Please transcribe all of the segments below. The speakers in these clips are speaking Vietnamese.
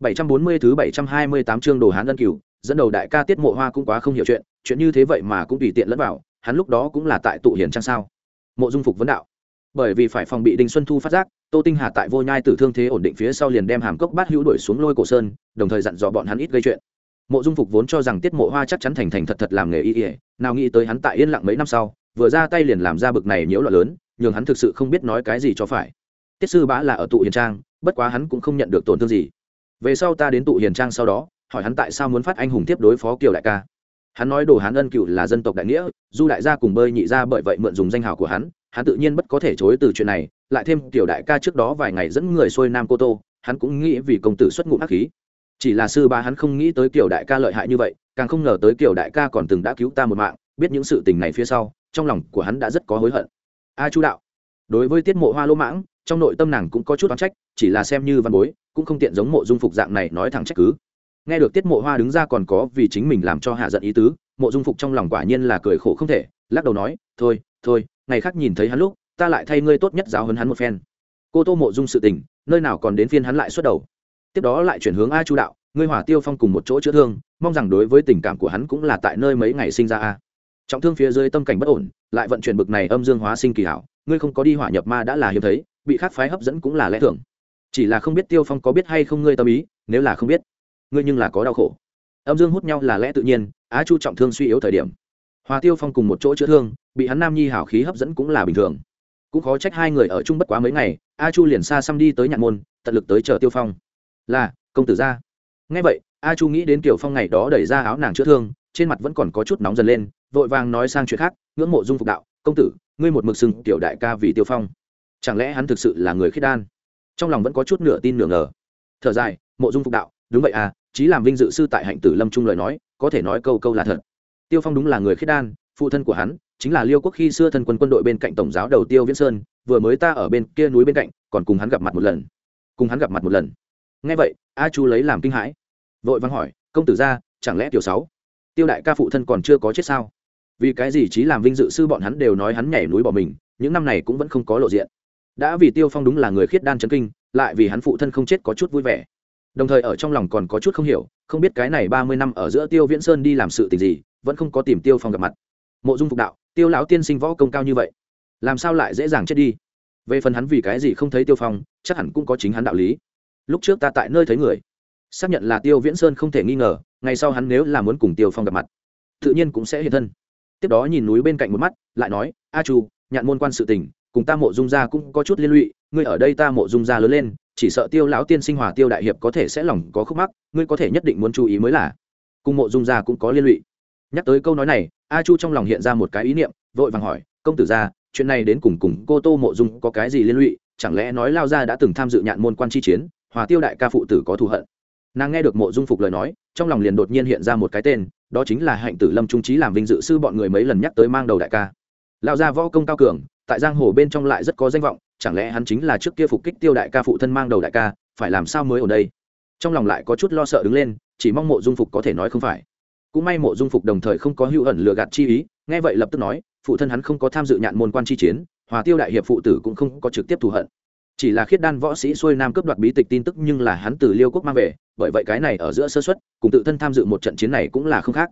740 thứ 728 chương đồ hán ân cửu, dẫn đầu đại ca Tiết Mộ Hoa cũng quá không hiểu chuyện, chuyện như thế vậy mà cũng tùy tiện lẫn vào, hắn lúc đó cũng là tại tụ hiền trang sao? Mộ Dung Phục vấn đạo. Bởi vì phải phòng bị Đinh Xuân Thu phát giác, Tô Tinh Hà tại Vô Nhai tử thương thế ổn định phía sau liền đem Hàm Cốc Bát Hữu đuổi xuống Lôi Cổ Sơn, đồng thời dặn dò bọn hắn ít gây chuyện. Mộ Dung Phục vốn cho rằng Tiết Mộ Hoa chắc chắn thành thành thật thật làm nghề y y, nào nghĩ tới hắn tại yên lặng mấy năm sau, vừa ra tay liền làm ra bực này nhiễu loạn lớn, nhường hắn thực sự không biết nói cái gì cho phải. Tiết sư bá là ở tụ hiền trang, bất quá hắn cũng không nhận được tổn thương gì về sau ta đến tụ hiền trang sau đó, hỏi hắn tại sao muốn phát anh hùng tiếp đối phó kiều đại ca. Hắn nói đồ hán ân cựu là dân tộc đại nghĩa, du đại gia cùng bơi nhị ra bởi vậy mượn dùng danh hào của hắn hắn tự nhiên bất có thể chối từ chuyện này, lại thêm tiểu đại ca trước đó vài ngày dẫn người xuôi nam cô tô, hắn cũng nghĩ vì công tử xuất ngụ ác khí. Chỉ là sư ba hắn không nghĩ tới kiểu đại ca lợi hại như vậy, càng không ngờ tới kiểu đại ca còn từng đã cứu ta một mạng, biết những sự tình này phía sau, trong lòng của hắn đã rất có hối hận. A chu đạo đối với tiết mộ hoa lỗ mãng, trong nội tâm nàng cũng có chút oán trách, chỉ là xem như văn bối, cũng không tiện giống mộ dung phục dạng này nói thẳng trách cứ. Nghe được tiết mộ hoa đứng ra còn có vì chính mình làm cho hạ giận ý tứ, mộ dung phục trong lòng quả nhiên là cười khổ không thể, lắc đầu nói, thôi thôi, ngày khác nhìn thấy hắn lúc, ta lại thay ngươi tốt nhất giáo hấn hắn một phen. Cô tô mộ dung sự tình, nơi nào còn đến phiên hắn lại xuất đầu. Tiếp đó lại chuyển hướng a chu đạo, ngươi hỏa tiêu phong cùng một chỗ chữa thương, mong rằng đối với tình cảm của hắn cũng là tại nơi mấy ngày sinh ra a trọng thương phía dưới tâm cảnh bất ổn, lại vận chuyển bực này âm dương hóa sinh kỳ hảo, ngươi không có đi hỏa nhập ma đã là hiếm thấy, bị khác phái hấp dẫn cũng là lẽ thường. Chỉ là không biết tiêu phong có biết hay không ngươi tâm ý, nếu là không biết, ngươi nhưng là có đau khổ. Âm dương hút nhau là lẽ tự nhiên, á chu trọng thương suy yếu thời điểm. Hòa tiêu phong cùng một chỗ chữa thương, bị hắn nam nhi hảo khí hấp dẫn cũng là bình thường. Cũng khó trách hai người ở chung bất quá mấy ngày a chu liền xa xăm đi tới nhạn môn, tận lực tới chờ tiêu phong. Là, công tử ra. Ngay vậy a chu nghĩ đến tiểu phong ngày đó đẩy ra áo nàng chữa thương, trên mặt vẫn còn có chút nóng dần lên vội vàng nói sang chuyện khác, ngưỡng mộ dung phục đạo, công tử, ngươi một mực sừng tiểu đại ca vì tiêu phong. Chẳng lẽ hắn thực sự là người khiết đan? Trong lòng vẫn có chút nửa tin nửa ngờ. Thở dài, mộ dung phục đạo, đúng vậy à chí làm vinh dự sư tại hạnh tử lâm trung lời nói, có thể nói câu câu là thật. Tiêu phong đúng là người khiết đan, phụ thân của hắn chính là liêu quốc khi xưa thân quân quân đội bên cạnh tổng giáo đầu tiêu viễn sơn, vừa mới ta ở bên kia núi bên cạnh, còn cùng hắn gặp mặt một lần. Cùng hắn gặp mặt một lần. Nghe vậy, a chu lấy làm kinh hãi. Vội vắng hỏi, công tử ra, chẳng lẽ tiểu sáu, tiêu đại ca phụ thân còn chưa có chết sao? Vì cái gì chí làm vinh dự sư bọn hắn đều nói hắn nhảy núi bỏ mình, những năm này cũng vẫn không có lộ diện. Đã vì tiêu phong đúng là người khiết đan chấn kinh, lại vì hắn phụ thân không chết có chút vui vẻ. Đồng thời ở trong lòng còn có chút không hiểu, không biết cái này ba mươi năm ở giữa tiêu viễn sơn đi làm sự tình gì, vẫn không có tìm tiêu phong gặp mặt. Mộ dung phục đạo, tiêu lão tiên sinh võ công cao như vậy, làm sao lại dễ dàng chết đi? Về phần hắn vì cái gì không thấy tiêu phong, chắc hẳn cũng có chính hắn đạo lý. Lúc trước ta tại nơi thấy người, xác nhận là tiêu viễn sơn không thể nghi ngờ, ngày sau hắn nếu là muốn cùng tiêu phong gặp mặt, tự nhiên cũng sẽ hiện thân tiếp đó nhìn núi bên cạnh một mắt, lại nói, a chu, nhạn môn quan sự tình, cùng ta mộ dung gia cũng có chút liên lụy, ngươi ở đây ta mộ dung gia lớn lên, chỉ sợ tiêu lão tiên sinh hòa tiêu đại hiệp có thể sẽ lòng có khúc mắc, ngươi có thể nhất định muốn chú ý mới là. Cùng mộ dung gia cũng có liên lụy. Nhắc tới câu nói này, a chu trong lòng hiện ra một cái ý niệm, vội vàng hỏi, công tử gia, chuyện này đến cùng cùng cô tô mộ dung có cái gì liên lụy? Chẳng lẽ nói lao gia đã từng tham dự nhạn môn quan chi chiến, hòa tiêu đại ca phụ tử có thù hận? Nàng nghe được mộ dung phục lời nói, trong lòng liền đột nhiên hiện ra một cái tên đó chính là hạnh tử lâm trung trí làm vinh dự sư bọn người mấy lần nhắc tới mang đầu đại ca. Lao gia võ công cao cường, tại giang hồ bên trong lại rất có danh vọng, chẳng lẽ hắn chính là trước kia phục kích tiêu đại ca phụ thân mang đầu đại ca, phải làm sao mới ở đây? Trong lòng lại có chút lo sợ đứng lên, chỉ mong mộ dung phục có thể nói không phải. Cũng may mộ dung phục đồng thời không có hữu ẩn lừa gạt chi ý, nghe vậy lập tức nói, phụ thân hắn không có tham dự nhạn môn quan chi chiến, hòa tiêu đại hiệp phụ tử cũng không có trực tiếp thù hận. Chỉ là khiết đan võ sĩ xuôi nam cướp đoạt bí tịch tin tức nhưng là hắn từ liêu quốc mang về bởi vậy cái này ở giữa sơ xuất cùng tự thân tham dự một trận chiến này cũng là không khác.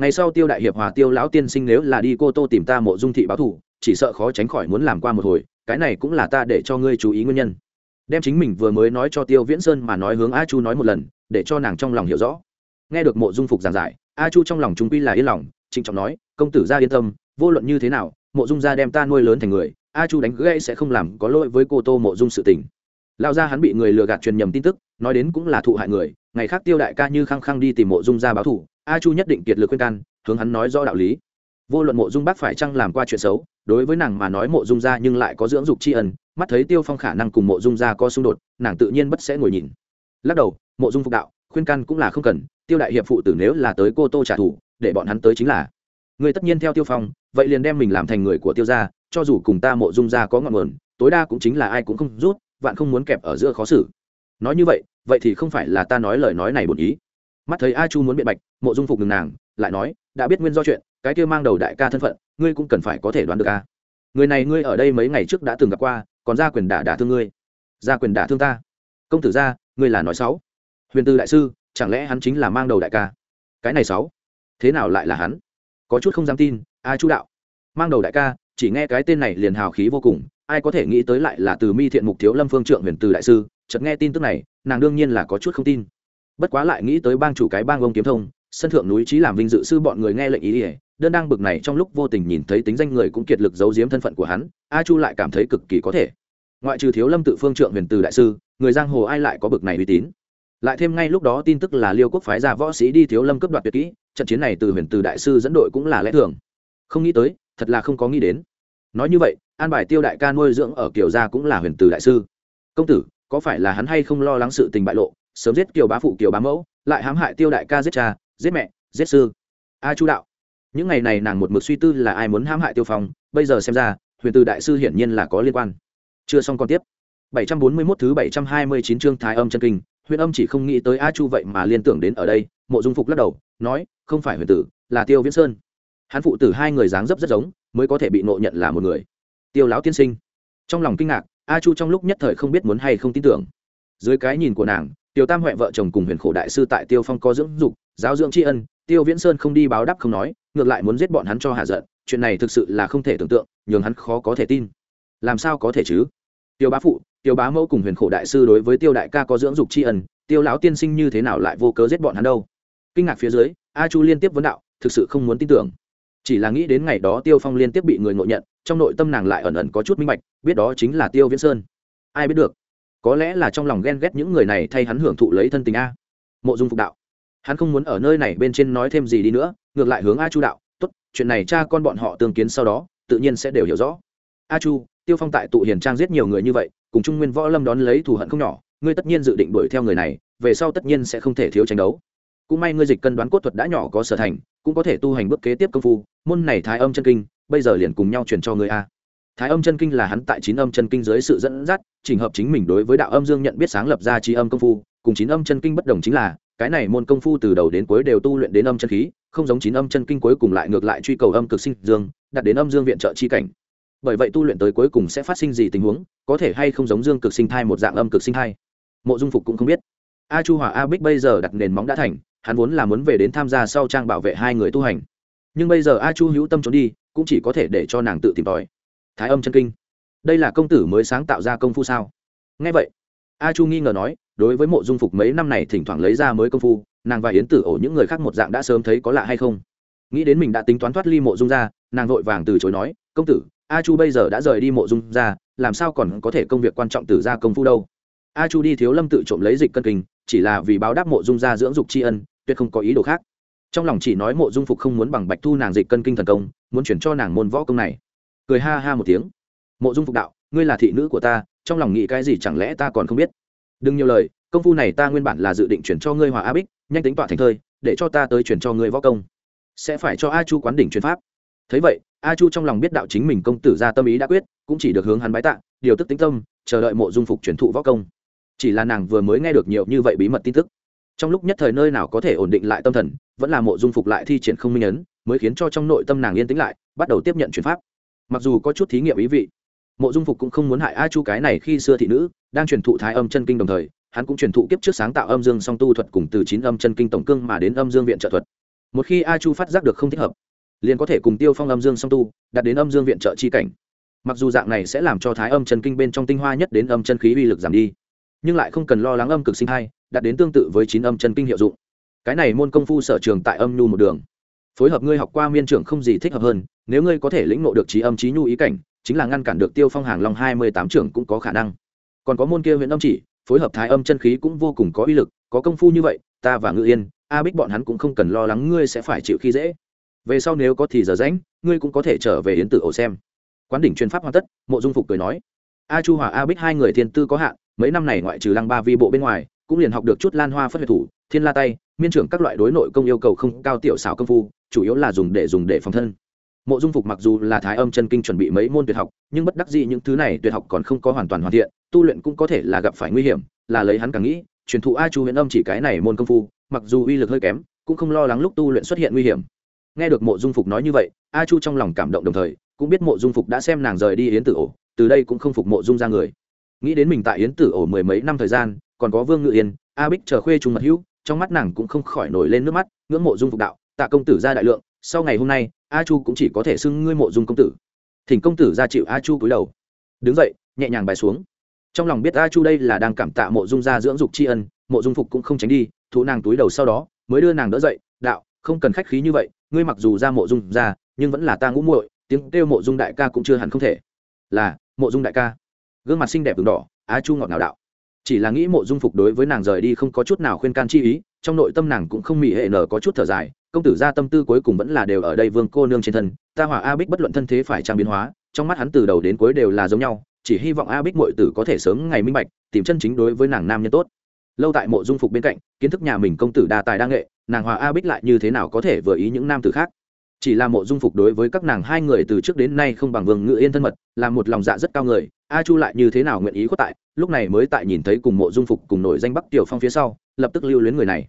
Ngày sau tiêu đại hiệp hòa tiêu lão tiên sinh nếu là đi cô tô tìm ta mộ dung thị báo thủ, chỉ sợ khó tránh khỏi muốn làm qua một hồi, cái này cũng là ta để cho ngươi chú ý nguyên nhân. Đem chính mình vừa mới nói cho tiêu viễn sơn mà nói hướng a chu nói một lần, để cho nàng trong lòng hiểu rõ. Nghe được mộ dung phục giảng giải, a chu trong lòng chúng quy là yên lòng, trịnh trọng nói, công tử gia yên tâm, vô luận như thế nào, mộ dung gia đem ta nuôi lớn thành người, a chu đánh gãy sẽ không làm có lỗi với cô tô mộ dung sự tình lao ra hắn bị người lừa gạt truyền nhầm tin tức, nói đến cũng là thụ hại người. Ngày khác tiêu đại ca như khăng khăng đi tìm mộ dung gia báo thủ a chu nhất định kiệt lực khuyên can, hướng hắn nói rõ đạo lý. Vô luận mộ dung bác phải chăng làm qua chuyện xấu, đối với nàng mà nói mộ dung gia nhưng lại có dưỡng dục tri ân, mắt thấy tiêu phong khả năng cùng mộ dung gia có xung đột, nàng tự nhiên bất sẽ ngồi nhìn. Lắc đầu, mộ dung phục đạo, khuyên can cũng là không cần, tiêu đại hiệp phụ tử nếu là tới cô tô trả thù, để bọn hắn tới chính là. Người tất nhiên theo tiêu phong, vậy liền đem mình làm thành người của tiêu gia, cho dù cùng ta mộ dung gia có ngọn nguồn, tối đa cũng chính là ai cũng không rút vạn không muốn kẹp ở giữa khó xử. Nói như vậy vậy thì không phải là ta nói lời nói này bổn ý. Mắt thấy a chu muốn biện bạch, mộ dung phục ngừng nàng, lại nói, đã biết nguyên do chuyện, cái kia mang đầu đại ca thân phận, ngươi cũng cần phải có thể đoán được a. Người này ngươi ở đây mấy ngày trước đã từng gặp qua, còn ra quyền đả đả thương ngươi. Ra quyền đả thương ta? Công tử ra ngươi là nói xấu. Huyền tư đại sư, chẳng lẽ hắn chính là mang đầu đại ca? Cái này sáu thế nào lại là hắn? Có chút không dám tin, a chu đạo. Mang đầu đại ca, chỉ nghe cái tên này liền hào khí vô cùng ai có thể nghĩ tới lại là từ mi thiện mục thiếu lâm phương trượng huyền từ đại sư, chợt nghe tin tức này, nàng đương nhiên là có chút không tin. Bất quá lại nghĩ tới bang chủ cái bang ông kiếm thông, sân thượng núi trí làm vinh dự sư bọn người nghe lệnh ý ỉa đơn đang bực này trong lúc vô tình nhìn thấy tính danh người cũng kiệt lực giấu giếm thân phận của hắn, a chu lại cảm thấy cực kỳ có thể. Ngoại trừ thiếu lâm tự phương trượng huyền từ đại sư, người giang hồ ai lại có bực này uy tín? Lại thêm ngay lúc đó tin tức là liêu quốc phái ra võ sĩ đi thiếu lâm cấp đoạt tuyệt kỹ, trận chiến này từ huyền từ đại sư dẫn đội cũng là lẽ thường. Không nghĩ tới, thật là không có nghĩ đến. Nói như vậy an bài tiêu đại ca nuôi dưỡng ở kiều gia cũng là huyền từ đại sư. Công tử có phải là hắn hay không lo lắng sự tình bại lộ sớm giết kiều bá phụ kiều bá mẫu lại hãm hại tiêu đại ca giết cha giết mẹ giết sư? A chu đạo. Những ngày này nàng một mực suy tư là ai muốn hãm hại tiêu phong bây giờ xem ra huyền từ đại sư hiển nhiên là có liên quan. Chưa xong còn tiếp. 741 thứ 729 chương Thái Âm chân kinh, Huyền Âm chỉ không nghĩ tới A Chu vậy mà liên tưởng đến ở đây, Mộ Dung Phục lắc đầu, nói, không phải Huyền tử, là Tiêu Viễn Sơn. Hắn phụ tử hai người dáng dấp rất giống, mới có thể bị nộ nhận là một người. Tiêu lão tiên sinh. Trong lòng kinh ngạc, A Chu trong lúc nhất thời không biết muốn hay không tin tưởng. Dưới cái nhìn của nàng, Tiêu Tam Huệ vợ chồng cùng Huyền Khổ đại sư tại Tiêu Phong có dưỡng dục, giáo dưỡng tri ân, Tiêu Viễn Sơn không đi báo đáp không nói, ngược lại muốn giết bọn hắn cho hạ giận, chuyện này thực sự là không thể tưởng tượng, nhường hắn khó có thể tin. Làm sao có thể chứ? Tiêu bá phụ, tiêu bá mẫu cùng huyền khổ đại sư đối với tiêu đại ca có dưỡng dục tri ân tiêu lão tiên sinh như thế nào lại vô cớ giết bọn hắn đâu kinh ngạc phía dưới a chu liên tiếp vấn đạo thực sự không muốn tin tưởng chỉ là nghĩ đến ngày đó tiêu phong liên tiếp bị người ngộ nhận trong nội tâm nàng lại ẩn ẩn có chút minh bạch, biết đó chính là tiêu viễn sơn. Ai biết được, có lẽ là trong lòng ghen ghét những người này thay hắn hưởng thụ lấy thân tình a. Mộ dung phục đạo, hắn không muốn ở nơi này bên trên nói thêm gì đi nữa, ngược lại hướng a chu đạo, tốt, chuyện này cha con bọn họ tương kiến sau đó, tự nhiên sẽ đều hiểu rõ. A chu, tiêu phong tại tụ hiền trang giết nhiều người như vậy, cùng trung nguyên võ lâm đón lấy thù hận không nhỏ, ngươi tất nhiên dự định đuổi theo người này, về sau tất nhiên sẽ không thể thiếu tranh đấu. Cũng may ngươi dịch cân đoán cốt thuật đã nhỏ có sở thành, cũng có thể tu hành bước kế tiếp công phu, môn này thái âm chân kinh bây giờ liền cùng nhau truyền cho ngươi a. Thái âm chân kinh là hắn tại chín âm chân kinh dưới sự dẫn dắt trình hợp chính mình đối với đạo âm dương nhận biết sáng lập ra trí âm công phu, cùng chín âm chân kinh bất đồng chính là, cái này môn công phu từ đầu đến cuối đều tu luyện đến âm chân khí, không giống chín âm chân kinh cuối cùng lại ngược lại truy cầu âm cực sinh dương đặt đến âm dương viện trợ chi cảnh. Bởi vậy tu luyện tới cuối cùng sẽ phát sinh gì tình huống, có thể hay không giống dương cực sinh thai một dạng âm cực sinh thai. Mộ dung phục cũng không biết. A chu hòa a bích bây giờ đặt nền móng đã thành, hắn vốn là muốn về đến tham gia sau trang bảo vệ hai người tu hành. Nhưng bây giờ a chu hữu tâm trốn đi cũng chỉ có thể để cho nàng tự tìm tòi. Thái âm chân kinh. Đây là công tử mới sáng tạo ra công phu sao? Nghe vậy, a chu nghi ngờ nói, đối với mộ dung phục mấy năm này thỉnh thoảng lấy ra mới công phu, nàng và yến tử ổ những người khác một dạng đã sớm thấy có lạ hay không? Nghĩ đến mình đã tính toán thoát ly mộ dung ra, nàng vội vàng từ chối nói, công tử, a chu bây giờ đã rời đi mộ dung ra, làm sao còn có thể công việc quan trọng từ ra công phu đâu? A chu đi thiếu lâm tự trộm lấy dịch cân kinh, chỉ là vì báo đáp mộ dung ra dưỡng dục tri ân, tuyệt không có ý đồ khác trong lòng chỉ nói mộ dung phục không muốn bằng bạch thu nàng dịch cân kinh thần công, muốn chuyển cho nàng môn võ công này. Cười ha ha một tiếng. Mộ dung phục đạo, ngươi là thị nữ của ta, trong lòng nghĩ cái gì chẳng lẽ ta còn không biết? Đừng nhiều lời, công phu này ta nguyên bản là dự định chuyển cho ngươi hòa a bích, nhanh tính tọa thành thơi, để cho ta tới chuyển cho ngươi võ công. Sẽ phải cho a chu quán đỉnh truyền pháp. Thấy vậy, a chu trong lòng biết đạo chính mình công tử ra tâm ý đã quyết, cũng chỉ được hướng hắn bái tạ, điều tức tính tâm, chờ đợi mộ dung phục chuyển thụ võ công. Chỉ là nàng vừa mới nghe được nhiều như vậy bí mật tin tức. Trong lúc nhất thời nơi nào có thể ổn định lại tâm thần vẫn là mộ dung phục lại thi triển không minh ấn, mới khiến cho trong nội tâm nàng yên tĩnh lại, bắt đầu tiếp nhận chuyển pháp. Mặc dù có chút thí nghiệm ý vị, mộ dung phục cũng không muốn hại a chu cái này khi xưa thị nữ, đang truyền thụ thái âm chân kinh đồng thời, hắn cũng truyền thụ kiếp trước sáng tạo âm dương song tu thuật cùng từ chín âm chân kinh tổng cương mà đến âm dương viện trợ thuật. Một khi a chu phát giác được không thích hợp, liền có thể cùng tiêu phong âm dương song tu đặt đến âm dương viện trợ chi cảnh. Mặc dù dạng này sẽ làm cho thái âm chân kinh bên trong tinh hoa nhất đến âm chân khí uy lực giảm đi, nhưng lại không cần lo lắng âm cực sinh hai đặt đến tương tự với chín âm chân kinh hiệu dụng cái này môn công phu sở trường tại âm nhu một đường. Phối hợp ngươi học qua miên trưởng không gì thích hợp hơn, nếu ngươi có thể lĩnh ngộ được trí âm trí nhu ý cảnh, chính là ngăn cản được tiêu phong hàng long hai mươi tám trưởng cũng có khả năng. Còn có môn kia huyện âm chỉ, phối hợp thái âm chân khí cũng vô cùng có uy lực, có công phu như vậy, ta và ngự yên, a bích bọn hắn cũng không cần lo lắng ngươi sẽ phải chịu khi dễ. Về sau nếu có thì giờ rãnh ngươi cũng có thể trở về yến tử ổ xem. Quán đỉnh chuyên pháp hoàn tất, mộ dung phục cười nói. A chu hòa, a bích hai người thiên tư có hạn, mấy năm này ngoại trừ lăng ba vi bộ bên ngoài, cũng liền học được chút lan hoa phất huyệt thủ, thiên la tay miên trưởng các loại đối nội công yêu cầu không cao tiểu xảo công phu, chủ yếu là dùng để dùng để phòng thân. Mộ dung phục mặc dù là thái âm chân kinh chuẩn bị mấy môn tuyệt học, nhưng bất đắc dĩ những thứ này tuyệt học còn không có hoàn toàn hoàn thiện, tu luyện cũng có thể là gặp phải nguy hiểm, là lấy hắn càng nghĩ, truyền thụ a chu huyện âm chỉ cái này môn công phu, mặc dù uy lực hơi kém, cũng không lo lắng lúc tu luyện xuất hiện nguy hiểm. Nghe được mộ dung phục nói như vậy, a chu trong lòng cảm động đồng thời, cũng biết mộ dung phục đã xem nàng rời đi yến tử ổ, từ đây cũng không phục mộ dung ra người. Nghĩ đến mình tại yến tử ổ mười mấy năm thời gian, còn có vương ngự yên, a bích chờ khuê trung mật hữu trong mắt nàng cũng không khỏi nổi lên nước mắt, ngưỡng mộ dung phục đạo, tạ công tử ra đại lượng, sau ngày hôm nay, a chu cũng chỉ có thể xưng ngươi mộ dung công tử. Thỉnh công tử ra chịu a chu cúi đầu. Đứng dậy, nhẹ nhàng bài xuống. Trong lòng biết a chu đây là đang cảm tạ mộ dung ra dưỡng dục tri ân, mộ dung phục cũng không tránh đi, thụ nàng túi đầu sau đó, mới đưa nàng đỡ dậy, đạo, không cần khách khí như vậy, ngươi mặc dù ra mộ dung ra, nhưng vẫn là ta ngũ muội, tiếng kêu mộ dung đại ca cũng chưa hẳn không thể. Là, mộ dung đại ca. Gương mặt xinh đẹp v đỏ, a chu ngọt ngào đạo chỉ là nghĩ mộ dung phục đối với nàng rời đi không có chút nào khuyên can chi ý, trong nội tâm nàng cũng không mỉ hệ nở có chút thở dài, công tử gia tâm tư cuối cùng vẫn là đều ở đây vương cô nương trên thân, ta hòa a bích bất luận thân thế phải trang biến hóa, trong mắt hắn từ đầu đến cuối đều là giống nhau, chỉ hy vọng a bích muội tử có thể sớm ngày minh bạch, tìm chân chính đối với nàng nam nhân tốt. Lâu tại mộ dung phục bên cạnh, kiến thức nhà mình công tử đa tài đa nghệ, nàng hòa a bích lại như thế nào có thể vừa ý những nam tử khác? Chỉ là mộ dung phục đối với các nàng hai người từ trước đến nay không bằng vương ngự yên thân mật, là một lòng dạ rất cao người, a chu lại như thế nào nguyện ý khuất tại, lúc này mới tại nhìn thấy cùng mộ dung phục cùng nổi danh bắc tiểu phong phía sau, lập tức lưu luyến người này.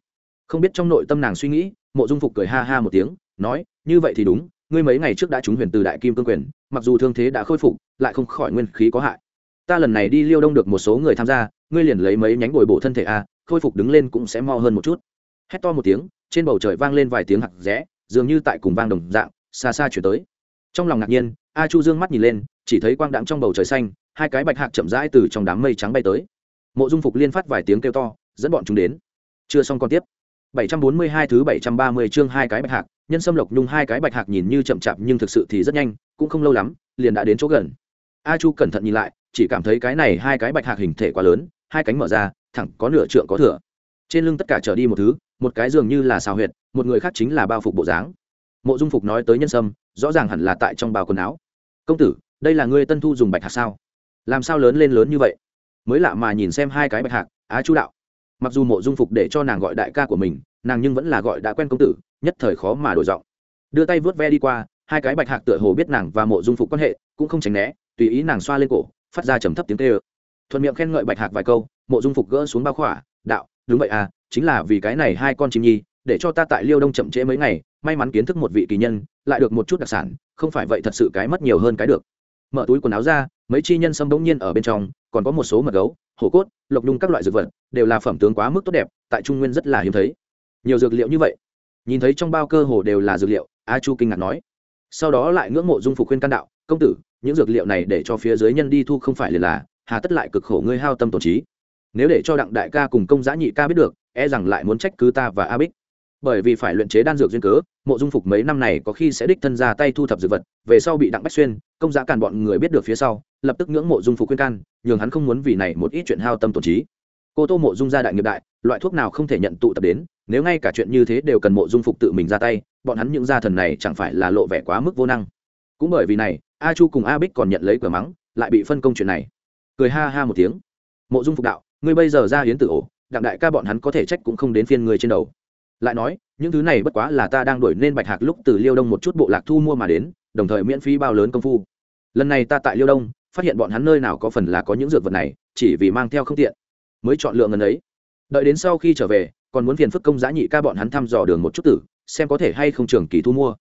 Không biết trong nội tâm nàng suy nghĩ, mộ dung phục cười ha ha một tiếng, nói, như vậy thì đúng, ngươi mấy ngày trước đã trúng huyền từ đại kim cương quyền, mặc dù thương thế đã khôi phục, lại không khỏi nguyên khí có hại. Ta lần này đi liêu đông được một số người tham gia, ngươi liền lấy mấy nhánh bồi bổ thân thể a, khôi phục đứng lên cũng sẽ mo hơn một chút. Hét to một tiếng, trên bầu trời vang lên vài tiếng hạt rẽ dường như tại cùng vang đồng dạng, xa xa chuyển tới. Trong lòng ngạc nhiên, a chu dương mắt nhìn lên, chỉ thấy quang đạm trong bầu trời xanh, hai cái bạch hạc chậm rãi từ trong đám mây trắng bay tới. Mộ dung phục liên phát vài tiếng kêu to, dẫn bọn chúng đến. Chưa xong còn tiếp. 742 thứ 730 chương hai cái bạch hạc, nhân sâm lộc nhung hai cái bạch hạc nhìn như chậm chạp nhưng thực sự thì rất nhanh, cũng không lâu lắm, liền đã đến chỗ gần. A chu cẩn thận nhìn lại, chỉ cảm thấy cái này hai cái bạch hạc hình thể quá lớn, hai cánh mở ra, thẳng có nửa trượng có thừa. Trên lưng tất cả trở đi một thứ một cái dường như là xào huyệt, một người khác chính là bao phục bộ dáng. Mộ dung phục nói tới nhân sâm, rõ ràng hẳn là tại trong bao quần áo. Công tử, đây là ngươi tân thu dùng bạch hạc sao? Làm sao lớn lên lớn như vậy? Mới lạ mà nhìn xem hai cái bạch hạc, á chú đạo. Mặc dù mộ dung phục để cho nàng gọi đại ca của mình, nàng nhưng vẫn là gọi đã quen công tử, nhất thời khó mà đổi giọng. Đưa tay vớt ve đi qua, hai cái bạch hạc tựa hồ biết nàng và mộ dung phục quan hệ, cũng không tránh né, tùy ý nàng xoa lên cổ, phát ra trầm thấp tiếng tê ơ thuận miệng khen ngợi bạch hạc vài câu, mộ dung phục gỡ xuống bao khỏa, đạo, đúng vậy à chính là vì cái này hai con chim nhi, để cho ta tại liêu đông chậm trễ mấy ngày, may mắn kiến thức một vị kỳ nhân, lại được một chút đặc sản, không phải vậy thật sự cái mất nhiều hơn cái được. Mở túi quần áo ra, mấy chi nhân sâm bỗng nhiên ở bên trong, còn có một số mật gấu, hổ cốt, lộc nhung các loại dược vật, đều là phẩm tướng quá mức tốt đẹp, tại trung nguyên rất là hiếm thấy. Nhiều dược liệu như vậy. Nhìn thấy trong bao cơ hồ đều là dược liệu, a chu kinh ngạc nói. Sau đó lại ngưỡng mộ dung phục khuyên can đạo, công tử, những dược liệu này để cho phía dưới nhân đi thu không phải liền là, hà tất lại cực khổ ngươi hao tâm tổn trí nếu để cho đặng đại ca cùng công giã nhị ca biết được e rằng lại muốn trách cứ ta và a bích. Bởi vì phải luyện chế đan dược duyên cớ, mộ dung phục mấy năm này có khi sẽ đích thân ra tay thu thập dược vật, về sau bị đặng bách xuyên, công giá càn bọn người biết được phía sau, lập tức ngưỡng mộ dung phục khuyên can, nhường hắn không muốn vì này một ít chuyện hao tâm tổn trí. Cô tô mộ dung gia đại nghiệp đại, loại thuốc nào không thể nhận tụ tập đến, nếu ngay cả chuyện như thế đều cần mộ dung phục tự mình ra tay, bọn hắn những gia thần này chẳng phải là lộ vẻ quá mức vô năng. Cũng bởi vì này, a chu cùng a bích còn nhận lấy cửa mắng, lại bị phân công chuyện này. Cười ha ha một tiếng. Mộ dung phục đạo ngươi bây giờ ra hiến tử ổ, đặng đại ca bọn hắn có thể trách cũng không đến phiên người trên đầu. Lại nói, những thứ này bất quá là ta đang đổi nên bạch hạc lúc từ liêu đông một chút bộ lạc thu mua mà đến, đồng thời miễn phí bao lớn công phu. Lần này ta tại liêu đông, phát hiện bọn hắn nơi nào có phần là có những dược vật này, chỉ vì mang theo không tiện. Mới chọn lựa ngần ấy. Đợi đến sau khi trở về, còn muốn phiền phức công giá nhị ca bọn hắn thăm dò đường một chút tử, xem có thể hay không trường kỳ thu mua.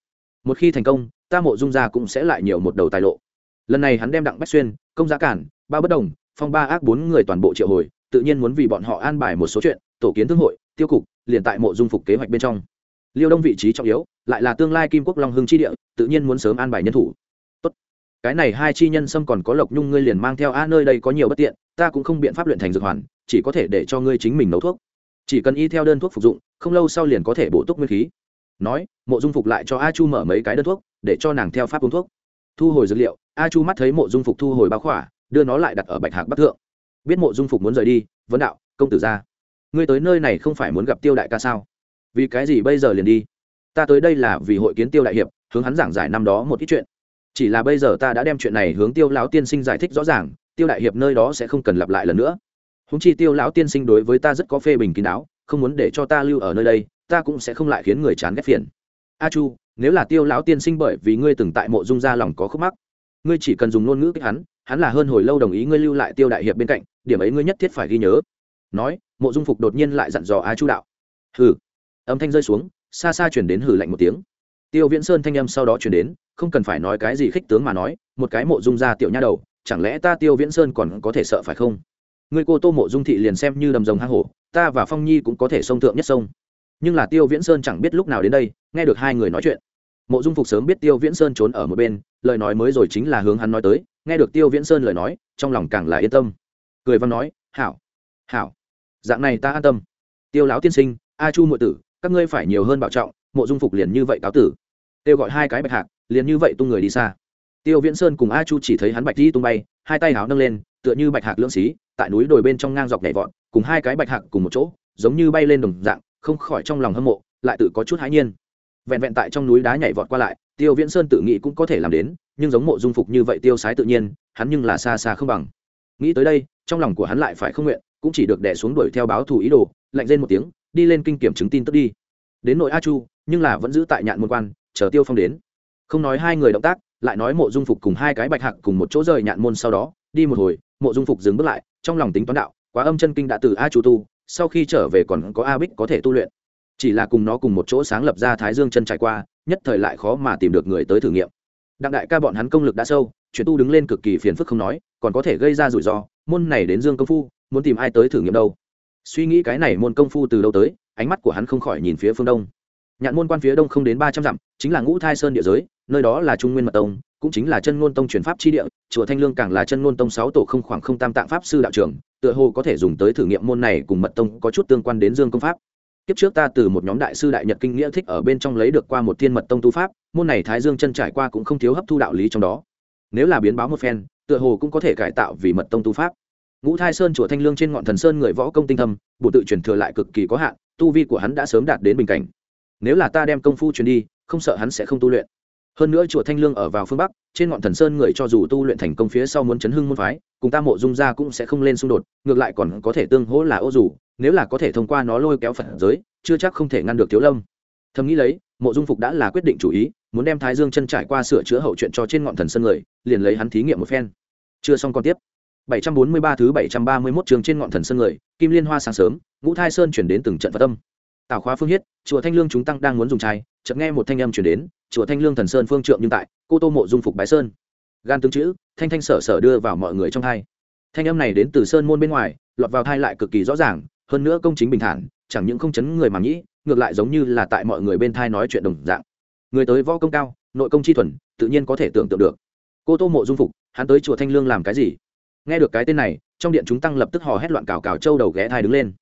Một khi thành công, ta mộ dung ra cũng sẽ lại nhiều một đầu tài lộ. Lần này hắn đem đặng bách xuyên, công giá cản, ba bất đồng, phong ba ác bốn người toàn bộ triệu hồi tự nhiên muốn vì bọn họ an bài một số chuyện, tổ kiến thương hội, tiêu cục, liền tại mộ dung phục kế hoạch bên trong. Liêu đông vị trí trọng yếu, lại là tương lai kim quốc long hưng chi địa, tự nhiên muốn sớm an bài nhân thủ. Tốt. cái này hai chi nhân sâm còn có lộc nhung ngươi liền mang theo a nơi đây có nhiều bất tiện, ta cũng không biện pháp luyện thành dược hoàn, chỉ có thể để cho ngươi chính mình nấu thuốc. Chỉ cần y theo đơn thuốc phục dụng, không lâu sau liền có thể bổ túc nguyên khí. Nói, mộ dung phục lại cho a chu mở mấy cái đơn thuốc, để cho nàng theo pháp uống thuốc. Thu hồi dược liệu, a chu mắt thấy mộ dung phục thu hồi báo khỏa, đưa nó lại đặt ở bạch hạc bắc thượng biết mộ dung phục muốn rời đi, vấn đạo, công tử ra. Ngươi tới nơi này không phải muốn gặp tiêu đại ca sao? Vì cái gì bây giờ liền đi? Ta tới đây là vì hội kiến tiêu đại hiệp, hướng hắn giảng giải năm đó một ít chuyện. Chỉ là bây giờ ta đã đem chuyện này hướng tiêu lão tiên sinh giải thích rõ ràng, tiêu đại hiệp nơi đó sẽ không cần lặp lại lần nữa. Húng chi tiêu lão tiên sinh đối với ta rất có phê bình kín đáo, không muốn để cho ta lưu ở nơi đây, ta cũng sẽ không lại khiến người chán ghét phiền. A chu, nếu là tiêu lão tiên sinh bởi vì ngươi từng tại mộ dung ra lòng có khúc mắc, ngươi chỉ cần dùng ngôn ngữ kích hắn hắn là hơn hồi lâu đồng ý ngươi lưu lại tiêu đại hiệp bên cạnh điểm ấy ngươi nhất thiết phải ghi nhớ. Nói, mộ dung phục đột nhiên lại dặn dò a chu đạo. Hừ. Âm thanh rơi xuống, xa xa chuyển đến hừ lạnh một tiếng. Tiêu viễn sơn thanh âm sau đó chuyển đến, không cần phải nói cái gì khích tướng mà nói, một cái mộ dung ra tiểu nha đầu, chẳng lẽ ta tiêu viễn sơn còn có thể sợ phải không? Người cô tô mộ dung thị liền xem như đầm rồng hang hổ, ta và phong nhi cũng có thể sông thượng nhất sông. Nhưng là tiêu viễn sơn chẳng biết lúc nào đến đây, nghe được hai người nói chuyện. Mộ dung phục sớm biết tiêu viễn sơn trốn ở một bên, lời nói mới rồi chính là hướng hắn nói tới, nghe được tiêu viễn sơn lời nói, trong lòng càng là yên tâm cười văn nói, hảo hảo, dạng này ta an tâm. Tiêu lão tiên sinh, a chu muội tử, các ngươi phải nhiều hơn bảo trọng, mộ dung phục liền như vậy cáo tử. Tiêu gọi hai cái bạch hạc, liền như vậy tung người đi xa. Tiêu viễn sơn cùng a chu chỉ thấy hắn bạch đi tung bay, hai tay háo nâng lên, tựa như bạch hạc lưỡng xí, tại núi đồi bên trong ngang dọc nhảy vọt, cùng hai cái bạch hạc cùng một chỗ, giống như bay lên đồng dạng, không khỏi trong lòng hâm mộ, lại tự có chút hãi nhiên. Vẹn vẹn tại trong núi đá nhảy vọt qua lại, tiêu viễn sơn tự nghĩ cũng có thể làm đến, nhưng giống mộ dung phục như vậy tiêu sái tự nhiên, hắn nhưng là xa xa không bằng. Nghĩ tới đây trong lòng của hắn lại phải không nguyện, cũng chỉ được đẻ xuống đuổi theo báo thù ý đồ, lạnh lên một tiếng, đi lên kinh kiểm chứng tin tức đi. Đến nội a chu, nhưng là vẫn giữ tại nhạn môn quan, chờ tiêu phong đến. Không nói hai người động tác, lại nói mộ dung phục cùng hai cái bạch hạc cùng một chỗ rời nhạn môn sau đó, đi một hồi, mộ dung phục dừng bước lại, trong lòng tính toán đạo, quá âm chân kinh đã từ a chu tu, sau khi trở về còn có a bích có thể tu luyện. Chỉ là cùng nó cùng một chỗ sáng lập ra thái dương chân trải qua, nhất thời lại khó mà tìm được người tới thử nghiệm. Đặng đại ca bọn hắn công lực đã sâu chuyển tu đứng lên cực kỳ phiền phức không nói, còn có thể gây ra rủi ro môn này đến dương công phu, muốn tìm ai tới thử nghiệm đâu? Suy nghĩ cái này môn công phu từ đâu tới, ánh mắt của hắn không khỏi nhìn phía phương đông. Nhạn môn quan phía đông không đến ba trăm dặm, chính là ngũ thai sơn địa giới, nơi đó là trung nguyên mật tông, cũng chính là chân ngôn tông truyền pháp chi địa, chùa thanh lương càng là chân ngôn tông sáu tổ không khoảng không tam tạng pháp sư đạo trưởng, tựa hồ có thể dùng tới thử nghiệm môn này cùng mật tông có chút tương quan đến dương công pháp. Kiếp trước ta từ một nhóm đại sư đại nhật kinh nghĩa thích ở bên trong lấy được qua một thiên mật tông tu pháp, môn này thái dương chân trải qua cũng không thiếu hấp thu đạo lý trong đó. Nếu là biến báo một phen tựa hồ cũng có thể cải tạo vì mật tông tu pháp. Ngũ thai sơn chùa thanh lương trên ngọn thần sơn người võ công tinh thâm bộ tự truyền thừa lại cực kỳ có hạn, tu vi của hắn đã sớm đạt đến bình cảnh. Nếu là ta đem công phu truyền đi, không sợ hắn sẽ không tu luyện. Hơn nữa chùa thanh lương ở vào phương bắc, trên ngọn thần sơn người cho dù tu luyện thành công phía sau muốn chấn hưng môn phái, cùng ta mộ dung ra cũng sẽ không lên xung đột, ngược lại còn có thể tương hỗ là ô dù, nếu là có thể thông qua nó lôi kéo phật giới, chưa chắc không thể ngăn được thiếu lâm. Thầm nghĩ lấy, mộ dung phục đã là quyết định chủ ý, muốn đem thái dương chân trải qua sửa chữa hậu chuyện cho trên ngọn thần sơn người, liền lấy hắn thí nghiệm một phen chưa xong còn tiếp. 743 thứ 731 trường trên ngọn thần sơn người kim liên hoa sáng sớm ngũ thai sơn chuyển đến từng trận phật tâm tào khóa phương hiết chùa thanh lương chúng tăng đang muốn dùng chai, chợt nghe một thanh âm chuyển đến chùa thanh lương thần sơn phương trượng nhưng tại cô tô mộ dung phục bái sơn. Gan tướng chữ thanh thanh sở sở đưa vào mọi người trong thai thanh âm này đến từ sơn môn bên ngoài lọt vào thai lại cực kỳ rõ ràng hơn nữa công chính bình thản chẳng những không chấn người mà nghĩ ngược lại giống như là tại mọi người bên thai nói chuyện đồng dạng. Người tới võ công cao nội công chi thuần tự nhiên có thể tưởng tượng được cô tô mộ dung phục, hắn tới chùa thanh lương làm cái gì? Nghe được cái tên này, trong điện chúng tăng lập tức hò hét loạn cào cào châu đầu ghé thai đứng lên.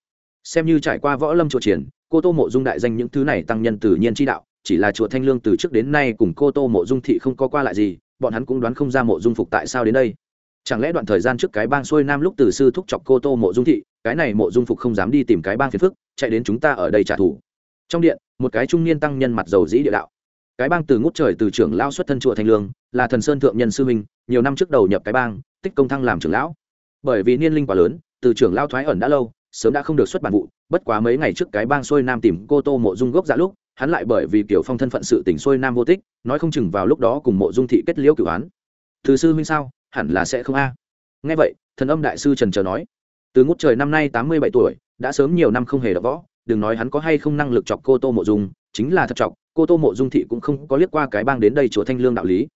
Xem như trải qua võ lâm chùa triển, cô tô mộ dung đại danh những thứ này tăng nhân tự nhiên chi đạo, chỉ là chùa thanh lương từ trước đến nay cùng cô tô mộ dung thị không có qua lại gì, bọn hắn cũng đoán không ra mộ dung phục tại sao đến đây. Chẳng lẽ đoạn thời gian trước cái bang xuôi nam lúc từ sư thúc chọc cô tô mộ dung thị, cái này mộ dung phục không dám đi tìm cái bang phiền phức, chạy đến chúng ta ở đây trả thù. Trong điện, một cái trung niên tăng nhân mặt dầu dĩ địa đạo cái bang từ ngút trời từ trưởng lao xuất thân chùa thanh lương, là thần sơn thượng nhân sư minh nhiều năm trước đầu nhập cái bang, tích công thăng làm trưởng lão. Bởi vì niên linh quá lớn, từ trưởng lao thoái ẩn đã lâu, sớm đã không được xuất bản vụ, bất quá mấy ngày trước cái bang xuôi nam tìm cô tô mộ dung gốc dạ lúc, hắn lại bởi vì kiểu phong thân phận sự tỉnh xuôi nam vô tích, nói không chừng vào lúc đó cùng mộ dung thị kết liễu cửu án. Từ sư huynh sao? Hẳn là sẽ không a. Nghe vậy, thần âm đại sư trần trờ nói. Từ ngút trời năm nay tám mươi bảy tuổi, đã sớm nhiều năm không hề đọc võ, đừng nói hắn có hay không năng lực chọc cô tô mộ dung, chính là thật chọc cô tô mộ dung thị cũng không có liếc qua cái bang đến đây chùa thanh lương đạo lý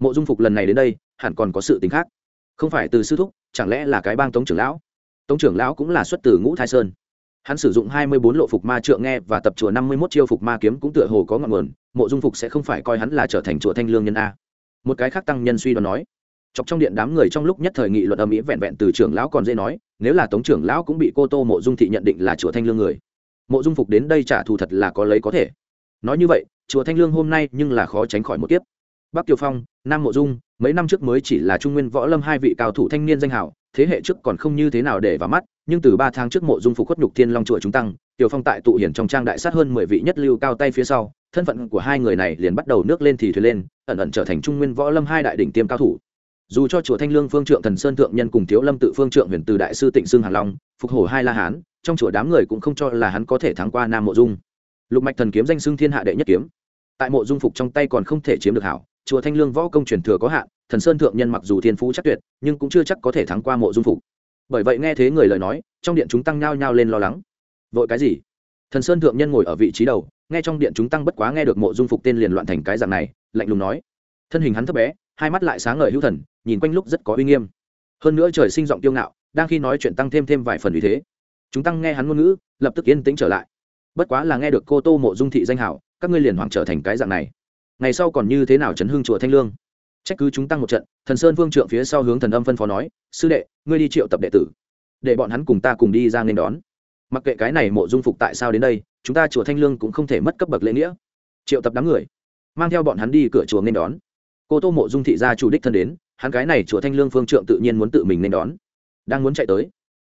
mộ dung phục lần này đến đây hẳn còn có sự tính khác không phải từ sư thúc chẳng lẽ là cái bang tống trưởng lão tống trưởng lão cũng là xuất từ ngũ thái sơn hắn sử dụng hai mươi bốn lộ phục ma trượng nghe và tập chùa năm mươi mốt chiêu phục ma kiếm cũng tựa hồ có ngọn nguồn mộ dung phục sẽ không phải coi hắn là trở thành chùa thanh lương nhân a một cái khác tăng nhân suy đoán nói chọc trong điện đám người trong lúc nhất thời nghị luận âm ý vẹn vẹn từ trưởng lão còn dễ nói nếu là tống trưởng lão cũng bị cô tô mộ dung thị nhận định là chùa thanh lương người mộ dung phục đến đây trả thù thật là có lấy có thể nói như vậy, chùa thanh lương hôm nay nhưng là khó tránh khỏi một kiếp. Bắc kiều phong, nam mộ dung, mấy năm trước mới chỉ là trung nguyên võ lâm hai vị cao thủ thanh niên danh hảo thế hệ trước còn không như thế nào để vào mắt, nhưng từ ba tháng trước mộ dung phục khuất nhục thiên long chùa chúng tăng tiểu phong tại tụ hiển trong trang đại sát hơn mười vị nhất lưu cao tay phía sau, thân phận của hai người này liền bắt đầu nước lên thì thuyền lên, ẩn ẩn trở thành trung nguyên võ lâm hai đại đỉnh tiêm cao thủ. Dù cho chùa thanh lương phương trượng thần sơn thượng nhân cùng thiếu lâm tự phương trượng huyền từ đại sư tịnh Sương hàn long, phục hổ hai la hán, trong chùa đám người cũng không cho là hắn có thể thắng qua nam mộ dung lục mạch thần kiếm danh xưng thiên hạ đệ nhất kiếm. Tại mộ dung phục trong tay còn không thể chiếm được hảo, chùa thanh lương võ công truyền thừa có hạn, thần sơn thượng nhân mặc dù thiên phú chắc tuyệt, nhưng cũng chưa chắc có thể thắng qua mộ dung phục. Bởi vậy nghe thế người lời nói, trong điện chúng tăng nhao nhao lên lo lắng. Vội cái gì? Thần sơn thượng nhân ngồi ở vị trí đầu, nghe trong điện chúng tăng bất quá nghe được mộ dung phục tên liền loạn thành cái dạng này, lạnh lùng nói. Thân hình hắn thấp bé, hai mắt lại sáng ngời hữu thần, nhìn quanh lúc rất có uy nghiêm. Hơn nữa trời sinh giọng tiêu ngạo, đang khi nói chuyện tăng thêm thêm vài phần uy thế. Chúng tăng nghe hắn ngôn ngữ, lập tức yên tĩnh trở lại bất quá là nghe được cô tô mộ dung thị danh hảo, các ngươi liền hoảng trở thành cái dạng này. Ngày sau còn như thế nào chấn hương chùa thanh lương? Trách cứ chúng tăng một trận, thần sơn vương trượng phía sau hướng thần âm phân phó nói, sư đệ, ngươi đi triệu tập đệ tử, để bọn hắn cùng ta cùng đi ra nên đón. Mặc kệ cái này mộ dung phục tại sao đến đây, chúng ta chùa thanh lương cũng không thể mất cấp bậc lễ nghĩa. Triệu tập đám người, mang theo bọn hắn đi cửa chùa nên đón. Cô tô mộ dung thị gia chủ đích thân đến, hắn cái này chùa thanh lương phương trượng tự nhiên muốn tự mình nên đón. Đang muốn chạy tới,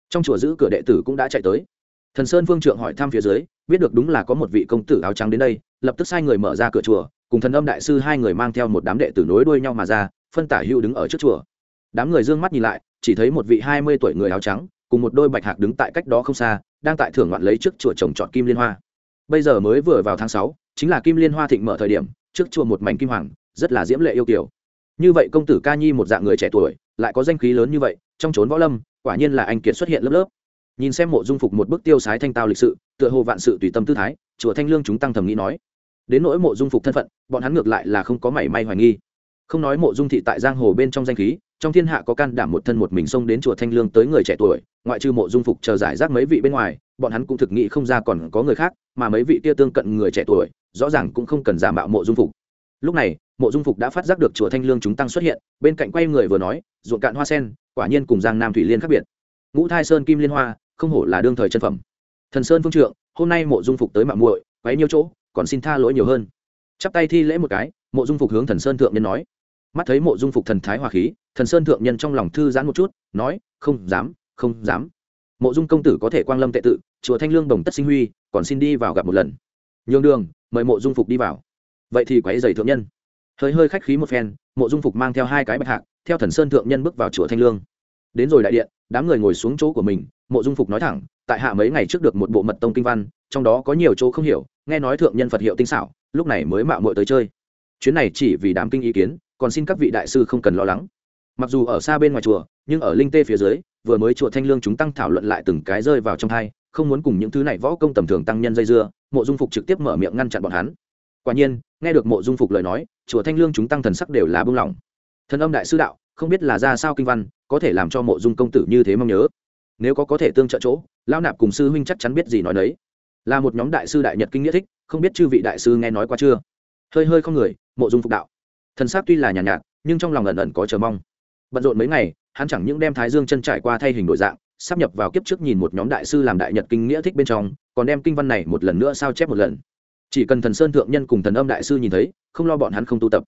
trong chùa giữ cửa đệ tử cũng đã chạy tới thần sơn Vương trượng hỏi thăm phía dưới, biết được đúng là có một vị công tử áo trắng đến đây, lập tức sai người mở ra cửa chùa, cùng thần âm đại sư hai người mang theo một đám đệ tử nối đuôi nhau mà ra, phân tả hữu đứng ở trước chùa. Đám người d ư ơ n g mắt nhìn lại, chỉ thấy một vị hai mươi tuổi người áo trắng, cùng một đôi bạch hạc đứng tại cách đó không xa, đang tại thưởng ngoạn lấy trước chùa trồng trọt kim liên hoa. Bây giờ mới vừa vào tháng sáu, chính là kim liên hoa thịnh mở thời điểm, trước chùa một mảnh kim hoàng, rất là diễm lệ yêu kiểu như vậy công tử ca nhi một dạng người trẻ tuổi, lại có danh khí lớn như vậy, trong trốn võ lâm, quả nhiên là anh kiệt xuất hiện lớp lớp nhìn xem mộ dung phục một bức tiêu sái thanh tao lịch sự, tựa hồ vạn sự tùy tâm tư thái, chùa thanh lương chúng tăng thầm nghĩ nói. Đến nỗi mộ dung phục thân phận, bọn hắn ngược lại là không có mảy may hoài nghi. Không nói mộ dung thị tại giang hồ bên trong danh khí, trong thiên hạ có can đảm một thân một mình xông đến chùa thanh lương tới người trẻ tuổi, ngoại trừ mộ dung phục chờ giải rác mấy vị bên ngoài, bọn hắn cũng thực nghĩ không ra còn có người khác, mà mấy vị kia tương cận người trẻ tuổi, rõ ràng cũng không cần giả mạo mộ dung phục. Lúc này, mộ dung phục đã phát giác được chùa thanh lương chúng tăng xuất hiện, bên cạnh quay người vừa nói, ruộng cạn hoa sen, quả nhiên cùng giang nam thủy liên khác biệt. Ngũ thai sơn kim liên hoa không hổ là đương thời chân phẩm. Thần sơn phương trượng, hôm nay mộ dung phục tới mạng muội, quấy nhiều chỗ, còn xin tha lỗi nhiều hơn. Chắp tay thi lễ một cái, mộ dung phục hướng thần sơn thượng nhân nói. Mắt thấy mộ dung phục thần thái hòa khí, thần sơn thượng nhân trong lòng thư giãn một chút, nói, không dám không dám. Mộ dung công tử có thể quang lâm tệ tự, chùa thanh lương đồng tất sinh huy, còn xin đi vào gặp một lần. Nhường đường, mời mộ dung phục đi vào. Vậy thì quấy rầy thượng nhân. Hơi hơi khách khí một phen, mộ dung phục mang theo hai cái bạch hạc, theo thần sơn thượng nhân bước vào chùa thanh lương. Đến rồi đại điện, đám người ngồi xuống chỗ của mình mộ dung phục nói thẳng, tại hạ mấy ngày trước được một bộ mật tông kinh văn, trong đó có nhiều chỗ không hiểu, nghe nói thượng nhân phật hiệu tinh xảo, lúc này mới mạo muội tới chơi. Chuyến này chỉ vì đám kinh ý kiến, còn xin các vị đại sư không cần lo lắng. Mặc dù ở xa bên ngoài chùa, nhưng ở linh tê phía dưới, vừa mới chùa thanh lương chúng tăng thảo luận lại từng cái rơi vào trong hai, không muốn cùng những thứ này võ công tầm thường tăng nhân dây dưa, mộ dung phục trực tiếp mở miệng ngăn chặn bọn hắn. Quả nhiên, nghe được mộ dung phục lời nói, chùa thanh lương chúng tăng thần sắc đều là bưng lỏng thần âm đại sư đạo, không biết là ra sao kinh văn, có thể làm cho mộ dung công tử như thế mong nhớ nếu có có thể tương trợ chỗ lao nạp cùng sư huynh chắc chắn biết gì nói đấy là một nhóm đại sư đại nhật kinh nghĩa thích không biết chư vị đại sư nghe nói qua chưa? Hơi hơi không người mộ dung phục đạo. Thần s tuy là nhàn nhạt, nhạt nhưng trong lòng ẩn ẩn có chờ mong. Bận rộn mấy ngày hắn chẳng những đem thái dương chân trải qua thay hình đổi dạng sắp nhập vào kiếp trước nhìn một nhóm đại sư làm đại nhật kinh nghĩa thích bên trong còn đem kinh văn này một lần nữa sao chép một lần. Chỉ cần thần sơn thượng nhân cùng thần âm đại sư nhìn thấy không lo bọn hắn không tu tập.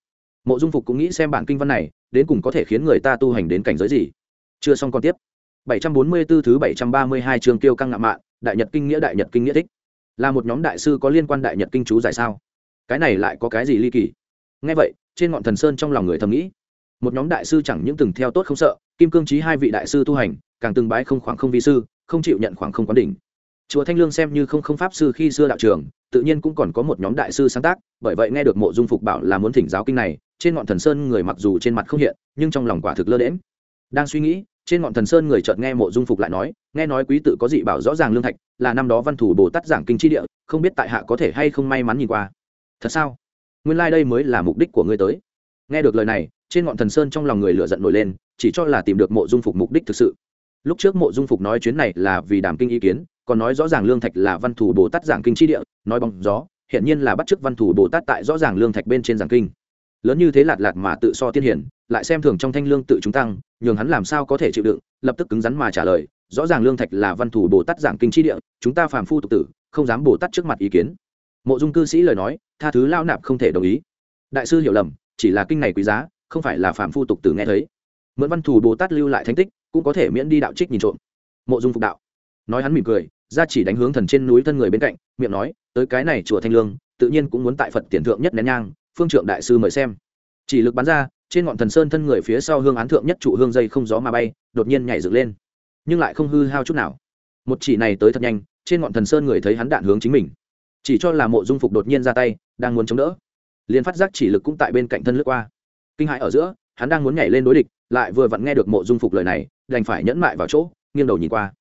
Mộ dung phục cũng nghĩ xem bản kinh văn này đến cùng có thể khiến người ta tu hành đến cảnh giới gì. Chưa xong còn tiếp. 744 thứ 732 chương kiêu căng ngạo mạn, đại nhật kinh nghĩa, đại nhật kinh nghĩa thích. Là một nhóm đại sư có liên quan đại nhật kinh chú giải sao? Cái này lại có cái gì ly kỳ? Nghe vậy, trên ngọn thần sơn trong lòng người thầm nghĩ. Một nhóm đại sư chẳng những từng theo tốt không sợ, kim cương trí hai vị đại sư tu hành, càng từng bái không khoảng không vi sư, không chịu nhận khoảng không quán đỉnh. Chùa thanh lương xem như không không pháp sư khi xưa đạo trường, tự nhiên cũng còn có một nhóm đại sư sáng tác, bởi vậy nghe được mộ dung phục bảo là muốn thỉnh giáo kinh này, trên ngọn thần sơn người mặc dù trên mặt không hiện, nhưng trong lòng quả thực lơ đễnh. đang suy nghĩ trên ngọn thần sơn người chợt nghe mộ dung phục lại nói, nghe nói quý tự có dị bảo rõ ràng lương thạch, là năm đó văn thủ bồ tát giảng kinh chi địa, không biết tại hạ có thể hay không may mắn nhìn qua. Thật sao? Nguyên lai、like、đây mới là mục đích của ngươi tới. Nghe được lời này, trên ngọn thần sơn trong lòng người lựa giận nổi lên, chỉ cho là tìm được mộ dung phục mục đích thực sự. Lúc trước mộ dung phục nói chuyến này là vì đàm kinh ý kiến, còn nói rõ ràng lương thạch là văn thủ bồ tát giảng kinh chi địa, nói bằng gió hiện nhiên là bắt chức văn thủ bồ tát tại rõ ràng lương thạch bên trên giảng kinh. Lớn như thế lạt lạt mà tự so tiên hiển lại xem thường trong thanh lương tự chúng tăng, nhường hắn làm sao có thể chịu đựng, lập tức cứng rắn mà trả lời, rõ ràng lương thạch là văn thủ bồ tát giảng kinh chi địa, chúng ta phàm phu tục tử, không dám bồ tát trước mặt ý kiến. Mộ dung cư sĩ lời nói, tha thứ lao nạp không thể đồng ý. Đại sư hiểu lầm, chỉ là kinh này quý giá, không phải là phàm phu tục tử nghe thấy. Mượn văn thủ bồ tát lưu lại thánh tích, cũng có thể miễn đi đạo trích nhìn trộm. Mộ dung phục đạo. Nói hắn mỉm cười, ra chỉ đánh hướng thần trên núi thân người bên cạnh, miệng nói, tới cái này chùa thanh lương, tự nhiên cũng muốn tại phật tiền thượng nhất nén nhang, phương trượng đại sư mời xem. Chỉ lực bắn ra trên ngọn thần sơn thân người phía sau hương án thượng nhất trụ hương dây không gió mà bay, đột nhiên nhảy dựng lên. Nhưng lại không hư hao chút nào. Một chỉ này tới thật nhanh, trên ngọn thần sơn người thấy hắn đạn hướng chính mình. Chỉ cho là mộ dung phục đột nhiên ra tay, đang muốn chống đỡ. Liền phát giác chỉ lực cũng tại bên cạnh thân lướt qua. Kinh hãi ở giữa, hắn đang muốn nhảy lên đối địch, lại vừa vặn nghe được mộ dung phục lời này, đành phải nhẫn mại vào chỗ, nghiêng đầu nhìn qua.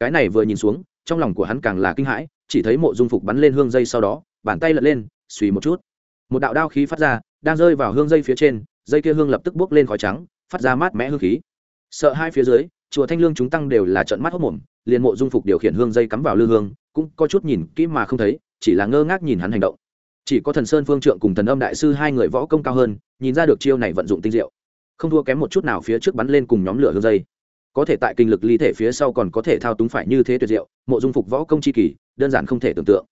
Cái này vừa nhìn xuống, trong lòng của hắn càng là kinh hãi, chỉ thấy mộ dung phục bắn lên hương dây sau đó, bàn tay lật lên, suy một chút. Một đạo đao khí phát ra, đang rơi vào hương dây phía trên dây kia hương lập tức bốc lên khói trắng, phát ra mát mẻ hương khí. Sợ hai phía dưới, chùa thanh lương chúng tăng đều là trận mắt hốc mồm, liền mộ dung phục điều khiển hương dây cắm vào lư hương, cũng có chút nhìn kỹ mà không thấy, chỉ là ngơ ngác nhìn hắn hành động. Chỉ có thần sơn phương trượng cùng thần âm đại sư hai người võ công cao hơn, nhìn ra được chiêu này vận dụng tinh diệu. Không thua kém một chút nào phía trước bắn lên cùng nhóm lửa hương dây. Có thể tại kinh lực ly thể phía sau còn có thể thao túng phải như thế tuyệt diệu, mộ dung phục võ công chi kỳ, đơn giản không thể tưởng tượng.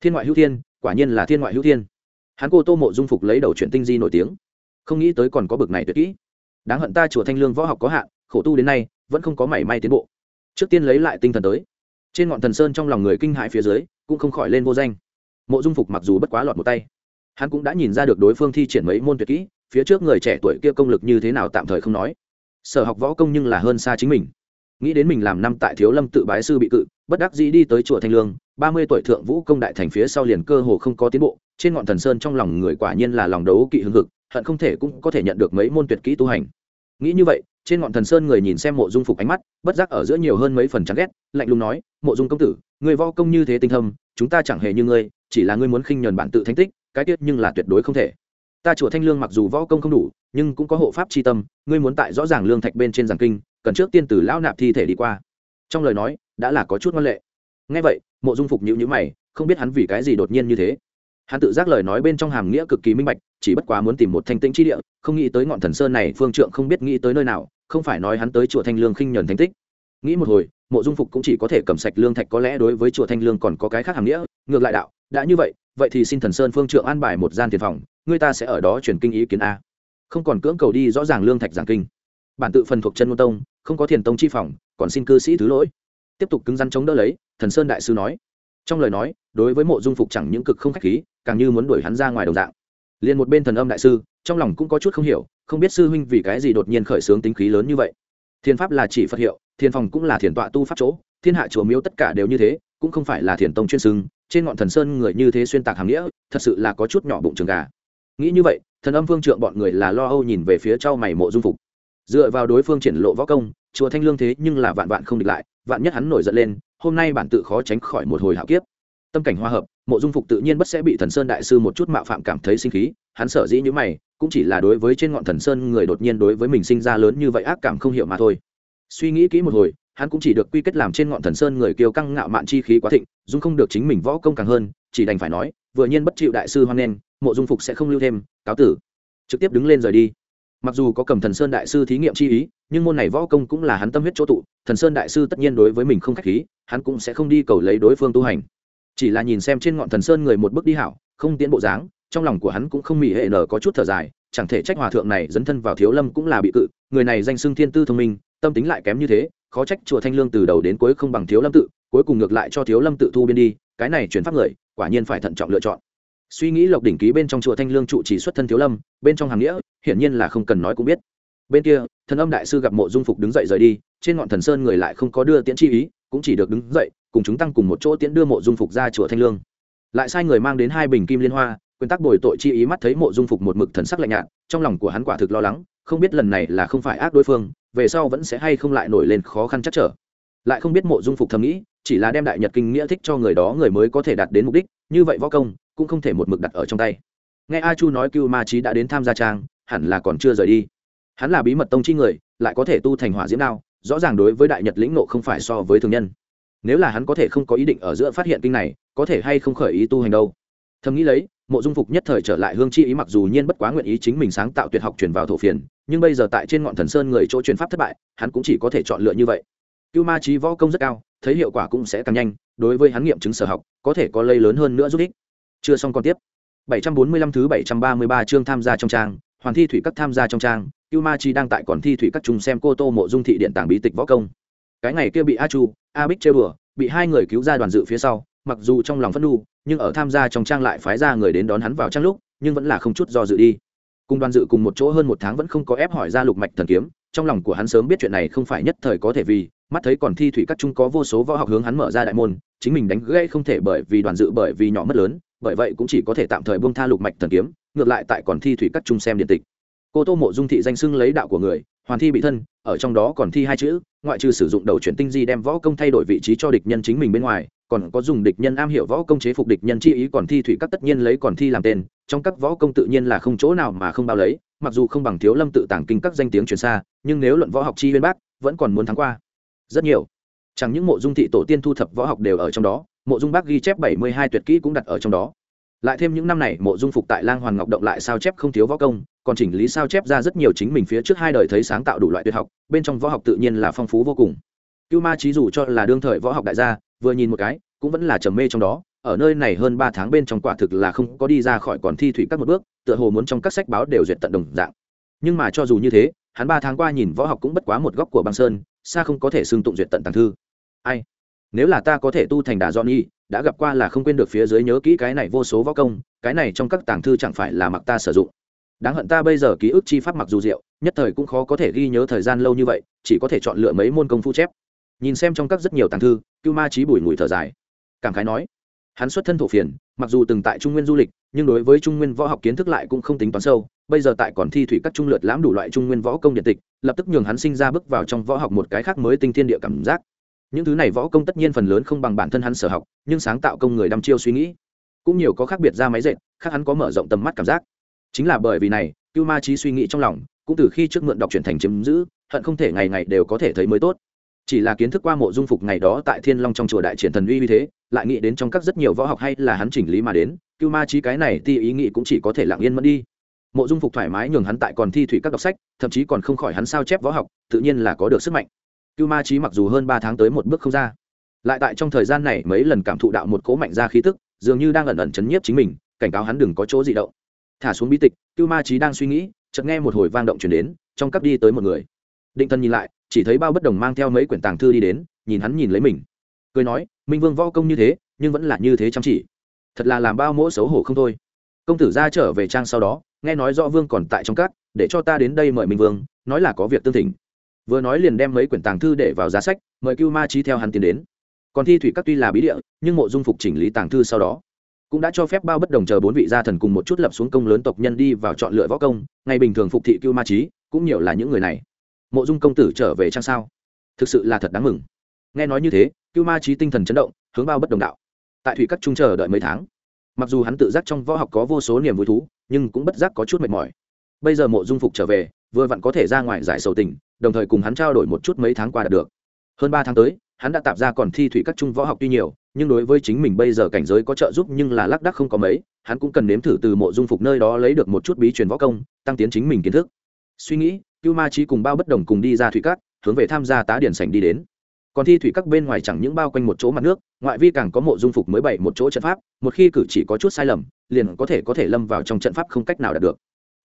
Thiên ngoại hữu thiên, quả nhiên là thiên ngoại hữu thiên. Hắn cô tô mộ dung phục lấy đầu chuyện tinh di nổi tiếng không nghĩ tới còn có bực này tuyệt kỹ. Đáng hận ta chùa thanh lương võ học có hạn, khổ tu đến nay, vẫn không có mảy may tiến bộ. Trước tiên lấy lại tinh thần tới. Trên ngọn thần sơn trong lòng người kinh hại phía dưới, cũng không khỏi lên vô danh. Mộ dung phục mặc dù bất quá lọt một tay, hắn cũng đã nhìn ra được đối phương thi triển mấy môn tuyệt kỹ, phía trước người trẻ tuổi kia công lực như thế nào tạm thời không nói. Sở học võ công nhưng là hơn xa chính mình. Nghĩ đến mình làm năm tại thiếu lâm tự bái sư bị cự, bất đắc dĩ đi tới chùa thanh lương, ba mươi tuổi thượng vũ công đại thành phía sau liền cơ hồ không có tiến bộ, trên ngọn thần sơn trong lòng người quả nhiên là lòng đấu kỵ hưng hực hận không thể cũng có thể nhận được mấy môn tuyệt kỹ tu hành. Nghĩ như vậy, trên ngọn thần sơn người nhìn xem mộ dung phục ánh mắt, bất giác ở giữa nhiều hơn mấy phần chán ghét, lạnh lùng nói, mộ dung công tử, người võ công như thế tinh thâm, chúng ta chẳng hề như ngươi, chỉ là ngươi muốn khinh nhờn bản tự thánh tích, cái tiết nhưng là tuyệt đối không thể. Ta chùa thanh lương mặc dù võ công không đủ, nhưng cũng có hộ pháp c h i tâm, ngươi muốn tại rõ ràng lương thạch bên trên giảng kinh, cần trước tiên từ lão nạp thi thể đi qua. Trong lời nói, đã là có chút ngoan lệ. Ngay vậy, mộ dung phục nhữ nhữ mày, không biết hắn vì cái gì đột nhiên như thế hắn tự giác lời nói bên trong hàm nghĩa cực kỳ minh bạch, chỉ bất quá muốn tìm một thanh tĩnh chi địa, không nghĩ tới ngọn thần sơn này phương trượng không biết nghĩ tới nơi nào, không phải nói hắn tới chùa thanh lương khinh nhuần thanh tích. Nghĩ một hồi, mộ dung phục cũng chỉ có thể cầm sạch lương thạch có lẽ đối với chùa thanh lương còn có cái khác hàm nghĩa, ngược lại đạo, đã như vậy vậy thì xin thần sơn phương trượng an bài một gian tiền phòng, người ta sẽ ở đó truyền kinh ý kiến a. Không còn cưỡng cầu đi rõ ràng lương thạch giảng kinh. Bản tự phần thuộc chân môn tông, không có thiền tông chi phòng, còn xin cư sĩ thứ lỗi. Tiếp tục cứng rắn chống đỡ lấy, thần sơn đại sư nói. Trong lời nói đối với mộ dung phục chẳng những cực không khách khí, càng như muốn đuổi hắn ra ngoài đồng dạng. Liền một bên thần âm đại sư, trong lòng cũng có chút không hiểu, không biết sư huynh vì cái gì đột nhiên khởi xướng tính khí lớn như vậy. Thiên pháp là chỉ phật hiệu thiên phòng cũng là thiền tọa tu pháp chỗ, thiên hạ chùa miếu tất cả đều như thế, cũng không phải là thiền tông chuyên sưng trên ngọn thần sơn người như thế xuyên tạc hàm nghĩa, thật sự là có chút nhỏ bụng trường gà. Nghĩ như vậy, thần âm vương trượng bọn người là lo âu nhìn về phía trao mày mộ dung phục. Dựa vào đối phương triển lộ võ công, chùa thanh lương thế nhưng là vạn vạn không địch lại, vạn nhất hắn nổi giận lên, hôm nay bản tự khó tránh khỏi một hồi hạo kiếp tâm cảnh hòa hợp, mộ dung phục tự nhiên bất sẽ bị thần sơn đại sư một chút mạo phạm cảm thấy sinh khí, hắn sở dĩ như mày, cũng chỉ là đối với trên ngọn thần sơn người đột nhiên đối với mình sinh ra lớn như vậy ác cảm không hiểu mà thôi. Suy nghĩ kỹ một hồi, hắn cũng chỉ được quy kết làm trên ngọn thần sơn người kiêu căng ngạo mạn chi khí quá thịnh, dung không được chính mình võ công càng hơn, chỉ đành phải nói, vừa nhiên bất chịu đại sư hoan nghênh, mộ dung phục sẽ không lưu thêm, cáo tử. Trực tiếp đứng lên rời đi. Mặc dù có cầm thần sơn đại sư thí nghiệm chi ý, nhưng môn này võ công cũng là hắn tâm huyết chỗ tụ, thần sơn đại sư tất nhiên đối với mình không k h á c h khí, hắn cũng sẽ không đi cầu lấy đối phương tu hành chỉ là nhìn xem trên ngọn thần sơn người một bước đi hảo, không tiến bộ dáng, trong lòng của hắn cũng không mỉ hệ nở có chút thở dài, chẳng thể trách hòa thượng này dấn thân vào thiếu lâm cũng là bị cự, người này danh xưng thiên tư thông minh, tâm tính lại kém như thế, khó trách chùa thanh lương từ đầu đến cuối không bằng thiếu lâm tự, cuối cùng ngược lại cho thiếu lâm tự thu biên đi, cái này chuyển pháp người, quả nhiên phải thận trọng lựa chọn. Suy nghĩ lộc đỉnh ký bên trong chùa thanh lương trụ chỉ xuất thân thiếu lâm, bên trong hàng nghĩa, hiển nhiên là không cần nói cũng biết. Bên kia, thần âm đại sư gặp mộ dung phục đứng dậy rời đi, trên ngọn thần sơn người lại không có đưa tiễn chi ý, cũng chỉ được đứng dậy cùng chúng tăng cùng một chỗ tiễn đưa mộ dung phục ra chùa thanh lương. Lại sai người mang đến hai bình kim liên hoa, quyền tắc bồi tội chi ý mắt thấy mộ dung phục một mực thần sắc lạnh nhạt, trong lòng của hắn quả thực lo lắng, không biết lần này là không phải ác đối phương, về sau vẫn sẽ hay không lại nổi lên khó khăn chắc trở. Lại không biết mộ dung phục thầm nghĩ, chỉ là đem đại nhật kinh nghĩa thích cho người đó người mới có thể đạt đến mục đích, như vậy võ công, cũng không thể một mực đặt ở trong tay. Nghe a chu nói cưu ma trí đã đến tham gia trang, hẳn là còn chưa rời đi. Hắn là bí mật tông chi người, lại có thể tu thành hỏa diễm đao, rõ ràng đối với đại nhật lĩnh nộ không phải so với thường nhân nếu là hắn có thể không có ý định ở giữa phát hiện kinh này, có thể hay không khởi ý tu hành đâu? Thầm nghĩ lấy, mộ dung phục nhất thời trở lại hương chi ý mặc dù nhiên bất quá nguyện ý chính mình sáng tạo tuyệt học truyền vào thổ phiền, nhưng bây giờ tại trên ngọn thần sơn người chỗ truyền pháp thất bại, hắn cũng chỉ có thể chọn lựa như vậy. Cưu ma trí võ công rất cao, thấy hiệu quả cũng sẽ càng nhanh, đối với hắn nghiệm chứng sở học, có thể có lây lớn hơn nữa giúp ích. Chưa xong còn tiếp. 745 thứ 733 chương tham gia trong trang hoàn thi thủy các tham gia trong trang, cưu ma chi đang tại còn thi thủy các chung xem cô tô mộ dung thị điện tàng bí tịch võ công. Cái ngày kia bị a chu a bích trêu đùa, bị hai người cứu ra đoàn dự phía sau, mặc dù trong lòng phẫn nộ, nhưng ở tham gia trong trang lại phái ra người đến đón hắn vào trang lúc, nhưng vẫn là không chút do dự đi. Cùng đoàn dự cùng một chỗ hơn một tháng vẫn không có ép hỏi ra lục mạch thần kiếm, trong lòng của hắn sớm biết chuyện này không phải nhất thời có thể vì, mắt thấy còn thi thủy các trung có vô số võ học hướng hắn mở ra đại môn, chính mình đánh gãy không thể bởi vì đoàn dự bởi vì nhỏ mất lớn, bởi vậy cũng chỉ có thể tạm thời buông tha lục mạch thần kiếm, ngược lại tại còn thi thủy các trung xem điện tịch. Cô tô mộ dung thị danh xưng lấy đạo của người hoàn thi bị thân, ở trong đó còn thi hai chữ, ngoại trừ sử dụng đầu chuyển tinh di đem võ công thay đổi vị trí cho địch nhân chính mình bên ngoài, còn có dùng địch nhân am hiểu võ công chế phục địch nhân chi ý còn thi thủy các tất nhiên lấy còn thi làm tên, trong các võ công tự nhiên là không chỗ nào mà không bao lấy, mặc dù không bằng thiếu lâm tự tàng kinh các danh tiếng truyền xa, nhưng nếu luận võ học chi bên bác, vẫn còn muốn thắng qua. Rất nhiều. Chẳng những mộ dung thị tổ tiên thu thập võ học đều ở trong đó, mộ dung bác ghi chép bảy mươi hai tuyệt kỹ cũng đặt ở trong đó. Lại thêm những năm này mộ dung phục tại lang hoàn ngọc động lại sao chép không thiếu võ công còn chỉnh lý sao chép ra rất nhiều chính mình phía trước hai đời thấy sáng tạo đủ loại tuyệt học, bên trong võ học tự nhiên là phong phú vô cùng. Cưu ma trí dù cho là đương thời võ học đại gia, vừa nhìn một cái, cũng vẫn là trầm mê trong đó, ở nơi này hơn ba tháng bên trong quả thực là không có đi ra khỏi còn thi thủy các một bước, tựa hồ muốn trong các sách báo đều duyệt tận đồng dạng. Nhưng mà cho dù như thế, hắn ba tháng qua nhìn võ học cũng bất quá một góc của băng sơn, xa không có thể xưng tụng duyệt tận tàng thư. Ai? Nếu là ta có thể tu thành đà dọn y đã gặp qua là không quên được phía dưới nhớ kỹ cái này vô số võ công, cái này trong các tàng thư chẳng phải là mặc ta sử dụng đáng hận ta bây giờ ký ức chi pháp mặc dù diệu, nhất thời cũng khó có thể ghi nhớ thời gian lâu như vậy, chỉ có thể chọn lựa mấy môn công phu chép. Nhìn xem trong các rất nhiều tàng thư, cưu ma trí bùi mùi thở dài. Cảm khái nói, hắn xuất thân thổ phiền, mặc dù từng tại trung nguyên du lịch, nhưng đối với trung nguyên võ học kiến thức lại cũng không tính toán sâu, bây giờ tại còn thi thủy các trung lượt lãm đủ loại trung nguyên võ công điện tịch, lập tức nhường hắn sinh ra bước vào trong võ học một cái khác mới tinh thiên địa cảm giác. Những thứ này võ công tất nhiên phần lớn không bằng bản thân hắn sở học, nhưng sáng tạo công người đăm chiêu suy nghĩ cũng nhiều có khác biệt ra máy dệt, khác hắn có mở rộng tầm mắt cảm giác chính là bởi vì này, cưu ma trí suy nghĩ trong lòng, cũng từ khi trước mượn đọc truyền thành chiếm giữ, hận không thể ngày ngày đều có thể thấy mới tốt. Chỉ là kiến thức qua mộ dung phục ngày đó tại thiên long trong chùa đại triển thần uy như thế, lại nghĩ đến trong các rất nhiều võ học hay là hắn chỉnh lý mà đến, cưu ma trí cái này ti ý nghĩ cũng chỉ có thể lặng yên mất đi. Mộ dung phục thoải mái nhường hắn tại còn thi thủy các đọc sách, thậm chí còn không khỏi hắn sao chép võ học, tự nhiên là có được sức mạnh. Cưu ma trí mặc dù hơn ba tháng tới một bước không ra, lại tại trong thời gian này mấy lần cảm thụ đạo một cố mạnh ra khí tức, dường như đang ẩn ẩn chấn nhiếp chính mình, cảnh cáo hắn đừng có chỗ gì động thả xuống bí tịch, cưu ma trí đang suy nghĩ, chợt nghe một hồi vang động chuyển đến, trong cắp đi tới một người. Định thân nhìn lại, chỉ thấy bao bất đồng mang theo mấy quyển tàng thư đi đến, nhìn hắn nhìn lấy mình. Cười nói, minh vương võ công như thế, nhưng vẫn là như thế chăm chỉ. Thật là làm bao mỗ xấu hổ không thôi. Công tử ra trở về trang sau đó, nghe nói rõ vương còn tại trong các để cho ta đến đây mời minh vương, nói là có việc tương thỉnh. Vừa nói liền đem mấy quyển tàng thư để vào giá sách, mời cưu ma trí theo hắn tiến đến. Còn thi thủy các tuy là bí địa, nhưng mộ dung phục chỉnh lý tàng thư sau đó cũng đã cho phép bao bất đồng chờ bốn vị gia thần cùng một chút lập xuống công lớn tộc nhân đi vào chọn lựa võ công, ngày bình thường phục thị cưu ma trí cũng nhiều là những người này. Mộ dung công tử trở về trang sao? Thực sự là thật đáng mừng. Nghe nói như thế, cưu ma trí tinh thần chấn động, hướng bao bất đồng đạo. Tại thủy các trung chờ đợi mấy tháng, mặc dù hắn tự giác trong võ học có vô số niềm vui thú, nhưng cũng bất giác có chút mệt mỏi. Bây giờ mộ dung phục trở về, vừa vặn có thể ra ngoài giải sầu tình, đồng thời cùng hắn trao đổi một chút mấy tháng qua đạt được. Hơn ba tháng tới, hắn đã tạp ra còn thi thủy các trung võ học tuy nhiều nhưng đối với chính mình bây giờ cảnh giới có trợ giúp nhưng là lác đác không có mấy, hắn cũng cần nếm thử từ mộ dung phục nơi đó lấy được một chút bí truyền võ công, tăng tiến chính mình kiến thức. Suy nghĩ, cưu ma trí cùng bao bất đồng cùng đi ra thủy các, hướng về tham gia tá điển sảnh đi đến. Còn thi thủy các bên ngoài chẳng những bao quanh một chỗ mặt nước, ngoại vi càng có mộ dung phục mới bảy một chỗ trận pháp, một khi cử chỉ có chút sai lầm, liền có thể có thể lâm vào trong trận pháp không cách nào đạt được.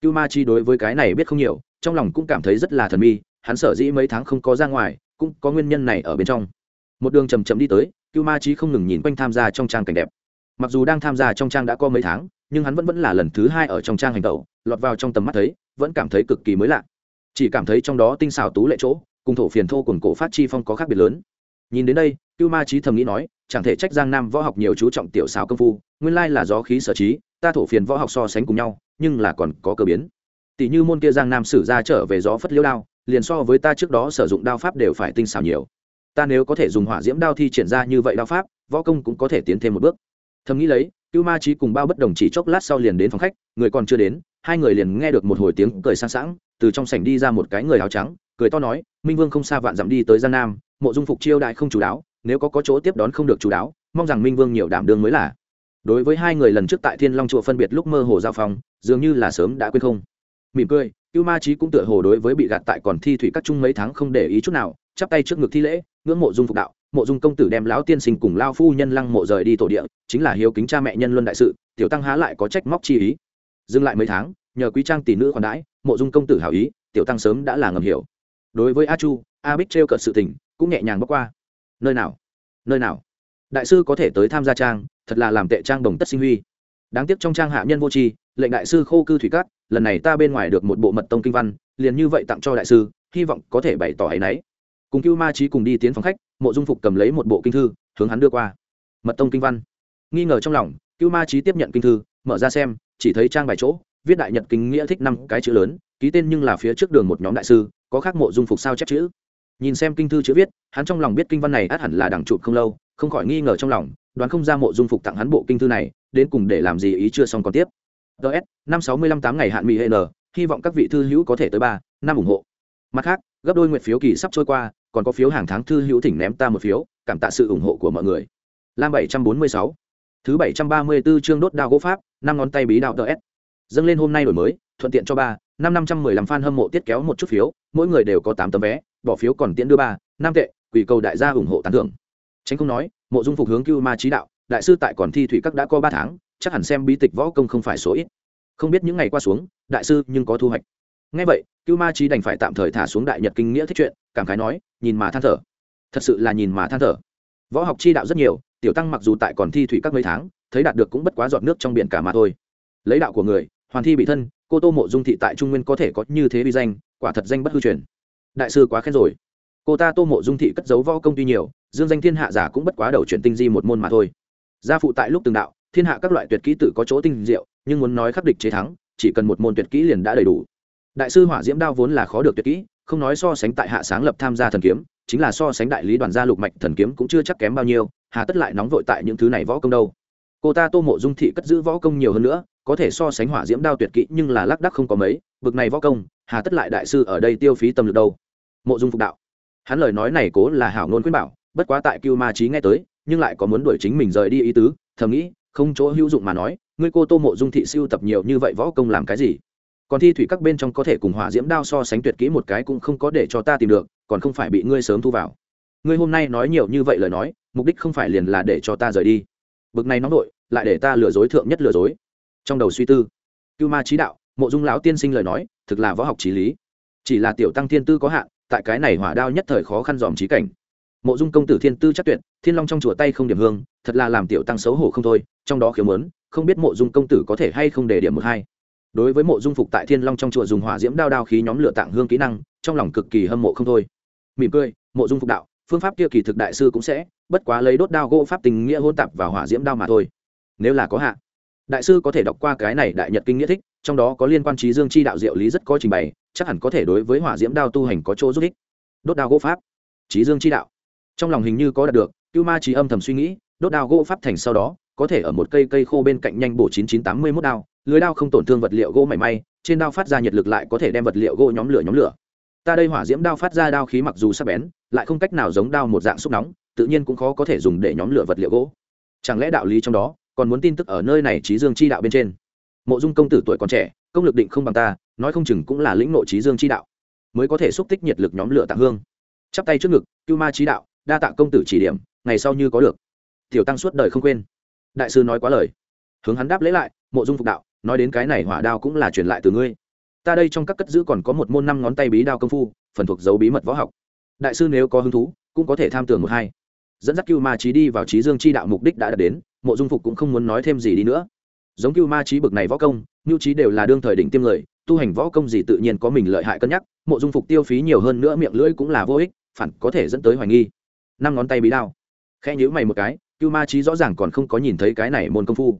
Cưu ma chi đối với cái này biết không nhiều, trong lòng cũng cảm thấy rất là thần mi, hắn sở dĩ mấy tháng không có ra ngoài, cũng có nguyên nhân này ở bên trong. Một đường chầm chậm đi tới cưu ma trí không ngừng nhìn quanh tham gia trong trang cảnh đẹp. Mặc dù đang tham gia trong trang đã có mấy tháng, nhưng hắn vẫn vẫn là lần thứ hai ở trong trang hành tẩu, lọt vào trong tầm mắt thấy, vẫn cảm thấy cực kỳ mới lạ. Chỉ cảm thấy trong đó tinh xảo tú lệ chỗ, cùng thổ phiền thô cùng cổ phát chi phong có khác biệt lớn. Nhìn đến đây, cưu ma trí thầm nghĩ nói, chẳng thể trách giang nam võ học nhiều chú trọng tiểu xảo công phu, nguyên lai là gió khí sở trí, ta thổ phiền võ học so sánh cùng nhau, nhưng là còn có cơ biến. Tỷ như môn kia giang nam sử ra trở về gió phất liêu đao, liền so với ta trước đó sử dụng đao pháp đều phải tinh xảo nhiều ta nếu có thể dùng hỏa diễm đao thi triển ra như vậy đao pháp, võ công cũng có thể tiến thêm một bước. Thầm nghĩ lấy, cưu ma trí cùng bao bất đồng chỉ chốc lát sau liền đến phòng khách, người còn chưa đến, hai người liền nghe được một hồi tiếng cười sang sảng, từ trong sảnh đi ra một cái người áo trắng, cười to nói, minh vương không xa vạn dặm đi tới giang nam, mộ dung phục chiêu đại không chủ đáo, nếu có có chỗ tiếp đón không được chủ đáo, mong rằng minh vương nhiều đảm đương mới là. Đối với hai người lần trước tại thiên long chùa phân biệt lúc mơ hồ giao phong, dường như là sớm đã quên không. Mỉm cười, cưu ma trí cũng tựa hồ đối với bị gạt tại còn thi thủy các chung mấy tháng không để ý chút nào, chắp tay trước ngực thi lễ ngưỡng mộ dung phục đạo, mộ dung công tử đem lão tiên sinh cùng lao phu nhân lăng mộ rời đi tổ địa, chính là hiếu kính cha mẹ nhân luân đại sự, tiểu tăng há lại có trách móc chi ý. Dừng lại mấy tháng, nhờ quý trang tỷ nữ khoản đãi, mộ dung công tử hảo ý, tiểu tăng sớm đã là ngầm hiểu. Đối với a chu, a bích trêu cợt sự tình, cũng nhẹ nhàng bước qua. Nơi nào? Nơi nào? Đại sư có thể tới tham gia trang, thật là làm tệ trang đồng tất sinh huy. Đáng tiếc trong trang hạ nhân vô tri, lệnh đại sư khô cư thủy cát, lần này ta bên ngoài được một bộ mật tông kinh văn, liền như vậy tặng cho đại sư, hy vọng có thể bày tỏ ấ y n ấ y cùng cưu ma trí cùng đi tiến phòng khách mộ dung phục cầm lấy một bộ kinh thư hướng hắn đưa qua. Mật tông kinh văn. Nghi ngờ trong lòng cưu ma trí tiếp nhận kinh thư mở ra xem chỉ thấy trang bài chỗ viết đại nhật kinh nghĩa thích năm cái chữ lớn ký tên nhưng là phía trước đường một nhóm đại sư có khác mộ dung phục sao chép chữ. Nhìn xem kinh thư chữ viết hắn trong lòng biết kinh văn này át hẳn là đằng chụp không lâu không khỏi nghi ngờ trong lòng đoán không ra mộ dung phục tặng hắn bộ kinh thư này đến cùng để làm gì ý chưa xong còn tiếp. Ts năm sáu mươi lăm tám ngày hạn mỹ n, hy vọng các vị thư hữu có thể tới ba năm ủng hộ. Mặt khác gấp đôi nguyện phiếu kỳ sắp trôi qua còn có phiếu hàng tháng thư hữu thỉnh ném ta một phiếu, cảm tạ sự ủng hộ của mọi người. Lam bảy trăm bốn mươi sáu. Thứ bảy trăm ba mươi 734 chương đốt đao gỗ pháp, năm ngón tay bí đạo ts dâng lên hôm nay đổi mới, thuận tiện cho ba, năm năm trăm mười lăm fan hâm mộ tiết kéo một chút phiếu, mỗi người đều có tám tấm vé, bỏ phiếu còn tiễn đưa ba, năm tệ, quỷ cầu đại gia ủng hộ tán thưởng. Tránh không nói, mộ dung phục hướng cưu ma trí đạo, đại sư tại còn thi thủy các đã có ba tháng, chắc hẳn xem bí tịch võ công không phải số ít. Không biết những ngày qua xuống, đại sư nhưng có thu hoạch ngay vậy, cưu ma trí đành phải tạm thời thả xuống đại nhật kinh nghĩa thích chuyện, cảm khái nói, nhìn mà than thở. Thật sự là nhìn mà than thở. Võ học chi đạo rất nhiều, tiểu tăng mặc dù tại còn thi thủy các mấy tháng, thấy đạt được cũng bất quá giọt nước trong biển cả mà thôi. Lấy đạo của người hoàn thi bị thân, cô tô mộ dung thị tại trung nguyên có thể có như thế uy danh, quả thật danh bất hư truyền. Đại sư quá khen rồi. Cô ta tô mộ dung thị cất giấu võ công tuy nhiều, dương danh thiên hạ giả cũng bất quá đầu chuyển tinh di một môn mà thôi. Gia phụ tại lúc từng đạo, thiên hạ các loại tuyệt kỹ tự có chỗ tinh diệu, nhưng muốn nói khắc địch chế thắng, chỉ cần một môn tuyệt kỹ liền đã đầy đủ đại sư hỏa diễm đao vốn là khó được tuyệt kỹ, không nói so sánh tại hạ sáng lập tham gia thần kiếm, chính là so sánh đại lý đoàn gia lục mạch thần kiếm cũng chưa chắc kém bao nhiêu, hà tất lại nóng vội tại những thứ này võ công đâu. Cô ta tô mộ dung thị cất giữ võ công nhiều hơn nữa, có thể so sánh hỏa diễm đao tuyệt kỹ nhưng là lác đắc không có mấy, bực này võ công, hà tất lại đại sư ở đây tiêu phí tâm lực đâu. Mộ dung phục đạo. Hắn lời nói này cố là hảo ngôn khuyên bảo, bất quá tại cưu ma trí nghe tới, nhưng lại có muốn đuổi chính mình rời đi ý tứ, thầm nghĩ, không chỗ hữu dụng mà nói, ngươi cô tô mộ dung thị siêu tập nhiều như vậy võ công làm cái gì? Còn thi thủy các bên trong có thể cùng hỏa diễm đao so sánh tuyệt kỹ một cái cũng không có để cho ta tìm được, còn không phải bị ngươi sớm thu vào. Ngươi hôm nay nói nhiều như vậy lời nói, mục đích không phải liền là để cho ta rời đi. Bực này nóng nội, lại để ta lừa dối thượng nhất lừa dối. Trong đầu suy tư, cưu ma trí đạo, mộ dung lão tiên sinh lời nói, thực là võ học trí lý. Chỉ là tiểu tăng thiên tư có hạn, tại cái này hỏa đao nhất thời khó khăn dòm trí cảnh. Mộ dung công tử thiên tư chắc tuyệt, thiên long trong chùa tay không điểm hương, thật là làm tiểu tăng xấu hổ không thôi, trong đó khiếu mớn không biết mộ dung công tử có thể hay không để điểm một hai đối với mộ dung phục tại thiên long trong chùa dùng hỏa diễm đao đao khí nhóm lửa tạng hương kỹ năng, trong lòng cực kỳ hâm mộ không thôi. Mỉm cười, mộ dung phục đạo, phương pháp kia kỳ thực đại sư cũng sẽ, bất quá lấy đốt đao gỗ pháp tình nghĩa hôn tạp vào hỏa diễm đao mà thôi. Nếu là có hạ, đại sư có thể đọc qua cái này đại nhật kinh nghĩa thích, trong đó có liên quan trí dương chi đạo diệu lý rất có trình bày, chắc hẳn có thể đối với hỏa diễm đao tu hành có chỗ giúp ích. Đốt đao gỗ pháp, trí dương chi đạo. Trong lòng hình như có đạt được, cưu ma trí âm thầm suy nghĩ, đốt đao gỗ pháp thành sau đó, có thể ở một cây cây khô bên cạnh nhanh bổ chín chín tám mươi mốt đao lưới đao không tổn thương vật liệu gỗ mảy may, trên đao phát ra nhiệt lực lại có thể đem vật liệu gỗ nhóm lửa nhóm lửa. Ta đây hỏa diễm đao phát ra đao khí mặc dù sắc bén, lại không cách nào giống đao một dạng xúc nóng, tự nhiên cũng khó có thể dùng để nhóm lửa vật liệu gỗ. Chẳng lẽ đạo lý trong đó còn muốn tin tức ở nơi này trí dương chi đạo bên trên? Mộ dung công tử tuổi còn trẻ, công lực định không bằng ta, nói không chừng cũng là lĩnh nội trí dương chi đạo, mới có thể xúc tích nhiệt lực nhóm lửa tạng hương. Chắp tay trước ngực, cưu ma trí đạo, đa tạ công tử chỉ điểm, ngày sau như có được. Tiểu tăng suốt đời không quên. Đại sư nói quá lời. Hướng hắn đáp lễ lại, mộ dung phục đạo nói đến cái này hỏa đao cũng là truyền lại từ ngươi. Ta đây trong các cất giữ còn có một môn năm ngón tay bí đao công phu, phần thuộc dấu bí mật võ học. Đại sư nếu có hứng thú, cũng có thể tham tưởng một hai. Dẫn dắt cưu ma trí đi vào trí dương chi đạo mục đích đã đạt đến, mộ dung phục cũng không muốn nói thêm gì đi nữa. Giống cưu ma trí bực này võ công mưu trí đều là đương thời đỉnh tiêm người, tu hành võ công gì tự nhiên có mình lợi hại cân nhắc, mộ dung phục tiêu phí nhiều hơn nữa miệng lưỡi cũng là vô ích, phản có thể dẫn tới hoài nghi. Năm ngón tay bí đao. Khẽ nhữ mày một cái cưu ma trí rõ ràng còn không có nhìn thấy cái này môn công phu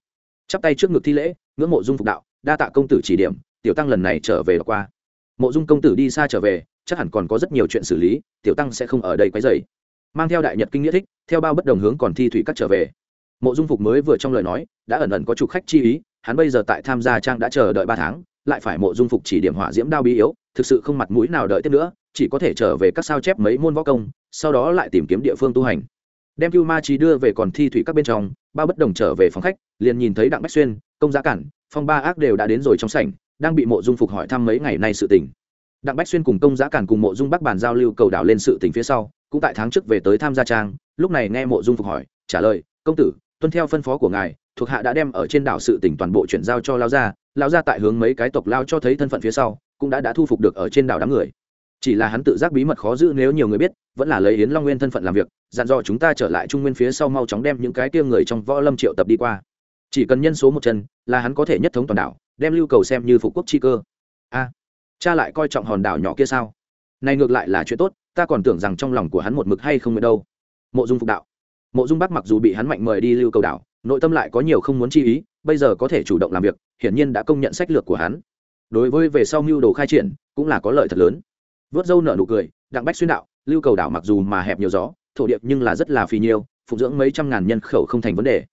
chắp tay trước ngực thi lễ, ngưỡng mộ dung phục đạo, đa tạ công tử chỉ điểm, tiểu tăng lần này trở về qua. Mộ dung công tử đi xa trở về, chắc hẳn còn có rất nhiều chuyện xử lý, tiểu tăng sẽ không ở đây quấy dày mang theo đại nhật kinh nghĩa thích, theo bao bất đồng hướng còn thi thủy các trở về. Mộ dung phục mới vừa trong lời nói, đã ẩn ẩn có trục khách chi ý, hắn bây giờ tại tham gia trang đã chờ đợi ba tháng, lại phải mộ dung phục chỉ điểm hỏa diễm đao bí yếu, thực sự không mặt mũi nào đợi tiếp nữa, chỉ có thể trở về các sao chép mấy môn võ công, sau đó lại tìm kiếm địa phương tu hành đem cưu ma trí đưa về còn thi thủy các bên trong ba bất đồng trở về phòng khách, liền nhìn thấy đặng bách xuyên, công giá cản, phong ba ác đều đã đến rồi trong sảnh, đang bị mộ dung phục hỏi thăm mấy ngày nay sự tình. Đặng bách xuyên cùng công giá cản cùng mộ dung bắc bàn giao lưu cầu đảo lên sự tình phía sau, cũng tại tháng trước về tới tham gia trang, lúc này nghe mộ dung phục hỏi, trả lời, công tử, tuân theo phân phó của ngài, thuộc hạ đã đem ở trên đảo sự tỉnh toàn bộ chuyển giao cho lao gia lao gia tại hướng mấy cái tộc lao cho thấy thân phận phía sau, cũng đã đã thu phục được ở trên đảo đám người chỉ là hắn tự giác bí mật khó giữ nếu nhiều người biết, vẫn là lấy yến long nguyên thân phận làm việc, dặn dò chúng ta trở lại trung nguyên phía sau mau chóng đem những cái kia người trong võ lâm triệu tập đi qua. Chỉ cần nhân số một chân, là hắn có thể nhất thống toàn đảo, đem lưu cầu xem như phục quốc chi cơ. A, cha lại coi trọng hòn đảo nhỏ kia sao? Này ngược lại là chuyện tốt, ta còn tưởng rằng trong lòng của hắn một mực hay không ở đâu. Mộ dung phục đạo. Mộ dung bắc mặc dù bị hắn mạnh mời đi lưu cầu đảo, nội tâm lại có nhiều không muốn chi ý, bây giờ có thể chủ động làm việc, hiển nhiên đã công nhận sách lược của hắn. Đối với về sau mưu đồ khai triển, cũng là có lợi thật lớn vớt dâu nở nụ cười, đặng bách xuyên đạo, lưu cầu đảo mặc dù mà hẹp nhiều gió, thổ điệp nhưng là rất là phì nhiêu phục dưỡng mấy trăm ngàn nhân khẩu không thành vấn đề.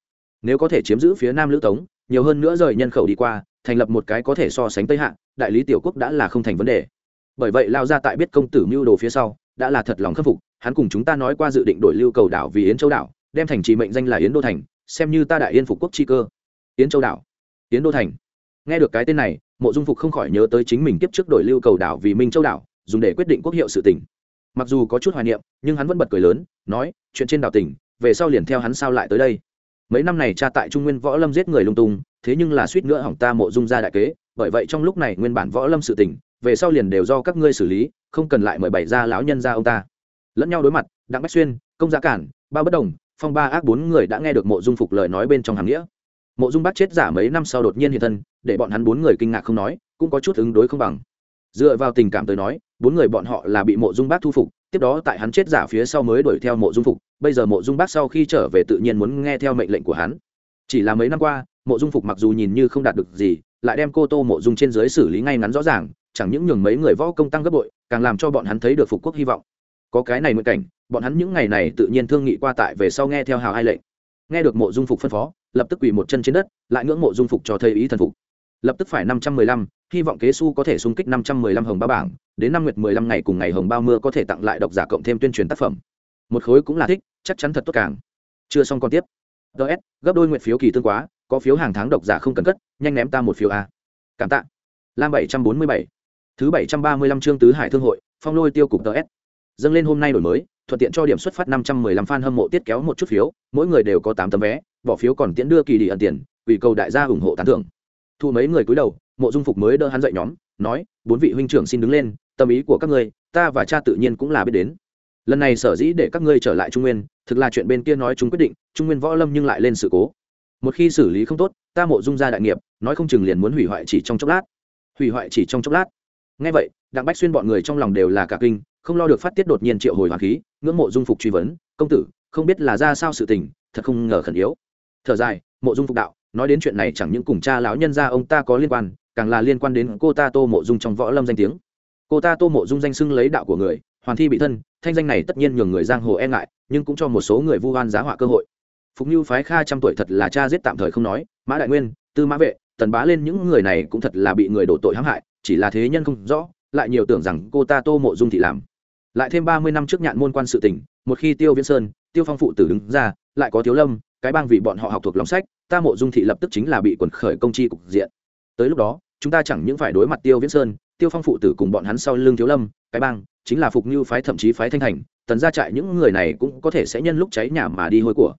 Nếu có thể chiếm giữ phía nam lữ tống, nhiều hơn nữa rời nhân khẩu đi qua, thành lập một cái có thể so sánh tây hạ, đại lý tiểu quốc đã là không thành vấn đề. Bởi vậy lao ra tại biết công tử mưu đồ phía sau, đã là thật lòng khâm phục, hắn cùng chúng ta nói qua dự định đổi lưu cầu đảo vì yến châu đảo, đem thành trì mệnh danh là yến đô thành, xem như ta đại yên phục quốc chi cơ. Yến châu đảo, yến đô thành. Nghe được cái tên này, mộ dung phục không khỏi nhớ tới chính mình tiếp trước đổi lưu cầu đảo vì minh châu đảo dùng để quyết định quốc hiệu sự tỉnh mặc dù có chút hoài niệm, nhưng hắn vẫn bật cười lớn, nói, chuyện trên đảo tỉnh, về sau liền theo hắn sao lại tới đây? Mấy năm này cha tại trung nguyên võ lâm giết người lung tung, thế nhưng là suýt nữa hỏng ta mộ dung ra đại kế, bởi vậy trong lúc này nguyên bản võ lâm sự tỉnh về sau liền đều do các ngươi xử lý, không cần lại mời bảy ra lão nhân ra ông ta. Lẫn nhau đối mặt, đặng bách xuyên, công giá cản, ba bất đồng, phong ba ác bốn người đã nghe được mộ dung phục lời nói bên trong hàng nghĩa. Mộ dung bắt chết giả mấy năm sau đột nhiên hiện thân, để bọn hắn bốn người kinh ngạc không nói, cũng có chút ứng đối không bằng. Dựa vào tình cảm tới nói bốn người bọn họ là bị mộ dung bác thu phục, tiếp đó tại hắn chết giả phía sau mới đuổi theo mộ dung phục. Bây giờ mộ dung bác sau khi trở về tự nhiên muốn nghe theo mệnh lệnh của hắn. Chỉ là mấy năm qua, mộ dung phục mặc dù nhìn như không đạt được gì, lại đem cô tô mộ dung trên dưới xử lý ngay ngắn rõ ràng, chẳng những nhường mấy người võ công tăng gấp bội, càng làm cho bọn hắn thấy được phục quốc hy vọng. Có cái này nguyện cảnh, bọn hắn những ngày này tự nhiên thương nghị qua tại về sau nghe theo hào hai lệnh. Nghe được mộ dung phục phân phó, lập tức quỳ một chân trên đất, lại ngưỡng mộ dung phục cho thầy ý thần phục. Lập tức phải năm trăm mười lăm hy vọng kế su có thể xung kích năm trăm mười lăm hồng ba bảng, đến năm nguyệt mười lăm ngày cùng ngày hồng bao mưa có thể tặng lại độc giả cộng thêm tuyên truyền tác phẩm. Một khối cũng là thích, chắc chắn thật tốt càng. Chưa xong còn tiếp. Ts gấp đôi nguyện phiếu kỳ tương quá, có phiếu hàng tháng độc giả không cần cất, nhanh ném ta một phiếu a. Cảm tạ. Lam bảy trăm bốn mươi bảy. Thứ bảy trăm ba mươi lăm chương tứ hải thương hội, phong lôi tiêu cục ts dâng lên hôm nay đổi mới, thuận tiện cho điểm xuất phát năm trăm mười lăm fan hâm mộ tiết kéo một chút phiếu, mỗi người đều có tám tấm vé, bỏ phiếu còn tiễn đưa kỳ đi ẩn tiền, vì cầu đại gia ủng hộ tán thưởng. Thu mấy người cúi đầu mộ dung phục mới đỡ hắn dậy nhóm, nói, bốn vị huynh trưởng xin đứng lên, tâm ý của các ngươi, ta và cha tự nhiên cũng là biết đến. Lần này sở dĩ để các ngươi trở lại trung nguyên, thực là chuyện bên kia nói chúng quyết định, trung nguyên võ lâm nhưng lại lên sự cố. Một khi xử lý không tốt, ta mộ dung ra đại nghiệp, nói không chừng liền muốn hủy hoại chỉ trong chốc lát. Hủy hoại chỉ trong chốc lát. Ngay vậy, đặng bách xuyên bọn người trong lòng đều là cả kinh, không lo được phát tiết đột nhiên triệu hồi hoàng khí, ngưỡng mộ dung phục truy vấn, công tử, không biết là ra sao sự tình, thật không ngờ khẩn yếu. Thở dài, mộ dung phục đạo, nói đến chuyện này chẳng những cùng cha lão nhân gia ông ta có liên quan càng là liên quan đến cô ta tô mộ dung trong võ lâm danh tiếng. Cô ta tô mộ dung danh xưng lấy đạo của người, hoàn thi bị thân, thanh danh này tất nhiên nhường người giang hồ e ngại, nhưng cũng cho một số người vu oan giá họa cơ hội. Phục như phái kha trăm tuổi thật là cha giết tạm thời không nói, mã đại nguyên, tư mã vệ, tần bá lên những người này cũng thật là bị người đổ tội hãm hại, chỉ là thế nhân không rõ, lại nhiều tưởng rằng cô ta tô mộ dung thị làm. Lại thêm ba mươi năm trước nhạn môn quan sự tỉnh một khi tiêu viễn sơn, tiêu phong phụ tử đứng ra, lại có thiếu lâm, cái bang vì bọn họ học thuộc lòng sách, ta mộ dung thị lập tức chính là bị quần khởi công chi cục diện. Tới lúc đó chúng ta chẳng những phải đối mặt tiêu viễn sơn, tiêu phong phụ tử cùng bọn hắn sau lưng thiếu lâm, cái bang, chính là phục như phái thậm chí phái thanh thành, tần ra trại những người này cũng có thể sẽ nhân lúc cháy nhà mà đi hôi của.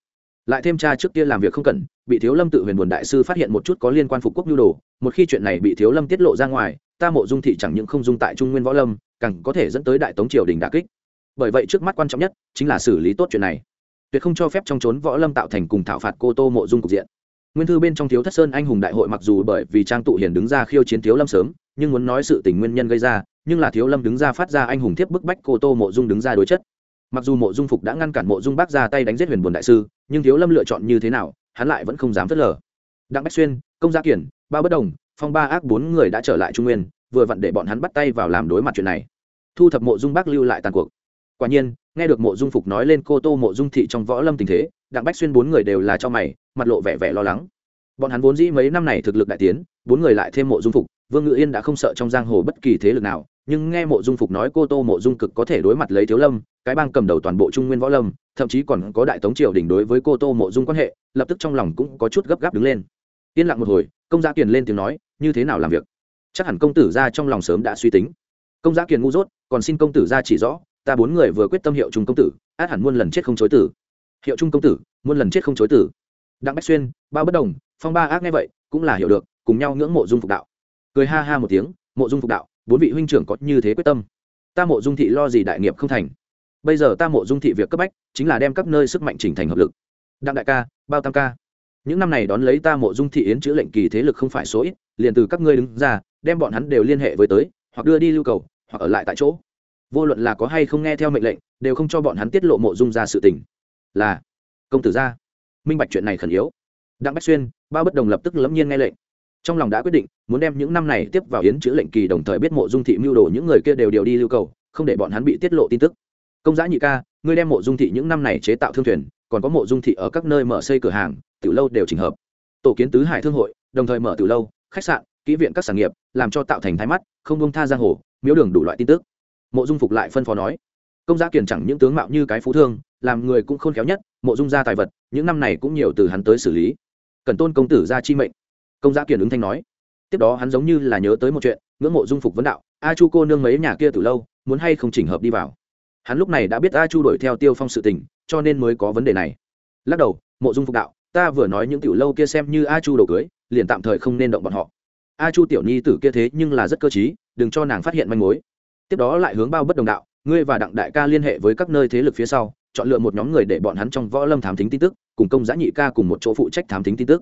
Lại thêm cha trước kia làm việc không cần bị thiếu lâm tự huyền buồn đại sư phát hiện một chút có liên quan phục quốc nhu đồ, một khi chuyện này bị thiếu lâm tiết lộ ra ngoài, ta mộ dung thị chẳng những không dung tại trung nguyên võ lâm, càng có thể dẫn tới đại tống triều đình đà kích. Bởi vậy trước mắt quan trọng nhất chính là xử lý tốt chuyện này. Tuyệt không cho phép trong trốn võ lâm tạo thành cùng thảo phạt cô tô mộ dung cục diện nguyên thư bên trong thiếu thất sơn anh hùng đại hội mặc dù bởi vì trang tụ hiền đứng ra khiêu chiến thiếu lâm sớm, nhưng muốn nói sự tình nguyên nhân gây ra, nhưng là thiếu lâm đứng ra phát ra anh hùng thiếp bức bách cô tô mộ dung đứng ra đối chất. Mặc dù mộ dung phục đã ngăn cản mộ dung bác ra tay đánh giết huyền buồn đại sư, nhưng thiếu lâm lựa chọn như thế nào, hắn lại vẫn không dám phớt lờ. Đặng bách xuyên, công gia kiển, ba bất đồng, phong ba ác bốn người đã trở lại trung nguyên, vừa vặn để bọn hắn bắt tay vào làm đối mặt chuyện này. Thu thập mộ dung bác lưu lại tàn cuộc. Quả nhiên, nghe được mộ dung phục nói lên cô tô mộ dung thị trong võ lâm tình thế đặng bách xuyên bốn người đều là cho mày, mặt lộ vẻ vẻ lo lắng. Bọn hắn vốn dĩ mấy năm này thực lực đại tiến, bốn người lại thêm mộ dung phục, vương ngự yên đã không sợ trong giang hồ bất kỳ thế lực nào, nhưng nghe mộ dung phục nói cô tô mộ dung cực có thể đối mặt lấy thiếu lâm, cái bang cầm đầu toàn bộ trung nguyên võ lâm, thậm chí còn có đại tống triều đình đối với cô tô mộ dung quan hệ, lập tức trong lòng cũng có chút gấp gáp đứng lên. Yên lặng một hồi, công gia kiền lên tiếng nói, như thế nào làm việc? Chắc hẳn công tử ra trong lòng sớm đã suy tính. Công gia kiền ngu dốt, còn xin công tử ra chỉ rõ, ta bốn người vừa quyết tâm hiệu trung công tử, át hẳn muôn lần chết không chối tử hiệu trung công tử, muôn lần chết không chối tử đặng bách xuyên, bao bất đồng, phong ba ác nghe vậy, cũng là hiểu được, cùng nhau ngưỡng mộ dung phục đạo. Cười ha ha một tiếng, mộ dung phục đạo, bốn vị huynh trưởng có như thế quyết tâm. Ta mộ dung thị lo gì đại nghiệp không thành? Bây giờ ta mộ dung thị việc cấp bách, chính là đem các nơi sức mạnh chỉnh thành hợp lực. Đặng đại ca, bao tam ca. Những năm này đón lấy ta mộ dung thị yến chữ lệnh kỳ thế lực không phải số ít, liền từ các ngươi đứng ra, đem bọn hắn đều liên hệ với tới, hoặc đưa đi lưu cầu, hoặc ở lại tại chỗ. Vô luận là có hay không nghe theo mệnh lệnh, đều không cho bọn hắn tiết lộ mộ dung ra sự tình là công tử gia. Minh bạch chuyện này khẩn yếu. Đặng bách xuyên, bao bất đồng lập tức lẫm nhiên nghe lệnh. Trong lòng đã quyết định, muốn đem những năm này tiếp vào yến chữ lệnh kỳ đồng thời biết mộ dung thị mưu đồ những người kia đều điều đi lưu cầu, không để bọn hắn bị tiết lộ tin tức. Công giá nhị ca, ngươi đem mộ dung thị những năm này chế tạo thương thuyền, còn có mộ dung thị ở các nơi mở xây cửa hàng, tiểu lâu đều trình hợp. Tổ kiến tứ hải thương hội, đồng thời mở tiểu lâu, khách sạn, kỹ viện các sản nghiệp, làm cho tạo thành thái mắt, không bông tha giang hồ, miếu đường đủ loại tin tức. Mộ dung phục lại phân phó nói công giá kiển chẳng những tướng mạo như cái phú thương, làm người cũng khôn khéo nhất, mộ dung gia tài vật, những năm này cũng nhiều từ hắn tới xử lý. Cần tôn công tử ra chi mệnh. Công giá kiển ứng thanh nói. Tiếp đó hắn giống như là nhớ tới một chuyện, ngưỡng mộ dung phục vấn đạo, a chu cô nương mấy nhà kia từ lâu, muốn hay không chỉnh hợp đi vào? Hắn lúc này đã biết a chu đuổi theo tiêu phong sự tình, cho nên mới có vấn đề này. Lắc đầu, mộ dung phục đạo, ta vừa nói những tiểu lâu kia xem như a chu đầu cưới, liền tạm thời không nên động bọn họ. A chu tiểu nhi tử kia thế nhưng là rất cơ t đừng cho nàng phát hiện manh mối. Tiếp đó lại hướng bao bất đồng đạo ngươi và đặng đại ca liên hệ với các nơi thế lực phía sau, chọn lựa một nhóm người để bọn hắn trong võ lâm thám thính tin tức, cùng công giã nhị ca cùng một chỗ phụ trách thám thính tin tức.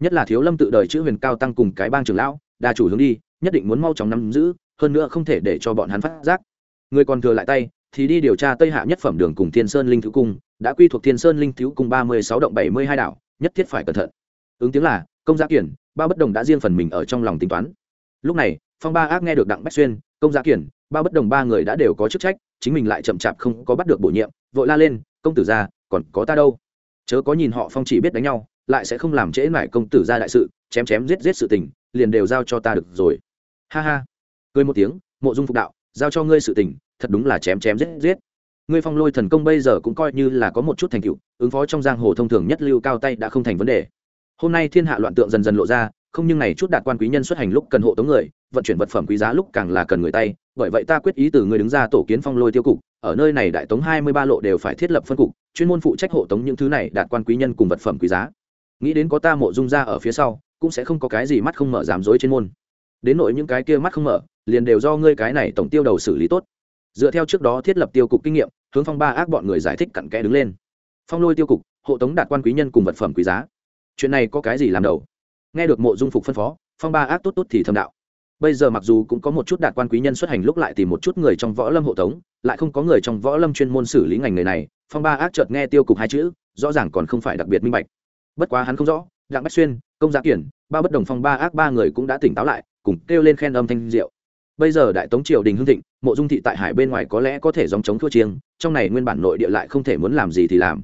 Nhất là thiếu lâm tự đời chữ huyền cao tăng cùng cái bang trường lão, đa chủ hướng đi, nhất định muốn mau chóng nắm giữ, hơn nữa không thể để cho bọn hắn phát giác. Người còn thừa lại tay, thì đi điều tra tây hạ nhất phẩm đường cùng thiên sơn linh thứ cung, đã quy thuộc thiên sơn linh thứ cung ba mươi sáu động bảy mươi hai đảo, nhất thiết phải cẩn thận. Ứng tiếng là, công gia kiển, ba bất đồng đã riêng phần mình ở trong lòng tính toán. Lúc này, phong ba ác nghe được đặng bách xuyên, công gia kiển ba bất đồng ba người đã đều có chức trách, chính mình lại chậm chạp không có bắt được bổ nhiệm, vội la lên, công tử gia, còn có ta đâu? Chớ có nhìn họ phong chỉ biết đánh nhau, lại sẽ không làm trễ mải công tử gia đại sự, chém chém giết giết sự tình, liền đều giao cho ta được rồi. Ha ha. Cười một tiếng, mộ dung phục đạo, giao cho ngươi sự tình, thật đúng là chém chém giết giết. Ngươi phong lôi thần công bây giờ cũng coi như là có một chút thành tựu, ứng phó trong giang hồ thông thường nhất lưu cao tay đã không thành vấn đề. Hôm nay thiên hạ loạn tượng dần dần lộ ra không nhưng này chút đạt quan quý nhân xuất hành lúc cần hộ tống người, vận chuyển vật phẩm quý giá lúc càng là cần người tay, bởi vậy ta quyết ý từ người đứng ra tổ kiến phong lôi tiêu cục, ở nơi này đại tống hai mươi ba lộ đều phải thiết lập phân cục, chuyên môn phụ trách hộ tống những thứ này đạt quan quý nhân cùng vật phẩm quý giá. Nghĩ đến có ta mộ dung ra ở phía sau, cũng sẽ không có cái gì mắt không mở dám dối trên môn. Đến nội những cái kia mắt không mở, liền đều do ngươi cái này tổng tiêu đầu xử lý tốt. Dựa theo trước đó thiết lập tiêu cục kinh nghiệm, hướng phong ba ác bọn người giải thích cặn kẽ đứng lên. Phong lôi tiêu cục, hộ tống đạt quan quý nhân cùng vật phẩm quý giá. Chuyện này có cái gì làm đầu? Nghe được mộ dung phục phân phó, phong ba ác tốt tốt thì thâm đạo. Bây giờ mặc dù cũng có một chút đạt quan quý nhân xuất hành lúc lại tìm một chút người trong võ lâm hộ tống, lại không có người trong võ lâm chuyên môn xử lý ngành người này, phong ba ác chợt nghe tiêu cục hai chữ, rõ ràng còn không phải đặc biệt minh bạch. Bất quá hắn không rõ, đặng bách xuyên, công gia kiển, ba bất đồng phong ba ác ba người cũng đã tỉnh táo lại, cùng kêu lên khen âm thanh diệu bây giờ đại tống triều đình hưng thịnh, mộ dung thị tại hải bên ngoài có lẽ có thể dòng chống thua chiêng, trong này nguyên bản nội địa lại không thể muốn làm gì thì làm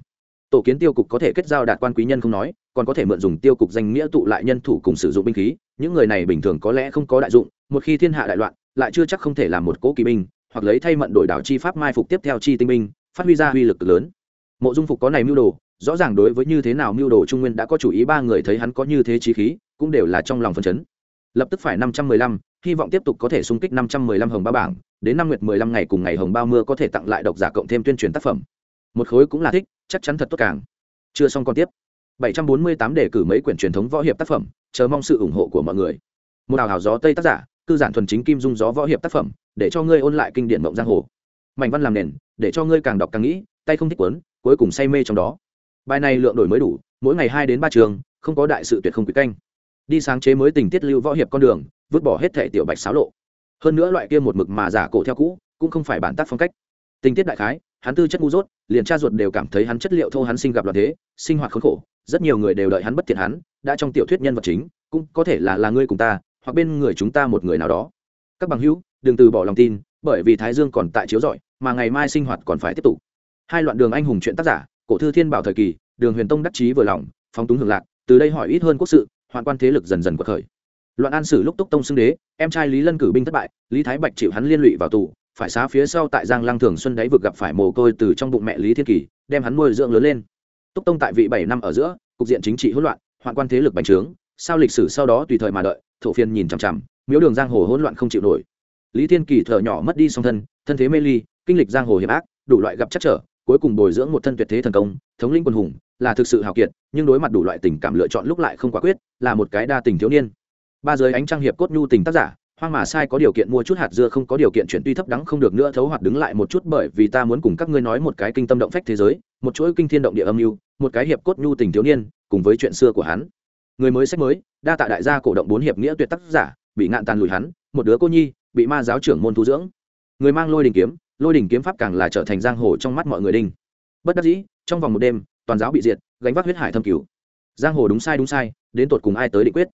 tổ kiến tiêu cục có thể kết giao đạt quan quý nhân không nói, còn có thể mượn dùng tiêu cục danh nghĩa tụ lại nhân thủ cùng sử dụng binh khí, những người này bình thường có lẽ không có đại dụng, một khi thiên hạ đại loạn, lại chưa chắc không thể làm một cố kỳ binh, hoặc lấy thay mận đổi đảo chi pháp mai phục tiếp theo chi tinh binh, phát huy ra uy lực lớn. Mộ dung phục có này mưu đồ, rõ ràng đối với như thế nào mưu đồ trung nguyên đã có chủ ý, ba người thấy hắn có như thế trí khí, cũng đều là trong lòng phân chấn. Lập tức phải năm trăm mười lăm, hy vọng tiếp tục có thể xung kích năm trăm mười lăm hồng ba bảng, đến năm nguyệt mười lăm ngày cùng ngày hồng bao mưa có thể tặng lại độc giả cộng thêm tuyên truyền tác phẩm. Một khối cũng là thích chắc chắn thật tốt càng. Chưa xong còn tiếp. 748 đề cử mấy quyển truyền thống võ hiệp tác phẩm, chờ mong sự ủng hộ của mọi người. Một đào hào gió tây tác giả, cư giản thuần chính kim dung gió võ hiệp tác phẩm, để cho ngươi ôn lại kinh điển mộng giang hồ. Mạnh văn làm nền, để cho ngươi càng đọc càng nghĩ, tay không thích quấn, cuối cùng say mê trong đó. Bài này lượng đổi mới đủ, mỗi ngày hai đến ba trường, không có đại sự tuyệt không quý canh. Đi sáng chế mới tình tiết lưu võ hiệp con đường, vứt bỏ hết thể tiểu bạch xáo lộ. Hơn nữa loại kia một mực mà giả cổ theo cũ, cũng không phải bản tác phong cách tình tiết đại khái, hắn tư chất ngu dốt, liền cha ruột đều cảm thấy hắn chất liệu thô hắn sinh gặp loạn thế, sinh hoạt khốn khổ, rất nhiều người đều đợi hắn bất thiện hắn, đã trong tiểu thuyết nhân vật chính, cũng có thể là là ngươi cùng ta, hoặc bên người chúng ta một người nào đó. Các bằng hữu, đừng từ bỏ lòng tin, bởi vì thái dương còn tại chiếu rọi, mà ngày mai sinh hoạt còn phải tiếp tục. Hai loạn đường anh hùng chuyện tác giả, cổ thư thiên bảo thời kỳ, đường huyền tông đắc chí vừa lòng, phóng túng hưởng lạc, từ đây hỏi ít hơn quốc sự, hoạn quan thế lực dần dần quật khởi. Loạn an sử lúc túc tông xưng đế, em trai lý lân cử binh thất bại, lý thái bạch chịu hắn liên lụy vào tù phải xá phía sau tại giang lăng thường xuân đáy vực gặp phải mồ côi từ trong bụng mẹ lý thiên kỳ, đem hắn nuôi dưỡng lớn lên. Túc tông tại vị bảy năm ở giữa, cục diện chính trị hỗn loạn, hoạn quan thế lực bành trướng, sao lịch sử sau đó tùy thời mà đợi, thổ phiên nhìn chằm chằm, miếu đường giang hồ hỗn loạn không chịu nổi. Lý thiên kỳ thở nhỏ mất đi song thân thân thế mê ly, kinh lịch giang hồ hiểm ác, đủ loại gặp chắc trở, cuối cùng bồi dưỡng một thân tuyệt thế thần công, thống linh quân hùng, là thực sự hào kiệt, nhưng đối mặt đủ loại tình cảm lựa chọn lúc lại không quả quyết, là một cái đa tình thiếu niên. Ba giới ánh trang hiệp cốt nhu tình tác giả hoang mà sai có điều kiện mua chút hạt dưa, không có điều kiện chuyển tuy thấp đắng, không được nữa thấu hoạt đứng lại một chút bởi vì ta muốn cùng các ngươi nói một cái kinh tâm động phách thế giới, một chuỗi kinh thiên động địa âm mưu, một cái hiệp cốt nhu tình thiếu niên, cùng với chuyện xưa của hắn. Người mới sách mới, đa tạ đại gia cổ động bốn hiệp nghĩa tuyệt tác giả, bị ngạn tàn lùi hắn, một đứa cô nhi, bị ma giáo trưởng môn thu dưỡng. Người mang lôi đình kiếm, lôi đình kiếm pháp càng là trở thành giang hồ trong mắt mọi người đinh. Bất đắc dĩ, trong vòng một đêm, toàn giáo bị diệt, gánh vác huyết hải thâm cứu giang hồ đúng sai đúng sai, đến tột cùng ai tới định quyết?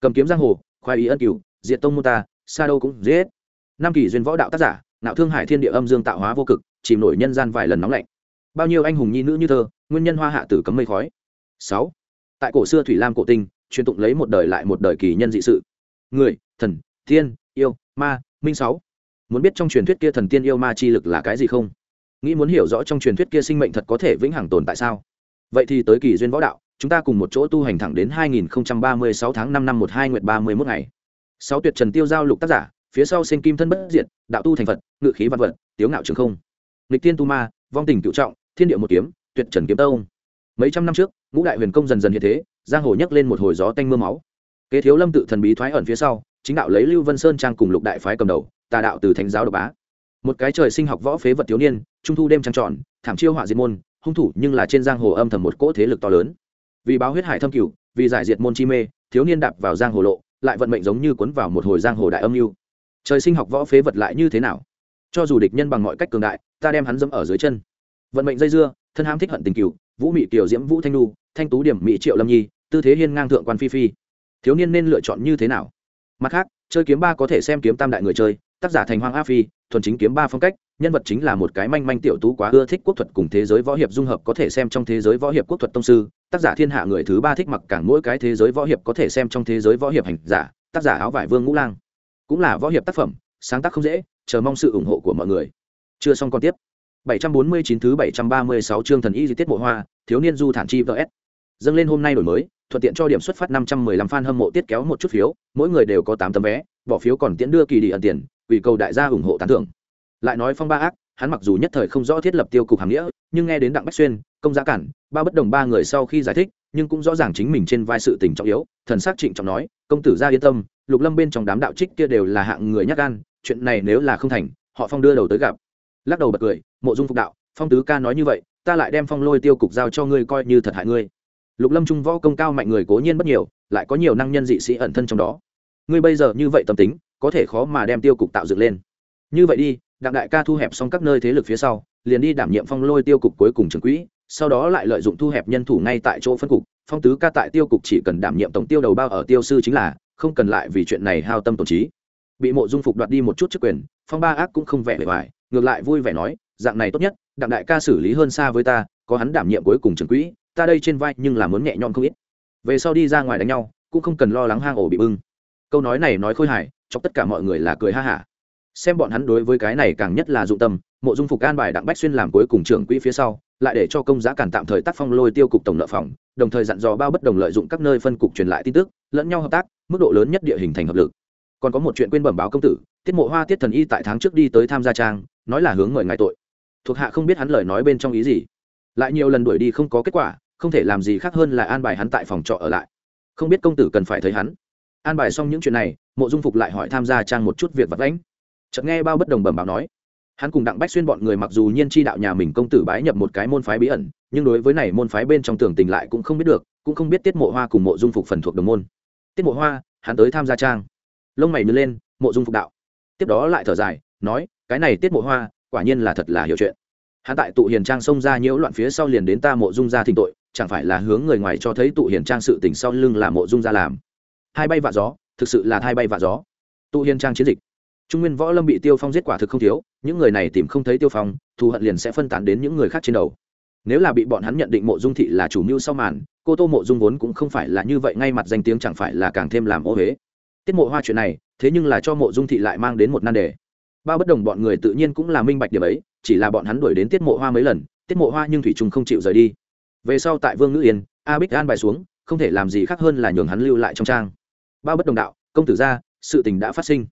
Cầm kiếm giang hồ khoai ý ân cửu, diệt tông mô ta sa đâu cũng dễ năm kỳ duyên võ đạo tác giả nạo thương hải thiên địa âm dương tạo hóa vô cực, chìm nổi nhân gian vài lần nóng lạnh. Bao nhiêu anh hùng nhi nữ như thơ, nguyên nhân hoa hạ tử cấm mây khói. Sáu. Tại cổ xưa thủy lam cổ tinh truyền tụng lấy một đời lại một đời kỳ nhân dị sự. Người, thần, thiên, yêu, ma, minh sáu. Muốn biết trong truyền thuyết kia thần tiên yêu ma chi lực là cái gì không? Nghĩ muốn hiểu rõ trong truyền thuyết kia sinh mệnh thật có thể vĩnh hằng tồn tại sao? Vậy thì tới kỳ duyên võ đạo, chúng ta cùng một chỗ tu hành thẳng đến 2036 tháng 5 năm 12 nguyệt 31 ngày sáu tuyệt trần tiêu giao lục tác giả, phía sau sinh kim thân bất diệt, đạo tu thành phật, ngự khí văn vật, tiếu ngạo trường không. Nghịch tiên tu ma, vong tình cựu trọng, thiên địa một kiếm, tuyệt trần kiếm tông. Mấy trăm năm trước, ngũ đại huyền công dần dần hiện thế, giang hồ nhấc lên một hồi gió tanh mưa máu. Kế thiếu lâm tự thần bí thoái ẩn phía sau, chính đạo lấy lưu vân sơn trang cùng lục đại phái cầm đầu, tà đạo từ thánh giáo độc bá. Một cái trời sinh học võ phế vật thiếu niên, trung thu đêm trăng tròn, thảm chiêu họa diệt môn, hung thủ nhưng là trên giang hồ âm thầm một cỗ thế lực to lớn. Vì báo huyết hải thâm cửu, vì giải diệt môn chi mê, thiếu niên đạp vào giang hồ lộ lại vận mệnh giống như cuốn vào một hồi giang hồ đại âm mưu. Trời sinh học võ phế vật lại như thế nào? Cho dù địch nhân bằng mọi cách cường đại ta đem hắn dẫm ở dưới chân. Vận mệnh dây dưa thân ham thích hận tình cựu vũ mị tiểu diễm vũ thanh nu, thanh tú điểm mỹ triệu lâm nhi tư thế hiên ngang thượng quan phi phi. Thiếu niên nên lựa chọn như thế nào? Mặt khác chơi kiếm ba có thể xem kiếm tam đại người chơi tác giả thành hoàng a phi thuần chính kiếm ba phong cách nhân vật chính là một cái manh manh tiểu tú quá ưa thích quốc thuật cùng thế giới võ hiệp dung hợp có thể xem trong thế giới võ hiệp quốc thuật tông sư. Tác giả thiên hạ người thứ ba thích mặc càng mỗi cái thế giới võ hiệp có thể xem trong thế giới võ hiệp hành giả. Tác giả áo vải vương ngũ lang. Cũng là võ hiệp tác phẩm, sáng tác không dễ, chờ mong sự ủng hộ của mọi người. Chưa xong còn tiếp. 749 thứ 736 chương thần y di tiết mộ hoa, thiếu niên du thản chi vs dâng lên hôm nay đổi mới, thuận tiện cho điểm xuất phát 515 fan hâm mộ tiết kéo một chút phiếu, mỗi người đều có 8 tấm vé, bỏ phiếu còn tiễn đưa kỳ đi ẩn tiền ủy cầu đại gia ủng hộ tán thưởng lại nói phong ba ác, hắn mặc dù nhất thời không rõ thiết lập tiêu cục hàm nghĩa, nhưng nghe đến đặng bách xuyên, công giá cản, ba bất đồng ba người sau khi giải thích, nhưng cũng rõ ràng chính mình trên vai sự tình trọng yếu, thần s á c trịnh trọng nói, công tử ra yên tâm, lục lâm bên trong đám đạo trích kia đều là hạng người nhắc gan, chuyện này nếu là không thành, họ phong đưa đầu tới gặp. Lắc đầu bật cười, mộ dung phục đạo, phong tứ ca nói như vậy, ta lại đem phong lôi tiêu cục giao cho ngươi coi như thật hại ngươi. Lục lâm trung võ công cao mạnh người cố nhiên bất nhiều, lại có nhiều năng nhân dị sĩ ẩn thân trong đó. Ngươi bây giờ như vậy tâm tính, có thể khó mà đem tiêu cục tạo dựng lên. Như vậy đi đặng đại ca thu hẹp xong các nơi thế lực phía sau, liền đi đảm nhiệm phong lôi tiêu cục cuối cùng trưởng quỹ, sau đó lại lợi dụng thu hẹp nhân thủ ngay tại chỗ phân cục. Phong tứ ca tại tiêu cục chỉ cần đảm nhiệm tổng tiêu đầu bao ở tiêu sư chính là, không cần lại vì chuyện này hao tâm tổn trí. Bị mộ dung phục đoạt đi một chút chức quyền, phong ba ác cũng không vẻ vẻ vải ngược lại vui vẻ nói, dạng này tốt nhất, đặng đại ca xử lý hơn xa với ta, có hắn đảm nhiệm cuối cùng trưởng quỹ, ta đây trên vai nhưng là muốn nhẹ nhõm không ít. Về sau đi ra ngoài đánh nhau, cũng không cần lo lắng hang ổ bị bưng. Câu nói này nói khôi hài cho tất cả mọi người là cười ha hả xem bọn hắn đối với cái này càng nhất là dụng tâm, mộ dung phục an bài đặng bách xuyên làm cuối cùng trưởng quỹ phía sau, lại để cho công giá cản tạm thời tác phong lôi tiêu cục tổng nợ phòng, đồng thời dặn dò bao bất đồng lợi dụng các nơi phân cục truyền lại tin tức, lẫn nhau hợp tác, mức độ lớn nhất địa hình thành hợp lực. Còn có một chuyện quên bẩm báo công tử, tiết mộ hoa, tiết thần y tại tháng trước đi tới tham gia trang, nói là hướng mời ngài tội. Thuộc hạ không biết hắn lời nói bên trong ý gì. Lại nhiều lần đuổi đi không có kết quả, không thể làm gì khác hơn là an bài hắn tại phòng trọ ở lại. Không biết công tử cần phải thấy hắn. An bài xong những chuyện này, mộ dung phục lại hỏi tham gia trang một chút việc vật lãnh chợt nghe bao bất đồng bẩm báo nói, hắn cùng đặng bách xuyên bọn người mặc dù nhiên chi đạo nhà mình công tử bái nhập một cái môn phái bí ẩn, nhưng đối với này môn phái bên trong tưởng tình lại cũng không biết được, cũng không biết tiết mộ hoa cùng mộ dung phục phần thuộc đồng môn. Tiết mộ hoa, hắn tới tham gia trang. Lông mày nứt lên, mộ dung phục đạo. Tiếp đó lại thở dài, nói, cái này tiết mộ hoa, quả nhiên là thật là hiểu chuyện. Hắn tại tụ hiền trang xông ra nhiễu loạn phía sau liền đến ta mộ dung ra thỉnh tội, chẳng phải là hướng người ngoài cho thấy tụ hiền trang sự tình sau lưng là mộ dung ra làm. Hai bay vạ gió, thực sự là hai bay vạ gió. Tụ hiền trang chiến dịch trung nguyên võ lâm bị tiêu phong giết quả thực không thiếu, những người này tìm không thấy tiêu phong, thù hận liền sẽ phân tán đến những người khác trên đầu. Nếu là bị bọn hắn nhận định mộ dung thị là chủ mưu sau màn, cô tô mộ dung vốn cũng không phải là như vậy, ngay mặt danh tiếng chẳng phải là càng thêm làm ô huế tiết mộ hoa chuyện này, thế nhưng là cho mộ dung thị lại mang đến một nan đề. Bao bất đồng bọn người tự nhiên cũng là minh bạch điểm ấy, chỉ là bọn hắn đuổi đến tiết mộ hoa mấy lần, tiết mộ hoa nhưng thủy trung không chịu rời đi. Về sau tại vương ngữ yên, a bích an bài xuống, không thể làm gì khác hơn là nhường hắn lưu lại trong trang. Bao bất đồng đạo, công tử ra, sự tình đã phát sinh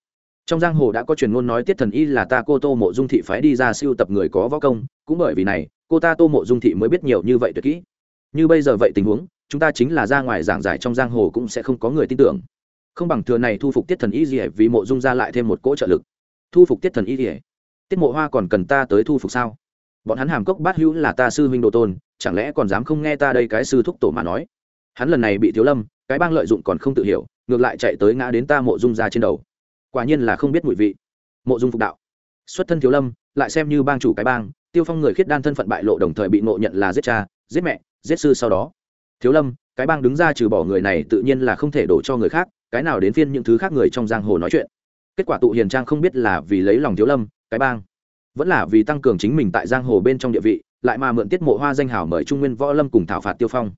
trong giang hồ đã có truyền ngôn nói tiết thần y là ta cô tô mộ dung thị phái đi ra siêu tập người có võ công, cũng bởi vì này, cô ta tô mộ dung thị mới biết nhiều như vậy tuyệt kỹ. Như bây giờ vậy tình huống, chúng ta chính là ra ngoài giảng giải trong giang hồ cũng sẽ không có người tin tưởng. Không bằng thừa này thu phục tiết thần y gì vì mộ dung ra lại thêm một cỗ trợ lực. Thu phục tiết thần y gì tiết mộ hoa còn cần ta tới thu phục sao? Bọn hắn hàm cốc bát hữu là ta sư huynh đồ tôn, chẳng lẽ còn dám không nghe ta đây cái sư thúc tổ mà nói? Hắn lần này bị thiếu lâm, cái bang lợi dụng còn không tự hiểu, ngược lại chạy tới ngã đến ta mộ dung ra trên đầu quả nhiên là không biết mùi vị. Mộ dung phục đạo. Xuất thân thiếu lâm, lại xem như bang chủ cái bang, tiêu phong người khiết đan thân phận bại lộ đồng thời bị ngộ nhận là giết cha, giết mẹ, giết sư sau đó. Thiếu lâm, cái bang đứng ra trừ bỏ người này tự nhiên là không thể đổ cho người khác, cái nào đến phiên những thứ khác người trong giang hồ nói chuyện. Kết quả tụ hiền trang không biết là vì lấy lòng thiếu lâm, cái bang vẫn là vì tăng cường chính mình tại giang hồ bên trong địa vị, lại mà mượn tiết mộ hoa danh hảo mời trung nguyên võ lâm cùng thảo phạt tiêu phong.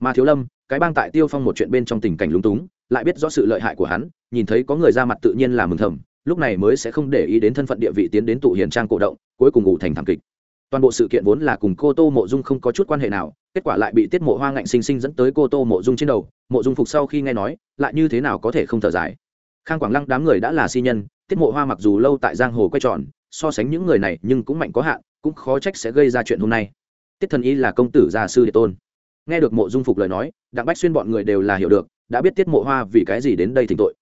Mà thiếu lâm, cái bang tại tiêu phong một chuyện bên trong tình cảnh lúng túng, lại biết rõ sự lợi hại của hắn nhìn thấy có người ra mặt tự nhiên là mừng thầm, lúc này mới sẽ không để ý đến thân phận địa vị tiến đến tụ hiền trang cổ động, cuối cùng ngủ thành thảm kịch. Toàn bộ sự kiện vốn là cùng cô tô mộ dung không có chút quan hệ nào, kết quả lại bị tiết mộ hoa ngạnh sinh sinh dẫn tới cô tô mộ dung trên đầu, mộ dung phục sau khi nghe nói, lại như thế nào có thể không thở dài. Khang quảng lăng đám người đã là si nhân, tiết mộ hoa mặc dù lâu tại giang hồ quay tròn, so sánh những người này nhưng cũng mạnh có hạn, cũng khó trách sẽ gây ra chuyện hôm nay. Tiết thần y là công tử gia sư địa tôn. Nghe được mộ dung phục lời nói, đặng bách xuyên bọn người đều là hiểu được, đã biết tiết mộ hoa vì cái gì đến đây thỉnh tội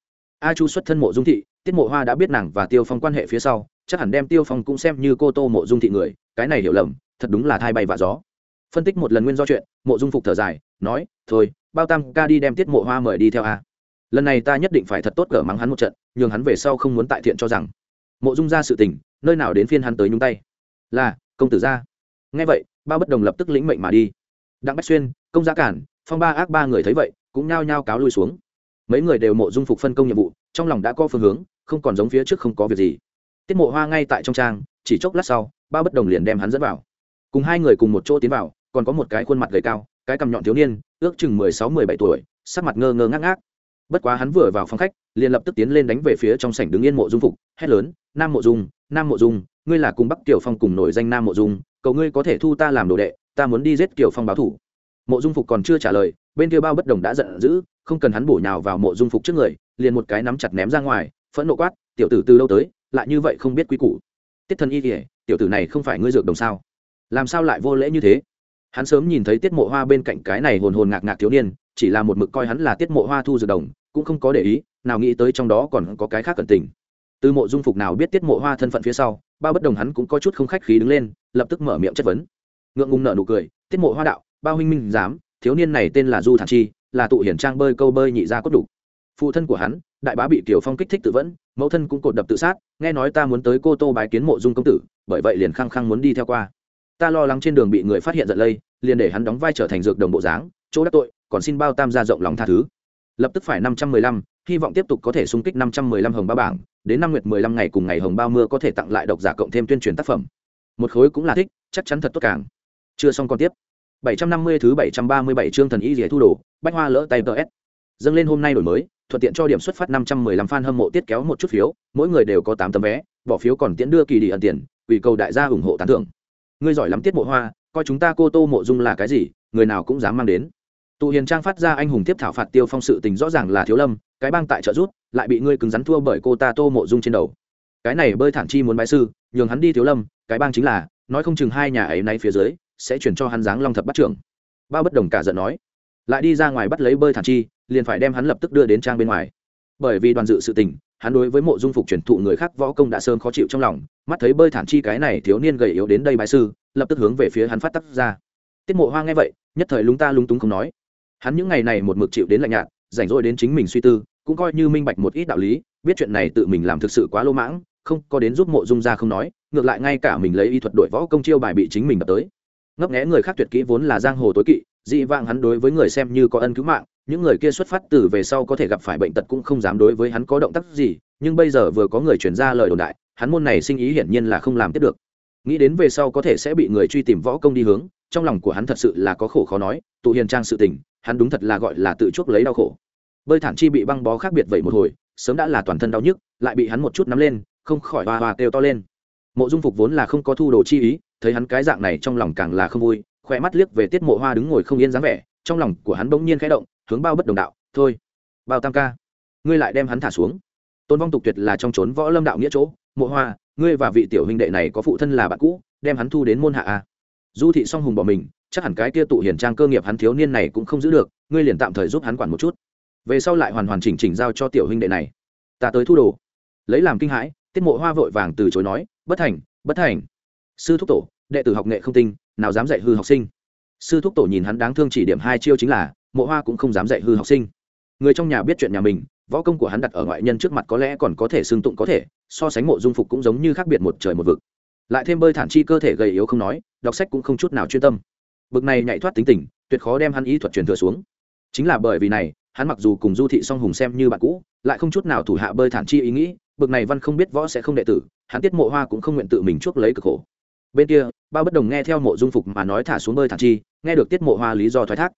a chu xuất thân mộ dung thị, tiết mộ hoa đã biết nàng và tiêu phong quan hệ phía sau, chắc hẳn đem tiêu phong cũng xem như cô tô mộ dung thị người, cái này hiểu lầm, thật đúng là thai bay và gió. Phân tích một lần nguyên do chuyện, mộ dung phục thở dài, nói, thôi, bao tam ca đi đem tiết mộ hoa mời đi theo a. Lần này ta nhất định phải thật tốt cỡ mắng hắn một trận, nhường hắn về sau không muốn tại thiện cho rằng. Mộ dung ra sự tình, nơi nào đến phiên hắn tới nhung tay. Là, công tử gia nghe vậy ba bất đồng lập tức lĩnh mệnh mà đi. Đặng bách xuyên, công gia cản, phong ba ác ba người thấy vậy, cũng nhao nhao cáo lui xuống mấy người đều mộ dung phục phân công nhiệm vụ, trong lòng đã có phương hướng, không còn giống phía trước không có việc gì. Tiết mộ hoa ngay tại trong trang, chỉ chốc lát sau, ba bất đồng liền đem hắn dẫn vào. Cùng hai người cùng một chỗ tiến vào, còn có một cái khuôn mặt gầy cao, cái cằm nhọn thiếu niên, ước chừng mười sáu mười bảy tuổi, sắc mặt ngơ ngơ ngác ngác. Bất quá hắn vừa vào phòng khách, liền lập tức tiến lên đánh về phía trong sảnh đứng yên mộ dung phục, hét lớn, nam mộ dung, nam mộ dung, ngươi là cùng bắc tiểu phong cùng nổi danh nam mộ dung, cầu ngươi có thể thu ta làm đồ đệ, ta muốn đi giết tiểu phong báo thủ mộ dung phục còn chưa trả lời, bên kia bao bất đồng đã giận dữ, không cần hắn bổ nhào vào mộ dung phục trước người, liền một cái nắm chặt ném ra ngoài, phẫn nộ quát, tiểu tử từ đâu tới, lại như vậy không biết quý củ. Tiết thần y kỉa tiểu tử này không phải ngươi dược đồng sao? Làm sao lại vô lễ như thế? Hắn sớm nhìn thấy tiết mộ hoa bên cạnh cái này hồn hồn ngạc ngạc thiếu niên, chỉ là một mực coi hắn là tiết mộ hoa thu dược đồng, cũng không có để ý, nào nghĩ tới trong đó còn có cái khác cẩn tình. Từ mộ dung phục nào biết tiết mộ hoa thân phận phía sau, bao bất đồng hắn cũng có chút không khách khí đứng lên, lập tức mở miệng chất vấn. Ngượng ngùng nợ nụ cười, tiết mộ hoa đạo bao huynh minh dám thiếu niên này tên là du thản chi, là tụ hiển trang bơi câu bơi nhị ra cốt đủ. Phụ thân của hắn, đại bá bị tiểu phong kích thích tự vẫn, mẫu thân cũng cột đập tự sát, nghe nói ta muốn tới cô tô bái kiến mộ dung công tử, bởi vậy liền khăng khăng muốn đi theo qua. Ta lo lắng trên đường bị người phát hiện giận lây, liền để hắn đóng vai trở thành dược đồng bộ dáng, chỗ đắc tội, còn xin bao tam gia rộng lòng tha thứ. Lập tức phải năm trăm mười lăm, hy vọng tiếp tục có thể xung kích năm trăm mười lăm hồng ba bảng, đến năm nguyệt mười lăm ngày cùng ngày hồng bao mưa có thể tặng lại độc giả cộng thêm tuyên truyền tác phẩm. Một khối cũng là thích, chắc chắn thật tốt càng. Chưa xong còn tiếp bảy trăm năm mươi thứ bảy trăm ba mươi bảy chương thần y liễu thu đồ, bách hoa lỡ tay ts dâng lên hôm nay đổi mới, thuận tiện cho điểm xuất phát năm trăm mười lăm fan hâm mộ tiết kéo một chút phiếu, mỗi người đều có tám tấm vé, bỏ phiếu còn tiễn đưa kỳ đi ẩn tiền, ủy cầu đại gia ủng hộ tán thưởng. Ngươi giỏi lắm tiết mộ hoa, coi chúng ta cô tô mộ dung là cái gì, người nào cũng dám mang đến. Tụ hiền trang phát ra anh hùng tiếp thảo phạt tiêu phong sự tình rõ ràng là thiếu lâm, cái bang tại trợ rút, lại bị ngươi cứng rắn thua bởi cô ta tô mộ dung trên đầu. Cái này bơi thản chi muốn bái sư, nhường hắn đi thiếu lâm, cái bang chính là, nói không chừng hai nhà ấy nay phía dưới sẽ chuyển cho hắn dáng long thập bắt trưởng. Bao bất đồng cả giận nói, lại đi ra ngoài bắt lấy bơi thản chi, liền phải đem hắn lập tức đưa đến trang bên ngoài. Bởi vì đoàn dự sự tình, hắn đối với mộ dung phục truyền thụ người khác võ công đã sớm khó chịu trong lòng, mắt thấy bơi thản chi cái này thiếu niên gầy yếu đến đây bại sư, lập tức hướng về phía hắn phát tắc ra. Tiết mộ hoa nghe vậy, nhất thời lúng ta lúng túng không nói. Hắn những ngày này một mực chịu đến lạnh nhạt, rảnh rỗi đến chính mình suy tư, cũng coi như minh bạch một ít đạo lý, biết chuyện này tự mình làm thực sự quá lô mãng, không có đến giúp mộ dung ra không nói, ngược lại ngay cả mình lấy y thuật đổi võ công chiêu bài bị chính mình đập tới ngấp nghé người khác tuyệt kỹ vốn là giang hồ tối kỵ, dị vãng hắn đối với người xem như có ân cứu mạng, những người kia xuất phát từ về sau có thể gặp phải bệnh tật cũng không dám đối với hắn có động tác gì, nhưng bây giờ vừa có người chuyển ra lời đồn đại, hắn môn này sinh ý hiển nhiên là không làm tiếp được. Nghĩ đến về sau có thể sẽ bị người truy tìm võ công đi hướng, trong lòng của hắn thật sự là có khổ khó nói, tụ hiền trang sự tình, hắn đúng thật là gọi là tự chuốc lấy đau khổ. Bơi thản chi bị băng bó khác biệt vậy một hồi, sớm đã là toàn thân đau nhức, lại bị hắn một chút nắm lên, không khỏi hoa hoa kêu to lên. Mộ dung phục vốn là không có thu đồ chi ý thấy hắn cái dạng này trong lòng càng là không vui, khỏe mắt liếc về tiết mộ hoa đứng ngồi không yên dáng vẻ, trong lòng của hắn bỗng nhiên khẽ động, hướng bao bất đồng đạo, thôi, bao tam ca, ngươi lại đem hắn thả xuống. Tôn vong tục tuyệt là trong trốn võ lâm đạo nghĩa chỗ, mộ hoa, ngươi và vị tiểu huynh đệ này có phụ thân là bạn cũ, đem hắn thu đến môn hạ a du thị song hùng bỏ mình, chắc hẳn cái kia tụ hiển trang cơ nghiệp hắn thiếu niên này cũng không giữ được, ngươi liền tạm thời giúp hắn quản một chút. Về sau lại hoàn hoàn chỉnh chỉnh giao cho tiểu huynh đệ này. Ta tới thu đồ. Lấy làm kinh hãi, tiết mộ hoa vội vàng từ chối nói, bất thành bất thành sư thúc tổ, đệ tử học nghệ không tinh, nào dám dạy hư học sinh. Sư thúc tổ nhìn hắn đáng thương chỉ điểm hai chiêu chính là, mộ hoa cũng không dám dạy hư học sinh. Người trong nhà biết chuyện nhà mình, võ công của hắn đặt ở ngoại nhân trước mặt có lẽ còn có thể xương tụng có thể, so sánh mộ dung phục cũng giống như khác biệt một trời một vực. Lại thêm bơi thản chi cơ thể gầy yếu không nói, đọc sách cũng không chút nào chuyên tâm. Bực này nhạy thoát tính tình, tuyệt khó đem hắn ý thuật truyền thừa xuống. Chính là bởi vì này, hắn mặc dù cùng du thị song hùng xem như bạn cũ, lại không chút nào thủ hạ bơi thản chi ý nghĩ, bực này văn không biết võ sẽ không đệ tử, hắn tiết mộ hoa cũng không nguyện tự mình chuốc lấy cực khổ bên kia ba bất đồng nghe theo mộ dung phục mà nói thả xuống bơi thản chi, nghe được tiết mộ hoa lý do thoái thác.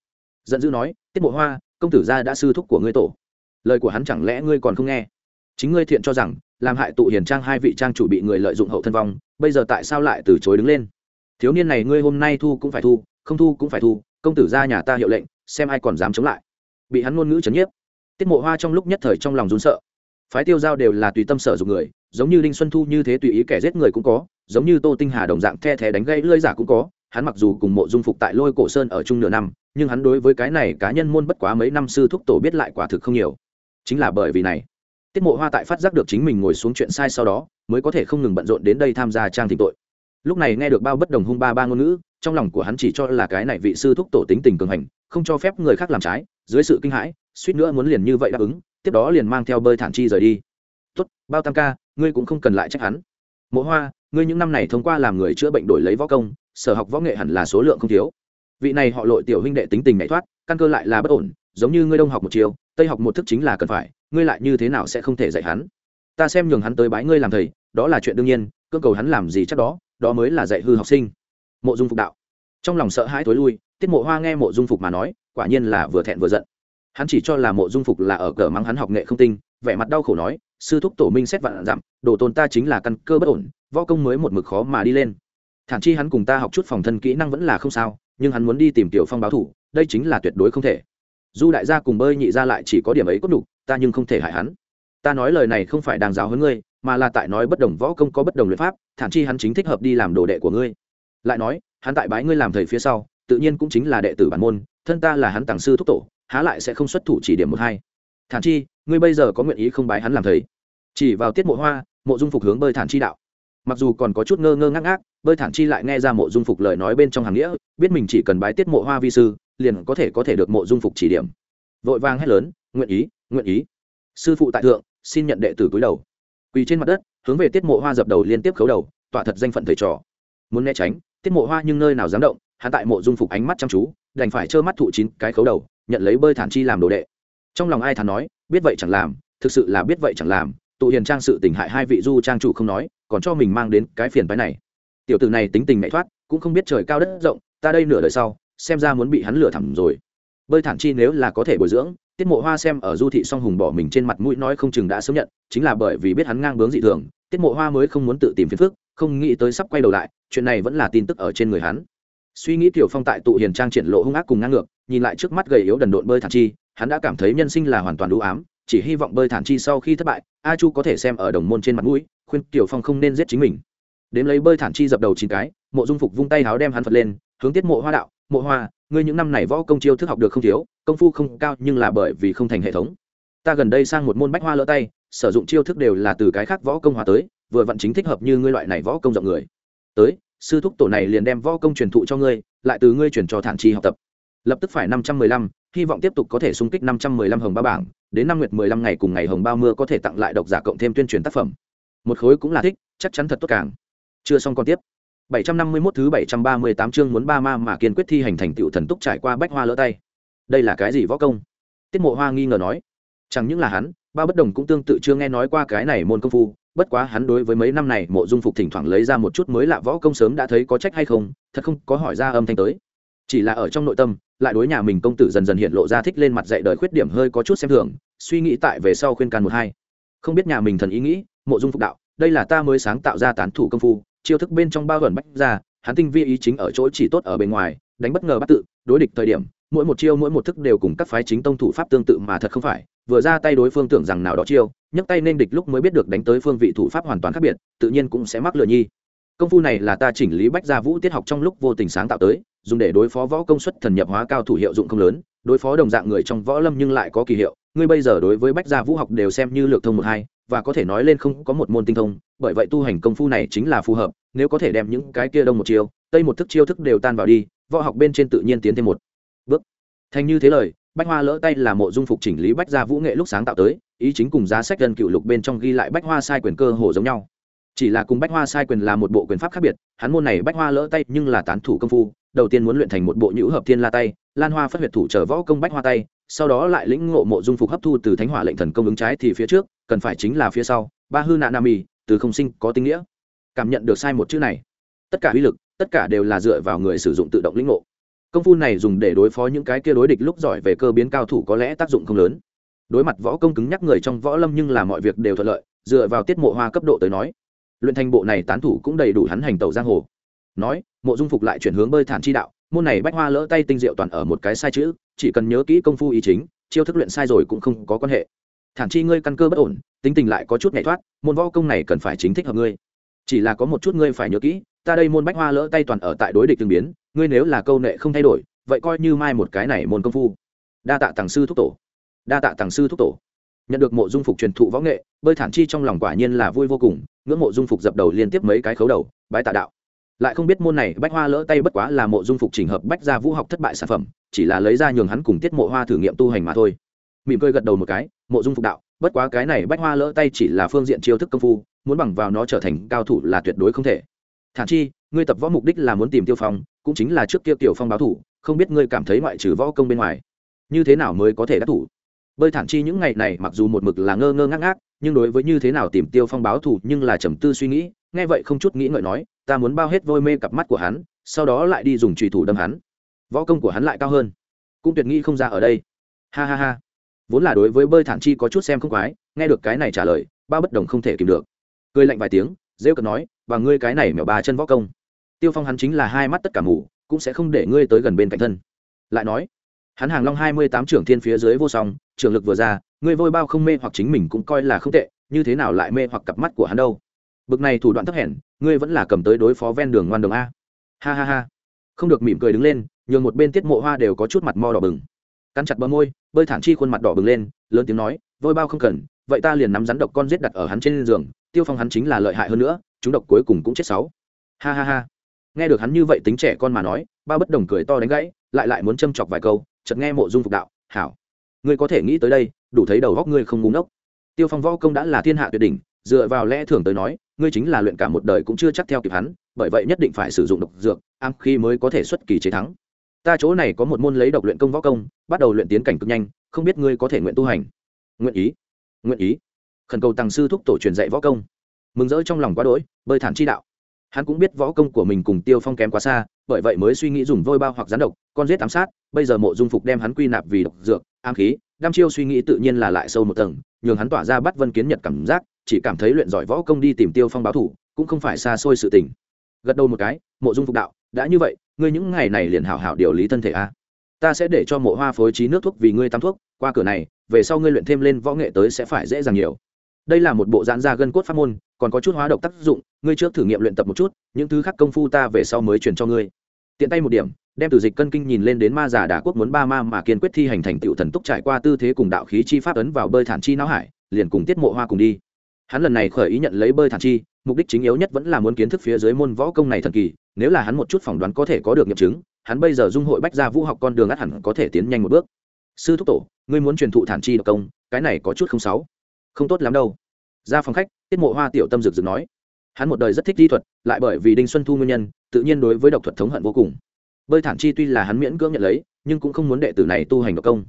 Giận dữ nói, tiết mộ hoa, công tử gia đã sư thúc của ngươi tổ. Lời của hắn chẳng lẽ ngươi còn không nghe? Chính ngươi thiện cho rằng, làm hại tụ hiền trang hai vị trang chủ bị người lợi dụng hậu thân vong, bây giờ tại sao lại từ chối đứng lên? Thiếu niên này ngươi hôm nay thu cũng phải thu, không thu cũng phải thu, công tử ra nhà ta hiệu lệnh, xem ai còn dám chống lại. Bị hắn ngôn ngữ chấn nhiếp, tiết mộ hoa trong lúc nhất thời trong lòng rún sợ. Phái tiêu giao đều là tùy tâm sở dụng người, giống như đinh xuân thu như thế tùy ý kẻ giết người cũng có giống như tô tinh hà đồng dạng the thé đánh gây lơi giả cũng có, hắn mặc dù cùng mộ dung phục tại lôi cổ sơn ở chung nửa năm, nhưng hắn đối với cái này cá nhân môn bất quá mấy năm sư thúc tổ biết lại quả thực không nhiều. Chính là bởi vì này, tiết mộ hoa tại phát giác được chính mình ngồi xuống chuyện sai sau đó, mới có thể không ngừng bận rộn đến đây tham gia trang thịnh tội. Lúc này nghe được bao bất đồng hung ba ba ngôn ngữ, trong lòng của hắn chỉ cho là cái này vị sư thúc tổ tính tình cường hành, không cho phép người khác làm trái, dưới sự kinh hãi, suýt nữa muốn liền như vậy đáp ứng, tiếp đó liền mang theo bơi thản chi rời đi. Tốt, bao tam ca, ngươi cũng không cần lại trách hắn mộ hoa, ngươi những năm này thông qua làm người chữa bệnh đổi lấy võ công, sở học võ nghệ hẳn là số lượng không thiếu. Vị này họ lội tiểu huynh đệ tính tình nhảy thoát, căn cơ lại là bất ổn, giống như ngươi đông học một chiều, tây học một thức chính là cần phải, ngươi lại như thế nào sẽ không thể dạy hắn? Ta xem nhường hắn tới bái ngươi làm thầy, đó là chuyện đương nhiên cơ cầu hắn làm gì chắc đó đó mới là dạy hư học sinh. Mộ dung phục đạo. Trong lòng sợ hãi thối lui, tiết mộ hoa nghe mộ dung phục mà nói, quả nhiên là vừa thẹn vừa giận. Hắn chỉ cho là mộ dung phục là ở cờ mắng hắn học nghệ không tinh, vẻ mặt đau khổ nói sư thúc tổ minh xét vạn dặm, đồ tôn ta chính là căn cơ bất ổn, võ công mới một mực khó mà đi lên. Thản chi hắn cùng ta học chút phòng thân kỹ năng vẫn là không sao, nhưng hắn muốn đi tìm tiểu phong báo thủ, đây chính là tuyệt đối không thể. Du đại gia cùng bơi nhị ra lại chỉ có điểm ấy cốt đủ ta nhưng không thể hại hắn. Ta nói lời này không phải đàng giáo hơn ngươi, mà là tại nói bất đồng võ công có bất đồng luyện pháp, thản chi hắn chính thích hợp đi làm đồ đệ của ngươi. Lại nói, hắn tại bái ngươi làm thầy phía sau, tự nhiên cũng chính là đệ tử bản môn, thân ta là hắn tàng sư thúc tổ, há lại sẽ không xuất thủ chỉ điểm một hai thản chi, ngươi bây giờ có nguyện ý không bái hắn làm thầy? Chỉ vào tiết mộ hoa, mộ dung phục hướng bơi thản chi đạo. Mặc dù còn có chút ngơ ngơ ngác ngác, bơi thản chi lại nghe ra mộ dung phục lời nói bên trong hàng nghĩa, biết mình chỉ cần bái tiết mộ hoa vi sư, liền có thể có thể được mộ dung phục chỉ điểm. Vội vang hét lớn, nguyện ý nguyện ý. Sư phụ tại thượng, xin nhận đệ tử cúi đầu. Quỳ trên mặt đất, hướng về tiết mộ hoa dập đầu liên tiếp khấu đầu, tọa thật danh phận thầy trò. Muốn né tránh, tiết mộ hoa nhưng nơi nào dám động, hắn tại mộ dung phục ánh mắt chăm chú, đành phải trơ mắt thụ chín cái khấu đầu, nhận lấy bơi thản chi làm đồ đệ trong lòng ai thản nói, biết vậy chẳng làm, thực sự là biết vậy chẳng làm, tụ hiền trang sự tình hại hai vị du trang chủ không nói, còn cho mình mang đến cái phiền phái này. Tiểu tử này tính tình mẹ thoát, cũng không biết trời cao đất rộng, ta đây nửa đời sau, xem ra muốn bị hắn lừa thẳm rồi. Bơi thản chi nếu là có thể bồi dưỡng, tiết mộ hoa xem ở du thị song hùng bỏ mình trên mặt mũi nói không chừng đã sớm nhận, chính là bởi vì biết hắn ngang bướng dị thường, tiết mộ hoa mới không muốn tự tìm phiền phức, không nghĩ tới sắp quay đầu lại, chuyện này vẫn là tin tức ở trên người hắn. Suy nghĩ tiểu phong tại tụ hiền trang triển lộ hung ác cùng ngang ngược, nhìn lại trước mắt gầy yếu đần độn bơi thản chi hắn đã cảm thấy nhân sinh là hoàn toàn đủ ám, chỉ hy vọng bơi thản chi sau khi thất bại, a chu có thể xem ở đồng môn trên mặt mũi, khuyên tiểu phong không nên giết chính mình. Đến lấy bơi thản chi dập đầu chín cái, mộ dung phục vung tay háo đem hắn phật lên, hướng tiết mộ hoa đạo, mộ hoa, ngươi những năm này võ công chiêu thức học được không thiếu, công phu không cao nhưng là bởi vì không thành hệ thống. Ta gần đây sang một môn bách hoa lỡ tay, sử dụng chiêu thức đều là từ cái khác võ công hóa tới, vừa vặn chính thích hợp như ngươi loại này võ công rộng người. Tới, sư thúc tổ này liền đem võ công truyền thụ cho ngươi, lại từ ngươi chuyển cho thản chi học tập lập tức phải năm trăm mười lăm hy vọng tiếp tục có thể xung kích năm trăm mười lăm hồng ba bảng đến năm nguyệt mười lăm ngày cùng ngày hồng bao mưa có thể tặng lại độc giả cộng thêm tuyên truyền tác phẩm một khối cũng là thích chắc chắn thật tốt càng chưa xong còn tiếp 751 thứ 738 chương muốn ba ma mà kiên quyết thi hành thành tựu thần túc trải qua bách hoa lỡ tay. Đây là cái gì võ công? Tiết Mộ Hoa nghi ngờ nói. Chẳng những là hắn, ba bất đồng cũng tương tự chưa nghe nói qua cái này môn công phu, bất quá hắn đối với mấy năm này Mộ Dung Phục thỉnh thoảng lấy ra một chút mới lạ võ công sớm đã thấy có trách hay không, thật không có hỏi ra âm thanh tới. Chỉ là ở trong nội tâm, lại đối nhà mình công tử dần dần hiện lộ ra thích lên mặt dạy đời khuyết điểm hơi có chút xem thường, suy nghĩ tại về sau khuyên can một hai. Không biết nhà mình thần ý nghĩ, Mộ Dung Phục đạo, đây là ta mới sáng tạo ra tán thủ công phu, chiêu thức bên trong bao gần bách ra hắn tinh vi ý chính ở chỗ chỉ tốt ở bên ngoài đánh bất ngờ bắt tự đối địch thời điểm mỗi một chiêu mỗi một thức đều cùng các phái chính tông thủ pháp tương tự mà thật không phải vừa ra tay đối phương tưởng rằng nào đó chiêu nhấc tay nên địch lúc mới biết được đánh tới phương vị thủ pháp hoàn toàn khác biệt tự nhiên cũng sẽ mắc lừa nhi công phu này là ta chỉnh lý bách gia vũ tiết học trong lúc vô tình sáng tạo tới dùng để đối phó võ công suất thần nhập hóa cao thủ hiệu dụng không lớn, đối phó đồng dạng người trong võ lâm nhưng lại có kỳ hiệu. Ngươi bây giờ đối với bách gia vũ học đều xem như lược thông một hai, và có thể nói lên không có một môn tinh thông, bởi vậy tu hành công phu này chính là phù hợp, nếu có thể đem những cái kia đông một chiều tây một thức chiêu thức đều tan vào đi, võ học bên trên tự nhiên tiến thêm một bước. Thành như thế lời, bách hoa lỡ tay là mộ dung phục chỉnh lý bách gia vũ nghệ lúc sáng tạo tới, ý chính cùng giá sách gần cựu lục bên trong ghi lại bách hoa sai quyền cơ hồ giống nhau. Chỉ là cùng bách hoa sai quyền là một bộ quyền pháp khác biệt, hắn môn này bách hoa lỡ tay nhưng là tán thủ công phu đầu tiên muốn luyện thành một bộ nhũ hợp thiên la tay, lan hoa phất huyệt thủ trở võ công bách hoa tay, sau đó lại lĩnh ngộ mộ dung phục hấp thu từ thánh hỏa lệnh thần công ứng trái thì phía trước, cần phải chính là phía sau, ba hư nạ nam mì từ không sinh có tinh nghĩa. Cảm nhận được sai một chữ này, tất cả uy lực, tất cả đều là dựa vào người sử dụng tự động lĩnh ngộ. Công phu này dùng để đối phó những cái kia đối địch lúc giỏi về cơ biến cao thủ có lẽ tác dụng không lớn. Đối mặt võ công cứng nhắc người trong võ lâm nhưng là mọi việc đều thuận lợi, dựa vào tiết mộ hoa cấp độ tới nói, luyện thành bộ này tán thủ cũng đầy đủ hắn hành tẩu giang hồ nói, mộ dung phục lại chuyển hướng bơi thản chi đạo, môn này bách hoa lỡ tay tinh diệu toàn ở một cái sai chữ, chỉ cần nhớ kỹ công phu ý chính, chiêu thức luyện sai rồi cũng không có quan hệ. Thản chi ngươi căn cơ bất ổn, tính tình lại có chút nhảy thoát, môn võ công này cần phải chính thích hợp ngươi. Chỉ là có một chút ngươi phải nhớ kỹ, ta đây môn bách hoa lỡ tay toàn ở tại đối địch tương biến, ngươi nếu là câu nệ không thay đổi, vậy coi như mai một cái này môn công phu. Đa tạ tàng sư thúc tổ. Đa tạ tàng sư thúc tổ. Nhận được mộ dung phục truyền thụ võ nghệ, bơi thản chi trong lòng quả nhiên là vui vô cùng, ngưỡng mộ dung phục dập đầu liên tiếp mấy cái khấu đầu, bái tạ đạo lại không biết môn này bách hoa lỡ tay bất quá là mộ dung phục trình hợp bách gia vũ học thất bại sản phẩm, chỉ là lấy ra nhường hắn cùng tiết mộ hoa thử nghiệm tu hành mà thôi. Mỉm cười gật đầu một cái, mộ dung phục đạo, bất quá cái này bách hoa lỡ tay chỉ là phương diện chiêu thức công phu, muốn bằng vào nó trở thành cao thủ là tuyệt đối không thể. Thản chi, ngươi tập võ mục đích là muốn tìm tiêu phong, cũng chính là trước kia tiểu phong báo thủ, không biết ngươi cảm thấy ngoại trừ võ công bên ngoài, như thế nào mới có thể đắc thủ? Bơi thản chi những ngày này mặc dù một mực là ngơ ngơ ngác ngác, nhưng đối với như thế nào tìm tiêu phong báo thủ nhưng là trầm tư suy nghĩ, nghe vậy không chút nghĩ ngợi nói ta muốn bao hết vôi mê cặp mắt của hắn, sau đó lại đi dùng trùy thủ đâm hắn. Võ công của hắn lại cao hơn. Cũng tuyệt nghĩ không ra ở đây. Ha ha ha. Vốn là đối với bơi thản chi có chút xem không quái nghe được cái này trả lời ba bất đồng không thể kìm được. Cười lạnh vài tiếng, rêu cợt nói, và ngươi cái này mèo ba chân võ công. Tiêu phong hắn chính là hai mắt tất cả mù, cũng sẽ không để ngươi tới gần bên cạnh thân. Lại nói, hắn hàng long hai mươi tám trưởng thiên phía dưới vô song trường lực vừa ra, ngươi vôi bao không mê hoặc chính mình cũng coi là không tệ, như thế nào lại mê hoặc cặp mắt của hắn đâu? Bực này thủ đoạn thấp hèn, ngươi vẫn là cầm tới đối phó ven đường ngoan đồng a. Ha ha ha. Không được mỉm cười đứng lên, nhường một bên tiết mộ hoa đều có chút mặt mo đỏ bừng. Cắn chặt bờ môi, bơi thản chi khuôn mặt đỏ bừng lên, lớn tiếng nói, vôi bao không cần, vậy ta liền nắm rắn độc con giết đặt ở hắn trên giường, tiêu phong hắn chính là lợi hại hơn nữa, chúng độc cuối cùng cũng chết sáu. Ha ha ha. Nghe được hắn như vậy tính trẻ con mà nói, ba bất đồng cười to đánh gãy, lại lại muốn châm chọc vài câu, chợt nghe mộ dung phục đạo, hảo. Ngươi có thể nghĩ tới đây, đủ thấy đầu góc ngươi không ngúng ốc tiêu phong võ công đã là thiên hạ tuyệt đỉnh, dựa vào lẽ thường tới nói ngươi chính là luyện cả một đời cũng chưa chắc theo kịp hắn, bởi vậy nhất định phải sử dụng độc dược am khi mới có thể xuất kỳ chế thắng. Ta chỗ này có một môn lấy độc luyện công võ công, bắt đầu luyện tiến cảnh cực nhanh, không biết ngươi có thể nguyện tu hành. Nguyện ý nguyện ý. Khẩn cầu tăng sư thúc tổ truyền dạy võ công. Mừng rỡ trong lòng quá đỗi, bơi thản chi đạo. Hắn cũng biết võ công của mình cùng tiêu phong kém quá xa, bởi vậy mới suy nghĩ dùng vôi bao hoặc rắn độc, con giết ám sát, bây giờ mộ dung phục đem hắn quy nạp vì độc dược, ám khí đam chiêu suy nghĩ tự nhiên là lại sâu một tầng, nhường hắn tỏa ra bắt vân kiến nhật cảm giác chỉ cảm thấy luyện giỏi võ công đi tìm tiêu phong báo thủ, cũng không phải xa xôi sự tình. Gật đầu một cái, mộ dung phục đạo, đã như vậy, ngươi những ngày này liền hảo hảo điều lý thân thể a. Ta sẽ để cho mộ hoa phối trí nước thuốc vì ngươi tắm thuốc, qua cửa này, về sau ngươi luyện thêm lên võ nghệ tới sẽ phải dễ dàng nhiều. Đây là một bộ giãn da gân cốt pháp môn, còn có chút hóa độc tác dụng, ngươi trước thử nghiệm luyện tập một chút, những thứ khác công phu ta về sau mới truyền cho ngươi. Tiện tay một điểm, đem từ dịch cân kinh nhìn lên đến ma giả đà quốc muốn ba ma mà kiên quyết thi hành thành tựu thần túc trải qua tư thế cùng đạo khí chi pháp ấn vào bơi thản chi não hải, liền cùng tiết mộ hoa cùng đi hắn lần này khởi ý nhận lấy bơi thản chi, mục đích chính yếu nhất vẫn là muốn kiến thức phía dưới môn võ công này thần kỳ, nếu là hắn một chút phỏng đoán có thể có được nghiệm chứng, hắn bây giờ dung hội bách ra vũ học con đường ắt hẳn có thể tiến nhanh một bước. Sư thúc tổ, ngươi muốn truyền thụ thản chi độc công, cái này có chút không sáu không tốt lắm đâu. Ra phòng khách, tiết mộ hoa tiểu tâm rực rực nói. Hắn một đời rất thích di thuật, lại bởi vì đinh xuân thu nguyên nhân, tự nhiên đối với độc thuật thống hận vô cùng. Bơi thản chi tuy là hắn miễn cưỡng nhận lấy, nhưng cũng không muốn đệ tử này tu hành độc công.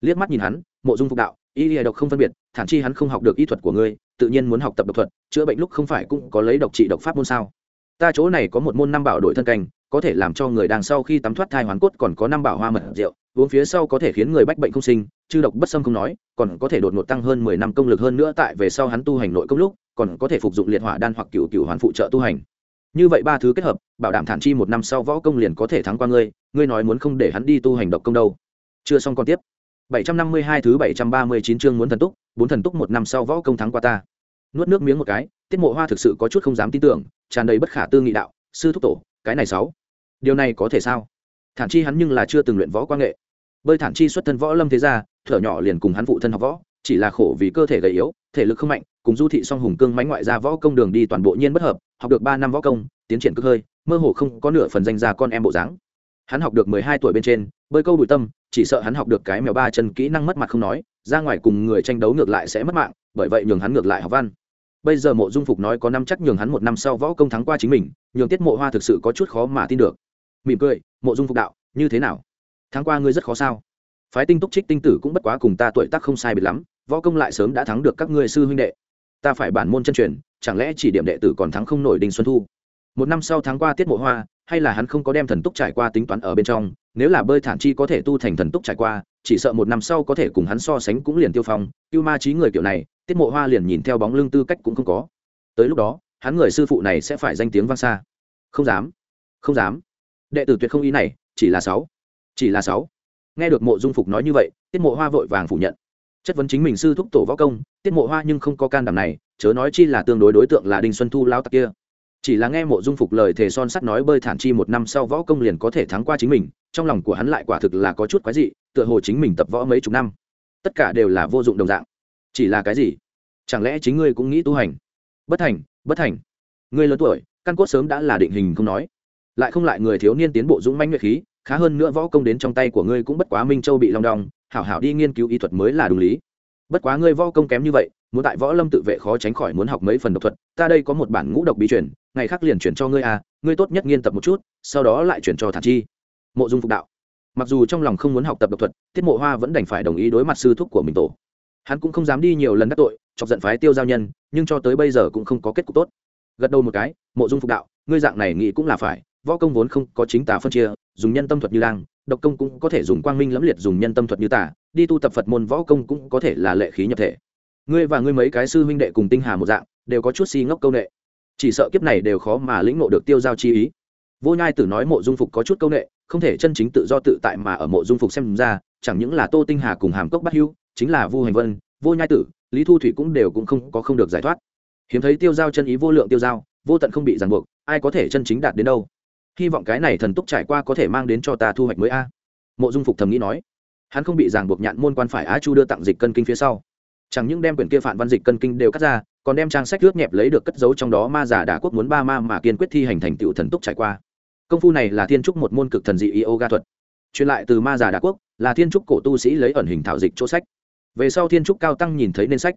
Liếc mắt nhìn hắn, mộ dung phục đạo, y lìa độc không phân biệt, thản chi hắn không học được y thuật của ngươi tự nhiên muốn học tập độc thuật, chữa bệnh lúc không phải cũng có lấy độc trị độc pháp môn sao? Ta chỗ này có một môn năm bảo đổi thân canh, có thể làm cho người đằng sau khi tắm thoát thai hoàn cốt còn có năm bảo hoa mật rượu, uống phía sau có thể khiến người bách bệnh không sinh, chư độc bất xâm không nói, còn có thể đột ngột tăng hơn mười năm công lực hơn nữa tại về sau hắn tu hành nội công lúc, còn có thể phục dụng liệt hỏa đan hoặc cựu cựu hoàn phụ trợ tu hành. Như vậy ba thứ kết hợp, bảo đảm thản chi một năm sau võ công liền có thể thắng qua ngươi ngươi nói muốn không để hắn đi tu hành độc công đâu. Chưa xong còn tiếp. 752 thứ 739 chương muốn thần túc, bốn thần túc một năm sau võ công thắng qua ta. Nuốt nước miếng một cái, tiết mộ hoa thực sự có chút không dám tin tưởng, tràn đầy bất khả tư nghị đạo, sư thúc tổ, cái này sáu, điều này có thể sao? Thản chi hắn nhưng là chưa từng luyện võ quan nghệ. Bơi thản chi xuất thân võ lâm thế gia, thở nhỏ liền cùng hắn phụ thân học võ, chỉ là khổ vì cơ thể gầy yếu, thể lực không mạnh, cùng du thị song hùng cương mãnh ngoại gia võ công đường đi toàn bộ nhiên bất hợp, học được ba năm võ công, tiến triển cực hơi, mơ hồ không có nửa phần danh gia con em bộ dáng hắn học được mười hai tuổi bên trên, bơi câu bụi tâm, chỉ sợ hắn học được cái mèo ba chân kỹ năng mất mặt không nói, ra ngoài cùng người tranh đấu ngược lại sẽ mất mạng, bởi vậy nhường hắn ngược lại học văn. Bây giờ mộ dung phục nói có năm chắc nhường hắn một năm sau võ công thắng qua chính mình, nhường tiết mộ hoa thực sự có chút khó mà tin được. Mỉm cười, mộ dung phục đạo, như thế nào? Thắng qua ngươi rất khó sao? Phái tinh túc trích tinh tử cũng bất quá cùng ta tuổi tác không sai biệt lắm, võ công lại sớm đã thắng được các ngươi sư huynh đệ. Ta phải bản môn chân truyền, chẳng lẽ chỉ điểm đệ tử còn thắng không nổi đình xuân thu? Một năm sau thắng qua tiết mộ hoa hay là hắn không có đem thần túc trải qua tính toán ở bên trong, nếu là bơi thản chi có thể tu thành thần túc trải qua, chỉ sợ một năm sau có thể cùng hắn so sánh cũng liền tiêu phong, cưu ma trí người kiểu này, tiết mộ hoa liền nhìn theo bóng lưng tư cách cũng không có. Tới lúc đó, hắn người sư phụ này sẽ phải danh tiếng vang xa. Không dám không dám. Đệ tử tuyệt không ý này, chỉ là sáu, chỉ là sáu. Nghe được mộ dung phục nói như vậy, tiết mộ hoa vội vàng phủ nhận. Chất vấn chính mình sư thúc tổ võ công, tiết mộ hoa nhưng không có can đảm này, chớ nói chi là tương đối đối tượng là đinh xuân thu lao tặc kia chỉ là nghe mộ dung phục lời thề son sắt nói bơi thản chi một năm sau võ công liền có thể thắng qua chính mình, trong lòng của hắn lại quả thực là có chút quái dị, tựa hồ chính mình tập võ mấy chục năm. Tất cả đều là vô dụng đồng dạng. Chỉ là cái gì? Chẳng lẽ chính ngươi cũng nghĩ tu hành? Bất thành bất thành ngươi lớn tuổi, căn cốt sớm đã là định hình không nói. Lại không lại người thiếu niên tiến bộ dũng manh nguyệt khí, khá hơn nữa võ công đến trong tay của ngươi cũng bất quá minh châu bị long đong, hảo hảo đi nghiên cứu y thuật mới là đúng lý. Bất quá ngươi võ công kém như vậy, muốn tại võ lâm tự vệ khó tránh khỏi muốn học mấy phần độc thuật, ta đây có một bản ngũ độc bí truyền ngày khác liền chuyển cho ngươi à ngươi tốt nhất nghiên tập một chút, sau đó lại chuyển cho thản chi. Mộ dung phục đạo. Mặc dù trong lòng không muốn học tập độc thuật, tiết mộ hoa vẫn đành phải đồng ý đối mặt sư thúc của mình tổ. Hắn cũng không dám đi nhiều lần đắc tội, chọc giận phái tiêu giao nhân, nhưng cho tới bây giờ cũng không có kết cục tốt. Gật đầu một cái, mộ dung phục đạo, ngươi dạng này nghĩ cũng là phải, võ công vốn không có chính tà phân chia, dùng nhân tâm thuật như đang, độc công cũng có thể dùng quang minh lẫm liệt dùng nhân tâm thuật như tả đi tu tập phật môn võ công cũng có thể là lệ khí nhập thể. Ngươi và ngươi mấy cái sư huynh đệ cùng tinh hà một dạng, đều có chút si ngốc câu nệ chỉ sợ kiếp này đều khó mà lĩnh ngộ được tiêu giao chi ý. Vô nhai tử nói mộ dung phục có chút câu nệ, không thể chân chính tự do tự tại mà ở mộ dung phục xem ra, chẳng những là tô tinh hà cùng hàm cốc bắt hưu, chính là vu hành vân, vô nhai tử, lý thu thủy cũng đều cũng không có không được giải thoát. Hiếm thấy tiêu giao chân ý vô lượng tiêu giao, vô tận không bị ràng buộc, ai có thể chân chính đạt đến đâu? Hy vọng cái này thần túc trải qua có thể mang đến cho ta thu hoạch mới a. Mộ dung phục thầm nghĩ nói. Hắn không bị ràng buộc nhạn môn quan phải á chu đưa tặng dịch cân kinh phía sau chẳng những đem quyển kia phản văn dịch cân kinh đều cắt ra, còn đem trang sách ướt nhẹp lấy được cất giấu trong đó ma giả đà quốc muốn ba ma mà kiên quyết thi hành thành tựu thần túc trải qua. Công phu này là thiên trúc một môn cực thần dị yoga thuật. Truyền lại từ ma giả đà quốc, là thiên trúc cổ tu sĩ lấy ẩn hình thảo dịch chỗ sách. Về sau thiên trúc cao tăng nhìn thấy nên sách.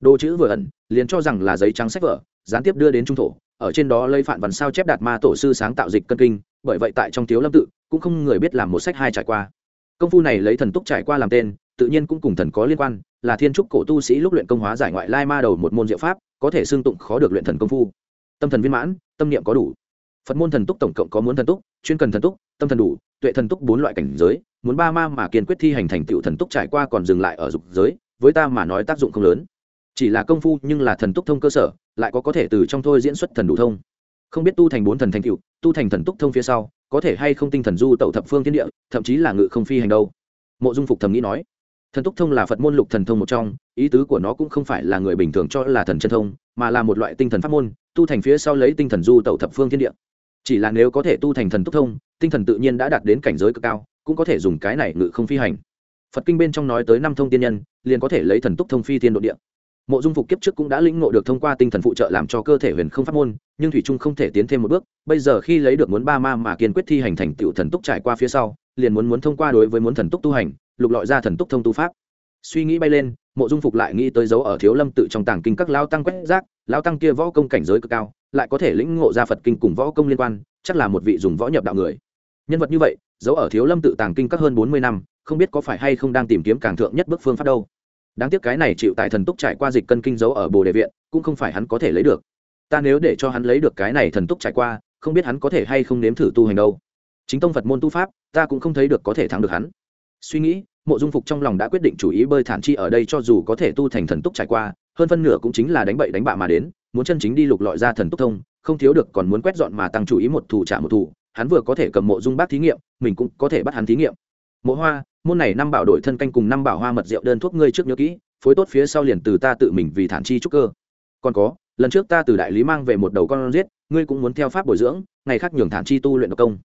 Đồ chữ vừa ẩn, liền cho rằng là giấy trắng sách vở, gián tiếp đưa đến trung thổ, ở trên đó lấy phản văn sao chép đạt ma tổ sư sáng tạo dịch cân kinh, bởi vậy tại trong thiếu lâm tự, cũng không người biết làm một sách hai trải qua. Công phu này lấy thần túc trải qua làm tên tự nhiên cũng cùng thần có liên quan, là thiên trúc cổ tu sĩ lúc luyện công hóa giải ngoại lai ma đầu một môn diệu pháp, có thể xương tụng khó được luyện thần công phu. Tâm thần viên mãn, tâm niệm có đủ. Phật môn thần túc tổng cộng có muốn thần túc, chuyên cần thần túc, tâm thần đủ, tuệ thần túc bốn loại cảnh giới, muốn ba ma mà kiên quyết thi hành thành tựu thần túc trải qua còn dừng lại ở dục giới, với ta mà nói tác dụng không lớn. Chỉ là công phu nhưng là thần túc thông cơ sở, lại có có thể từ trong thôi diễn xuất thần đủ thông. Không biết tu thành bốn thần thành tựu, tu thành thần túc thông phía sau, có thể hay không tinh thần du tẩu thập phương thiên địa, thậm chí là ngự không phi hành đâu. Mộ dung phục thầm nghĩ nói thần túc thông là phật môn lục thần thông một trong, ý tứ của nó cũng không phải là người bình thường cho là thần chân thông, mà là một loại tinh thần pháp môn, tu thành phía sau lấy tinh thần du tẩu thập phương thiên địa. Chỉ là nếu có thể tu thành thần túc thông, tinh thần tự nhiên đã đạt đến cảnh giới cực cao, cũng có thể dùng cái này ngự không phi hành. Phật kinh bên trong nói tới năm thông tiên nhân, liền có thể lấy thần túc thông phi thiên độ địa. Mộ dung phục kiếp trước cũng đã lĩnh ngộ được thông qua tinh thần phụ trợ làm cho cơ thể huyền không pháp môn, nhưng thủy trung không thể tiến thêm một bước, bây giờ khi lấy được muốn ba ma mà kiên quyết thi hành thành tựu thần túc trải qua phía sau, liền muốn muốn thông qua đối với muốn thần túc tu hành lục lọi ra thần túc thông tu pháp. Suy nghĩ bay lên, mộ dung phục lại nghĩ tới dấu ở thiếu lâm tự trong tàng kinh các lao tăng quét rác lao tăng kia võ công cảnh giới cực cao, lại có thể lĩnh ngộ ra phật kinh cùng võ công liên quan, chắc là một vị dùng võ nhập đạo người. Nhân vật như vậy, dấu ở thiếu lâm tự tàng kinh các hơn bốn mươi năm, không biết có phải hay không đang tìm kiếm càng thượng nhất bước phương pháp đâu. Đáng tiếc cái này chịu tại thần túc trải qua dịch cân kinh dấu ở bồ đề viện, cũng không phải hắn có thể lấy được. Ta nếu để cho hắn lấy được cái này thần túc trải qua, không biết hắn có thể hay không nếm thử tu hành đâu. Chính tông phật môn tu pháp, ta cũng không thấy được có thể thắng được hắn suy nghĩ, mộ dung phục trong lòng đã quyết định chủ ý bơi thản chi ở đây cho dù có thể tu thành thần túc trải qua, hơn phân nửa cũng chính là đánh bậy đánh bạ mà đến, muốn chân chính đi lục lọi ra thần túc thông, không thiếu được còn muốn quét dọn mà tăng chủ ý một thủ trả một thủ hắn vừa có thể cầm mộ dung bác thí nghiệm, mình cũng có thể bắt hắn thí nghiệm. Mộ hoa, môn này năm bảo đổi thân canh cùng năm bảo hoa mật rượu đơn thuốc ngươi trước nhớ kỹ, phối tốt phía sau liền từ ta tự mình vì thản chi trúc cơ. Còn có, lần trước ta từ đại lý mang về một đầu con giết, ngươi cũng muốn theo pháp bồi dưỡng, ngày khác nhường thản chi tu luyện độc công.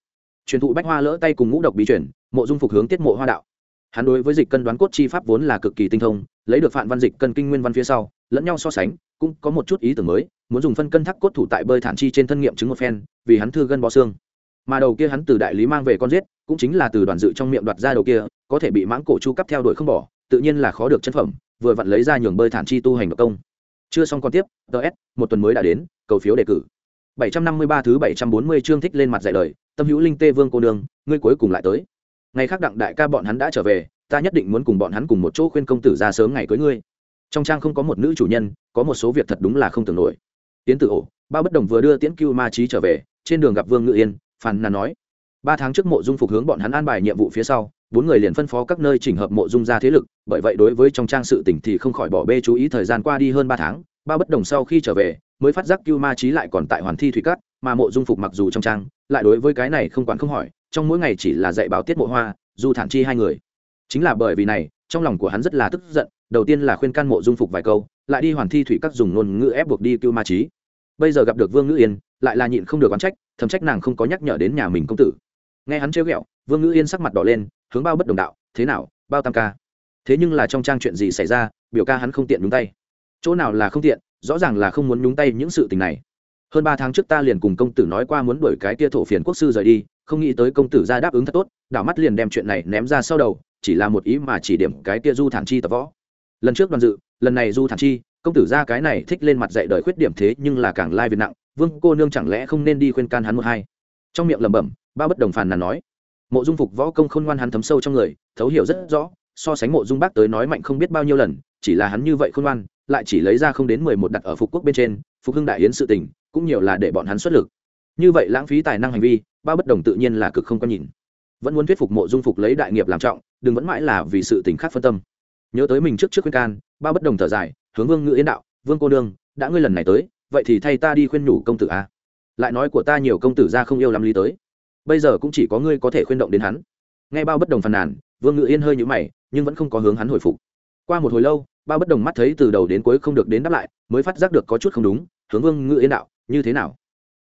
Truyền thụ bách hoa lỡ tay cùng ngũ độc bí truyền, mộ dung phục hướng tiết mộ hoa đạo hắn đối với dịch cân đoán cốt chi pháp vốn là cực kỳ tinh thông, lấy được phản văn dịch cân kinh nguyên văn phía sau, lẫn nhau so sánh, cũng có một chút ý tưởng mới, muốn dùng phân cân thắc cốt thủ tại bơi thản chi trên thân nghiệm chứng một phen, vì hắn thư gân bó xương. Mà đầu kia hắn từ đại lý mang về con giết, cũng chính là từ đoàn dự trong miệng đoạt ra đầu kia, có thể bị mãng cổ chu cấp theo đuổi không bỏ, tự nhiên là khó được chân phẩm, vừa vặn lấy ra nhường bơi thản chi tu hành độc công. Chưa xong còn tiếp ts một tuần mới đã đến, cầu phiếu đề cử. 753 thứ 740 chương thích lên mặt dạy lời, tâm hữu linh tê vương cô đường ngươi cuối cùng lại tới ngày khác đặng đại ca bọn hắn đã trở về, ta nhất định muốn cùng bọn hắn cùng một chỗ khuyên công tử ra sớm ngày cưới ngươi. Trong trang không có một nữ chủ nhân, có một số việc thật đúng là không tưởng nổi. Tiến tử ổ ba bất đồng vừa đưa tiễn cưu ma trí trở về, trên đường gặp vương ngự yên, phàn nàn nói. Ba tháng trước mộ dung phục hướng bọn hắn an bài nhiệm vụ phía sau, bốn người liền phân phó các nơi chỉnh hợp mộ dung ra thế lực, bởi vậy đối với trong trang sự tỉnh thì không khỏi bỏ bê chú ý thời gian qua đi hơn ba tháng ba bất đồng sau khi trở về, mới phát giác cưu ma trí lại còn tại hoàn thi thủy cát, mà mộ dung phục mặc dù trong trang, lại đối với cái này không quản không hỏi trong mỗi ngày chỉ là dạy bảo tiết mộ hoa, du thản chi hai người. Chính là bởi vì này, trong lòng của hắn rất là tức giận, đầu tiên là khuyên can mộ dung phục vài câu, lại đi hoàn thi thủy các dùng ngôn ngữ ép buộc đi cưu ma trí bây giờ gặp được vương ngữ yên, lại là nhịn không được oán trách, thầm trách nàng không có nhắc nhở đến nhà mình công tử. Nghe hắn trêu ghẹo, vương ngữ yên sắc mặt đỏ lên, hướng bao bất đồng đạo, thế nào, bao tam ca? Thế nhưng là trong trang chuyện gì xảy ra, biểu ca hắn không tiện nhúng tay. Chỗ nào là không tiện, rõ ràng là không muốn nhúng tay những sự tình này. Hơn ba tháng trước ta liền cùng công tử nói qua muốn đuổi cái kia thổ phiền quốc sư rời đi không nghĩ tới công tử ra đáp ứng thật tốt, đảo mắt liền đem chuyện này ném ra sau đầu, chỉ là một ý mà chỉ điểm cái kia du thản chi tập võ. Lần trước đoàn dự, lần này du thản chi, công tử ra cái này thích lên mặt dạy đời khuyết điểm thế nhưng là càng lai việt nặng, vương cô nương chẳng lẽ không nên đi khuyên can hắn một hai? Trong miệng lẩm bẩm, ba bất đồng phàn nàn nói. Mộ dung phục võ công khôn ngoan hắn thấm sâu trong người, thấu hiểu rất rõ, so sánh mộ dung bác tới nói mạnh không biết bao nhiêu lần, chỉ là hắn như vậy khôn ngoan, lại chỉ lấy ra không đến mười một đặt ở phục quốc bên trên, phục hưng đại yến sự tình, cũng nhiều là để bọn hắn xuất lực như vậy lãng phí tài năng hành vi ba bất đồng tự nhiên là cực không có nhìn. Vẫn muốn thuyết phục mộ dung phục lấy đại nghiệp làm trọng, đừng vẫn mãi là vì sự tình khác phân tâm. Nhớ tới mình trước trước khuyên can ba bất đồng thở dài, hướng vương ngự yên đạo, vương cô nương, đã ngươi lần này tới, vậy thì thay ta đi khuyên nhủ công tử a. Lại nói của ta nhiều công tử ra không yêu lắm lý tới. Bây giờ cũng chỉ có ngươi có thể khuyên động đến hắn. Nghe bao bất đồng phàn nàn, vương ngự yên hơi nhũ mày, nhưng vẫn không có hướng hắn hồi phục. Qua một hồi lâu, bao bất đồng mắt thấy từ đầu đến cuối không được đến đáp lại, mới phát giác được có chút không đúng, hướng vương ngự yên đạo, như thế nào?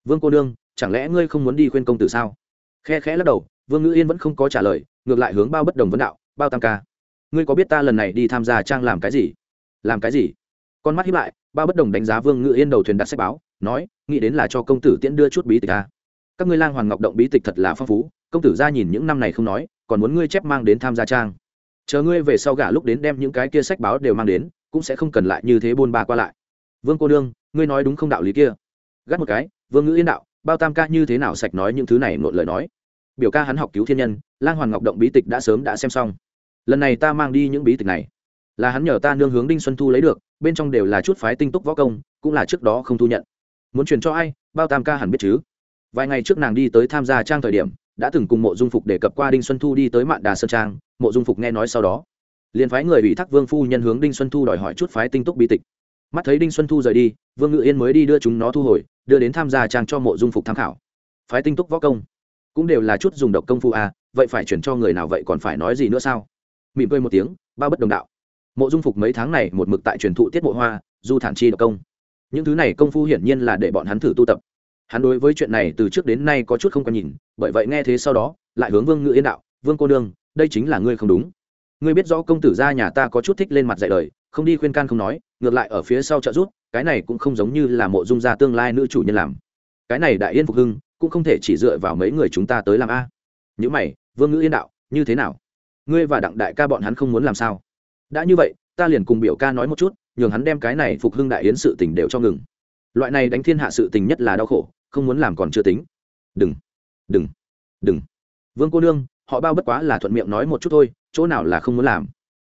Vương cô nương chẳng lẽ ngươi không muốn đi khuyên công tử sao? Khe khẽ lắc đầu, vương ngữ yên vẫn không có trả lời, ngược lại hướng bao bất đồng vấn đạo, bao tam ca, ngươi có biết ta lần này đi tham gia trang làm cái gì? Làm cái gì? Con mắt hiếp lại, bao bất đồng đánh giá vương ngữ yên đầu thuyền đặt sách báo, nói, nghĩ đến là cho công tử tiễn đưa chút bí tịch ta các ngươi lang hoàng ngọc động bí tịch thật là phong phú, công tử ra nhìn những năm này không nói, còn muốn ngươi chép mang đến tham gia trang. Chờ ngươi về sau gả lúc đến đem những cái kia sách báo đều mang đến, cũng sẽ không cần lại như thế buôn ba qua lại. Vương cô đương ngươi nói đúng không đạo lý kia? Gắt một cái, vương ngữ yên đạo bao tam ca như thế nào sạch nói những thứ này nộn lời nói. Biểu ca hắn học cứu thiên nhân, lang hoàng ngọc động bí tịch đã sớm đã xem xong. Lần này ta mang đi những bí tịch này. Là hắn nhờ ta nương hướng đinh xuân thu lấy được, bên trong đều là chút phái tinh túc võ công, cũng là trước đó không thu nhận. Muốn truyền cho ai, bao tam ca hẳn biết chứ. Vài ngày trước nàng đi tới tham gia trang thời điểm, đã từng cùng mộ dung phục đề cập qua đinh xuân thu đi tới mạn đà sơn trang, mộ dung phục nghe nói sau đó. Liền phái người ủy thác vương phu nhân hướng đinh xuân thu đòi hỏi chút phái tinh túc bí tịch mắt thấy đinh xuân thu rời đi vương ngự yên mới đi đưa chúng nó thu hồi đưa đến tham gia trang cho mộ dung phục tham khảo phái tinh túc võ công cũng đều là chút dùng độc công phu à vậy phải chuyển cho người nào vậy còn phải nói gì nữa sao? mỉm cười một tiếng, ba bất đồng đạo. mộ dung phục mấy tháng này một mực tại truyền thụ tiết mộ hoa, du thản chi độc công. những thứ này công phu hiển nhiên là để bọn hắn thử tu tập. hắn đối với chuyện này từ trước đến nay có chút không còn nhìn, bởi vậy nghe thế sau đó, lại hướng vương ngự yên đạo, vương cô nương, đây chính là ngươi không đúng. ngươi biết rõ công tử gia nhà ta có chút thích lên mặt dạy đời, không đi khuyên can không nói ngược lại ở phía sau trợ rút cái này cũng không giống như là mộ dung gia tương lai nữ chủ nhân làm. Cái này đại yên phục hưng, cũng không thể chỉ dựa vào mấy người chúng ta tới làm a. Những mày, vương ngữ yên đạo, như thế nào? Ngươi và đặng đại ca bọn hắn không muốn làm sao? Đã như vậy, ta liền cùng biểu ca nói một chút, nhường hắn đem cái này phục hưng đại yến sự tình đều cho ngừng. Loại này đánh thiên hạ sự tình nhất là đau khổ, không muốn làm còn chưa tính. Đừng đừng đừng. Vương cô nương, họ bao bất quá là thuận miệng nói một chút thôi, chỗ nào là không muốn làm?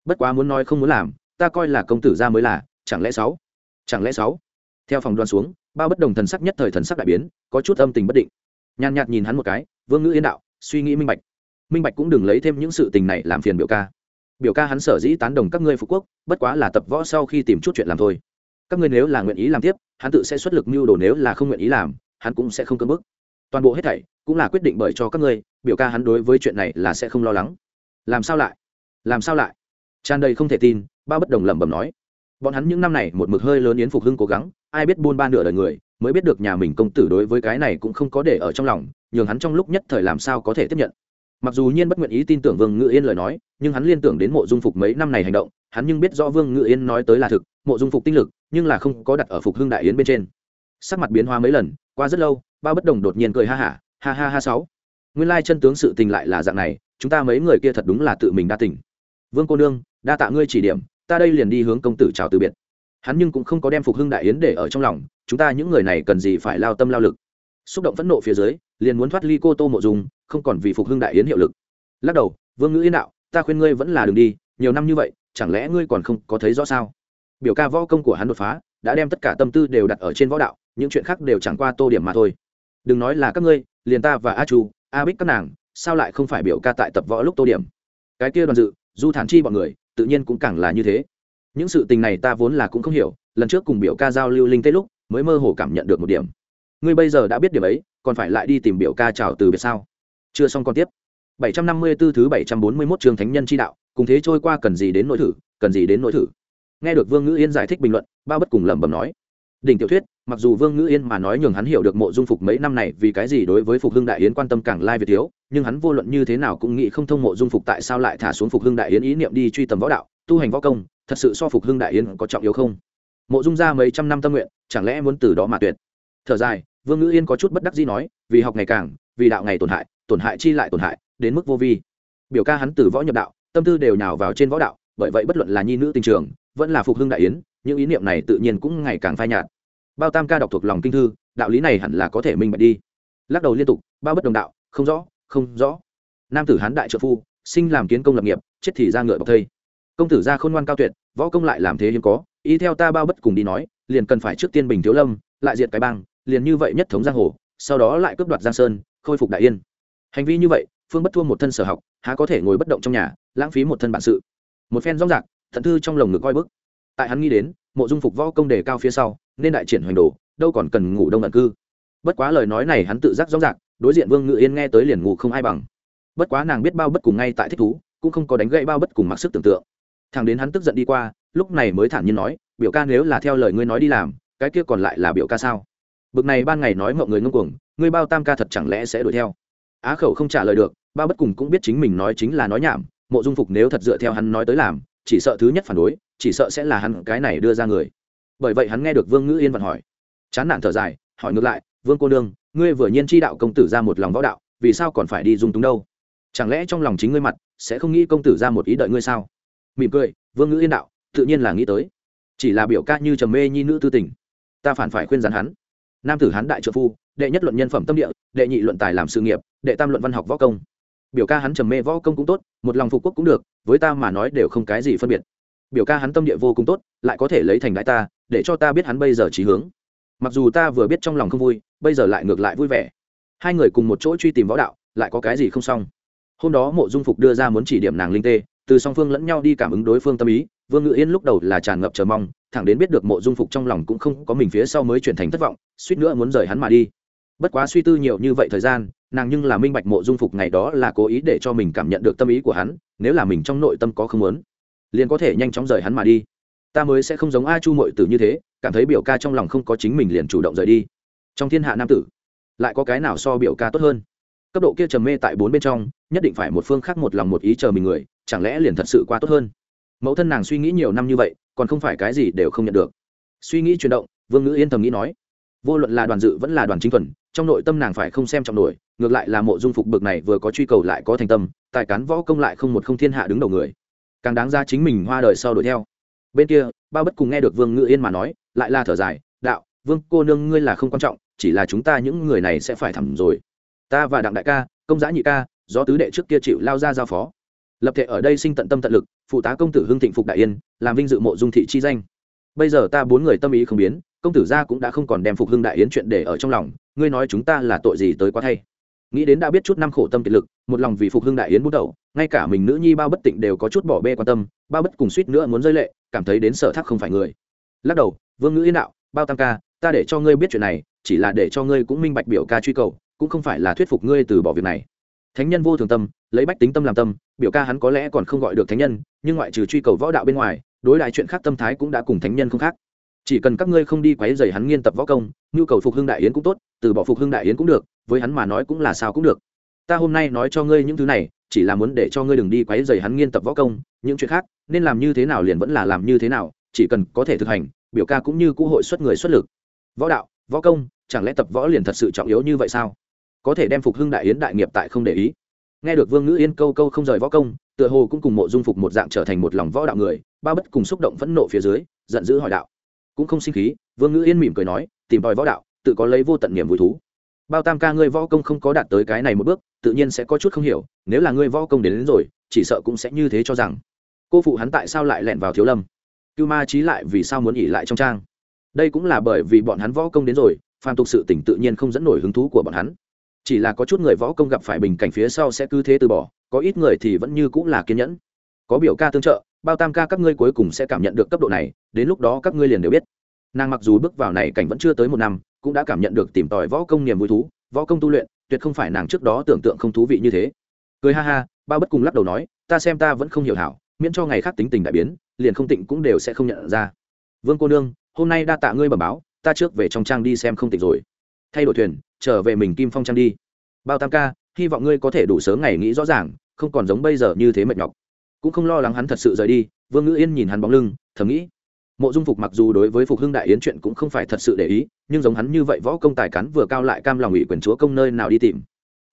Bất quá muốn nói không muốn làm, ta coi là công tử ra mới là chẳng lẽ sáu? Chẳng lẽ sáu? Theo phòng đoan xuống, bao bất đồng thần sắc nhất thời thần sắc đại biến, có chút âm tình bất định. Nhàn nhạt nhìn hắn một cái, vương ngữ yên đạo, suy nghĩ minh bạch. Minh bạch cũng đừng lấy thêm những sự tình này làm phiền biểu ca. Biểu ca hắn sở dĩ tán đồng các ngươi phú quốc, bất quá là tập võ sau khi tìm chút chuyện làm thôi. Các ngươi nếu là nguyện ý làm tiếp, hắn tự sẽ xuất lực mưu đồ nếu là không nguyện ý làm, hắn cũng sẽ không cưỡng bức. Toàn bộ hết thảy cũng là quyết định bởi cho các ngươi, biểu ca hắn đối với chuyện này là sẽ không lo lắng. Làm sao lại? Làm sao lại? Tràn đầy không thể tin ba bất đồng lẩm bẩm nói bọn hắn những năm này một mực hơi lớn yến phục hưng cố gắng, ai biết buôn ba nửa đời người, mới biết được nhà mình công tử đối với cái này cũng không có để ở trong lòng, nhường hắn trong lúc nhất thời làm sao có thể tiếp nhận. Mặc dù nhiên bất nguyện ý tin tưởng vương ngự yên lời nói, nhưng hắn liên tưởng đến mộ dung phục mấy năm này hành động, hắn nhưng biết rõ vương ngự yên nói tới là thực, mộ dung phục tinh lực, nhưng là không có đặt ở phục hưng đại yến bên trên. Sắc mặt biến hóa mấy lần, qua rất lâu, ba bất đồng đột nhiên cười ha hả, ha ha ha sáu. Nguyên lai chân tướng sự tình lại là dạng này, chúng ta mấy người kia thật đúng là tự mình đa tình. Vương cô nương, đa tạ ngươi chỉ điểm ta đây liền đi hướng công tử chào từ biệt. Hắn nhưng cũng không có đem phục hưng đại yến để ở trong lòng, chúng ta những người này cần gì phải lao tâm lao lực. Xúc động phẫn nộ phía dưới, liền muốn thoát ly cô tô mộ dùng không còn vì phục hưng đại yến hiệu lực. Lắc đầu, vương ngữ yên đạo, ta khuyên ngươi vẫn là đường đi, nhiều năm như vậy, chẳng lẽ ngươi còn không có thấy rõ sao? Biểu ca võ công của hắn đột phá, đã đem tất cả tâm tư đều đặt ở trên võ đạo, những chuyện khác đều chẳng qua tô điểm mà thôi. Đừng nói là các ngươi, liền ta và a chu, a bích các nàng, sao lại không phải biểu ca tại tập võ lúc tô điểm? Cái kia đoàn dự, du thản chi bọn người tự nhiên cũng càng là như thế. Những sự tình này ta vốn là cũng không hiểu, lần trước cùng biểu ca giao lưu linh tê lúc, mới mơ hồ cảm nhận được một điểm. Ngươi bây giờ đã biết điểm ấy, còn phải lại đi tìm biểu ca chào từ biệt sao? Chưa xong còn tiếp. 754 thứ 741 trường thánh nhân chi đạo, cùng thế trôi qua cần gì đến nỗi thử, cần gì đến nỗi thử. Nghe được vương ngữ yên giải thích bình luận, bao bất cùng lẩm bẩm nói. Đỉnh tiểu thuyết, mặc dù vương ngữ yên mà nói nhường hắn hiểu được mộ dung phục mấy năm này vì cái gì đối với phục hưng đại yến quan tâm càng lai việt thiếu nhưng hắn vô luận như thế nào cũng nghĩ không thông mộ dung phục tại sao lại thả xuống phục hưng đại yến ý niệm đi truy tầm võ đạo, tu hành võ công, thật sự so phục hưng đại yến có trọng yếu không? Mộ dung ra mấy trăm năm tâm nguyện, chẳng lẽ muốn từ đó mà tuyệt? Thở dài, vương ngữ yên có chút bất đắc dĩ nói, vì học ngày càng, vì đạo ngày tổn hại tổn hại chi lại tổn hại, đến mức vô vi. Biểu ca hắn từ võ nhập đạo, tâm tư đều nhào vào trên võ đạo, bởi vậy bất luận là nhi nữ tình trường, vẫn là phục hưng đại yến, những ý niệm này tự nhiên cũng ngày càng phai nhạt. Bao tam ca đọc thuộc lòng kinh thư, đạo lý này hẳn là có thể minh bạch đi. Lắc đầu liên tục bao bất đồng đạo, không rõ không rõ. Nam tử hán đại trợ phu, sinh làm kiến công lập nghiệp, chết thì ra ngựa bọc thây. Công tử ra khôn ngoan cao tuyệt, võ công lại làm thế hiếm có ý theo ta bao bất cùng đi nói, liền cần phải trước tiên bình thiếu lâm, lại diệt cái bang, liền như vậy nhất thống giang hồ, sau đó lại cướp đoạt giang sơn, khôi phục đại yên. Hành vi như vậy, phương bất thua một thân sở học, há có thể ngồi bất động trong nhà, lãng phí một thân bản sự. Một phen rong rạc, thận thư trong lồng ngực coi bức tại hắn nghĩ đến, mộ dung phục võ công đề cao phía sau, nên đại triển hoành đồ, đâu còn cần ngủ đông ẩn cư. Bất quá lời nói này hắn tự giác rong rạc đối diện vương ngự yên nghe tới liền ngủ không ai bằng bất quá nàng biết bao bất cùng ngay tại thích thú cũng không có đánh gậy bao bất cùng mặc sức tưởng tượng thằng đến hắn tức giận đi qua lúc này mới thản nhiên nói biểu ca nếu là theo lời ngươi nói đi làm cái kia còn lại là biểu ca sao bực này ban ngày nói mọi người ngông cuồng ngươi bao tam ca thật chẳng lẽ sẽ đuổi theo á khẩu không trả lời được bao bất cùng cũng biết chính mình nói chính là nói nhảm mộ dung phục nếu thật dựa theo hắn nói tới làm chỉ sợ thứ nhất phản đối chỉ sợ sẽ là hắn cái này đưa ra người bởi vậy hắn nghe được vương ngữ yên vận hỏi chán nản thở dài hỏi ngược lại, vương cô đương ngươi vừa nhiên chi đạo công tử ra một lòng võ đạo, vì sao còn phải đi dung túng đâu? Chẳng lẽ trong lòng chính ngươi mặt sẽ không nghĩ công tử ra một ý đợi ngươi sao? Mỉm cười, vương ngữ yên đạo, tự nhiên là nghĩ tới. Chỉ là biểu ca như trầm mê nhi nữ tư tình, ta phản phải khuyên rắn hắn. Nam tử hắn đại trợ phu, đệ nhất luận nhân phẩm tâm địa, đệ nhị luận tài làm sự nghiệp, đệ tam luận văn học võ công. Biểu ca hắn trầm mê võ công cũng tốt, một lòng phục quốc cũng được, với ta mà nói đều không cái gì phân biệt. Biểu ca hắn tâm địa vô cùng tốt, lại có thể lấy thành đại ta, để cho ta biết hắn bây giờ trí hướng mặc dù ta vừa biết trong lòng không vui, bây giờ lại ngược lại vui vẻ. Hai người cùng một chỗ truy tìm võ đạo, lại có cái gì không xong? Hôm đó mộ dung phục đưa ra muốn chỉ điểm nàng linh tê, từ song phương lẫn nhau đi cảm ứng đối phương tâm ý, vương ngự yên lúc đầu là tràn ngập chờ mong, thẳng đến biết được mộ dung phục trong lòng cũng không có mình phía sau mới chuyển thành thất vọng, suýt nữa muốn rời hắn mà đi. Bất quá suy tư nhiều như vậy thời gian, nàng nhưng là minh bạch mộ dung phục ngày đó là cố ý để cho mình cảm nhận được tâm ý của hắn, nếu là mình trong nội tâm có không muốn, liền có thể nhanh chóng rời hắn mà đi ta mới sẽ không giống a chu mội tử như thế, cảm thấy biểu ca trong lòng không có chính mình liền chủ động rời đi. Trong thiên hạ nam tử, lại có cái nào so biểu ca tốt hơn? Cấp độ kia trầm mê tại bốn bên trong, nhất định phải một phương khác một lòng một ý chờ mình người, chẳng lẽ liền thật sự quá tốt hơn? Mẫu thân nàng suy nghĩ nhiều năm như vậy, còn không phải cái gì đều không nhận được. Suy nghĩ chuyển động, vương ngữ yên thầm nghĩ nói, vô luận là đoàn dự vẫn là đoàn chính thuần, trong nội tâm nàng phải không xem trọng nổi, ngược lại là mộ dung phục bực này vừa có truy cầu lại có thành tâm, tài cán võ công lại không một không thiên hạ đứng đầu người. Càng đáng ra chính mình hoa đời sau đuổi theo bên kia, bao bất cùng nghe được vương ngự yên mà nói, lại là thở dài, đạo, vương cô nương ngươi là không quan trọng, chỉ là chúng ta những người này sẽ phải thẳng rồi. Ta và đặng đại ca, công giã nhị ca, do tứ đệ trước kia chịu lao ra giao phó. Lập thể ở đây sinh tận tâm tận lực, phụ tá công tử hưng thịnh phục đại yên, làm vinh dự mộ dung thị chi danh. Bây giờ ta bốn người tâm ý không biến, công tử gia cũng đã không còn đem phục hưng đại yến chuyện để ở trong lòng, ngươi nói chúng ta là tội gì tới quá thay? Nghĩ đến đã biết chút năm khổ tâm kiệt lực, một lòng vì phục hưng đại yến bút đầu, ngay cả mình nữ nhi bao bất tịnh đều có chút bỏ bê quan tâm, bao bất cùng suýt nữa muốn rơi lệ cảm thấy đến sở thác không phải người. Lắc đầu, vương ngữ yên đạo, bao tam ca, ta để cho ngươi biết chuyện này, chỉ là để cho ngươi cũng minh bạch biểu ca truy cầu, cũng không phải là thuyết phục ngươi từ bỏ việc này. Thánh nhân vô thường tâm, lấy bách tính tâm làm tâm, biểu ca hắn có lẽ còn không gọi được thánh nhân, nhưng ngoại trừ truy cầu võ đạo bên ngoài, đối lại chuyện khác tâm thái cũng đã cùng thánh nhân không khác. Chỉ cần các ngươi không đi quấy dày hắn nghiên tập võ công, nhu cầu phục hưng đại yến cũng tốt, từ bỏ phục hưng đại yến cũng được, với hắn mà nói cũng là sao cũng được. Ta hôm nay nói cho ngươi những thứ này chỉ là muốn để cho ngươi đừng đi quấy rầy hắn nghiên tập võ công, những chuyện khác, nên làm như thế nào liền vẫn là làm như thế nào, chỉ cần có thể thực hành, biểu ca cũng như cũ hội xuất người xuất lực. Võ đạo, võ công, chẳng lẽ tập võ liền thật sự trọng yếu như vậy sao? Có thể đem phục hưng đại yến đại nghiệp tại không để ý. Nghe được vương ngữ yên câu câu không rời võ công, tựa hồ cũng cùng mộ dung phục một dạng trở thành một lòng võ đạo người, ba bất cùng xúc động phẫn nộ phía dưới, giận dữ hỏi đạo. Cũng không sinh khí, vương ngữ yên mỉm cười nói, tìm tòi võ đạo, tự có lấy vô tận niềm vui thú bao tam ca ngươi võ công không có đạt tới cái này một bước tự nhiên sẽ có chút không hiểu nếu là ngươi võ công đến, đến rồi chỉ sợ cũng sẽ như thế cho rằng. Cô phụ hắn tại sao lại lẹn vào thiếu lâm? Cưu ma trí lại vì sao muốn nghỉ lại trong trang? Đây cũng là bởi vì bọn hắn võ công đến rồi phàm tục sự tỉnh tự nhiên không dẫn nổi hứng thú của bọn hắn. Chỉ là có chút người võ công gặp phải bình cảnh phía sau sẽ cứ thế từ bỏ có ít người thì vẫn như cũng là kiên nhẫn. Có biểu ca tương trợ bao tam ca các ngươi cuối cùng sẽ cảm nhận được cấp độ này đến lúc đó các ngươi liền đều biết nàng mặc dù bước vào này cảnh vẫn chưa tới một năm, cũng đã cảm nhận được tìm tòi võ công niềm vui thú, võ công tu luyện, tuyệt không phải nàng trước đó tưởng tượng không thú vị như thế. Cười ha ha ba bất cùng lắc đầu nói, ta xem ta vẫn không hiểu hảo, miễn cho ngày khác tính tình đại biến, liền không tịnh cũng đều sẽ không nhận ra. Vương cô nương, hôm nay đa tạ ngươi bẩm báo, ta trước về trong trang đi xem không tịnh rồi. Thay đổi thuyền, trở về mình kim phong trang đi. Bao tam ca, hy vọng ngươi có thể đủ sớm ngày nghĩ rõ ràng, không còn giống bây giờ như thế mệt nhọc. Cũng không lo lắng hắn thật sự rời đi, vương ngữ yên nhìn hắn bóng lưng, thầm nghĩ mộ dung phục mặc dù đối với phục hưng đại yến chuyện cũng không phải thật sự để ý, nhưng giống hắn như vậy võ công tài cán vừa cao lại cam lòng ủy quyền chúa công nơi nào đi tìm.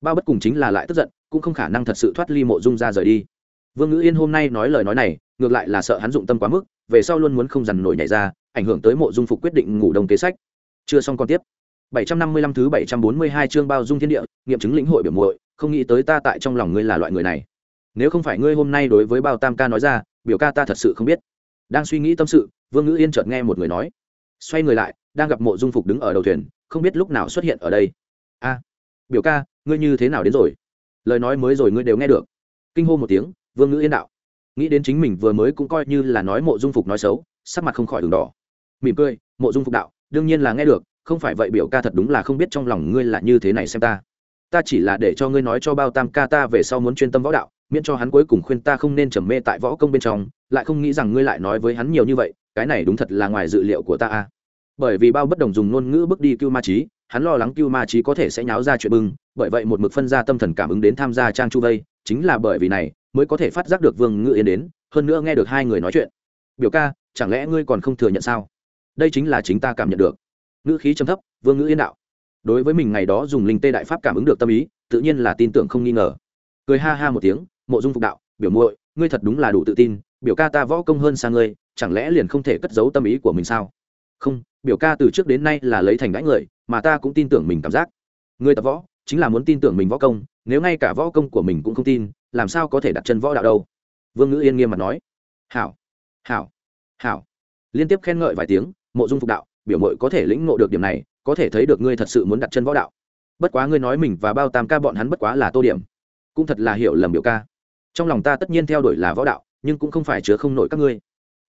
Bao bất cùng chính là lại tức giận, cũng không khả năng thật sự thoát ly mộ dung ra rời đi. Vương ngữ yên hôm nay nói lời nói này, ngược lại là sợ hắn dụng tâm quá mức, về sau luôn muốn không dằn nổi nhảy ra, ảnh hưởng tới mộ dung phục quyết định ngủ đông kế sách. Chưa xong còn tiếp. 755 thứ 742 chương bao dung thiên địa, nghiệm chứng lĩnh hội biểu muội, không nghĩ tới ta tại trong lòng ngươi là loại người này. Nếu không phải ngươi hôm nay đối với bao tam ca nói ra, biểu ca ta thật sự không biết. Đang suy nghĩ tâm sự vương ngữ yên chợt nghe một người nói, xoay người lại, đang gặp mộ dung phục đứng ở đầu thuyền, không biết lúc nào xuất hiện ở đây. A, biểu ca, ngươi như thế nào đến rồi? Lời nói mới rồi ngươi đều nghe được. Kinh hô một tiếng, vương ngữ yên đạo. Nghĩ đến chính mình vừa mới cũng coi như là nói mộ dung phục nói xấu, sắc mặt không khỏi đường đỏ. Mỉm cười, mộ dung phục đạo, đương nhiên là nghe được, không phải vậy biểu ca thật đúng là không biết trong lòng ngươi là như thế này xem ta. Ta chỉ là để cho ngươi nói cho bao tam ca ta về sau muốn chuyên tâm võ đạo, miễn cho hắn cuối cùng khuyên ta không nên trầm mê tại võ công bên trong, lại không nghĩ rằng ngươi lại nói với hắn nhiều như vậy cái này đúng thật là ngoài dự liệu của ta a. Bởi vì bao bất đồng dùng ngôn ngữ bước đi cưu ma trí hắn lo lắng cưu ma trí có thể sẽ nháo ra chuyện bưng, bởi vậy một mực phân ra tâm thần cảm ứng đến tham gia trang chu vây, chính là bởi vì này mới có thể phát giác được vương ngự yên đến, hơn nữa nghe được hai người nói chuyện. Biểu ca, chẳng lẽ ngươi còn không thừa nhận sao? Đây chính là chính ta cảm nhận được. Ngữ khí trầm thấp, vương ngữ yên đạo, đối với mình ngày đó dùng linh tê đại pháp cảm ứng được tâm ý, tự nhiên là tin tưởng không nghi ngờ. Cười ha ha một tiếng, mộ dung phục đạo, biểu muội, ngươi thật đúng là đủ tự tin biểu ca ta võ công hơn xa ngươi, chẳng lẽ liền không thể cất giấu tâm ý của mình sao? Không, biểu ca từ trước đến nay là lấy thành đãi người, mà ta cũng tin tưởng mình cảm giác. Ngươi tập võ, chính là muốn tin tưởng mình võ công, nếu ngay cả võ công của mình cũng không tin, làm sao có thể đặt chân võ đạo đâu? Vương ngữ yên nghiêm mặt nói. Hảo hảo hảo. Liên tiếp khen ngợi vài tiếng, mộ dung phục đạo, biểu mội có thể lĩnh ngộ được điểm này, có thể thấy được ngươi thật sự muốn đặt chân võ đạo. Bất quá ngươi nói mình và bao tam ca bọn hắn bất quá là tô điểm, cũng thật là hiểu lầm biểu ca. Trong lòng ta tất nhiên theo đuổi là võ đạo nhưng cũng không phải chứa không nổi các ngươi.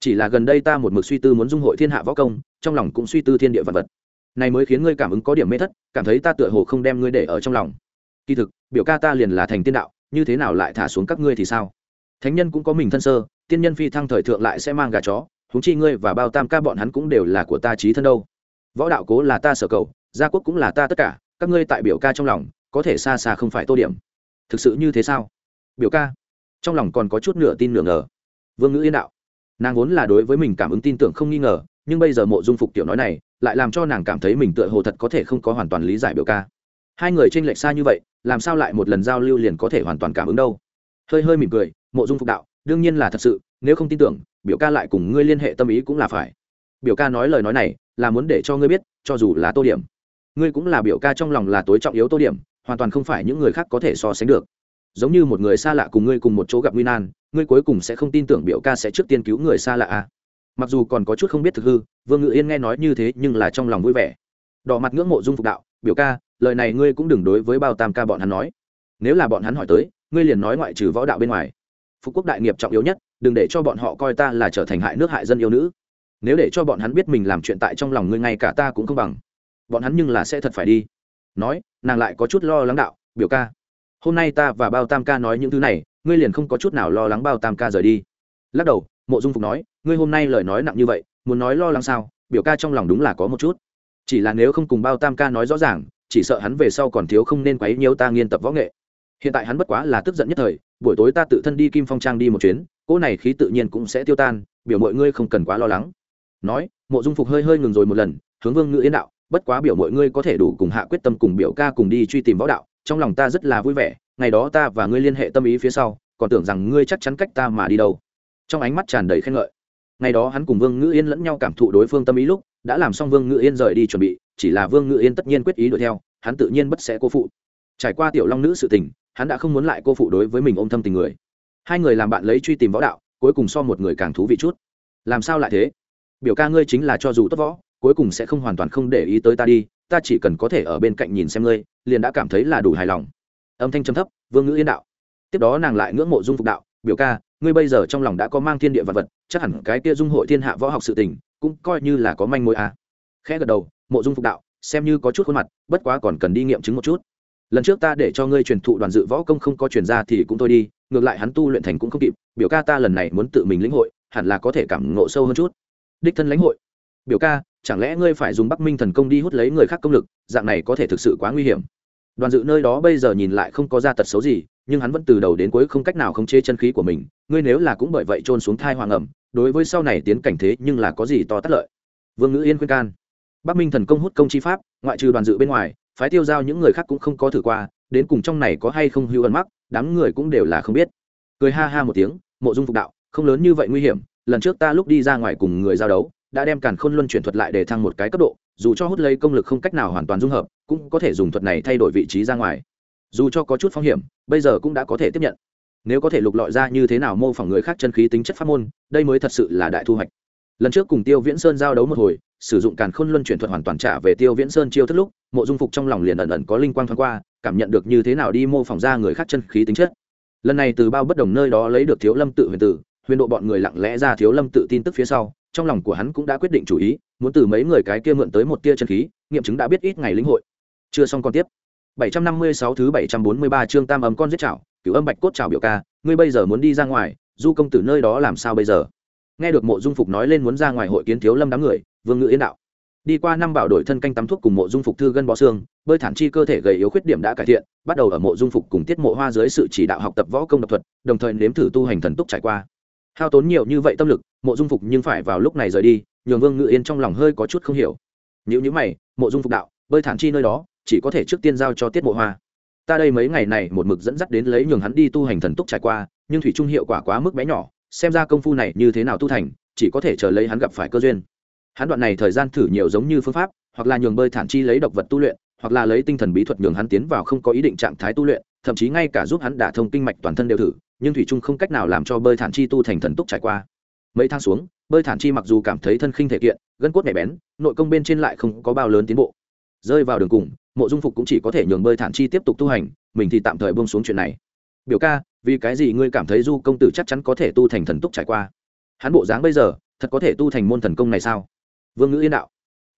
Chỉ là gần đây ta một mực suy tư muốn dung hội thiên hạ võ công, trong lòng cũng suy tư thiên địa vật vật. Này mới khiến ngươi cảm ứng có điểm mê thất, cảm thấy ta tựa hồ không đem ngươi để ở trong lòng. Kỳ thực, biểu ca ta liền là thành tiên đạo, như thế nào lại thả xuống các ngươi thì sao? Thánh nhân cũng có mình thân sơ, tiên nhân phi thăng thời thượng lại sẽ mang gà chó húng chi ngươi và bao tam ca bọn hắn cũng đều là của ta trí thân đâu. Võ đạo cố là ta sở cầu, gia quốc cũng là ta tất cả, các ngươi tại biểu ca trong lòng, có thể xa xa không phải tô điểm. Thực sự như thế sao? Biểu ca trong lòng còn có chút nửa tin nửa ngờ. Vương ngữ yên đạo, nàng vốn là đối với mình cảm ứng tin tưởng không nghi ngờ, nhưng bây giờ mộ dung phục tiểu nói này lại làm cho nàng cảm thấy mình tựa hồ thật có thể không có hoàn toàn lý giải biểu ca. Hai người tranh lệch xa như vậy, làm sao lại một lần giao lưu liền có thể hoàn toàn cảm ứng đâu? Hơi hơi mỉm cười, mộ dung phục đạo, đương nhiên là thật sự, nếu không tin tưởng, biểu ca lại cùng ngươi liên hệ tâm ý cũng là phải. Biểu ca nói lời nói này là muốn để cho ngươi biết, cho dù là tô điểm, ngươi cũng là biểu ca trong lòng là tối trọng yếu tô điểm, hoàn toàn không phải những người khác có thể so sánh được giống như một người xa lạ cùng ngươi cùng một chỗ gặp nguy nan, ngươi cuối cùng sẽ không tin tưởng biểu ca sẽ trước tiên cứu người xa lạ à. mặc dù còn có chút không biết thực hư, vương ngự yên nghe nói như thế nhưng là trong lòng vui vẻ. Đỏ mặt ngưỡng mộ dung phục đạo, biểu ca, lời này ngươi cũng đừng đối với bao tam ca bọn hắn nói. Nếu là bọn hắn hỏi tới, ngươi liền nói ngoại trừ võ đạo bên ngoài. Phú quốc đại nghiệp trọng yếu nhất, đừng để cho bọn họ coi ta là trở thành hại nước hại dân yêu nữ. Nếu để cho bọn hắn biết mình làm chuyện tại trong lòng ngươi ngay cả ta cũng không bằng. Bọn hắn nhưng là sẽ thật phải đi. Nói, nàng lại có chút lo lắng đạo, biểu ca hôm nay ta và bao tam ca nói những thứ này, ngươi liền không có chút nào lo lắng bao tam ca rời đi. Lắc đầu, mộ dung phục nói, ngươi hôm nay lời nói nặng như vậy, muốn nói lo lắng sao? Biểu ca trong lòng đúng là có một chút. Chỉ là nếu không cùng bao tam ca nói rõ ràng, chỉ sợ hắn về sau còn thiếu không nên quấy nhiều ta nghiên tập võ nghệ. Hiện tại hắn bất quá là tức giận nhất thời, buổi tối ta tự thân đi kim phong trang đi một chuyến, cỗ này khí tự nhiên cũng sẽ tiêu tan, biểu mọi ngươi không cần quá lo lắng. Nói, mộ dung phục hơi hơi ngừng rồi một lần, hướng vương ngữ yên đạo, bất quá biểu mọi ngươi có thể đủ cùng hạ quyết tâm cùng biểu ca cùng đi truy tìm võ đạo trong lòng ta rất là vui vẻ, ngày đó ta và ngươi liên hệ tâm ý phía sau, còn tưởng rằng ngươi chắc chắn cách ta mà đi đâu. Trong ánh mắt tràn đầy khen ngợi. Ngày đó hắn cùng vương ngữ yên lẫn nhau cảm thụ đối phương tâm ý lúc, đã làm xong vương ngữ yên rời đi chuẩn bị, chỉ là vương ngữ yên tất nhiên quyết ý đuổi theo, hắn tự nhiên bất sẽ cô phụ. Trải qua tiểu long nữ sự tình, hắn đã không muốn lại cô phụ đối với mình ôm thâm tình người. Hai người làm bạn lấy truy tìm võ đạo, cuối cùng so một người càng thú vị chút. Làm sao lại thế? Biểu ca ngươi chính là cho dù tốt võ, cuối cùng sẽ không hoàn toàn không để ý tới ta đi ta chỉ cần có thể ở bên cạnh nhìn xem ngươi, liền đã cảm thấy là đủ hài lòng. Âm thanh trầm thấp, vương ngữ yên đạo. Tiếp đó nàng lại ngưỡng mộ dung phục đạo, biểu ca, ngươi bây giờ trong lòng đã có mang thiên địa vật vật, chắc hẳn cái kia dung hội thiên hạ võ học sự tình, cũng coi như là có manh mối à. khẽ gật đầu, mộ dung phục đạo, xem như có chút khuôn mặt, bất quá còn cần đi nghiệm chứng một chút. Lần trước ta để cho ngươi truyền thụ đoàn dự võ công không có truyền ra thì cũng thôi đi, ngược lại hắn tu luyện thành cũng không kịp, biểu ca ta lần này muốn tự mình lĩnh hội, hẳn là có thể cảm ngộ sâu hơn chút. Đích thân lãnh hội. Biểu ca chẳng lẽ ngươi phải dùng bắc minh thần công đi hút lấy người khác công lực, dạng này có thể thực sự quá nguy hiểm. Đoàn dự nơi đó bây giờ nhìn lại không có ra tật xấu gì, nhưng hắn vẫn từ đầu đến cuối không cách nào khống chế chân khí của mình, ngươi nếu là cũng bởi vậy trôn xuống thai hoàng ẩm, đối với sau này tiến cảnh thế nhưng là có gì to tát lợi. Vương ngữ yên khuyên can. Bắc minh thần công hút công chi pháp, ngoại trừ đoàn dự bên ngoài, phái tiêu giao những người khác cũng không có thử qua, đến cùng trong này có hay không hưu ẩn mắc, đám người cũng đều là không biết. Cười ha ha một tiếng, mộ dung phục đạo, không lớn như vậy nguy hiểm, lần trước ta lúc đi ra ngoài cùng người giao đấu đã đem càn khôn luân chuyển thuật lại để thăng một cái cấp độ, dù cho hút lấy công lực không cách nào hoàn toàn dung hợp, cũng có thể dùng thuật này thay đổi vị trí ra ngoài. Dù cho có chút phong hiểm, bây giờ cũng đã có thể tiếp nhận. Nếu có thể lục lọi ra như thế nào mô phỏng người khác chân khí tính chất pháp môn, đây mới thật sự là đại thu hoạch. Lần trước cùng tiêu viễn sơn giao đấu một hồi, sử dụng càn khôn luân chuyển thuật hoàn toàn trả về tiêu viễn sơn chiêu thức lúc, mộ dung phục trong lòng liền ẩn ẩn có linh quang thoáng qua, cảm nhận được như thế nào đi mô phỏng ra người khác chân khí tính chất. Lần này từ bao bất đồng nơi đó lấy được thiếu lâm tự huyền tử huyền độ bọn người lặng lẽ ra thiếu lâm tự tin tức phía sau, trong lòng của hắn cũng đã quyết định chủ ý, muốn từ mấy người cái kia mượn tới một tia chân khí, nghiệm chứng đã biết ít ngày lĩnh hội. Chưa xong còn tiếp. 756 thứ 743 chương tam ấm con giết chảo cửu âm bạch cốt chảo biểu ca, ngươi bây giờ muốn đi ra ngoài, du công tử nơi đó làm sao bây giờ? Nghe được mộ dung phục nói lên muốn ra ngoài hội kiến thiếu lâm đám người, vương ngự yên đạo. Đi qua năm bảo đổi thân canh tắm thuốc cùng mộ dung phục thư gân bó xương, bơi thản chi cơ thể gầy yếu khuyết điểm đã cải thiện, bắt đầu ở mộ dung phục cùng tiết mộ hoa dưới sự chỉ đạo học tập võ công độc thuật, đồng thời nếm thử tu hành thần túc trải qua hao tốn nhiều như vậy tâm lực, mộ dung phục nhưng phải vào lúc này rời đi, nhường vương ngự yên trong lòng hơi có chút không hiểu. Nếu như mày, mộ dung phục đạo, bơi thản chi nơi đó, chỉ có thể trước tiên giao cho tiết mộ hoa. Ta đây mấy ngày này một mực dẫn dắt đến lấy nhường hắn đi tu hành thần túc trải qua, nhưng thủy trung hiệu quả quá mức bé nhỏ, xem ra công phu này như thế nào tu thành, chỉ có thể chờ lấy hắn gặp phải cơ duyên. Hắn đoạn này thời gian thử nhiều giống như phương pháp, hoặc là nhường bơi thản chi lấy độc vật tu luyện, hoặc là lấy tinh thần bí thuật nhường hắn tiến vào không có ý định trạng thái tu luyện, thậm chí ngay cả giúp hắn đả thông kinh mạch toàn thân đều thử nhưng thủy trung không cách nào làm cho bơi thản chi tu thành thần túc trải qua. Mấy tháng xuống, bơi thản chi mặc dù cảm thấy thân khinh thể kiện, gân cốt nhạy bén, nội công bên trên lại không có bao lớn tiến bộ. Rơi vào đường cùng, mộ dung phục cũng chỉ có thể nhường bơi thản chi tiếp tục tu hành, mình thì tạm thời buông xuống chuyện này. Biểu ca, vì cái gì ngươi cảm thấy du công tử chắc chắn có thể tu thành thần túc trải qua? Hắn bộ dáng bây giờ, thật có thể tu thành môn thần công này sao? Vương ngữ yên đạo.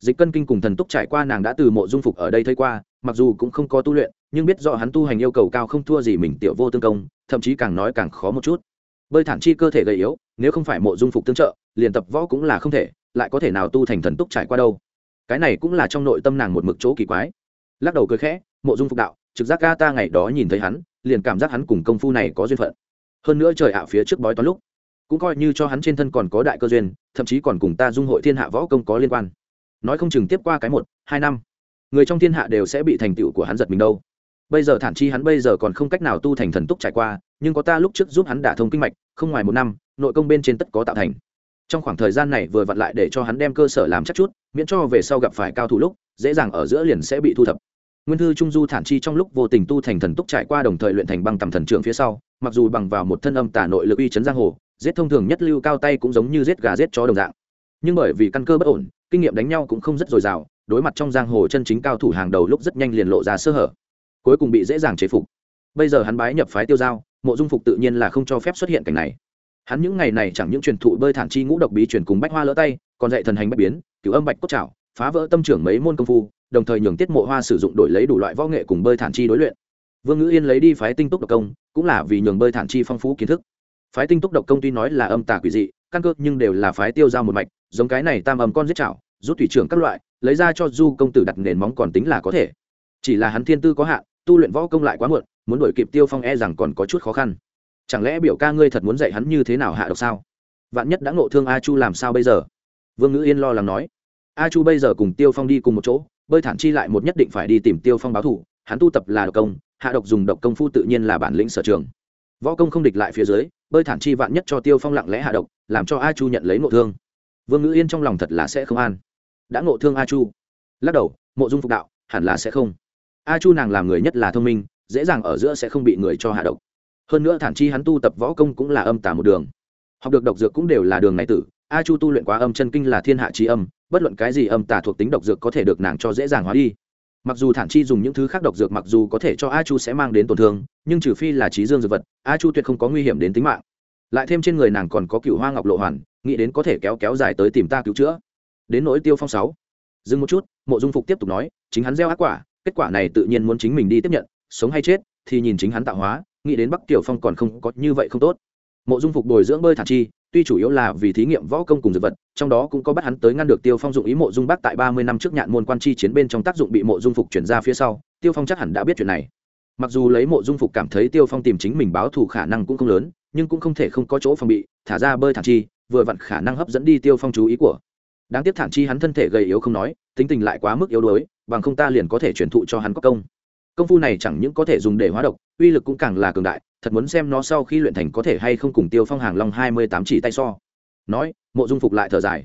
Dịch cân kinh cùng thần túc trải qua nàng đã từ mộ dung phục ở đây thấy qua mặc dù cũng không có tu luyện, nhưng biết rõ hắn tu hành yêu cầu cao không thua gì mình tiểu vô tương công, thậm chí càng nói càng khó một chút. Bơi thản chi cơ thể gầy yếu, nếu không phải mộ dung phục tương trợ, liền tập võ cũng là không thể, lại có thể nào tu thành thần túc trải qua đâu. Cái này cũng là trong nội tâm nàng một mực chỗ kỳ quái. Lắc đầu cười khẽ, mộ dung phục đạo, trực giác ca ta ngày đó nhìn thấy hắn, liền cảm giác hắn cùng công phu này có duyên phận. Hơn nữa trời ạ phía trước bói toán lúc, cũng coi như cho hắn trên thân còn có đại cơ duyên, thậm chí còn cùng ta dung hội thiên hạ võ công có liên quan. Nói không chừng tiếp qua cái một, hai năm người trong thiên hạ đều sẽ bị thành tựu của hắn giật mình đâu. Bây giờ thản chi hắn bây giờ còn không cách nào tu thành thần túc trải qua, nhưng có ta lúc trước giúp hắn đả thông kinh mạch, không ngoài một năm, nội công bên trên tất có tạo thành. Trong khoảng thời gian này vừa vặn lại để cho hắn đem cơ sở làm chắc chút, miễn cho về sau gặp phải cao thủ lúc, dễ dàng ở giữa liền sẽ bị thu thập. Nguyên thư trung du thản chi trong lúc vô tình tu thành thần túc trải qua đồng thời luyện thành băng tầm thần trưởng phía sau, mặc dù bằng vào một thân âm tả nội lực uy chấn giang hồ, giết thông thường nhất lưu cao tay cũng giống như giết gà giết chó đồng dạng. Nhưng bởi vì căn cơ bất ổn, kinh nghiệm đánh nhau cũng không rất dồi dào đối mặt trong giang hồ chân chính cao thủ hàng đầu lúc rất nhanh liền lộ ra sơ hở. Cuối cùng bị dễ dàng chế phục. Bây giờ hắn bái nhập phái tiêu giao, mộ dung phục tự nhiên là không cho phép xuất hiện cảnh này. Hắn những ngày này chẳng những truyền thụ bơi thản chi ngũ độc bí truyền cùng bách hoa lỡ tay, còn dạy thần hành bách biến cứu âm bạch cốt trảo, phá vỡ tâm trưởng mấy môn công phu, đồng thời nhường tiết mộ hoa sử dụng đổi lấy đủ loại võ nghệ cùng bơi thản chi đối luyện. Vương ngữ yên lấy đi phái tinh túc độc công, cũng là vì nhường bơi thản chi phong phú kiến thức. Phái tinh túc độc công tuy nói là âm tà quỷ dị, căn cơ nhưng đều là phái tiêu giao một mạch, giống cái này tam âm con giết chảo rút thủy trưởng các loại lấy ra cho du công tử đặt nền móng còn tính là có thể. Chỉ là hắn thiên tư có hạn, tu luyện võ công lại quá muộn, muốn đổi kịp tiêu phong e rằng còn có chút khó khăn. Chẳng lẽ biểu ca ngươi thật muốn dạy hắn như thế nào hạ độc sao? Vạn nhất đã ngộ thương a chu làm sao bây giờ? Vương ngữ yên lo lắng nói. A chu bây giờ cùng tiêu phong đi cùng một chỗ, bơi thản chi lại một nhất định phải đi tìm tiêu phong báo thủ, hắn tu tập là độc công, hạ độc dùng độc công phu tự nhiên là bản lĩnh sở trường. Võ công không địch lại phía dưới, bơi thản chi vạn nhất cho tiêu phong lặng lẽ hạ độc, làm cho a chu nhận lấy ngộ thương. Vương ngữ yên trong lòng thật là sẽ không an đã ngộ thương a chu. Lắc đầu, mộ dung phục đạo, hẳn là sẽ không. A chu nàng làm người nhất là thông minh, dễ dàng ở giữa sẽ không bị người cho hạ độc. Hơn nữa thản chi hắn tu tập võ công cũng là âm tả một đường. Học được độc dược cũng đều là đường này tử, a chu tu luyện quá âm chân kinh là thiên hạ trí âm, bất luận cái gì âm tả thuộc tính độc dược có thể được nàng cho dễ dàng hóa đi. Mặc dù thản chi dùng những thứ khác độc dược mặc dù có thể cho a chu sẽ mang đến tổn thương, nhưng trừ phi là trí dương dược vật, a chu tuyệt không có nguy hiểm đến tính mạng. Lại thêm trên người nàng còn có cựu hoa ngọc lộ hoàn, nghĩ đến có thể kéo kéo dài tới tìm ta cứu chữa đến nỗi tiêu phong sáu. Dừng một chút, mộ dung phục tiếp tục nói, chính hắn gieo ác quả, kết quả này tự nhiên muốn chính mình đi tiếp nhận, sống hay chết thì nhìn chính hắn tạo hóa, nghĩ đến bắc tiểu phong còn không có như vậy không tốt. Mộ dung phục bồi dưỡng bơi thản chi, tuy chủ yếu là vì thí nghiệm võ công cùng dược vật, trong đó cũng có bắt hắn tới ngăn được tiêu phong dụng ý mộ dung bắc tại ba mươi năm trước nhạn môn quan chi chiến bên trong tác dụng bị mộ dung phục chuyển ra phía sau, tiêu phong chắc hẳn đã biết chuyện này. Mặc dù lấy mộ dung phục cảm thấy tiêu phong tìm chính mình báo thù khả năng cũng không lớn, nhưng cũng không thể không có chỗ phòng bị, thả ra bơi thản chi, vừa vặn khả năng hấp dẫn đi tiêu phong chú ý của đáng tiếc thản chi hắn thân thể gầy yếu không nói, tính tình lại quá mức yếu đuối, bằng không ta liền có thể truyền thụ cho hắn có công. Công phu này chẳng những có thể dùng để hóa độc, uy lực cũng càng là cường đại, thật muốn xem nó sau khi luyện thành có thể hay không cùng tiêu phong hàng long hai mươi tám chỉ tay so. Nói, mộ dung phục lại thở dài.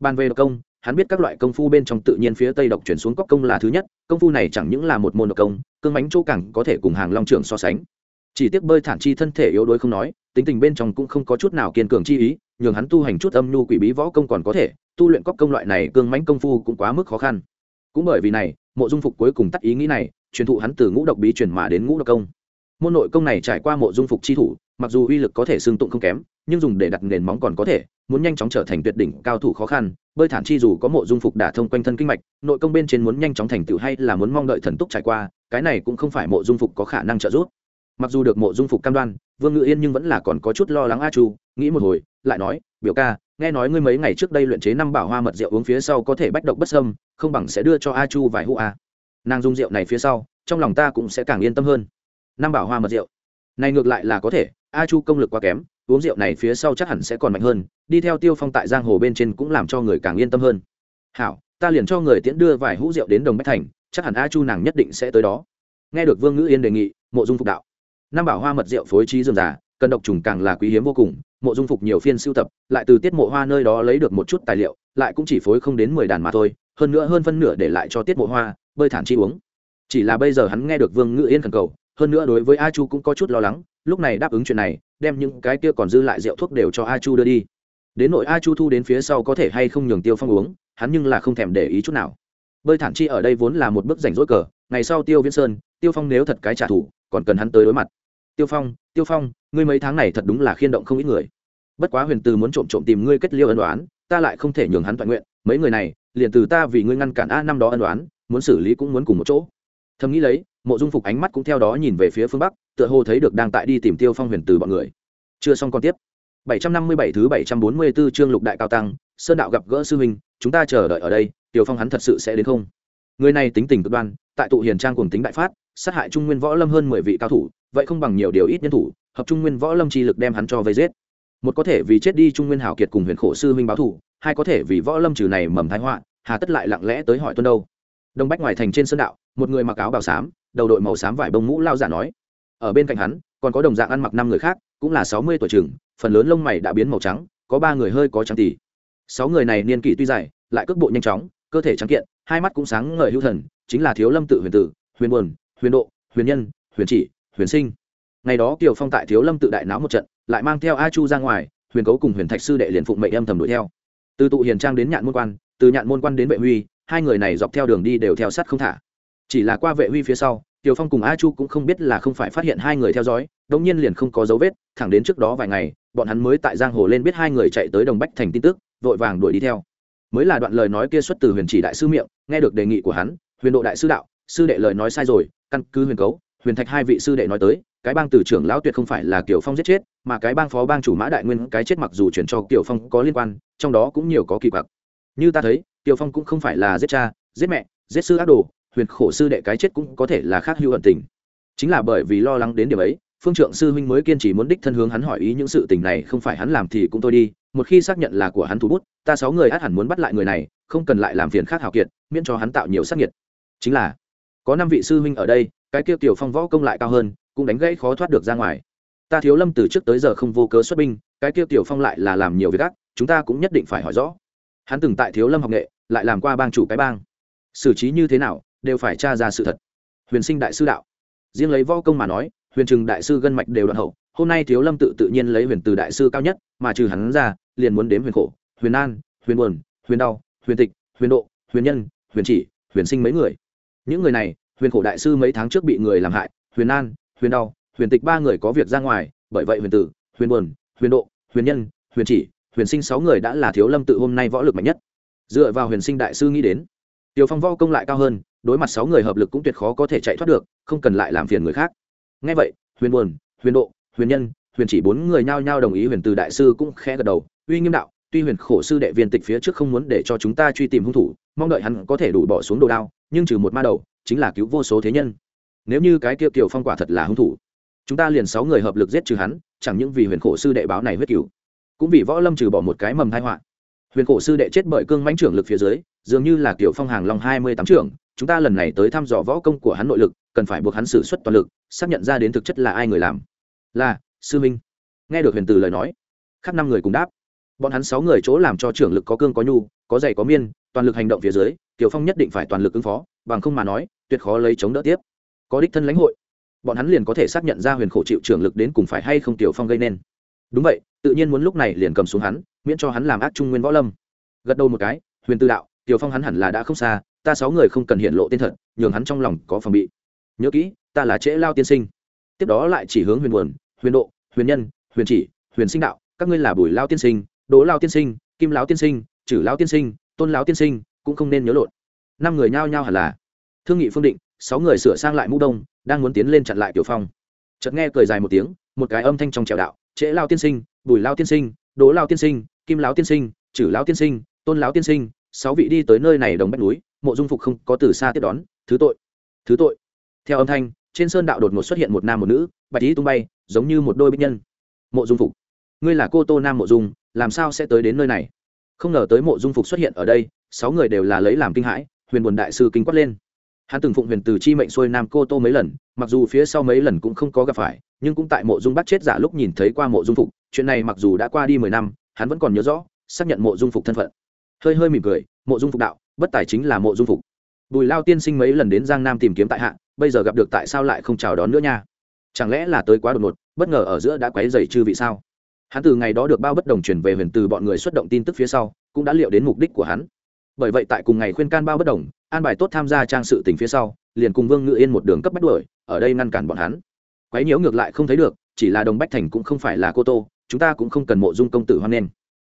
Bàn về độc công, hắn biết các loại công phu bên trong tự nhiên phía tây độc chuyển xuống cóc công là thứ nhất, công phu này chẳng những là một môn độc công, cương bánh chỗ cẳng có thể cùng hàng long trưởng so sánh. Chỉ tiếc bơi thản chi thân thể yếu đuối không nói, tính tình bên trong cũng không có chút nào kiên cường chi ý, nhường hắn tu hành chút âm nhu quỷ bí võ công còn có thể tu luyện cóc công loại này cương mãnh công phu cũng quá mức khó khăn. Cũng bởi vì này, mộ dung phục cuối cùng tắt ý nghĩ này, truyền thụ hắn từ ngũ độc bí truyền mà đến ngũ độc công. Môn nội công này trải qua mộ dung phục chi thủ, mặc dù uy lực có thể xương tụng không kém, nhưng dùng để đặt nền móng còn có thể, muốn nhanh chóng trở thành tuyệt đỉnh cao thủ khó khăn, bơi thản chi dù có mộ dung phục đả thông quanh thân kinh mạch, nội công bên trên muốn nhanh chóng thành tựu hay là muốn mong đợi thần túc trải qua, cái này cũng không phải mộ dung phục có khả năng trợ giúp. Mặc dù được mộ dung phục cam đoan, vương ngự yên nhưng vẫn là còn có chút lo lắng a chu, nghĩ một hồi, lại nói, biểu ca nghe nói ngươi mấy ngày trước đây luyện chế năm bảo hoa mật rượu uống phía sau có thể bách độc bất sâm không bằng sẽ đưa cho a chu vài hũ a. Nàng dung rượu này phía sau, trong lòng ta cũng sẽ càng yên tâm hơn. Năm bảo hoa mật rượu. Này ngược lại là có thể, a chu công lực quá kém, uống rượu này phía sau chắc hẳn sẽ còn mạnh hơn, đi theo tiêu phong tại giang hồ bên trên cũng làm cho người càng yên tâm hơn. Hảo, ta liền cho người tiễn đưa vài hũ rượu đến đồng bách thành, chắc hẳn a chu nàng nhất định sẽ tới đó. Nghe được vương ngữ yên đề nghị, mộ dung phục đạo. Năm bảo hoa mật rượu phối trí dườm già cân độc trùng càng là quý hiếm vô cùng mộ dung phục nhiều phiên sưu tập, lại từ tiết mộ hoa nơi đó lấy được một chút tài liệu, lại cũng chỉ phối không đến mười đàn mà thôi, hơn nữa hơn phân nửa để lại cho tiết mộ hoa, bơi thản chi uống. Chỉ là bây giờ hắn nghe được vương ngự yên khẩn cầu, hơn nữa đối với a chu cũng có chút lo lắng, lúc này đáp ứng chuyện này, đem những cái kia còn dư lại rượu thuốc đều cho a chu đưa đi. Đến nội a chu thu đến phía sau có thể hay không nhường tiêu phong uống, hắn nhưng là không thèm để ý chút nào. Bơi thản chi ở đây vốn là một bước rảnh rỗi cờ, ngày sau tiêu viễn sơn, tiêu phong nếu thật cái trả thù, còn cần hắn tới đối mặt tiêu phong tiêu phong, ngươi mấy tháng này thật đúng là khiên động không ít người. Bất quá huyền từ muốn trộm trộm tìm ngươi kết liêu ân đoán ta lại không thể nhường hắn toàn nguyện. Mấy người này, liền từ ta vì ngươi ngăn cản a năm đó ân đoán muốn xử lý cũng muốn cùng một chỗ. Thầm nghĩ lấy, mộ dung phục ánh mắt cũng theo đó nhìn về phía phương bắc, tựa hồ thấy được đang tại đi tìm tiêu phong huyền từ bọn người. Chưa xong còn tiếp. 757 thứ 744 chương lục đại cao tăng, sơn đạo gặp gỡ sư huynh, chúng ta chờ đợi ở đây, tiêu phong hắn thật sự sẽ đến không? Người này tính tình cực đoan, tại tụ hiền trang cùng tính đại phát, sát hại trung nguyên võ lâm hơn mười vị cao thủ vậy không bằng nhiều điều ít nhân thủ, hợp trung nguyên võ lâm chi lực đem hắn cho vây giết. Một có thể vì chết đi trung nguyên hảo kiệt cùng huyền khổ sư huynh báo thủ hai có thể vì võ lâm trừ này mầm thái họa, hà tất lại lặng lẽ tới hỏi tuân đâu. Đông bách ngoài thành trên sơn đạo, một người mặc áo bào xám, đầu đội màu xám vải bông mũ lao giả nói. Ở bên cạnh hắn, còn có đồng dạng ăn mặc năm người khác, cũng là sáu mươi tuổi chừng phần lớn lông mày đã biến màu trắng, có ba người hơi có trắng tỉ sáu người này niên kỷ tuy dài, lại cước bộ nhanh chóng, cơ thể trắng kiện, hai mắt cũng sáng ngời hữu thần, chính là thiếu lâm tự huyền tử, huyền buồn, huyền độ, huyền nhân, huyền chỉ huyền sinh. Ngày đó kiều phong tại thiếu lâm tự đại náo một trận lại mang theo a chu ra ngoài huyền cấu cùng huyền thạch sư đệ liền phụng mệnh âm thầm đuổi theo. Từ tụ hiền trang đến nhạn môn quan từ nhạn môn quan đến vệ huy hai người này dọc theo đường đi đều theo sát không thả. Chỉ là qua vệ huy phía sau Tiểu Phong cùng A Chu cũng không biết là không phải phát hiện hai người theo dõi, đống nhiên liền không có dấu vết, thẳng đến trước đó vài ngày, bọn hắn mới tại giang hồ lên biết hai người chạy tới Đồng Bách thành tin tức, vội vàng đuổi đi theo. Mới là đoạn lời nói kia xuất từ Huyền Chỉ đại sư miệng, nghe được đề nghị của hắn, Huyền Độ đại sư đạo, sư đệ lời nói sai rồi, căn cứ Huyền Cấu, Huyền Thạch hai vị sư đệ nói tới, cái bang từ trưởng lão tuyệt không phải là Kiều Phong giết chết, mà cái bang phó bang chủ Mã Đại Nguyên cái chết mặc dù chuyển cho Kiều Phong có liên quan, trong đó cũng nhiều có kỳ quặc. Như ta thấy, Kiều Phong cũng không phải là giết cha, giết mẹ, giết sư ác đồ, huyền khổ sư đệ cái chết cũng có thể là khác hữu ẩn tình chính là bởi vì lo lắng đến điểm ấy phương trượng sư huynh mới kiên trì muốn đích thân hướng hắn hỏi ý những sự tình này không phải hắn làm thì cũng thôi đi một khi xác nhận là của hắn thủ bút ta sáu người át hẳn muốn bắt lại người này không cần lại làm phiền khác hào kiệt miễn cho hắn tạo nhiều sắc nhiệt chính là có năm vị sư huynh ở đây cái kia tiểu phong võ công lại cao hơn, cũng đánh gãy khó thoát được ra ngoài. Ta thiếu lâm từ trước tới giờ không vô cớ xuất binh, cái kia tiểu phong lại là làm nhiều việc ác, chúng ta cũng nhất định phải hỏi rõ. Hắn từng tại thiếu lâm học nghệ, lại làm qua bang chủ cái bang. Xử trí như thế nào, đều phải tra ra sự thật. Huyền sinh đại sư đạo. Riêng lấy võ công mà nói, huyền trừng đại sư gân mạch đều đoạn hậu, hôm nay thiếu lâm tự tự nhiên lấy huyền từ đại sư cao nhất, mà trừ hắn ra, liền muốn đếm huyền khổ, huyền an, huyền buồn, huyền đau, huyền tịch, huyền độ, huyền nhân, huyền chỉ, huyền sinh mấy người. Những người này huyền khổ đại sư mấy tháng trước bị người làm hại, huyền an, huyền đau, huyền tịch ba người có việc ra ngoài, bởi vậy huyền tử, huyền buồn, huyền độ, huyền nhân, huyền chỉ, huyền sinh sáu người đã là thiếu lâm tự hôm nay võ lực mạnh nhất. Dựa vào huyền sinh đại sư nghĩ đến, tiểu phong võ công lại cao hơn, đối mặt sáu người hợp lực cũng tuyệt khó có thể chạy thoát được, không cần lại làm phiền người khác. Ngay vậy, huyền buồn, huyền độ, huyền nhân, huyền chỉ bốn người nhao nhao đồng ý huyền từ đại sư cũng khẽ gật đầu, uy nghiêm đạo, tuy huyền khổ sư đệ viên tịch phía trước không muốn để cho chúng ta truy tìm hung thủ, mong đợi hắn có thể đủ bỏ xuống đồ đao, nhưng trừ một ma đầu chính là cứu vô số thế nhân. Nếu như cái kia kiều phong quả thật là hung thủ, chúng ta liền sáu người hợp lực giết trừ hắn, chẳng những vì huyền khổ sư đệ báo này huyết cửu, cũng vì võ lâm trừ bỏ một cái mầm thai họa. Huyền khổ sư đệ chết bởi cương mãnh trưởng lực phía dưới, dường như là kiểu phong hàng long hai mươi tám trưởng, chúng ta lần này tới thăm dò võ công của hắn nội lực, cần phải buộc hắn xử suất toàn lực, xác nhận ra đến thực chất là ai người làm. Là, sư minh. Nghe được huyền từ lời nói khắp năm người cùng đáp bọn hắn sáu người chỗ làm cho trưởng lực có cương có nhu, có dày có miên, toàn lực hành động phía dưới, tiểu phong nhất định phải toàn lực ứng phó, bằng không mà nói, tuyệt khó lấy chống đỡ tiếp. Có đích thân lãnh hội, bọn hắn liền có thể xác nhận ra huyền khổ chịu trưởng lực đến cùng phải hay không tiểu phong gây nên. Đúng vậy, tự nhiên muốn lúc này liền cầm xuống hắn, miễn cho hắn làm ác trung nguyên võ lâm. Gật đầu một cái, huyền tư đạo, tiểu phong hắn hẳn là đã không xa, ta sáu người không cần hiện lộ tên thật, nhường hắn trong lòng có phòng bị. Nhớ kỹ, ta là trễ lao tiên sinh. Tiếp đó lại chỉ hướng huyền buồn, huyền độ, huyền nhân, huyền chỉ, huyền sinh đạo, các ngươi là bùi lao tiên sinh đỗ lao tiên sinh kim lão tiên sinh chử lao tiên sinh tôn lão tiên sinh cũng không nên nhớ lộn năm người nhao nhao hẳn là thương nghị phương định sáu người sửa sang lại mũ đông đang muốn tiến lên chặn lại tiểu phong chợt nghe cười dài một tiếng một cái âm thanh trong trèo đạo trễ lao tiên sinh bùi lao tiên sinh đỗ lao tiên sinh kim lão tiên sinh chử lão tiên sinh tôn lão tiên sinh sáu vị đi tới nơi này đồng bách núi mộ dung phục không có từ xa tiếp đón thứ tội thứ tội theo âm thanh trên sơn đạo đột ngột xuất hiện một nam một nữ bạch ý tung bay giống như một đôi bích nhân mộ dung phục ngươi là cô tô nam mộ dung làm sao sẽ tới đến nơi này? Không ngờ tới mộ dung phục xuất hiện ở đây, sáu người đều là lấy làm kinh hãi, huyền buồn đại sư kinh quát lên. Hắn từng phụng huyền từ chi mệnh xuôi nam cô tô mấy lần, mặc dù phía sau mấy lần cũng không có gặp phải, nhưng cũng tại mộ dung bắt chết giả lúc nhìn thấy qua mộ dung phục, chuyện này mặc dù đã qua đi mười năm, hắn vẫn còn nhớ rõ, xác nhận mộ dung phục thân phận. Hơi hơi mỉm cười, mộ dung phục đạo, bất tài chính là mộ dung phục. Bùi lao tiên sinh mấy lần đến giang nam tìm kiếm tại hạ, bây giờ gặp được tại sao lại không chào đón nữa nha? Chẳng lẽ là tới quá đột ngột, bất ngờ ở giữa đã quấy dày chư vị sao? Hắn từ ngày đó được bao bất đồng chuyển về huyền từ bọn người xuất động tin tức phía sau, cũng đã liệu đến mục đích của hắn. Bởi vậy tại cùng ngày khuyên can bao bất đồng, an bài tốt tham gia trang sự tình phía sau, liền cùng vương ngự yên một đường cấp bắt đuổi, ở đây ngăn cản bọn hắn. Quái nhiễu ngược lại không thấy được, chỉ là đồng bách thành cũng không phải là cô tô, chúng ta cũng không cần mộ dung công tử hoan nghênh.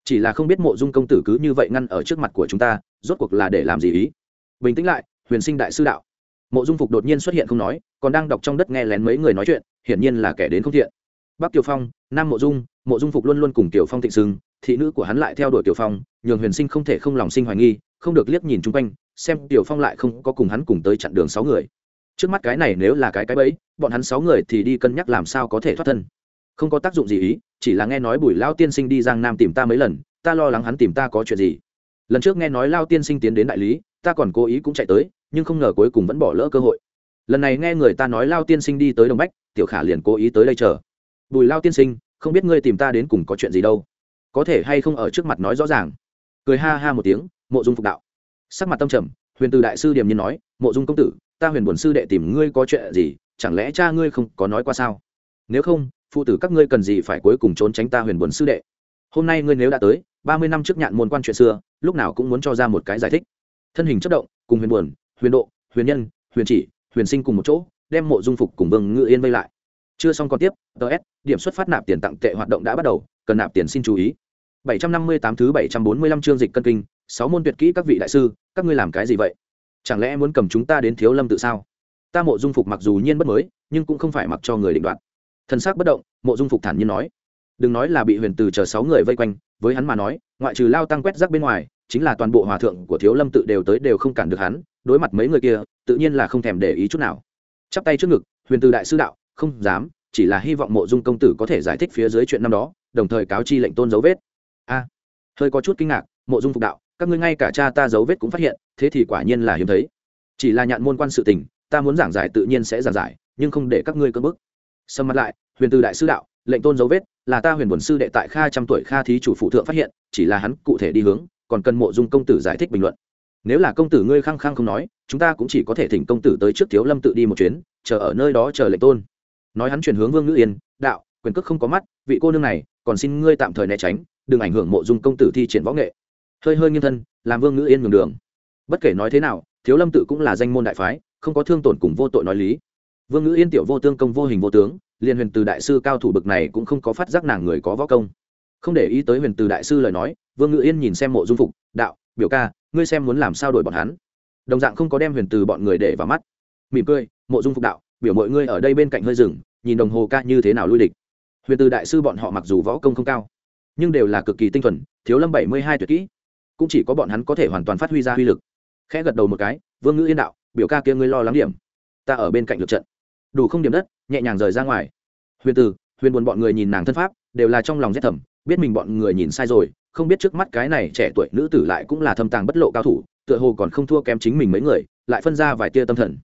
Chỉ là không biết mộ dung công tử cứ như vậy ngăn ở trước mặt của chúng ta, rốt cuộc là để làm gì ý? Bình tĩnh lại, huyền sinh đại sư đạo. Mộ dung phục đột nhiên xuất hiện không nói, còn đang đọc trong đất nghe lén mấy người nói chuyện, hiển nhiên là kẻ đến không thiện. Bắc kiều phong, nam mộ dung mộ dung phục luôn luôn cùng tiểu phong thịnh sưng thị nữ của hắn lại theo đuổi tiểu phong, nhường huyền sinh không thể không lòng sinh hoài nghi, không được liếc nhìn chung quanh, xem tiểu phong lại không có cùng hắn cùng tới chặn đường sáu người. Trước mắt cái này nếu là cái cái bẫy, bọn hắn sáu người thì đi cân nhắc làm sao có thể thoát thân. Không có tác dụng gì ý, chỉ là nghe nói bùi lao tiên sinh đi giang nam tìm ta mấy lần, ta lo lắng hắn tìm ta có chuyện gì. Lần trước nghe nói lao tiên sinh tiến đến đại lý, ta còn cố ý cũng chạy tới, nhưng không ngờ cuối cùng vẫn bỏ lỡ cơ hội. Lần này nghe người ta nói lao tiên sinh đi tới đồng bách, tiểu khả liền cố ý tới đây chờ. Bùi lao tiên sinh không biết ngươi tìm ta đến cùng có chuyện gì đâu. Có thể hay không ở trước mặt nói rõ ràng. Cười ha ha một tiếng, mộ dung phục đạo. Sắc mặt tâm trầm, huyền từ đại sư điềm nhiên nói, mộ dung công tử, ta huyền buồn sư đệ tìm ngươi có chuyện gì, chẳng lẽ cha ngươi không có nói qua sao? Nếu không, phụ tử các ngươi cần gì phải cuối cùng trốn tránh ta huyền buồn sư đệ? Hôm nay ngươi nếu đã tới, ba mươi năm trước nhạn môn quan chuyện xưa, lúc nào cũng muốn cho ra một cái giải thích. Thân hình chất động, cùng huyền buồn, huyền độ, huyền nhân, huyền chỉ, huyền sinh cùng một chỗ, đem mộ dung phục cùng vương ngự yên vây lại chưa xong còn tiếp ts điểm xuất phát nạp tiền tặng tệ hoạt động đã bắt đầu, cần nạp tiền xin chú ý. 758 thứ 745 chương dịch cân kinh, sáu môn tuyệt kỹ các vị đại sư, các ngươi làm cái gì vậy? Chẳng lẽ muốn cầm chúng ta đến thiếu lâm tự sao? Ta mộ dung phục mặc dù nhiên bất mới, nhưng cũng không phải mặc cho người định đoạt. Thân xác bất động, mộ dung phục thản nhiên nói. Đừng nói là bị huyền từ chờ sáu người vây quanh, với hắn mà nói, ngoại trừ lao tăng quét rác bên ngoài, chính là toàn bộ hòa thượng của thiếu lâm tự đều tới đều không cản được hắn, đối mặt mấy người kia, tự nhiên là không thèm để ý chút nào. Chắp tay trước ngực, huyền từ đại sư đạo không dám, chỉ là hy vọng mộ dung công tử có thể giải thích phía dưới chuyện năm đó, đồng thời cáo chi lệnh tôn dấu vết. A, hơi có chút kinh ngạc, mộ dung phục đạo, các ngươi ngay cả cha ta dấu vết cũng phát hiện, thế thì quả nhiên là hiếm thấy. Chỉ là nhạn môn quan sự tình, ta muốn giảng giải tự nhiên sẽ giảng giải, nhưng không để các ngươi cơ bức. Sầm mặt lại, huyền từ đại sư đạo, lệnh tôn dấu vết, là ta huyền buồn sư đệ tại kha trăm tuổi kha thí chủ phụ thượng phát hiện, chỉ là hắn cụ thể đi hướng, còn cần mộ dung công tử giải thích bình luận. Nếu là công tử ngươi khăng khăng không nói, chúng ta cũng chỉ có thể thỉnh công tử tới trước thiếu lâm tự đi một chuyến, chờ ở nơi đó chờ lệnh tôn nói hắn chuyển hướng vương ngữ yên, đạo, quyền cước không có mắt, vị cô nương này còn xin ngươi tạm thời né tránh, đừng ảnh hưởng mộ dung công tử thi triển võ nghệ. Hơi hơi nghiêng thân, làm vương ngữ yên nhường đường. Bất kể nói thế nào, thiếu lâm tự cũng là danh môn đại phái, không có thương tổn cùng vô tội nói lý. Vương ngữ yên tiểu vô tương công vô hình vô tướng liên huyền từ đại sư cao thủ bực này cũng không có phát giác nàng người có võ công. Không để ý tới huyền từ đại sư lời nói, vương ngữ yên nhìn xem mộ dung phục, đạo, biểu ca, ngươi xem muốn làm sao đổi bọn hắn? Đồng dạng không có đem huyền từ bọn người để vào mắt. Mỉm cười, mộ dung phục đạo biểu mọi người ở đây bên cạnh hơi rừng nhìn đồng hồ ca như thế nào lui địch. Huyền từ đại sư bọn họ mặc dù võ công không cao, nhưng đều là cực kỳ tinh thuần, thiếu lâm bảy mươi hai tuyệt kỹ. Cũng chỉ có bọn hắn có thể hoàn toàn phát huy ra uy lực. Khẽ gật đầu một cái, vương ngữ yên đạo, biểu ca kia ngươi lo lắng điểm. Ta ở bên cạnh lượt trận. Đủ không điểm đất, nhẹ nhàng rời ra ngoài. Huyền từ, huyền buồn bọn người nhìn nàng thân pháp, đều là trong lòng rét thầm, biết mình bọn người nhìn sai rồi, không biết trước mắt cái này trẻ tuổi nữ tử lại cũng là thâm tàng bất lộ cao thủ, tựa hồ còn không thua kém chính mình mấy người, lại phân ra vài tia tâm thần.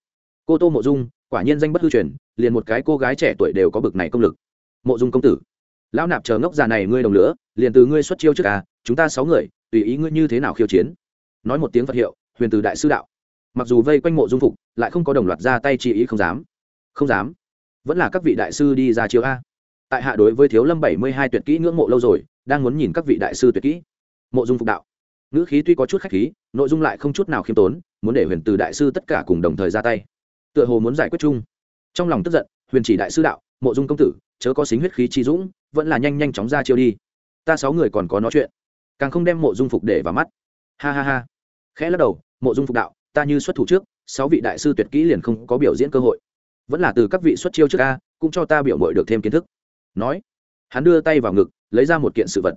Cô tô mộ dung quả nhiên danh bất hư truyền, liền một cái cô gái trẻ tuổi đều có bực này công lực. Mộ dung công tử, lão nạp chờ ngốc già này ngươi đồng lửa, liền từ ngươi xuất chiêu trước à chúng ta sáu người, tùy ý ngươi như thế nào khiêu chiến. Nói một tiếng phật hiệu, huyền từ đại sư đạo. Mặc dù vây quanh mộ dung phục, lại không có đồng loạt ra tay chi ý không dám. Không dám. Vẫn là các vị đại sư đi ra chiếu a. Tại hạ đối với thiếu lâm bảy mươi hai tuyệt kỹ ngưỡng mộ lâu rồi, đang muốn nhìn các vị đại sư tuyệt kỹ. Mộ dung phục đạo. Ngữ khí tuy có chút khách khí, nội dung lại không chút nào khiêm tốn, muốn để huyền từ đại sư tất cả cùng đồng thời ra tay tựa hồ muốn giải quyết chung. Trong lòng tức giận, huyền chỉ đại sư đạo, mộ dung công tử, chớ có xính huyết khí chi dũng, vẫn là nhanh nhanh chóng ra chiêu đi. Ta sáu người còn có nói chuyện, càng không đem mộ dung phục để vào mắt. Ha ha ha. Khẽ lắc đầu, mộ dung phục đạo, ta như xuất thủ trước, sáu vị đại sư tuyệt kỹ liền không có biểu diễn cơ hội. Vẫn là từ các vị xuất chiêu trước ca cũng cho ta biểu mội được thêm kiến thức. Nói, hắn đưa tay vào ngực, lấy ra một kiện sự vật.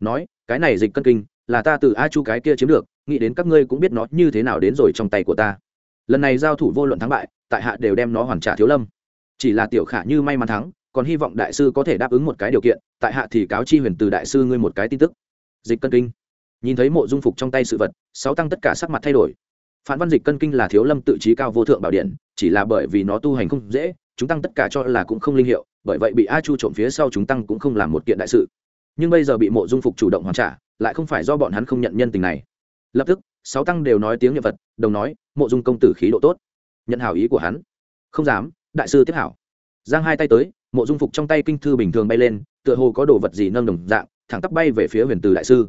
Nói, cái này dịch cân kinh, là ta từ a chu cái kia chiếm được, nghĩ đến các ngươi cũng biết nó như thế nào đến rồi trong tay của ta lần này giao thủ vô luận thắng bại, tại hạ đều đem nó hoàn trả thiếu lâm. Chỉ là tiểu khả như may mắn thắng, còn hy vọng đại sư có thể đáp ứng một cái điều kiện, tại hạ thì cáo chi huyền từ đại sư ngươi một cái tin tức. Dịch cân kinh. Nhìn thấy mộ dung phục trong tay sự vật, sáu tăng tất cả sắc mặt thay đổi. Phản văn dịch cân kinh là thiếu lâm tự trí cao vô thượng bảo điện, chỉ là bởi vì nó tu hành không dễ, chúng tăng tất cả cho là cũng không linh hiệu, bởi vậy bị a chu trộm phía sau chúng tăng cũng không làm một kiện đại sự. Nhưng bây giờ bị mộ dung phục chủ động hoàn trả, lại không phải do bọn hắn không nhận nhân tình này lập tức, sáu tăng đều nói tiếng niệm vật đồng nói, mộ dung công tử khí độ tốt. Nhận hảo ý của hắn. Không dám, đại sư tiếp hảo. Giang hai tay tới, mộ dung phục trong tay kinh thư bình thường bay lên, tựa hồ có đồ vật gì nâng đồng dạng, thẳng tắp bay về phía huyền từ đại sư.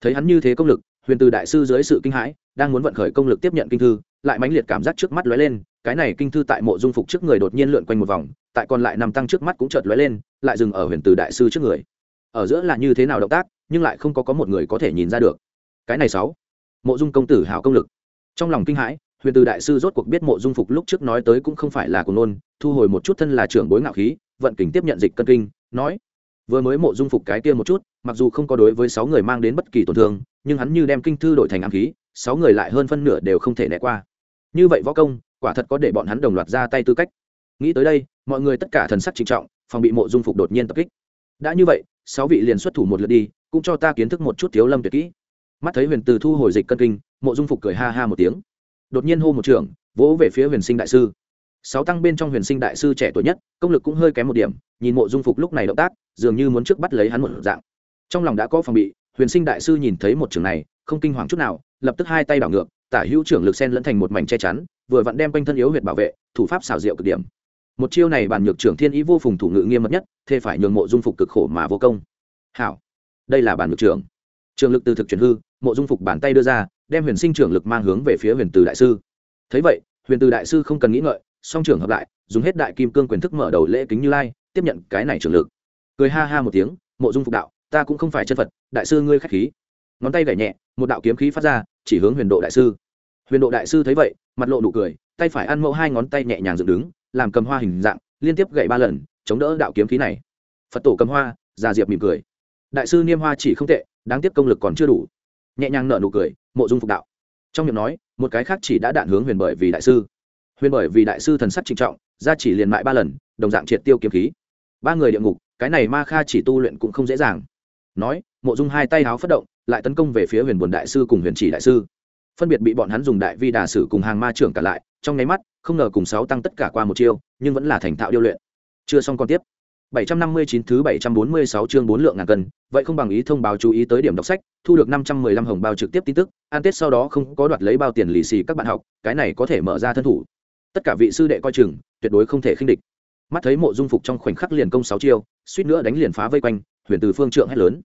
Thấy hắn như thế công lực, huyền từ đại sư dưới sự kinh hãi, đang muốn vận khởi công lực tiếp nhận kinh thư, lại mãnh liệt cảm giác trước mắt lóe lên, cái này kinh thư tại mộ dung phục trước người đột nhiên lượn quanh một vòng, tại còn lại nằm tăng trước mắt cũng chợt lóe lên, lại dừng ở huyền từ đại sư trước người. Ở giữa là như thế nào động tác, nhưng lại không có có một người có thể nhìn ra được. Cái này sáu mộ dung công tử hảo công lực. Trong lòng kinh hãi, huyền từ đại sư rốt cuộc biết mộ dung phục lúc trước nói tới cũng không phải là của nôn, thu hồi một chút thân là trưởng bối ngạo khí, vận kình tiếp nhận dịch cân kinh, nói, vừa mới mộ dung phục cái kia một chút, mặc dù không có đối với sáu người mang đến bất kỳ tổn thương, nhưng hắn như đem kinh thư đổi thành ám khí, sáu người lại hơn phân nửa đều không thể né qua. Như vậy võ công, quả thật có để bọn hắn đồng loạt ra tay tư cách. Nghĩ tới đây, mọi người tất cả thần sắc trịnh trọng, phòng bị mộ dung phục đột nhiên tập kích. Đã như vậy, sáu vị liền xuất thủ một lượt đi, cũng cho ta kiến thức một chút thiếu lâm tuyệt kỹ mắt thấy huyền từ thu hồi dịch cân kinh mộ dung phục cười ha ha một tiếng. Đột nhiên hô một trưởng, vỗ về phía huyền sinh đại sư. Sáu tăng bên trong huyền sinh đại sư trẻ tuổi nhất công lực cũng hơi kém một điểm nhìn mộ dung phục lúc này động tác dường như muốn trước bắt lấy hắn một dạng. Trong lòng đã có phòng bị huyền sinh đại sư nhìn thấy một trường này không kinh hoàng chút nào lập tức hai tay đảo ngược tả hữu trưởng lực sen lẫn thành một mảnh che chắn vừa vặn đem quanh thân yếu huyệt bảo vệ thủ pháp xảo diệu cực điểm. Một chiêu này bản nhược trưởng thiên ý vô phùng thủ ngự nghiêm mật nhất thế phải nhường mộ dung phục cực khổ mà vô công. Hảo đây là bản nhược trưởng. Trường lực từ thực chuyển hư mộ dung phục bàn tay đưa ra, đem huyền sinh trưởng lực mang hướng về phía huyền từ đại sư. Thấy vậy, huyền từ đại sư không cần nghĩ ngợi, song trưởng hợp lại, dùng hết đại kim cương quyền thức mở đầu lễ kính như lai, tiếp nhận cái này trưởng lực. Cười ha ha một tiếng, mộ dung phục đạo, ta cũng không phải chân phật, đại sư ngươi k h á c h khí. Ngón tay gảy nhẹ, một đạo kiếm khí phát ra, chỉ hướng huyền độ đại sư. Huyền độ đại sư thấy vậy, mặt lộ nụ cười, tay phải ăn mẫu hai ngón tay nhẹ nhàng dựng đứng, làm cầm hoa hình dạng, liên tiếp gậy ba lần, chống đỡ đạo kiếm khí này. Phật tổ cầm hoa, già diệp mỉm cười. Đại sư niêm hoa chỉ không tệ, đáng tiếc công lực còn chưa đủ nhẹ nhàng nở nụ cười, mộ dung phục đạo. Trong miệng nói, một cái khác chỉ đã đạn hướng huyền bởi vì đại sư. Huyền bởi vì đại sư thần sắc trinh trọng, ra chỉ liền mại ba lần, đồng dạng triệt tiêu kiếm khí. Ba người địa ngục, cái này ma kha chỉ tu luyện cũng không dễ dàng. Nói, mộ dung hai tay háo phất động, lại tấn công về phía huyền buồn đại sư cùng huyền chỉ đại sư. Phân biệt bị bọn hắn dùng đại vi đà sử cùng hàng ma trưởng cả lại, trong nháy mắt, không ngờ cùng sáu tăng tất cả qua một chiêu, nhưng vẫn là thành thạo điêu luyện. Chưa xong còn tiếp. 759 thứ 746 chương 4 lượng ngàn cân, vậy không bằng ý thông báo chú ý tới điểm đọc sách, thu được 515 hồng bao trực tiếp tin tức, an tết sau đó không có đoạt lấy bao tiền lì xì các bạn học, cái này có thể mở ra thân thủ. Tất cả vị sư đệ coi chừng, tuyệt đối không thể khinh địch. Mắt thấy Mộ Dung Phục trong khoảnh khắc liền công 6 chiêu, suýt nữa đánh liền phá vây quanh, huyền từ phương trượng hét lớn.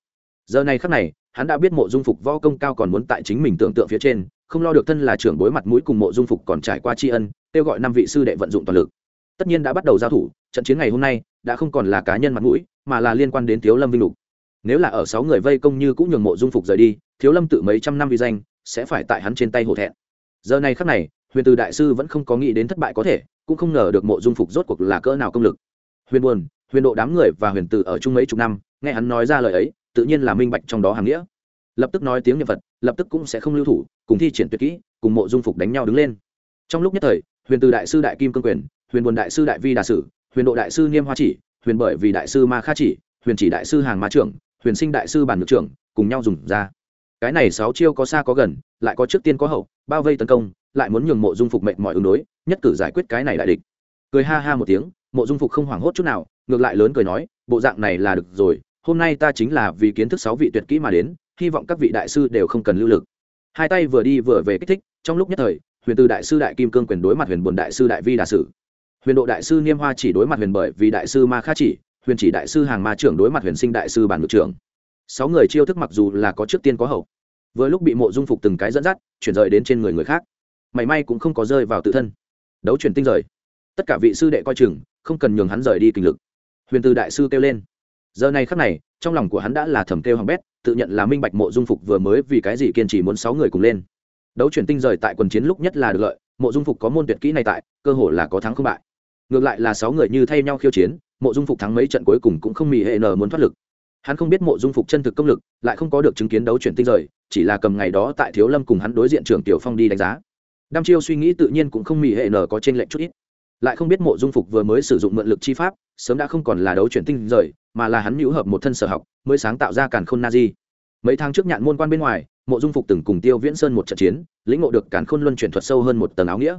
Giờ này khắc này, hắn đã biết Mộ Dung Phục võ công cao còn muốn tại chính mình tưởng tượng phía trên, không lo được thân là trưởng bối mặt mũi cùng Mộ Dung Phục còn trải qua tri ân, kêu gọi năm vị sư đệ vận dụng toàn lực tất nhiên đã bắt đầu giao thủ trận chiến ngày hôm nay đã không còn là cá nhân mặt mũi, mà là liên quan đến thiếu lâm vinh lục. Nếu là ở sáu người vây công như cũng nhường mộ dung phục rời đi, thiếu lâm tự mấy trăm năm vi danh, sẽ phải tại hắn trên tay hổ thẹn. Giờ này khắc này, huyền từ đại sư vẫn không có nghĩ đến thất bại có thể, cũng không ngờ được mộ dung phục rốt cuộc là cỡ nào công lực. Huyền buồn, huyền độ đám người và huyền từ ở chung mấy chục năm, nghe hắn nói ra lời ấy, tự nhiên là minh bạch trong đó hàng nghĩa. Lập tức nói tiếng nhân vật lập tức cũng sẽ không lưu thủ, cùng thi triển tuyệt kỹ, cùng mộ dung phục đánh nhau đứng lên. Trong lúc nhất thời, huyền từ đại sư đại kim cương quyền, huyền buồn đại sư đại vi đà sử huyền độ đại sư niêm hoa chỉ, huyền bởi vì đại sư ma kha chỉ, huyền chỉ đại sư hàng ma trưởng, huyền sinh đại sư bản ngược trưởng, cùng nhau dùng ra. Cái này sáu chiêu có xa có gần, lại có trước tiên có hậu, bao vây tấn công, lại muốn nhường mộ dung phục mệnh mọi ứng đối, nhất cử giải quyết cái này đại địch. Cười ha ha một tiếng, mộ dung phục không hoảng hốt chút nào, ngược lại lớn cười nói, bộ dạng này là được rồi, hôm nay ta chính là vì kiến thức sáu vị tuyệt kỹ mà đến, hy vọng các vị đại sư đều không cần lưu lực. Hai tay vừa đi vừa về kích thích, trong lúc nhất thời, huyền từ đại sư đại kim cương quyền đối mặt huyền buồn đại sư đại vi đà sử huyền độ đại sư niêm hoa chỉ đối mặt huyền bởi vì đại sư ma khá chỉ, huyền chỉ đại sư hàng ma trưởng đối mặt huyền sinh đại sư bản ngự trưởng. Sáu người chiêu thức mặc dù là có trước tiên có hậu, vừa lúc bị mộ dung phục từng cái dẫn dắt, chuyển rời đến trên người người khác. Mảy may cũng không có rơi vào tự thân. Đấu chuyển tinh rời. Tất cả vị sư đệ coi chừng, không cần nhường hắn rời đi kinh lực. Huyền từ đại sư kêu lên. Giờ này khắc này, trong lòng của hắn đã là thầm kêu hằng bét, tự nhận là minh bạch mộ dung phục vừa mới vì cái gì kiên trì muốn sáu người cùng lên. Đấu chuyển tinh rời tại quần chiến lúc nhất là được lợi, mộ dung phục có môn tuyệt kỹ này tại, cơ hội là có thắng không bại ngược lại là sáu người như thay nhau khiêu chiến, mộ dung phục thắng mấy trận cuối cùng cũng không mì hệ nờ muốn thoát lực. Hắn không biết mộ dung phục chân thực công lực, lại không có được chứng kiến đấu chuyển tinh rời, chỉ là cầm ngày đó tại thiếu lâm cùng hắn đối diện trưởng tiểu phong đi đánh giá. Đăm chiêu suy nghĩ tự nhiên cũng không mì hệ nờ có trên lệnh chút ít. Lại không biết mộ dung phục vừa mới sử dụng mượn lực chi pháp, sớm đã không còn là đấu chuyển tinh rời, mà là hắn hữu hợp một thân sở học, mới sáng tạo ra càn khôn na di. Mấy tháng trước nhạn môn quan bên ngoài, mộ dung phục từng cùng tiêu viễn sơn một trận chiến, lĩnh ngộ được càn khôn luân chuyển thuật sâu hơn một tầng áo nghĩa.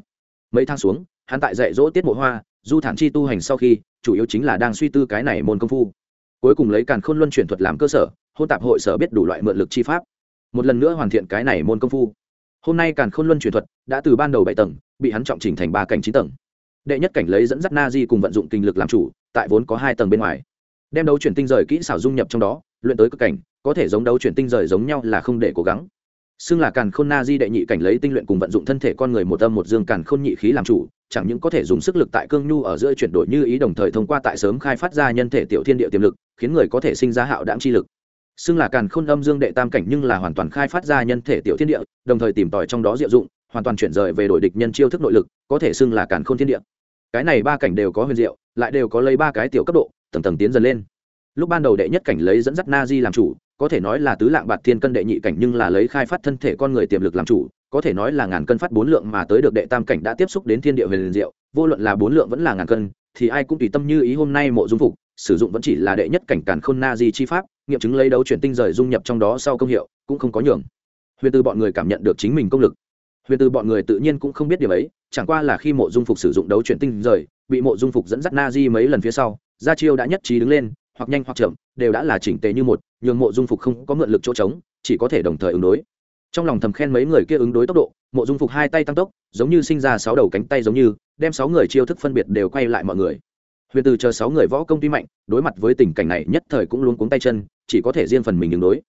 Mấy tháng xuống, hắn tại dạy dỗ tiết mộ hoa du thản chi tu hành sau khi, chủ yếu chính là đang suy tư cái này môn công phu. Cuối cùng lấy càn khôn luân chuyển thuật làm cơ sở, hôn tạp hội sở biết đủ loại mượn lực chi pháp. Một lần nữa hoàn thiện cái này môn công phu. Hôm nay càn khôn luân chuyển thuật đã từ ban đầu bảy tầng, bị hắn trọng chỉnh thành ba cảnh chín tầng. Đệ nhất cảnh lấy dẫn dắt na di cùng vận dụng kinh lực làm chủ, tại vốn có hai tầng bên ngoài. Đem đấu chuyển tinh rời kỹ xảo dung nhập trong đó, luyện tới cực cảnh, có thể giống đấu chuyển tinh rời giống nhau là không để cố gắng xưng là càn khôn na di đệ nhị cảnh lấy tinh luyện cùng vận dụng thân thể con người một âm một dương càn khôn nhị khí làm chủ, chẳng những có thể dùng sức lực tại cương nhu ở giữa chuyển đổi như ý đồng thời thông qua tại sớm khai phát ra nhân thể tiểu thiên địa tiềm lực, khiến người có thể sinh ra hạo đạm chi lực. Xưng là càn khôn âm dương đệ tam cảnh nhưng là hoàn toàn khai phát ra nhân thể tiểu thiên địa, đồng thời tìm tòi trong đó diệu dụng, hoàn toàn chuyển rời về đổi địch nhân chiêu thức nội lực, có thể xưng là càn khôn thiên địa. Cái này ba cảnh đều có huyền diệu, lại đều có lấy ba cái tiểu cấp độ, tầng tầng tiến dần lên. Lúc ban đầu đệ nhất cảnh lấy dẫn dắt na di làm chủ có thể nói là tứ lạng bạt thiên cân đệ nhị cảnh nhưng là lấy khai phát thân thể con người tiềm lực làm chủ, có thể nói là ngàn cân phát bốn lượng mà tới được đệ tam cảnh đã tiếp xúc đến thiên địa huyền diệu, vô luận là bốn lượng vẫn là ngàn cân, thì ai cũng tùy tâm như ý hôm nay mộ dung phục, sử dụng vẫn chỉ là đệ nhất cảnh càn khôn na di chi pháp, nghiệm chứng lấy đấu chuyển tinh rời dung nhập trong đó sau công hiệu, cũng không có nhường. Huyền từ bọn người cảm nhận được chính mình công lực. Huyền từ bọn người tự nhiên cũng không biết điều ấy, chẳng qua là khi mộ dung phục sử dụng đấu chuyển tinh rời, bị mộ dung phục dẫn dắt na di mấy lần phía sau, gia chiêu đã nhất trí đứng lên hoặc nhanh hoặc chậm, đều đã là chỉnh tề như một, nhường mộ dung phục không có mượn lực chỗ trống, chỉ có thể đồng thời ứng đối. Trong lòng thầm khen mấy người kia ứng đối tốc độ, mộ dung phục hai tay tăng tốc, giống như sinh ra sáu đầu cánh tay giống như, đem sáu người chiêu thức phân biệt đều quay lại mọi người. Huyền từ chờ sáu người võ công tuy mạnh, đối mặt với tình cảnh này nhất thời cũng luôn cuống tay chân, chỉ có thể riêng phần mình ứng đối.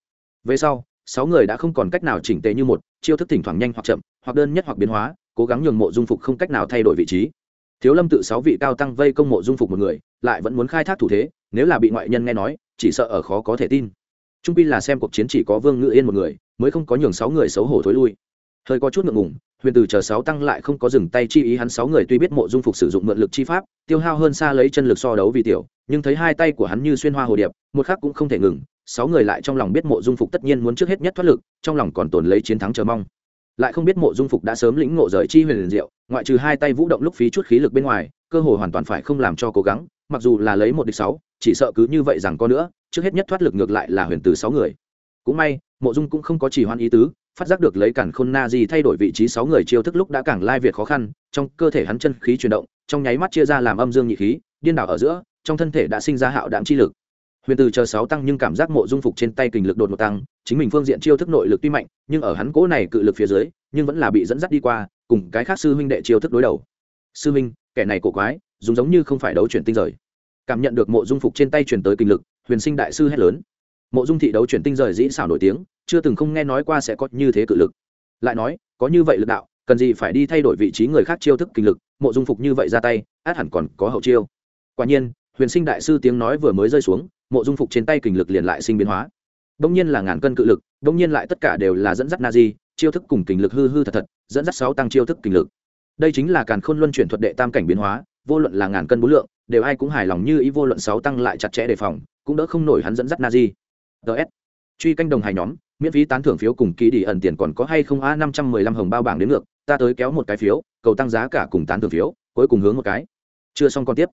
Về sau, sáu người đã không còn cách nào chỉnh tề như một, chiêu thức thỉnh thoảng nhanh hoặc chậm, hoặc đơn nhất hoặc biến hóa, cố gắng nhường mộ dung phục không cách nào thay đổi vị trí thiếu lâm tự sáu vị cao tăng vây công mộ dung phục một người, lại vẫn muốn khai thác thủ thế, nếu là bị ngoại nhân nghe nói, chỉ sợ ở khó có thể tin. Trung pi là xem cuộc chiến chỉ có vương ngự yên một người, mới không có nhường sáu người xấu hổ thối lui. Hơi có chút ngượng ngùng, huyền từ chờ sáu tăng lại không có dừng tay chi ý hắn sáu người tuy biết mộ dung phục sử dụng mượn lực chi pháp, tiêu hao hơn xa lấy chân lực so đấu vì tiểu, nhưng thấy hai tay của hắn như xuyên hoa hồ điệp, một khắc cũng không thể ngừng, sáu người lại trong lòng biết mộ dung phục tất nhiên muốn trước hết nhất thoát lực, trong lòng còn tồn lấy chiến thắng chờ mong lại không biết mộ dung phục đã sớm lĩnh ngộ rời chi huyền liền diệu, ngoại trừ hai tay vũ động lúc phí chút khí lực bên ngoài, cơ hội hoàn toàn phải không làm cho cố gắng, mặc dù là lấy một địch sáu, chỉ sợ cứ như vậy rằng có nữa, trước hết nhất thoát lực ngược lại là huyền từ sáu người. Cũng may, mộ dung cũng không có chỉ hoan ý tứ, phát giác được lấy cản khôn na gì thay đổi vị trí sáu người chiêu thức lúc đã càng lai việt khó khăn, trong cơ thể hắn chân khí chuyển động, trong nháy mắt chia ra làm âm dương nhị khí, điên đảo ở giữa, trong thân thể đã sinh ra hạo đạm chi lực. Huyền từ chờ sáu tăng nhưng cảm giác mộ dung phục trên tay kình lực đột ngột tăng chính mình phương diện chiêu thức nội lực tuy mạnh, nhưng ở hắn cố này cự lực phía dưới, nhưng vẫn là bị dẫn dắt đi qua, cùng cái khác sư huynh đệ chiêu thức đối đầu. Sư huynh, kẻ này cổ quái, dùng giống như không phải đấu chuyển tinh rời. Cảm nhận được mộ dung phục trên tay truyền tới kinh lực, huyền sinh đại sư hét lớn. Mộ dung thị đấu chuyển tinh rời dĩ xảo nổi tiếng, chưa từng không nghe nói qua sẽ có như thế cự lực. Lại nói, có như vậy lực đạo, cần gì phải đi thay đổi vị trí người khác chiêu thức kinh lực, mộ dung phục như vậy ra tay, át hẳn còn có hậu chiêu. Quả nhiên, huyền sinh đại sư tiếng nói vừa mới rơi xuống, mộ dung phục trên tay kinh lực liền lại sinh biến hóa đông nhiên là ngàn cân cự lực đông nhiên lại tất cả đều là dẫn dắt na di chiêu thức cùng kình lực hư hư thật thật dẫn dắt sáu tăng chiêu thức kình lực. Đây chính là càn khôn luân chuyển thuật đệ tam cảnh biến hóa vô luận là ngàn cân bốn lượng đều ai cũng hài lòng như ý vô luận sáu tăng lại chặt chẽ đề phòng cũng đỡ không nổi hắn dẫn dắt na di ts truy canh đồng hài nhóm miễn phí tán thưởng phiếu cùng ký đi ẩn tiền còn có hay không? A năm trăm mười lăm hồng bao bảng đến ngược ta tới kéo một cái phiếu cầu tăng giá cả cùng tán thưởng phiếu cuối cùng hướng một cái. Chưa xong còn tiếp.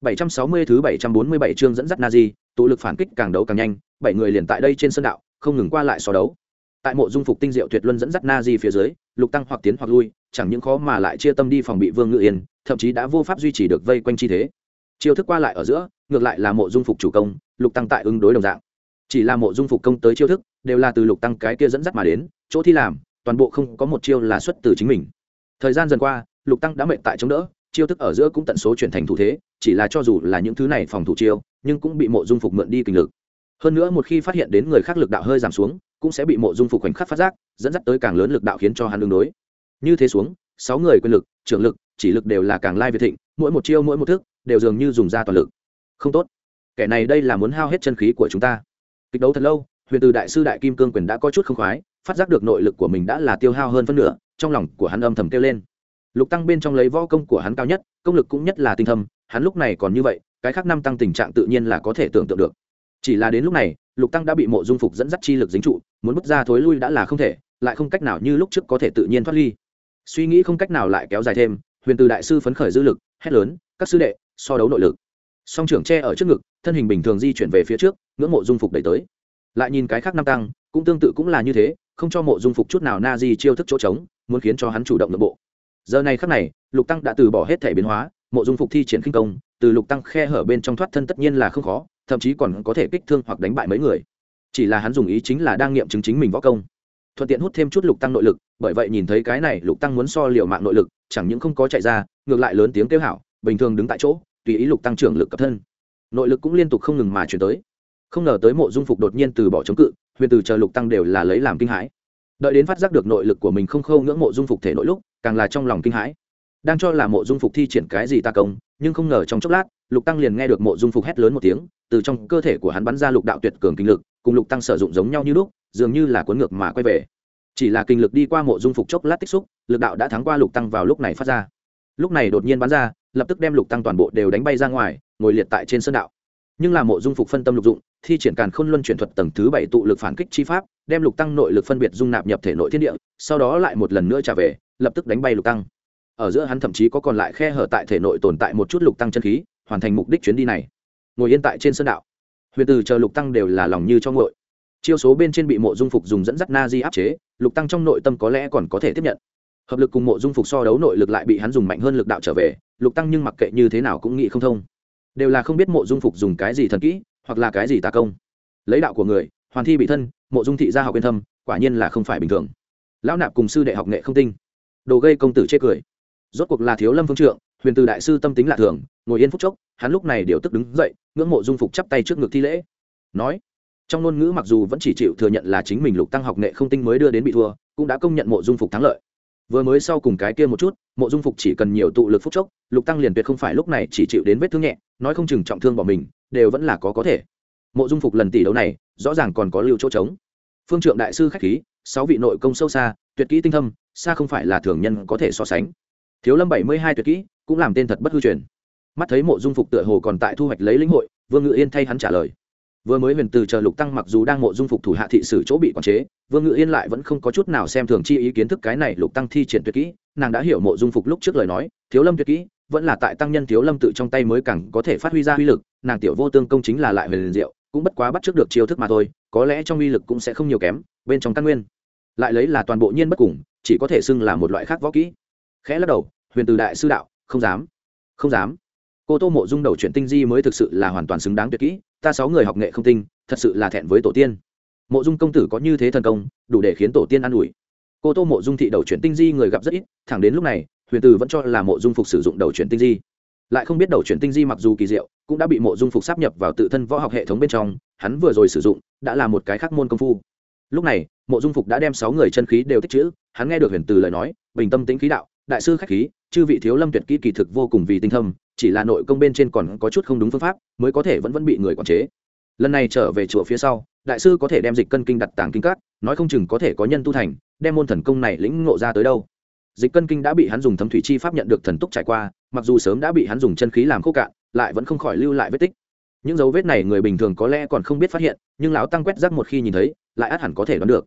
760 thứ 747 chương dẫn dắt Nazi, tụ lực phản kích càng đấu càng nhanh, bảy người liền tại đây trên sân đạo, không ngừng qua lại so đấu. Tại mộ dung phục tinh diệu tuyệt luân dẫn dắt Na Di phía dưới, lục tăng hoặc tiến hoặc lui, chẳng những khó mà lại chia tâm đi phòng bị Vương Ngự Yên, thậm chí đã vô pháp duy trì được vây quanh chi thế. Chiêu thức qua lại ở giữa, ngược lại là mộ dung phục chủ công, lục tăng tại ứng đối đồng dạng. Chỉ là mộ dung phục công tới chiêu thức, đều là từ lục tăng cái kia dẫn dắt mà đến, chỗ thi làm, toàn bộ không có một chiêu là xuất từ chính mình. Thời gian dần qua, lục tăng đã mệt tại chống đỡ, chiêu thức ở giữa cũng tận số chuyển thành thủ thế chỉ là cho dù là những thứ này phòng thủ chiêu nhưng cũng bị mộ dung phục mượn đi kinh lực. Hơn nữa một khi phát hiện đến người khác lực đạo hơi giảm xuống, cũng sẽ bị mộ dung phục khoảnh khắc phát giác, dẫn dắt tới càng lớn lực đạo khiến cho hắn đương đối. Như thế xuống, sáu người quyền lực, trưởng lực, chỉ lực đều là càng lai việt thịnh, mỗi một chiêu mỗi một thức, đều dường như dùng ra toàn lực. Không tốt. Kẻ này đây là muốn hao hết chân khí của chúng ta. Kịch đấu thật lâu, huyền từ đại sư đại kim cương quyền đã có chút không khoái, phát giác được nội lực của mình đã là tiêu hao hơn phân nửa, trong lòng của hắn âm thầm kêu lên. Lục tăng bên trong lấy võ công của hắn cao nhất, công lực cũng nhất là tinh thâm, hắn lúc này còn như vậy cái khác năm tăng tình trạng tự nhiên là có thể tưởng tượng được. Chỉ là đến lúc này, lục tăng đã bị mộ dung phục dẫn dắt chi lực dính trụ, muốn bước ra thối lui đã là không thể, lại không cách nào như lúc trước có thể tự nhiên thoát ly. Suy nghĩ không cách nào lại kéo dài thêm, huyền từ đại sư phấn khởi dư lực, hét lớn, các sư đệ, so đấu nội lực. Song trưởng tre ở trước ngực, thân hình bình thường di chuyển về phía trước, ngưỡng mộ dung phục đẩy tới. Lại nhìn cái khác năm tăng, cũng tương tự cũng là như thế, không cho mộ dung phục chút nào na di chiêu thức chỗ trống, muốn khiến cho hắn chủ động nội bộ. Giờ này khắc này, lục tăng đã từ bỏ hết thể biến hóa, mộ dung phục thi triển khinh công từ lục tăng khe hở bên trong thoát thân tất nhiên là không khó, thậm chí còn có thể kích thương hoặc đánh bại mấy người. Chỉ là hắn dùng ý chính là đang nghiệm chứng chính mình võ công. Thuận tiện hút thêm chút lục tăng nội lực, bởi vậy nhìn thấy cái này lục tăng muốn so liệu mạng nội lực, chẳng những không có chạy ra, ngược lại lớn tiếng kêu hảo, bình thường đứng tại chỗ, tùy ý lục tăng trưởng lực cập thân. Nội lực cũng liên tục không ngừng mà chuyển tới. Không ngờ tới mộ dung phục đột nhiên từ bỏ chống cự, huyền từ chờ lục tăng đều là lấy làm kinh hãi. Đợi đến phát giác được nội lực của mình không khâu ngưỡng mộ dung phục thể nội lúc, càng là trong lòng kinh hãi đang cho là mộ dung phục thi triển cái gì ta công, nhưng không ngờ trong chốc lát, lục tăng liền nghe được mộ dung phục hét lớn một tiếng, từ trong cơ thể của hắn bắn ra lục đạo tuyệt cường kinh lực, cùng lục tăng sử dụng giống nhau như lúc, dường như là cuốn ngược mà quay về. Chỉ là kinh lực đi qua mộ dung phục chốc lát tích xúc, lực đạo đã thắng qua lục tăng vào lúc này phát ra. Lúc này đột nhiên bắn ra, lập tức đem lục tăng toàn bộ đều đánh bay ra ngoài, ngồi liệt tại trên sơn đạo. Nhưng là mộ dung phục phân tâm lục dụng, thi triển càn khôn luân chuyển thuật tầng thứ bảy tụ lực phản kích chi pháp, đem lục tăng nội lực phân biệt dung nạp nhập thể nội thiên địa, sau đó lại một lần nữa trả về, lập tức đánh bay lục tăng ở giữa hắn thậm chí có còn lại khe hở tại thể nội tồn tại một chút lục tăng chân khí, hoàn thành mục đích chuyến đi này. Ngồi yên tại trên sơn đạo. Huyền từ chờ lục tăng đều là lòng như cho ngội chiêu số bên trên bị mộ dung phục dùng dẫn dắt na di áp chế, lục tăng trong nội tâm có lẽ còn có thể tiếp nhận. Hợp lực cùng mộ dung phục so đấu nội lực lại bị hắn dùng mạnh hơn lực đạo trở về, lục tăng nhưng mặc kệ như thế nào cũng nghĩ không thông. Đều là không biết mộ dung phục dùng cái gì thần kỹ, hoặc là cái gì tà công. Lấy đạo của người, hoàn thi bị thân, mộ dung thị gia học yên thâm, quả nhiên là không phải bình thường. Lão nạp cùng sư đệ học nghệ không tinh. Đồ gây công tử chê cười rốt cuộc là thiếu lâm phương trượng, huyền từ đại sư tâm tính lạ thường, ngồi yên phúc chốc, hắn lúc này điều tức đứng dậy, ngưỡng mộ dung phục chắp tay trước ngực thi lễ. Nói, trong ngôn ngữ mặc dù vẫn chỉ chịu thừa nhận là chính mình lục tăng học nghệ không tinh mới đưa đến bị thua, cũng đã công nhận mộ dung phục thắng lợi. Vừa mới sau cùng cái kia một chút, mộ dung phục chỉ cần nhiều tụ lực phúc chốc, lục tăng liền tuyệt không phải lúc này chỉ chịu đến vết thương nhẹ, nói không chừng trọng thương bỏ mình, đều vẫn là có có thể. Mộ dung phục lần tỷ đấu này, rõ ràng còn có lưu chỗ trống. Phương trượng đại sư khách khí, sáu vị nội công sâu xa, tuyệt kỹ tinh thâm, xa không phải là thường nhân có thể so sánh thiếu lâm bảy mươi hai tuyệt kỹ, cũng làm tên thật bất hư truyền. Mắt thấy mộ dung phục tựa hồ còn tại thu hoạch lấy lĩnh hội, vương ngự yên thay hắn trả lời. Vừa mới huyền từ chờ lục tăng mặc dù đang mộ dung phục thủ hạ thị sử chỗ bị quản chế, vương ngự yên lại vẫn không có chút nào xem thường chi ý kiến thức cái này lục tăng thi triển tuyệt kỹ, nàng đã hiểu mộ dung phục lúc trước lời nói, thiếu lâm tuyệt kỹ, vẫn là tại tăng nhân thiếu lâm tự trong tay mới càng có thể phát huy ra uy lực, nàng tiểu vô tương công chính là lại huyền diệu, cũng bất quá bắt trước được chiêu thức mà thôi, có lẽ trong uy lực cũng sẽ không nhiều kém, bên trong căn nguyên. Lại lấy là toàn bộ nhiên bất cùng, chỉ có thể xưng là một loại khác võ kỹ. Khẽ lắc đầu huyền từ đại sư đạo, không dám không dám. Cô tô mộ dung đầu chuyện tinh di mới thực sự là hoàn toàn xứng đáng tuyệt kỹ, ta sáu người học nghệ không tinh, thật sự là thẹn với tổ tiên. Mộ dung công tử có như thế thần công, đủ để khiến tổ tiên an ủi. Cô tô mộ dung thị đầu chuyển tinh di người gặp rất ít, thẳng đến lúc này, huyền từ vẫn cho là mộ dung phục sử dụng đầu chuyển tinh di. Lại không biết đầu chuyển tinh di mặc dù kỳ diệu, cũng đã bị mộ dung phục sắp nhập vào tự thân võ học hệ thống bên trong, hắn vừa rồi sử dụng, đã là một cái khác môn công phu. Lúc này, mộ dung phục đã đem sáu người chân khí đều tích chữ hắn nghe được huyền từ lời nói, bình tâm tính khí đạo đại sư khách khí, chư vị thiếu lâm tuyệt kỹ kỳ thực vô cùng vì tinh thâm, chỉ là nội công bên trên còn có chút không đúng phương pháp, mới có thể vẫn vẫn bị người quản chế. Lần này trở về chùa phía sau, đại sư có thể đem dịch cân kinh đặt tàng kinh cát nói không chừng có thể có nhân tu thành, đem môn thần công này lĩnh ngộ ra tới đâu. Dịch cân kinh đã bị hắn dùng thấm thủy chi pháp nhận được thần túc trải qua, mặc dù sớm đã bị hắn dùng chân khí làm khô cạn, lại vẫn không khỏi lưu lại vết tích. Những dấu vết này người bình thường có lẽ còn không biết phát hiện, nhưng lão tăng quét rác một khi nhìn thấy, lại át hẳn có thể đoán được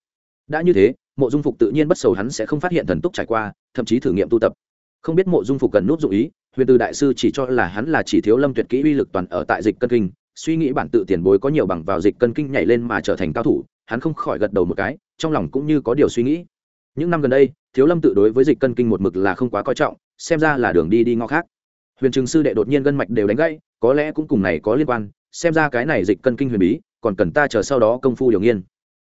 đã như thế, mộ dung phục tự nhiên bất sầu hắn sẽ không phát hiện thần túc trải qua, thậm chí thử nghiệm tu tập. Không biết mộ dung phục cần nút dụ ý, huyền từ đại sư chỉ cho là hắn là chỉ thiếu lâm tuyệt kỹ uy lực toàn ở tại dịch cân kinh, suy nghĩ bản tự tiền bối có nhiều bằng vào dịch cân kinh nhảy lên mà trở thành cao thủ, hắn không khỏi gật đầu một cái, trong lòng cũng như có điều suy nghĩ. Những năm gần đây, thiếu lâm tự đối với dịch cân kinh một mực là không quá coi trọng, xem ra là đường đi đi ngõ khác. Huyền trường sư đệ đột nhiên gân mạch đều đánh gãy, có lẽ cũng cùng này có liên quan, xem ra cái này dịch cân kinh huyền bí, còn cần ta chờ sau đó công phu điều nghiên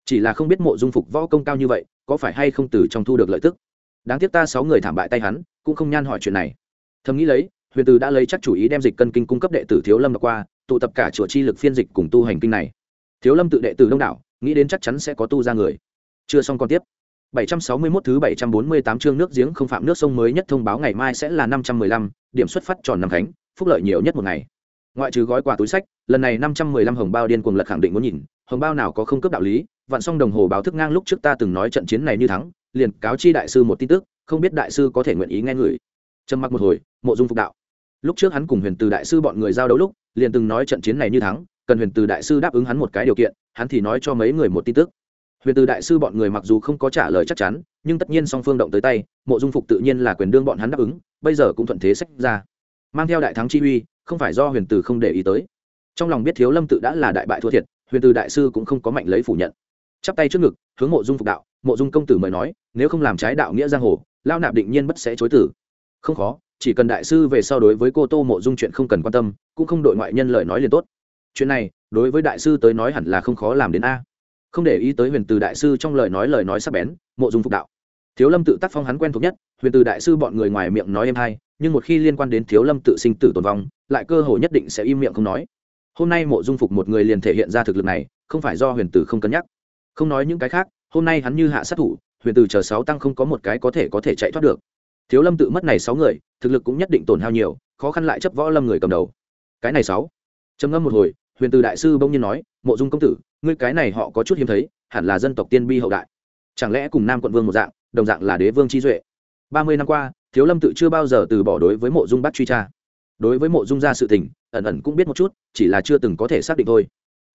chỉ là không biết mộ dung phục võ công cao như vậy có phải hay không từ trong thu được lợi tức? Đáng tiếc ta sáu người thảm bại tay hắn cũng không nhan hỏi chuyện này. Thầm nghĩ lấy huyền từ đã lấy chắc chủ ý đem dịch cân kinh cung cấp đệ tử thiếu lâm đọc qua tụ tập cả chùa chi lực phiên dịch cùng tu hành kinh này. Thiếu lâm tự đệ tử đông đảo nghĩ đến chắc chắn sẽ có tu ra người. Chưa xong còn tiếp. 761 thứ 748 chương nước giếng không phạm nước sông mới nhất thông báo ngày mai sẽ là 515, điểm xuất phát tròn năm khánh, phúc lợi nhiều nhất một ngày. Ngoại trừ gói quà túi sách, lần này 515 hồng bao điên cuồng lật khẳng định muốn nhìn, hồng bao nào có không cấp đạo lý, vạn song đồng hồ báo thức ngang lúc trước ta từng nói trận chiến này như thắng, liền cáo chi đại sư một tin tức, không biết đại sư có thể nguyện ý nghe người. Trầm mặc một hồi, Mộ Dung phục đạo. Lúc trước hắn cùng Huyền Từ đại sư bọn người giao đấu lúc, liền từng nói trận chiến này như thắng, cần Huyền Từ đại sư đáp ứng hắn một cái điều kiện, hắn thì nói cho mấy người một tin tức huyền từ đại sư bọn người mặc dù không có trả lời chắc chắn nhưng tất nhiên song phương động tới tay mộ dung phục tự nhiên là quyền đương bọn hắn đáp ứng bây giờ cũng thuận thế sách ra mang theo đại thắng chi uy không phải do huyền từ không để ý tới trong lòng biết thiếu lâm tự đã là đại bại thua thiệt huyền từ đại sư cũng không có mạnh lấy phủ nhận chắp tay trước ngực, hướng mộ dung phục đạo, mộ dung công tử mời nói, nếu không làm trái đạo nghĩa giang hồ lao nạp định nhiên bất sẽ chối tử. Không khó, chỉ cần đại sư về sau đối với cô tô mộ dung chuyện không cần quan tâm, cũng không đội ngoại nhân lời nói liền tốt. Chuyện này, đối với đại sư tới nói hẳn là không khó làm đến a. Không để ý tới huyền từ đại sư trong lời nói lời nói sắp bén, mộ dung phục đạo. Thiếu lâm tự tác phong hắn quen thuộc nhất, huyền từ đại sư bọn người ngoài miệng nói em hay, nhưng một khi liên quan đến thiếu lâm tự sinh tử tồn vong, lại cơ hội nhất định sẽ im miệng không nói. Hôm nay mộ dung phục một người liền thể hiện ra thực lực này, không phải do huyền tử không cân nhắc không nói những cái khác, hôm nay hắn như hạ sát thủ, huyền tử chờ sáu tăng không có một cái có thể có thể chạy thoát được. Thiếu lâm tự mất này sáu người, thực lực cũng nhất định tổn hao nhiều, khó khăn lại chấp võ lâm người cầm đầu. Cái này sáu. Trầm ngâm một hồi, huyền từ đại sư bỗng nhiên nói, mộ dung công tử, ngươi cái này họ có chút hiếm thấy, hẳn là dân tộc tiên bi hậu đại. Chẳng lẽ cùng nam quận vương một dạng, đồng dạng là đế vương chi duệ? Ba mươi năm qua, thiếu lâm tự chưa bao giờ từ bỏ đối với mộ dung bắt truy tra. Đối với mộ dung gia sự tình, ẩn ẩn cũng biết một chút, chỉ là chưa từng có thể xác định thôi.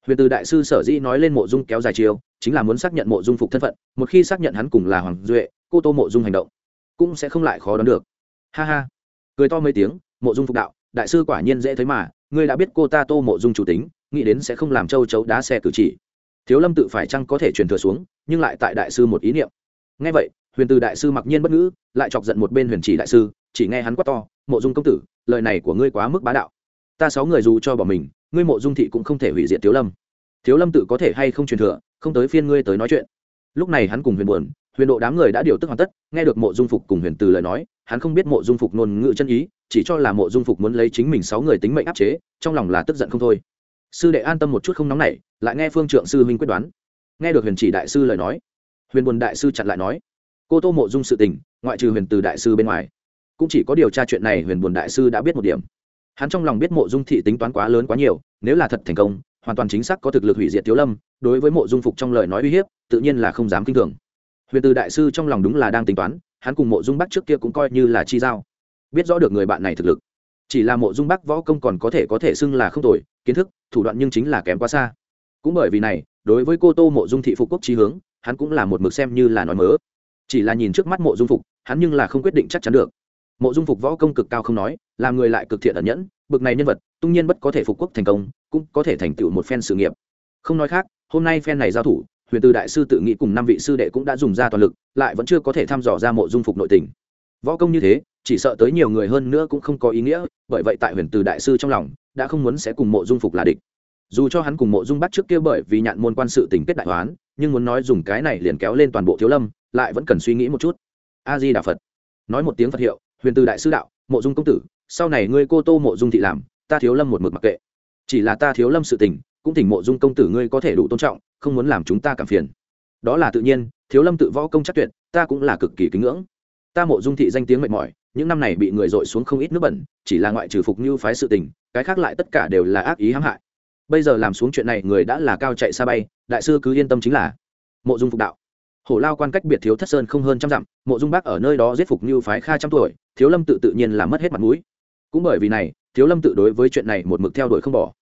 Huyền từ đại sư sở dĩ nói lên mộ dung kéo dài chiều chính là muốn xác nhận mộ dung phục thân phận, một khi xác nhận hắn cùng là hoàng duệ, cô tô mộ dung hành động cũng sẽ không lại khó đoán được. Ha ha. Cười to mấy tiếng, mộ dung phục đạo, đại sư quả nhiên dễ thấy mà, ngươi đã biết cô ta tô mộ dung chủ tính, nghĩ đến sẽ không làm châu chấu đá xe cử chỉ. Thiếu lâm tự phải chăng có thể truyền thừa xuống, nhưng lại tại đại sư một ý niệm. Ngay vậy, huyền từ đại sư mặc nhiên bất ngữ, lại chọc giận một bên huyền chỉ đại sư, chỉ nghe hắn quát to, mộ dung công tử, lời này của ngươi quá mức bá đạo. Ta sáu người dù cho bỏ mình, ngươi mộ dung thị cũng không thể hủy diệt thiếu lâm. Thiếu lâm tự có thể hay không truyền thừa không tới phiên ngươi tới nói chuyện. Lúc này hắn cùng huyền buồn, huyền độ đám người đã điều tức hoàn tất, nghe được mộ dung phục cùng huyền từ lời nói, hắn không biết mộ dung phục ngôn ngữ chân ý, chỉ cho là mộ dung phục muốn lấy chính mình sáu người tính mệnh áp chế, trong lòng là tức giận không thôi. Sư đệ an tâm một chút không nóng nảy, lại nghe phương trượng sư huynh quyết đoán. Nghe được huyền chỉ đại sư lời nói, huyền buồn đại sư chặn lại nói, cô tô mộ dung sự tình, ngoại trừ huyền từ đại sư bên ngoài, cũng chỉ có điều tra chuyện này huyền buồn đại sư đã biết một điểm. Hắn trong lòng biết mộ dung thị tính toán quá lớn quá nhiều, nếu là thật thành công hoàn toàn chính xác có thực lực hủy diệt thiếu lâm, đối với mộ dung phục trong lời nói uy hiếp, tự nhiên là không dám kinh thường. Huyền từ đại sư trong lòng đúng là đang tính toán, hắn cùng mộ dung bắc trước kia cũng coi như là chi giao. Biết rõ được người bạn này thực lực. Chỉ là mộ dung bắc võ công còn có thể có thể xưng là không tồi, kiến thức, thủ đoạn nhưng chính là kém quá xa. Cũng bởi vì này, đối với cô tô mộ dung thị phục quốc trí hướng, hắn cũng là một mực xem như là nói mớ. Chỉ là nhìn trước mắt mộ dung phục, hắn nhưng là không quyết định chắc chắn được. Mộ dung phục võ công cực cao không nói, làm người lại cực thiện ẩn nhẫn, bực này nhân vật, tung nhiên bất có thể phục quốc thành công cũng có thể thành tựu một phen sự nghiệp. Không nói khác, hôm nay phen này giao thủ, huyền từ đại sư tự nghĩ cùng năm vị sư đệ cũng đã dùng ra toàn lực, lại vẫn chưa có thể thăm dò ra mộ dung phục nội tình. Võ công như thế, chỉ sợ tới nhiều người hơn nữa cũng không có ý nghĩa, bởi vậy tại huyền từ đại sư trong lòng, đã không muốn sẽ cùng mộ dung phục là địch. Dù cho hắn cùng mộ dung bắt trước kia bởi vì nhạn môn quan sự tình kết đại hoán, nhưng muốn nói dùng cái này liền kéo lên toàn bộ thiếu lâm, lại vẫn cần suy nghĩ một chút. A di đà phật. Nói một tiếng phật hiệu, huyền từ đại sư đạo, mộ dung công tử, sau này ngươi cô tô mộ dung thị làm, ta thiếu lâm một mực mặc kệ chỉ là ta thiếu lâm sự tình, cũng thỉnh mộ dung công tử ngươi có thể đủ tôn trọng, không muốn làm chúng ta cảm phiền. Đó là tự nhiên, thiếu lâm tự võ công chắc tuyệt, ta cũng là cực kỳ kính ngưỡng. Ta mộ dung thị danh tiếng mệt mỏi, những năm này bị người dội xuống không ít nước bẩn, chỉ là ngoại trừ phục như phái sự tình, cái khác lại tất cả đều là ác ý hãm hại. Bây giờ làm xuống chuyện này, người đã là cao chạy xa bay, đại sư cứ yên tâm chính là mộ dung phục đạo. Hổ lao quan cách biệt thiếu thất sơn không hơn trăm dặm, mộ dung bác ở nơi đó giết phục như phái kha trăm tuổi, thiếu lâm tự tự nhiên là mất hết mặt mũi. Cũng bởi vì này thiếu lâm tự đối với chuyện này một mực theo đuổi không bỏ.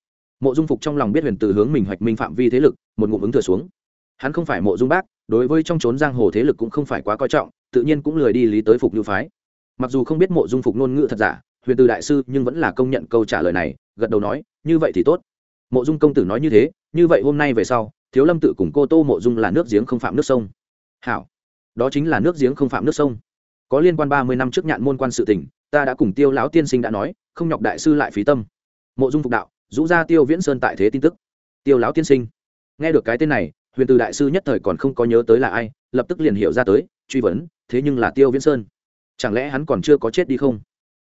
Mộ dung phục trong lòng biết huyền từ hướng mình hoạch minh phạm vi thế lực, một ngụm ứng thừa xuống. Hắn không phải mộ dung bác, đối với trong trốn giang hồ thế lực cũng không phải quá coi trọng, tự nhiên cũng lười đi lý tới phục như phái. Mặc dù không biết mộ dung phục ngôn ngữ thật giả, huyền từ đại sư nhưng vẫn là công nhận câu trả lời này, gật đầu nói, như vậy thì tốt. Mộ dung công tử nói như thế, như vậy hôm nay về sau, thiếu lâm tự cùng cô tô mộ dung là nước giếng không phạm nước sông. Hảo, đó chính là nước giếng không phạm nước sông. Có liên quan ba mươi năm trước nhạn môn quan sự tỉnh, ta đã cùng tiêu lão tiên sinh đã nói không nhọc đại sư lại phí tâm. Mộ dung phục đạo, rũ ra tiêu viễn sơn tại thế tin tức. Tiêu lão tiên sinh. Nghe được cái tên này, huyền từ đại sư nhất thời còn không có nhớ tới là ai, lập tức liền hiểu ra tới, truy vấn, thế nhưng là tiêu viễn sơn. Chẳng lẽ hắn còn chưa có chết đi không?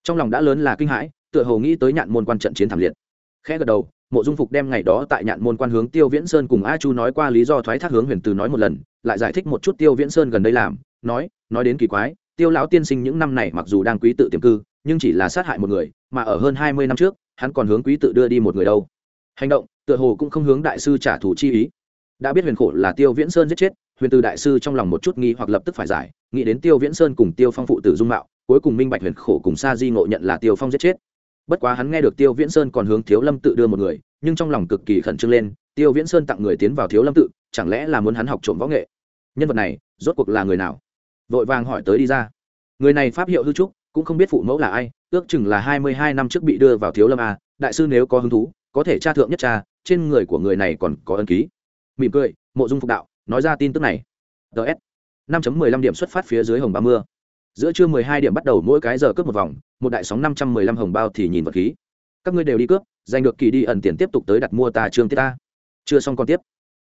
Trong lòng đã lớn là kinh hãi, tựa hồ nghĩ tới nhạn môn quan trận chiến thảm liệt. Khẽ gật đầu, mộ dung phục đem ngày đó tại nhạn môn quan hướng tiêu viễn sơn cùng a chu nói qua lý do thoái thác hướng huyền từ nói một lần, lại giải thích một chút tiêu viễn sơn gần đây làm, nói nói đến kỳ quái, tiêu lão tiên sinh những năm này mặc dù đang quý tự tiềm cư nhưng chỉ là sát hại một người, mà ở hơn hai mươi năm trước, hắn còn hướng quý tự đưa đi một người đâu. Hành động, tựa hồ cũng không hướng đại sư trả thù chi ý. Đã biết huyền khổ là tiêu viễn sơn giết chết, huyền từ đại sư trong lòng một chút nghi hoặc lập tức phải giải, nghĩ đến tiêu viễn sơn cùng tiêu phong phụ tử dung mạo, cuối cùng minh bạch huyền khổ cùng sa di ngộ nhận là tiêu phong giết chết. Bất quá hắn nghe được tiêu viễn sơn còn hướng thiếu lâm tự đưa một người, nhưng trong lòng cực kỳ khẩn trương lên, tiêu viễn sơn tặng người tiến vào thiếu lâm tự, chẳng lẽ là muốn hắn học trộm võ nghệ? Nhân vật này, rốt cuộc là người nào? Vội vàng hỏi tới đi ra. Người này pháp hiệu hư trúc cũng không biết phụ mẫu là ai ước chừng là hai mươi hai năm trước bị đưa vào thiếu lâm a đại sư nếu có hứng thú có thể tra thượng nhất cha trên người của người này còn có ân ký. Mỉm cười mộ dung phục đạo nói ra tin tức này. Ts năm mười lăm điểm xuất phát phía dưới hồng ba mưa giữa trưa mười hai điểm bắt đầu mỗi cái giờ cướp một vòng một đại sóng năm trăm mười lăm hồng bao thì nhìn vật khí. Các ngươi đều đi cướp giành được kỳ đi ẩn tiền tiếp tục tới đặt mua tà trương tiết ta. Chưa xong còn tiếp.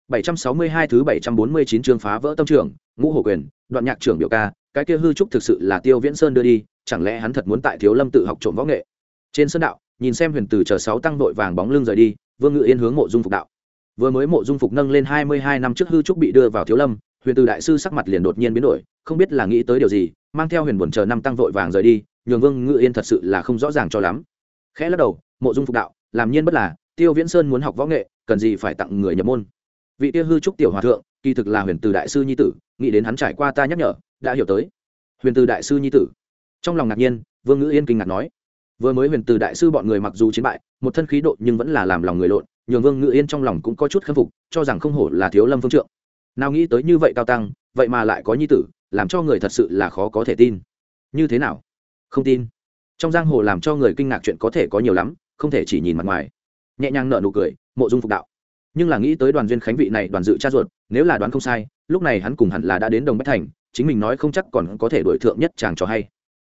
762 thứ 749 chương phá vỡ tâm trưởng, ngũ hổ quyền, đoạn nhạc trưởng biểu ca, cái kia hư trúc thực sự là Tiêu Viễn Sơn đưa đi, chẳng lẽ hắn thật muốn tại Thiếu Lâm tự học trộm võ nghệ? Trên sân đạo, nhìn xem Huyền Tử chờ sáu tăng đội vàng bóng lưng rời đi, Vương Ngự Yên hướng Mộ Dung Phục đạo. Vừa mới Mộ Dung Phục nâng lên 22 năm trước hư trúc bị đưa vào Thiếu Lâm, Huyền Tử đại sư sắc mặt liền đột nhiên biến đổi, không biết là nghĩ tới điều gì, mang theo Huyền Buồn chờ năm tăng vội vàng rời đi, nhường Vương Ngự Yên thật sự là không rõ ràng cho lắm. Khẽ lắc đầu, Mộ Dung Phục đạo, làm nhiên bất là, Tiêu Viễn Sơn muốn học võ nghệ, cần gì phải tặng người nhập môn vị tiêu hư trúc tiểu hòa thượng kỳ thực là huyền từ đại sư nhi tử nghĩ đến hắn trải qua ta nhắc nhở đã hiểu tới. Huyền từ đại sư nhi tử. Trong lòng ngạc nhiên, vương ngữ yên kinh ngạc nói, vừa mới huyền từ đại sư bọn người mặc dù chiến bại, một thân khí độ nhưng vẫn là làm lòng người lộn, nhường vương ngữ yên trong lòng cũng có chút khâm phục, cho rằng không hổ là thiếu lâm phương trượng. Nào nghĩ tới như vậy cao tăng, vậy mà lại có nhi tử, làm cho người thật sự là khó có thể tin. Như thế nào? Không tin. Trong giang hồ làm cho người kinh ngạc chuyện có thể có nhiều lắm, không thể chỉ nhìn mặt ngoài. Nhẹ nhàng nở nụ cười, mộ dung phục đạo. Nhưng là nghĩ tới đoàn duyên khánh vị này đoàn dự cha ruột, nếu là đoán không sai, lúc này hắn cùng hẳn là đã đến đồng bách thành chính mình nói không chắc còn có thể đổi thượng nhất chàng cho hay.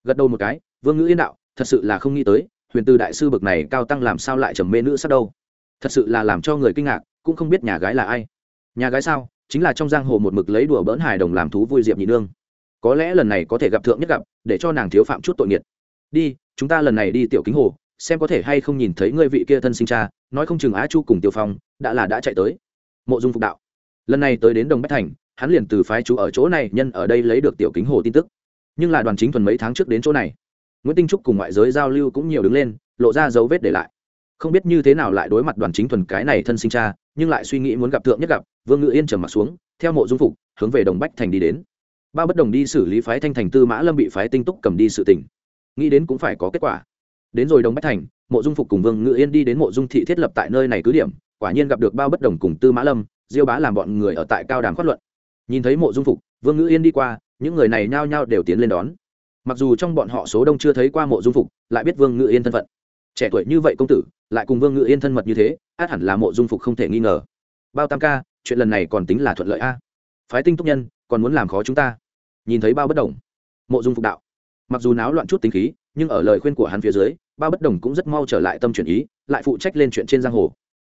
Gật đầu một cái, vương ngữ yên đạo, thật sự là không nghĩ tới, huyền tư đại sư bực này cao tăng làm sao lại trầm mê nữ sắc đâu. Thật sự là làm cho người kinh ngạc, cũng không biết nhà gái là ai. Nhà gái sao? Chính là trong giang hồ một mực lấy đùa bỡn hài đồng làm thú vui diệp nhị nương. Có lẽ lần này có thể gặp thượng nhất gặp, để cho nàng thiếu phạm chút tội nghiệt. Đi, chúng ta lần này đi tiểu kính hồ, xem có thể hay không nhìn thấy ngươi vị kia thân sinh cha, nói không chừng á chu cùng tiêu phong, đã là đã chạy tới. Mộ dung phục đạo. Lần này tới đến đồng bách thành hắn liền từ phái chú ở chỗ này, nhân ở đây lấy được tiểu kính hồ tin tức. Nhưng là đoàn chính thuần mấy tháng trước đến chỗ này, nguyễn tinh trúc cùng ngoại giới giao lưu cũng nhiều đứng lên, lộ ra dấu vết để lại. Không biết như thế nào lại đối mặt đoàn chính thuần cái này thân sinh cha, nhưng lại suy nghĩ muốn gặp thượng nhất gặp, vương ngự yên trầm mặt xuống, theo mộ dung phục, hướng về đồng bách thành đi đến. Ba bất đồng đi xử lý phái thanh thành tư mã lâm bị phái tinh túc cầm đi sự tỉnh nghĩ đến cũng phải có kết quả. Đến rồi đồng bách thành, mộ dung phục cùng vương ngự yên đi đến mộ dung thị thiết lập tại nơi này cứ điểm, quả nhiên gặp được bao bất đồng cùng tư mã lâm, diêu bá làm bọn người ở tại cao đàm phát luận nhìn thấy mộ dung phục, vương ngự yên đi qua, những người này nhao nhao đều tiến lên đón. Mặc dù trong bọn họ số đông chưa thấy qua mộ dung phục, lại biết vương ngự yên thân phận. Trẻ tuổi như vậy công tử, lại cùng vương ngự yên thân mật như thế, át hẳn là mộ dung phục không thể nghi ngờ. Bao tam ca, chuyện lần này còn tính là thuận lợi a. Phái tinh túc nhân, còn muốn làm khó chúng ta. Nhìn thấy bao bất đồng. Mộ dung phục đạo. Mặc dù náo loạn chút tính khí, nhưng ở lời khuyên của hắn phía dưới, bao bất đồng cũng rất mau trở lại tâm chuyển ý, lại phụ trách lên chuyện trên giang hồ.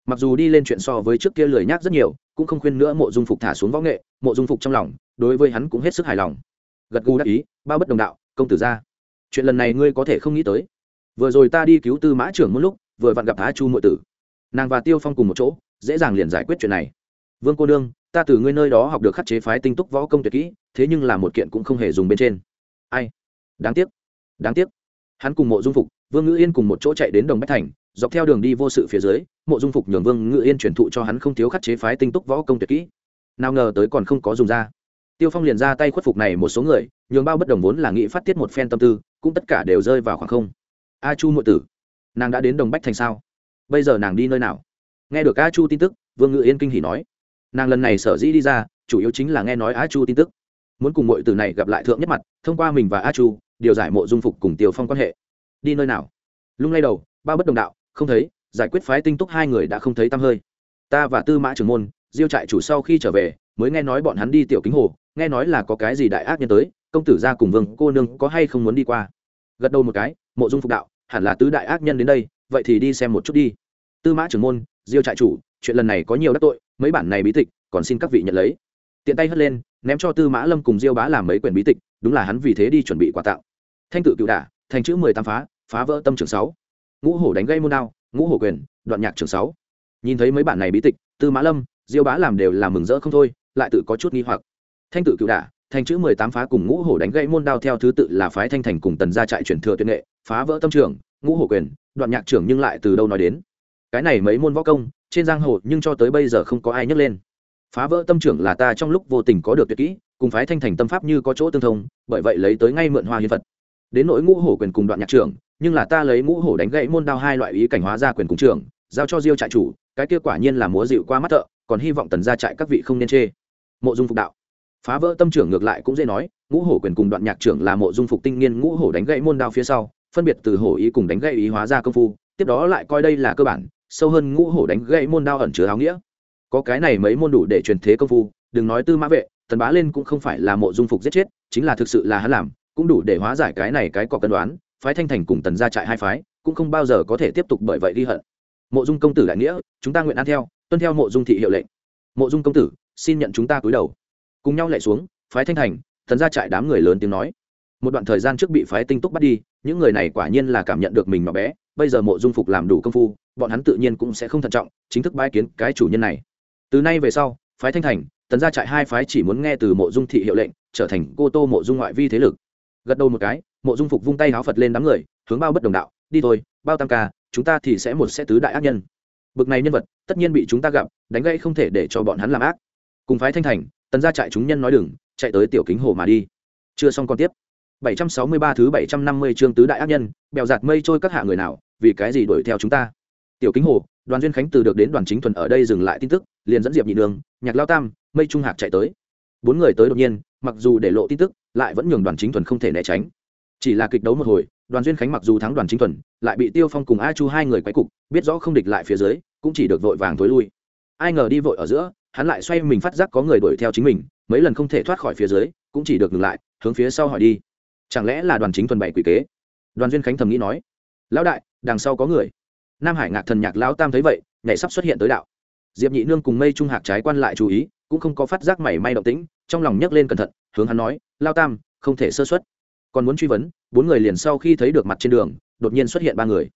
Mặc dù đi lên chuyện so với trước kia lười nhác rất nhiều cũng không khuyên nữa mộ dung phục thả xuống võ nghệ, mộ dung phục trong lòng, đối với hắn cũng hết sức hài lòng. Gật gù đắc ý, bao bất đồng đạo, công tử ra, chuyện lần này ngươi có thể không nghĩ tới. Vừa rồi ta đi cứu tư mã trưởng một lúc, vừa vặn gặp thái chu nội tử. Nàng và tiêu phong cùng một chỗ, dễ dàng liền giải quyết chuyện này. Vương cô đương ta từ ngươi nơi đó học được khắc chế phái tinh túc võ công tuyệt kỹ, thế nhưng là một kiện cũng không hề dùng bên trên. Ai? Đáng tiếc đáng tiếc. Hắn cùng mộ dung phục, vương ngữ yên cùng một chỗ chạy đến đồng bách thành dọc theo đường đi vô sự phía dưới, mộ dung phục nhường vương ngự yên truyền thụ cho hắn không thiếu khắc chế phái tinh túc võ công tuyệt kỹ. Nào ngờ tới còn không có dùng ra. Tiêu phong liền ra tay khuất phục này một số người, nhường bao bất đồng vốn là nghĩ phát tiết một phen tâm tư, cũng tất cả đều rơi vào khoảng không. A chu muội tử, nàng đã đến đồng bách thành sao? Bây giờ nàng đi nơi nào? Nghe được a chu tin tức, vương ngự yên kinh hỉ nói. Nàng lần này sở dĩ đi ra, chủ yếu chính là nghe nói a chu tin tức. Muốn cùng mọi từ này gặp lại thượng nhất mặt, thông qua mình và a chu, điều giải mộ dung phục cùng tiêu phong quan hệ. Đi nơi nào? Lung lay đầu, bao bất đồng đạo không thấy, giải quyết phái tinh túc hai người đã không thấy tăm hơi. Ta và tư mã trưởng môn, diêu trại chủ sau khi trở về, mới nghe nói bọn hắn đi tiểu kính hồ, nghe nói là có cái gì đại ác nhân tới, công tử ra cùng vương cô nương có hay không muốn đi qua? Gật đầu một cái, mộ dung phục đạo, hẳn là tứ đại ác nhân đến đây, vậy thì đi xem một chút đi. Tư mã trưởng môn, diêu trại chủ, chuyện lần này có nhiều đắc tội, mấy bản này bí tịch, còn xin các vị nhận lấy. Tiện tay hất lên, ném cho tư mã lâm cùng diêu bá làm mấy quyển bí tịch, đúng là hắn vì thế đi chuẩn bị quà tặng. Thanh tự cựu đả, thành chữ mười tám phá phá vỡ tâm trường sáu ngũ hổ đánh gây môn đao, ngũ hổ quyền, đoạn nhạc trường sáu. Nhìn thấy mấy bản này bí tịch, tư mã lâm, diêu bá làm đều là mừng rỡ không thôi, lại tự có chút nghi hoặc. Thanh tự cựu đả thành chữ mười tám phá cùng ngũ hổ đánh gãy môn đao theo thứ tự là phái thanh thành cùng tần gia trại truyền thừa tuyệt nghệ, phá vỡ tâm trường, ngũ hổ quyền, đoạn nhạc trưởng nhưng lại từ đâu nói đến? Cái này mấy môn võ công, trên giang hồ nhưng cho tới bây giờ không có ai nhắc lên. Phá vỡ tâm trưởng là ta trong lúc vô tình có được tuyệt kỹ, cùng phái thanh thành tâm pháp như có chỗ tương thông, bởi vậy lấy tới ngay mượn hoa hiến vật đến nỗi ngũ hổ quyền cùng đoạn nhạc trưởng nhưng là ta lấy ngũ hổ đánh gãy môn đao hai loại ý cảnh hóa ra quyền cùng trường, giao cho diêu trại chủ, cái kia quả nhiên là múa dịu qua mắt thợ, còn hy vọng tần gia trại các vị không nên chê. Mộ dung phục đạo. Phá vỡ tâm trưởng ngược lại cũng dễ nói, ngũ hổ quyền cùng đoạn nhạc trưởng là mộ dung phục tinh nghiên ngũ hổ đánh gãy môn đao phía sau, phân biệt từ hổ ý cùng đánh gãy ý hóa ra công phu, tiếp đó lại coi đây là cơ bản, sâu hơn ngũ hổ đánh gãy môn đao ẩn chứa áo nghĩa. Có cái này mấy môn đủ để truyền thế công phu, đừng nói tư mã vệ, tần bá lên cũng không phải là mộ dung phục giết chết, chính là thực sự là hắn làm, cũng đủ để hóa giải cái này cái cọc cân đoán phái thanh thành cùng tần gia trại hai phái, cũng không bao giờ có thể tiếp tục bởi vậy đi hận. Mộ dung công tử đại nghĩa, chúng ta nguyện ăn theo, tuân theo mộ dung thị hiệu lệnh. Mộ dung công tử, xin nhận chúng ta cúi đầu. Cùng nhau lại xuống, phái thanh thành, tần gia trại đám người lớn tiếng nói. Một đoạn thời gian trước bị phái tinh túc bắt đi, những người này quả nhiên là cảm nhận được mình nhỏ bé, bây giờ mộ dung phục làm đủ công phu, bọn hắn tự nhiên cũng sẽ không thận trọng, chính thức bái kiến cái chủ nhân này. Từ nay về sau, phái thanh thành, tần gia trại hai phái chỉ muốn nghe từ mộ dung thị hiệu lệnh, trở thành cô tô mộ dung ngoại vi thế lực. Gật đầu một cái mộ dung phục vung tay háo phật lên đám người, hướng bao bất đồng đạo, đi thôi, bao tam ca, chúng ta thì sẽ một sẽ tứ đại ác nhân. Bực này nhân vật, tất nhiên bị chúng ta gặp, đánh gây không thể để cho bọn hắn làm ác. Cùng phái thanh thành, tần gia trại chúng nhân nói đừng, chạy tới tiểu kính hồ mà đi. Chưa xong còn tiếp. 763 thứ 750 chương tứ đại ác nhân, bèo giạt mây trôi các hạ người nào, vì cái gì đuổi theo chúng ta? Tiểu kính hồ, đoàn duyên khánh từ được đến đoàn chính thuần ở đây dừng lại tin tức, liền dẫn diệp nhị đường, nhạc lao tam, mây trung hạc chạy tới. Bốn người tới đột nhiên, mặc dù để lộ tin tức, lại vẫn nhường đoàn chính thuần không thể né tránh chỉ là kịch đấu một hồi, đoàn duyên khánh mặc dù thắng đoàn chính thuần, lại bị tiêu phong cùng a chu hai người quay cục, biết rõ không địch lại phía dưới, cũng chỉ được vội vàng thối lui. Ai ngờ đi vội ở giữa, hắn lại xoay mình phát giác có người đuổi theo chính mình, mấy lần không thể thoát khỏi phía dưới, cũng chỉ được ngừng lại, hướng phía sau hỏi đi. Chẳng lẽ là đoàn chính thuần bảy quỷ kế? Đoàn duyên khánh thầm nghĩ nói. Lão đại, đằng sau có người. Nam hải ngạc thần nhạc lão tam thấy vậy, nhảy sắp xuất hiện tới đạo. Diệp nhị nương cùng mây trung hạc trái quan lại chú ý, cũng không có phát giác mảy may động tĩnh, trong lòng nhấc lên cẩn thận, hướng hắn nói lao tam, không thể sơ xuất còn muốn truy vấn, bốn người liền sau khi thấy được mặt trên đường, đột nhiên xuất hiện ba người.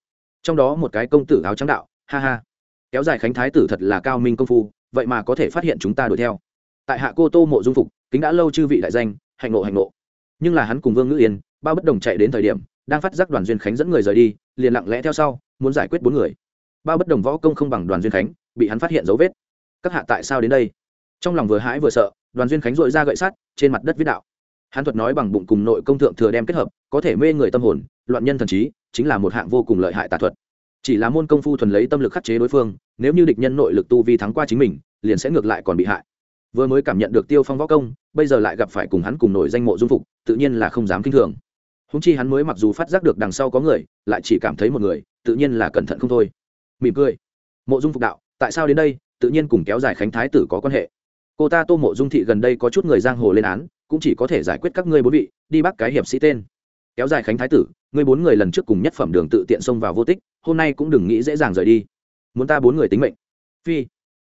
Trong đó một cái công tử áo trắng đạo, ha ha. Kéo dài khánh thái tử thật là cao minh công phu, vậy mà có thể phát hiện chúng ta đuổi theo. Tại hạ cô tô mộ dung phục, kính đã lâu chư vị đại danh, hạnh nộ hạnh nộ nhưng là hắn cùng vương ngữ yên, bao bất đồng chạy đến thời điểm, đang phát giác đoàn duyên khánh dẫn người rời đi, liền lặng lẽ theo sau, muốn giải quyết bốn người. Bao bất đồng võ công không bằng đoàn duyên khánh, bị hắn phát hiện dấu vết. Các hạ tại sao đến đây? Trong lòng vừa hãi vừa sợ, đoàn duyên khánh dội ra gậy sắt, trên mặt đất viết đạo hắn thuật nói bằng bụng cùng nội công thượng thừa đem kết hợp, có thể mê người tâm hồn, loạn nhân thần trí, chính là một hạng vô cùng lợi hại tà thuật. Chỉ là môn công phu thuần lấy tâm lực khắc chế đối phương, nếu như địch nhân nội lực tu vi thắng qua chính mình, liền sẽ ngược lại còn bị hại. Vừa mới cảm nhận được tiêu phong võ công, bây giờ lại gặp phải cùng hắn cùng nổi danh mộ dung phục, tự nhiên là không dám kinh thường. Húng chi hắn mới mặc dù phát giác được đằng sau có người, lại chỉ cảm thấy một người, tự nhiên là cẩn thận không thôi. Mỉm cười. Mộ dung phục đạo, tại sao đến đây, tự nhiên cùng kéo dài khánh thái tử có quan hệ. Cô ta tô mộ dung thị gần đây có chút người giang hồ lên án cũng chỉ có thể giải quyết các ngươi bốn vị, đi bắt cái hiệp sĩ tên. Kéo dài khánh thái tử, ngươi bốn người lần trước cùng nhất phẩm đường tự tiện xông vào vô tích, hôm nay cũng đừng nghĩ dễ dàng rời đi. Muốn ta bốn người tính mệnh? Phi,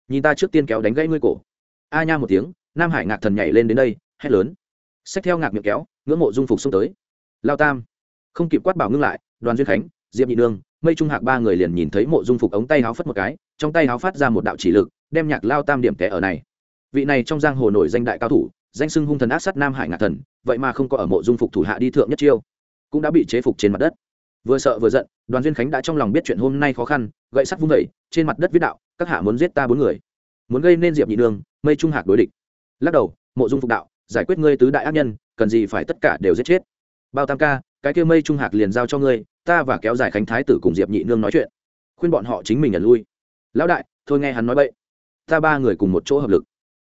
nhìn ta trước tiên kéo đánh gãy ngươi cổ. A nha một tiếng, nam hải ngạc thần nhảy lên đến đây, hét lớn. Xách theo ngạc miệng kéo, ngưỡng mộ dung phục xông tới. Lao tam, không kịp quát bảo ngưng lại, đoàn duyên khánh, diệp nhị nương, mây trung hạc ba người liền nhìn thấy mộ dung phục ống tay háo phất một cái, trong tay háo phát ra một đạo chỉ lực, đem nhạc lao tam điểm kẻ ở này. Vị này trong giang hồ nổi danh đại cao thủ danh sưng hung thần ác sát nam hải ngạc thần, vậy mà không có ở mộ dung phục thủ hạ đi thượng nhất chiêu, cũng đã bị chế phục trên mặt đất. Vừa sợ vừa giận, đoàn duyên khánh đã trong lòng biết chuyện hôm nay khó khăn, gậy sắt vung vẩy trên mặt đất viết đạo, các hạ muốn giết ta bốn người, muốn gây nên diệp nhị nương, mây trung hạc đối địch. Lắc đầu, mộ dung phục đạo, giải quyết ngươi tứ đại ác nhân, cần gì phải tất cả đều giết chết. Bao tam ca, cái kia mây trung hạc liền giao cho ngươi, ta và kéo dài khánh thái tử cùng diệp nhị nương nói chuyện. Khuyên bọn họ chính mình nhận lui. Lão đại, thôi nghe hắn nói vậy ta ba người cùng một chỗ hợp lực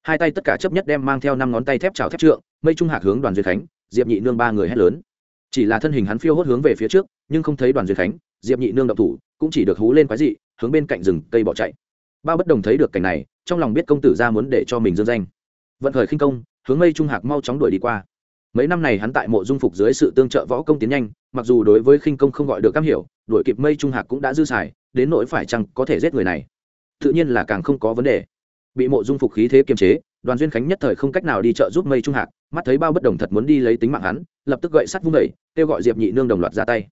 hai tay tất cả chấp nhất đem mang theo năm ngón tay thép trào thép trượng, mây trung hạc hướng đoàn duyên khánh, diệp nhị nương ba người hét lớn. Chỉ là thân hình hắn phiêu hốt hướng về phía trước, nhưng không thấy đoàn duyên khánh, diệp nhị nương động thủ, cũng chỉ được hú lên quái dị, hướng bên cạnh rừng cây bỏ chạy. Bao bất đồng thấy được cảnh này, trong lòng biết công tử ra muốn để cho mình dương danh. Vận khởi khinh công, hướng mây trung hạc mau chóng đuổi đi qua. Mấy năm này hắn tại mộ dung phục dưới sự tương trợ võ công tiến nhanh, mặc dù đối với khinh công không gọi được cam hiểu, đuổi kịp mây trung hạc cũng đã dư xài, đến nỗi phải chăng có thể giết người này? Tự nhiên là càng không có vấn đề bị mộ dung phục khí thế kiềm chế, đoàn duyên khánh nhất thời không cách nào đi chợ giúp mây trung hạc, mắt thấy bao bất đồng thật muốn đi lấy tính mạng hắn, lập tức gậy sắt vung đẩy, kêu gọi diệp nhị nương đồng loạt ra tay.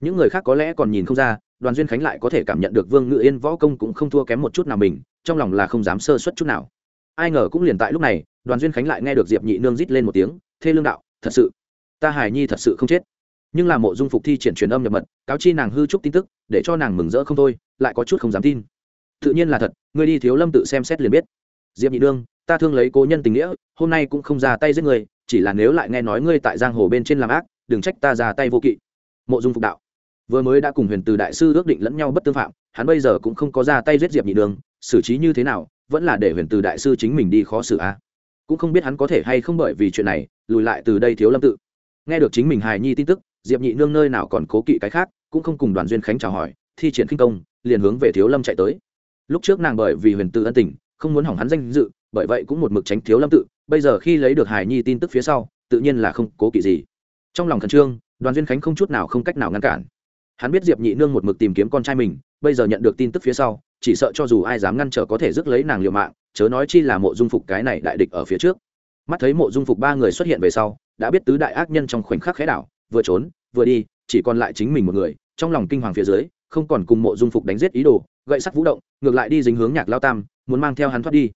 Những người khác có lẽ còn nhìn không ra, đoàn duyên khánh lại có thể cảm nhận được vương ngự yên võ công cũng không thua kém một chút nào mình, trong lòng là không dám sơ suất chút nào. Ai ngờ cũng liền tại lúc này, đoàn duyên khánh lại nghe được diệp nhị nương rít lên một tiếng, thê lương đạo, thật sự, ta hài nhi thật sự không chết. Nhưng là mộ dung phục thi triển truyền âm nhập mật, cáo chi nàng hư trúc tin tức, để cho nàng mừng rỡ không thôi, lại có chút không dám tin tự nhiên là thật ngươi đi thiếu lâm tự xem xét liền biết. Diệp nhị đương, ta thương lấy cố nhân tình nghĩa hôm nay cũng không ra tay giết người chỉ là nếu lại nghe nói ngươi tại giang hồ bên trên làm ác đừng trách ta ra tay vô kỵ. Mộ dung phục đạo vừa mới đã cùng huyền từ đại sư ước định lẫn nhau bất tương phạm hắn bây giờ cũng không có ra tay giết diệp nhị đường xử trí như thế nào vẫn là để huyền từ đại sư chính mình đi khó xử a. Cũng không biết hắn có thể hay không bởi vì chuyện này lùi lại từ đây thiếu lâm tự. Nghe được chính mình hài nhi tin tức diệp nhị nương nơi nào còn cố kỵ cái khác cũng không cùng đoàn duyên khánh chào hỏi thi triển khinh công liền hướng về thiếu lâm chạy tới lúc trước nàng bởi vì huyền Tự ân tình, không muốn hỏng hắn danh dự, bởi vậy cũng một mực tránh thiếu lâm tự. Bây giờ khi lấy được Hải nhi tin tức phía sau, tự nhiên là không cố kỵ gì. Trong lòng khẩn trương, đoàn duyên khánh không chút nào không cách nào ngăn cản. Hắn biết diệp nhị nương một mực tìm kiếm con trai mình, bây giờ nhận được tin tức phía sau, chỉ sợ cho dù ai dám ngăn trở có thể rước lấy nàng liều mạng, chớ nói chi là mộ dung phục cái này đại địch ở phía trước. Mắt thấy mộ dung phục ba người xuất hiện về sau, đã biết tứ đại ác nhân trong khoảnh khắc khẽ đảo, vừa trốn, vừa đi, chỉ còn lại chính mình một người, trong lòng kinh hoàng phía dưới, không còn cùng mộ dung phục đánh giết ý đồ gậy sắt vũ động, ngược lại đi dính hướng nhạc lao tam, muốn mang theo hắn thoát đi.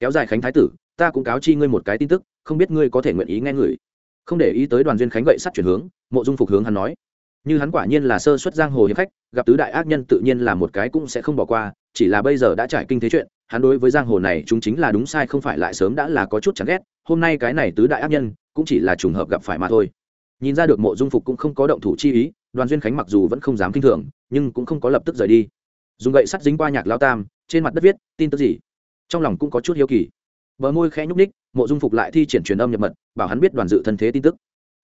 Kéo dài khánh thái tử, ta cũng cáo chi ngươi một cái tin tức, không biết ngươi có thể nguyện ý nghe ngửi không để ý tới đoàn duyên khánh gậy sắt chuyển hướng, mộ dung phục hướng hắn nói. Như hắn quả nhiên là sơ xuất giang hồ hiệp khách, gặp tứ đại ác nhân tự nhiên là một cái cũng sẽ không bỏ qua, chỉ là bây giờ đã trải kinh thế chuyện, hắn đối với giang hồ này chúng chính là đúng sai không phải lại sớm đã là có chút chán ghét, hôm nay cái này tứ đại ác nhân, cũng chỉ là trùng hợp gặp phải mà thôi. Nhìn ra được mộ dung phục cũng không có động thủ chi ý, đoàn duyên khánh mặc dù vẫn không dám kinh thường, nhưng cũng không có lập tức rời đi dùng gậy sắt dính qua nhạc lao tam, trên mặt đất viết, tin tức gì? Trong lòng cũng có chút hiếu kỳ. Bờ môi khẽ nhúc ních mộ dung phục lại thi triển truyền âm nhập mật, bảo hắn biết đoàn dự thân thế tin tức.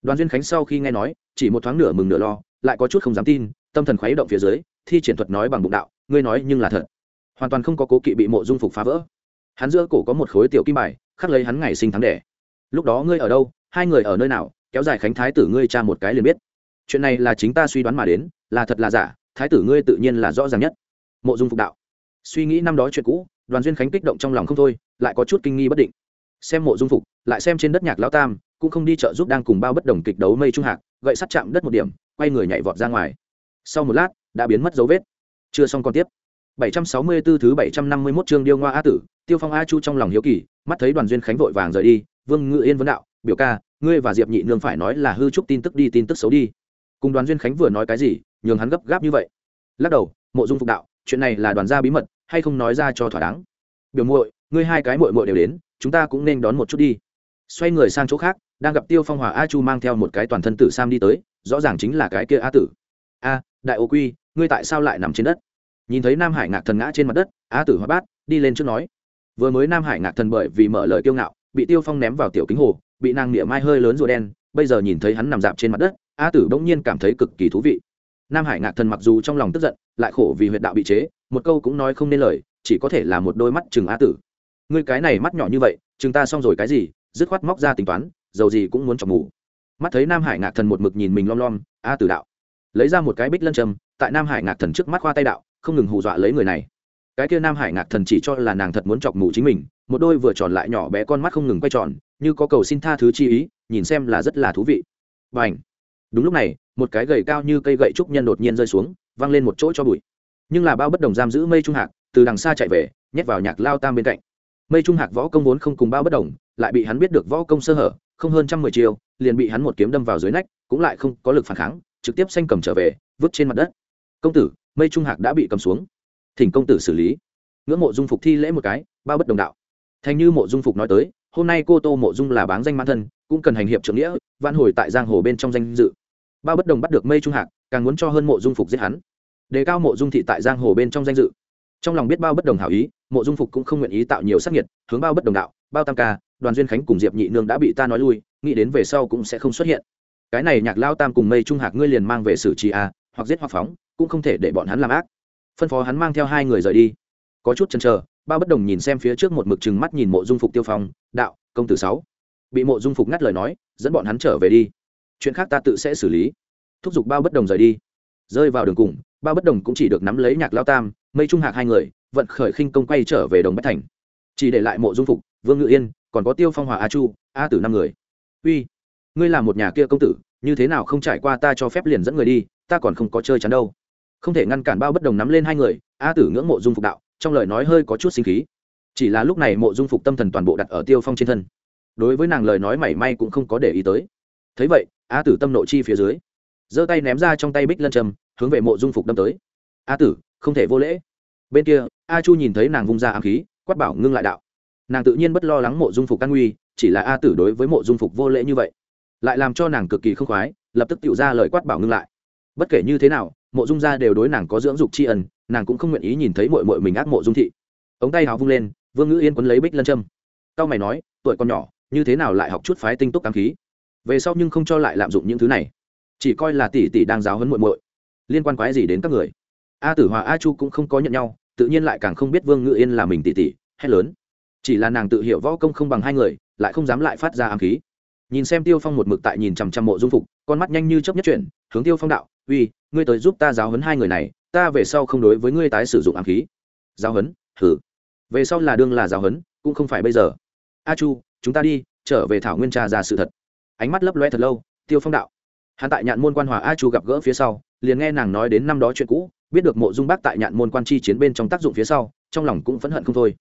Đoàn duyên khánh sau khi nghe nói, chỉ một thoáng nửa mừng nửa lo, lại có chút không dám tin, tâm thần khuấy động phía dưới, thi triển thuật nói bằng bụng đạo, ngươi nói nhưng là thật. Hoàn toàn không có cố kỵ bị mộ dung phục phá vỡ. Hắn giữa cổ có một khối tiểu kim bài, khắc lấy hắn ngày sinh tháng đẻ. Lúc đó ngươi ở đâu, hai người ở nơi nào, kéo dài khánh thái tử ngươi cha một cái liền biết. Chuyện này là chính ta suy đoán mà đến, là thật là giả, thái tử ngươi tự nhiên là rõ ràng nhất mộ dung phục đạo. Suy nghĩ năm đó chuyện cũ, đoàn duyên khánh kích động trong lòng không thôi, lại có chút kinh nghi bất định. Xem mộ dung phục, lại xem trên đất nhạc lão tam, cũng không đi chợ giúp đang cùng bao bất đồng kịch đấu mây trung hạc, gậy sắt chạm đất một điểm, quay người nhảy vọt ra ngoài. Sau một lát, đã biến mất dấu vết. Chưa xong còn tiếp. 764 thứ 751 chương điêu ngoa a tử, tiêu phong a chu trong lòng hiếu kỳ, mắt thấy đoàn duyên khánh vội vàng rời đi, vương ngự yên vấn đạo, biểu ca, ngươi và diệp nhị nương phải nói là hư trúc tin tức đi, tin tức xấu đi. Cùng đoàn duyên khánh vừa nói cái gì, nhường hắn gấp gáp như vậy. Lắc đầu, mộ dung phục đạo chuyện này là đoàn gia bí mật, hay không nói ra cho thỏa đáng? Biểu muội, ngươi hai cái muội muội đều đến, chúng ta cũng nên đón một chút đi. Xoay người sang chỗ khác, đang gặp tiêu phong hòa a chu mang theo một cái toàn thân tử sam đi tới, rõ ràng chính là cái kia a tử. A, đại ô quy, ngươi tại sao lại nằm trên đất? Nhìn thấy nam hải ngạc thần ngã trên mặt đất, a tử hoa bát, đi lên trước nói. Vừa mới nam hải ngạc thần bởi vì mở lời kiêu ngạo, bị tiêu phong ném vào tiểu kính hồ, bị nàng niệm mai hơi lớn rùa đen, bây giờ nhìn thấy hắn nằm dạp trên mặt đất, a tử bỗng nhiên cảm thấy cực kỳ thú vị nam hải ngạc thần mặc dù trong lòng tức giận, lại khổ vì huyệt đạo bị chế, một câu cũng nói không nên lời, chỉ có thể là một đôi mắt chừng a tử. Ngươi cái này mắt nhỏ như vậy chừng ta xong rồi cái gì? Dứt khoát móc ra tính toán, dầu gì cũng muốn chọc ngủ mắt thấy nam hải ngạc thần một mực nhìn mình lom lom, a tử đạo. Lấy ra một cái bích lân châm, tại nam hải ngạc thần trước mắt khoa tay đạo, không ngừng hù dọa lấy người này. Cái kia nam hải ngạc thần chỉ cho là nàng thật muốn chọc mù chính mình, một đôi vừa tròn lại nhỏ bé con mắt không ngừng quay tròn, như có cầu xin tha thứ chi ý, nhìn xem là rất là thú vị. Và ảnh đúng lúc này một cái gậy cao như cây gậy trúc nhân đột nhiên rơi xuống, văng lên một chỗ cho bụi. Nhưng là bao bất đồng giam giữ mây trung hạc, từ đằng xa chạy về, nhét vào nhạc lao tam bên cạnh. Mây trung hạc võ công vốn không cùng bao bất đồng, lại bị hắn biết được võ công sơ hở, không hơn trăm mười chiều liền bị hắn một kiếm đâm vào dưới nách, cũng lại không có lực phản kháng, trực tiếp xanh cầm trở về, vứt trên mặt đất. Công tử, mây trung hạc đã bị cầm xuống. Thỉnh công tử xử lý. Ngưỡng mộ dung phục thi lễ một cái, bao bất đồng đạo. Thành như mộ dung phục nói tới, hôm nay cô tô mộ dung là báng danh mãn thân, cũng cần hành hiệp trưởng nghĩa van hồi tại giang hồ bên trong danh dự bao bất đồng bắt được mây trung hạc, càng muốn cho hơn mộ dung phục giết hắn. Đề cao mộ dung thị tại giang hồ bên trong danh dự. Trong lòng biết bao bất đồng hảo ý, mộ dung phục cũng không nguyện ý tạo nhiều sắc nhiệt hướng bao bất đồng đạo, bao tam ca, đoàn duyên khánh cùng diệp nhị nương đã bị ta nói lui, nghĩ đến về sau cũng sẽ không xuất hiện. Cái này nhạc lao tam cùng mây trung hạc ngươi liền mang về xử trì a, hoặc giết hoặc phóng, cũng không thể để bọn hắn làm ác. Phân phó hắn mang theo hai người rời đi. Có chút chần chờ, bao bất đồng nhìn xem phía trước một mực chừng mắt nhìn mộ dung phục tiêu phong, đạo, công tử sáu. Bị mộ dung phục ngắt lời nói, dẫn bọn hắn trở về đi chuyện khác ta tự sẽ xử lý. Thúc giục bao bất đồng rời đi. Rơi vào đường cùng, bao bất đồng cũng chỉ được nắm lấy nhạc lao tam, mây trung hạc hai người, vận khởi khinh công quay trở về đồng bách thành. Chỉ để lại mộ dung phục, vương ngự yên, còn có tiêu phong hòa a chu, a tử năm người. Uy, ngươi là một nhà kia công tử, như thế nào không trải qua ta cho phép liền dẫn người đi, ta còn không có chơi chắn đâu. Không thể ngăn cản bao bất đồng nắm lên hai người, a tử ngưỡng mộ dung phục đạo, trong lời nói hơi có chút sinh khí. Chỉ là lúc này mộ dung phục tâm thần toàn bộ đặt ở tiêu phong trên thân. Đối với nàng lời nói mảy may cũng không có để ý tới. Thấy vậy a tử tâm nộ chi phía dưới. Giơ tay ném ra trong tay bích lân trầm, hướng về mộ dung phục đâm tới. A tử, không thể vô lễ. Bên kia, a chu nhìn thấy nàng vung ra ám khí, quát bảo ngưng lại đạo. Nàng tự nhiên bất lo lắng mộ dung phục căn nguy, chỉ là a tử đối với mộ dung phục vô lễ như vậy, lại làm cho nàng cực kỳ không khoái, lập tức tự ra lời quát bảo ngưng lại. Bất kể như thế nào, mộ dung gia đều đối nàng có dưỡng dục tri ân, nàng cũng không nguyện ý nhìn thấy mội mội mình ác mộ dung thị. Ống tay hào vung lên, vương ngữ yên quấn lấy bích lân châm tao mày nói, tuổi còn nhỏ, như thế nào lại học chút phái tinh túc ám khí? Về sau nhưng không cho lại lạm dụng những thứ này. Chỉ coi là tỷ tỷ đang giáo hấn muội muội. Liên quan quái gì đến các người? A tử hòa, a chu cũng không có nhận nhau, tự nhiên lại càng không biết vương ngự yên là mình tỷ tỷ, hét lớn. Chỉ là nàng tự hiểu võ công không bằng hai người, lại không dám lại phát ra ám khí. Nhìn xem tiêu phong một mực tại nhìn chằm chằm mộ dung phục, con mắt nhanh như chấp nhất chuyển, hướng tiêu phong đạo, uy, ngươi tới giúp ta giáo hấn hai người này, ta về sau không đối với ngươi tái sử dụng ám khí. Giáo hấn thử về sau là đương là giáo hấn cũng không phải bây giờ. A chu, chúng ta đi, trở về thảo nguyên trà ra sự thật ánh mắt lấp loe thật lâu, tiêu phong đạo. Hắn tại nhạn môn quan hòa a chu gặp gỡ phía sau, liền nghe nàng nói đến năm đó chuyện cũ, biết được mộ dung bắc tại nhạn môn quan chi chiến bên trong tác dụng phía sau, trong lòng cũng phẫn hận không thôi.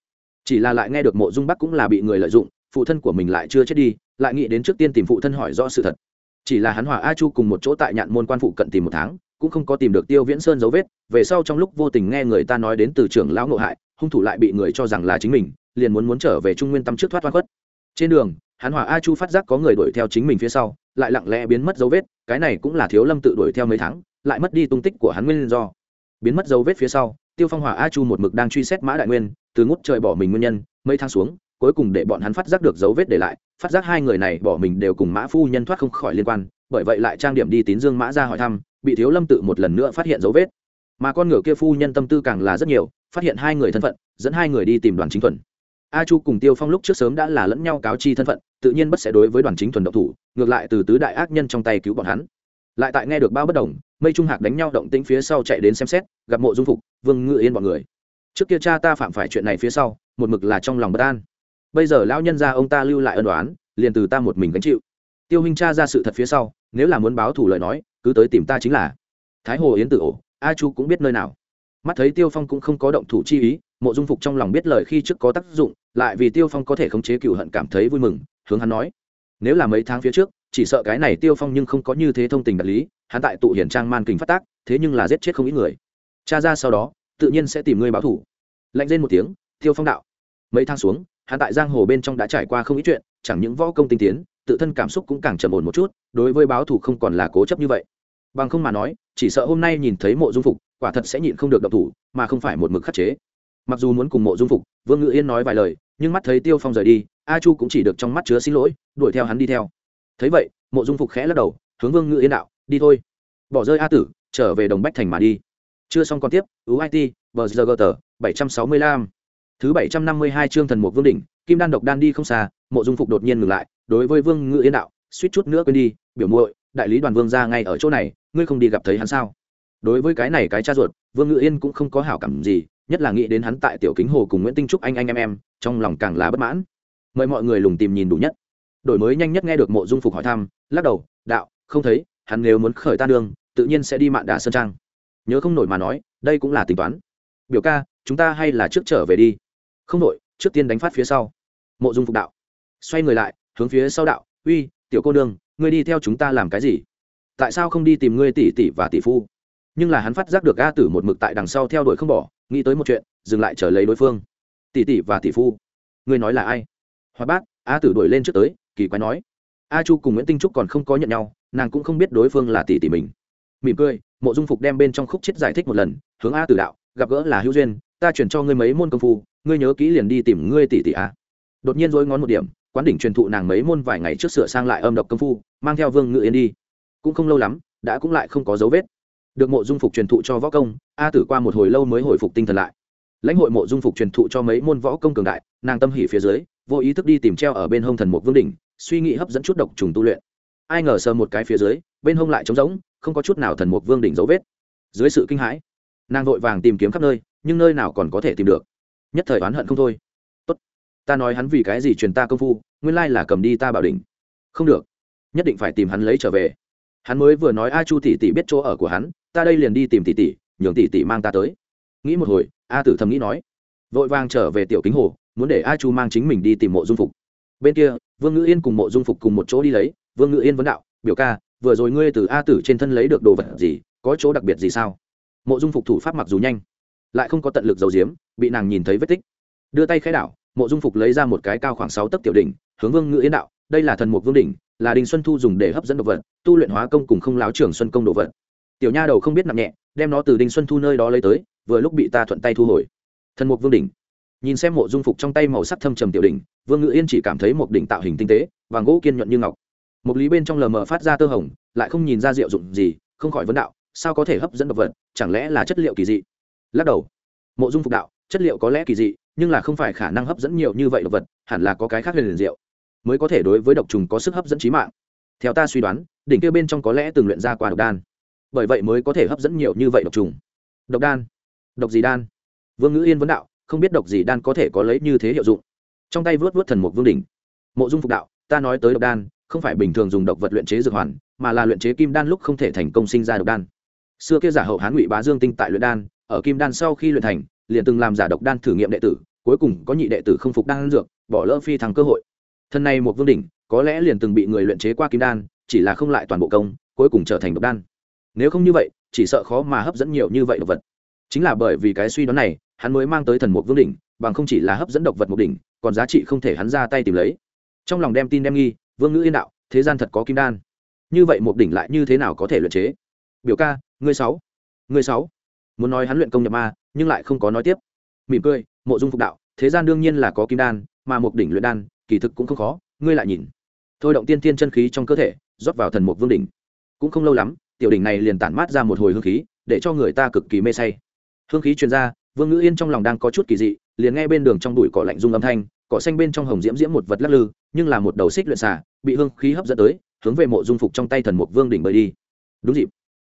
Chỉ là lại nghe được mộ dung bắc cũng là bị người lợi dụng, phụ thân của mình lại chưa chết đi, lại nghĩ đến trước tiên tìm phụ thân hỏi rõ sự thật. Chỉ là hắn hòa a chu cùng một chỗ tại nhạn môn quan phụ cận tìm một tháng, cũng không có tìm được tiêu viễn sơn dấu vết, về sau trong lúc vô tình nghe người ta nói đến từ trưởng lão ngộ hại, hung thủ lại bị người cho rằng là chính mình, liền muốn muốn trở về trung nguyên tâm trước thoát thoát khuất. Trên đường hắn hòa a chu phát giác có người đuổi theo chính mình phía sau, lại lặng lẽ biến mất dấu vết, cái này cũng là thiếu lâm tự đuổi theo mấy tháng, lại mất đi tung tích của hắn nguyên do. Biến mất dấu vết phía sau, tiêu phong hòa a chu một mực đang truy xét mã đại nguyên, từ ngút trời bỏ mình nguyên nhân, mấy tháng xuống, cuối cùng để bọn hắn phát giác được dấu vết để lại, phát giác hai người này bỏ mình đều cùng mã phu nhân thoát không khỏi liên quan, bởi vậy lại trang điểm đi tín dương mã ra hỏi thăm, bị thiếu lâm tự một lần nữa phát hiện dấu vết. Mà con ngựa kia phu nhân tâm tư càng là rất nhiều, phát hiện hai người thân phận, dẫn hai người đi tìm đoàn chính thuần a chu cùng tiêu phong lúc trước sớm đã là lẫn nhau cáo chi thân phận, tự nhiên bất sẽ đối với đoàn chính thuần động thủ, ngược lại từ tứ đại ác nhân trong tay cứu bọn hắn. Lại tại nghe được bao bất đồng, mây trung hạc đánh nhau động tĩnh phía sau chạy đến xem xét, gặp mộ dung phục, vương ngự yên bọn người. Trước kia cha ta phạm phải chuyện này phía sau, một mực là trong lòng bất an. Bây giờ lão nhân gia ông ta lưu lại ân đoán liền từ ta một mình gánh chịu. Tiêu huynh cha ra sự thật phía sau, nếu là muốn báo thủ lời nói, cứ tới tìm ta chính là. Thái hồ yến tự ổ, a chu cũng biết nơi nào. Mắt thấy tiêu phong cũng không có động thủ chi ý mộ dung phục trong lòng biết lời khi trước có tác dụng, lại vì tiêu phong có thể khống chế cựu hận cảm thấy vui mừng, hướng hắn nói, nếu là mấy tháng phía trước, chỉ sợ cái này tiêu phong nhưng không có như thế thông tình đạt lý, hắn tại tụ hiển trang man kình phát tác, thế nhưng là giết chết không ít người. Cha ra sau đó, tự nhiên sẽ tìm ngươi báo thủ. Lạnh lên một tiếng, tiêu phong đạo, mấy tháng xuống, hắn tại giang hồ bên trong đã trải qua không ít chuyện, chẳng những võ công tinh tiến, tự thân cảm xúc cũng càng trầm ổn một chút, đối với báo thủ không còn là cố chấp như vậy. Bằng không mà nói, chỉ sợ hôm nay nhìn thấy mộ dung phục, quả thật sẽ nhịn không được động thủ, mà không phải một mực khắc chế mặc dù muốn cùng mộ dung phục, vương ngự yên nói vài lời, nhưng mắt thấy tiêu phong rời đi, a chu cũng chỉ được trong mắt chứa xin lỗi, đuổi theo hắn đi theo. Thấy vậy, mộ dung phục khẽ lắc đầu, hướng vương ngự yên đạo, đi thôi. Bỏ rơi a tử, trở về đồng bách thành mà đi. Chưa xong còn tiếp ưu it bờ giờ gờ tờ, bảy trăm sáu mươi lăm. Thứ bảy trăm năm mươi hai chương thần mục vương đỉnh, kim đan độc đan đi không xa, mộ dung phục đột nhiên ngừng lại, đối với vương ngự yên đạo, suýt chút nữa quên đi, biểu muội, đại lý đoàn vương ra ngay ở chỗ này, ngươi không đi gặp thấy hắn sao? Đối với cái này cái cha ruột, vương ngự yên cũng không có hảo cảm gì nhất là nghĩ đến hắn tại tiểu kính hồ cùng nguyễn tinh trúc anh anh em em, trong lòng càng là bất mãn. Mời mọi người lùng tìm nhìn đủ nhất. Đổi mới nhanh nhất nghe được mộ dung phục hỏi thăm, lắc đầu, đạo, không thấy, hắn nếu muốn khởi tan đường, tự nhiên sẽ đi mạn đà sơn trang. Nhớ không nổi mà nói, đây cũng là tính toán. Biểu ca, chúng ta hay là trước trở về đi. Không nổi, trước tiên đánh phát phía sau. Mộ dung phục đạo. Xoay người lại, hướng phía sau đạo, uy, tiểu cô nương, ngươi đi theo chúng ta làm cái gì? Tại sao không đi tìm ngươi tỷ tỷ và tỷ phu? Nhưng là hắn phát giác được a tử một mực tại đằng sau theo đuổi không bỏ nghĩ tới một chuyện, dừng lại trở lấy đối phương. Tỷ tỷ và tỷ phu. Ngươi nói là ai? Hoa bát a tử đuổi lên trước tới, kỳ quái nói. A chu cùng nguyễn tinh trúc còn không có nhận nhau, nàng cũng không biết đối phương là tỷ tỷ mình. Mỉm cười, mộ dung phục đem bên trong khúc chết giải thích một lần, hướng a tử đạo, gặp gỡ là hữu duyên, ta chuyển cho ngươi mấy môn công phu, ngươi nhớ kỹ liền đi tìm ngươi tỷ tỷ a đột nhiên dối ngón một điểm, quán đỉnh truyền thụ nàng mấy môn vài ngày trước sửa sang lại âm độc công phu, mang theo vương ngự yên đi. Cũng không lâu lắm, đã cũng lại không có dấu vết được mộ dung phục truyền thụ cho võ công, a tử qua một hồi lâu mới hồi phục tinh thần lại. Lãnh hội mộ dung phục truyền thụ cho mấy môn võ công cường đại, nàng tâm hỉ phía dưới, vô ý thức đi tìm treo ở bên hông thần mục vương đỉnh, suy nghĩ hấp dẫn chút độc trùng tu luyện. Ai ngờ sờ một cái phía dưới, bên hông lại trống rỗng, không có chút nào thần mục vương đỉnh dấu vết. Dưới sự kinh hãi, nàng vội vàng tìm kiếm khắp nơi, nhưng nơi nào còn có thể tìm được. Nhất thời oán hận không thôi. Tốt, ta nói hắn vì cái gì truyền ta công phu, nguyên lai là cầm đi ta bảo đỉnh. Không được, nhất định phải tìm hắn lấy trở về hắn mới vừa nói a chu tỷ tỷ biết chỗ ở của hắn, ta đây liền đi tìm tỷ tỷ, nhường tỷ tỷ mang ta tới. Nghĩ một hồi, a tử thầm nghĩ nói. Vội vàng trở về tiểu kính hồ, muốn để a chu mang chính mình đi tìm mộ dung phục. Bên kia, vương ngữ yên cùng mộ dung phục cùng một chỗ đi lấy. Vương ngữ yên vấn đạo, biểu ca, vừa rồi ngươi từ a tử trên thân lấy được đồ vật gì, có chỗ đặc biệt gì sao? Mộ dung phục thủ pháp mặc dù nhanh, lại không có tận lực dầu diếm bị nàng nhìn thấy vết tích. Đưa tay khai đảo, mộ dung phục lấy ra một cái cao khoảng sáu tấc tiểu đỉnh, hướng vương ngữ yên đạo, đây là thần mục vương đỉnh là Đinh xuân thu dùng để hấp dẫn đồ vật, tu luyện hóa công cùng không láo trưởng xuân công đồ vật. Tiểu nha đầu không biết nặng nhẹ, đem nó từ đinh xuân thu nơi đó lấy tới, vừa lúc bị ta thuận tay thu hồi. Thần mục vương đỉnh. Nhìn xem mộ dung phục trong tay màu sắc thâm trầm tiểu đỉnh, vương ngự yên chỉ cảm thấy một đỉnh tạo hình tinh tế và gỗ kiên nhuận như ngọc. Một lý bên trong lờ mờ phát ra tơ hồng, lại không nhìn ra diệu dụng gì, không khỏi vấn đạo, sao có thể hấp dẫn độc vật, chẳng lẽ là chất liệu kỳ dị? Lắc đầu. Mộ dung phục đạo, chất liệu có lẽ kỳ dị, nhưng là không phải khả năng hấp dẫn nhiều như vậy độc vật, hẳn là có cái khác huyền liền diệu mới có thể đối với độc trùng có sức hấp dẫn trí mạng. Theo ta suy đoán, đỉnh kia bên trong có lẽ từng luyện ra qua độc đan. Bởi vậy mới có thể hấp dẫn nhiều như vậy độc trùng. Độc đan? Độc gì đan? Vương ngữ yên vấn đạo, không biết độc gì đan có thể có lấy như thế hiệu dụng. Trong tay vớt vớt thần một vương đỉnh. Mộ dung phục đạo, ta nói tới độc đan, không phải bình thường dùng độc vật luyện chế dược hoàn, mà là luyện chế kim đan lúc không thể thành công sinh ra độc đan. Xưa kia giả hậu hán ngụy bá dương tinh tại luyện đan, ở kim đan sau khi luyện thành, liền từng làm giả độc đan thử nghiệm đệ tử, cuối cùng có nhị đệ tử không phục đan dược, bỏ lỡ phi thăng cơ hội thân này một vương đỉnh, có lẽ liền từng bị người luyện chế qua kim đan, chỉ là không lại toàn bộ công, cuối cùng trở thành độc đan. Nếu không như vậy, chỉ sợ khó mà hấp dẫn nhiều như vậy độc vật. Chính là bởi vì cái suy đoán này, hắn mới mang tới thần mục vương đỉnh, bằng không chỉ là hấp dẫn độc vật mục đỉnh, còn giá trị không thể hắn ra tay tìm lấy. Trong lòng đem tin đem nghi, vương ngữ yên đạo, thế gian thật có kim đan. Như vậy mục đỉnh lại như thế nào có thể luyện chế? Biểu ca, ngươi sáu ngươi sáu. Muốn nói hắn luyện công nhập ma, nhưng lại không có nói tiếp. Mỉm cười, mộ dung phục đạo, thế gian đương nhiên là có kim đan, mà mục đỉnh luyện đan kỳ thực cũng không khó, ngươi lại nhìn. Thôi động tiên tiên chân khí trong cơ thể, rót vào thần mục vương đỉnh. Cũng không lâu lắm, tiểu đỉnh này liền tản mát ra một hồi hương khí, để cho người ta cực kỳ mê say. Hương khí truyền ra, vương ngữ yên trong lòng đang có chút kỳ dị, liền nghe bên đường trong bụi cỏ lạnh rung âm thanh, cỏ xanh bên trong hồng diễm diễm một vật lắc lư, nhưng là một đầu xích luyện xà, bị hương khí hấp dẫn tới, hướng về mộ dung phục trong tay thần mục vương đỉnh bơi đi. Đúng dịp.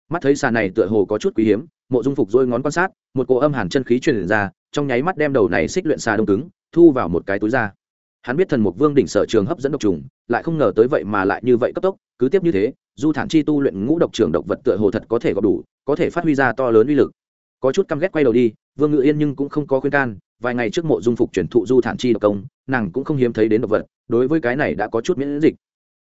Mắt thấy xà này tựa hồ có chút quý hiếm, mộ dung phục dôi ngón quan sát, một cỗ âm hàn chân khí truyền ra, trong nháy mắt đem đầu này xích luyện xà đông cứng, thu vào một cái túi ra hắn biết thần mục vương đỉnh sở trường hấp dẫn độc trùng, lại không ngờ tới vậy mà lại như vậy cấp tốc, cứ tiếp như thế, du thản chi tu luyện ngũ độc trường độc vật tựa hồ thật có thể gặp đủ, có thể phát huy ra to lớn uy lực. Có chút căm ghét quay đầu đi, vương ngự yên nhưng cũng không có khuyên can, vài ngày trước mộ dung phục chuyển thụ du thản chi độc công, nàng cũng không hiếm thấy đến độc vật, đối với cái này đã có chút miễn dịch.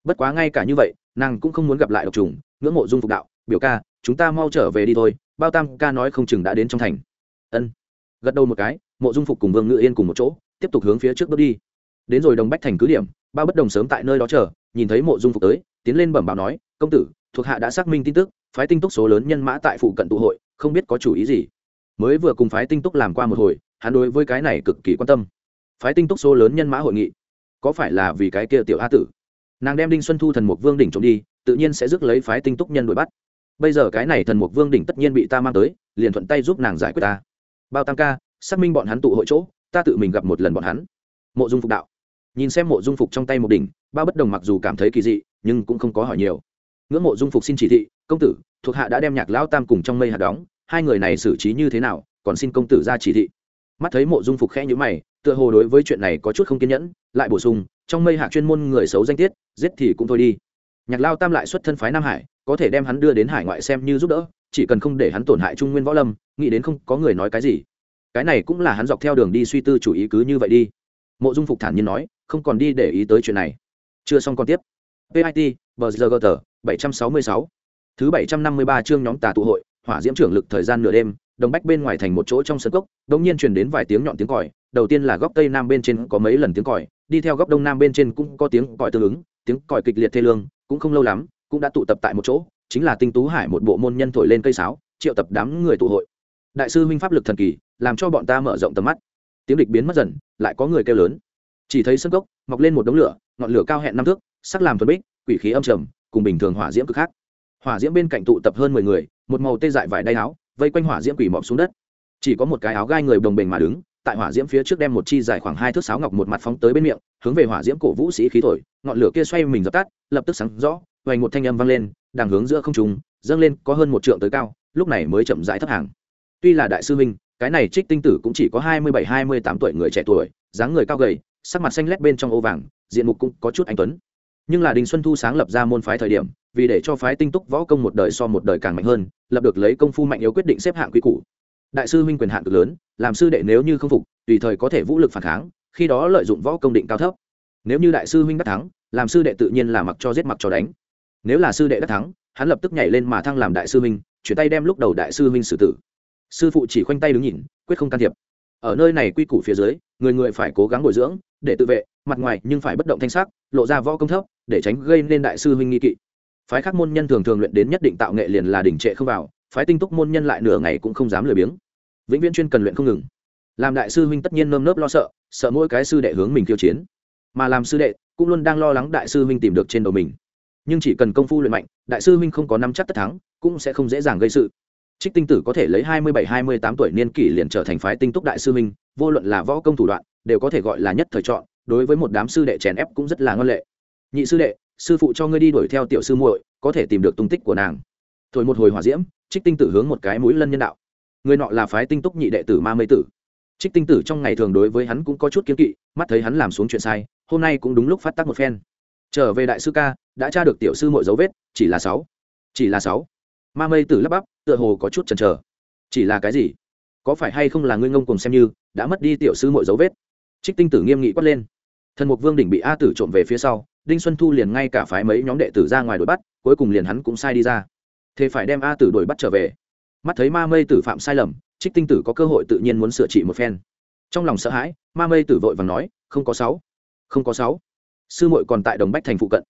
Bất quá ngay cả như vậy, nàng cũng không muốn gặp lại độc trùng, ngưỡng mộ dung phục đạo, biểu ca, chúng ta mau trở về đi thôi, bao tam ca nói không chừng đã đến trong thành. Ân. Gật đầu một cái, mộ dung phục cùng vương ngự yên cùng một chỗ, tiếp tục hướng phía trước bước đi đến rồi đồng bách thành cứ điểm, bao bất đồng sớm tại nơi đó chờ, nhìn thấy mộ dung phục tới, tiến lên bẩm báo nói, công tử, thuộc hạ đã xác minh tin tức, phái tinh túc số lớn nhân mã tại phụ cận tụ hội, không biết có chủ ý gì. Mới vừa cùng phái tinh túc làm qua một hồi, hắn đối với cái này cực kỳ quan tâm. Phái tinh túc số lớn nhân mã hội nghị, có phải là vì cái kia tiểu a tử? Nàng đem đinh xuân thu thần mục vương đỉnh trộm đi, tự nhiên sẽ rước lấy phái tinh túc nhân đuổi bắt. Bây giờ cái này thần mục vương đỉnh tất nhiên bị ta mang tới, liền thuận tay giúp nàng giải quyết ta. Bao tam ca, xác minh bọn hắn tụ hội chỗ, ta tự mình gặp một lần bọn hắn. Mộ dung phục đạo nhìn xem mộ dung phục trong tay một đỉnh, ba bất đồng mặc dù cảm thấy kỳ dị, nhưng cũng không có hỏi nhiều. Ngưỡng mộ dung phục xin chỉ thị, công tử, thuộc hạ đã đem nhạc lão tam cùng trong mây hạt đóng, hai người này xử trí như thế nào, còn xin công tử ra chỉ thị. Mắt thấy mộ dung phục khẽ nhữ mày, tựa hồ đối với chuyện này có chút không kiên nhẫn, lại bổ sung, trong mây hạc chuyên môn người xấu danh tiết, giết thì cũng thôi đi. Nhạc lao tam lại xuất thân phái nam hải, có thể đem hắn đưa đến hải ngoại xem như giúp đỡ, chỉ cần không để hắn tổn hại trung nguyên võ lâm, nghĩ đến không có người nói cái gì. Cái này cũng là hắn dọc theo đường đi suy tư chủ ý cứ như vậy đi. Mộ dung phục thản nhiên nói không còn đi để ý tới chuyện này. Chưa xong còn tiếp. Pit bờ giờ bảy trăm sáu mươi sáu. Thứ bảy trăm năm mươi ba chương nhóm tà tụ hội, hỏa diễm trưởng lực thời gian nửa đêm, đồng bách bên ngoài thành một chỗ trong sân cốc đ ỗ n g nhiên truyền đến vài tiếng nhọn tiếng còi. Đầu tiên là góc tây nam bên trên có mấy lần tiếng còi, đi theo góc đông nam bên trên cũng có tiếng còi tương ứng, tiếng còi kịch liệt thê lương, cũng không lâu lắm, cũng đã tụ tập tại một chỗ, chính là tinh tú hải một bộ môn nhân thổi lên cây sáo, triệu tập đám người tụ hội. Đại sư huynh pháp lực thần kỳ, làm cho bọn ta mở rộng tầm mắt. Tiếng địch biến mất dần, lại có người kêu lớn chỉ thấy sân cốc, mọc lên một đống lửa, ngọn lửa cao hẹn năm thước, sắc làm thuần bích, quỷ khí âm trầm, cùng bình thường hỏa diễm cực khác. Hỏa diễm bên cạnh tụ tập hơn mười người, một màu tê dại vải đay áo, vây quanh hỏa diễm quỷ mọc xuống đất. Chỉ có một cái áo gai người đồng bình mà đứng, tại hỏa diễm phía trước đem một chi dài khoảng hai thước sáo ngọc một mặt phóng tới bên miệng, hướng về hỏa diễm cổ vũ sĩ khí thổi, ngọn lửa kia xoay mình dập tắt, lập tức sáng rõ, vành một thanh âm vang lên, đằng hướng giữa không trùng dâng lên có hơn một trượng tới cao, lúc này mới chậm rãi thấp hàng. Tuy là đại sư minh cái này trích tinh tử cũng chỉ có hai mươi bảy, hai mươi tám tuổi người trẻ tuổi, dáng người cao gầy sắc mặt xanh lét bên trong ô vàng, diện mục cũng có chút anh tuấn. Nhưng là đình xuân thu sáng lập ra môn phái thời điểm, vì để cho phái tinh túc võ công một đời so một đời càng mạnh hơn, lập được lấy công phu mạnh yếu quyết định xếp hạng quy củ. Đại sư huynh quyền hạn cực lớn, làm sư đệ nếu như không phục, tùy thời có thể vũ lực phản kháng, khi đó lợi dụng võ công định cao thấp. Nếu như đại sư huynh đắc thắng, làm sư đệ tự nhiên là mặc cho giết mặc cho đánh. Nếu là sư đệ đắc thắng, hắn lập tức nhảy lên mà thăng làm đại sư huynh, chuyển tay đem lúc đầu đại sư huynh xử tử. Sư phụ chỉ khoanh tay đứng nhìn, quyết không can thiệp. Ở nơi này quy củ phía dưới, người người phải cố gắng bồi dưỡng để tự vệ, mặt ngoài nhưng phải bất động thanh sắc, lộ ra võ công thấp, để tránh gây nên đại sư huynh nghi kỵ. Phái khác môn nhân thường thường luyện đến nhất định tạo nghệ liền là đỉnh trệ không vào, phái tinh túc môn nhân lại nửa ngày cũng không dám lười biếng. Vĩnh viễn chuyên cần luyện không ngừng. Làm đại sư huynh tất nhiên nơm nớp lo sợ sợ mỗi cái sư đệ hướng mình kiêu chiến. Mà làm sư đệ cũng luôn đang lo lắng đại sư huynh tìm được trên đầu mình. Nhưng chỉ cần công phu luyện mạnh, đại sư huynh không có năm chắc tất thắng, cũng sẽ không dễ dàng gây sự. Trích tinh tử có thể lấy hai mươi bảy, hai mươi tám tuổi niên kỷ liền trở thành phái tinh túc đại sư huynh, vô luận là võ công thủ đoạn đều có thể gọi là nhất thời chọn, đối với một đám sư đệ chèn ép cũng rất là ngân lệ. Nhị sư đệ, sư phụ cho ngươi đi đuổi theo tiểu sư muội, có thể tìm được tung tích của nàng. Thổi một hồi hỏa diễm, trích tinh tử hướng một cái mũi lân nhân đạo. Người nọ là phái tinh túc nhị đệ tử ma mây tử. Trích tinh tử trong ngày thường đối với hắn cũng có chút kiếm kỵ, mắt thấy hắn làm xuống chuyện sai, hôm nay cũng đúng lúc phát tác một phen. Trở về đại sư ca, đã tra được tiểu sư mọi dấu vết, chỉ là sáu. Chỉ là sáu. Ma mây tử lắp bắp, tựa hồ có chút chần chờ. Chỉ là cái gì? Có phải hay không là ngươi ngông cùng xem như, đã mất đi tiểu sư mọi dấu vết? Trích tinh tử nghiêm nghị quát lên. Thần mục vương đỉnh bị a tử trộm về phía sau, đinh xuân thu liền ngay cả phái mấy nhóm đệ tử ra ngoài đuổi bắt, cuối cùng liền hắn cũng sai đi ra. Thế phải đem a tử đuổi bắt trở về. Mắt thấy ma mây tử phạm sai lầm, trích tinh tử có cơ hội tự nhiên muốn sửa trị một phen. Trong lòng sợ hãi, ma mây tử vội và nói, không có sáu, không có sáu. Sư muội còn tại đồng bách thành phụ cận.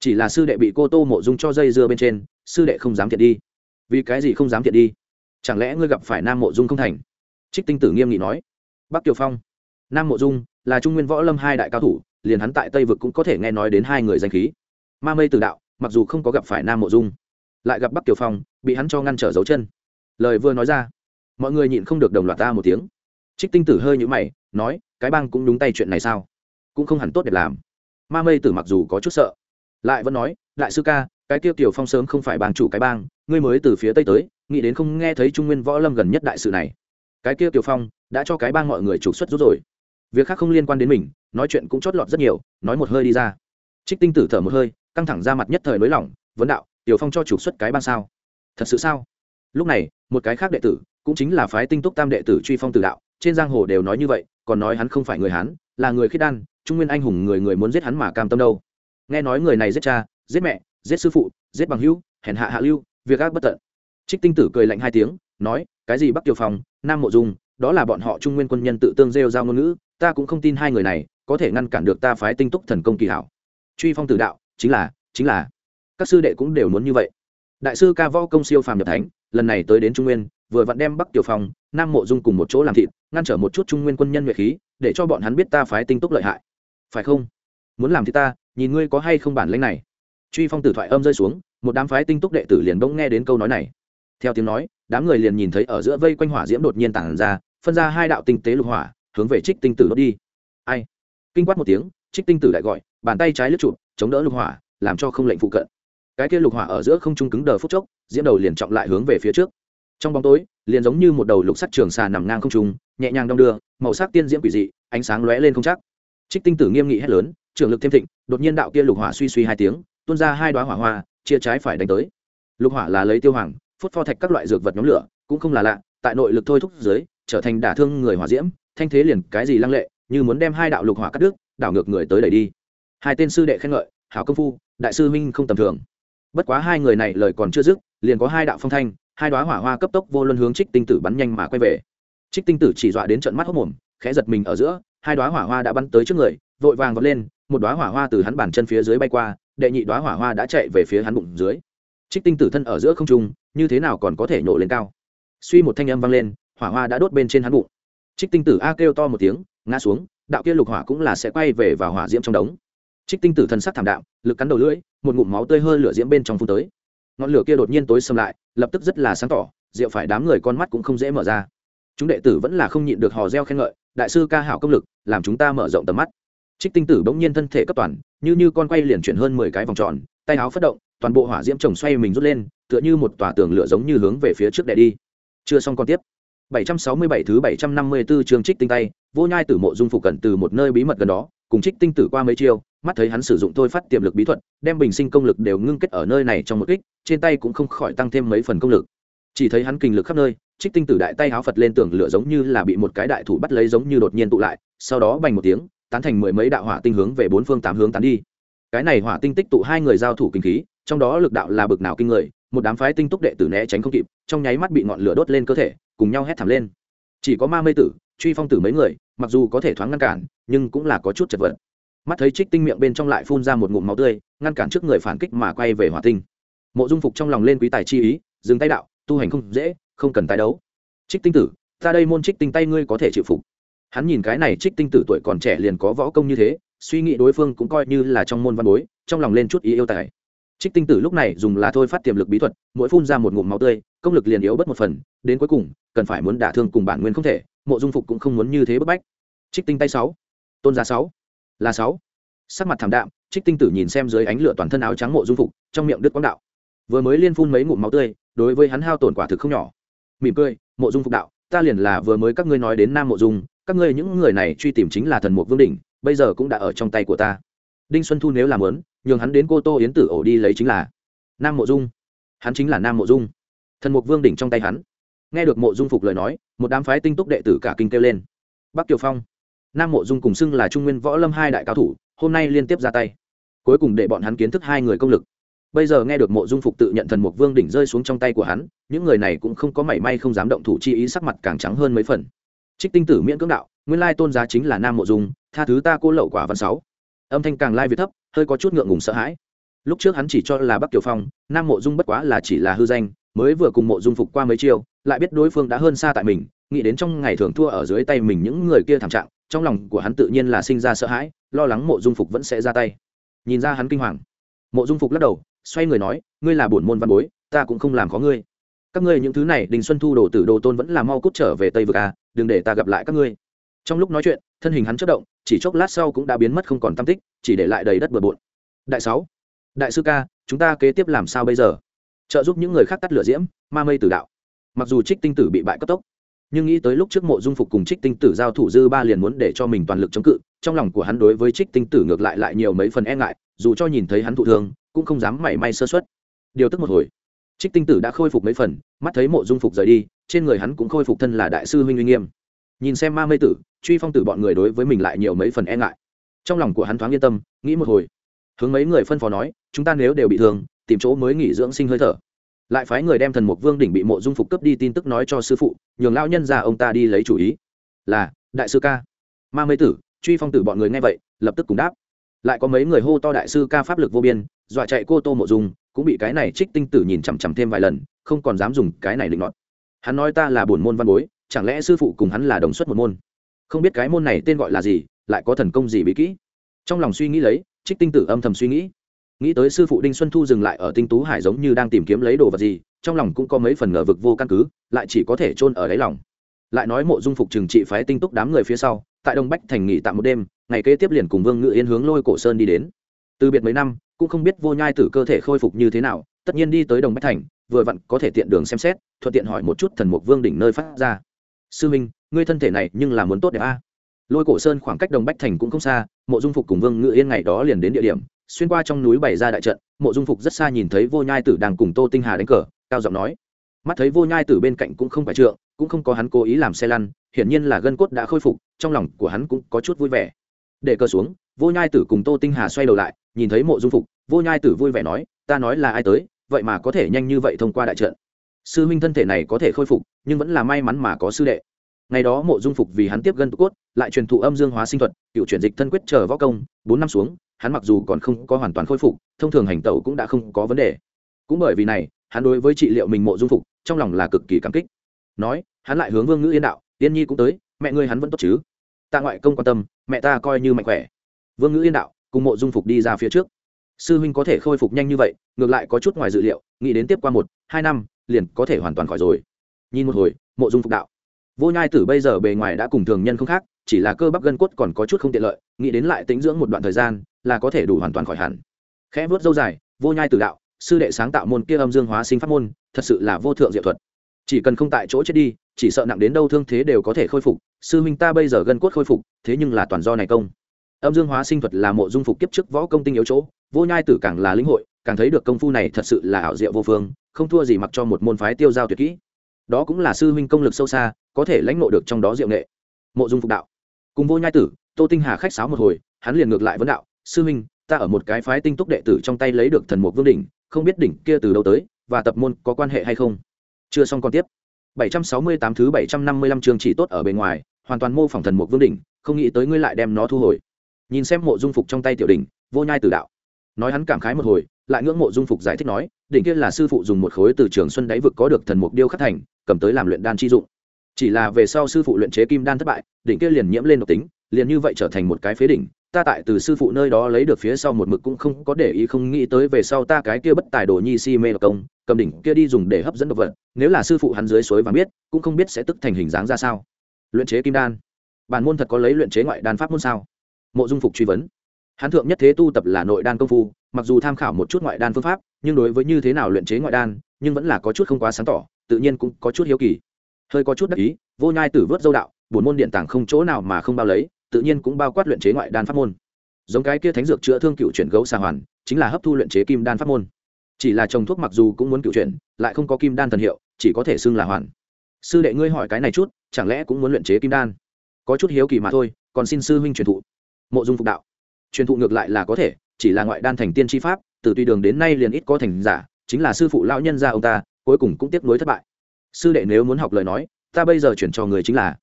Chỉ là sư đệ bị cô tô mộ dung cho dây dưa bên trên, sư đệ không dám thiệt đi. Vì cái gì không dám thiệt đi? Chẳng lẽ ngươi gặp phải nam mộ dung không thành? Trích tinh tử nghiêm nghị nói. Bắc kiều phong nam mộ dung là trung nguyên võ lâm hai đại cao thủ, liền hắn tại tây vực cũng có thể nghe nói đến hai người danh khí. Ma mây tử đạo, mặc dù không có gặp phải nam mộ dung, lại gặp bắc kiều phong, bị hắn cho ngăn trở dấu chân. Lời vừa nói ra, mọi người nhịn không được đồng loạt ta một tiếng. Trích tinh tử hơi nhũ mày, nói, cái bang cũng đúng tay chuyện này sao? Cũng không hẳn tốt để làm. Ma mây tử mặc dù có chút sợ, lại vẫn nói, đại sư ca, cái tiêu tiểu phong sớm không phải bang chủ cái bang, ngươi mới từ phía tây tới, nghĩ đến không nghe thấy trung nguyên võ lâm gần nhất đại sự này. Cái kia tiểu phong đã cho cái bang mọi người trục xuất rút rồi việc khác không liên quan đến mình, nói chuyện cũng chót lọt rất nhiều, nói một hơi đi ra. Trích tinh tử thở một hơi, căng thẳng ra mặt nhất thời nới lỏng, vấn đạo, tiểu phong cho trục xuất cái bang sao? Thật sự sao? Lúc này, một cái khác đệ tử, cũng chính là phái tinh túc tam đệ tử truy phong tử đạo, trên giang hồ đều nói như vậy, còn nói hắn không phải người hán, là người khiết đan, trung nguyên anh hùng người người muốn giết hắn mà cam tâm đâu. Nghe nói người này giết cha, giết mẹ, giết sư phụ, giết bằng hữu, hèn hạ hạ lưu, việc ác bất tận. Trích tinh tử cười lạnh hai tiếng, nói, cái gì bắc tiêu phong, nam mộ dung, đó là bọn họ trung nguyên quân nhân tự tương rêu giao ngôn ngữ ta cũng không tin hai người này có thể ngăn cản được ta phái tinh túc thần công kỳ hảo. Truy phong tử đạo, chính là chính là. Các sư đệ cũng đều muốn như vậy. Đại sư ca võ công siêu phàm nhập thánh, lần này tới đến trung nguyên, vừa vặn đem bắc tiểu phong, nam mộ dung cùng một chỗ làm thịt, ngăn trở một chút trung nguyên quân nhân nhuệ khí, để cho bọn hắn biết ta phái tinh túc lợi hại. Phải không? Muốn làm thì ta, nhìn ngươi có hay không bản lãnh này. Truy phong tử thoại âm rơi xuống, một đám phái tinh túc đệ tử liền bỗng nghe đến câu nói này. Theo tiếng nói, đám người liền nhìn thấy ở giữa vây quanh hỏa diễm đột nhiên tản ra, phân ra hai đạo tinh tế lục hỏa hướng về trích tinh tử đốt đi. Ai? Kinh quát một tiếng, trích tinh tử lại gọi, bàn tay trái lướt chụp, chống đỡ lục hỏa, làm cho không lệnh phụ cận. Cái kia lục hỏa ở giữa không trung cứng đờ phút chốc, diễm đầu liền trọng lại hướng về phía trước. Trong bóng tối, liền giống như một đầu lục sắt trường xà nằm ngang không trung, nhẹ nhàng đong đưa, màu sắc tiên diễm quỷ dị, ánh sáng lóe lên không chắc. Trích tinh tử nghiêm nghị hét lớn trường lực thêm thịnh, đột nhiên đạo kia lục hỏa suy suy hai tiếng, tuôn ra hai đoá hỏa hoa, chia trái phải đánh tới. Lục hỏa là lấy tiêu hoàng, phốt pho thạch các loại dược vật nhóm lửa, cũng không là lạ, tại nội lực thôi thúc dưới, trở thành đả thương người hỏa diễm thanh thế liền cái gì lăng lệ, như muốn đem hai đạo lục hỏa cắt đứt, đảo ngược người tới đẩy đi. Hai tên sư đệ khen ngợi, hảo công phu, đại sư minh không tầm thường. Bất quá hai người này lời còn chưa dứt, liền có hai đạo phong thanh, hai đoá hỏa hoa cấp tốc vô luân hướng trích tinh tử bắn nhanh mà quay về. Trích tinh tử chỉ dọa đến trận mắt hốc mồm, khẽ giật mình ở giữa, hai đoá hỏa hoa đã bắn tới trước người, vội vàng vọt lên, một đoá hỏa hoa từ hắn bàn chân phía dưới bay qua, đệ nhị đoá hỏa hoa đã chạy về phía hắn bụng dưới. Trích tinh tử thân ở giữa không trung, như thế nào còn có thể nhổ lên cao? Suy một thanh âm vang lên, hỏa hoa đã đốt bên trên hắn bụng trích tinh tử a kêu to một tiếng, ngã xuống, đạo kia lục hỏa cũng là sẽ quay về và hỏa diễm trong đống. Trích tinh tử thần sắc thảm đạo lực cắn đầu lưỡi, một ngụm máu tươi hơi lửa diễm bên trong phun tới. Ngọn lửa kia đột nhiên tối xâm lại, lập tức rất là sáng tỏ, rượu phải đám người con mắt cũng không dễ mở ra. Chúng đệ tử vẫn là không nhịn được hò reo khen ngợi, đại sư ca hảo công lực, làm chúng ta mở rộng tầm mắt. Trích tinh tử bỗng nhiên thân thể cấp toàn, như như con quay liền chuyển hơn mười cái vòng tròn, tay áo phất động, toàn bộ hỏa diễm trồng xoay mình rút lên, tựa như một tòa tường lửa giống như hướng về phía trước đệ đi. Chưa xong con tiếp. 767 thứ 754 trường trích tinh tay, vô nhai tử mộ dung phục cận từ một nơi bí mật gần đó, cùng trích tinh tử qua mấy chiêu, mắt thấy hắn sử dụng thôi phát tiềm lực bí thuật, đem bình sinh công lực đều ngưng kết ở nơi này trong một kích, trên tay cũng không khỏi tăng thêm mấy phần công lực. Chỉ thấy hắn kinh lực khắp nơi, trích tinh tử đại tay háo phật lên tường lửa giống như là bị một cái đại thủ bắt lấy giống như đột nhiên tụ lại, sau đó bành một tiếng, tán thành mười mấy đạo hỏa tinh hướng về bốn phương tám hướng tán đi. Cái này hỏa tinh tích tụ hai người giao thủ kinh khí, trong đó lực đạo là bực nào kinh người, một đám phái tinh túc đệ tử né tránh không kịp, trong nháy mắt bị ngọn lửa đốt lên cơ thể cùng nhau hét thảm lên. Chỉ có ma mây tử, truy phong tử mấy người, mặc dù có thể thoáng ngăn cản, nhưng cũng là có chút chật vật. Mắt thấy trích tinh miệng bên trong lại phun ra một ngụm máu tươi, ngăn cản trước người phản kích mà quay về hỏa tinh. Mộ dung phục trong lòng lên quý tài chi ý, dừng tay đạo, tu hành không dễ, không cần tái đấu. Trích tinh tử, ta đây môn trích tinh tay ngươi có thể chịu phục. Hắn nhìn cái này trích tinh tử tuổi còn trẻ liền có võ công như thế, suy nghĩ đối phương cũng coi như là trong môn văn bối, trong lòng lên chút ý yêu tài trích tinh tử lúc này dùng lá thôi phát tiềm lực bí thuật, mỗi phun ra một ngụm máu tươi, công lực liền yếu bất một phần, đến cuối cùng, cần phải muốn đả thương cùng bản nguyên không thể, mộ dung phục cũng không muốn như thế bức bách. Trích tinh tay sáu, tôn giá sáu, là sáu. Sắc mặt thảm đạm, trích tinh tử nhìn xem dưới ánh lửa toàn thân áo trắng mộ dung phục, trong miệng đứt quang đạo. Vừa mới liên phun mấy ngụm máu tươi, đối với hắn hao tổn quả thực không nhỏ. Mỉm cười, mộ dung phục đạo, ta liền là vừa mới các ngươi nói đến nam mộ dung, các ngươi những người này truy tìm chính là thần mục vương đỉnh, bây giờ cũng đã ở trong tay của ta. Đinh xuân thu nếu làm lớn nhường hắn đến cô tô yến tử ổ đi lấy chính là nam mộ dung hắn chính là nam mộ dung thần mục vương đỉnh trong tay hắn nghe được mộ dung phục lời nói một đám phái tinh túc đệ tử cả kinh kêu lên bắc kiều phong nam mộ dung cùng xưng là trung nguyên võ lâm hai đại cao thủ hôm nay liên tiếp ra tay cuối cùng để bọn hắn kiến thức hai người công lực bây giờ nghe được mộ dung phục tự nhận thần mục vương đỉnh rơi xuống trong tay của hắn những người này cũng không có mảy may không dám động thủ chi ý sắc mặt càng trắng hơn mấy phần trích tinh tử miễn cưỡng đạo nguyên lai tôn giá chính là nam mộ dung tha thứ ta cô lậu quả văn sáu âm thanh càng lai việt thấp, hơi có chút ngượng ngùng sợ hãi. Lúc trước hắn chỉ cho là bắc kiều phong, nam mộ dung bất quá là chỉ là hư danh, mới vừa cùng mộ dung phục qua mấy chiêu, lại biết đối phương đã hơn xa tại mình, nghĩ đến trong ngày thường thua ở dưới tay mình những người kia thảm trạng, trong lòng của hắn tự nhiên là sinh ra sợ hãi, lo lắng mộ dung phục vẫn sẽ ra tay. Nhìn ra hắn kinh hoàng, mộ dung phục lắc đầu, xoay người nói, ngươi là bổn môn văn bối, ta cũng không làm có ngươi. Các ngươi những thứ này, đình xuân thu đồ tử đồ tôn vẫn là mau cút trở về tây vực à đừng để ta gặp lại các ngươi trong lúc nói chuyện, thân hình hắn chất động, chỉ chốc lát sau cũng đã biến mất không còn tam tích, chỉ để lại đầy đất bừa bộn. Đại sáu, đại sư ca, chúng ta kế tiếp làm sao bây giờ? Trợ giúp những người khác tắt lửa diễm, ma mây tử đạo. Mặc dù trích tinh tử bị bại cấp tốc, nhưng nghĩ tới lúc trước mộ dung phục cùng trích tinh tử giao thủ dư ba liền muốn để cho mình toàn lực chống cự, trong lòng của hắn đối với trích tinh tử ngược lại lại nhiều mấy phần e ngại, dù cho nhìn thấy hắn thụ thương, cũng không dám mảy may sơ xuất điều tức một hồi, trích tinh tử đã khôi phục mấy phần, mắt thấy mộ dung phục rời đi, trên người hắn cũng khôi phục thân là đại sư huynh uy nghiêm nhìn xem ma mây tử, truy phong tử bọn người đối với mình lại nhiều mấy phần e ngại. Trong lòng của hắn thoáng yên tâm, nghĩ một hồi. Hướng mấy người phân phó nói, chúng ta nếu đều bị thương, tìm chỗ mới nghỉ dưỡng sinh hơi thở. Lại phái người đem thần mục vương đỉnh bị mộ dung phục cướp đi tin tức nói cho sư phụ, nhường lao nhân ra ông ta đi lấy chủ ý. Là, đại sư ca. Ma mây tử, truy phong tử bọn người nghe vậy, lập tức cùng đáp. Lại có mấy người hô to đại sư ca pháp lực vô biên, dọa chạy cô tô mộ dung, cũng bị cái này trích tinh tử nhìn chằm chằm thêm vài lần, không còn dám dùng cái này định luận hắn nói ta là buồn môn văn bối chẳng lẽ sư phụ cùng hắn là đồng xuất một môn? Không biết cái môn này tên gọi là gì, lại có thần công gì bí kỹ? Trong lòng suy nghĩ lấy, trích tinh tử âm thầm suy nghĩ. Nghĩ tới sư phụ đinh xuân thu dừng lại ở tinh tú hải giống như đang tìm kiếm lấy đồ vật gì, trong lòng cũng có mấy phần ngờ vực vô căn cứ, lại chỉ có thể chôn ở đáy lòng. Lại nói mộ dung phục trừng trị phái tinh túc đám người phía sau, tại đông bách thành nghỉ tạm một đêm, ngày kế tiếp liền cùng vương ngự yên hướng lôi cổ sơn đi đến. Từ biệt mấy năm, cũng không biết vô nhai tử cơ thể khôi phục như thế nào, tất nhiên đi tới đồng bách thành, vừa vặn có thể tiện đường xem xét, thuận tiện hỏi một chút thần mục vương đỉnh nơi phát ra sư minh ngươi thân thể này nhưng là muốn tốt đẹp a. Lôi cổ sơn khoảng cách đồng bách thành cũng không xa, mộ dung phục cùng vương ngự yên ngày đó liền đến địa điểm, xuyên qua trong núi bày ra đại trận, mộ dung phục rất xa nhìn thấy vô nhai tử đang cùng tô tinh hà đánh cờ, cao giọng nói. Mắt thấy vô nhai tử bên cạnh cũng không phải trượng, cũng không có hắn cố ý làm xe lăn, hiển nhiên là gân cốt đã khôi phục, trong lòng của hắn cũng có chút vui vẻ. Để cờ xuống, vô nhai tử cùng tô tinh hà xoay đầu lại, nhìn thấy mộ dung phục, vô nhai tử vui vẻ nói, ta nói là ai tới, vậy mà có thể nhanh như vậy thông qua đại trận sư huynh thân thể này có thể khôi phục, nhưng vẫn là may mắn mà có sư đệ. Ngày đó mộ dung phục vì hắn tiếp gân tụ cốt, lại truyền thụ âm dương hóa sinh thuật, cựu chuyển dịch thân quyết chờ võ công, bốn năm xuống, hắn mặc dù còn không có hoàn toàn khôi phục, thông thường hành tẩu cũng đã không có vấn đề. Cũng bởi vì này, hắn đối với trị liệu mình mộ dung phục, trong lòng là cực kỳ cảm kích. Nói, hắn lại hướng vương ngữ yên đạo, yên nhi cũng tới, mẹ ngươi hắn vẫn tốt chứ? Ta ngoại công quan tâm, mẹ ta coi như mạnh khỏe. Vương ngữ yên đạo, cùng mộ dung phục đi ra phía trước. Sư huynh có thể khôi phục nhanh như vậy, ngược lại có chút ngoài dự liệu, nghĩ đến tiếp qua một, hai năm liền có thể hoàn toàn khỏi rồi. Nhìn một hồi, mộ dung phục đạo. Vô nhai tử bây giờ bề ngoài đã cùng thường nhân không khác, chỉ là cơ bắp gân cốt còn có chút không tiện lợi, nghĩ đến lại tính dưỡng một đoạn thời gian, là có thể đủ hoàn toàn khỏi hẳn. Khẽ vớt dâu dài, vô nhai tử đạo, sư đệ sáng tạo môn kia âm dương hóa sinh pháp môn, thật sự là vô thượng diệu thuật. Chỉ cần không tại chỗ chết đi, chỉ sợ nặng đến đâu thương thế đều có thể khôi phục, sư huynh ta bây giờ gân cốt khôi phục, thế nhưng là toàn do này công. Âm dương hóa sinh thuật là mộ dung phục kiếp trước võ công tinh yếu chỗ, vô nhai tử càng là lĩnh hội, càng thấy được công phu này thật sự là ảo diệu vô phương không thua gì mặc cho một môn phái tiêu giao tuyệt kỹ. Đó cũng là sư huynh công lực sâu xa, có thể lãnh ngộ được trong đó diệu nghệ. Mộ dung phục đạo. Cùng vô nhai tử, tô tinh hà khách sáo một hồi, hắn liền ngược lại vấn đạo, sư huynh, ta ở một cái phái tinh túc đệ tử trong tay lấy được thần mục vương đỉnh, không biết đỉnh kia từ đâu tới, và tập môn có quan hệ hay không? Chưa xong còn tiếp. 768 thứ 755 chương chỉ tốt ở bên ngoài, hoàn toàn mô phỏng thần mục vương đỉnh, không nghĩ tới ngươi lại đem nó thu hồi. Nhìn xem mộ dung phục trong tay tiểu đỉnh, vô nhai tử đạo. Nói hắn cảm khái một hồi lại ngưỡng mộ dung phục giải thích nói, đỉnh kia là sư phụ dùng một khối từ trường xuân đáy vực có được thần mục điêu khắc thành, cầm tới làm luyện đan chi dụng. Chỉ là về sau sư phụ luyện chế kim đan thất bại, đỉnh kia liền nhiễm lên độc tính, liền như vậy trở thành một cái phế đỉnh, ta tại từ sư phụ nơi đó lấy được phía sau một mực cũng không có để ý, không nghĩ tới về sau ta cái kia bất tài đồ nhi si mê độc công, cầm đỉnh kia đi dùng để hấp dẫn độc vật, nếu là sư phụ hắn dưới suối và biết, cũng không biết sẽ tức thành hình dáng ra sao. Luyện chế kim đan. Bản môn thật có lấy luyện chế ngoại đan pháp môn sao? Mộ dung phục truy vấn. Hắn thượng nhất thế tu tập là nội đan công phu mặc dù tham khảo một chút ngoại đan phương pháp, nhưng đối với như thế nào luyện chế ngoại đan, nhưng vẫn là có chút không quá sáng tỏ, tự nhiên cũng có chút hiếu kỳ. Hơi có chút đắc ý, vô nhai tử vớt dâu đạo bốn môn điện tảng không chỗ nào mà không bao lấy, tự nhiên cũng bao quát luyện chế ngoại đan pháp môn. Giống cái kia thánh dược chữa thương cựu chuyển gấu xà hoàn, chính là hấp thu luyện chế kim đan pháp môn. Chỉ là trồng thuốc mặc dù cũng muốn cựu chuyển, lại không có kim đan thần hiệu, chỉ có thể xưng là hoàn. Sư đệ ngươi hỏi cái này chút, chẳng lẽ cũng muốn luyện chế kim đan? Có chút hiếu kỳ mà thôi, còn xin sư huynh truyền thụ. Mộ dung phục đạo. Truyền thụ ngược lại là có thể chỉ là ngoại đan thành tiên tri pháp, từ tùy đường đến nay liền ít có thành giả, chính là sư phụ lão nhân gia ông ta, cuối cùng cũng tiếp nối thất bại. Sư đệ nếu muốn học lời nói, ta bây giờ chuyển cho người chính là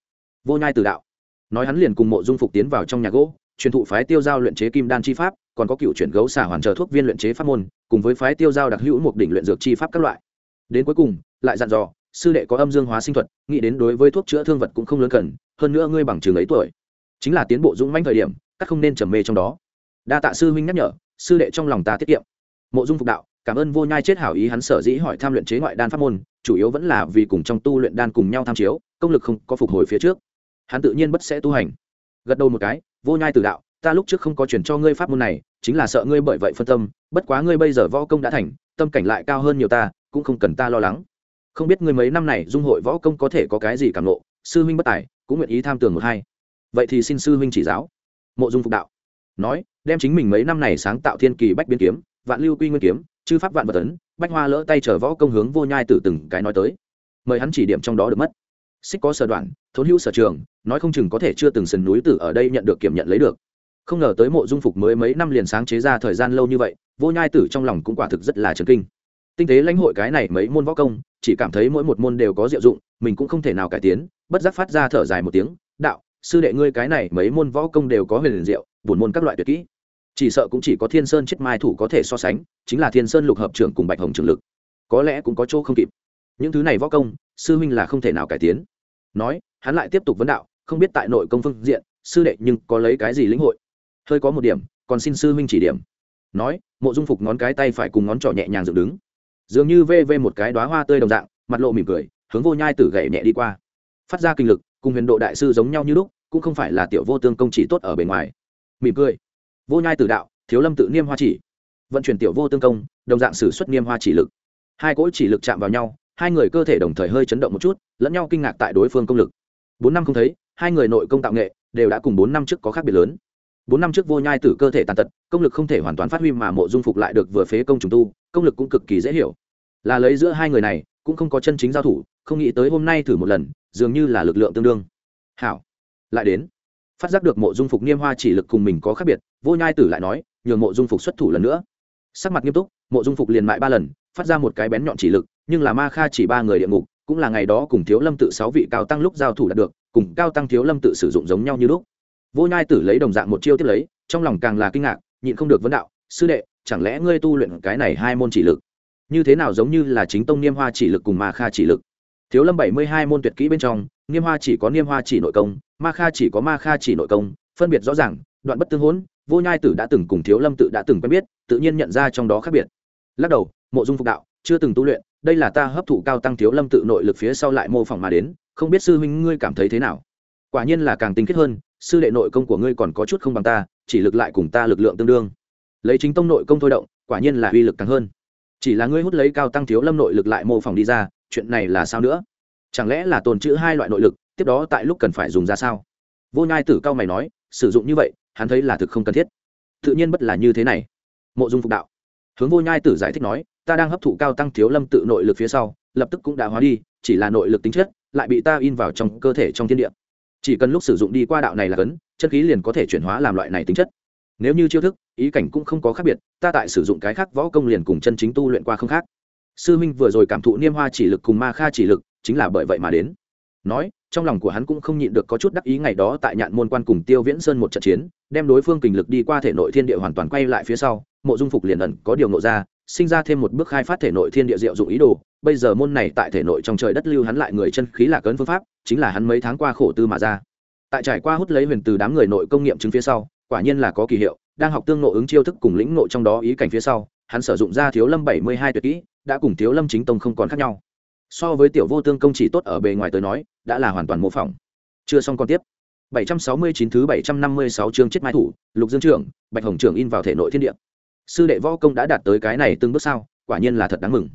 vô nhai từ đạo. Nói hắn liền cùng mộ dung phục tiến vào trong nhà gỗ, truyền thụ phái tiêu giao luyện chế kim đan chi pháp, còn có cựu chuyển gấu xả hoàn trợ thuốc viên luyện chế pháp môn, cùng với phái tiêu giao đặc hữu một đỉnh luyện dược chi pháp các loại. Đến cuối cùng, lại dặn dò, sư đệ có âm dương hóa sinh thuật, nghĩ đến đối với thuốc chữa thương vật cũng không lớn cần, hơn nữa ngươi bằng trường ấy tuổi. Chính là tiến bộ dũng manh thời điểm, các không nên trầm mê trong đó đa tạ sư huynh nhắc nhở, sư đệ trong lòng ta tiết kiệm. Mộ dung phục đạo, cảm ơn vô nhai chết hảo ý hắn sở dĩ hỏi tham luyện chế ngoại đan pháp môn, chủ yếu vẫn là vì cùng trong tu luyện đan cùng nhau tham chiếu, công lực không có phục hồi phía trước. Hắn tự nhiên bất sẽ tu hành. Gật đầu một cái, vô nhai từ đạo, ta lúc trước không có chuyển cho ngươi pháp môn này, chính là sợ ngươi bởi vậy phân tâm, bất quá ngươi bây giờ võ công đã thành, tâm cảnh lại cao hơn nhiều ta, cũng không cần ta lo lắng. Không biết ngươi mấy năm này dung hội võ công có thể có cái gì cảm nộ sư huynh bất tài, cũng nguyện ý tham tường một hai. Vậy thì xin sư huynh chỉ giáo. Mộ dung phục đạo nói, đem chính mình mấy năm này sáng tạo thiên kỳ bách biến kiếm, vạn lưu quy nguyên kiếm, chư pháp vạn vật tấn bách hoa lỡ tay chở võ công hướng vô nhai từ từng cái nói tới. Mời hắn chỉ điểm trong đó được mất. Xích có sở đoạn, thốn hữu sở trường, nói không chừng có thể chưa từng sườn núi tử ở đây nhận được kiểm nhận lấy được. Không ngờ tới mộ dung phục mới mấy năm liền sáng chế ra thời gian lâu như vậy, vô nhai tử trong lòng cũng quả thực rất là trấn kinh. Tinh tế lãnh hội cái này mấy môn võ công, chỉ cảm thấy mỗi một môn đều có diệu dụng, mình cũng không thể nào cải tiến, bất giác phát ra thở dài một tiếng, đạo sư đệ ngươi cái này mấy môn võ công đều có huyền liền diệu, buồn môn các loại tuyệt kỹ. Chỉ sợ cũng chỉ có thiên sơn chết mai thủ có thể so sánh, chính là thiên sơn lục hợp trưởng cùng bạch hồng trường lực. Có lẽ cũng có chỗ không kịp. Những thứ này võ công, sư huynh là không thể nào cải tiến. Nói, hắn lại tiếp tục vấn đạo, không biết tại nội công phương diện, sư đệ nhưng có lấy cái gì lĩnh hội? Hơi có một điểm, còn xin sư huynh chỉ điểm. Nói, mộ dung phục ngón cái tay phải cùng ngón trỏ nhẹ nhàng dựng đứng. Dường như vê vê một cái đoá hoa tươi đồng dạng, mặt lộ mỉm cười, hướng vô nhai tử gậy nhẹ đi qua. Phát ra kinh lực, cùng huyền độ đại sư giống nhau như lúc cũng không phải là tiểu vô tương công chỉ tốt ở bề ngoài. Mỉm cười. Vô nhai tử đạo, thiếu lâm tự niêm hoa chỉ. Vận chuyển tiểu vô tương công, đồng dạng sử xuất niêm hoa chỉ lực. Hai cỗ chỉ lực chạm vào nhau, hai người cơ thể đồng thời hơi chấn động một chút, lẫn nhau kinh ngạc tại đối phương công lực. Bốn năm không thấy, hai người nội công tạo nghệ đều đã cùng bốn năm trước có khác biệt lớn. Bốn năm trước vô nhai tử cơ thể tàn tật, công lực không thể hoàn toàn phát huy mà mộ dung phục lại được vừa phế công trùng tu, công lực cũng cực kỳ dễ hiểu. Là lấy giữa hai người này, cũng không có chân chính giao thủ, không nghĩ tới hôm nay thử một lần, dường như là lực lượng tương đương. Hảo lại đến. Phát giác được mộ dung phục niêm hoa chỉ lực cùng mình có khác biệt, vô nhai tử lại nói, nhường mộ dung phục xuất thủ lần nữa. Sắc mặt nghiêm túc, mộ dung phục liền mại ba lần, phát ra một cái bén nhọn chỉ lực, nhưng là ma kha chỉ ba người địa ngục, cũng là ngày đó cùng thiếu lâm tự sáu vị cao tăng lúc giao thủ đạt được, cùng cao tăng thiếu lâm tự sử dụng giống nhau như lúc. Vô nhai tử lấy đồng dạng một chiêu tiếp lấy, trong lòng càng là kinh ngạc, nhịn không được vấn đạo, sư đệ, chẳng lẽ ngươi tu luyện cái này hai môn chỉ lực? Như thế nào giống như là chính tông niêm hoa chỉ lực cùng ma kha chỉ lực? Thiếu lâm bảy mươi hai môn tuyệt kỹ bên trong, niêm hoa chỉ có niêm hoa chỉ nội công ma kha chỉ có ma kha chỉ nội công, phân biệt rõ ràng, đoạn bất tương hỗn, vô nhai tử đã từng cùng thiếu lâm tự đã từng quen biết, tự nhiên nhận ra trong đó khác biệt. Lắc đầu, mộ dung phục đạo, chưa từng tu luyện, đây là ta hấp thụ cao tăng thiếu lâm tự nội lực phía sau lại mô phỏng mà đến, không biết sư huynh ngươi cảm thấy thế nào? Quả nhiên là càng tinh khiết hơn, sư đệ nội công của ngươi còn có chút không bằng ta, chỉ lực lại cùng ta lực lượng tương đương. Lấy chính tông nội công thôi động, quả nhiên là uy lực càng hơn. Chỉ là ngươi hút lấy cao tăng thiếu lâm nội lực lại mô phỏng đi ra, chuyện này là sao nữa? Chẳng lẽ là tồn chữ hai loại nội lực tiếp đó tại lúc cần phải dùng ra sao? Vô nhai tử cao mày nói, sử dụng như vậy, hắn thấy là thực không cần thiết. Tự nhiên bất là như thế này. Mộ dung phục đạo. Hướng vô nhai tử giải thích nói, ta đang hấp thụ cao tăng thiếu lâm tự nội lực phía sau, lập tức cũng đã hóa đi, chỉ là nội lực tính chất, lại bị ta in vào trong cơ thể trong thiên địa. Chỉ cần lúc sử dụng đi qua đạo này là cấn, chân khí liền có thể chuyển hóa làm loại này tính chất. Nếu như chiêu thức, ý cảnh cũng không có khác biệt, ta tại sử dụng cái khác võ công liền cùng chân chính tu luyện qua không khác. Sư minh vừa rồi cảm thụ niêm hoa chỉ lực cùng ma kha chỉ lực, chính là bởi vậy mà đến. Nói trong lòng của hắn cũng không nhịn được có chút đắc ý ngày đó tại nhạn môn quan cùng tiêu viễn sơn một trận chiến, đem đối phương kình lực đi qua thể nội thiên địa hoàn toàn quay lại phía sau, mộ dung phục liền ẩn có điều nộ ra, sinh ra thêm một bước khai phát thể nội thiên địa diệu dụng ý đồ, bây giờ môn này tại thể nội trong trời đất lưu hắn lại người chân khí là cấn phương pháp, chính là hắn mấy tháng qua khổ tư mà ra. Tại trải qua hút lấy huyền từ đám người nội công nghiệm chứng phía sau, quả nhiên là có kỳ hiệu, đang học tương nộ ứng chiêu thức cùng lĩnh nộ trong đó ý cảnh phía sau, hắn sử dụng ra thiếu lâm bảy mươi hai tuyệt kỹ, đã cùng thiếu lâm chính tông không còn khác nhau so với tiểu vô tương công chỉ tốt ở bề ngoài tới nói, đã là hoàn toàn mô phỏng. Chưa xong còn tiếp. 769 thứ 756 chương chết mai thủ, lục dương trưởng, bạch hồng trưởng in vào thể nội thiên địa. Sư đệ võ công đã đạt tới cái này từng bước sao, quả nhiên là thật đáng mừng.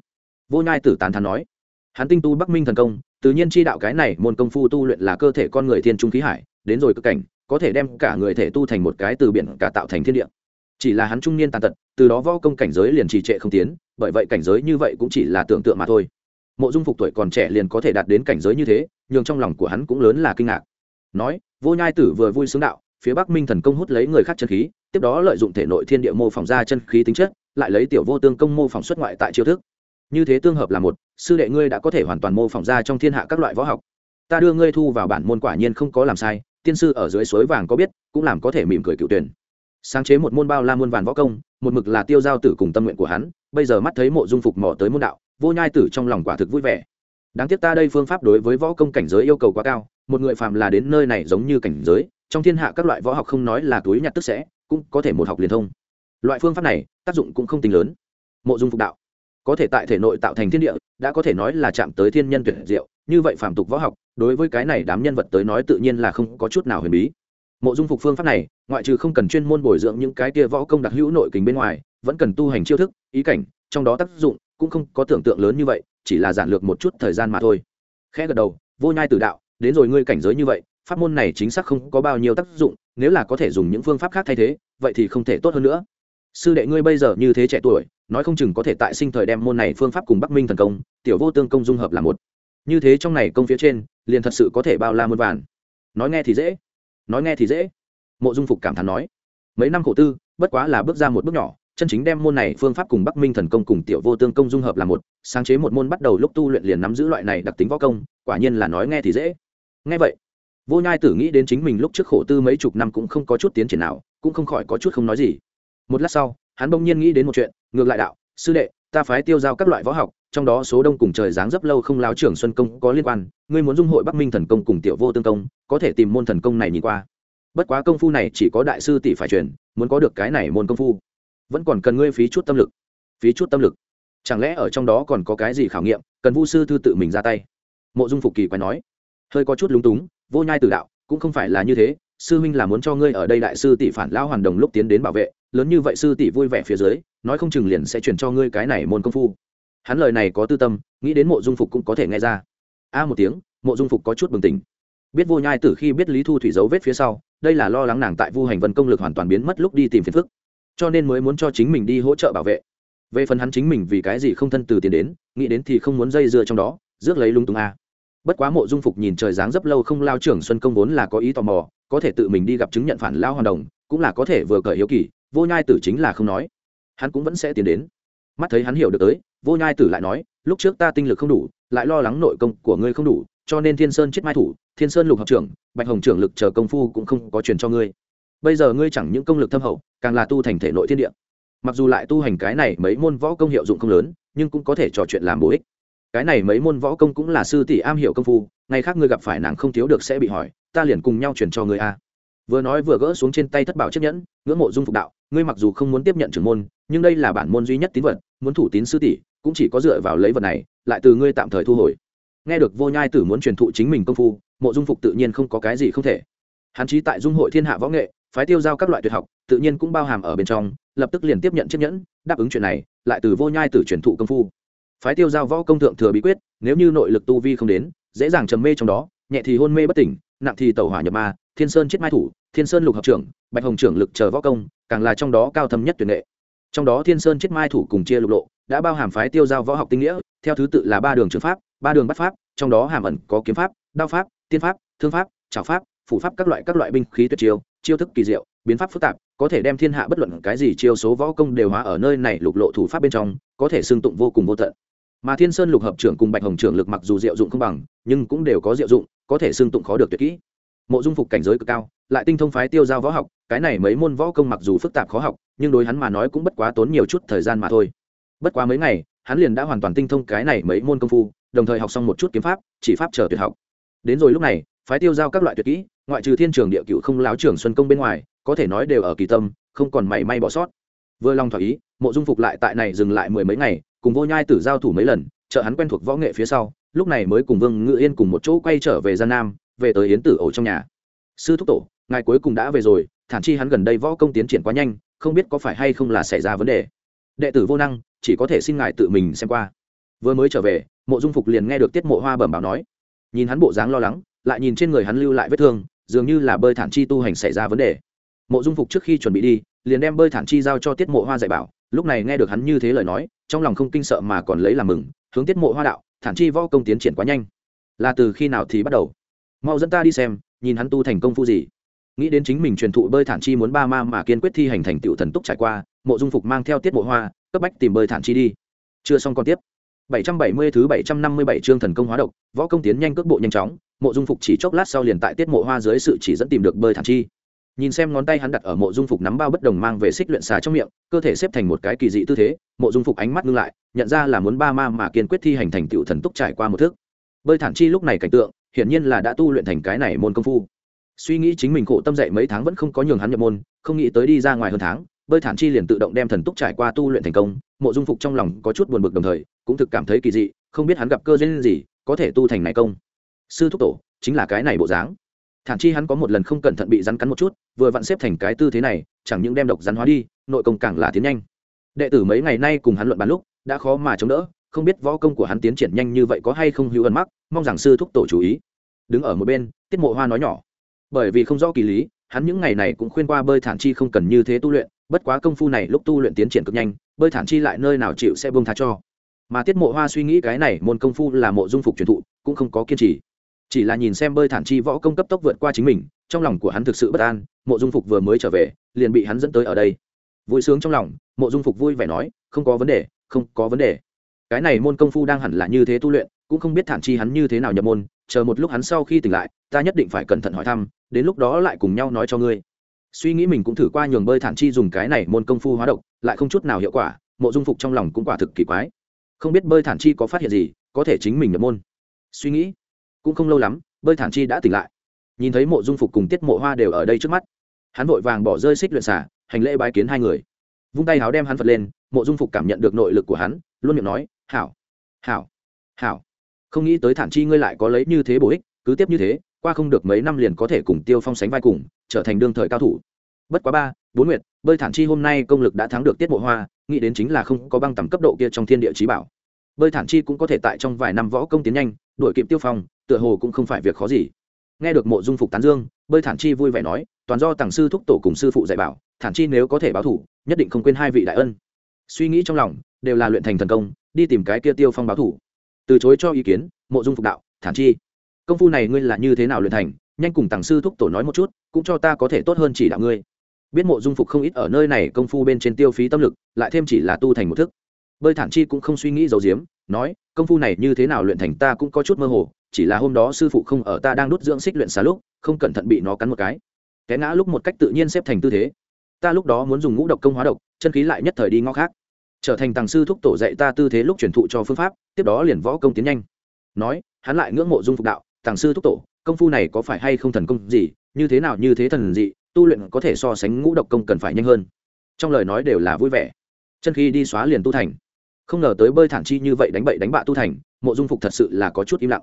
Vô nhai tử tán thán nói, hắn tinh tu bắc minh thần công, tự nhiên chi đạo cái này môn công phu tu luyện là cơ thể con người thiên trung khí hải, đến rồi cực cảnh, có thể đem cả người thể tu thành một cái từ biển cả tạo thành thiên địa. Chỉ là hắn trung niên tàn tật, từ đó võ công cảnh giới liền trì trệ không tiến, bởi vậy cảnh giới như vậy cũng chỉ là tưởng tượng mà thôi mộ dung phục tuổi còn trẻ liền có thể đạt đến cảnh giới như thế nhưng trong lòng của hắn cũng lớn là kinh ngạc. Nói, vô nhai tử vừa vui sướng đạo, phía bắc minh thần công hút lấy người khác chân khí, tiếp đó lợi dụng thể nội thiên địa mô phỏng ra chân khí tính chất, lại lấy tiểu vô tương công mô phỏng xuất ngoại tại chiêu thức. Như thế tương hợp là một, sư đệ ngươi đã có thể hoàn toàn mô phỏng ra trong thiên hạ các loại võ học. Ta đưa ngươi thu vào bản môn quả nhiên không có làm sai, tiên sư ở dưới suối vàng có biết, cũng làm có thể mỉm cười cựu tuyển. Sáng chế một môn bao la muôn vàn võ công, một mực là tiêu giao tử cùng tâm nguyện của hắn, bây giờ mắt thấy mộ dung phục mò tới môn đạo vô nhai tử trong lòng quả thực vui vẻ. Đáng tiếc ta đây phương pháp đối với võ công cảnh giới yêu cầu quá cao, một người phàm là đến nơi này giống như cảnh giới, trong thiên hạ các loại võ học không nói là túi nhặt tức sẽ, cũng có thể một học liền thông. Loại phương pháp này, tác dụng cũng không tính lớn. Mộ dung phục đạo, có thể tại thể nội tạo thành thiên địa, đã có thể nói là chạm tới thiên nhân tuyệt diệu, như vậy phàm tục võ học, đối với cái này đám nhân vật tới nói tự nhiên là không có chút nào huyền bí. Mộ dung phục phương pháp này, ngoại trừ không cần chuyên môn bồi dưỡng những cái kia võ công đặc hữu nội kình bên ngoài, vẫn cần tu hành chiêu thức, ý cảnh trong đó tác dụng cũng không có tưởng tượng lớn như vậy, chỉ là giản lược một chút thời gian mà thôi. Khẽ gật đầu, vô nhai tử đạo, đến rồi ngươi cảnh giới như vậy, pháp môn này chính xác không có bao nhiêu tác dụng, nếu là có thể dùng những phương pháp khác thay thế, vậy thì không thể tốt hơn nữa. Sư đệ ngươi bây giờ như thế trẻ tuổi, nói không chừng có thể tại sinh thời đem môn này phương pháp cùng bắc minh thần công, tiểu vô tương công dung hợp là một. Như thế trong này công phía trên, liền thật sự có thể bao la muôn vàn. Nói nghe thì dễ, nói nghe thì dễ. Mộ dung phục cảm thán nói, mấy năm khổ tư, bất quá là bước ra một bước nhỏ chân chính đem môn này phương pháp cùng bắc minh thần công cùng tiểu vô tương công dung hợp là một, sáng chế một môn bắt đầu lúc tu luyện liền nắm giữ loại này đặc tính võ công, quả nhiên là nói nghe thì dễ. Nghe vậy, vô nhai tử nghĩ đến chính mình lúc trước khổ tư mấy chục năm cũng không có chút tiến triển nào, cũng không khỏi có chút không nói gì. Một lát sau, hắn bỗng nhiên nghĩ đến một chuyện, ngược lại đạo, sư đệ, ta phái tiêu giao các loại võ học, trong đó số đông cùng trời dáng dấp lâu không láo trưởng xuân công có liên quan, ngươi muốn dung hội bắc minh thần công cùng tiểu vô tương công, có thể tìm môn thần công này nhìn qua. Bất quá công phu này chỉ có đại sư tỷ phải truyền, muốn có được cái này môn công phu vẫn còn cần ngươi phí chút tâm lực. Phí chút tâm lực? Chẳng lẽ ở trong đó còn có cái gì khảo nghiệm, cần vu sư thư tự mình ra tay? Mộ dung phục kỳ quay nói. Hơi có chút lúng túng, vô nhai tử đạo, cũng không phải là như thế, sư huynh là muốn cho ngươi ở đây đại sư tỷ phản lao hoàn đồng lúc tiến đến bảo vệ, lớn như vậy sư tỷ vui vẻ phía dưới, nói không chừng liền sẽ chuyển cho ngươi cái này môn công phu. Hắn lời này có tư tâm, nghĩ đến mộ dung phục cũng có thể nghe ra. A một tiếng, mộ dung phục có chút bừng tỉnh. Biết vô nhai tử khi biết lý thu thủy dấu vết phía sau, đây là lo lắng nàng tại vu hành vân công lực hoàn toàn biến mất lúc đi tìm phiền phức cho nên mới muốn cho chính mình đi hỗ trợ bảo vệ. Về phần hắn chính mình vì cái gì không thân từ tiền đến, nghĩ đến thì không muốn dây dưa trong đó, rước lấy lung tung a. Bất quá mộ dung phục nhìn trời dáng dấp lâu không lao trưởng xuân công vốn là có ý tò mò, có thể tự mình đi gặp chứng nhận phản lao hoàn đồng, cũng là có thể vừa cởi hiếu kỳ, vô nhai tử chính là không nói. Hắn cũng vẫn sẽ tiến đến. Mắt thấy hắn hiểu được tới, vô nhai tử lại nói, lúc trước ta tinh lực không đủ, lại lo lắng nội công của ngươi không đủ, cho nên thiên sơn chết mai thủ, thiên sơn lục học trưởng, bạch hồng trưởng lực chờ công phu cũng không có truyền cho ngươi bây giờ ngươi chẳng những công lực thâm hậu, càng là tu thành thể nội thiên địa. Mặc dù lại tu hành cái này mấy môn võ công hiệu dụng không lớn, nhưng cũng có thể trò chuyện làm bổ ích. Cái này mấy môn võ công cũng là sư tỷ am hiểu công phu, ngày khác ngươi gặp phải nàng không thiếu được sẽ bị hỏi, ta liền cùng nhau chuyển cho ngươi a. Vừa nói vừa gỡ xuống trên tay thất bảo chiếc nhẫn, ngưỡng mộ dung phục đạo, ngươi mặc dù không muốn tiếp nhận trưởng môn, nhưng đây là bản môn duy nhất tín vật, muốn thủ tín sư tỷ, cũng chỉ có dựa vào lấy vật này, lại từ ngươi tạm thời thu hồi. Nghe được vô nhai tử muốn truyền thụ chính mình công phu, mộ dung phục tự nhiên không có cái gì không thể. Hắn chí tại dung hội thiên hạ võ nghệ phái tiêu giao các loại tuyệt học, tự nhiên cũng bao hàm ở bên trong, lập tức liền tiếp nhận chiếc nhẫn, đáp ứng chuyện này, lại từ vô nhai tử truyền thụ công phu. Phái tiêu giao võ công thượng thừa bí quyết, nếu như nội lực tu vi không đến, dễ dàng trầm mê trong đó, nhẹ thì hôn mê bất tỉnh, nặng thì tẩu hỏa nhập ma, thiên sơn chết mai thủ, thiên sơn lục hợp trưởng, bạch hồng trưởng lực chờ võ công, càng là trong đó cao thâm nhất tuyệt nghệ. Trong đó thiên sơn chết mai thủ cùng chia lục lộ, đã bao hàm phái tiêu giao võ học tinh nghĩa, theo thứ tự là ba đường trường pháp, ba đường bắt pháp, trong đó hàm ẩn có kiếm pháp, đao pháp, tiên pháp, thương pháp trào pháp, phủ pháp các loại các loại binh khí tuyệt chiêu chiêu thức kỳ diệu, biến pháp phức tạp, có thể đem thiên hạ bất luận cái gì chiêu số võ công đều hóa ở nơi này lục lộ thủ pháp bên trong, có thể xương tụng vô cùng vô tận. Mà thiên sơn lục hợp trưởng cùng bạch hồng trưởng lực mặc dù diệu dụng không bằng, nhưng cũng đều có diệu dụng, có thể xương tụng khó được tuyệt kỹ. Mộ dung phục cảnh giới cực cao, lại tinh thông phái tiêu giao võ học, cái này mấy môn võ công mặc dù phức tạp khó học, nhưng đối hắn mà nói cũng bất quá tốn nhiều chút thời gian mà thôi. Bất quá mấy ngày, hắn liền đã hoàn toàn tinh thông cái này mấy môn công phu, đồng thời học xong một chút kiếm pháp, chỉ pháp chờ tuyệt học. Đến rồi lúc này phái tiêu giao các loại tuyệt kỹ, ngoại trừ thiên trường địa cựu không láo trưởng xuân công bên ngoài, có thể nói đều ở kỳ tâm, không còn mảy may bỏ sót. Vừa lòng thỏa ý, mộ dung phục lại tại này dừng lại mười mấy ngày, cùng vô nhai tử giao thủ mấy lần, trợ hắn quen thuộc võ nghệ phía sau, lúc này mới cùng vương ngự yên cùng một chỗ quay trở về gian nam, về tới yến tử ổ trong nhà. Sư thúc tổ, ngài cuối cùng đã về rồi, thản chi hắn gần đây võ công tiến triển quá nhanh, không biết có phải hay không là xảy ra vấn đề. Đệ tử vô năng, chỉ có thể xin ngài tự mình xem qua. Vừa mới trở về, mộ dung phục liền nghe được tiết mộ hoa bẩm báo nói. Nhìn hắn bộ dáng lo lắng lại nhìn trên người hắn lưu lại vết thương dường như là bơi thản chi tu hành xảy ra vấn đề. Mộ dung phục trước khi chuẩn bị đi liền đem bơi thản chi giao cho tiết mộ hoa dạy bảo lúc này nghe được hắn như thế lời nói trong lòng không kinh sợ mà còn lấy làm mừng hướng tiết mộ hoa đạo thản chi võ công tiến triển quá nhanh. Là từ khi nào thì bắt đầu? Mau dẫn ta đi xem nhìn hắn tu thành công phu gì. Nghĩ đến chính mình truyền thụ bơi thản chi muốn ba ma mà kiên quyết thi hành thành tựu thần túc trải qua mộ dung phục mang theo tiết mộ hoa cấp bách tìm bơi thản chi đi. Chưa xong còn tiếp. 770 thứ 757 chương thần công hóa độc, võ công tiến nhanh cước bộ nhanh chóng, Mộ Dung Phục chỉ chốc lát sau liền tại Tiết Mộ Hoa dưới sự chỉ dẫn tìm được bơi thản chi. Nhìn xem ngón tay hắn đặt ở Mộ Dung Phục nắm bao bất đồng mang về xích luyện xà trong miệng, cơ thể xếp thành một cái kỳ dị tư thế, Mộ Dung Phục ánh mắt ngưng lại, nhận ra là muốn ba ma mà kiên quyết thi hành thành tựu thần túc trải qua một thước. Bơi thản chi lúc này cảnh tượng, hiển nhiên là đã tu luyện thành cái này môn công phu. Suy nghĩ chính mình khổ tâm dạy mấy tháng vẫn không có nhường hắn nhập môn, không nghĩ tới đi ra ngoài hơn tháng, bơi thản chi liền tự động đem thần túc trải qua tu luyện thành công, Mộ Dung Phục trong lòng có chút buồn bực đồng thời, cũng thực cảm thấy kỳ dị, không biết hắn gặp cơ duyên gì có thể tu thành này công sư thúc tổ, chính là cái này bộ dáng. Thản chi hắn có một lần không cẩn thận bị rắn cắn một chút, vừa vặn xếp thành cái tư thế này, chẳng những đem độc rắn hóa đi, nội công càng là tiến nhanh. Đệ tử mấy ngày nay cùng hắn luận bàn lúc, đã khó mà chống đỡ, không biết võ công của hắn tiến triển nhanh như vậy có hay không hữu ẩn mắc, mong rằng sư thúc tổ chú ý. Đứng ở một bên, tiết mộ hoa nói nhỏ. Bởi vì không rõ kỳ lý, hắn những ngày này cũng khuyên qua bơi thản chi không cần như thế tu luyện, bất quá công phu này lúc tu luyện tiến triển cực nhanh, bơi thản chi lại nơi nào chịu sẽ buông tha cho. Mà tiết mộ hoa suy nghĩ cái này môn công phu là mộ dung phục truyền thụ, cũng không có kiên trì chỉ là nhìn xem bơi thản chi võ công cấp tốc vượt qua chính mình, trong lòng của hắn thực sự bất an, mộ dung phục vừa mới trở về, liền bị hắn dẫn tới ở đây. Vui sướng trong lòng, mộ dung phục vui vẻ nói, không có vấn đề, không có vấn đề. Cái này môn công phu đang hẳn là như thế tu luyện, cũng không biết thản chi hắn như thế nào nhập môn, chờ một lúc hắn sau khi tỉnh lại, ta nhất định phải cẩn thận hỏi thăm, đến lúc đó lại cùng nhau nói cho ngươi. Suy nghĩ mình cũng thử qua nhường bơi thản chi dùng cái này môn công phu hóa độc, lại không chút nào hiệu quả, mộ dung phục trong lòng cũng quả thực kỳ quái. Không biết bơi thản chi có phát hiện gì, có thể chính mình nhập môn. Suy nghĩ cũng không lâu lắm, bơi thản chi đã tỉnh lại. Nhìn thấy mộ dung phục cùng tiết mộ hoa đều ở đây trước mắt, hắn vội vàng bỏ rơi xích luyện xả, hành lễ bái kiến hai người. Vung tay háo đem hắn phật lên, mộ dung phục cảm nhận được nội lực của hắn, luôn miệng nói, hảo hảo hảo. Không nghĩ tới thản chi ngươi lại có lấy như thế bổ ích, cứ tiếp như thế, qua không được mấy năm liền có thể cùng tiêu phong sánh vai cùng, trở thành đương thời cao thủ. Bất quá ba, bốn nguyệt, bơi thản chi hôm nay công lực đã thắng được tiết mộ hoa, nghĩ đến chính là không có băng tầm cấp độ kia trong thiên địa trí bảo. Bơi thản chi cũng có thể tại trong vài năm võ công tiến nhanh đuổi kịp tiêu phong, tựa hồ cũng không phải việc khó gì. Nghe được mộ dung phục tán dương, bơi thản chi vui vẻ nói, toàn do tàng sư thúc tổ cùng sư phụ dạy bảo, thản chi nếu có thể báo thủ, nhất định không quên hai vị đại ân. Suy nghĩ trong lòng, đều là luyện thành thần công, đi tìm cái kia tiêu phong báo thủ. Từ chối cho ý kiến, mộ dung phục đạo, thản chi, công phu này ngươi là như thế nào luyện thành? Nhanh cùng tàng sư thúc tổ nói một chút, cũng cho ta có thể tốt hơn chỉ đạo ngươi. Biết mộ dung phục không ít ở nơi này, công phu bên trên tiêu phí tâm lực, lại thêm chỉ là tu thành một thức. Bơi thản chi cũng không suy nghĩ giấu giếm nói, công phu này như thế nào luyện thành ta cũng có chút mơ hồ, chỉ là hôm đó sư phụ không ở ta đang đốt dưỡng xích luyện xá lúc, không cẩn thận bị nó cắn một cái. Té ngã lúc một cách tự nhiên xếp thành tư thế. Ta lúc đó muốn dùng ngũ độc công hóa độc, chân khí lại nhất thời đi ngõ khác. Trở thành tàng sư thúc tổ dạy ta tư thế lúc truyền thụ cho phương pháp, tiếp đó liền võ công tiến nhanh. Nói, hắn lại ngưỡng mộ dung phục đạo, tàng sư thúc tổ, công phu này có phải hay không thần công gì, như thế nào như thế thần dị, tu luyện có thể so sánh ngũ độc công cần phải nhanh hơn. Trong lời nói đều là vui vẻ. Chân khi đi xóa liền tu thành không ngờ tới bơi thản chi như vậy đánh bậy đánh bạ tu thành, mộ dung phục thật sự là có chút im lặng.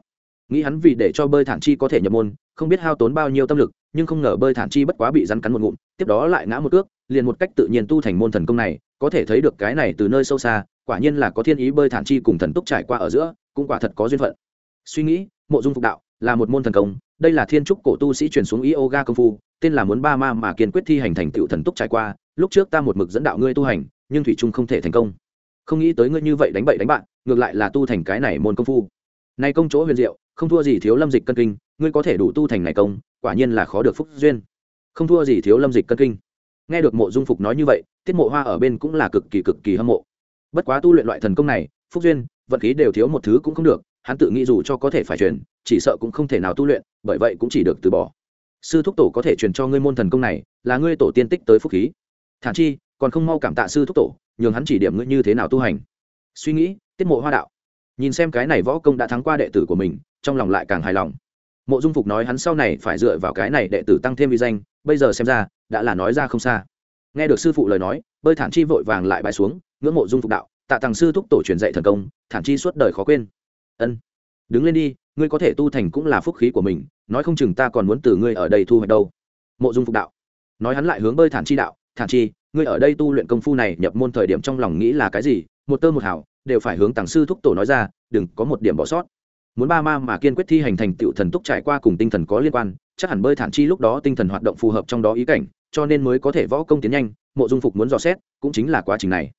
Nghĩ hắn vì để cho bơi thản chi có thể nhập môn, không biết hao tốn bao nhiêu tâm lực, nhưng không ngờ bơi thản chi bất quá bị rắn cắn một ngụm, tiếp đó lại ngã một ước liền một cách tự nhiên tu thành môn thần công này, có thể thấy được cái này từ nơi sâu xa, quả nhiên là có thiên ý bơi thản chi cùng thần túc trải qua ở giữa, cũng quả thật có duyên phận. Suy nghĩ, mộ dung phục đạo, là một môn thần công, đây là thiên trúc cổ tu sĩ truyền xuống yoga công phu, tên là muốn ba ma mà kiên quyết thi hành thành tựu thần túc trải qua, lúc trước ta một mực dẫn đạo ngươi tu hành, nhưng thủy trung không thể thành công không nghĩ tới ngươi như vậy đánh bậy đánh bạn, ngược lại là tu thành cái này môn công phu. Này công chỗ huyền diệu, không thua gì thiếu lâm dịch cân kinh, ngươi có thể đủ tu thành này công, quả nhiên là khó được phúc duyên. Không thua gì thiếu lâm dịch cân kinh. Nghe được mộ dung phục nói như vậy, tiết mộ hoa ở bên cũng là cực kỳ cực kỳ hâm mộ. Bất quá tu luyện loại thần công này, phúc duyên, vận khí đều thiếu một thứ cũng không được, hắn tự nghĩ dù cho có thể phải truyền, chỉ sợ cũng không thể nào tu luyện, bởi vậy cũng chỉ được từ bỏ. Sư thúc tổ có thể truyền cho ngươi môn thần công này, là ngươi tổ tiên tích tới phúc khí. Thản chi, còn không mau cảm tạ sư thúc tổ nhường hắn chỉ điểm ngươi như thế nào tu hành. Suy nghĩ, tiết mộ hoa đạo. Nhìn xem cái này võ công đã thắng qua đệ tử của mình, trong lòng lại càng hài lòng. Mộ dung phục nói hắn sau này phải dựa vào cái này đệ tử tăng thêm uy danh, bây giờ xem ra, đã là nói ra không xa. Nghe được sư phụ lời nói, bơi thản chi vội vàng lại bài xuống, ngưỡng mộ dung phục đạo, tạ tàng sư thúc tổ truyền dạy thần công, thản chi suốt đời khó quên. Ân, đứng lên đi, ngươi có thể tu thành cũng là phúc khí của mình, nói không chừng ta còn muốn từ ngươi ở đây thu hoạch đâu. Mộ dung phục đạo. Nói hắn lại hướng bơi thản chi đạo, thản chi ngươi ở đây tu luyện công phu này nhập môn thời điểm trong lòng nghĩ là cái gì, một tơ một hảo đều phải hướng tàng sư thúc tổ nói ra, đừng có một điểm bỏ sót. Muốn ba ma mà kiên quyết thi hành thành tựu thần túc trải qua cùng tinh thần có liên quan, chắc hẳn bơi thản chi lúc đó tinh thần hoạt động phù hợp trong đó ý cảnh, cho nên mới có thể võ công tiến nhanh, mộ dung phục muốn dò xét, cũng chính là quá trình này.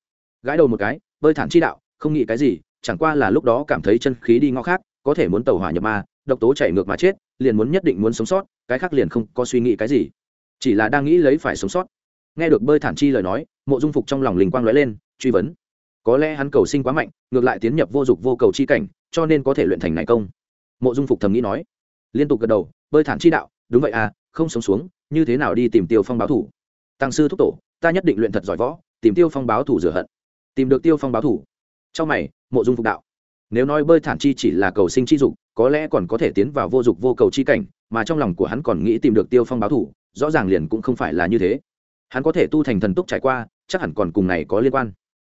Gãi đầu một cái, bơi thản chi đạo, không nghĩ cái gì, chẳng qua là lúc đó cảm thấy chân khí đi ngõ khác, có thể muốn tàu hỏa nhập ma, độc tố chảy ngược mà chết, liền muốn nhất định muốn sống sót, cái khác liền không có suy nghĩ cái gì. Chỉ là đang nghĩ lấy phải sống sót nghe được bơi thản chi lời nói, mộ dung phục trong lòng linh quang lóe lên, truy vấn. Có lẽ hắn cầu sinh quá mạnh, ngược lại tiến nhập vô dụng vô cầu chi cảnh, cho nên có thể luyện thành này công. Mộ dung phục thầm nghĩ nói. Liên tục gật đầu, bơi thản chi đạo, đúng vậy à không sống xuống, như thế nào đi tìm tiêu phong báo thủ? Tăng sư thúc tổ, ta nhất định luyện thật giỏi võ, tìm tiêu phong báo thủ rửa hận. Tìm được tiêu phong báo thủ. Trong mày, mộ dung phục đạo. Nếu nói bơi thản chi chỉ là cầu sinh chi dục, có lẽ còn có thể tiến vào vô dục vô cầu chi cảnh, mà trong lòng của hắn còn nghĩ tìm được tiêu phong báo thủ, rõ ràng liền cũng không phải là như thế hắn có thể tu thành thần túc trải qua, chắc hẳn còn cùng này có liên quan.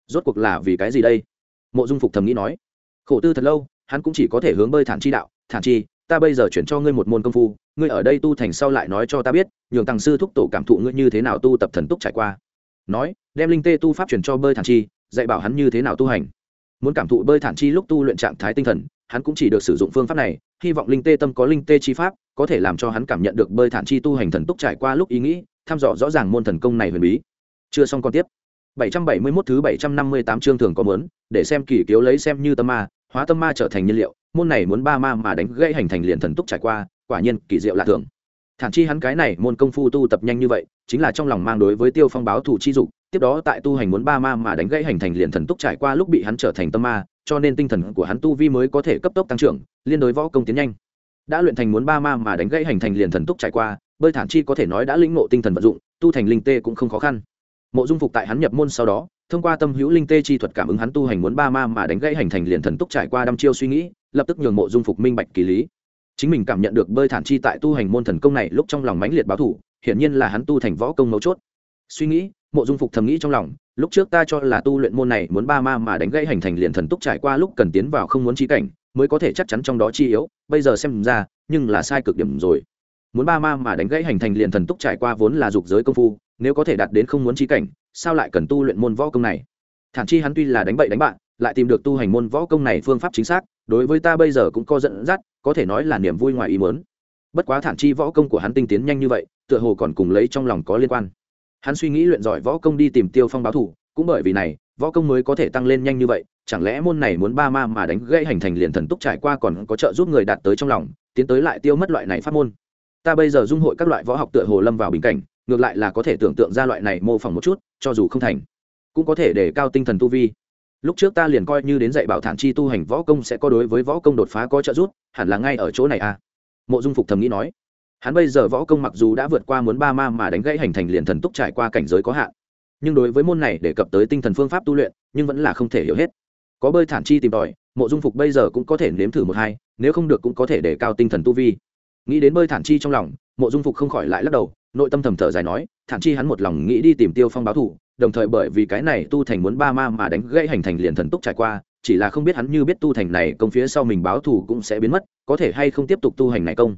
Rốt cuộc là vì cái gì đây? Mộ dung phục thầm nghĩ nói. Khổ tư thật lâu, hắn cũng chỉ có thể hướng bơi thản chi đạo, thản chi, ta bây giờ chuyển cho ngươi một môn công phu, ngươi ở đây tu thành sau lại nói cho ta biết, nhường tăng sư thúc tổ cảm thụ ngươi như thế nào tu tập thần túc trải qua. Nói, đem linh tê tu pháp chuyển cho bơi thản chi, dạy bảo hắn như thế nào tu hành. Muốn cảm thụ bơi thản chi lúc tu luyện trạng thái tinh thần, hắn cũng chỉ được sử dụng phương pháp này, hy vọng linh tê tâm có linh tê chi pháp, có thể làm cho hắn cảm nhận được bơi thản chi tu hành thần túc trải qua lúc ý nghĩ thăm dò rõ ràng môn thần công này huyền bí chưa xong còn tiếp 771 thứ 758 chương thường có muốn, để xem kỳ kiếu lấy xem như tâm ma, hóa tâm ma trở thành nhiên liệu, môn này muốn ba ma mà đánh gãy hành thành liền thần túc trải qua, quả nhiên kỳ diệu lạ thường. Thản chi hắn cái này môn công phu tu tập nhanh như vậy, chính là trong lòng mang đối với Tiêu Phong báo thủ chi dục, tiếp đó tại tu hành muốn ba ma mà đánh gãy hành thành liền thần túc trải qua lúc bị hắn trở thành tâm ma, cho nên tinh thần của hắn tu vi mới có thể cấp tốc tăng trưởng, liên đối võ công tiến nhanh. Đã luyện thành muốn ba ma mà đánh gãy hành thành liền thần túc trải qua, bơi thản chi có thể nói đã lĩnh ngộ tinh thần vận dụng, tu thành linh tê cũng không khó khăn. Mộ dung phục tại hắn nhập môn sau đó thông qua tâm hữu linh tê chi thuật cảm ứng hắn tu hành muốn ba ma mà đánh gãy hành thành liền thần túc trải qua đăm chiêu suy nghĩ lập tức nhường mộ dung phục minh bạch kỳ lý. Chính mình cảm nhận được bơi thản chi tại tu hành môn thần công này lúc trong lòng mãnh liệt báo thủ hiển nhiên là hắn tu thành võ công mấu chốt. Suy nghĩ mộ dung phục thầm nghĩ trong lòng lúc trước ta cho là tu luyện môn này muốn ba ma mà đánh gãy hành thành liền thần túc trải qua lúc cần tiến vào không muốn chi cảnh mới có thể chắc chắn trong đó chi yếu, bây giờ xem ra, nhưng là sai cực điểm rồi. Muốn ba ma mà đánh gãy hành thành liền thần túc trải qua vốn là dục giới công phu, nếu có thể đạt đến không muốn chi cảnh, sao lại cần tu luyện môn võ công này? Thản chi hắn tuy là đánh bậy đánh bạn, lại tìm được tu hành môn võ công này phương pháp chính xác, đối với ta bây giờ cũng có dẫn dắt, có thể nói là niềm vui ngoài ý muốn. Bất quá thản chi võ công của hắn tinh tiến nhanh như vậy, tựa hồ còn cùng lấy trong lòng có liên quan. Hắn suy nghĩ luyện giỏi võ công đi tìm tiêu phong báo thủ cũng bởi vì này, võ công mới có thể tăng lên nhanh như vậy, chẳng lẽ môn này muốn ba ma mà đánh gây hành thành liền thần túc trải qua còn có trợ giúp người đạt tới trong lòng, tiến tới lại tiêu mất loại này pháp môn? Ta bây giờ dung hội các loại võ học tựa hồ lâm vào bình cảnh, ngược lại là có thể tưởng tượng ra loại này mô phỏng một chút, cho dù không thành, cũng có thể để cao tinh thần tu vi. Lúc trước ta liền coi như đến dạy bảo thản chi tu hành võ công sẽ có đối với võ công đột phá có trợ giúp, hẳn là ngay ở chỗ này à? Mộ dung phục thầm nghĩ nói. Hắn bây giờ võ công mặc dù đã vượt qua muốn ba ma mà đánh gãy hành thành liền thần túc trải qua cảnh giới có hạn nhưng đối với môn này đề cập tới tinh thần phương pháp tu luyện, nhưng vẫn là không thể hiểu hết. Có bơi thản chi tìm tòi, mộ dung phục bây giờ cũng có thể nếm thử một hai, nếu không được cũng có thể để cao tinh thần tu vi. Nghĩ đến bơi thản chi trong lòng, mộ dung phục không khỏi lại lắc đầu, nội tâm thầm thở dài nói, thản chi hắn một lòng nghĩ đi tìm tiêu phong báo thù, đồng thời bởi vì cái này tu thành muốn ba ma mà đánh gãy hành thành liền thần túc trải qua, chỉ là không biết hắn như biết tu thành này công phía sau mình báo thù cũng sẽ biến mất, có thể hay không tiếp tục tu hành này công.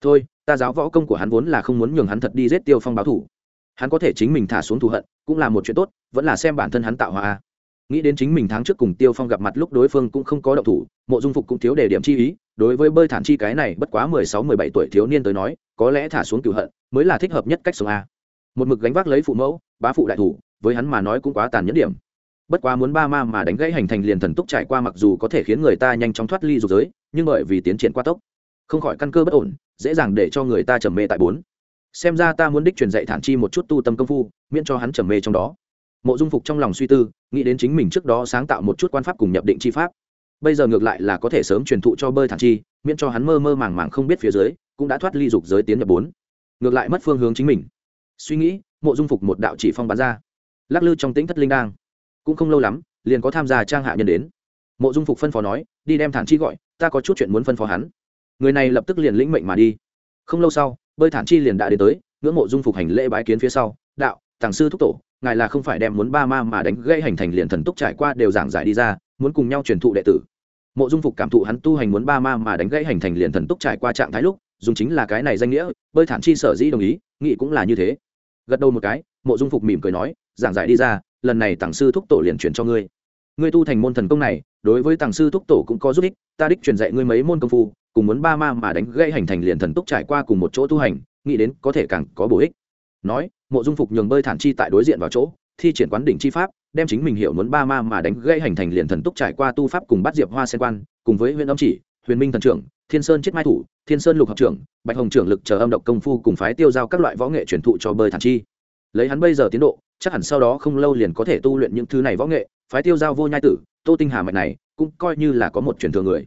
Thôi, ta giáo võ công của hắn vốn là không muốn nhường hắn thật đi giết tiêu phong báo thù. Hắn có thể chính mình thả xuống thù hận cũng là một chuyện tốt, vẫn là xem bản thân hắn tạo hòa. nghĩ đến chính mình tháng trước cùng tiêu phong gặp mặt lúc đối phương cũng không có động thủ, mộ dung phục cũng thiếu đề điểm chi ý, đối với bơi thản chi cái này bất quá mười sáu, mười bảy tuổi thiếu niên tới nói, có lẽ thả xuống cửu hận mới là thích hợp nhất cách sống a. Một mực gánh vác lấy phụ mẫu, bá phụ đại thủ, với hắn mà nói cũng quá tàn nhẫn điểm. Bất quá muốn ba ma mà đánh gãy hành thành liền thần túc trải qua mặc dù có thể khiến người ta nhanh chóng thoát ly dục giới, nhưng bởi vì tiến triển quá tốc, không khỏi căn cơ bất ổn, dễ dàng để cho người ta trầm mê tại bốn xem ra ta muốn đích truyền dạy thản chi một chút tu tâm công phu, miễn cho hắn trầm mê trong đó. Mộ dung phục trong lòng suy tư, nghĩ đến chính mình trước đó sáng tạo một chút quan pháp cùng nhập định chi pháp. Bây giờ ngược lại là có thể sớm truyền thụ cho bơi thản chi, miễn cho hắn mơ mơ màng màng không biết phía dưới, cũng đã thoát ly dục giới tiến nhập bốn. Ngược lại mất phương hướng chính mình. Suy nghĩ, mộ dung phục một đạo chỉ phong bắn ra. Lắc lư trong tĩnh thất linh đang cũng không lâu lắm, liền có tham gia trang hạ nhân đến. Mộ dung phục phân phó nói, đi đem thản chi gọi, ta có chút chuyện muốn phân phó hắn. Người này lập tức liền lĩnh mệnh mà đi. Không lâu sau bơi thản chi liền đã đến tới, ngưỡng mộ dung phục hành lễ bái kiến phía sau, đạo, tàng sư thúc tổ, ngài là không phải đem muốn ba ma mà đánh gây hành thành liền thần túc trải qua đều giảng giải đi ra, muốn cùng nhau truyền thụ đệ tử. Mộ dung phục cảm thụ hắn tu hành muốn ba ma mà đánh gãy hành thành liền thần túc trải qua trạng thái lúc, dùng chính là cái này danh nghĩa, bơi thản chi sở dĩ đồng ý, nghĩ cũng là như thế. Gật đầu một cái, mộ dung phục mỉm cười nói, giảng giải đi ra, lần này tàng sư thúc tổ liền truyền cho ngươi. Ngươi tu thành môn thần công này đối với tàng sư thúc tổ cũng có giúp ích, ta đích truyền dạy ngươi mấy môn công phu, cùng muốn ba ma mà đánh gây hành thành liền thần túc trải qua cùng một chỗ tu hành, nghĩ đến có thể càng có bổ ích. Nói, mộ dung phục nhường bơi thản chi tại đối diện vào chỗ, thi triển quán đỉnh chi pháp, đem chính mình hiểu muốn ba ma mà đánh gây hành thành liền thần túc trải qua tu pháp cùng bắt diệp hoa sen quan, cùng với huyện âm chỉ, huyền minh thần trưởng, thiên sơn chết mai thủ, thiên sơn lục hợp trưởng, bạch hồng trưởng lực chờ âm độc công phu cùng phái tiêu giao các loại võ nghệ truyền thụ cho bơi thản chi lấy hắn bây giờ tiến độ, chắc hẳn sau đó không lâu liền có thể tu luyện những thứ này võ nghệ, phái tiêu giao vô nhai tử, tô tinh hà mạch này, cũng coi như là có một truyền thừa người.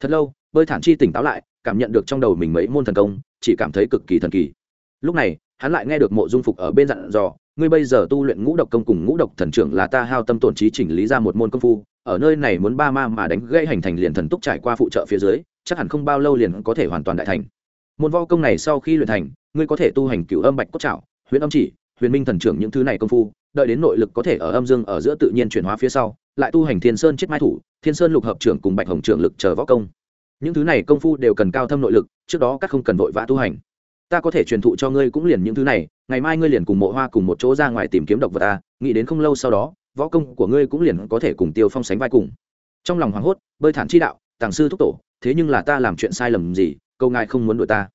Thật lâu, bơi thản chi tỉnh táo lại, cảm nhận được trong đầu mình mấy môn thần công, chỉ cảm thấy cực kỳ thần kỳ. Lúc này, hắn lại nghe được mộ dung phục ở bên dặn dò, ngươi bây giờ tu luyện ngũ độc công cùng ngũ độc thần trưởng là ta hao tâm tổn trí chỉnh lý ra một môn công phu, ở nơi này muốn ba ma mà đánh gây hành thành liền thần túc trải qua phụ trợ phía dưới, chắc hẳn không bao lâu liền có thể hoàn toàn đại thành. Môn võ công này sau khi luyện thành, ngươi có thể tu hành cửu âm bạch cốt trảo, huyền âm chỉ huyền minh thần trưởng những thứ này công phu, đợi đến nội lực có thể ở âm dương ở giữa tự nhiên chuyển hóa phía sau, lại tu hành thiên sơn chết mai thủ, thiên sơn lục hợp trưởng cùng bạch hồng trưởng lực chờ võ công. Những thứ này công phu đều cần cao thâm nội lực, trước đó các không cần vội vã tu hành. Ta có thể truyền thụ cho ngươi cũng liền những thứ này, ngày mai ngươi liền cùng mộ hoa cùng một chỗ ra ngoài tìm kiếm độc vật ta, nghĩ đến không lâu sau đó, võ công của ngươi cũng liền có thể cùng tiêu phong sánh vai cùng. Trong lòng hoảng hốt, bơi thản chi đạo, tàng sư thúc tổ, thế nhưng là ta làm chuyện sai lầm gì, câu ngài không muốn đuổi ta.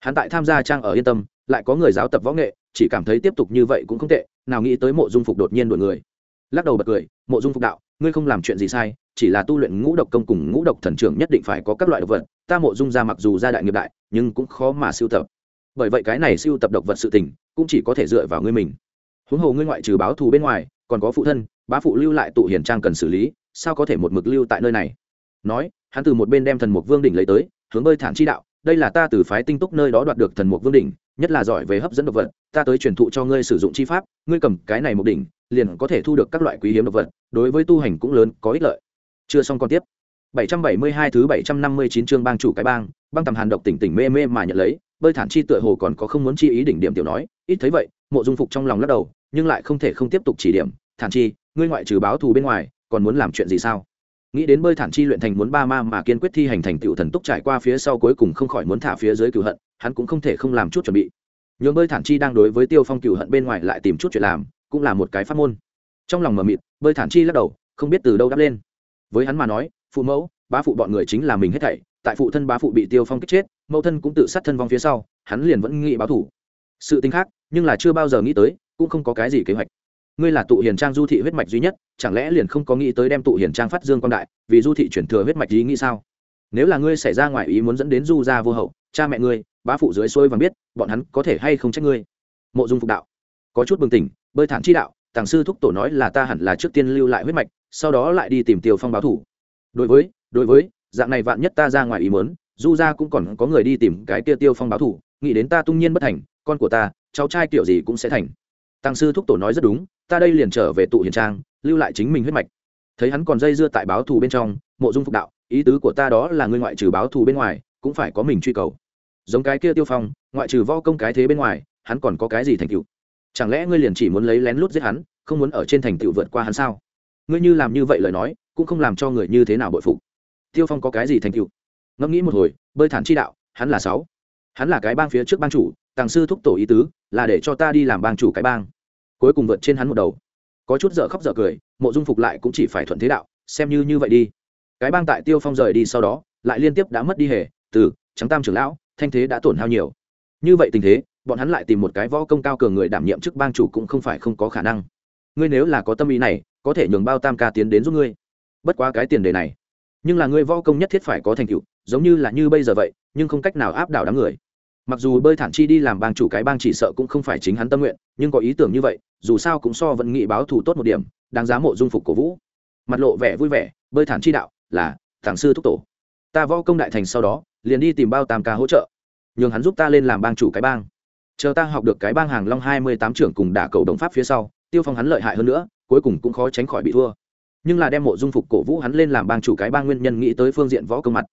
Hắn tại tham gia trang ở yên tâm lại có người giáo tập võ nghệ, chỉ cảm thấy tiếp tục như vậy cũng không tệ, nào nghĩ tới mộ dung phục đột nhiên đuổi người. Lắc đầu bật cười, mộ dung phục đạo, ngươi không làm chuyện gì sai, chỉ là tu luyện ngũ độc công cùng ngũ độc thần trưởng nhất định phải có các loại độc vật, ta mộ dung ra mặc dù gia đại nghiệp đại, nhưng cũng khó mà siêu tập. Bởi vậy cái này siêu tập độc vật sự tình, cũng chỉ có thể dựa vào ngươi mình. Huống hồ ngươi ngoại trừ báo thù bên ngoài, còn có phụ thân, bá phụ lưu lại tụ hiền trang cần xử lý, sao có thể một mực lưu tại nơi này? Nói, hắn từ một bên đem thần mục vương đỉnh lấy tới, hướng bơi thản chi đạo đây là ta từ phái tinh túc nơi đó đoạt được thần mục vương đỉnh, nhất là giỏi về hấp dẫn độc vật, ta tới truyền thụ cho ngươi sử dụng chi pháp, ngươi cầm cái này một đỉnh, liền có thể thu được các loại quý hiếm độc vật, đối với tu hành cũng lớn, có ích lợi. Chưa xong còn tiếp. 772 thứ 759 chương bang chủ cái bang băng tầm hàn độc tỉnh tỉnh mê mê mà nhận lấy, bơi thản chi tựa hồ còn có không muốn chi ý đỉnh điểm tiểu nói, ít thấy vậy, mộ dung phục trong lòng lắc đầu, nhưng lại không thể không tiếp tục chỉ điểm, thản chi, ngươi ngoại trừ báo thù bên ngoài, còn muốn làm chuyện gì sao? Nghĩ đến bơi thản chi luyện thành muốn ba ma mà kiên quyết thi hành thành tựu thần túc trải qua phía sau cuối cùng không khỏi muốn thả phía dưới cửu hận, hắn cũng không thể không làm chút chuẩn bị. Nhường bơi thản chi đang đối với tiêu phong cửu hận bên ngoài lại tìm chút chuyện làm, cũng là một cái pháp môn. Trong lòng mờ mịt, bơi thản chi lắc đầu, không biết từ đâu đáp lên. Với hắn mà nói, phụ mẫu, bá phụ bọn người chính là mình hết thảy, tại phụ thân bá phụ bị tiêu phong kích chết, mẫu thân cũng tự sát thân vong phía sau, hắn liền vẫn nghĩ báo thủ. Sự tính khác, nhưng là chưa bao giờ nghĩ tới, cũng không có cái gì kế hoạch ngươi là tụ hiền trang du thị huyết mạch duy nhất chẳng lẽ liền không có nghĩ tới đem tụ hiền trang phát dương quan đại vì du thị chuyển thừa huyết mạch ý nghĩ sao? Nếu là ngươi xảy ra ngoài ý muốn dẫn đến du gia vô hậu cha mẹ ngươi bá phụ dưới xuôi và biết bọn hắn có thể hay không trách ngươi? Mộ dung phục đạo. Có chút bừng tỉnh bơi thản chi đạo tàng sư thúc tổ nói là ta hẳn là trước tiên lưu lại huyết mạch sau đó lại đi tìm tiêu phong báo thủ. Đối với đối với dạng này vạn nhất ta ra ngoài ý muốn, du ra cũng còn có người đi tìm cái tiêu tiêu phong báo thủ nghĩ đến ta tung nhiên bất thành con của ta cháu trai kiểu gì cũng sẽ thành. Tăng sư thúc tổ nói rất đúng ta đây liền trở về tụ hiền trang, lưu lại chính mình huyết mạch. Thấy hắn còn dây dưa tại báo thù bên trong, mộ dung phục đạo, ý tứ của ta đó là ngươi ngoại trừ báo thù bên ngoài, cũng phải có mình truy cầu. Giống cái kia tiêu phong, ngoại trừ võ công cái thế bên ngoài, hắn còn có cái gì thành tựu? Chẳng lẽ ngươi liền chỉ muốn lấy lén lút giết hắn, không muốn ở trên thành tựu vượt qua hắn sao? Ngươi như làm như vậy lời nói, cũng không làm cho người như thế nào bội phục. Tiêu phong có cái gì thành tựu? Ngẫm nghĩ một hồi, bơi thản chi đạo, hắn là sáu. Hắn là cái bang phía trước bang chủ, tàng sư thúc tổ ý tứ, là để cho ta đi làm bang chủ cái bang cuối cùng vượt trên hắn một đầu. Có chút dở khóc dở cười, mộ dung phục lại cũng chỉ phải thuận thế đạo, xem như như vậy đi. Cái bang tại tiêu phong rời đi sau đó, lại liên tiếp đã mất đi hề, từ, trắng tam trưởng lão, thanh thế đã tổn hao nhiều. Như vậy tình thế, bọn hắn lại tìm một cái võ công cao cường người đảm nhiệm chức bang chủ cũng không phải không có khả năng. Ngươi nếu là có tâm ý này, có thể nhường bao tam ca tiến đến giúp ngươi. Bất quá cái tiền đề này, nhưng là ngươi võ công nhất thiết phải có thành tựu, giống như là như bây giờ vậy, nhưng không cách nào áp đảo đám người mặc dù bơi thản chi đi làm bang chủ cái bang chỉ sợ cũng không phải chính hắn tâm nguyện, nhưng có ý tưởng như vậy, dù sao cũng so vẫn nghị báo thù tốt một điểm, đáng giá mộ dung phục cổ vũ. Mặt lộ vẻ vui vẻ, bơi thản chi đạo, là, thẳng sư thúc tổ. Ta võ công đại thành sau đó, liền đi tìm bao tam ca hỗ trợ. Nhường hắn giúp ta lên làm bang chủ cái bang. Chờ ta học được cái bang hàng long hai mươi tám trưởng cùng đả cầu đồng pháp phía sau, tiêu phong hắn lợi hại hơn nữa, cuối cùng cũng khó tránh khỏi bị thua. Nhưng là đem mộ dung phục cổ vũ hắn lên làm bang chủ cái bang nguyên nhân nghĩ tới phương diện võ công mặt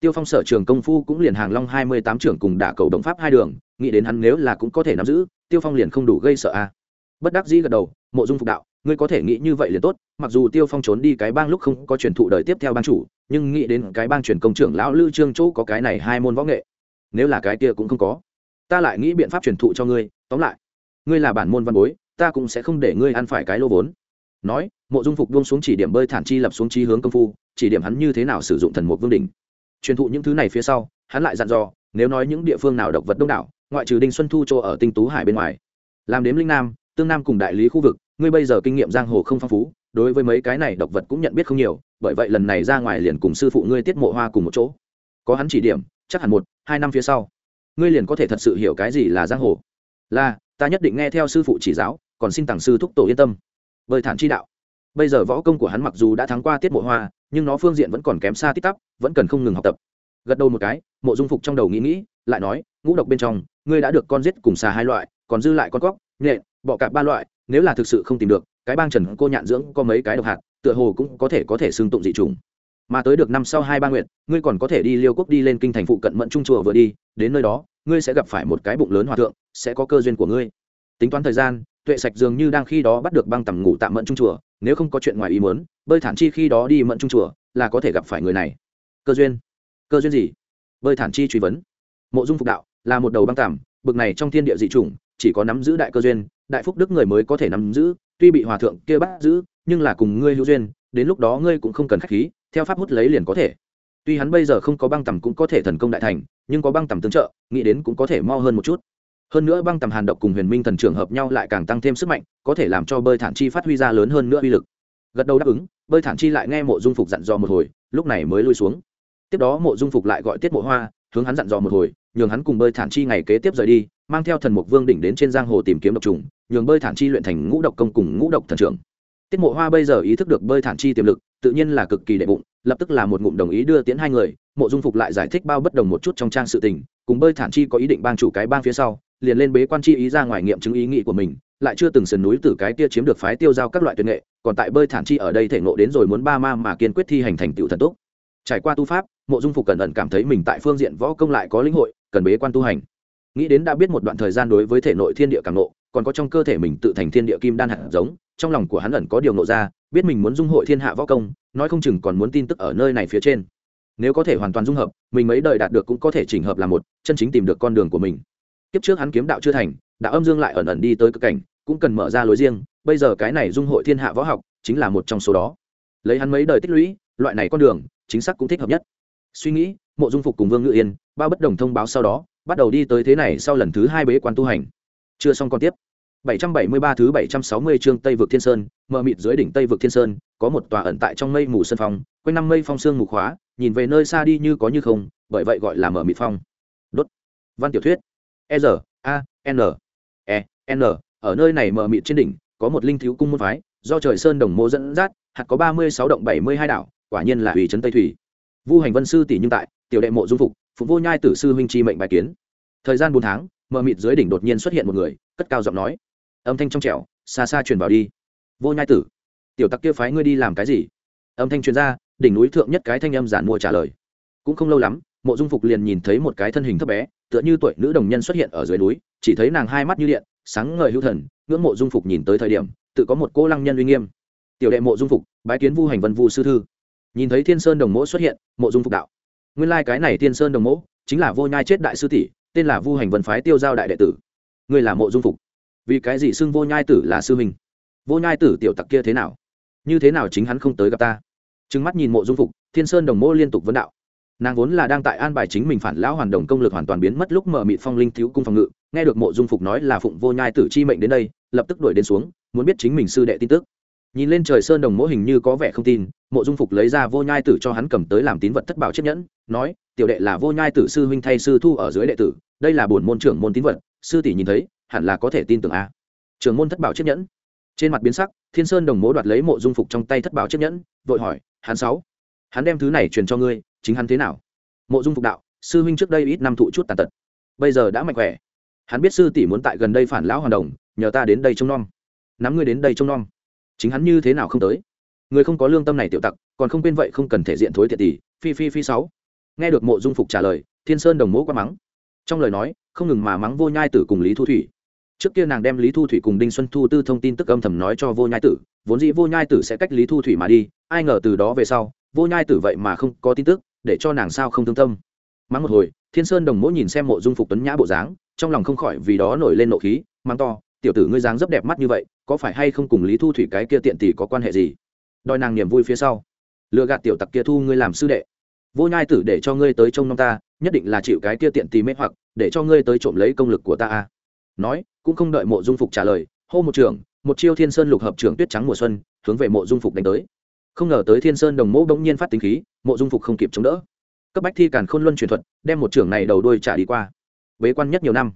tiêu phong sở trường công phu cũng liền hàng long hai mươi tám trưởng cùng đả cầu đồng pháp hai đường, nghĩ đến hắn nếu là cũng có thể nắm giữ, tiêu phong liền không đủ gây sợ a à. bất đắc dĩ gật đầu, mộ dung phục đạo, ngươi có thể nghĩ như vậy liền tốt, mặc dù tiêu phong trốn đi cái bang lúc không có truyền thụ đời tiếp theo bang chủ, nhưng nghĩ đến cái bang truyền công trưởng lão lư trương chỗ có cái này hai môn võ nghệ, nếu là cái kia cũng không có, ta lại nghĩ biện pháp truyền thụ cho ngươi, tóm lại, ngươi là bản môn văn bối, ta cũng sẽ không để ngươi ăn phải cái lô vốn nói, mộ dung phục buông xuống chỉ điểm bơi thản chi lập xuống trí hướng công phu, chỉ điểm hắn như thế nào sử dụng thần mục vương đỉnh truyền thụ những thứ này phía sau, hắn lại dặn dò, nếu nói những địa phương nào độc vật đông đảo, ngoại trừ đinh xuân thu chỗ ở tinh tú hải bên ngoài, làm đếm linh nam, tương nam cùng đại lý khu vực, ngươi bây giờ kinh nghiệm giang hồ không phong phú, đối với mấy cái này độc vật cũng nhận biết không nhiều, bởi vậy lần này ra ngoài liền cùng sư phụ ngươi tiết mộ hoa cùng một chỗ. Có hắn chỉ điểm, chắc hẳn một, hai năm phía sau, ngươi liền có thể thật sự hiểu cái gì là giang hồ. Là, ta nhất định nghe theo sư phụ chỉ giáo, còn xin tàng sư thúc tổ yên tâm. Bơi thản chi đạo bây giờ võ công của hắn mặc dù đã thắng qua tiết mộ hoa, nhưng nó phương diện vẫn còn kém xa tít tắp, vẫn cần không ngừng học tập. Gật đầu một cái, mộ dung phục trong đầu nghĩ nghĩ, lại nói, ngũ độc bên trong, ngươi đã được con giết cùng xà hai loại, còn dư lại con cóc, nhện, bọ cạp ba loại, nếu là thực sự không tìm được, cái bang trần cô nhạn dưỡng có mấy cái độc hạt, tựa hồ cũng có thể có thể xương tụng dị trùng mà tới được năm sau hai ba nguyện ngươi còn có thể đi liêu quốc đi lên kinh thành phụ cận mận trung chùa vừa đi, đến nơi đó, ngươi sẽ gặp phải một cái bụng lớn hòa thượng, sẽ có cơ duyên của ngươi. Tính toán thời gian tuệ sạch dường như đang khi đó bắt được băng tầm ngủ tạm mận trung chùa, nếu không có chuyện ngoài ý muốn, bơi thản chi khi đó đi mận trung chùa là có thể gặp phải người này. Cơ duyên. Cơ duyên gì? Bơi thản chi truy vấn. Mộ dung phục đạo, là một đầu băng tằm bực này trong thiên địa dị chủng, chỉ có nắm giữ đại cơ duyên, đại phúc đức người mới có thể nắm giữ, tuy bị hòa thượng kia bắt giữ, nhưng là cùng ngươi hữu duyên, đến lúc đó ngươi cũng không cần khách khí, theo pháp hút lấy liền có thể. Tuy hắn bây giờ không có băng tầm cũng có thể thần công đại thành, nhưng có băng tầm tương trợ, nghĩ đến cũng có thể mo hơn một chút hơn nữa băng tầm hàn độc cùng huyền minh thần trưởng hợp nhau lại càng tăng thêm sức mạnh, có thể làm cho bơi thản chi phát huy ra lớn hơn nữa uy lực. Gật đầu đáp ứng, bơi thản chi lại nghe mộ dung phục dặn dò một hồi, lúc này mới lui xuống. Tiếp đó mộ dung phục lại gọi tiết mộ hoa, hướng hắn dặn dò một hồi, nhường hắn cùng bơi thản chi ngày kế tiếp rời đi, mang theo thần mục vương đỉnh đến trên giang hồ tìm kiếm độc trùng, nhường bơi thản chi luyện thành ngũ độc công cùng ngũ độc thần trưởng. Tiết mộ hoa bây giờ ý thức được bơi thản chi tiềm lực, tự nhiên là cực kỳ đệ bụng, lập tức là một ngụm đồng ý đưa tiến hai người. Mộ dung phục lại giải thích bao bất đồng một chút trong trang sự tình, cùng bơi thản chi có ý định bang chủ cái bang phía sau liền lên bế quan chi ý ra ngoài nghiệm chứng ý nghĩ của mình, lại chưa từng sườn núi từ cái tia chiếm được phái tiêu giao các loại tuyệt nghệ, còn tại bơi thản chi ở đây thể ngộ đến rồi muốn ba ma mà kiên quyết thi hành thành tựu thần túc trải qua tu pháp, mộ dung phục cẩn ẩn cảm thấy mình tại phương diện võ công lại có lĩnh hội, cần bế quan tu hành. Nghĩ đến đã biết một đoạn thời gian đối với thể nội thiên địa càng nộ còn có trong cơ thể mình tự thành thiên địa kim đan hạt giống, trong lòng của hắn ẩn có điều nộ ra, biết mình muốn dung hội thiên hạ võ công, nói không chừng còn muốn tin tức ở nơi này phía trên. Nếu có thể hoàn toàn dung hợp, mình mấy đời đạt được cũng có thể chỉnh hợp là một, chân chính tìm được con đường của mình kiếp trước hắn kiếm đạo chưa thành đạo âm dương lại ẩn ẩn đi tới cực cảnh cũng cần mở ra lối riêng bây giờ cái này dung hội thiên hạ võ học chính là một trong số đó lấy hắn mấy đời tích lũy loại này con đường chính xác cũng thích hợp nhất suy nghĩ mộ dung phục cùng vương ngự yên ba bất đồng thông báo sau đó bắt đầu đi tới thế này sau lần thứ hai bế quan tu hành chưa xong còn tiếp 773 thứ 760 chương Tây vực Thiên Sơn, mờ mịt dưới đỉnh Tây vực Thiên Sơn, có một tòa ẩn tại trong mây mù sơn phong, quanh năm mây phong sương mù khóa, nhìn về nơi xa đi như có như không, bởi vậy gọi là mờ mịt phong. Đốt. Văn tiểu thuyết. E R A N E N ở nơi này mở mịt trên đỉnh, có một linh thiếu cung môn phái do trời sơn đồng mô dẫn dắt hạt có ba mươi sáu động bảy mươi hai đảo quả nhiên là ủy trấn tây thủy. Vu hành vân sư tỷ nhưng tại tiểu đệ mộ dung phục phụ vô nhai tử sư huynh chi mệnh bài kiến. Thời gian bốn tháng mờ mịt dưới đỉnh đột nhiên xuất hiện một người cất cao giọng nói. Âm thanh trong trẻo xa xa truyền vào đi. Vô nhai tử tiểu tặc kia phái ngươi đi làm cái gì? Âm thanh truyền ra đỉnh núi thượng nhất cái thanh âm giản mua trả lời. Cũng không lâu lắm mộ dung phục liền nhìn thấy một cái thân hình thấp bé tựa như tuổi nữ đồng nhân xuất hiện ở dưới núi, chỉ thấy nàng hai mắt như điện, sáng ngời hữu thần, ngưỡng mộ dung phục nhìn tới thời điểm, tự có một cô lăng nhân uy nghiêm. Tiểu đệ mộ dung phục, bái kiến vu hành vân vu sư thư. Nhìn thấy thiên sơn đồng mỗ xuất hiện, mộ dung phục đạo. Nguyên lai、like、cái này thiên sơn đồng mỗ, chính là vô nhai chết đại sư tỷ, tên là vu hành vân phái tiêu giao đại đệ tử. Ngươi là mộ dung phục. Vì cái gì xưng vô nhai tử là sư huynh? Vô nhai tử tiểu tặc kia thế nào? Như thế nào chính hắn không tới gặp ta? Trừng mắt nhìn mộ dung phục, thiên sơn đồng mỗ liên tục vấn đạo nàng vốn là đang tại an bài chính mình phản lão hoàn đồng công lực hoàn toàn biến mất lúc mở mịt phong linh thiếu cung phòng ngự, nghe được mộ dung phục nói là phụng vô nhai tử chi mệnh đến đây, lập tức đuổi đến xuống, muốn biết chính mình sư đệ tin tức. Nhìn lên trời sơn đồng mỗ hình như có vẻ không tin, mộ dung phục lấy ra vô nhai tử cho hắn cầm tới làm tín vật thất bảo chiếc nhẫn, nói, tiểu đệ là vô nhai tử sư huynh thay sư thu ở dưới đệ tử, đây là bổn môn trưởng môn tín vật, sư tỷ nhìn thấy, hẳn là có thể tin tưởng a. Trưởng môn thất bảo chiếc nhẫn. Trên mặt biến sắc, thiên sơn đồng mỗ đoạt lấy mộ dung phục trong tay thất bảo chiếc nhẫn, vội hỏi, hắn sáu, hắn đem thứ này truyền cho ngươi chính hắn thế nào? Mộ dung phục đạo, sư huynh trước đây ít năm thụ chút tàn tật, bây giờ đã mạnh khỏe. Hắn biết sư tỷ muốn tại gần đây phản lão hoàn đồng, nhờ ta đến đây trông nom. Nắm ngươi đến đây trông nom. Chính hắn như thế nào không tới? Người không có lương tâm này tiểu tặc, còn không quên vậy không cần thể diện thối thiệt tỷ, phi phi phi sáu. Nghe được mộ dung phục trả lời, thiên sơn đồng mỗ quá mắng. Trong lời nói, không ngừng mà mắng vô nhai tử cùng lý thu thủy. Trước kia nàng đem lý thu thủy cùng đinh xuân thu tư thông tin tức âm thầm nói cho vô nhai tử, vốn dĩ vô nhai tử sẽ cách lý thu thủy mà đi, ai ngờ từ đó về sau, vô nhai tử vậy mà không có tin tức để cho nàng sao không thương tâm. Mắng một hồi, thiên sơn đồng mỗi nhìn xem mộ dung phục tuấn nhã bộ dáng, trong lòng không khỏi vì đó nổi lên nộ khí, mắng to, tiểu tử ngươi dáng rất đẹp mắt như vậy, có phải hay không cùng lý thu thủy cái kia tiện tỷ có quan hệ gì? Đòi nàng niềm vui phía sau. Lựa gạt tiểu tặc kia thu ngươi làm sư đệ. Vô nhai tử để cho ngươi tới trông nom ta, nhất định là chịu cái kia tiện tỷ mê hoặc, để cho ngươi tới trộm lấy công lực của ta a. Nói, cũng không đợi mộ dung phục trả lời, hô một trưởng, một chiêu thiên sơn lục hợp trưởng tuyết trắng mùa xuân, hướng về mộ dung phục đánh tới không ngờ tới thiên sơn đồng mẫu bỗng nhiên phát tính khí, mộ dung phục không kịp chống đỡ. Cấp bách thi càn khôn luân truyền thuật, đem một trưởng này đầu đuôi trả đi qua. Bế quan nhất nhiều năm.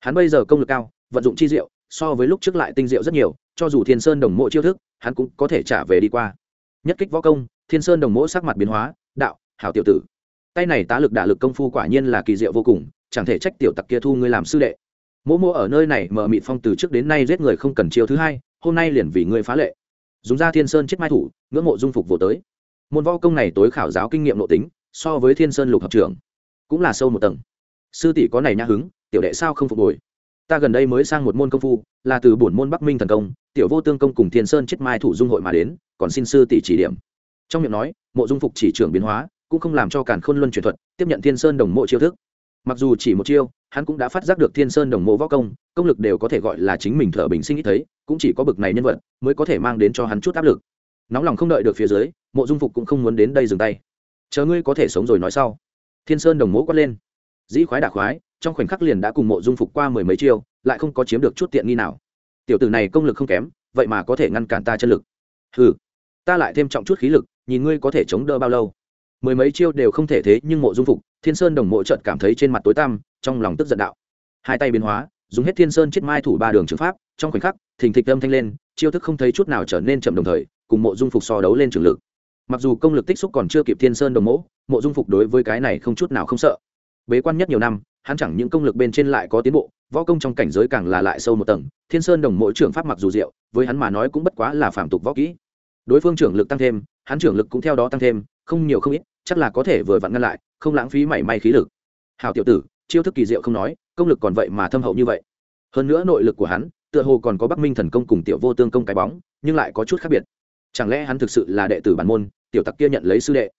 Hắn bây giờ công lực cao, vận dụng chi diệu, so với lúc trước lại tinh diệu rất nhiều, cho dù thiên sơn đồng mộ chiêu thức, hắn cũng có thể trả về đi qua. Nhất kích võ công, thiên sơn đồng mộ sắc mặt biến hóa, đạo, hảo tiểu tử. Tay này tá lực đả lực công phu quả nhiên là kỳ diệu vô cùng, chẳng thể trách tiểu tặc kia thu ngươi làm sư đệ. Mỗ mỗ ở nơi này mở mị phong từ trước đến nay giết người không cần chiêu thứ hai, hôm nay liền vì ngươi phá lệ dùng ra thiên sơn chết mai thủ, ngưỡng mộ dung phục vô tới. Môn võ công này tối khảo giáo kinh nghiệm nội tính, so với thiên sơn lục hợp trưởng, cũng là sâu một tầng. Sư tỷ có này nhã hứng, tiểu đệ sao không phục hồi? Ta gần đây mới sang một môn công phu, là từ bổn môn bắc minh thần công, tiểu vô tương công cùng thiên sơn chết mai thủ dung hội mà đến, còn xin sư tỷ chỉ điểm. Trong miệng nói, mộ dung phục chỉ trưởng biến hóa, cũng không làm cho cản khôn luân truyền thuật, tiếp nhận thiên sơn đồng mộ chiêu thức. Mặc dù chỉ một chiêu, hắn cũng đã phát giác được thiên sơn đồng mộ võ công công lực đều có thể gọi là chính mình thở bình sinh ít thấy, cũng chỉ có bực này nhân vật mới có thể mang đến cho hắn chút áp lực. Nóng lòng không đợi được phía dưới, mộ dung phục cũng không muốn đến đây dừng tay. Chờ ngươi có thể sống rồi nói sau. Thiên sơn đồng mố quát lên. Dĩ khoái đả khoái, trong khoảnh khắc liền đã cùng mộ dung phục qua mười mấy chiêu, lại không có chiếm được chút tiện nghi nào. Tiểu tử này công lực không kém, vậy mà có thể ngăn cản ta chân lực. Ừ ta lại thêm trọng chút khí lực, nhìn ngươi có thể chống đỡ bao lâu. Mười mấy chiêu đều không thể thế, nhưng mộ dung phục, thiên sơn đồng mộ trợt cảm thấy trên mặt tối tăm, trong lòng tức giận đạo. Hai tay biến hóa dùng hết thiên sơn chết mai thủ ba đường trường pháp, trong khoảnh khắc, thình thịch âm thanh lên, chiêu thức không thấy chút nào trở nên chậm đồng thời, cùng mộ dung phục so đấu lên trường lực. Mặc dù công lực tích xúc còn chưa kịp thiên sơn đồng mẫu mộ dung phục đối với cái này không chút nào không sợ. Bế quan nhất nhiều năm, hắn chẳng những công lực bên trên lại có tiến bộ, võ công trong cảnh giới càng là lại sâu một tầng, thiên sơn đồng mỗi trưởng pháp mặc dù diệu, với hắn mà nói cũng bất quá là phạm tục võ kỹ. Đối phương trưởng lực tăng thêm, hắn trưởng lực cũng theo đó tăng thêm, không nhiều không ít, chắc là có thể vừa vặn ngăn lại, không lãng phí mảy may khí lực. Hào tiểu tử, chiêu thức kỳ diệu không nói công lực còn vậy mà thâm hậu như vậy. Hơn nữa nội lực của hắn, tựa hồ còn có bắc minh thần công cùng tiểu vô tương công cái bóng, nhưng lại có chút khác biệt. Chẳng lẽ hắn thực sự là đệ tử bản môn, tiểu tặc kia nhận lấy sư đệ?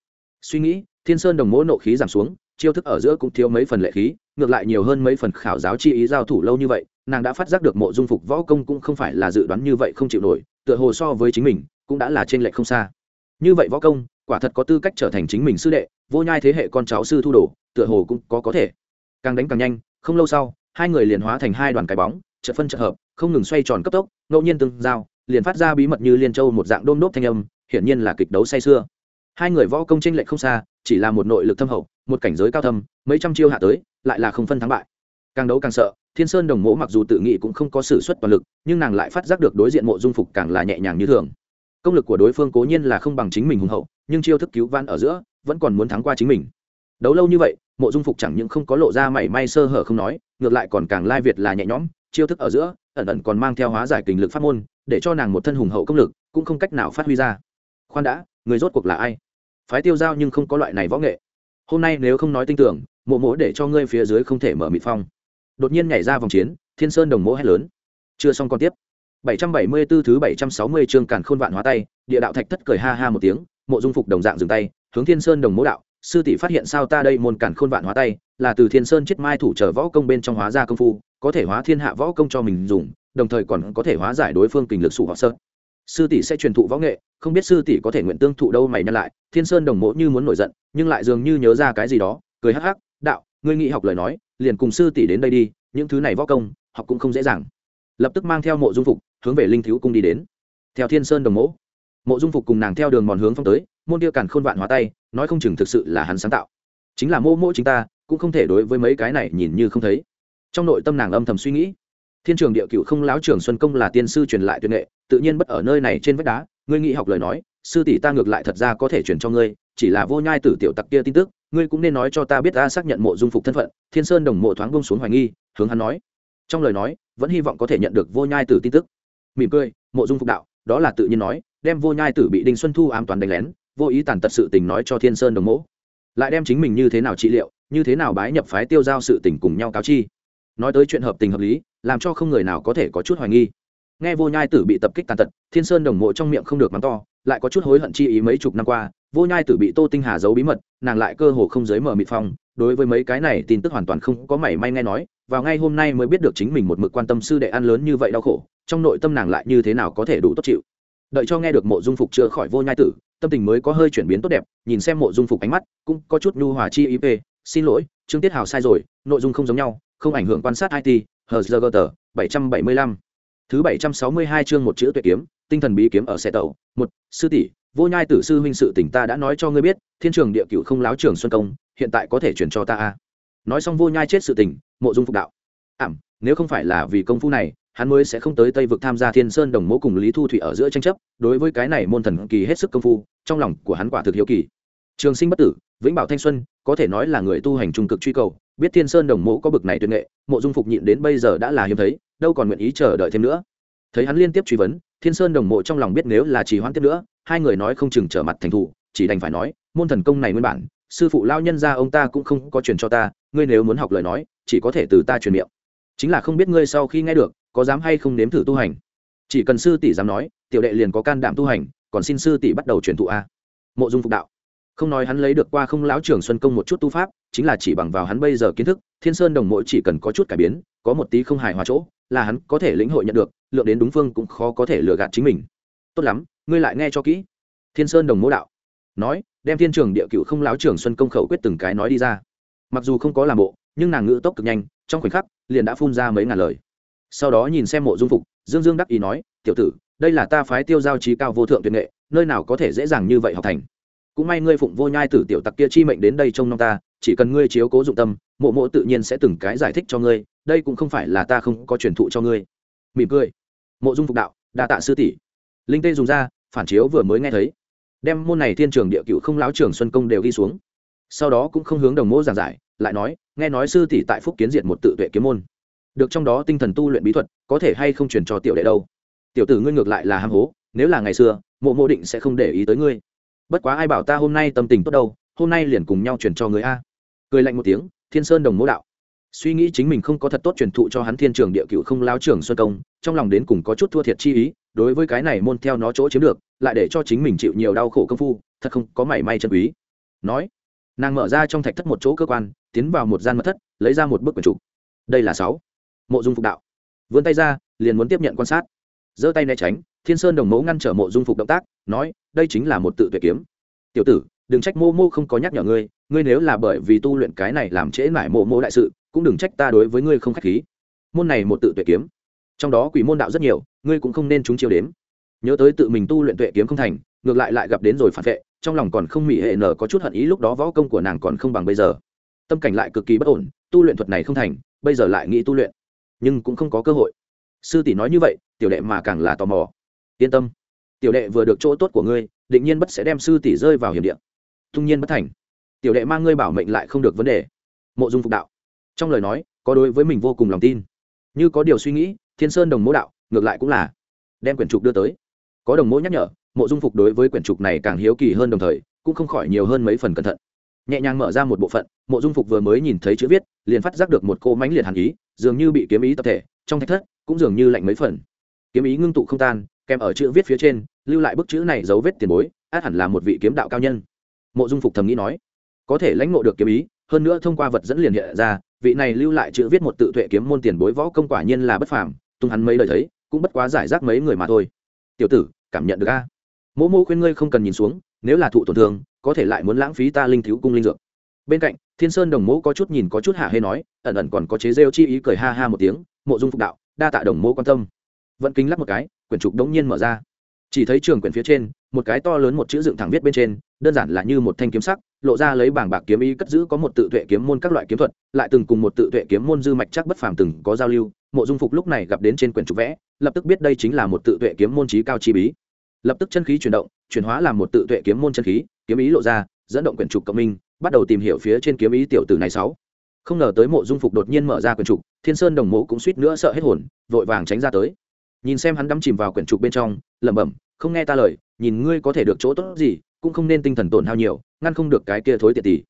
Suy nghĩ, thiên sơn đồng mỗ nộ khí giảm xuống, chiêu thức ở giữa cũng thiếu mấy phần lệ khí, ngược lại nhiều hơn mấy phần khảo giáo chi ý giao thủ lâu như vậy, nàng đã phát giác được mộ dung phục võ công cũng không phải là dự đoán như vậy không chịu nổi, tựa hồ so với chính mình, cũng đã là trên lệ không xa. Như vậy võ công, quả thật có tư cách trở thành chính mình sư đệ, vô nhai thế hệ con cháu sư thu đồ, tựa hồ cũng có có thể. Càng đánh càng nhanh không lâu sau, hai người liền hóa thành hai đoàn cái bóng, chợt phân chợt hợp, không ngừng xoay tròn cấp tốc, ngẫu nhiên từng giao, liền phát ra bí mật như liên châu một dạng đôm đốp thanh âm, hiển nhiên là kịch đấu say xưa hai người võ công tranh lệch không xa, chỉ là một nội lực thâm hậu, một cảnh giới cao thâm, mấy trăm chiêu hạ tới, lại là không phân thắng bại. Càng đấu càng sợ, thiên sơn đồng mỗ mặc dù tự nghĩ cũng không có s ử suất toàn lực, nhưng nàng lại phát giác được đối diện mộ dung phục càng là nhẹ nhàng như thường. Công lực của đối phương cố nhiên là không bằng chính mình hùng hậu, nhưng chiêu thức cứu van ở giữa, vẫn còn muốn thắng qua chính mình. Đấu lâu như vậy mộ dung phục chẳng những không có lộ ra mảy may sơ hở không nói, ngược lại còn càng lai việt là nhẹ nhõm, chiêu thức ở giữa, ẩn ẩn còn mang theo hóa giải kình lực pháp môn, để cho nàng một thân hùng hậu công lực cũng không cách nào phát huy ra. Khoan đã, người rốt cuộc là ai? Phái tiêu giao nhưng không có loại này võ nghệ. Hôm nay nếu không nói tin tưởng, mộ mỗ để cho ngươi phía dưới không thể mở mịt phong. Đột nhiên nhảy ra vòng chiến, thiên sơn đồng mỗ hét lớn. Chưa xong còn tiếp. 774 thứ 760 chương càn khôn vạn hóa tay, địa đạo thạch thất cười ha ha một tiếng, mộ dung phục đồng dạng dừng tay, hướng thiên sơn đồng mỗ đạo sư tỷ phát hiện sao ta đây môn cản khôn vạn hóa tay, là từ thiên sơn chết mai thủ trở võ công bên trong hóa ra công phu, có thể hóa thiên hạ võ công cho mình dùng, đồng thời còn có thể hóa giải đối phương kình lực sụ họ sơ. Sư tỷ sẽ truyền thụ võ nghệ, không biết sư tỷ có thể nguyện tương thụ đâu mày nhăn lại, thiên sơn đồng mộ như muốn nổi giận, nhưng lại dường như nhớ ra cái gì đó, cười hắc hắc, đạo, ngươi nghĩ học lời nói, liền cùng sư tỷ đến đây đi, những thứ này võ công, học cũng không dễ dàng. Lập tức mang theo mộ dung phục, hướng về linh thiếu cung đi đến. Theo thiên sơn đồng mộ mộ dung phục cùng nàng theo đường mòn hướng phong tới môn kia càn khôn vạn hóa tay, nói không chừng thực sự là hắn sáng tạo. Chính là mô mỗ chính ta, cũng không thể đối với mấy cái này nhìn như không thấy. Trong nội tâm nàng âm thầm suy nghĩ. Thiên trường địa cựu không láo trường xuân công là tiên sư truyền lại tuyệt nghệ, tự nhiên bất ở nơi này trên vách đá. Ngươi nghĩ học lời nói, sư tỷ ta ngược lại thật ra có thể truyền cho ngươi, chỉ là vô nhai tử tiểu tặc kia tin tức, ngươi cũng nên nói cho ta biết ta xác nhận mộ dung phục thân phận. Thiên sơn đồng mộ thoáng bông xuống hoài nghi, hướng hắn nói. Trong lời nói, vẫn hy vọng có thể nhận được vô nhai tử tin tức. Mỉm cười, mộ dung phục đạo, đó là tự nhiên nói, đem vô nhai tử bị đinh xuân thu ám toàn đánh lén vô ý tàn tật sự tình nói cho thiên sơn đồng mỗ. Lại đem chính mình như thế nào trị liệu, như thế nào bái nhập phái tiêu giao sự tình cùng nhau cáo chi. Nói tới chuyện hợp tình hợp lý, làm cho không người nào có thể có chút hoài nghi. Nghe vô nhai tử bị tập kích tàn tật, thiên sơn đồng mộ trong miệng không được mắng to, lại có chút hối hận chi ý mấy chục năm qua, vô nhai tử bị tô tinh hà giấu bí mật, nàng lại cơ hồ không giới mở mịt phong đối với mấy cái này tin tức hoàn toàn không có mảy may nghe nói, vào ngay hôm nay mới biết được chính mình một mực quan tâm sư đệ ăn lớn như vậy đau khổ, trong nội tâm nàng lại như thế nào có thể đủ tốt chịu. Đợi cho nghe được mộ dung phục chữa khỏi vô nhai tử tâm tình mới có hơi chuyển biến tốt đẹp, nhìn xem mộ dung phục ánh mắt, cũng có chút nhu hòa chi ý ip xin lỗi, trương tiết hào sai rồi, nội dung không giống nhau, không ảnh hưởng quan sát it hờ giờ gờ bảy trăm bảy mươi lăm. Thứ bảy trăm sáu mươi hai chương một chữ tuyệt kiếm, tinh thần bí kiếm ở xe tàu. Một, sư tỷ, vô nhai tử sư huynh sự tỉnh ta đã nói cho ngươi biết, thiên trường địa cựu không láo trường xuân công, hiện tại có thể chuyển cho ta a. Nói xong vô nhai chết sự tình, mộ dung phục đạo. Ảm, nếu không phải là vì công phu này hắn mới sẽ không tới tây vực tham gia thiên sơn đồng mẫu cùng lý thu thủy ở giữa tranh chấp, đối với cái này môn thần kỳ hết sức công phu, trong lòng của hắn quả thực hiếu kỳ. Trường sinh bất tử, vĩnh bảo thanh xuân, có thể nói là người tu hành trung cực truy cầu, biết thiên sơn đồng mẫu có bực này tuyệt nghệ, mộ dung phục nhịn đến bây giờ đã là hiếm thấy, đâu còn nguyện ý chờ đợi thêm nữa. Thấy hắn liên tiếp truy vấn, thiên sơn đồng mộ trong lòng biết nếu là trì hoãn tiếp nữa, hai người nói không chừng trở mặt thành thủ, chỉ đành phải nói, môn thần công này nguyên bản, sư phụ lao nhân ra ông ta cũng không có truyền cho ta, ngươi nếu muốn học lời nói, chỉ có thể từ ta truyền miệng. Chính là không biết ngươi sau khi nghe được có dám hay không nếm thử tu hành? Chỉ cần sư tỷ dám nói, tiểu đệ liền có can đảm tu hành, còn xin sư tỷ bắt đầu truyền thụ a. Mộ dung phục đạo. Không nói hắn lấy được qua không lão trưởng xuân công một chút tu pháp, chính là chỉ bằng vào hắn bây giờ kiến thức, thiên sơn đồng mỗi chỉ cần có chút cải biến, có một tí không hài hòa chỗ, là hắn có thể lĩnh hội nhận được, lượng đến đúng phương cũng khó có thể lừa gạt chính mình. Tốt lắm, ngươi lại nghe cho kỹ. Thiên sơn đồng mỗ đạo. Nói, đem thiên trường địa cựu không láo trường xuân công khẩu quyết từng cái nói đi ra. Mặc dù không có làm bộ, nhưng nàng ngữ tốc cực nhanh, trong khoảnh khắc, liền đã phun ra mấy ngàn lời sau đó nhìn xem mộ dung phục, dương dương đắc ý nói, tiểu tử, đây là ta phái tiêu giao trí cao vô thượng tuyệt nghệ, nơi nào có thể dễ dàng như vậy học thành. Cũng may ngươi phụng vô nhai tử tiểu tặc kia chi mệnh đến đây trông nom ta, chỉ cần ngươi chiếu cố dụng tâm, mộ mộ tự nhiên sẽ từng cái giải thích cho ngươi, đây cũng không phải là ta không có truyền thụ cho ngươi. Mỉm cười. Mộ dung phục đạo, đa tạ sư tỷ. Linh tê dùng ra, phản chiếu vừa mới nghe thấy. Đem môn này thiên trường địa cựu không láo trường xuân công đều ghi xuống. Sau đó cũng không hướng đồng mô giảng giải, lại nói, nghe nói sư tỷ tại phúc kiến diện một tự tuệ kiếm môn được trong đó tinh thần tu luyện bí thuật, có thể hay không truyền cho tiểu đệ đâu? Tiểu tử ngươi ngược lại là ham hố, nếu là ngày xưa, mộ mộ định sẽ không để ý tới ngươi. Bất quá ai bảo ta hôm nay tâm tình tốt đâu, hôm nay liền cùng nhau truyền cho người a. Cười lạnh một tiếng, thiên sơn đồng mô đạo. Suy nghĩ chính mình không có thật tốt truyền thụ cho hắn thiên trường địa cựu không lao trường xuân công, trong lòng đến cùng có chút thua thiệt chi ý, đối với cái này môn theo nó chỗ chiếm được, lại để cho chính mình chịu nhiều đau khổ công phu, thật không có mảy may chân quý. Nói, nàng mở ra trong thạch thất một chỗ cơ quan, tiến vào một gian mật thất, lấy ra một bức quyển trục. Đây là sáu mộ dung phục đạo. Vươn tay ra, liền muốn tiếp nhận quan sát. Giơ tay né tránh, thiên sơn đồng mẫu ngăn trở mộ dung phục động tác, nói, đây chính là một tự tuyệt kiếm. Tiểu tử, đừng trách mô mô không có nhắc nhở ngươi ngươi nếu là bởi vì tu luyện cái này làm trễ mải mộ mô đại sự, cũng đừng trách ta đối với ngươi không k h á c h khí. Môn này một tự tuệ kiếm. Trong đó quỷ môn đạo rất nhiều, ngươi cũng không nên chúng chiêu đếm nhớ tới tự mình tu luyện tuệ kiếm không thành, ngược lại lại gặp đến rồi phản vệ, trong lòng còn không mỹ hệ nở có chút hận ý lúc đó võ công của nàng còn không bằng bây giờ. Tâm cảnh lại cực kỳ bất ổn, tu luyện thuật này không thành, bây giờ lại nghĩ tu luyện nhưng cũng không có cơ hội. Sư tỷ nói như vậy, tiểu đệ mà càng là tò mò. Yên tâm, tiểu đệ vừa được chỗ tốt của ngươi, định nhiên bất sẽ đem sư tỷ rơi vào hiểm địa. Tung nhiên bất thành. Tiểu đệ mang ngươi bảo mệnh lại không được vấn đề. Mộ dung phục đạo. Trong lời nói, có đối với mình vô cùng lòng tin. Như có điều suy nghĩ, thiên sơn đồng mỗ đạo, ngược lại cũng là đem quyển trục đưa tới. Có đồng mỗ nhắc nhở, mộ dung phục đối với quyển trục này càng hiếu kỳ hơn đồng thời, cũng không khỏi nhiều hơn mấy phần cẩn thận nhẹ nhàng mở ra một bộ phận, mộ dung phục vừa mới nhìn thấy chữ viết, liền phát giác được một cô mánh liệt hàn ý, dường như bị kiếm ý tập thể, trong thách thất cũng dường như lạnh mấy phần. Kiếm ý ngưng tụ không tan, kèm ở chữ viết phía trên, lưu lại bức chữ này dấu vết tiền bối, át hẳn là một vị kiếm đạo cao nhân. Mộ dung phục thầm nghĩ nói, có thể lãnh ngộ được kiếm ý, hơn nữa thông qua vật dẫn liền hiện ra, vị này lưu lại chữ viết một tự tuệ kiếm môn tiền bối võ công quả nhiên là bất phàm, tung hắn mấy lời thấy, cũng bất quá giải rác mấy người mà thôi. Tiểu tử, cảm nhận được a? Mỗ mỗ khuyên ngươi không cần nhìn xuống, nếu là thụ tổn thương có thể lại muốn lãng phí ta linh thiếu cung linh dược. Bên cạnh, thiên sơn đồng mỗ có chút nhìn có chút hạ hê nói, ẩn ẩn còn có chế rêu chi ý cười ha ha một tiếng, mộ dung phục đạo, đa tạ đồng mỗ quan tâm. Vẫn kính lắc một cái, quyển trục đống nhiên mở ra. Chỉ thấy trường quyển phía trên, một cái to lớn một chữ dựng thẳng viết bên trên, đơn giản là như một thanh kiếm sắc, lộ ra lấy bảng bạc kiếm ý cất giữ có một tự tuệ kiếm môn các loại kiếm thuật, lại từng cùng một tự tuệ kiếm môn dư mạch chắc bất phàm từng có giao lưu, mộ dung phục lúc này gặp đến trên quyển trục vẽ, lập tức biết đây chính là một tự tuệ kiếm môn trí cao chi bí. Lập tức chân khí chuyển động chuyển hóa làm một tự tuệ kiếm môn chân khí, kiếm ý lộ ra, dẫn động quyển trục cộng minh, bắt đầu tìm hiểu phía trên kiếm ý tiểu tử này sáu. Không ngờ tới mộ dung phục đột nhiên mở ra quyển trục, thiên sơn đồng mộ cũng suýt nữa sợ hết hồn, vội vàng tránh ra tới. Nhìn xem hắn đắm chìm vào quyển trục bên trong, lẩm bẩm, không nghe ta lời, nhìn ngươi có thể được chỗ tốt gì, cũng không nên tinh thần tổn hao nhiều, ngăn không được cái kia thối tiện tỷ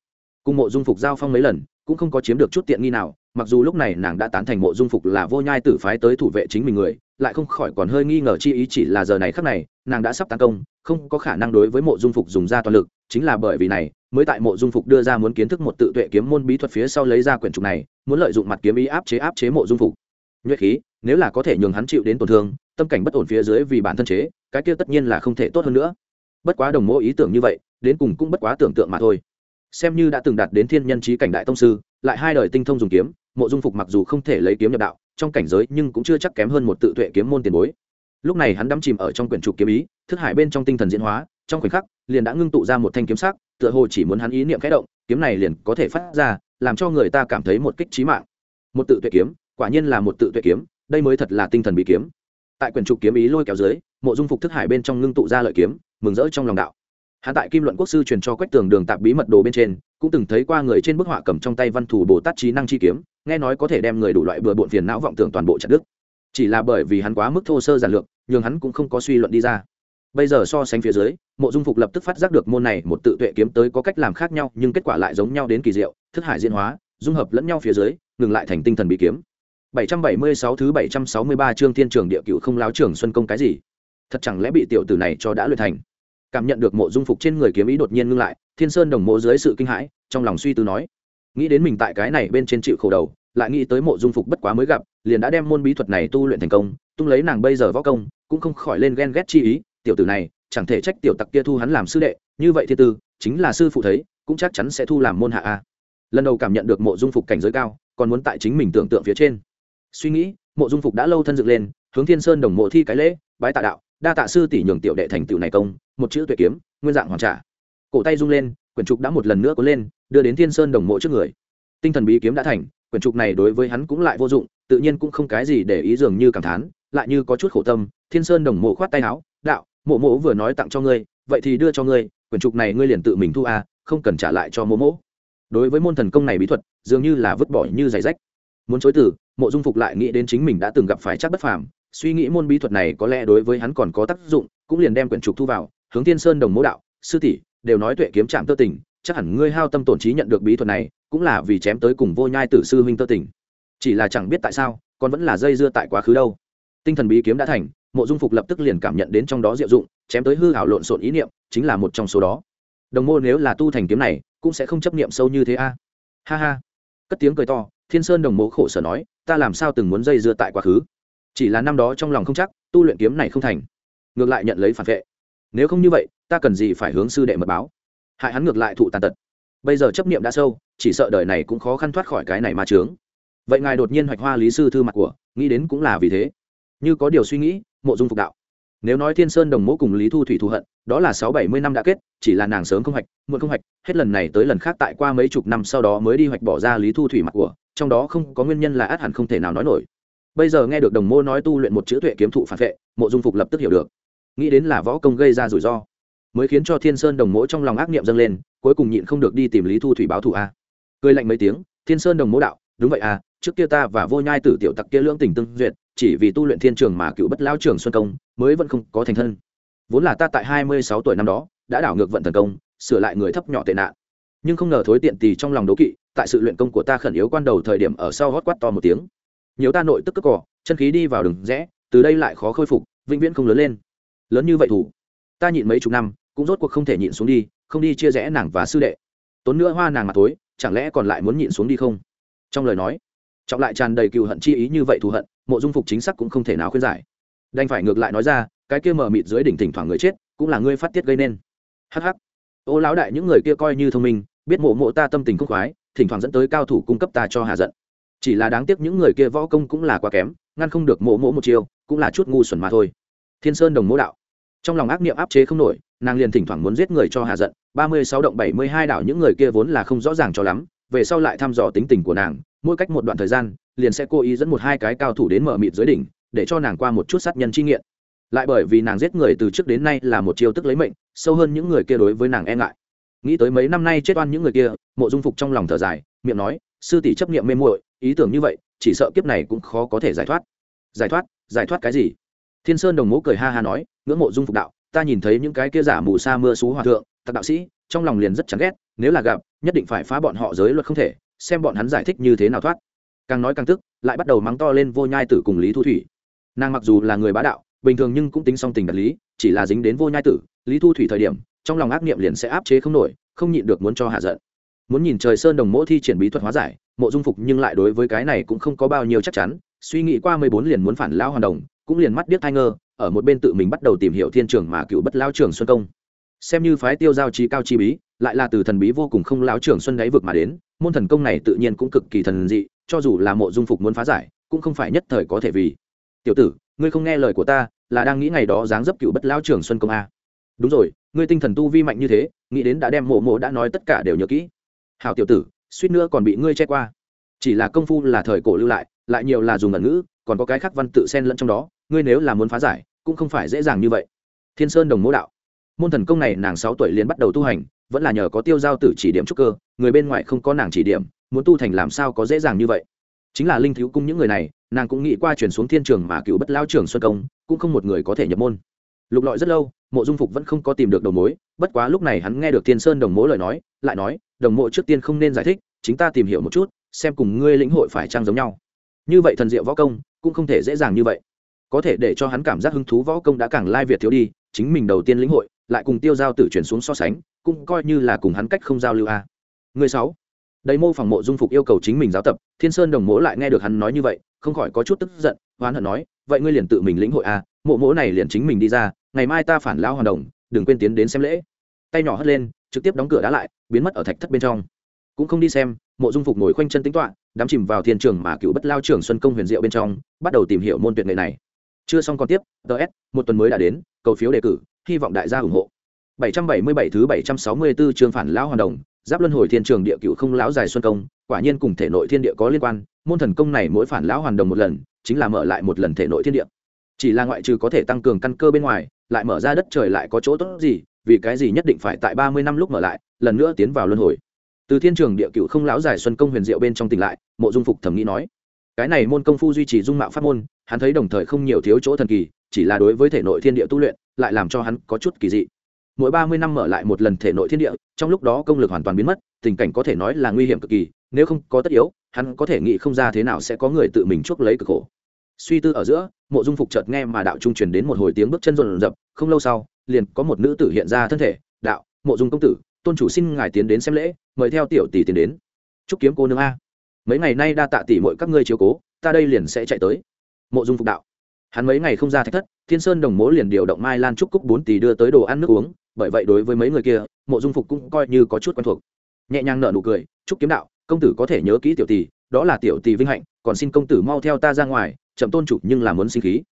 cùng mộ dung phục giao phong mấy lần, cũng không có chiếm được chút tiện nghi nào, mặc dù lúc này nàng đã tán thành mộ dung phục là vô nhai tử phái tới thủ vệ chính mình người lại không khỏi còn hơi nghi ngờ chi ý chỉ là giờ này khắc này, nàng đã sắp tấn công, không có khả năng đối với mộ dung phục dùng ra toàn lực, chính là bởi vì này, mới tại mộ dung phục đưa ra muốn kiến thức một tự tuệ kiếm môn bí thuật phía sau lấy ra quyển trục này, muốn lợi dụng mặt kiếm ý áp chế áp chế mộ dung phục. Nhuệ khí, nếu là có thể nhường hắn chịu đến tổn thương, tâm cảnh bất ổn phía dưới vì bản thân chế, cái kia tất nhiên là không thể tốt hơn nữa. Bất quá đồng mô ý tưởng như vậy, đến cùng cũng bất quá tưởng tượng mà thôi. Xem như đã từng đạt đến thiên nhân trí cảnh đại tông sư, lại hai đời tinh thông dùng kiếm, mộ dung phục mặc dù không thể lấy kiếm nhập đạo trong cảnh giới nhưng cũng chưa chắc kém hơn một tự tuệ kiếm môn tiền bối. Lúc này hắn đắm chìm ở trong quyển trục kiếm ý, thức hải bên trong tinh thần diễn hóa, trong khoảnh khắc, liền đã ngưng tụ ra một thanh kiếm sắc, tựa hồ chỉ muốn hắn ý niệm khẽ động, kiếm này liền có thể phát ra, làm cho người ta cảm thấy một kích trí mạng. Một tự tuệ kiếm, quả nhiên là một tự tuệ kiếm, đây mới thật là tinh thần bị kiếm. Tại quyển trục kiếm ý lôi kéo dưới, mộ dung phục thức hải bên trong ngưng tụ ra lợi kiếm, mừng rỡ trong lòng đạo. Hắn tại kim luận quốc sư truyền cho quách tường đường tạp bí mật đồ bên trên, cũng từng thấy qua người trên bức họa cầm trong tay văn thủ bồ tát trí năng chi kiếm nghe nói có thể đem người đủ loại bừa bộn phiền não vọng tưởng toàn bộ chặt đức chỉ là bởi vì hắn quá mức thô sơ giản lược nhưng hắn cũng không có suy luận đi ra. Bây giờ so sánh phía dưới, mộ dung phục lập tức phát giác được môn này một tự tuệ kiếm tới có cách làm khác nhau, nhưng kết quả lại giống nhau đến kỳ diệu, thức hải diễn hóa, dung hợp lẫn nhau phía dưới, ngừng lại thành tinh thần bị kiếm. 776 thứ 763 chương thiên trường địa cựu không láo trưởng xuân công cái gì? Thật chẳng lẽ bị tiểu tử này cho đã luyện thành? Cảm nhận được mộ dung phục trên người kiếm ý đột nhiên ngưng lại, thiên sơn đồng mộ dưới sự kinh hãi, trong lòng suy tư nói nghĩ đến mình tại cái này bên trên chịu khổ đầu, lại nghĩ tới mộ dung phục bất quá mới gặp, liền đã đem môn bí thuật này tu luyện thành công, tung lấy nàng bây giờ võ công, cũng không khỏi lên ghen ghét chi ý, tiểu tử này, chẳng thể trách tiểu tặc kia thu hắn làm sư đệ, như vậy thiên tư chính là sư phụ thấy, cũng chắc chắn sẽ thu làm môn hạ a. Lần đầu cảm nhận được mộ dung phục cảnh giới cao, còn muốn tại chính mình tưởng tượng phía trên. Suy nghĩ, mộ dung phục đã lâu thân dựng lên, hướng thiên sơn đồng mộ thi cái lễ, bái tạ đạo, đa tạ sư tỷ nhường tiểu đệ thành tựu này công, một chữ tuệ kiếm, nguyên dạng hoàn trả. Cổ tay rung lên quyển trục đã một lần nữa có lên, đưa đến thiên sơn đồng mộ trước người. Tinh thần bí kiếm đã thành, quyển trục này đối với hắn cũng lại vô dụng, tự nhiên cũng không cái gì để ý dường như cảm thán, lại như có chút khổ tâm, thiên sơn đồng mộ khoát tay áo, đạo, mộ mộ vừa nói tặng cho ngươi, vậy thì đưa cho ngươi, quyển trục này ngươi liền tự mình thu a không cần trả lại cho mộ mộ. Đối với môn thần công này bí thuật, dường như là vứt bỏ như giày rách. Muốn chối từ, mộ dung phục lại nghĩ đến chính mình đã từng gặp phải chắc bất phàm, suy nghĩ môn bí thuật này có lẽ đối với hắn còn có tác dụng, cũng liền đem quyển trục thu vào, hướng thiên sơn đồng Mộ đạo, sư tỷ đều nói tuệ kiếm chạm tơ tình, chắc hẳn ngươi hao tâm tổn trí nhận được bí thuật này, cũng là vì chém tới cùng vô nhai tử sư huynh tơ tình. Chỉ là chẳng biết tại sao, còn vẫn là dây dưa tại quá khứ đâu. Tinh thần bí kiếm đã thành, mộ dung phục lập tức liền cảm nhận đến trong đó diệu dụng, chém tới hư hảo lộn xộn ý niệm, chính là một trong số đó. Đồng mô nếu là tu thành kiếm này, cũng sẽ không chấp niệm sâu như thế a. Ha ha. Cất tiếng cười to, thiên sơn đồng mộ khổ sở nói, ta làm sao từng muốn dây dưa tại quá khứ? Chỉ là năm đó trong lòng không chắc, tu luyện kiếm này không thành. Ngược lại nhận lấy phản vệ nếu không như vậy, ta cần gì phải hướng sư đệ mật báo? Hại hắn ngược lại thụ tàn tật. Bây giờ chấp niệm đã sâu, chỉ sợ đời này cũng khó khăn thoát khỏi cái này mà trướng vậy ngài đột nhiên hoạch hoa lý sư thư mặt của, nghĩ đến cũng là vì thế. Như có điều suy nghĩ, mộ dung phục đạo. Nếu nói thiên sơn đồng mẫu cùng lý thu thủy thù hận, đó là sáu bảy mươi năm đã kết, chỉ là nàng sớm không hoạch, muộn không hoạch, hết lần này tới lần khác tại qua mấy chục năm sau đó mới đi hoạch bỏ ra lý thu thủy mặt của, trong đó không có nguyên nhân là át hẳn không thể nào nói nổi. Bây giờ nghe được đồng mô nói tu luyện một chữ tuệ kiếm thụ phản vệ, mộ dung phục lập tức hiểu được nghĩ đến là võ công gây ra rủi ro, mới khiến cho thiên sơn đồng mỗ trong lòng ác niệm dâng lên, cuối cùng nhịn không được đi tìm lý thu thủy báo thù a. Cười lạnh mấy tiếng, thiên sơn đồng mỗ đạo, đúng vậy à trước kia ta và vô nhai tử tiểu tặc kia lưỡng tình tương duyệt, chỉ vì tu luyện thiên trường mà cựu bất lao trường xuân công, mới vẫn không có thành thân. Vốn là ta tại hai mươi sáu tuổi năm đó, đã đảo ngược vận thần công, sửa lại người thấp nhỏ tệ nạn. Nhưng không ngờ thối tiện tì trong lòng đố kỵ, tại sự luyện công của ta khẩn yếu quan đầu thời điểm ở sau hót quát to một tiếng. Nhiều ta nội tức cất cỏ chân khí đi vào đường rẽ, từ đây lại khó khôi phục, vĩnh viễn không lớn lên lớn như vậy thủ. Ta nhịn mấy chục năm cũng rốt cuộc không thể nhịn xuống đi không đi chia rẽ nàng và sư đệ. Tốn nữa hoa nàng mà tối chẳng lẽ còn lại muốn nhịn xuống đi không? Trong lời nói trọng lại tràn đầy cựu hận chi ý như vậy thù hận mộ dung phục chính xác cũng không thể nào khuyên giải. Đành phải ngược lại nói ra cái kia mờ mịt dưới đỉnh thỉnh thoảng người chết cũng là ngươi phát tiết gây nên. Hh ô lão đại những người kia coi như thông minh biết mộ mộ ta tâm tình khúc khoái thỉnh thoảng dẫn tới cao thủ cung cấp ta cho hà giận. Chỉ là đáng tiếc những người kia võ công cũng là quá kém ngăn không được mộ mộ một chiều, cũng là chút ngu xuẩn mà thôi. Thiên sơn đồng mộ đạo trong lòng ác niệm áp chế không nổi, nàng liền thỉnh thoảng muốn giết người cho hà giận. Ba mươi sáu động bảy mươi hai đảo những người kia vốn là không rõ ràng cho lắm, về sau lại thăm dò tính tình của nàng, mỗi cách một đoạn thời gian, liền sẽ cố ý dẫn một hai cái cao thủ đến mở mịt dưới đỉnh, để cho nàng qua một chút sát nhân chi nghiện. Lại bởi vì nàng giết người từ trước đến nay là một chiêu tức lấy mệnh, sâu hơn những người kia đối với nàng e ngại. Nghĩ tới mấy năm nay chết oan những người kia, mộ dung phục trong lòng thở dài, miệng nói, sư tỷ chấp niệm mê muội, ý tưởng như vậy, chỉ sợ kiếp này cũng khó có thể giải thoát. Giải thoát? Giải thoát cái gì? Thiên sơn đồng mố cười ha ha nói, ngưỡng mộ dung phục đạo, ta nhìn thấy những cái kia giả mù sa mưa xú hòa thượng, tặc đạo sĩ, trong lòng liền rất chán ghét, nếu là gặp, nhất định phải phá bọn họ giới luật không thể, xem bọn hắn giải thích như thế nào thoát. Càng nói càng tức, lại bắt đầu mắng to lên vô nhai tử cùng lý thu thủy. Nàng mặc dù là người bá đạo, bình thường nhưng cũng tính song tình đạt lý, chỉ là dính đến vô nhai tử, lý thu thủy thời điểm, trong lòng ác niệm liền sẽ áp chế không nổi, không nhịn được muốn cho hạ giận. Muốn nhìn trời sơn đồng mỗ thi triển bí thuật hóa giải, mộ dung phục nhưng lại đối với cái này cũng không có bao nhiêu chắc chắn, suy nghĩ qua mười bốn liền muốn phản lao hoàn đồng cũng liền mắt điếc thai ngơ, ở một bên tự mình bắt đầu tìm hiểu thiên trường mà cựu bất lao trường xuân công. Xem như phái tiêu giao trí cao chi bí, lại là từ thần bí vô cùng không lao trường xuân đáy vực mà đến, môn thần công này tự nhiên cũng cực kỳ thần dị, cho dù là mộ dung phục muốn phá giải, cũng không phải nhất thời có thể vì. Tiểu tử, ngươi không nghe lời của ta, là đang nghĩ ngày đó dáng dấp cựu bất lao trường xuân công a. Đúng rồi, ngươi tinh thần tu vi mạnh như thế, nghĩ đến đã đem mộ mộ đã nói tất cả đều nhớ kỹ. Hào tiểu tử, suýt nữa còn bị ngươi che qua. Chỉ là công phu là thời cổ lưu lại lại nhiều là dùng ngẩn ngữ, còn có cái khác văn tự xen lẫn trong đó ngươi nếu là muốn phá giải, cũng không phải dễ dàng như vậy. Thiên sơn đồng mô đạo. Môn thần công này nàng sáu tuổi liền bắt đầu tu hành, vẫn là nhờ có tiêu giao tử chỉ điểm trúc cơ, người bên ngoài không có nàng chỉ điểm, muốn tu thành làm sao có dễ dàng như vậy. Chính là linh thiếu cung những người này, nàng cũng nghĩ qua chuyển xuống thiên trường mà cựu bất lao trường xuân công, cũng không một người có thể nhập môn. Lục lọi rất lâu, mộ dung phục vẫn không có tìm được đầu mối, bất quá lúc này hắn nghe được thiên sơn đồng mối lời nói, lại nói, đồng mộ trước tiên không nên giải thích, chính ta tìm hiểu một chút, xem cùng ngươi lĩnh hội phải trang giống nhau. Như vậy thần diệu võ công, cũng không thể dễ dàng như vậy có thể để cho hắn cảm giác hứng thú võ công đã càng lai việt thiếu đi, chính mình đầu tiên lĩnh hội, lại cùng tiêu giao tử chuyển xuống so sánh, cũng coi như là cùng hắn cách không giao lưu a. À. người sáu, đầy mô phẳng mộ dung phục yêu cầu chính mình giáo tập, thiên sơn đồng mỗ lại nghe được hắn nói như vậy, không khỏi có chút tức giận hoán hận nói, vậy ngươi liền tự mình lĩnh hội a, mộ mỗ này liền chính mình đi ra, ngày mai ta phản lao hoàn đồng, đừng quên tiến đến xem lễ. Tay nhỏ hất lên, trực tiếp đóng cửa đá lại, biến mất ở thạch thất bên trong. Cũng không đi xem, mộ dung phục ngồi khoanh chân tính toạ đắm chìm vào thiên trường mà cựu bất lao trường xuân công huyền diệu bên trong, bắt đầu tìm hiểu môn tuyệt nghệ này chưa xong còn tiếp ts một tuần mới đã đến, cầu phiếu đề cử, hy vọng đại gia ủng hộ. 777 thứ 764 chương phản lão hoàn đồng, giáp luân hồi thiên trường địa cựu không lão dài xuân công, quả nhiên cùng thể nội thiên địa có liên quan, môn thần công này mỗi phản lão hoàn đồng một lần, chính là mở lại một lần thể nội thiên địa. Chỉ là ngoại trừ có thể tăng cường căn cơ bên ngoài, lại mở ra đất trời lại có chỗ tốt gì, vì cái gì nhất định phải tại ba mươi năm lúc mở lại, lần nữa tiến vào luân hồi. Từ thiên trường địa cựu không lão dài xuân công huyền diệu bên trong tỉnh lại, mộ dung phục thẩm nghĩ nói cái này môn công phu duy trì dung mạo pháp môn, hắn thấy đồng thời không nhiều thiếu chỗ thần kỳ, chỉ là đối với thể nội thiên địa tu luyện, lại làm cho hắn có chút kỳ dị. Mỗi ba mươi năm mở lại một lần thể nội thiên địa, trong lúc đó công lực hoàn toàn biến mất, tình cảnh có thể nói là nguy hiểm cực kỳ, nếu không có tất yếu, hắn có thể nghĩ không ra thế nào sẽ có người tự mình chuốc lấy cực khổ. Suy tư ở giữa, mộ dung phục chợt nghe mà đạo trung truyền đến một hồi tiếng bước chân rộn rập, không lâu sau, liền có một nữ tử hiện ra thân thể, đạo, mộ dung công tử, tôn chủ xin ngài tiến đến xem lễ, mời theo tiểu tỷ tiến đến. Chúc kiếm cô nương a mấy ngày nay đa tạ tỷ mọi các ngươi chiếu cố, ta đây liền sẽ chạy tới. Mộ dung phục đạo. Hắn mấy ngày không ra thách thất, thiên sơn đồng mố liền điều động mai lan trúc cúc bốn tỷ đưa tới đồ ăn nước uống, bởi vậy đối với mấy người kia, mộ dung phục cũng coi như có chút quen thuộc. Nhẹ nhàng nở nụ cười, Trúc kiếm đạo, công tử có thể nhớ kỹ tiểu tỷ, đó là tiểu tỷ vinh hạnh, còn xin công tử mau theo ta ra ngoài, chậm tôn chủ nhưng là muốn sinh khí.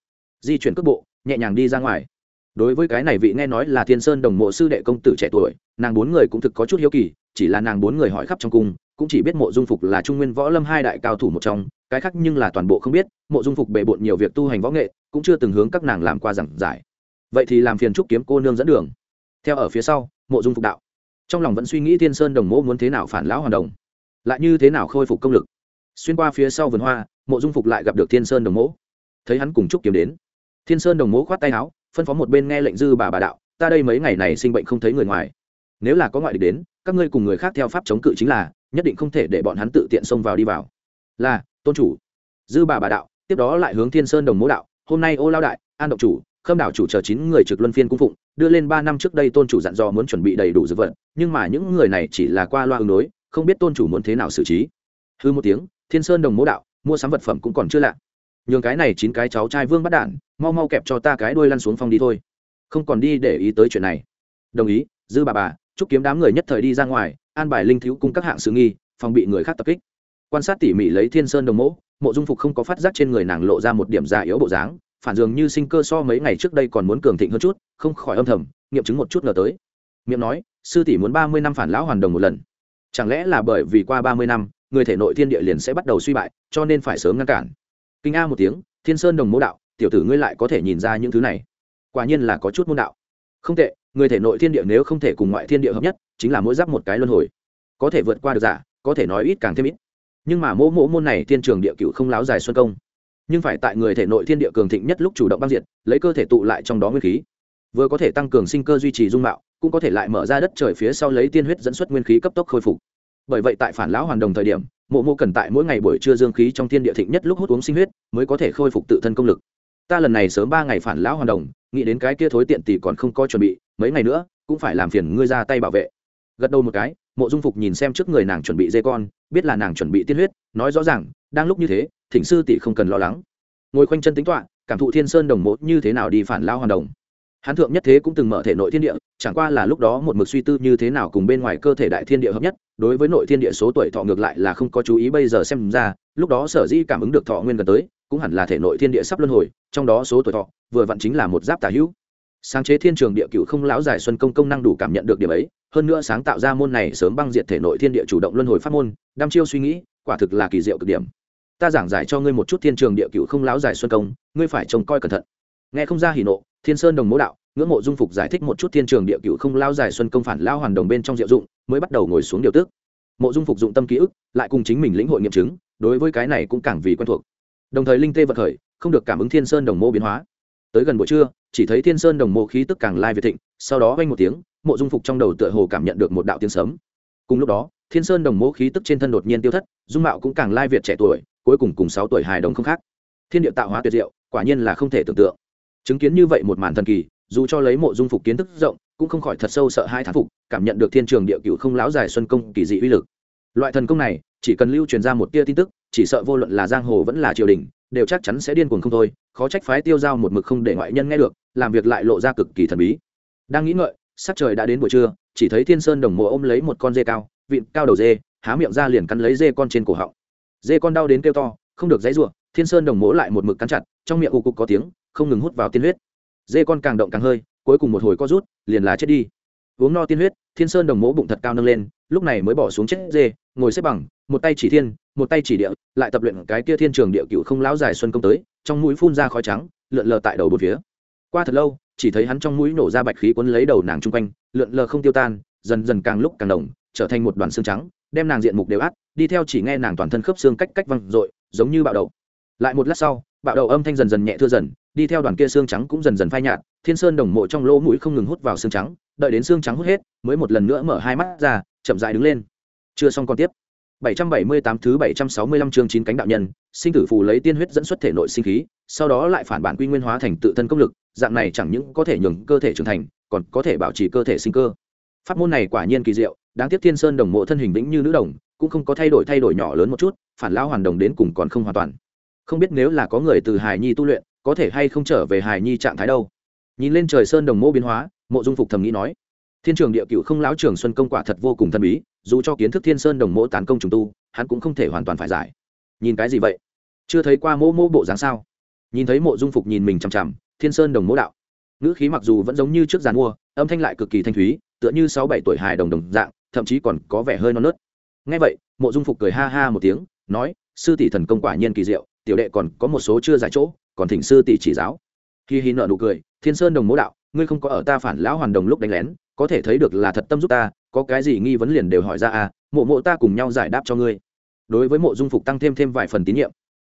Di chuyển cước bộ, nhẹ nhàng đi ra ngoài. Đối với cái này vị nghe nói là thiên sơn đồng mộ sư đệ công tử trẻ tuổi, nàng bốn người cũng thực có chút hiếu kỳ, chỉ là nàng bốn người hỏi khắp trong cung cũng chỉ biết mộ dung phục là trung nguyên võ lâm hai đại cao thủ một trong, cái khác nhưng là toàn bộ không biết, mộ dung phục bề bộn nhiều việc tu hành võ nghệ, cũng chưa từng hướng các nàng làm qua giảng giải. Vậy thì làm phiền trúc kiếm cô nương dẫn đường. Theo ở phía sau, mộ dung phục đạo. Trong lòng vẫn suy nghĩ thiên sơn đồng mẫu muốn thế nào phản lão hoàn đồng. Lại như thế nào khôi phục công lực. Xuyên qua phía sau vườn hoa, mộ dung phục lại gặp được thiên sơn đồng mẫu thấy hắn cùng trúc kiếm đến, thiên sơn đồng mẫu khoát tay áo, phân phó một bên nghe lệnh dư bà bà đạo, ta đây mấy ngày này sinh bệnh không thấy người ngoài. Nếu là có ngoại địch đến, các ngươi cùng người khác theo pháp chống cự chính là nhất định không thể để bọn hắn tự tiện xông vào đi vào. Là, tôn chủ. Dư bà bà đạo, tiếp đó lại hướng thiên sơn đồng mố đạo, hôm nay ô lao đại, an động chủ, khâm đảo chủ chờ chín người trực luân phiên cung phụng, đưa lên ba năm trước đây tôn chủ dặn dò muốn chuẩn bị đầy đủ dược vật, nhưng mà những người này chỉ là qua loa ứng đối, không biết tôn chủ muốn thế nào xử trí. Hư một tiếng, thiên sơn đồng mố đạo, mua sắm vật phẩm cũng còn chưa lạ. Nhường cái này chín cái cháu trai vương bắt đản mau mau kẹp cho ta cái đuôi lăn xuống phong đi thôi. Không còn đi để ý tới chuyện này. Đồng ý, dư bà bà, chúc kiếm đám người nhất thời đi ra ngoài an bài linh thiếu cung các hạng sự nghi, phòng bị người khác tập kích. Quan sát tỉ mỉ lấy thiên sơn đồng mẫu mộ dung phục không có phát giác trên người nàng lộ ra một điểm già yếu bộ dáng, phản dường như sinh cơ so mấy ngày trước đây còn muốn cường thịnh hơn chút, không khỏi âm thầm, nghiệm chứng một chút ngờ tới. Miệng nói, sư tỷ muốn ba mươi năm phản lão hoàn đồng một lần. Chẳng lẽ là bởi vì qua ba mươi năm, người thể nội thiên địa liền sẽ bắt đầu suy bại, cho nên phải sớm ngăn cản? Kinh a một tiếng, thiên sơn đồng mẫu đạo, tiểu tử ngươi lại có thể nhìn ra những thứ này. Quả nhiên là có chút môn đạo. Không tệ, người thể nội thiên địa nếu không thể cùng ngoại thiên địa hợp nhất chính là mỗi giáp một cái luân hồi. Có thể vượt qua được giả, có thể nói ít càng thêm ít. Nhưng mà mỗ mỗ môn này thiên trường địa cựu không láo dài xuân công. Nhưng phải tại người thể nội thiên địa cường thịnh nhất lúc chủ động băng diệt, lấy cơ thể tụ lại trong đó nguyên khí. Vừa có thể tăng cường sinh cơ duy trì dung mạo, cũng có thể lại mở ra đất trời phía sau lấy tiên huyết dẫn xuất nguyên khí cấp tốc khôi phục. Bởi vậy tại phản lão hoàn đồng thời điểm mộ mô cần tại mỗi ngày buổi trưa dương khí trong thiên địa thịnh nhất lúc hút uống sinh huyết, mới có thể khôi phục tự thân công lực. Ta lần này sớm ba ngày phản lão hoàn đồng, nghĩ đến cái kia thối tiện tỷ còn không có chuẩn bị, mấy ngày nữa, cũng phải làm phiền ngươi ra tay bảo vệ gật đầu một cái, mộ dung phục nhìn xem trước người nàng chuẩn bị dê con, biết là nàng chuẩn bị tiên huyết, nói rõ ràng, đang lúc như thế, thỉnh sư tỷ không cần lo lắng. Ngồi khoanh chân tính toạ cảm thụ thiên sơn đồng mộ như thế nào đi phản lao hoàn đồng. Hán thượng nhất thế cũng từng mở thể nội thiên địa, chẳng qua là lúc đó một mực suy tư như thế nào cùng bên ngoài cơ thể đại thiên địa hợp nhất, đối với nội thiên địa số tuổi thọ ngược lại là không có chú ý bây giờ xem ra, lúc đó sở dĩ cảm ứng được thọ nguyên gần tới, cũng hẳn là thể nội thiên địa sắp luân hồi, trong đó số tuổi thọ, vừa vặn chính là một giáp tà hữu sáng chế thiên trường địa cựu không lão giải xuân công công năng đủ cảm nhận được điểm ấy, hơn nữa sáng tạo ra môn này sớm băng diệt thể nội thiên địa chủ động luân hồi pháp môn, đăm chiêu suy nghĩ, quả thực là kỳ diệu cực điểm. Ta giảng giải cho ngươi một chút thiên trường địa cựu không lão giải xuân công, ngươi phải trông coi cẩn thận. Nghe không ra hỉ nộ, thiên sơn đồng mỗ đạo, ngưỡng mộ dung phục giải thích một chút thiên trường địa cựu không lao giải xuân công phản lao hoàn đồng bên trong diệu dụng, mới bắt đầu ngồi xuống điều tước mộ dung phục dụng tâm ký ức, lại cùng chính mình lĩnh hội nghiệm chứng, đối với cái này cũng càng vì quen thuộc. Đồng thời linh tê vật khởi, không được cảm ứng thiên sơn đồng mô biến hóa tới gần buổi trưa, chỉ thấy thiên sơn đồng mô khí tức càng lai việt thịnh, sau đó vang một tiếng, mộ dung phục trong đầu tựa hồ cảm nhận được một đạo tiếng sớm cùng lúc đó, thiên sơn đồng mô khí tức trên thân đột nhiên tiêu thất, dung mạo cũng càng lai việt trẻ tuổi, cuối cùng cùng sáu tuổi hài đồng không khác. Thiên địa tạo hóa tuyệt diệu, quả nhiên là không thể tưởng tượng. Chứng kiến như vậy một màn thần kỳ, dù cho lấy mộ dung phục kiến thức rộng, cũng không khỏi thật sâu sợ hai thán phục, cảm nhận được thiên trường địa cựu không láo dài xuân công kỳ dị uy lực. Loại thần công này, chỉ cần lưu truyền ra một tia tin tức, chỉ sợ vô luận là giang hồ vẫn là triều đình đều chắc chắn sẽ điên cuồng không thôi, khó trách phái tiêu giao một mực không để ngoại nhân nghe được, làm việc lại lộ ra cực kỳ thần bí. Đang nghĩ ngợi, sắc trời đã đến buổi trưa, chỉ thấy thiên sơn đồng mộ ôm lấy một con dê cao, vịn cao đầu dê, há miệng ra liền cắn lấy dê con trên cổ họng. Dê con đau đến kêu to, không được dãy ruộng thiên sơn đồng mộ lại một mực cắn chặt, trong miệng cục cục có tiếng, không ngừng hút vào tiên huyết. Dê con càng động càng hơi, cuối cùng một hồi co rút, liền là chết đi uống no tiên huyết, thiên sơn đồng mỗ bụng thật cao nâng lên, lúc này mới bỏ xuống chết dê, ngồi xếp bằng, một tay chỉ thiên, một tay chỉ địa, lại tập luyện cái kia thiên trường địa cựu không lão dài xuân công tới, trong mũi phun ra khói trắng, lượn lờ tại đầu bột phía. Qua thật lâu, chỉ thấy hắn trong mũi nổ ra bạch khí cuốn lấy đầu nàng chung quanh, lượn lờ không tiêu tan, dần dần càng lúc càng đồng trở thành một đoàn xương trắng, đem nàng diện mục đều át, đi theo chỉ nghe nàng toàn thân khớp xương cách cách văng r giống như bạo đầu lại một lát sau, bạo đầu âm thanh dần dần nhẹ thưa dần, đi theo đoàn kia xương trắng cũng dần dần phai nhạt, thiên sơn đồng mộ trong lỗ mũi không ngừng hút vào xương trắng đợi đến xương trắng hút hết mới một lần nữa mở hai mắt ra chậm dại đứng lên chưa xong còn tiếp 778 thứ 765 chương chín cánh đạo nhân, sinh tử phù lấy tiên huyết dẫn xuất thể nội sinh khí, sau đó lại phản bản quy nguyên hóa thành tự thân công lực, dạng này chẳng những có thể nhường cơ thể trưởng thành, còn có thể bảo trì cơ thể sinh cơ. Pháp môn này quả nhiên kỳ diệu, đáng tiếc Thiên Sơn đồng mộ thân hình vĩnh như nữ đồng, cũng không có thay đổi thay đổi nhỏ lớn một chút, phản lão hoàn đồng đến cùng còn không hoàn toàn. Không biết nếu là có người từ hài nhi tu luyện, có thể hay không trở về hài nhi trạng thái đâu. Nhìn lên trời sơn đồng mộ biến hóa, Mộ Dung Phục thầm nghĩ nói, Thiên trường địa Cựu không lão trường xuân công quả thật vô cùng thần bí, dù cho kiến thức thiên sơn đồng mỗ tán công trùng tu hắn cũng không thể hoàn toàn phải giải. Nhìn cái gì vậy? Chưa thấy qua mô mô bộ dáng sao? Nhìn thấy mộ dung phục nhìn mình chằm chằm thiên sơn đồng mỗ đạo. Ngữ khí mặc dù vẫn giống như trước giàn mua âm thanh lại cực kỳ thanh thúy tựa như sáu bảy tuổi hài đồng đồng dạng thậm chí còn có vẻ hơi non nớt. Ngay vậy mộ dung phục cười ha ha một tiếng nói sư tỷ thần công quả nhiên kỳ diệu tiểu đệ còn có một số chưa giải chỗ còn thỉnh sư tỷ chỉ giáo. Khi hi nợ nụ cười thiên sơn đồng mỗ đạo ngươi không có ở ta phản lão hoàn đồng lúc đánh lén, có thể thấy được là thật tâm giúp ta, có cái gì nghi vấn liền đều hỏi ra à mộ mộ ta cùng nhau giải đáp cho ngươi. Đối với mộ dung phục tăng thêm thêm vài phần tín nhiệm.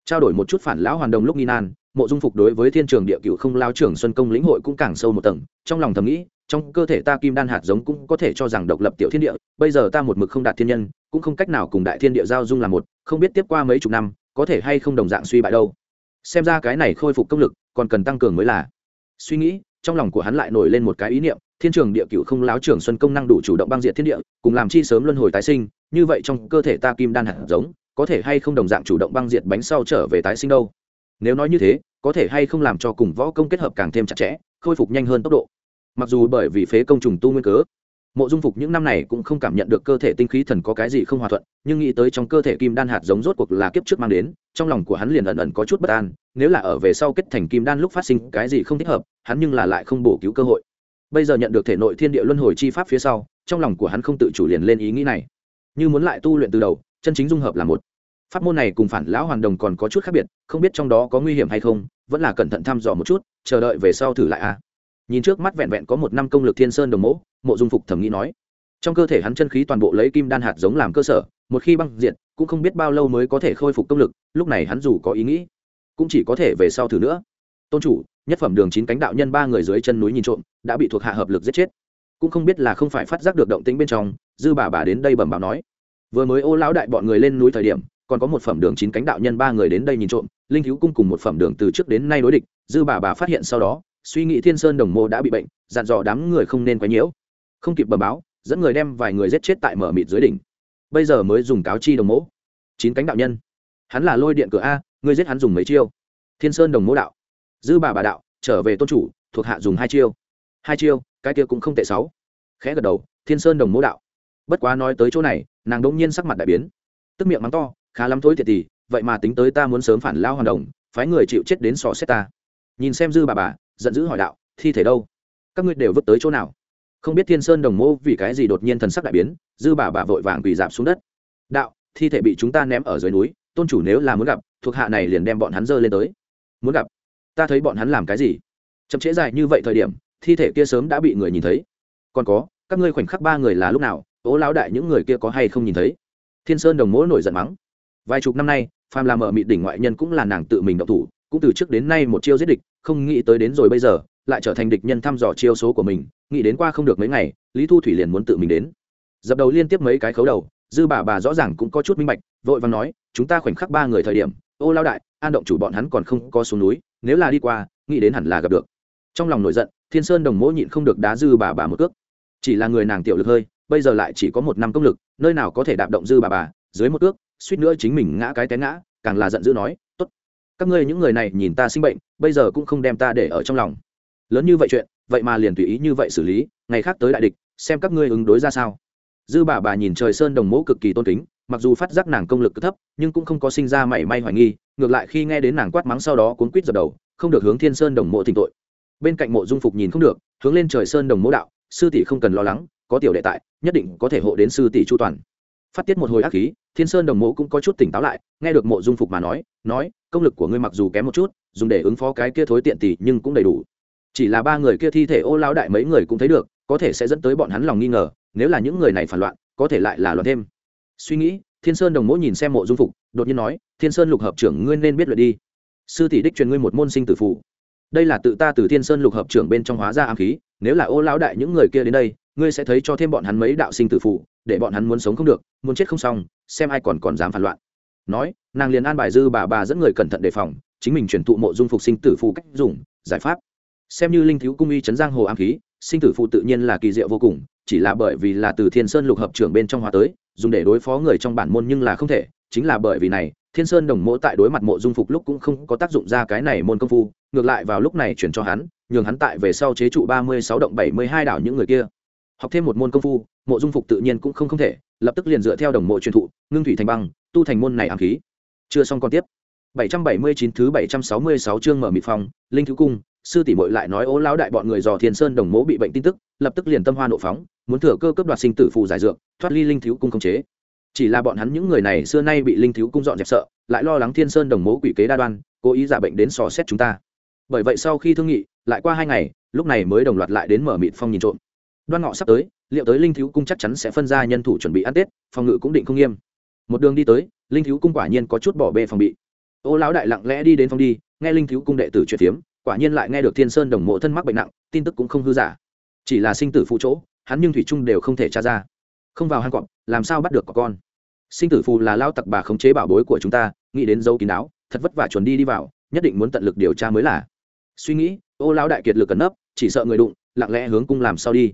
Trao đổi một chút phản lão hoàn đồng lúc nghi nan, mộ dung phục đối với thiên trường địa cựu không lao trưởng xuân công lĩnh hội cũng càng sâu một tầng, trong lòng thầm nghĩ, trong cơ thể ta kim đan hạt giống cũng có thể cho rằng độc lập tiểu thiên địa, bây giờ ta một mực không đạt thiên nhân, cũng không cách nào cùng đại thiên địa giao dung là một, không biết tiếp qua mấy chục năm, có thể hay không đồng dạng suy bại đâu. Xem ra cái này khôi phục công lực, còn cần tăng cường mới là. Suy nghĩ trong lòng của hắn lại nổi lên một cái ý niệm, thiên trường địa cựu không láo trường xuân công năng đủ chủ động băng diệt thiên địa, cùng làm chi sớm luân hồi tái sinh, như vậy trong cơ thể ta kim đan hạt giống, có thể hay không đồng dạng chủ động băng diệt bánh sau trở về tái sinh đâu? Nếu nói như thế, có thể hay không làm cho cùng võ công kết hợp càng thêm chặt chẽ, khôi phục nhanh hơn tốc độ. Mặc dù bởi vì phế công trùng tu nguyên cớ mộ dung phục những năm này cũng không cảm nhận được cơ thể tinh khí thần có cái gì không hòa thuận, nhưng nghĩ tới trong cơ thể kim đan hạt giống rốt cuộc là kiếp trước mang đến, trong lòng của hắn liền ẩn ẩn có chút bất an, nếu là ở về sau kết thành kim đan lúc phát sinh cái gì không thích hợp, hắn nhưng là lại không bổ cứu cơ hội. Bây giờ nhận được thể nội thiên địa luân hồi chi pháp phía sau, trong lòng của hắn không tự chủ liền lên ý nghĩ này. Như muốn lại tu luyện từ đầu, chân chính dung hợp là một. Pháp môn này cùng phản lão hoàn đồng còn có chút khác biệt, không biết trong đó có nguy hiểm hay không, vẫn là cẩn thận thăm dò một chút, chờ đợi về sau thử lại a nhìn trước mắt vẹn vẹn có một năm công lực thiên sơn đồng mẫu mộ dung phục thẩm nghĩ nói. Trong cơ thể hắn chân khí toàn bộ lấy kim đan hạt giống làm cơ sở, một khi băng diện cũng không biết bao lâu mới có thể khôi phục công lực, lúc này hắn dù có ý nghĩ, cũng chỉ có thể về sau thử nữa. Tôn chủ, nhất phẩm đường chín cánh đạo nhân ba người dưới chân núi nhìn trộm, đã bị thuộc hạ hợp lực giết chết. Cũng không biết là không phải phát giác được động tĩnh bên trong, dư bà bà đến đây bẩm báo nói. Vừa mới ô lão đại bọn người lên núi thời điểm, còn có một phẩm đường chín cánh đạo nhân ba người đến đây nhìn trộm, linh thiếu cung cùng một phẩm đường từ trước đến nay đối địch, dư bà bà phát hiện sau đó suy nghĩ thiên sơn đồng mô đã bị bệnh, dặn dò đám người không nên quấy nhiễu. Không kịp bẩm báo, dẫn người đem vài người giết chết tại mở mịt dưới đỉnh. Bây giờ mới dùng cáo chi đồng mỗ chín cánh đạo nhân. Hắn là lôi điện cửa a ngươi giết hắn dùng mấy chiêu? Thiên sơn đồng mỗ đạo. Dư bà bà đạo, trở về tôn chủ, thuộc hạ dùng hai chiêu. Hai chiêu, cái kia cũng không tệ sáu. Khẽ gật đầu, thiên sơn đồng mỗ đạo. Bất quá nói tới chỗ này, nàng đỗng nhiên sắc mặt đại biến. Tức miệng mắng to, khá lắm thối thiệt thì, vậy mà tính tới ta muốn sớm phản lao hoàn đồng, phái người chịu chết đến sò xét ta. Nhìn xem dư bà bà giận dữ hỏi đạo, thi thể đâu? Các ngươi đều vứt tới chỗ nào? Không biết thiên sơn đồng mô vì cái gì đột nhiên thần sắc đại biến, dư bà bà vội vàng quỳ dạp xuống đất. Đạo, thi thể bị chúng ta ném ở dưới núi, tôn chủ nếu là muốn gặp, thuộc hạ này liền đem bọn hắn dơ lên tới. Muốn gặp? Ta thấy bọn hắn làm cái gì? Chậm trễ dài như vậy thời điểm, thi thể kia sớm đã bị người nhìn thấy. Còn có, các ngươi khoảnh khắc ba người là lúc nào ố lão đại những người kia có hay không nhìn thấy? Thiên sơn đồng mỗ nổi giận mắng. Vài chục năm nay, phàm làm ở mị đỉnh ngoại nhân cũng là nàng tự mình động thủ cũng từ trước đến nay một chiêu giết địch, không nghĩ tới đến rồi bây giờ, lại trở thành địch nhân thăm dò chiêu số của mình, nghĩ đến qua không được mấy ngày, lý thu thủy liền muốn tự mình đến. Dập đầu liên tiếp mấy cái khấu đầu, dư bà bà rõ ràng cũng có chút minh bạch, vội vàng nói, chúng ta khoảnh khắc ba người thời điểm, ô lao đại, an động chủ bọn hắn còn không có xuống núi, nếu là đi qua, nghĩ đến hẳn là gặp được. Trong lòng nổi giận, thiên sơn đồng mỗ nhịn không được đá dư bà bà một cước. Chỉ là người nàng tiểu lực hơi, bây giờ lại chỉ có một năm công lực, nơi nào có thể đạp động dư bà bà, dưới một cước, suýt nữa chính mình ngã cái té ngã, càng là giận dữ nói các ngươi những người này nhìn ta sinh bệnh, bây giờ cũng không đem ta để ở trong lòng. Lớn như vậy chuyện, vậy mà liền tùy ý như vậy xử lý, ngày khác tới đại địch, xem các ngươi ứng đối ra sao. Dư bà bà nhìn trời sơn đồng mẫu cực kỳ tôn kính, mặc dù phát giác nàng công lực thấp, nhưng cũng không có sinh ra mảy may hoài nghi, ngược lại khi nghe đến nàng quát mắng sau đó cuốn quýt dập đầu, không được hướng thiên sơn đồng mộ thỉnh tội. Bên cạnh mộ dung phục nhìn không được, hướng lên trời sơn đồng mẫu đạo, sư tỷ không cần lo lắng, có tiểu đệ tại, nhất định có thể hộ đến sư tỷ chu toàn phát tiết một hồi ác khí, thiên sơn đồng mộ cũng có chút tỉnh táo lại, nghe được mộ dung phục mà nói nói, công lực của ngươi mặc dù kém một chút, dùng để ứng phó cái kia thối tiện tỷ nhưng cũng đầy đủ. Chỉ là ba người kia thi thể ô lao đại mấy người cũng thấy được, có thể sẽ dẫn tới bọn hắn lòng nghi ngờ, nếu là những người này phản loạn, có thể lại là loạn thêm. Suy nghĩ, thiên sơn đồng mỗ nhìn xem mộ dung phục, đột nhiên nói, thiên sơn lục hợp trưởng, ngươi nên biết luyện đi. Sư tỷ đích truyền ngươi một môn sinh tử phụ đây là tự ta từ thiên sơn lục hợp trưởng bên trong hóa ra ám khí, nếu là ô lão đại những người kia đến đây, ngươi sẽ thấy cho thêm bọn hắn mấy đạo sinh tử phụ để bọn hắn muốn sống không được, muốn chết không xong, xem ai còn còn dám phản loạn. Nói, nàng liền an bài dư bà bà dẫn người cẩn thận đề phòng, chính mình chuyển thụ mộ dung phục sinh tử phụ cách dùng, giải pháp. Xem như linh thiếu cung y chấn giang hồ ám khí, sinh tử phụ tự nhiên là kỳ diệu vô cùng, chỉ là bởi vì là từ thiên sơn lục hợp trưởng bên trong hóa tới, dùng để đối phó người trong bản môn nhưng là không thể, chính là bởi vì này, thiên sơn đồng mỗ tại đối mặt mộ dung phục lúc cũng không có tác dụng ra cái này môn công phu, ngược lại vào lúc này chuyển cho hắn, nhường hắn tại về sau chế trụ ba mươi sáu động bảy mươi hai đảo những người kia. Học thêm một môn công phu mộ dung phục tự nhiên cũng không không thể, lập tức liền dựa theo đồng mộ truyền thụ, ngưng thủy thành băng, tu thành môn này ám khí. Chưa xong còn tiếp. 779 thứ 766 chương mở mịt phòng, linh thứ cung, sư tỷ muội lại nói ố lão đại bọn người dò thiên sơn đồng mộ bị bệnh tin tức, lập tức liền tâm hoa nộ phóng, muốn thừa cơ cấp đoạt sinh tử phù giải dược, thoát ly linh thiếu cung không chế. Chỉ là bọn hắn những người này xưa nay bị linh thiếu cung dọn dẹp sợ, lại lo lắng thiên sơn đồng mẫu quỷ kế đa đoan, cố ý giả bệnh đến sò xét chúng ta. Bởi vậy sau khi thương nghị, lại qua hai ngày, lúc này mới đồng loạt lại đến mở mịt phong nhìn trộm. Đoan ngọ sắp tới liệu tới linh thiếu cung chắc chắn sẽ phân ra nhân thủ chuẩn bị ăn tết, phòng ngự cũng định không nghiêm. Một đường đi tới, linh thiếu cung quả nhiên có chút bỏ bê phòng bị. Ô lão đại lặng lẽ đi đến phòng đi, nghe linh thiếu cung đệ tử chuyện phiếm, quả nhiên lại nghe được thiên sơn đồng mộ thân mắc bệnh nặng, tin tức cũng không hư giả. Chỉ là sinh tử phụ chỗ, hắn nhưng thủy trung đều không thể tra ra. Không vào hang cọp, làm sao bắt được có con? Sinh tử phù là lao tặc bà khống chế bảo bối của chúng ta, nghĩ đến dấu kín đáo, thật vất vả chuẩn đi đi vào, nhất định muốn tận lực điều tra mới là. Suy nghĩ, ô lão đại kiệt lực cẩn nấp, chỉ sợ người đụng, lặng lẽ hướng cung làm sao đi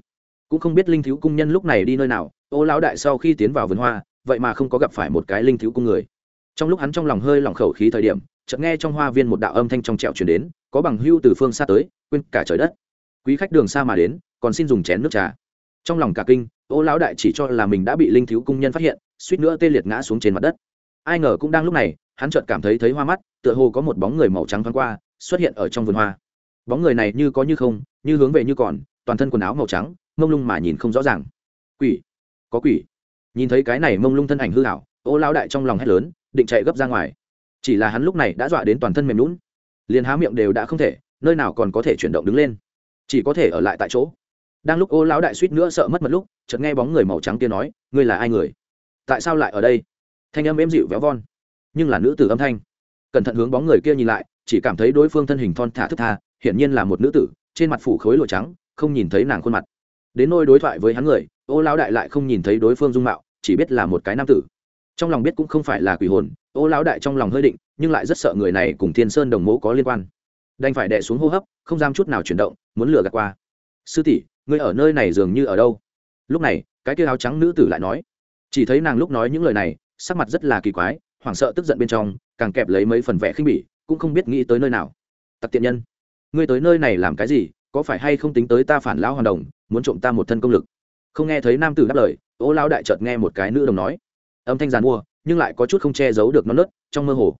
cũng không biết linh thiếu cung nhân lúc này đi nơi nào, ô lão đại sau khi tiến vào vườn hoa, vậy mà không có gặp phải một cái linh thiếu cung người. Trong lúc hắn trong lòng hơi lỏng khẩu khí thời điểm, chợt nghe trong hoa viên một đạo âm thanh trong trẹo chuyển đến, có bằng hưu từ phương xa tới, quên cả trời đất. Quý khách đường xa mà đến, còn xin dùng chén nước trà. Trong lòng cả kinh, ô lão đại chỉ cho là mình đã bị linh thiếu cung nhân phát hiện, suýt nữa tê liệt ngã xuống trên mặt đất. Ai ngờ cũng đang lúc này, hắn chợt cảm thấy thấy hoa mắt, tựa hồ có một bóng người màu trắng thoáng qua, xuất hiện ở trong vườn hoa. Bóng người này như có như không, như hướng về như còn, toàn thân quần áo màu trắng mông lung mà nhìn không rõ ràng. Quỷ? Có quỷ? Nhìn thấy cái này mông lung thân ảnh hư hảo ô lão đại trong lòng hét lớn, định chạy gấp ra ngoài. Chỉ là hắn lúc này đã dọa đến toàn thân mềm lún liền há miệng đều đã không thể, nơi nào còn có thể chuyển động đứng lên. Chỉ có thể ở lại tại chỗ. Đang lúc ô lão đại suýt nữa sợ mất một lúc, chợt nghe bóng người màu trắng kia nói, ngươi là ai người? Tại sao lại ở đây? Thanh âm êm dịu véo von, nhưng là nữ tử âm thanh. Cẩn thận hướng bóng người kia nhìn lại, chỉ cảm thấy đối phương thân hình thon thả thức tha, hiển nhiên là một nữ tử, trên mặt phủ khối lụa trắng, không nhìn thấy nàng khuôn mặt đến nôi đối thoại với hắn người, ô lão đại lại không nhìn thấy đối phương dung mạo, chỉ biết là một cái nam tử. Trong lòng biết cũng không phải là quỷ hồn, ô lão đại trong lòng hơi định, nhưng lại rất sợ người này cùng thiên sơn đồng mẫu có liên quan. Đành phải đè xuống hô hấp, không dám chút nào chuyển động, muốn lừa gạt qua. Sư tỷ, ngươi ở nơi này dường như ở đâu? Lúc này, cái kia áo trắng nữ tử lại nói. Chỉ thấy nàng lúc nói những lời này, sắc mặt rất là kỳ quái, hoảng sợ tức giận bên trong, càng kẹp lấy mấy phần vẻ khinh bỉ, cũng không biết nghĩ tới nơi nào. Tặc tiện nhân, ngươi tới nơi này làm cái gì? Có phải hay không tính tới ta phản lão hoàn đồng, muốn trộm ta một thân công lực? Không nghe thấy nam tử đáp lời, ô lão đại chợt nghe một cái nữ đồng nói. Âm thanh giàn mua, nhưng lại có chút không che giấu được nó nớt, trong mơ hồ.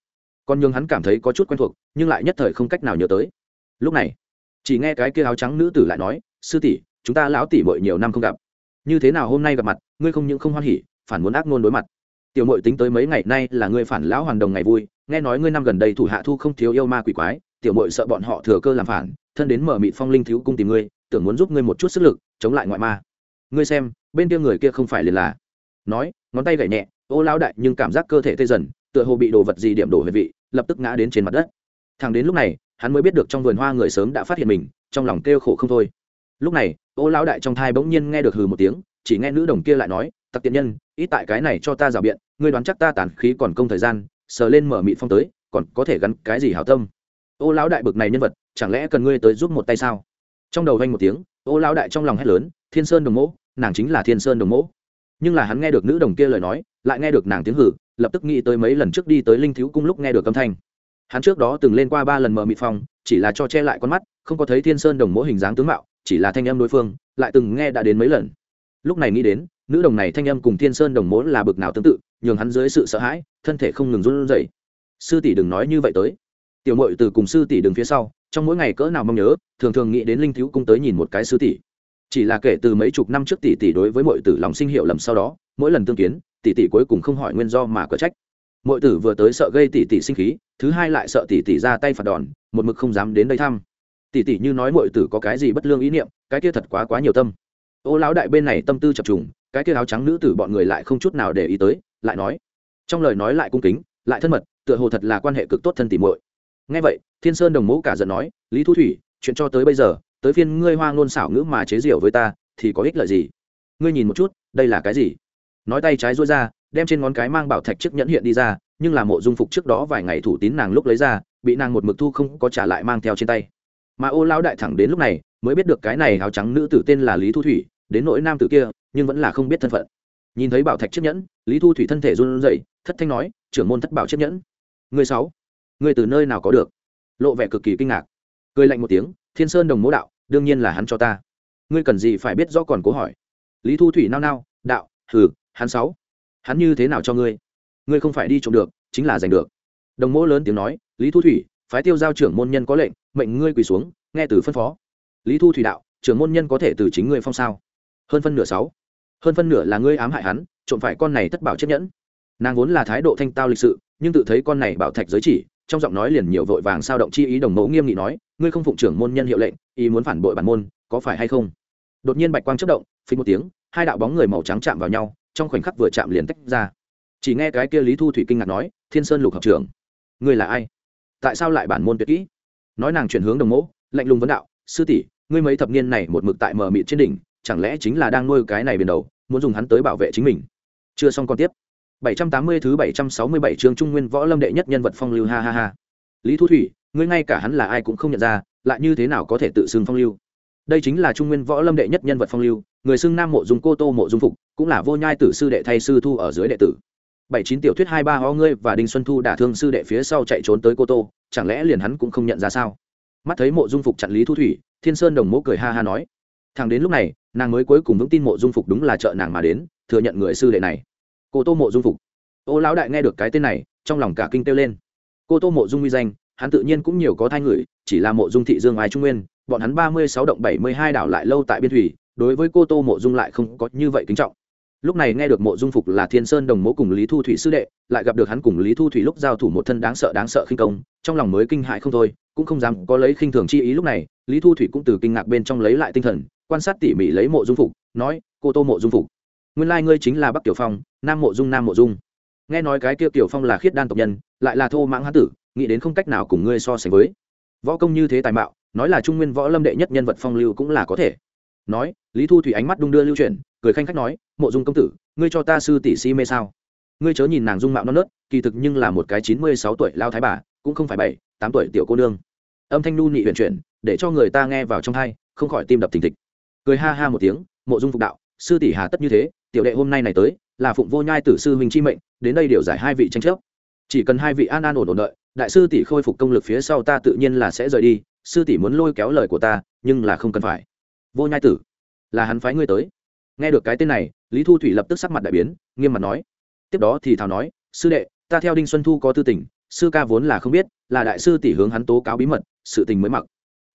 Còn nhường hắn cảm thấy có chút quen thuộc, nhưng lại nhất thời không cách nào nhớ tới. Lúc này, chỉ nghe cái kia áo trắng nữ tử lại nói, sư tỷ, chúng ta lão tỷ bội nhiều năm không gặp. Như thế nào hôm nay gặp mặt, ngươi không những không hoan hỉ, phản muốn ác ngôn đối mặt. Tiểu mội tính tới mấy ngày nay là ngươi phản lão hoàn đồng ngày vui, nghe nói ngươi năm gần đây thủ hạ thu không thiếu yêu ma quỷ quái, tiểu mội sợ bọn họ thừa cơ làm phản thân đến mở mị phong linh thiếu cung tìm ngươi, tưởng muốn giúp ngươi một chút sức lực, chống lại ngoại ma. Ngươi xem, bên kia người kia không phải liền là. Nói, ngón tay gảy nhẹ, ô lao đại, nhưng cảm giác cơ thể tê dần, tựa hồ bị đồ vật gì điểm đổ về vị, lập tức ngã đến trên mặt đất. Thằng đến lúc này, hắn mới biết được trong vườn hoa người sớm đã phát hiện mình, trong lòng kêu khổ không thôi. Lúc này, ô lão đại trong thai bỗng nhiên nghe được hừ một tiếng, chỉ nghe nữ đồng kia lại nói, tặc tiện nhân, ít tại cái này cho ta rào biện, ngươi đoán chắc ta tàn khí còn công thời gian, sờ lên mở mị phong tới, còn có thể gắn cái gì hảo tâm? Ô lão đại bực này nhân vật chẳng lẽ cần ngươi tới giúp một tay sao? Trong đầu vanh một tiếng ô lão đại trong lòng hét lớn thiên sơn đồng Mỗ, nàng chính là thiên sơn đồng Mỗ. nhưng là hắn nghe được nữ đồng kia lời nói lại nghe được nàng tiếng hử lập tức nghĩ tới mấy lần trước đi tới linh thiếu cung lúc nghe được âm thanh. Hắn trước đó từng lên qua ba lần mờ mịt phong chỉ là cho che lại con mắt không có thấy thiên sơn đồng Mỗ hình dáng tướng mạo chỉ là thanh âm đối phương lại từng nghe đã đến mấy lần. Lúc này nghĩ đến nữ đồng này thanh âm cùng thiên sơn đồng Mỗ là bực nào tương tự nhường hắn dưới sự sợ hãi thân thể không ngừng run rẩy. Sư tỷ đừng nói như vậy tới. Tiểu mội từ cùng sư tỷ đứng phía sau trong mỗi ngày cỡ nào mong nhớ, thường thường nghĩ đến linh thiếu cung tới nhìn một cái sư tỷ. Chỉ là kể từ mấy chục năm trước tỷ tỷ đối với mọi tử lòng sinh hiệu lầm sau đó, mỗi lần tương kiến, tỷ tỷ cuối cùng không hỏi nguyên do mà có trách. Mọi tử vừa tới sợ gây tỷ tỷ sinh khí, thứ hai lại sợ tỷ tỷ ra tay phạt đòn, một mực không dám đến đây thăm. Tỷ tỷ như nói mọi tử có cái gì bất lương ý niệm, cái kia thật quá quá nhiều tâm. Ô lão đại bên này tâm tư chập trùng, cái kia áo trắng nữ tử bọn người lại không chút nào để ý tới, lại nói. Trong lời nói lại cung kính, lại thân mật, tựa hồ thật là quan hệ cực tốt thân tỷ muội nghe vậy, thiên sơn đồng mẫu cả giận nói, lý thu thủy, chuyện cho tới bây giờ, tới phiên ngươi hoa ngôn xảo ngữ mà chế diệu với ta, thì có ích lợi gì? Ngươi nhìn một chút, đây là cái gì? Nói tay trái rối ra, đem trên ngón cái mang bảo thạch chiếc nhẫn hiện đi ra, nhưng là mộ dung phục trước đó vài ngày thủ tín nàng lúc lấy ra, bị nàng một mực thu không có trả lại mang theo trên tay. Mà ô lão đại thẳng đến lúc này, mới biết được cái này áo trắng nữ tử tên là lý thu thủy, đến nỗi nam tử kia, nhưng vẫn là không biết thân phận. Nhìn thấy bảo thạch chiếc nhẫn, lý thu thủy thân thể run rẩy, thất thanh nói, trưởng môn thất bảo chiếc nhẫn. Người sáu người từ nơi nào có được? Lộ vẻ cực kỳ kinh ngạc. Cười lạnh một tiếng, thiên sơn đồng mố đạo, đương nhiên là hắn cho ta. Ngươi cần gì phải biết rõ còn cố hỏi? Lý thu thủy nao nao, đạo, hừ, hắn sáu. Hắn như thế nào cho ngươi? Ngươi không phải đi trộm được, chính là giành được. Đồng Mỗ lớn tiếng nói, lý thu thủy, phái tiêu giao trưởng môn nhân có lệnh, mệnh ngươi quỳ xuống, nghe từ phân phó. Lý thu thủy đạo, trưởng môn nhân có thể từ chính ngươi phong sao? Hơn phân nửa sáu. Hơn phân nửa là ngươi ám hại hắn, trộm phải con này thất bảo chiếc nhẫn. Nàng vốn là thái độ thanh tao lịch sự, nhưng tự thấy con này bảo thạch giới chỉ trong giọng nói liền nhiều vội vàng sao động chi ý đồng mẫu nghiêm nghị nói, ngươi không phụng trưởng môn nhân hiệu lệnh, ý muốn phản bội bản môn, có phải hay không? Đột nhiên bạch quang chất động, phình một tiếng, hai đạo bóng người màu trắng chạm vào nhau, trong khoảnh khắc vừa chạm liền tách ra. Chỉ nghe cái kia lý thu thủy kinh ngạc nói, thiên sơn lục học trưởng, ngươi là ai? Tại sao lại bản môn tuyệt kỹ? Nói nàng chuyển hướng đồng mẫu, lạnh lùng vấn đạo, sư tỷ, ngươi mấy thập niên này một mực tại mờ mịt trên đỉnh, chẳng lẽ chính là đang nuôi cái này biển đầu, muốn dùng hắn tới bảo vệ chính mình? Chưa xong còn tiếp. 780 thứ 767 chương Trung Nguyên Võ Lâm đệ nhất nhân vật phong lưu ha ha ha. Lý Thu Thủy, ngươi ngay cả hắn là ai cũng không nhận ra, lại như thế nào có thể tự xưng phong lưu? Đây chính là Trung Nguyên Võ Lâm đệ nhất nhân vật phong lưu, người xưng Nam Mộ Dung Cô Tô Mộ Dung Phục, cũng là vô nhai tử sư đệ thay sư thu ở dưới đệ tử. Bảy chín tiểu thuyết hai ba ho ngươi và Đinh Xuân Thu đã thương sư đệ phía sau chạy trốn tới Cô Tô, chẳng lẽ liền hắn cũng không nhận ra sao? Mắt thấy Mộ Dung Phục chặn Lý Thu Thủy, Thiên Sơn Đồng Mộ cười ha ha nói. Thẳng đến lúc này, nàng mới cuối cùng vững tin Mộ Dung Phục đúng là trợ nàng mà đến, thừa nhận người sư đệ này. Cô Tô Mộ Dung Phục. Ô lão đại nghe được cái tên này, trong lòng cả kinh kêu lên. Cô tô mộ dung uy danh, hắn tự nhiên cũng nhiều có thai người, chỉ là mộ dung thị dương ai trung nguyên, bọn hắn ba mươi sáu động bảy mươi hai đảo lại lâu tại biên thủy, đối với cô tô mộ dung lại không có như vậy kính trọng. Lúc này nghe được mộ dung phục là thiên sơn đồng mẫu cùng lý thu thủy sư đệ, lại gặp được hắn cùng lý thu thủy lúc giao thủ một thân đáng sợ đáng sợ khinh công, trong lòng mới kinh hại không thôi, cũng không dám có lấy khinh thường chi ý lúc này, lý thu thủy cũng từ kinh ngạc bên trong lấy lại tinh thần, quan sát tỉ mỉ lấy mộ dung phục, nói, cô tô mộ dung phục nguyên lai ngươi chính là bắc tiểu phong nam mộ dung nam mộ dung nghe nói cái kia tiểu phong là khiết đan tộc nhân lại là thô mãng hán tử nghĩ đến không cách nào cùng ngươi so sánh với võ công như thế tài mạo nói là trung nguyên võ lâm đệ nhất nhân vật phong lưu cũng là có thể nói lý thu thủy ánh mắt đung đưa lưu chuyển cười khanh khách nói mộ dung công tử ngươi cho ta sư tỷ si mê sao ngươi chớ nhìn nàng dung mạo non nớt kỳ thực nhưng là một cái chín mươi sáu tuổi lao thái bà cũng không phải bảy tám tuổi tiểu cô nương âm thanh nu nị huyền chuyển để cho người ta nghe vào trong thai không khỏi tim đập thình thịch cười ha ha một tiếng mộ dung phục đạo sư tỷ hà tất như thế tiểu đệ hôm nay này tới, là phụng vô nhai tử sư huynh chi mệnh, đến đây điều giải hai vị tranh chấp. Chỉ cần hai vị an an ổn ổn đợi, đại sư tỷ khôi phục công lực phía sau ta tự nhiên là sẽ rời đi, sư tỷ muốn lôi kéo lời của ta, nhưng là không cần phải. Vô nhai tử, là hắn phái ngươi tới. Nghe được cái tên này, lý thu thủy lập tức sắc mặt đại biến, nghiêm mặt nói. Tiếp đó thì thảo nói, sư đệ, ta theo đinh xuân thu có tư tình, sư ca vốn là không biết, là đại sư tỷ hướng hắn tố cáo bí mật, sự tình mới mặc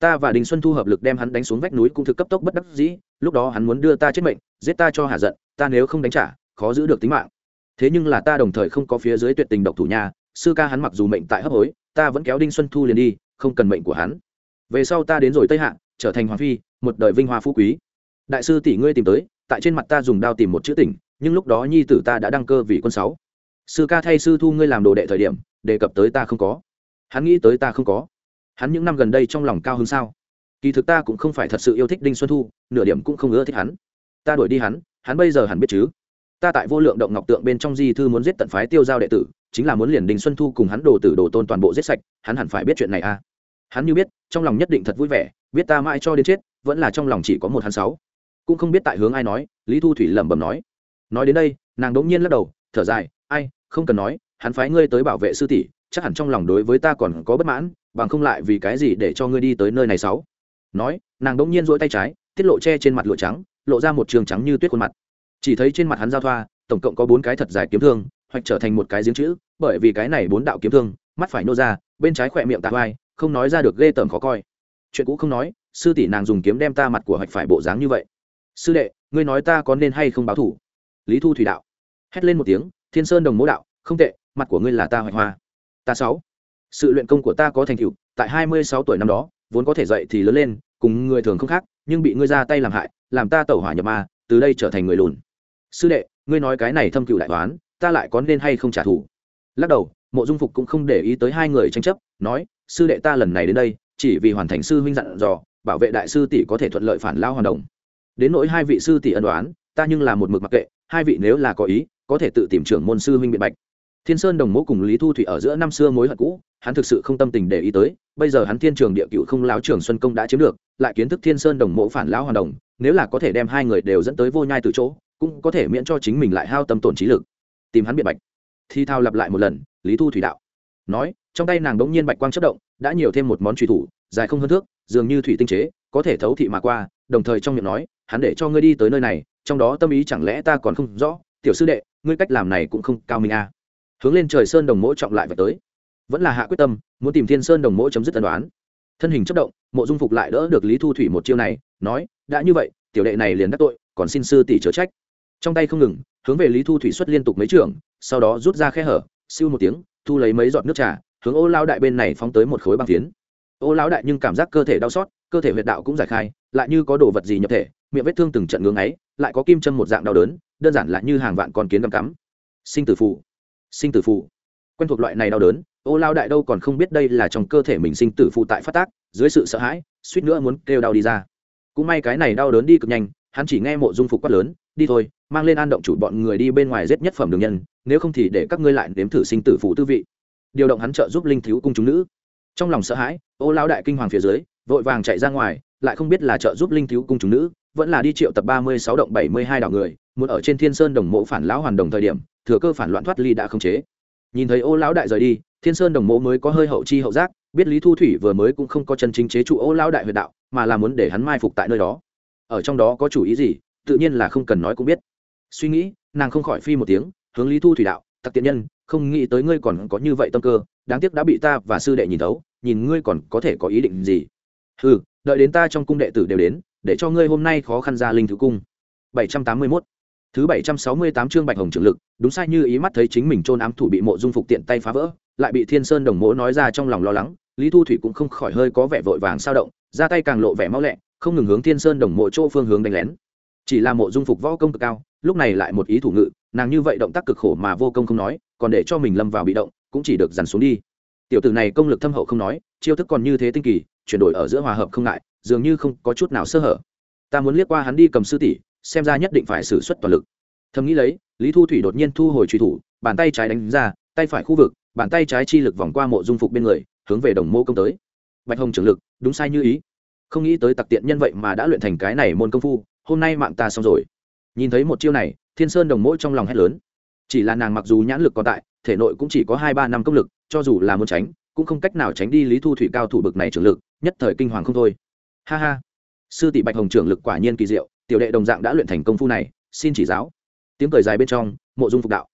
ta và đinh xuân thu hợp lực đem hắn đánh xuống vách núi cũng thực cấp tốc bất đắc dĩ, lúc đó hắn muốn đưa ta chết mệnh, giết ta cho hạ giận, ta nếu không đánh trả, khó giữ được tính mạng. Thế nhưng là ta đồng thời không có phía dưới tuyệt tình độc thủ nhà sư ca hắn mặc dù mệnh tại hấp hối, ta vẫn kéo đinh xuân thu liền đi, không cần mệnh của hắn. Về sau ta đến rồi tây hạ, trở thành hoàng phi, một đời vinh hoa phú quý. Đại sư tỷ ngươi tìm tới, tại trên mặt ta dùng đao tìm một chữ tỉnh nhưng lúc đó nhi tử ta đã đăng cơ vì quân sáu. Sư ca thay sư thu ngươi làm đồ đệ thời điểm, đề cập tới ta không có. Hắn nghĩ tới ta không có hắn những năm gần đây trong lòng cao hơn sao? Kỳ thực ta cũng không phải thật sự yêu thích đinh xuân thu, nửa điểm cũng không ưa thích hắn. Ta đuổi đi hắn hắn bây giờ hẳn biết chứ? Ta tại vô lượng động ngọc tượng bên trong di thư muốn giết tận phái tiêu giao đệ tử, chính là muốn liền đình xuân thu cùng hắn đồ tử đồ tôn toàn bộ giết sạch, hắn hẳn phải biết chuyện này à? Hắn như biết, trong lòng nhất định thật vui vẻ, biết ta mãi cho đến chết, vẫn là trong lòng chỉ có một hắn sáu. Cũng không biết tại hướng ai nói, lý thu thủy lẩm bẩm nói. Nói đến đây, nàng đống nhiên lắc đầu, thở dài, ai, không cần nói, hắn phái ngươi tới bảo vệ sư tỷ, chắc hẳn trong lòng đối với ta còn có bất mãn bằng không lại vì cái gì để cho ngươi đi tới nơi này sáu? Nói, nàng đống nhiên duỗi tay trái, tiết lộ che trên mặt lụa trắng, lộ ra một trường trắng như tuyết khuôn mặt. Chỉ thấy trên mặt hắn giao thoa, tổng cộng có bốn cái thật dài kiếm thương hoặc trở thành một cái giếng chữ, bởi vì cái này bốn đạo kiếm thương, mắt phải nô ra, bên trái khỏe miệng tạ vai, không nói ra được ghê tởm khó coi. Chuyện cũ không nói, sư tỷ nàng dùng kiếm đem ta mặt của hoạch phải bộ dáng như vậy. Sư đệ, ngươi nói ta có nên hay không báo thủ? Lý thu thủy đạo. Hét lên một tiếng, thiên sơn đồng mẫu đạo, không tệ, mặt của ngươi là ta hoạch hoa. Ta sáu sự luyện công của ta có thành tựu, tại hai mươi sáu tuổi năm đó, vốn có thể dậy thì lớn lên, cùng người thường không khác, nhưng bị ngươi ra tay làm hại, làm ta tẩu hỏa nhập ma, từ đây trở thành người lùn. Sư đệ, ngươi nói cái này thâm cựu đại toán, ta lại có nên hay không trả thù? Lắc đầu, mộ dung phục cũng không để ý tới hai người tranh chấp, nói, sư đệ ta lần này đến đây, chỉ vì hoàn thành sư huynh dặn dò, bảo vệ đại sư tỷ có thể thuận lợi phản lao hoàn đồng. Đến nỗi hai vị sư tỷ ân đoán ta nhưng là một mực mặc kệ, hai vị nếu là có ý, có thể tự tìm trưởng môn sư huynh biện bạch thiên sơn đồng mẫu cùng lý thu thủy ở giữa năm xưa mối hận cũ, hắn thực sự không tâm tình để ý tới, bây giờ hắn thiên trường địa cựu không láo trường xuân công đã chiếm được, lại kiến thức thiên sơn đồng mẫu phản lão hoàn đồng, nếu là có thể đem hai người đều dẫn tới vô nhai từ chỗ, cũng có thể miễn cho chính mình lại hao tâm tổn trí lực. Tìm hắn biện bạch. Thi thao lặp lại một lần, lý thu thủy đạo. Nói, trong tay nàng đống nhiên bạch quang chất động, đã nhiều thêm một món truy thủ, dài không hơn thước, dường như thủy tinh chế, có thể thấu thị mà qua, đồng thời trong miệng nói, hắn để cho ngươi đi tới nơi này, trong đó tâm ý chẳng lẽ ta còn không rõ, tiểu sư đệ, ngươi cách làm này cũng không cao minh a à hướng lên trời sơn đồng mỗ trọng lại và tới. Vẫn là hạ quyết tâm, muốn tìm thiên sơn đồng mỗ chấm dứt tân đoán thân hình chất động, mộ dung phục lại đỡ được lý thu thủy một chiêu này, nói, đã như vậy, tiểu đệ này liền đắc tội, còn xin sư tỷ chớ trách. Trong tay không ngừng, hướng về lý thu thủy xuất liên tục mấy trường, sau đó rút ra khe hở, siêu một tiếng, thu lấy mấy giọt nước trà, hướng ô lao đại bên này phóng tới một khối băng phiến. Ô lão đại nhưng cảm giác cơ thể đau xót, cơ thể huyệt đạo cũng giải khai, lại như có đồ vật gì nhập thể, miệng vết thương từng trận ngưỡng ấy lại có kim châm một dạng đau đớn, đơn giản là như hàng vạn con kiến găm cắm. Sinh tử phụ sinh tử phụ. Quen thuộc loại này đau đớn, ô lao đại đâu còn không biết đây là trong cơ thể mình sinh tử phụ tại phát tác, dưới sự sợ hãi, suýt nữa muốn kêu đau đi ra. Cũng may cái này đau đớn đi cực nhanh, hắn chỉ nghe mộ dung phục quát lớn, đi thôi, mang lên an động chủ bọn người đi bên ngoài giết nhất phẩm đường nhân, nếu không thì để các ngươi lại nếm thử sinh tử phụ tư vị. Điều động hắn trợ giúp linh thiếu cung chúng nữ. Trong lòng sợ hãi, ô lao đại kinh hoàng phía dưới, vội vàng chạy ra ngoài, lại không biết là trợ giúp linh thiếu cung chúng nữ, vẫn là đi triệu tập ba mươi sáu động bảy mươi hai đảo người, muốn ở trên thiên sơn đồng mộ phản lão hoàn đồng thời điểm thừa cơ phản loạn thoát ly đã không chế. Nhìn thấy ô lão đại rời đi, thiên sơn đồng mộ mới có hơi hậu chi hậu giác, biết lý thu thủy vừa mới cũng không có chân chính chế trụ ô lão đại huyệt đạo, mà là muốn để hắn mai phục tại nơi đó. Ở trong đó có chủ ý gì, tự nhiên là không cần nói cũng biết. Suy nghĩ, nàng không khỏi phi một tiếng, hướng lý thu thủy đạo, tặc tiện nhân, không nghĩ tới ngươi còn có như vậy tâm cơ, đáng tiếc đã bị ta và sư đệ nhìn thấu, nhìn ngươi còn có thể có ý định gì? Ừ đợi đến ta trong cung đệ tử đều đến, để cho ngươi hôm nay khó khăn ra linh thứ cung. 781 thứ 768 chương bạch hồng trưởng lực, đúng sai như ý mắt thấy chính mình chôn ám thủ bị mộ dung phục tiện tay phá vỡ, lại bị thiên sơn đồng mỗ nói ra trong lòng lo lắng, lý thu thủy cũng không khỏi hơi có vẻ vội vàng sao động, ra tay càng lộ vẻ mau lẹ, không ngừng hướng thiên sơn đồng mộ chỗ phương hướng đánh lén. Chỉ là mộ dung phục võ công cực cao, lúc này lại một ý thủ ngự, nàng như vậy động tác cực khổ mà vô công không nói, còn để cho mình lâm vào bị động, cũng chỉ được dằn xuống đi. Tiểu tử này công lực thâm hậu không nói, chiêu thức còn như thế tinh kỳ, chuyển đổi ở giữa hòa hợp không ngại, dường như không có chút nào sơ hở. Ta muốn liếc qua hắn đi cầm sư tỷ xem ra nhất định phải xử suất toàn lực. Thầm nghĩ lấy, lý thu thủy đột nhiên thu hồi truy thủ, bàn tay trái đánh ra, tay phải khu vực, bàn tay trái chi lực vòng qua mộ dung phục bên người, hướng về đồng mô công tới. Bạch hồng trưởng lực, đúng sai như ý. Không nghĩ tới tặc tiện nhân vậy mà đã luyện thành cái này môn công phu, hôm nay mạng ta xong rồi. Nhìn thấy một chiêu này, thiên sơn đồng mỗi trong lòng hét lớn. Chỉ là nàng mặc dù nhãn lực còn tại, thể nội cũng chỉ có hai ba năm công lực, cho dù là muốn tránh, cũng không cách nào tránh đi lý thu thủy cao thủ bực này trưởng lực, nhất thời kinh hoàng không thôi. Ha ha. Sư tỷ bạch hồng trưởng lực quả nhiên kỳ diệu tiểu đệ đồng dạng đã luyện thành công phu này, xin chỉ giáo. Tiếng cười dài bên trong, mộ dung phục đạo.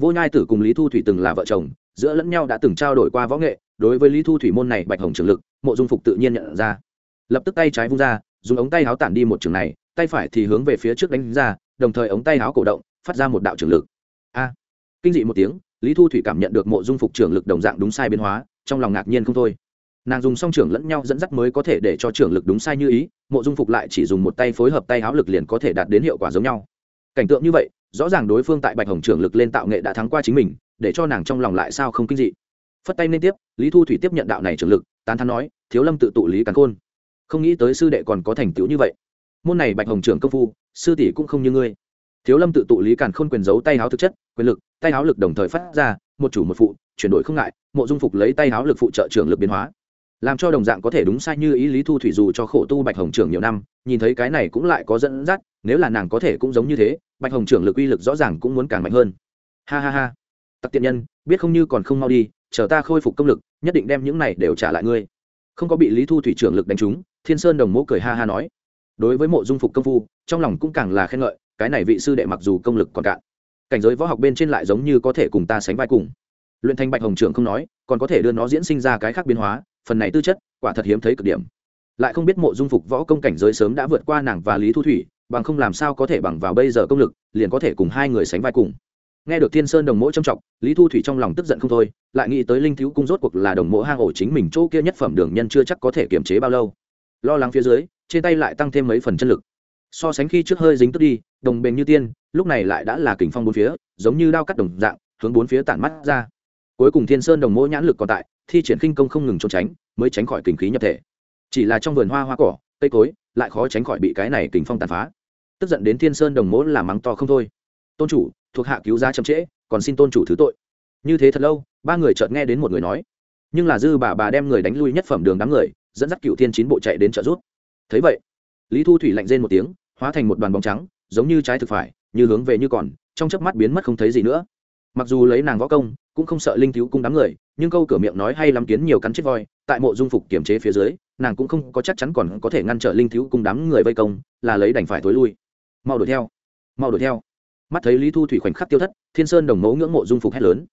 Vô nhai tử cùng lý thu thủy từng là vợ chồng, giữa lẫn nhau đã từng trao đổi qua võ nghệ, đối với lý thu thủy môn này bạch hồng trường lực, mộ dung phục tự nhiên nhận ra. Lập tức tay trái vung ra, dùng ống tay háo tản đi một trường này, tay phải thì hướng về phía trước đánh ra, đồng thời ống tay háo cổ động, phát ra một đạo trường lực. A! Kinh dị một tiếng, lý thu thủy cảm nhận được mộ dung phục trường lực đồng dạng đúng sai biến hóa, trong lòng ngạc nhiên không thôi nàng dùng song trưởng lẫn nhau dẫn dắt mới có thể để cho trưởng lực đúng sai như ý, mộ dung phục lại chỉ dùng một tay phối hợp tay háo lực liền có thể đạt đến hiệu quả giống nhau. Cảnh tượng như vậy, rõ ràng đối phương tại bạch hồng trưởng lực lên tạo nghệ đã thắng qua chính mình, để cho nàng trong lòng lại sao không kinh dị. Phất tay liên tiếp, lý thu thủy tiếp nhận đạo này trưởng lực, tán thắn nói, thiếu lâm tự tụ lý càn khôn. Không nghĩ tới sư đệ còn có thành tựu như vậy. Môn này bạch hồng trưởng công phu, sư tỷ cũng không như ngươi. Thiếu lâm tự tụ lý càn khôn quyền giấu tay háo thực chất, quyền lực, tay háo lực đồng thời phát ra, một chủ một phụ, chuyển đổi không ngại, mộ dung phục lấy tay háo lực phụ trợ trưởng lực biến hóa làm cho đồng dạng có thể đúng sai như ý lý thu thủy dù cho khổ tu bạch hồng trưởng nhiều năm, nhìn thấy cái này cũng lại có dẫn dắt, nếu là nàng có thể cũng giống như thế, bạch hồng trưởng lực uy lực rõ ràng cũng muốn càng mạnh hơn. Ha ha ha. Tặc tiện nhân, biết không như còn không mau đi, chờ ta khôi phục công lực, nhất định đem những này đều trả lại ngươi. Không có bị lý thu thủy trưởng lực đánh trúng, thiên sơn đồng mỗ cười ha ha nói. Đối với mộ dung phục công phu, trong lòng cũng càng là khen ngợi, cái này vị sư đệ mặc dù công lực còn cạn, cảnh giới võ học bên trên lại giống như có thể cùng ta sánh vai cùng. Luyện thành bạch hồng trưởng không nói, còn có thể đưa nó diễn sinh ra cái khác biến hóa phần này tư chất quả thật hiếm thấy cực điểm. Lại không biết mộ dung phục võ công cảnh giới sớm đã vượt qua nàng và lý thu thủy, bằng không làm sao có thể bằng vào bây giờ công lực, liền có thể cùng hai người sánh vai cùng. Nghe được thiên sơn đồng mỗ trầm trọng lý thu thủy trong lòng tức giận không thôi, lại nghĩ tới linh thiếu cung rốt cuộc là đồng mỗ hang ổ chính mình chỗ kia nhất phẩm đường nhân chưa chắc có thể kiềm chế bao lâu. Lo lắng phía dưới, trên tay lại tăng thêm mấy phần chân lực. So sánh khi trước hơi dính tức đi, đồng bền như tiên, lúc này lại đã là kình phong bốn phía, giống như đao cắt đồng dạng, hướng bốn phía tản mắt ra. Cuối cùng thiên sơn đồng mỗ nhãn lực còn tại thi triển khinh công không ngừng trốn tránh, mới tránh khỏi kình khí nhập thể. Chỉ là trong vườn hoa hoa cỏ, cây cối, lại khó tránh khỏi bị cái này kình phong tàn phá. Tức giận đến thiên sơn đồng mỗ là mắng to không thôi. Tôn chủ, thuộc hạ cứu giá chậm trễ, còn xin tôn chủ thứ tội. Như thế thật lâu, ba người chợt nghe đến một người nói. Nhưng là dư bà bà đem người đánh lui nhất phẩm đường đám người, dẫn dắt cựu thiên chín bộ chạy đến trợ rút thấy vậy, lý thu thủy lạnh rên một tiếng, hóa thành một đoàn bóng trắng, giống như trái thực phải, như hướng về như còn, trong chớp mắt biến mất không thấy gì nữa mặc dù lấy nàng võ công, cũng không sợ linh thiếu cung đám người, nhưng câu cửa miệng nói hay lắm kiến nhiều cắn chết voi, tại mộ dung phục kiểm chế phía dưới, nàng cũng không có chắc chắn còn có thể ngăn trở linh thiếu cung đám người vây công, là lấy đành phải thối lui. Mau đuổi theo, mau đuổi theo. Mắt thấy lý thu thủy khoảnh khắc tiêu thất, thiên sơn đồng mẫu ngưỡng mộ dung phục hét lớn.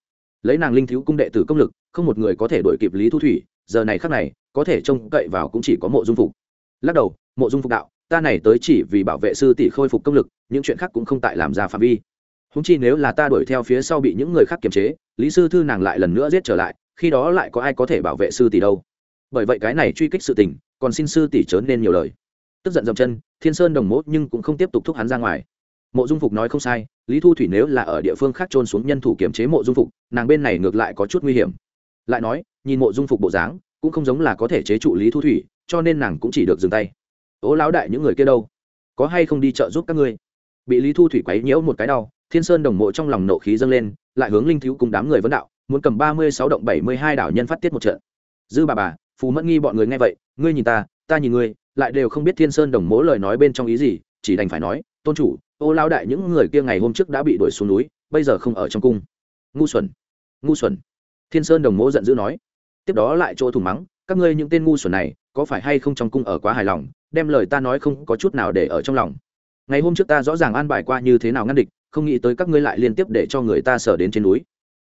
Lấy nàng linh thiếu cung đệ tử công lực, không một người có thể đuổi kịp lý thu thủy, giờ này khắc này, có thể trông cậy vào cũng chỉ có mộ dung phục. Lắc đầu, mộ dung phục đạo, ta này tới chỉ vì bảo vệ sư tỷ khôi phục công lực, những chuyện khác cũng không tại làm ra phạm vi húng chi nếu là ta đuổi theo phía sau bị những người khác kiềm chế, lý sư thư nàng lại lần nữa giết trở lại, khi đó lại có ai có thể bảo vệ sư tỷ đâu. Bởi vậy cái này truy kích sự tình, còn xin sư tỷ chớ nên nhiều lời. Tức giận dậm chân, thiên sơn đồng mốt nhưng cũng không tiếp tục thúc hắn ra ngoài. Mộ dung phục nói không sai, lý thu thủy nếu là ở địa phương khác trôn xuống nhân thủ kiểm chế mộ dung phục, nàng bên này ngược lại có chút nguy hiểm. Lại nói, nhìn mộ dung phục bộ dáng, cũng không giống là có thể chế trụ lý thu thủy, cho nên nàng cũng chỉ được dừng tay. Ố lão đại, những người kia đâu? Có hay không đi chợ giúp các ngươi? Bị lý thu thủy quấy nhiễu một cái đau thiên sơn đồng mộ trong lòng nộ khí dâng lên, lại hướng linh thiếu cùng đám người vấn đạo, muốn cầm ba mươi sáu động bảy mươi hai đảo nhân phát tiết một trận. Dư bà bà, phù mẫn nghi bọn người nghe vậy, ngươi nhìn ta ta nhìn ngươi, lại đều không biết thiên sơn đồng mỗ lời nói bên trong ý gì, chỉ đành phải nói, tôn chủ, ô lao đại, những người kia ngày hôm trước đã bị đuổi xuống núi, bây giờ không ở trong cung. Ngu xuẩn ngu xuẩn. Thiên sơn đồng mỗ giận dữ nói. Tiếp đó lại chỗ thùng mắng, các ngươi những tên ngu xuẩn này, có phải hay không trong cung ở quá hài lòng, đem lời ta nói không có chút nào để ở trong lòng ngày hôm trước ta rõ ràng an bài qua như thế nào ngăn địch, không nghĩ tới các ngươi lại liên tiếp để cho người ta sở đến trên núi.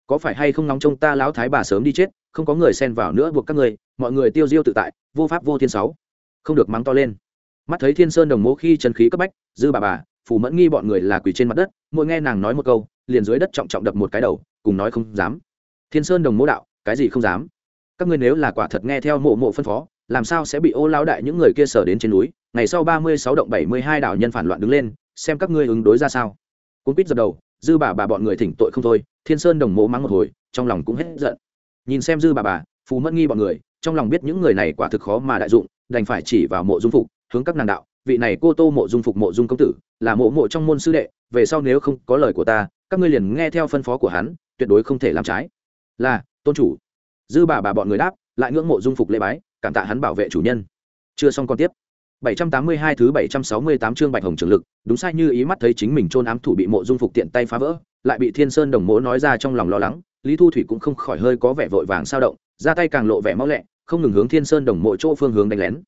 Có phải hay không nóng trông ta lão thái bà sớm đi chết, không có người xen vào nữa buộc các ngươi, mọi người tiêu diêu tự tại, vô pháp vô thiên sáu. Không được mắng to lên. Mắt thấy thiên sơn đồng mố khi chân khí cấp bách, dư bà bà, phủ mẫn nghi bọn người là quỳ trên mặt đất, mỗi nghe nàng nói một câu, liền dưới đất trọng trọng đập một cái đầu, cùng nói không dám. Thiên sơn đồng mố đạo, cái gì không dám? Các ngươi nếu là quả thật nghe theo mộ mộ phân phó, làm sao sẽ bị ô lao đại những người kia sở đến trên núi? Ngày sau ba mươi sáu động bảy mươi hai đảo nhân phản loạn đứng lên, xem các ngươi ứng đối ra sao. Cuốn quýt dập đầu, dư bà bà bọn người thỉnh tội không thôi, thiên sơn đồng mộ mắng một hồi, trong lòng cũng hết giận. Nhìn xem dư bà bà, phù mẫn nghi bọn người, trong lòng biết những người này quả thực khó mà đại dụng, đành phải chỉ vào mộ dung phục, hướng các nàng đạo, vị này cô tô mộ dung phục mộ dung công tử, là mộ mộ trong môn sư đệ, về sau nếu không có lời của ta, các ngươi liền nghe theo phân phó của hắn, tuyệt đối không thể làm trái. Là, tôn chủ. Dư bà bà bọn người đáp, lại ngưỡng mộ dung phục lễ bái, cảm tạ hắn bảo vệ chủ nhân. Chưa xong còn tiếp. 782 thứ 768 chương Bạch Hồng trường lực, đúng sai như ý mắt thấy chính mình chôn ám thủ bị Mộ Dung Phục tiện tay phá vỡ, lại bị Thiên Sơn Đồng mỗ nói ra trong lòng lo lắng, Lý Thu Thủy cũng không khỏi hơi có vẻ vội vàng sao động, ra tay càng lộ vẻ máu lẹ, không ngừng hướng Thiên Sơn Đồng Mộ chỗ phương hướng đánh lén.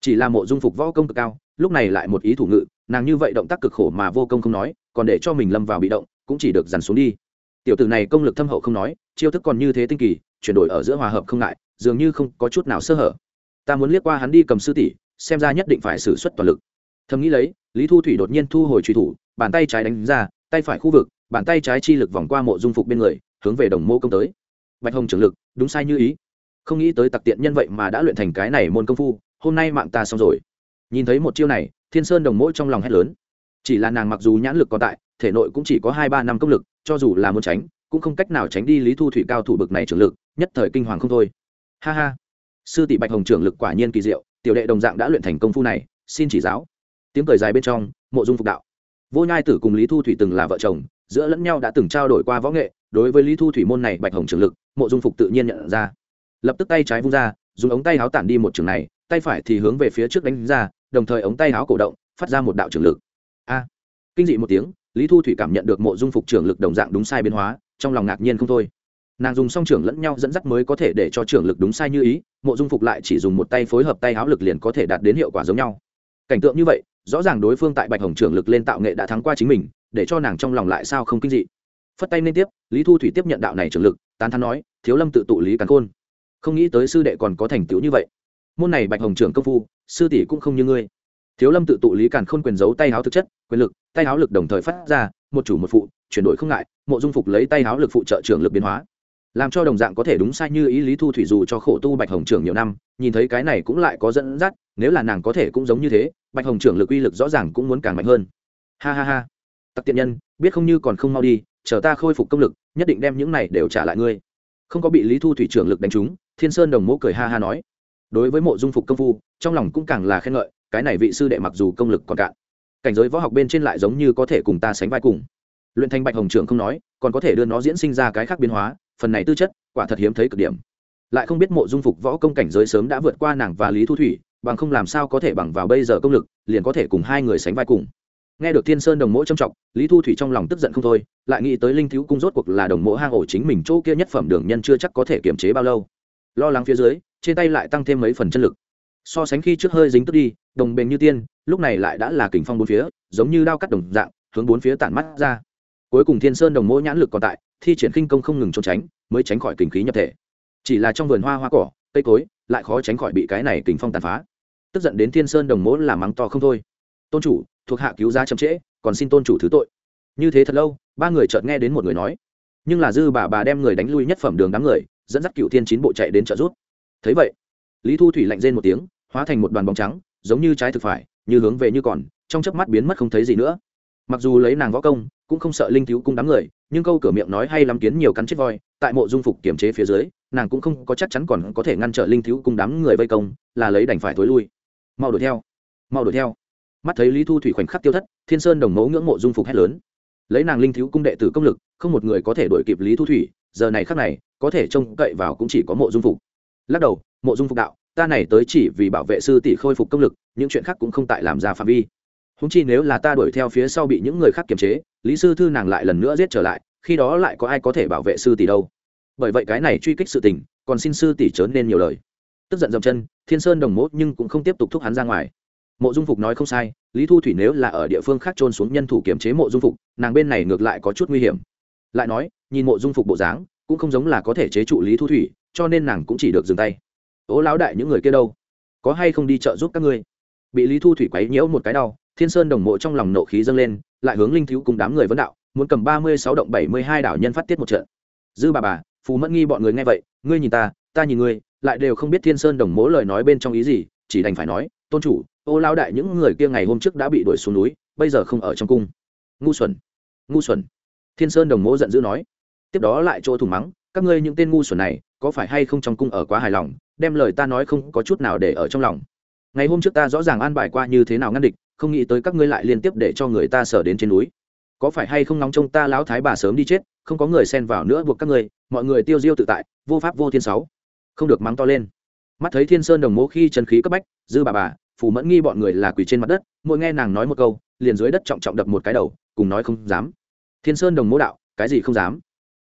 Chỉ là Mộ Dung Phục võ công cực cao, lúc này lại một ý thủ ngự, nàng như vậy động tác cực khổ mà vô công không nói, còn để cho mình lâm vào bị động, cũng chỉ được dằn xuống đi. Tiểu tử này công lực thâm hậu không nói, chiêu thức còn như thế tinh kỳ, chuyển đổi ở giữa hòa hợp không ngại, dường như không có chút nào sơ hở. Ta muốn liếc qua hắn đi cầm sư tỷ, xem ra nhất định phải xử suất toàn lực. Thầm nghĩ lấy, lý thu thủy đột nhiên thu hồi truy thủ, bàn tay trái đánh ra, tay phải khu vực, bàn tay trái chi lực vòng qua mộ dung phục bên người, hướng về đồng mô công tới. Bạch hồng trưởng lực, đúng sai như ý. Không nghĩ tới tặc tiện nhân vậy mà đã luyện thành cái này môn công phu, hôm nay mạng ta xong rồi. Nhìn thấy một chiêu này, thiên sơn đồng mỗi trong lòng hét lớn. Chỉ là nàng mặc dù nhãn lực còn tại, thể nội cũng chỉ có hai ba năm công lực, cho dù là muốn tránh, cũng không cách nào tránh đi lý thu thủy cao thủ bực này trưởng lực, nhất thời kinh hoàng không thôi. Ha ha. Sư tỷ bạch hồng trưởng lực quả nhiên kỳ diệu tiểu đệ đồng dạng đã luyện thành công phu này, xin chỉ giáo. Tiếng cười dài bên trong, mộ dung phục đạo. Vô nhai tử cùng lý thu thủy từng là vợ chồng, giữa lẫn nhau đã từng trao đổi qua võ nghệ, đối với lý thu thủy môn này bạch hồng trường lực, mộ dung phục tự nhiên nhận ra. Lập tức tay trái vung ra, dùng ống tay áo tản đi một trường này, tay phải thì hướng về phía trước đánh ra, đồng thời ống tay áo cổ động, phát ra một đạo trường lực. A! Kinh dị một tiếng, lý thu thủy cảm nhận được mộ dung phục trường lực đồng dạng đúng sai biến hóa, trong lòng ngạc nhiên không thôi. Nàng dùng song trưởng lẫn nhau dẫn dắt mới có thể để cho trưởng lực đúng sai như ý mộ dung phục lại chỉ dùng một tay phối hợp tay háo lực liền có thể đạt đến hiệu quả giống nhau. Cảnh tượng như vậy, rõ ràng đối phương tại bạch hồng trưởng lực lên tạo nghệ đã thắng qua chính mình, để cho nàng trong lòng lại sao không kinh dị. Phất tay liên tiếp, lý thu thủy tiếp nhận đạo này trưởng lực, tán thắn nói, thiếu lâm tự tụ lý cắn khôn. Không nghĩ tới sư đệ còn có thành tựu như vậy. Môn này bạch hồng trưởng công phu, sư tỷ cũng không như ngươi. Thiếu lâm tự tụ lý càn khôn quyền giấu tay háo thực chất, quyền lực, tay háo lực đồng thời phát ra, một chủ một phụ, chuyển đổi không ngại, mộ dung phục lấy tay háo lực phụ trợ trưởng lực biến hóa làm cho đồng dạng có thể đúng sai như ý lý thu thủy dù cho khổ tu bạch hồng trưởng nhiều năm, nhìn thấy cái này cũng lại có dẫn dắt, nếu là nàng có thể cũng giống như thế, bạch hồng trưởng lực uy lực rõ ràng cũng muốn càng mạnh hơn. Ha ha ha. Tặc tiện nhân, biết không như còn không mau đi, chờ ta khôi phục công lực, nhất định đem những này đều trả lại ngươi. Không có bị lý thu thủy trưởng lực đánh trúng, thiên sơn đồng mỗ cười ha ha nói. Đối với mộ dung phục công phu, trong lòng cũng càng là khen ngợi, cái này vị sư đệ mặc dù công lực còn cạn, cảnh giới võ học bên trên lại giống như có thể cùng ta sánh vai cùng. Luyện thành bạch hồng trưởng không nói, còn có thể đưa nó diễn sinh ra cái khác biến hóa phần này tư chất, quả thật hiếm thấy cực điểm. Lại không biết mộ dung phục võ công cảnh giới sớm đã vượt qua nàng và lý thu thủy, bằng không làm sao có thể bằng vào bây giờ công lực, liền có thể cùng hai người sánh vai cùng. Nghe được thiên sơn đồng mỗ trầm trọng, lý thu thủy trong lòng tức giận không thôi, lại nghĩ tới linh thiếu cung rốt cuộc là đồng mỗ hang ổ chính mình chỗ kia nhất phẩm đường nhân chưa chắc có thể kiềm chế bao lâu. Lo lắng phía dưới, trên tay lại tăng thêm mấy phần chân lực. So sánh khi trước hơi dính tức đi, đồng bền như tiên, lúc này lại đã là kình phong bốn phía, giống như đao cắt đồng dạng, hướng bốn phía tản mắt ra. Cuối cùng thiên sơn đồng mỗ nhãn lực còn tại thi triển khinh công không ngừng trốn tránh, mới tránh khỏi kình khí nhập thể. Chỉ là trong vườn hoa hoa cỏ, cây cối, lại khó tránh khỏi bị cái này kình phong tàn phá. Tức giận đến thiên sơn đồng mỗ là mắng to không thôi. Tôn chủ, thuộc hạ cứu giá chậm trễ, còn xin tôn chủ thứ tội. Như thế thật lâu, ba người chợt nghe đến một người nói. Nhưng là dư bà bà đem người đánh lui nhất phẩm đường đám người, dẫn dắt cựu thiên chín bộ chạy đến trợ rút thấy vậy, lý thu thủy lạnh rên một tiếng, hóa thành một đoàn bóng trắng, giống như trái thực phải, như hướng về như còn, trong chớp mắt biến mất không thấy gì nữa. Mặc dù lấy nàng võ công, cũng không sợ linh thiếu cung đám người nhưng câu cửa miệng nói hay lắm kiến nhiều cắn chết voi, tại mộ dung phục kiểm chế phía dưới, nàng cũng không có chắc chắn còn có thể ngăn trở linh thiếu cung đám người vây công, là lấy đành phải thối lui. Mau đuổi theo, mau đuổi theo. Mắt thấy lý thu thủy khoảnh khắc tiêu thất, thiên sơn đồng mẫu ngưỡng mộ dung phục hét lớn. Lấy nàng linh thiếu cung đệ tử công lực, không một người có thể đuổi kịp lý thu thủy, giờ này khắc này, có thể trông cậy vào cũng chỉ có mộ dung phục. Lắc đầu, mộ dung phục đạo, ta này tới chỉ vì bảo vệ sư tỷ khôi phục công lực, những chuyện khác cũng không tại làm ra phạm vi húng chi nếu là ta đuổi theo phía sau bị những người khác kiềm chế, lý sư thư nàng lại lần nữa giết trở lại, khi đó lại có ai có thể bảo vệ sư tỷ đâu. Bởi vậy cái này truy kích sự tình, còn xin sư tỷ chớ nên nhiều lời. Tức giận dậm chân, thiên sơn đồng mốt nhưng cũng không tiếp tục thúc hắn ra ngoài. Mộ dung phục nói không sai, lý thu thủy nếu là ở địa phương khác trôn xuống nhân thủ kiểm chế mộ dung phục, nàng bên này ngược lại có chút nguy hiểm. Lại nói, nhìn mộ dung phục bộ dáng, cũng không giống là có thể chế trụ lý thu thủy, cho nên nàng cũng chỉ được dừng tay. Ố lão đại, những người kia đâu? Có hay không đi chợ giúp các ngươi? Bị lý thu thủy quấy nhiễu một cái đau thiên sơn đồng mộ trong lòng nộ khí dâng lên, lại hướng linh thiếu cùng đám người vấn đạo, muốn cầm ba mươi sáu động bảy mươi hai đảo nhân phát tiết một trận. Dư bà bà, phù mẫn nghi bọn người nghe vậy, ngươi nhìn ta ta nhìn ngươi, lại đều không biết thiên sơn đồng mỗ lời nói bên trong ý gì, chỉ đành phải nói, tôn chủ, ô lao đại những người kia ngày hôm trước đã bị đuổi xuống núi, bây giờ không ở trong cung. Ngu xuẩn ngu xuẩn. Thiên sơn đồng mỗ giận dữ nói. Tiếp đó lại chỗ thùng mắng, các ngươi những tên ngu xuẩn này, có phải hay không trong cung ở quá hài lòng, đem lời ta nói không có chút nào để ở trong lòng. Ngày hôm trước ta rõ ràng an bài qua như thế nào ngăn địch không nghĩ tới các ngươi lại liên tiếp để cho người ta sở đến trên núi. Có phải hay không nóng trông ta lão thái bà sớm đi chết, không có người xen vào nữa buộc các ngươi, mọi người tiêu diêu tự tại, vô pháp vô thiên sáu. Không được mắng to lên. Mắt thấy thiên sơn đồng mố khi chân khí cấp bách, dư bà bà phù mẫn nghi bọn người là quỳ trên mặt đất, mỗi nghe nàng nói một câu, liền dưới đất trọng trọng đập một cái đầu, cùng nói không dám. Thiên sơn đồng mố đạo, cái gì không dám?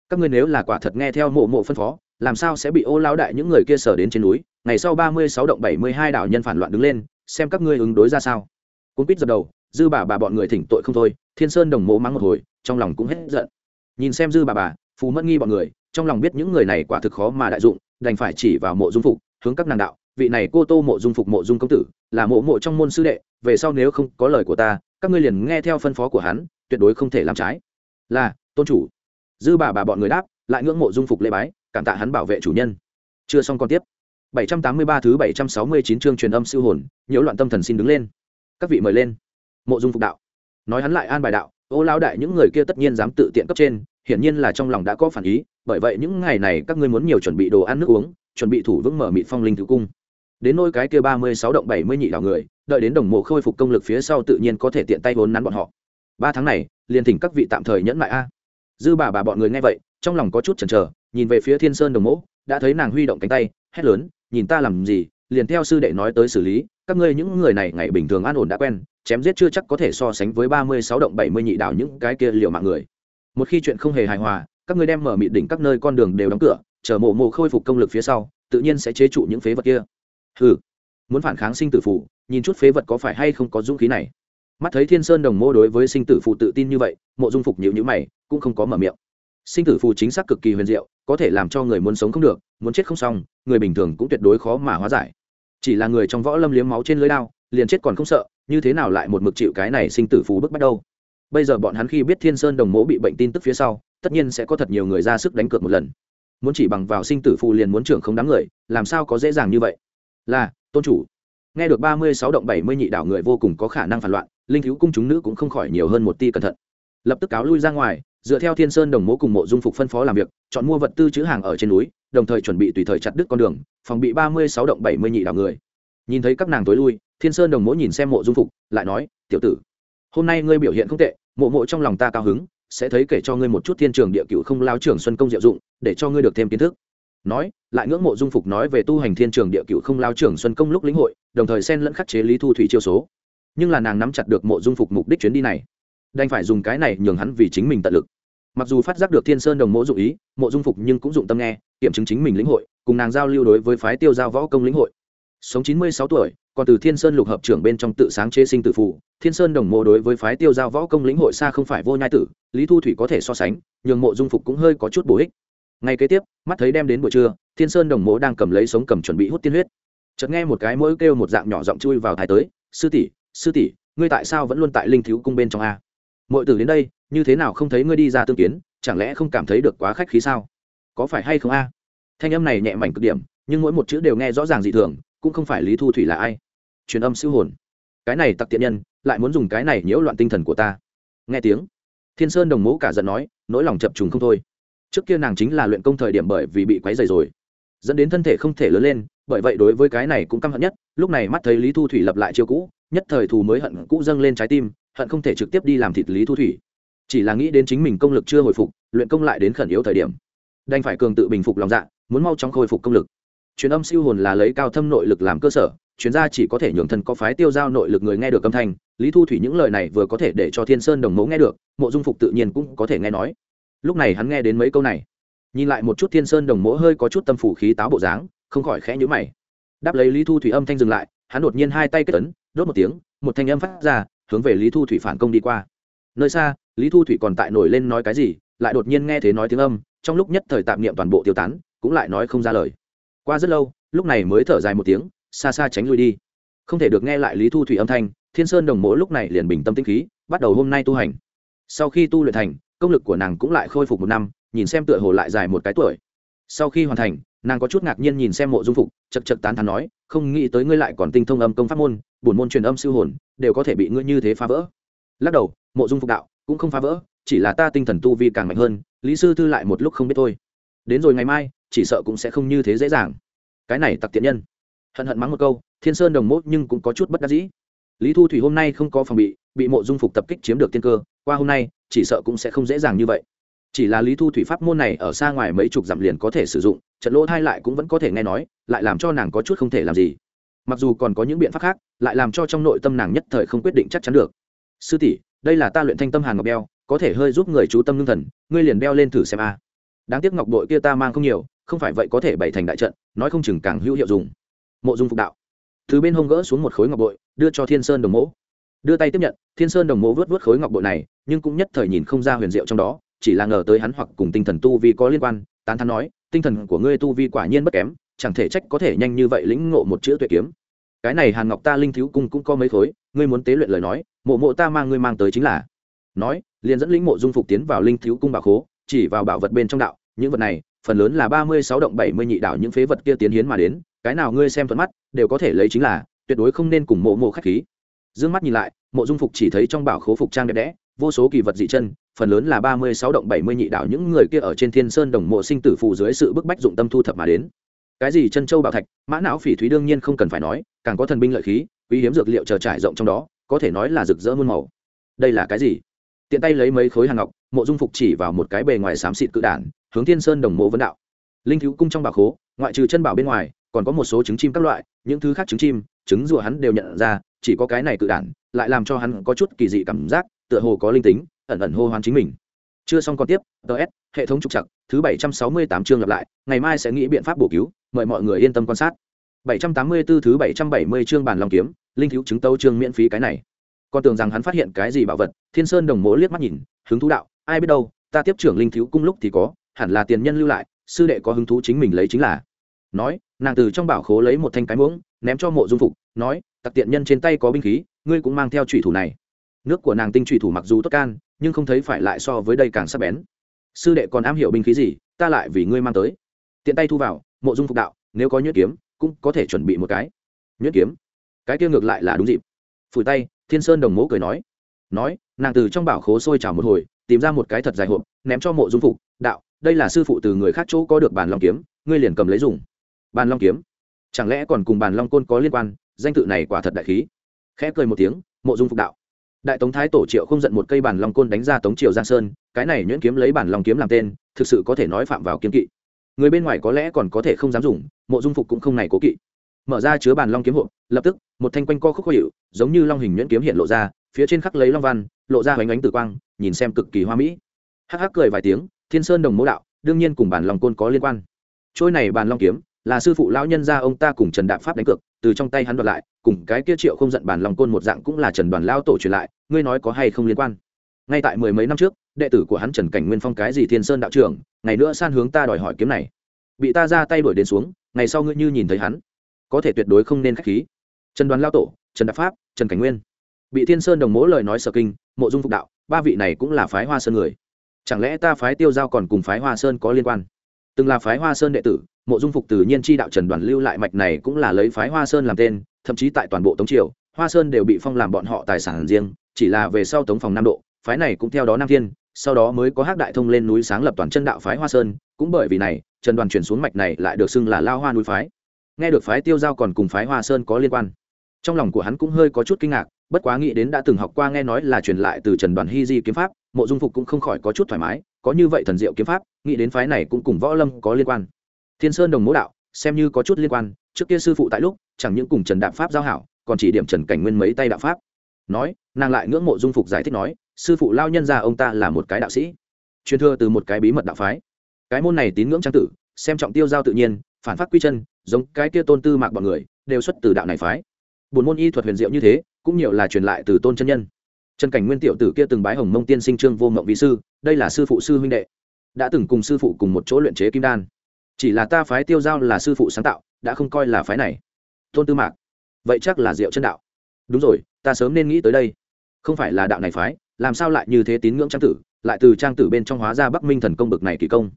Các ngươi nếu là quả thật nghe theo mộ mộ phân phó, làm sao sẽ bị ô lao đại những người kia sở đến trên núi? Ngày sau ba mươi sáu động bảy mươi hai đạo nhân phản loạn đứng lên, xem các ngươi ứng đối ra sao cuốn quýt dập đầu, dư bà bà bọn người thỉnh tội không thôi, thiên sơn đồng mố mắng một hồi, trong lòng cũng hết giận. Nhìn xem dư bà bà, phù mẫn nghi bọn người, trong lòng biết những người này quả thực khó mà đại dụng, đành phải chỉ vào mộ dung phục, hướng các nàng đạo, vị này cô tô mộ dung phục mộ dung công tử, là mộ mộ trong môn sư đệ, về sau nếu không có lời của ta, các ngươi liền nghe theo phân phó của hắn, tuyệt đối không thể làm trái. Là, tôn chủ. Dư bà bà bọn người đáp, lại ngưỡng mộ dung phục lễ bái, cảm tạ hắn bảo vệ chủ nhân. Chưa xong còn tiếp. 783 thứ 769 chương truyền âm siêu hồn, nhiễu loạn tâm thần xin đứng lên các vị mời lên. Mộ dung phục đạo. Nói hắn lại an bài đạo, ô lao đại, những người kia tất nhiên dám tự tiện cấp trên, hiển nhiên là trong lòng đã có phản ý, bởi vậy những ngày này các ngươi muốn nhiều chuẩn bị đồ ăn nước uống, chuẩn bị thủ vững mở mịt phong linh thứ cung. Đến nôi cái kia ba mươi sáu động bảy mươi nhị đảo người, đợi đến đồng mộ khôi phục công lực phía sau tự nhiên có thể tiện tay vốn nắn bọn họ. Ba tháng này, liền thỉnh các vị tạm thời nhẫn lại a. Dư bà bà bọn người nghe vậy, trong lòng có chút chần chờ, nhìn về phía thiên sơn đồng mộ, đã thấy nàng huy động cánh tay, hét lớn, nhìn ta làm gì liền theo sư đệ nói tới xử lý, các ngươi những người này ngày bình thường an ổn đã quen, chém giết chưa chắc có thể so sánh với ba mươi sáu động bảy mươi nhị đảo những cái kia liều mạng người. Một khi chuyện không hề hài hòa, các ngươi đem mở mịt đỉnh các nơi con đường đều đóng cửa, chờ mộ mộ khôi phục công lực phía sau, tự nhiên sẽ chế trụ những phế vật kia. Ừ muốn phản kháng sinh tử phụ nhìn chút phế vật có phải hay không có dũng khí này. Mắt thấy thiên sơn đồng mô đối với sinh tử phụ tự tin như vậy, mộ dung phục nhịu nhữ mày, cũng không có mở miệng. Sinh tử phù chính xác cực kỳ huyền diệu, có thể làm cho người muốn sống không được, muốn chết không xong, người bình thường cũng tuyệt đối khó mà hóa giải chỉ là người trong võ lâm liếm máu trên lưới đao, liền chết còn không sợ, như thế nào lại một mực chịu cái này sinh tử phù bức bắt đâu bây giờ bọn hắn khi biết thiên sơn đồng mỗ bị bệnh tin tức phía sau, tất nhiên sẽ có thật nhiều người ra sức đánh cược một lần. Muốn chỉ bằng vào sinh tử phù liền muốn trưởng không đám người, làm sao có dễ dàng như vậy? Là, tôn chủ. Nghe được ba mươi sáu động bảy mươi nhị đảo người vô cùng có khả năng phản loạn, linh thiếu cung chúng nữ cũng không khỏi nhiều hơn một ti cẩn thận. Lập tức cáo lui ra ngoài dựa theo thiên sơn đồng mố cùng mộ dung phục phân phó làm việc, chọn mua vật tư chữ hàng ở trên núi, đồng thời chuẩn bị tùy thời chặt đứt con đường, phòng bị ba mươi sáu động bảy mươi nhị đảo người. Nhìn thấy các nàng tối lui, thiên sơn đồng mố nhìn xem mộ dung phục, lại nói, tiểu tử, hôm nay ngươi biểu hiện không tệ, mộ mộ trong lòng ta cao hứng, sẽ thấy kể cho ngươi một chút thiên trường địa cựu không lao Trường xuân công diệu dụng, để cho ngươi được thêm kiến thức. Nói, lại ngưỡng mộ dung phục nói về tu hành thiên trường địa cựu không lao Trường xuân công lúc lĩnh hội, đồng thời xen lẫn khắc chế lý thu thủy chiêu số. Nhưng là nàng nắm chặt được mộ dung phục mục đích chuyến đi này đành phải dùng cái này nhường hắn vì chính mình tận lực. Mặc dù phát giác được thiên sơn đồng mộ dụng ý, mộ dung phục nhưng cũng dụng tâm nghe, kiểm chứng chính mình lĩnh hội, cùng nàng giao lưu đối với phái tiêu giao võ công lĩnh hội. Sống chín mươi sáu tuổi, còn từ thiên sơn lục hợp trưởng bên trong tự sáng chế sinh tử phụ thiên sơn đồng mộ đối với phái tiêu giao võ công lĩnh hội xa không phải vô nhai tử, lý thu thủy có thể so sánh, nhường mộ dung phục cũng hơi có chút bổ ích. Ngay kế tiếp, mắt thấy đem đến buổi trưa, thiên sơn đồng mộ đang cầm lấy sống cầm chuẩn bị hút tiên huyết. Chợt nghe một cái mỗi kêu một dạng nhỏ giọng chui vào thái tới, sư tỷ sư tỷ, ngươi tại sao vẫn luôn tại linh thiếu cung bên trong a? Mọi tử đến đây, như thế nào không thấy ngươi đi ra tương kiến, chẳng lẽ không cảm thấy được quá khách khí sao? Có phải hay không a? Thanh âm này nhẹ mảnh cực điểm, nhưng mỗi một chữ đều nghe rõ ràng dị thường, cũng không phải lý thu thủy là ai. Truyền âm siêu hồn. Cái này tặc tiện nhân, lại muốn dùng cái này nhiễu loạn tinh thần của ta. Nghe tiếng, thiên sơn đồng mẫu cả giận nói, nỗi lòng chập trùng không thôi. Trước kia nàng chính là luyện công thời điểm bởi vì bị quấy dày rồi. Dẫn đến thân thể không thể lớn lên, bởi vậy đối với cái này cũng căm hận nhất. Lúc này mắt thấy lý thu thủy lập lại chiêu cũ, nhất thời thù mới hận cũ dâng lên trái tim hận không thể trực tiếp đi làm thịt lý thu thủy. Chỉ là nghĩ đến chính mình công lực chưa hồi phục, luyện công lại đến khẩn yếu thời điểm. Đành phải cường tự bình phục lòng dạ muốn mau chóng khôi phục công lực. Truyền âm siêu hồn là lấy cao thâm nội lực làm cơ sở, chuyên gia chỉ có thể nhường thần có phái tiêu giao nội lực người nghe được âm thanh. Lý thu thủy những lời này vừa có thể để cho thiên sơn đồng mẫu nghe được, mộ dung phục tự nhiên cũng có thể nghe nói. Lúc này hắn nghe đến mấy câu này, nhìn lại một chút thiên sơn đồng mẫu hơi có chút tâm phủ khí táo bộ dáng, không khỏi khẽ nhữ mày. Đáp lấy lý thu thủy âm thanh dừng lại, hắn đột nhiên hai tay kết ấn, đốt một tiếng, một thanh âm phát ra hướng về lý thu thủy phản công đi qua. Nơi xa, lý thu thủy còn tại nổi lên nói cái gì, lại đột nhiên nghe thế nói tiếng âm, trong lúc nhất thời tạm niệm toàn bộ tiêu tán, cũng lại nói không ra lời. Qua rất lâu, lúc này mới thở dài một tiếng, xa xa tránh lui đi. Không thể được nghe lại lý thu thủy âm thanh, thiên sơn đồng mỗ lúc này liền bình tâm tinh khí, bắt đầu hôm nay tu hành. Sau khi tu luyện thành, công lực của nàng cũng lại khôi phục một năm, nhìn xem tựa hồ lại dài một cái tuổi. Sau khi hoàn thành, nàng có chút ngạc nhiên nhìn xem mộ dung phục chật chật tán thán nói, không nghĩ tới ngươi lại còn tinh thông âm công pháp môn bổn môn truyền âm siêu hồn, đều có thể bị ngươi như thế phá vỡ. Lắc đầu, mộ dung phục đạo, cũng không phá vỡ, chỉ là ta tinh thần tu vi càng mạnh hơn, lý sư thư lại một lúc không biết thôi. Đến rồi ngày mai, chỉ sợ cũng sẽ không như thế dễ dàng. Cái này tặc tiện nhân. Hận hận mắng một câu, thiên sơn đồng mốt nhưng cũng có chút bất đắc dĩ. Lý thu thủy hôm nay không có phòng bị bị mộ dung phục tập kích chiếm được tiên cơ, qua hôm nay, chỉ sợ cũng sẽ không dễ dàng như vậy. Chỉ là lý thu thủy pháp môn này ở xa ngoài mấy chục dặm liền có thể sử dụng, trận lỗ thai lại cũng vẫn có thể nghe nói, lại làm cho nàng có chút không thể làm gì mặc dù còn có những biện pháp khác, lại làm cho trong nội tâm nàng nhất thời không quyết định chắc chắn được. Sư tỷ, đây là ta luyện thanh tâm hàn ngọc beo, có thể hơi giúp người chú tâm ngưng thần, ngươi liền beo lên thử xem a. Đáng tiếc ngọc bội kia ta mang không nhiều, không phải vậy có thể bày thành đại trận, nói không chừng càng hữu hiệu dùng. Mộ dung phục đạo. Từ bên hông gỡ xuống một khối ngọc bội, đưa cho thiên sơn đồng mỗ. Đưa tay tiếp nhận, thiên sơn đồng mỗ vớt vớt khối ngọc bội này, nhưng cũng nhất thời nhìn không ra huyền diệu trong đó, chỉ là ngờ tới hắn hoặc cùng tinh thần tu vi có liên quan, tán thắn nói, tinh thần của ngươi tu vi quả nhiên bất kém, chẳng thể trách có thể nhanh như vậy lĩnh ngộ một chữ tuệ kiếm cái này hàn ngọc ta linh thiếu cung cũng có mấy khối, ngươi muốn tế luyện lời nói, mộ mộ ta mang ngươi mang tới chính là. Nói, liền dẫn lĩnh mộ dung phục tiến vào linh thiếu cung bảo khố, chỉ vào bảo vật bên trong đạo, những vật này, phần lớn là ba mươi sáu động bảy mươi nhị đạo những phế vật kia tiến hiến mà đến, cái nào ngươi xem thuận mắt, đều có thể lấy chính là, tuyệt đối không nên cùng mộ mộ khách khí. Dương mắt nhìn lại, mộ dung phục chỉ thấy trong bảo khố phục trang đẹp đẽ, vô số kỳ vật dị chân, phần lớn là ba mươi sáu động bảy mươi nhị đạo những người kia ở trên thiên sơn đồng mộ sinh tử phù dưới sự bức bách dụng tâm thu thập mà đến cái gì chân châu bảo thạch, mã não phỉ thúy đương nhiên không cần phải nói, càng có thần binh lợi khí, quý hiếm dược liệu chờ trải rộng trong đó, có thể nói là rực rỡ muôn màu. Đây là cái gì? Tiện tay lấy mấy khối hàng ngọc, mộ dung phục chỉ vào một cái bề ngoài xám xịt cự đản, hướng thiên sơn đồng mộ vấn đạo. Linh thiếu cung trong bảo khố, ngoại trừ chân bảo bên ngoài, còn có một số trứng chim các loại, những thứ khác trứng chim, trứng rùa hắn đều nhận ra, chỉ có cái này cự đản, lại làm cho hắn có chút kỳ dị cảm giác, tựa hồ có linh tính, ẩn ẩn hô hoán chính mình chưa xong còn tiếp ts hệ thống trục chặt thứ bảy trăm sáu mươi tám chương lặp lại, ngày mai sẽ nghĩ biện pháp bổ cứu, mời mọi người yên tâm quan sát. bảy trăm tám mươi 784 thứ bảy trăm bảy mươi chương bản long kiếm, linh thiếu chứng tâu chương miễn phí cái này. Còn tưởng rằng hắn phát hiện cái gì bảo vật, thiên sơn đồng mỗ liếc mắt nhìn, hứng thú đạo, ai biết đâu, ta tiếp trưởng linh thiếu cung lúc thì có, hẳn là tiền nhân lưu lại, sư đệ có hứng thú chính mình lấy chính là. Nói, nàng từ trong bảo khố lấy một thanh cái muỗng, ném cho mộ dung phục, nói, tặc tiện nhân trên tay có binh khí, ngươi cũng mang theo trùy thủ này. Nước của nàng tinh trùy thủ mặc dù tốt can nhưng không thấy phải lại so với đây càng sắc bén. Sư đệ còn am hiểu binh khí gì, ta lại vì ngươi mang tới. Tiện tay thu vào, mộ dung phục đạo, nếu có nhuyễn kiếm, cũng có thể chuẩn bị một cái. Nhuyễn kiếm? Cái kia ngược lại là đúng dịp. Phủi tay, thiên sơn đồng mố cười nói. Nói, nàng từ trong bảo khố sôi trào một hồi, tìm ra một cái thật dài hộp, ném cho mộ dung phục, đạo, đây là sư phụ từ người khác chỗ có được bàn long kiếm, ngươi liền cầm lấy dùng. Bàn long kiếm? Chẳng lẽ còn cùng bàn long côn có liên quan? Danh tự này quả thật đại khí. Khẽ cười một tiếng, mộ dung phục đạo đại tống thái tổ triệu không giận một cây bản long côn đánh ra tống triều giang sơn cái này nhuyễn kiếm lấy bản long kiếm làm tên thực sự có thể nói phạm vào kiếm kỵ. Người bên ngoài có lẽ còn có thể không dám dùng mộ dung phục cũng không này cố kỵ. Mở ra chứa bản long kiếm hộ, lập tức một thanh quanh co khúc khó hiệu giống như long hình nhuyễn kiếm hiện lộ ra phía trên khắc lấy long văn lộ ra hoành ánh tử quang nhìn xem cực kỳ hoa mỹ. Hắc hắc cười vài tiếng thiên sơn đồng mẫu đạo đương nhiên cùng bản long côn có liên quan. Trôi này bản long kiếm là sư phụ lão nhân gia ông ta cùng trần đạm pháp đánh cược, từ trong tay hắn đoạt lại, cùng cái kia triệu không giận bản lòng côn một dạng cũng là trần đoàn lao tổ truyền lại, ngươi nói có hay không liên quan? Ngay tại mười mấy năm trước, đệ tử của hắn trần cảnh nguyên phong cái gì thiên sơn đạo trưởng, ngày nữa san hướng ta đòi hỏi kiếm này. Bị ta ra tay đuổi đến xuống, ngày sau ngươi như nhìn thấy hắn, có thể tuyệt đối không nên k h á c h khí. Trần đoàn lao tổ, trần đạp pháp, trần cảnh nguyên. Bị thiên sơn đồng mỗ lời nói sở kinh, mộ dung phục đạo, ba vị này cũng là phái hoa sơn người. Chẳng lẽ ta phái tiêu giao còn cùng phái hoa sơn có liên quan? Từng là phái hoa sơn đệ tử mộ dung phục tự nhiên chi đạo trần đoàn lưu lại mạch này cũng là lấy phái hoa sơn làm tên, thậm chí tại toàn bộ tống triều, hoa sơn đều bị phong làm bọn họ tài sản riêng, chỉ là về sau tống phòng nam độ, phái này cũng theo đó nam thiên, sau đó mới có hắc đại thông lên núi sáng lập toàn chân đạo phái hoa sơn, cũng bởi vì này, trần đoàn chuyển xuống mạch này lại được xưng là lao hoa núi phái. Nghe được phái tiêu giao còn cùng phái hoa sơn có liên quan, trong lòng của hắn cũng hơi có chút kinh ngạc, bất quá nghĩ đến đã từng học qua nghe nói là truyền lại từ trần đoàn hy di kiếm pháp, mộ dung phục cũng không khỏi có chút thoải mái, có như vậy thần diệu kiếm pháp, nghĩ đến phái này cũng cùng võ lâm có liên quan thiên sơn đồng Mẫu đạo, xem như có chút liên quan, trước kia sư phụ tại lúc, chẳng những cùng trần đạm pháp giao hảo, còn chỉ điểm trần cảnh nguyên mấy tay đạo pháp. Nói, nàng lại ngưỡng mộ dung phục giải thích nói, sư phụ lao nhân ra ông ta là một cái đạo sĩ. Truyền thừa từ một cái bí mật đạo phái. Cái môn này tín ngưỡng trang tử, xem trọng tiêu giao tự nhiên, phản phát quy chân, giống cái kia tôn tư mạc bọn người, đều xuất từ đạo này phái. Buồn môn y thuật huyền diệu như thế, cũng nhiều là truyền lại từ tôn chân nhân. Trần cảnh nguyên tiểu tử kia từng bái hồng mông tiên sinh trương vô mộng vị sư, đây là sư phụ sư huynh đệ, đã từng cùng sư phụ cùng một chỗ luyện chế kim đan chỉ là ta phái tiêu giao là sư phụ sáng tạo, đã không coi là phái này. Tôn tư mạc, vậy chắc là diệu chân đạo. Đúng rồi, ta sớm nên nghĩ tới đây. Không phải là đạo này phái, làm sao lại như thế tín ngưỡng trang tử, lại từ trang tử bên trong hóa ra bắc minh thần công bực này kỳ công.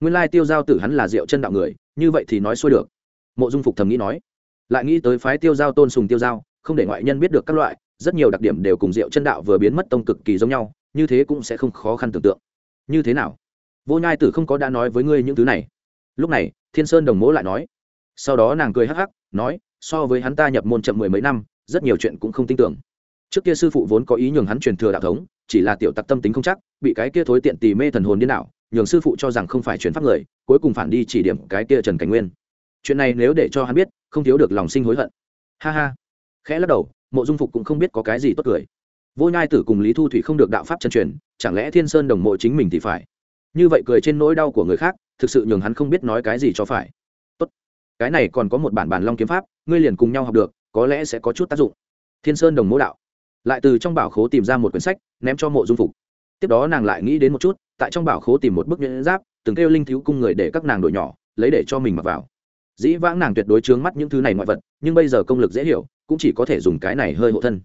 Nguyên lai tiêu giao tử hắn là diệu chân đạo người, như vậy thì nói xuôi được. Mộ dung phục thầm nghĩ nói. Lại nghĩ tới phái tiêu giao tôn sùng tiêu giao, không để ngoại nhân biết được các loại, rất nhiều đặc điểm đều cùng diệu chân đạo vừa biến mất tông cực kỳ giống nhau, như thế cũng sẽ không khó khăn tưởng tượng. Như thế nào? Vô nhai tử không có đã nói với ngươi những thứ này lúc này thiên sơn đồng mỗ lại nói. Sau đó nàng cười hắc hắc nói so với hắn ta nhập môn chậm mười mấy năm rất nhiều chuyện cũng không tin tưởng. Trước kia sư phụ vốn có ý nhường hắn truyền thừa đạo thống chỉ là tiểu tặc tâm tính không chắc bị cái kia thối tiện tì mê thần hồn điên nào, nhường sư phụ cho rằng không phải chuyển pháp người cuối cùng phản đi chỉ điểm cái kia trần cảnh nguyên. Chuyện này nếu để cho hắn biết không thiếu được lòng sinh hối hận. Ha ha. Khẽ lắc đầu mộ dung phục cũng không biết có cái gì tốt cười. Vô nhai tử cùng lý thu thủy không được đạo pháp chân truyền chẳng lẽ thiên sơn đồng mộ chính mình thì phải? Như vậy cười trên nỗi đau của người khác thực sự nhường hắn không biết nói cái gì cho phải. Tốt. Cái này còn có một bản bản long kiếm pháp, ngươi liền cùng nhau học được, có lẽ sẽ có chút tác dụng. Thiên sơn đồng mộ đạo. Lại từ trong bảo khố tìm ra một quyển sách, ném cho mộ dung phục. Tiếp đó nàng lại nghĩ đến một chút, tại trong bảo khố tìm một bức nhuyễn giáp, từng kêu linh thiếu cung người để các nàng đổi nhỏ, lấy để cho mình mặc vào. Dĩ vãng nàng tuyệt đối trướng mắt những thứ này ngoại vật, nhưng bây giờ công lực dễ hiểu, cũng chỉ có thể dùng cái này hơi hộ thân.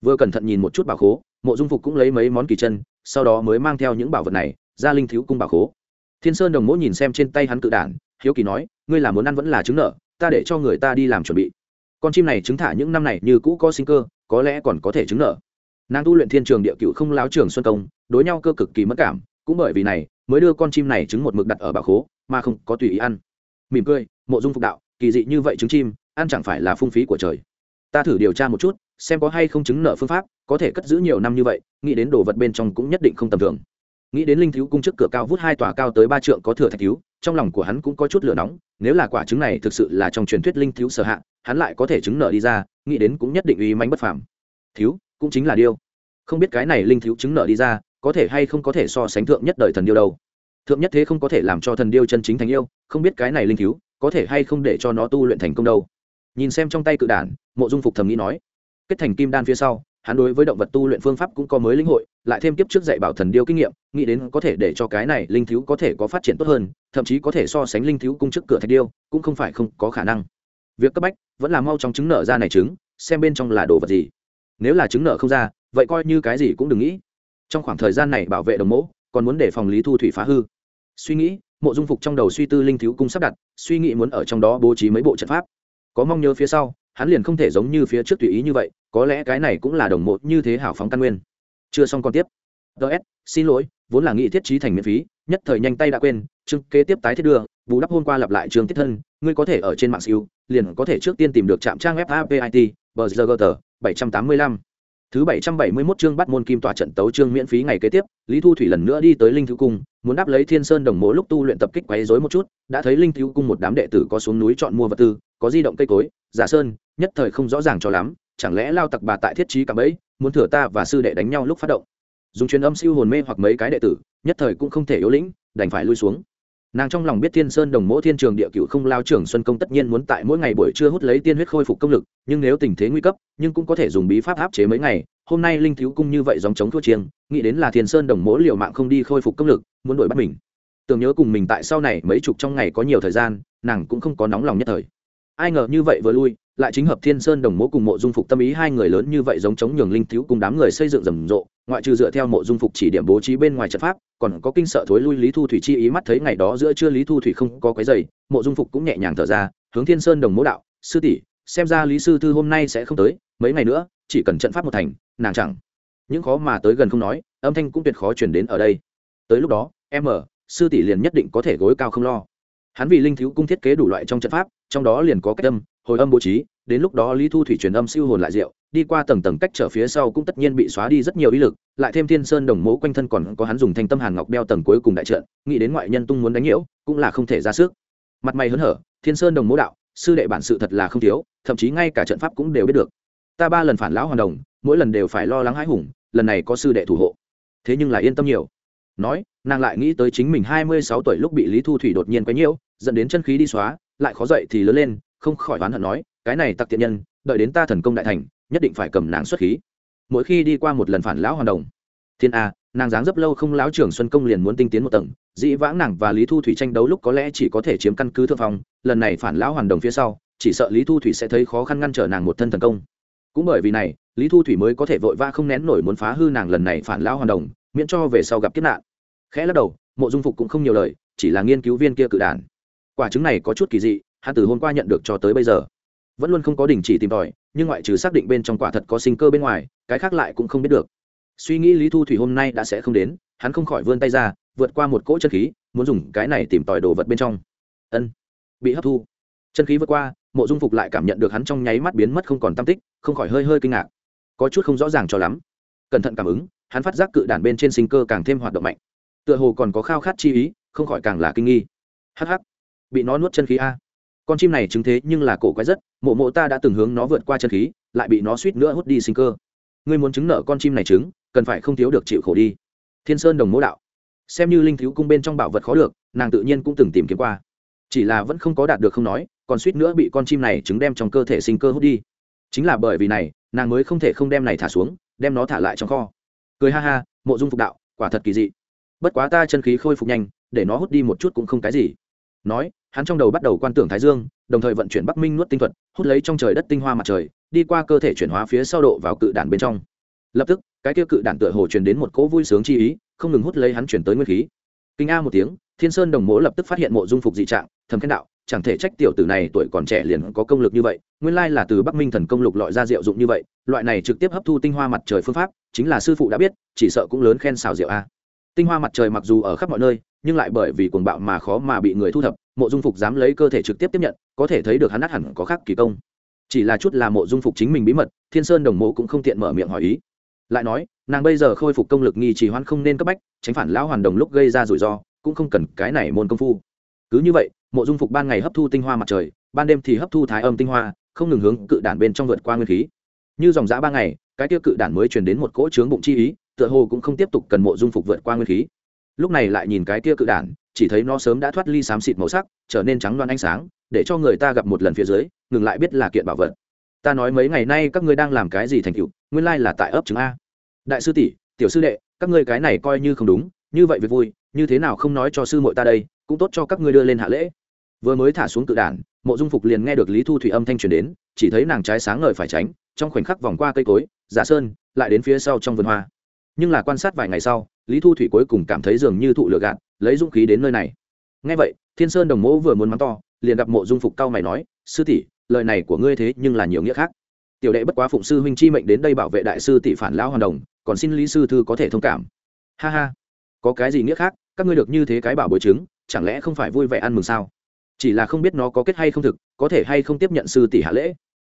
Vừa cẩn thận nhìn một chút bảo khố, mộ dung phục cũng lấy mấy món kỳ chân, sau đó mới mang theo những bảo vật này, ra linh thiếu cung bảo khố thiên sơn đồng mỗ nhìn xem trên tay hắn cự đản, hiếu kỳ nói, ngươi là muốn ăn vẫn là trứng nợ? Ta để cho người ta đi làm chuẩn bị. Con chim này trứng thả những năm này như cũ có sinh cơ, có lẽ còn có thể trứng nợ. Nàng tu luyện thiên trường địa cựu không láo trường xuân công, đối nhau cơ cực kỳ mất cảm, cũng bởi vì này, mới đưa con chim này trứng một mực đặt ở bà khố, mà không có tùy ý ăn. Mỉm cười, mộ dung phục đạo, kỳ dị như vậy trứng chim, ăn chẳng phải là phung phí của trời. Ta thử điều tra một chút, xem có hay không chứng nợ phương pháp, có thể cất giữ nhiều năm như vậy, nghĩ đến đồ vật bên trong cũng nhất định không tầm thường nghĩ đến linh thiếu cung trước cửa cao vút hai tòa cao tới ba trượng có thừa thạch thiếu trong lòng của hắn cũng có chút lửa nóng, nếu là quả trứng này thực sự là trong truyền thuyết linh thiếu sở hạ, hắn lại có thể chứng nợ đi ra, nghĩ đến cũng nhất định uy mánh bất phàm. Thiếu cũng chính là điêu. Không biết cái này linh thiếu chứng nợ đi ra, có thể hay không có thể so sánh thượng nhất đời thần điêu đâu. Thượng nhất thế không có thể làm cho thần điêu chân chính thành yêu, không biết cái này linh thiếu có thể hay không để cho nó tu luyện thành công đâu. Nhìn xem trong tay cự đản, mộ dung phục thầm nghĩ nói. Kết thành kim đan phía sau hắn đối với động vật tu luyện phương pháp cũng có mới linh hội, lại thêm kiếp trước dạy bảo thần điêu kinh nghiệm, nghĩ đến có thể để cho cái này linh thiếu có thể có phát triển tốt hơn, thậm chí có thể so sánh linh thiếu cung trước cửa thạch điêu, cũng không phải không có khả năng. Việc cấp bách vẫn là mau trong trứng nở ra này trứng, xem bên trong là đồ vật gì. Nếu là trứng nở không ra, vậy coi như cái gì cũng đừng nghĩ. Trong khoảng thời gian này bảo vệ đồng mẫu còn muốn để phòng lý thu thủy phá hư. Suy nghĩ, mộ dung phục trong đầu suy tư linh thiếu cung sắp đặt, suy nghĩ muốn ở trong đó bố trí mấy bộ trận pháp. Có mong nhớ phía sau, hắn liền không thể giống như phía trước tùy ý như vậy có lẽ cái này cũng là đồng mộ như thế hảo phóng căn nguyên. Chưa xong còn tiếp. Ts xin lỗi vốn là nghị thiết trí thành miễn phí nhất thời nhanh tay đã quên chương kế tiếp tái thiết đưa bù đắp hôm qua lặp lại trường tiết thân ngươi có thể ở trên mạng siêu liền có thể trước tiên tìm được trạm trang web apit bờ giờ bảy trăm tám mươi lăm. Thứ bảy trăm bảy mươi 771 chương bắt môn kim tòa trận tấu chương miễn phí ngày kế tiếp, Lý Thu Thủy lần nữa đi tới Linh Thiếu cung, muốn đáp lấy Thiên Sơn đồng mộ lúc tu luyện tập kích quấy rối một chút, đã thấy Linh Thiếu cung một đám đệ tử có xuống núi chọn mua vật tư, có di động cây cối, giả sơn, nhất thời không rõ ràng cho lắm, chẳng lẽ lao tặc bà tại thiết trí cả bẫy, muốn thừa ta và sư đệ đánh nhau lúc phát động. Dùng truyền âm siêu hồn mê hoặc mấy cái đệ tử, nhất thời cũng không thể yếu lĩnh, đành phải lui xuống. Nàng trong lòng biết thiên sơn đồng mỗ thiên trường địa cựu không lao trưởng xuân công tất nhiên muốn tại mỗi ngày buổi trưa hút lấy tiên huyết khôi phục công lực nhưng nếu tình thế nguy cấp nhưng cũng có thể dùng bí pháp áp chế mấy ngày hôm nay linh thiếu cung như vậy dòng chống thua chiêng nghĩ đến là thiên sơn đồng mỗ liều mạng không đi khôi phục công lực muốn đuổi bắt mình. Tưởng nhớ cùng mình tại sau này mấy chục trong ngày có nhiều thời gian nàng cũng không có nóng lòng nhất thời. Ai ngờ như vậy vừa lui lại chính hợp thiên sơn đồng mộ cùng mộ dung phục tâm ý hai người lớn như vậy giống chống nhường linh thiếu cùng đám người xây dựng rầm rộ, ngoại trừ dựa theo mộ dung phục chỉ điểm bố trí bên ngoài trận pháp, còn có kinh sợ thối lui lý thu thủy chi ý mắt thấy ngày đó giữa trưa lý thu thủy không có cái giày mộ dung phục cũng nhẹ nhàng thở ra, hướng thiên sơn đồng mỗ đạo, sư tỷ, xem ra lý sư thư hôm nay sẽ không tới, mấy ngày nữa, chỉ cần trận pháp một thành, nàng chẳng. Những khó mà tới gần không nói, âm thanh cũng tuyệt khó chuyển đến ở đây. Tới lúc đó, em ở, sư tỷ liền nhất định có thể gối cao không lo hắn vì linh thiếu cung thiết kế đủ loại trong trận pháp, trong đó liền có cách âm, hồi âm bố trí, đến lúc đó lý thu thủy truyền âm siêu hồn lại rượu đi qua tầng tầng cách trở phía sau cũng tất nhiên bị xóa đi rất nhiều ý lực, lại thêm thiên sơn đồng mố quanh thân còn có hắn dùng thanh tâm hàn ngọc đeo tầng cuối cùng đại trận, nghĩ đến ngoại nhân tung muốn đánh nhiễu, cũng là không thể ra sức. Mặt mày hớn hở, thiên sơn đồng mố đạo, sư đệ bản sự thật là không thiếu, thậm chí ngay cả trận pháp cũng đều biết được. Ta ba lần phản lão hoàn đồng, mỗi lần đều phải lo lắng hãi hùng, lần này có sư đệ thủ hộ. Thế nhưng là yên tâm nhiều. Nói, nàng lại nghĩ tới chính mình hai mươi sáu tuổi lúc bị lý thu thủy đột nhiên quấy nhiễu dẫn đến chân khí đi xóa, lại khó dậy thì lớn lên, không khỏi oán hận nói, cái này tặc tiện nhân, đợi đến ta thần công đại thành, nhất định phải cầm nàng xuất khí. Mỗi khi đi qua một lần phản lão hoàn đồng, thiên a, nàng dáng dấp lâu không lão trưởng xuân công liền muốn tinh tiến một tầng, dĩ vãng nàng và lý thu thủy tranh đấu lúc có lẽ chỉ có thể chiếm căn cứ thượng phong, lần này phản lão hoàn đồng phía sau, chỉ sợ lý thu thủy sẽ thấy khó khăn ngăn trở nàng một thân thần công. Cũng bởi vì này, lý thu thủy mới có thể vội vã không nén nổi muốn phá hư nàng lần này phản lão hoàn đồng, miễn cho về sau gặp kiếp nạn. Khẽ lắc đầu, mộ dung phục cũng không nhiều lời, chỉ là nghiên cứu viên kia cự đản quả trứng này có chút kỳ dị, hắn từ hôm qua nhận được cho tới bây giờ. Vẫn luôn không có đình chỉ tìm tòi, nhưng ngoại trừ xác định bên trong quả thật có sinh cơ bên ngoài, cái khác lại cũng không biết được. Suy nghĩ lý thu thủy hôm nay đã sẽ không đến, hắn không khỏi vươn tay ra, vượt qua một cỗ chân khí, muốn dùng cái này tìm tòi đồ vật bên trong. Ân, bị hấp thu. Chân khí vượt qua, mộ dung phục lại cảm nhận được hắn trong nháy mắt biến mất không còn tam tích, không khỏi hơi hơi kinh ngạc. Có chút không rõ ràng cho lắm. Cẩn thận cảm ứng, hắn phát giác cự đản bên trên sinh cơ càng thêm hoạt động mạnh. Tựa hồ còn có khao khát chi ý, không khỏi càng là kinh nghi. Hh bị nó nuốt chân khí a. Con chim này chứng thế nhưng là cổ quái rất, mộ mộ ta đã từng hướng nó vượt qua chân khí, lại bị nó suýt nữa hút đi sinh cơ. Ngươi muốn chứng nợ con chim này trứng, cần phải không thiếu được chịu khổ đi. Thiên sơn đồng mỗ đạo. Xem như linh thiếu cung bên trong bảo vật khó được, nàng tự nhiên cũng từng tìm kiếm qua. Chỉ là vẫn không có đạt được không nói, còn suýt nữa bị con chim này trứng đem trong cơ thể sinh cơ hút đi. Chính là bởi vì này, nàng mới không thể không đem này thả xuống, đem nó thả lại trong kho. Cười ha ha, mộ dung phục đạo, quả thật kỳ dị. Bất quá ta chân khí khôi phục nhanh, để nó hút đi một chút cũng không cái gì nói, hắn trong đầu bắt đầu quan tưởng thái dương, đồng thời vận chuyển bắc minh nuốt tinh thuật, hút lấy trong trời đất tinh hoa mặt trời, đi qua cơ thể chuyển hóa phía sau độ vào cự đản bên trong. Lập tức, cái tiêu cự đản tựa hồ truyền đến một cỗ vui sướng chi ý, không ngừng hút lấy hắn chuyển tới nguyên khí. Kinh a một tiếng, thiên sơn đồng mỗ lập tức phát hiện mộ dung phục dị trạng, thầm khen đạo, chẳng thể trách tiểu tử này tuổi còn trẻ liền có công lực như vậy, nguyên lai là từ bắc minh thần công lục lọi ra diệu dụng như vậy, loại này trực tiếp hấp thu tinh hoa mặt trời phương pháp, chính là sư phụ đã biết, chỉ sợ cũng lớn khen xào diệu a. Tinh hoa mặt trời mặc dù ở khắp mọi nơi nhưng lại bởi vì cuồng bạo mà khó mà bị người thu thập, mộ dung phục dám lấy cơ thể trực tiếp tiếp nhận, có thể thấy được hắn nát hẳn có khác kỳ công. Chỉ là chút là mộ dung phục chính mình bí mật, thiên sơn đồng mộ cũng không tiện mở miệng hỏi ý. Lại nói, nàng bây giờ khôi phục công lực nghi trì hoãn không nên cấp bách, tránh phản lão hoàn đồng lúc gây ra rủi ro, cũng không cần cái này môn công phu. Cứ như vậy, mộ dung phục ban ngày hấp thu tinh hoa mặt trời, ban đêm thì hấp thu thái âm tinh hoa, không ngừng hướng cự đản bên trong vượt qua nguyên khí. Như dòng giã ba ngày, cái tiêu cự đản mới truyền đến một cỗ trướng bụng chi ý, tựa hồ cũng không tiếp tục cần mộ dung phục vượt qua nguyên khí lúc này lại nhìn cái kia cự đản, chỉ thấy nó sớm đã thoát ly xám xịt màu sắc, trở nên trắng loan ánh sáng, để cho người ta gặp một lần phía dưới, ngừng lại biết là kiện bảo vật. Ta nói mấy ngày nay các ngươi đang làm cái gì thành tựu, nguyên lai là tại ấp trứng a. Đại sư tỷ, tiểu sư đệ, các ngươi cái này coi như không đúng, như vậy việc vui, như thế nào không nói cho sư muội ta đây, cũng tốt cho các ngươi đưa lên hạ lễ. Vừa mới thả xuống cự đản, mộ dung phục liền nghe được lý thu thủy âm thanh truyền đến, chỉ thấy nàng trái sáng ngời phải tránh, trong khoảnh khắc vòng qua cây cối, giả sơn, lại đến phía sau trong vườn hoa nhưng là quan sát vài ngày sau, lý thu thủy cuối cùng cảm thấy dường như thụ lửa gạt, lấy dũng khí đến nơi này. Ngay vậy, thiên sơn đồng mẫu vừa muốn mắng to, liền gặp mộ dung phục cao mày nói, sư tỷ, lời này của ngươi thế nhưng là nhiều nghĩa khác. Tiểu đệ bất quá phụng sư huynh chi mệnh đến đây bảo vệ đại sư tỷ phản lão hoàn đồng, còn xin lý sư thư có thể thông cảm. Ha ha, có cái gì nghĩa khác? Các ngươi được như thế cái bảo bồi chứng, chẳng lẽ không phải vui vẻ ăn mừng sao? Chỉ là không biết nó có kết hay không thực, có thể hay không tiếp nhận sư tỷ hạ lễ.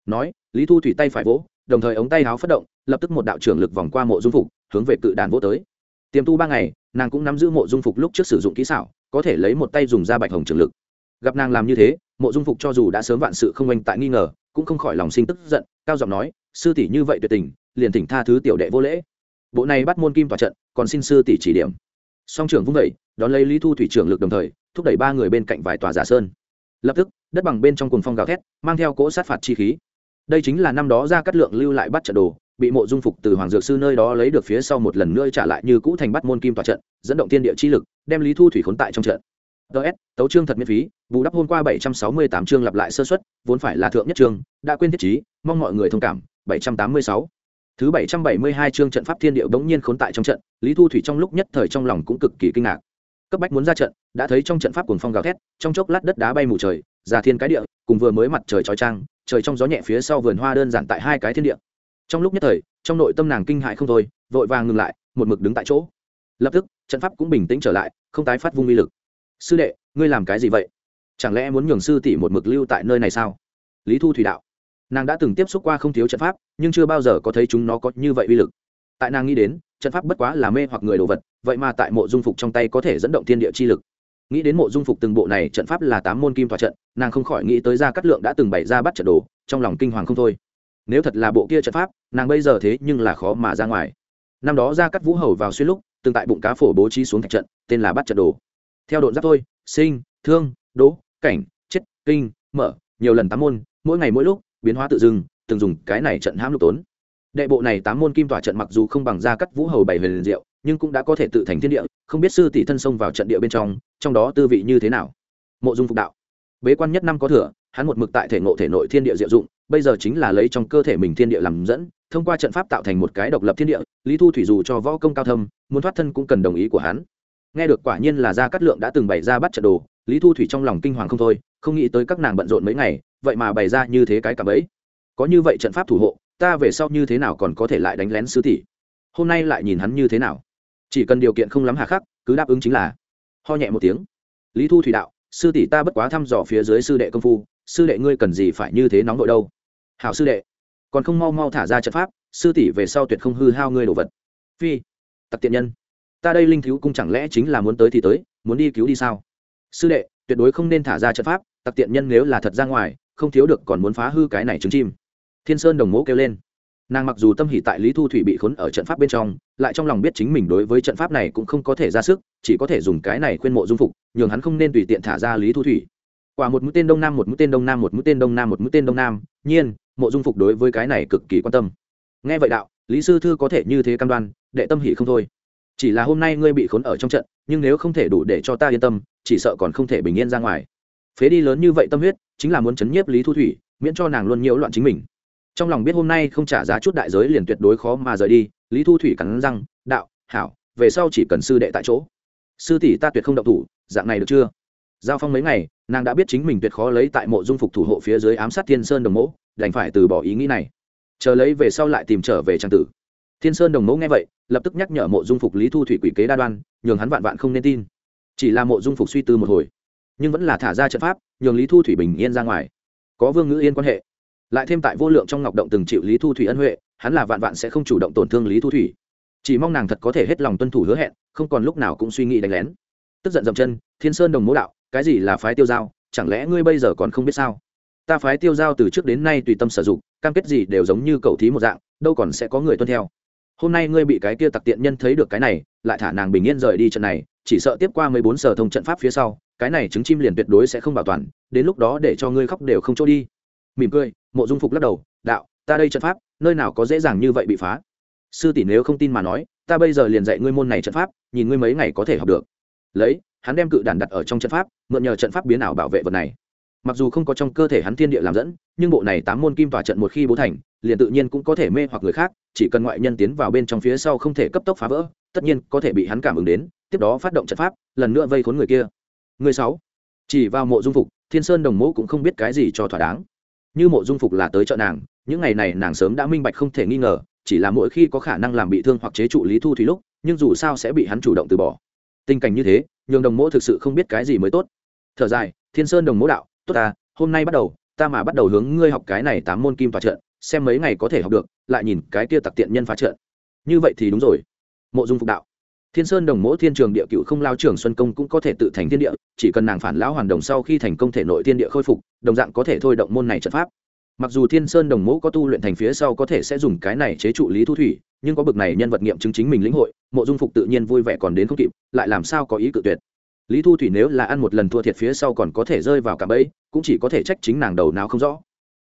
Nói, lý thu thủy tay phải vỗ đồng thời ống tay áo phát động, lập tức một đạo trưởng lực vòng qua mộ dung phục, hướng về cự đàn vô tới. Tiềm tu ba ngày, nàng cũng nắm giữ mộ dung phục lúc trước sử dụng kỹ xảo, có thể lấy một tay dùng ra bạch hồng trường lực. Gặp nàng làm như thế, mộ dung phục cho dù đã sớm vạn sự không oanh tại nghi ngờ, cũng không khỏi lòng sinh tức giận, cao giọng nói, sư tỷ như vậy tuyệt tình, liền thỉnh tha thứ tiểu đệ vô lễ. Bộ này bắt môn kim tòa trận, còn xin sư tỷ chỉ điểm. Song trưởng vung vẩy đón lấy lý thu thủy trưởng lực đồng thời, thúc đẩy ba người bên cạnh vài tòa giả sơn. Lập tức, đất bằng bên trong cùng phong gào thét, mang theo cỗ sát phạt chi khí đây chính là năm đó ra cắt lượng lưu lại bắt trận đồ, bị mộ dung phục từ hoàng dược sư nơi đó lấy được phía sau một lần nữa trả lại như cũ thành bắt môn kim tòa trận, dẫn động tiên địa chi lực, đem lý thu thủy khốn tại trong trận. Ts tấu chương thật miễn phí, bù đắp hôm qua bảy trăm sáu mươi tám chương lặp lại sơ xuất vốn phải là thượng nhất chương, đã quên thiết chí mong mọi người thông cảm, bảy trăm tám mươi sáu. Thứ bảy trăm bảy mươi hai chương trận pháp thiên địa bỗng nhiên khốn tại trong trận, lý thu thủy trong lúc nhất thời trong lòng cũng cực kỳ kinh ngạc. Cấp bách muốn ra trận, đã thấy trong trận pháp cuồng phong gào thét, trong chốc lát đất đá bay mù trời già thiên cái địa, cùng vừa mới mặt trời trói trang trời trong gió nhẹ phía sau vườn hoa đơn giản tại hai cái thiên địa. Trong lúc nhất thời, trong nội tâm nàng kinh hại không thôi, vội vàng ngừng lại, một mực đứng tại chỗ. Lập tức, trận pháp cũng bình tĩnh trở lại, không tái phát vung uy lực. Sư đệ, ngươi làm cái gì vậy? Chẳng lẽ muốn nhường sư tỷ một mực lưu tại nơi này sao? Lý thu thủy đạo. Nàng đã từng tiếp xúc qua không thiếu trận pháp, nhưng chưa bao giờ có thấy chúng nó có như vậy uy lực. Tại nàng nghĩ đến, trận pháp bất quá là mê hoặc người đồ vật, vậy mà tại mộ dung phục trong tay có thể dẫn động thiên địa chi lực nghĩ đến mộ dung phục từng bộ này trận pháp là tám môn kim tòa trận, nàng không khỏi nghĩ tới ra cắt lượng đã từng bày ra bắt trận đồ, trong lòng kinh hoàng không thôi. Nếu thật là bộ kia trận pháp, nàng bây giờ thế nhưng là khó mà ra ngoài. Năm đó ra cắt vũ hầu vào xuyên lúc, từng tại bụng cá phổ bố trí xuống thạch trận, tên là bắt trận đồ. Theo độn giáp thôi, sinh, thương đỗ cảnh, chết, kinh, mở, nhiều lần tám môn, mỗi ngày mỗi lúc, biến hóa tự dưng, từng dùng cái này trận hãm lục tốn. Đệ bộ này tám môn kim tỏa trận mặc dù không bằng ra cắt vũ hầu bảy huyền diệu nhưng cũng đã có thể tự thành thiên địa không biết sư tỷ thân xông vào trận địa bên trong trong đó tư vị như thế nào. Mộ dung phục đạo. Bế quan nhất năm có thừa hắn một mực tại thể ngộ thể nội thiên địa diệu dụng bây giờ chính là lấy trong cơ thể mình thiên địa làm dẫn thông qua trận pháp tạo thành một cái độc lập thiên địa lý thu thủy dù cho võ công cao thâm muốn thoát thân cũng cần đồng ý của hắn. Nghe được quả nhiên là gia cát lượng đã từng bày ra bắt trận đồ lý thu thủy trong lòng kinh hoàng không thôi không nghĩ tới các nàng bận rộn mấy ngày vậy mà bày ra như thế cái cảm ấy, có như vậy trận pháp thủ hộ ta về sau như thế nào còn có thể lại đánh lén sư tỷ? Hôm nay lại nhìn hắn như thế nào? Chỉ cần điều kiện không lắm hà khắc, cứ đáp ứng chính là. Ho nhẹ một tiếng. Lý thu thủy đạo, sư tỷ ta bất quá thăm dò phía dưới sư đệ công phu, sư đệ ngươi cần gì phải như thế nóng vội đâu? Hảo sư đệ, còn không mau mau thả ra trận pháp, sư tỷ về sau tuyệt không hư hao ngươi đồ vật. Phi, tặc tiện nhân. Ta đây linh thiếu cung chẳng lẽ chính là muốn tới thì tới, muốn đi cứu đi sao? Sư đệ, tuyệt đối không nên thả ra trận pháp, tặc tiện nhân nếu là thật ra ngoài, không thiếu được còn muốn phá hư cái này trứng chim. Thiên sơn đồng mố kêu lên nàng mặc dù tâm hỷ tại lý thu thủy bị khốn ở trận pháp bên trong, lại trong lòng biết chính mình đối với trận pháp này cũng không có thể ra sức, chỉ có thể dùng cái này khuyên mộ dung phục, nhường hắn không nên tùy tiện thả ra lý thu thủy. Quả một mũi tên đông nam, một mũi tên đông nam, một mũi tên đông nam, một mũi tên đông nam, nhiên, mộ dung phục đối với cái này cực kỳ quan tâm. Nghe vậy đạo, lý sư thư có thể như thế cam đoan, đệ tâm hỷ không thôi. Chỉ là hôm nay ngươi bị khốn ở trong trận, nhưng nếu không thể đủ để cho ta yên tâm, chỉ sợ còn không thể bình yên ra ngoài. Phế đi lớn như vậy tâm huyết, chính là muốn chấn nhiếp lý thu thủy, miễn cho nàng luôn nhiễu loạn chính mình trong lòng biết hôm nay không trả giá chút đại giới liền tuyệt đối khó mà rời đi, lý thu thủy cắn răng, đạo, hảo, về sau chỉ cần sư đệ tại chỗ. Sư tỷ ta tuyệt không động thủ, dạng này được chưa? Giao phong mấy ngày, nàng đã biết chính mình tuyệt khó lấy tại mộ dung phục thủ hộ phía dưới ám sát thiên sơn đồng mẫu đành phải từ bỏ ý nghĩ này. Chờ lấy về sau lại tìm trở về trang tử. Thiên sơn đồng mẫu nghe vậy, lập tức nhắc nhở mộ dung phục lý thu thủy quỷ kế đa đoan, nhường hắn vạn vạn không nên tin. Chỉ là mộ dung phục suy tư một hồi, nhưng vẫn là thả ra trận pháp, nhường lý thu thủy bình yên ra ngoài. Có vương ngữ yên quan hệ lại thêm tại vô lượng trong ngọc động từng chịu lý thu thủy ân huệ, hắn là vạn vạn sẽ không chủ động tổn thương lý thu thủy. Chỉ mong nàng thật có thể hết lòng tuân thủ hứa hẹn, không còn lúc nào cũng suy nghĩ đánh lén. Tức giận dậm chân, thiên sơn đồng mố đạo, cái gì là phái tiêu giao, chẳng lẽ ngươi bây giờ còn không biết sao? Ta phái tiêu giao từ trước đến nay tùy tâm sử dụng, cam kết gì đều giống như cậu thí một dạng, đâu còn sẽ có người tuân theo. Hôm nay ngươi bị cái kia tặc tiện nhân thấy được cái này, lại thả nàng bình yên rời đi trận này, chỉ sợ tiếp qua mười bốn sở thông trận pháp phía sau, cái này trứng chim liền tuyệt đối sẽ không bảo toàn, đến lúc đó để cho ngươi khóc đều không chỗ đi mỉm cười, mộ dung phục lắc đầu, đạo, ta đây trận pháp, nơi nào có dễ dàng như vậy bị phá? Sư tỷ nếu không tin mà nói, ta bây giờ liền dạy ngươi môn này trận pháp, nhìn ngươi mấy ngày có thể học được. Lấy, hắn đem cự đàn đặt ở trong trận pháp, mượn nhờ trận pháp biến ảo bảo vệ vật này. Mặc dù không có trong cơ thể hắn thiên địa làm dẫn, nhưng bộ này tám môn kim tòa trận một khi bố thành, liền tự nhiên cũng có thể mê hoặc người khác, chỉ cần ngoại nhân tiến vào bên trong phía sau không thể cấp tốc phá vỡ, tất nhiên có thể bị hắn cảm ứng đến, tiếp đó phát động trận pháp, lần nữa vây khốn người kia. Người sáu, chỉ vào mộ dung phục, thiên sơn đồng mẫu cũng không biết cái gì cho thỏa đáng như mộ dung phục là tới chợ nàng, những ngày này nàng sớm đã minh bạch không thể nghi ngờ, chỉ là mỗi khi có khả năng làm bị thương hoặc chế trụ lý thu thủy lúc, nhưng dù sao sẽ bị hắn chủ động từ bỏ. Tình cảnh như thế, nhường đồng mỗ thực sự không biết cái gì mới tốt. Thở dài, thiên sơn đồng mỗ đạo, tốt ta, hôm nay bắt đầu, ta mà bắt đầu hướng ngươi học cái này tám môn kim phá trận, xem mấy ngày có thể học được, lại nhìn cái kia tặc tiện nhân phá trận. Như vậy thì đúng rồi. Mộ dung phục đạo thiên sơn đồng mẫu thiên trường địa cựu không lao trường xuân công cũng có thể tự thành thiên địa, chỉ cần nàng phản lão hoàn đồng sau khi thành công thể nội thiên địa khôi phục, đồng dạng có thể thôi động môn này trận pháp. Mặc dù thiên sơn đồng mẫu có tu luyện thành phía sau có thể sẽ dùng cái này chế trụ lý thu thủy, nhưng có bực này nhân vật nghiệm chứng chính mình lĩnh hội, mộ dung phục tự nhiên vui vẻ còn đến không kịp, lại làm sao có ý cự tuyệt. Lý thu thủy nếu là ăn một lần thua thiệt phía sau còn có thể rơi vào cả bẫy, cũng chỉ có thể trách chính nàng đầu nào không rõ.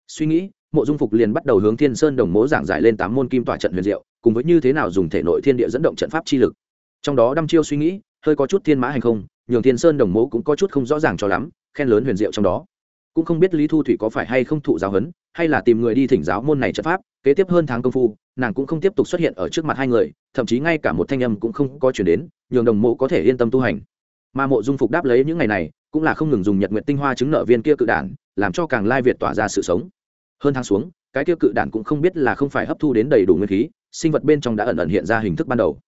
Suy nghĩ, mộ dung phục liền bắt đầu hướng thiên sơn đồng mố giảng giải lên tám môn kim tỏa trận huyền diệu, cùng với như thế nào dùng thể nội thiên địa dẫn động trận pháp chi lực trong đó đăm chiêu suy nghĩ, hơi có chút thiên mã hành không, nhường thiên sơn đồng mẫu cũng có chút không rõ ràng cho lắm, khen lớn huyền diệu trong đó. Cũng không biết lý thu thủy có phải hay không thụ giáo huấn, hay là tìm người đi thỉnh giáo môn này trận pháp, kế tiếp hơn tháng công phu, nàng cũng không tiếp tục xuất hiện ở trước mặt hai người, thậm chí ngay cả một thanh âm cũng không có chuyển đến, nhường đồng mộ có thể yên tâm tu hành. Mà mộ dung phục đáp lấy những ngày này, cũng là không ngừng dùng nhật nguyện tinh hoa chứng nợ viên kia cự đản, làm cho càng lai việt tỏa ra sự sống. Hơn tháng xuống, cái kia cự đản cũng không biết là không phải hấp thu đến đầy đủ nguyên khí, sinh vật bên trong đã ẩn ẩn hiện ra hình thức ban đầu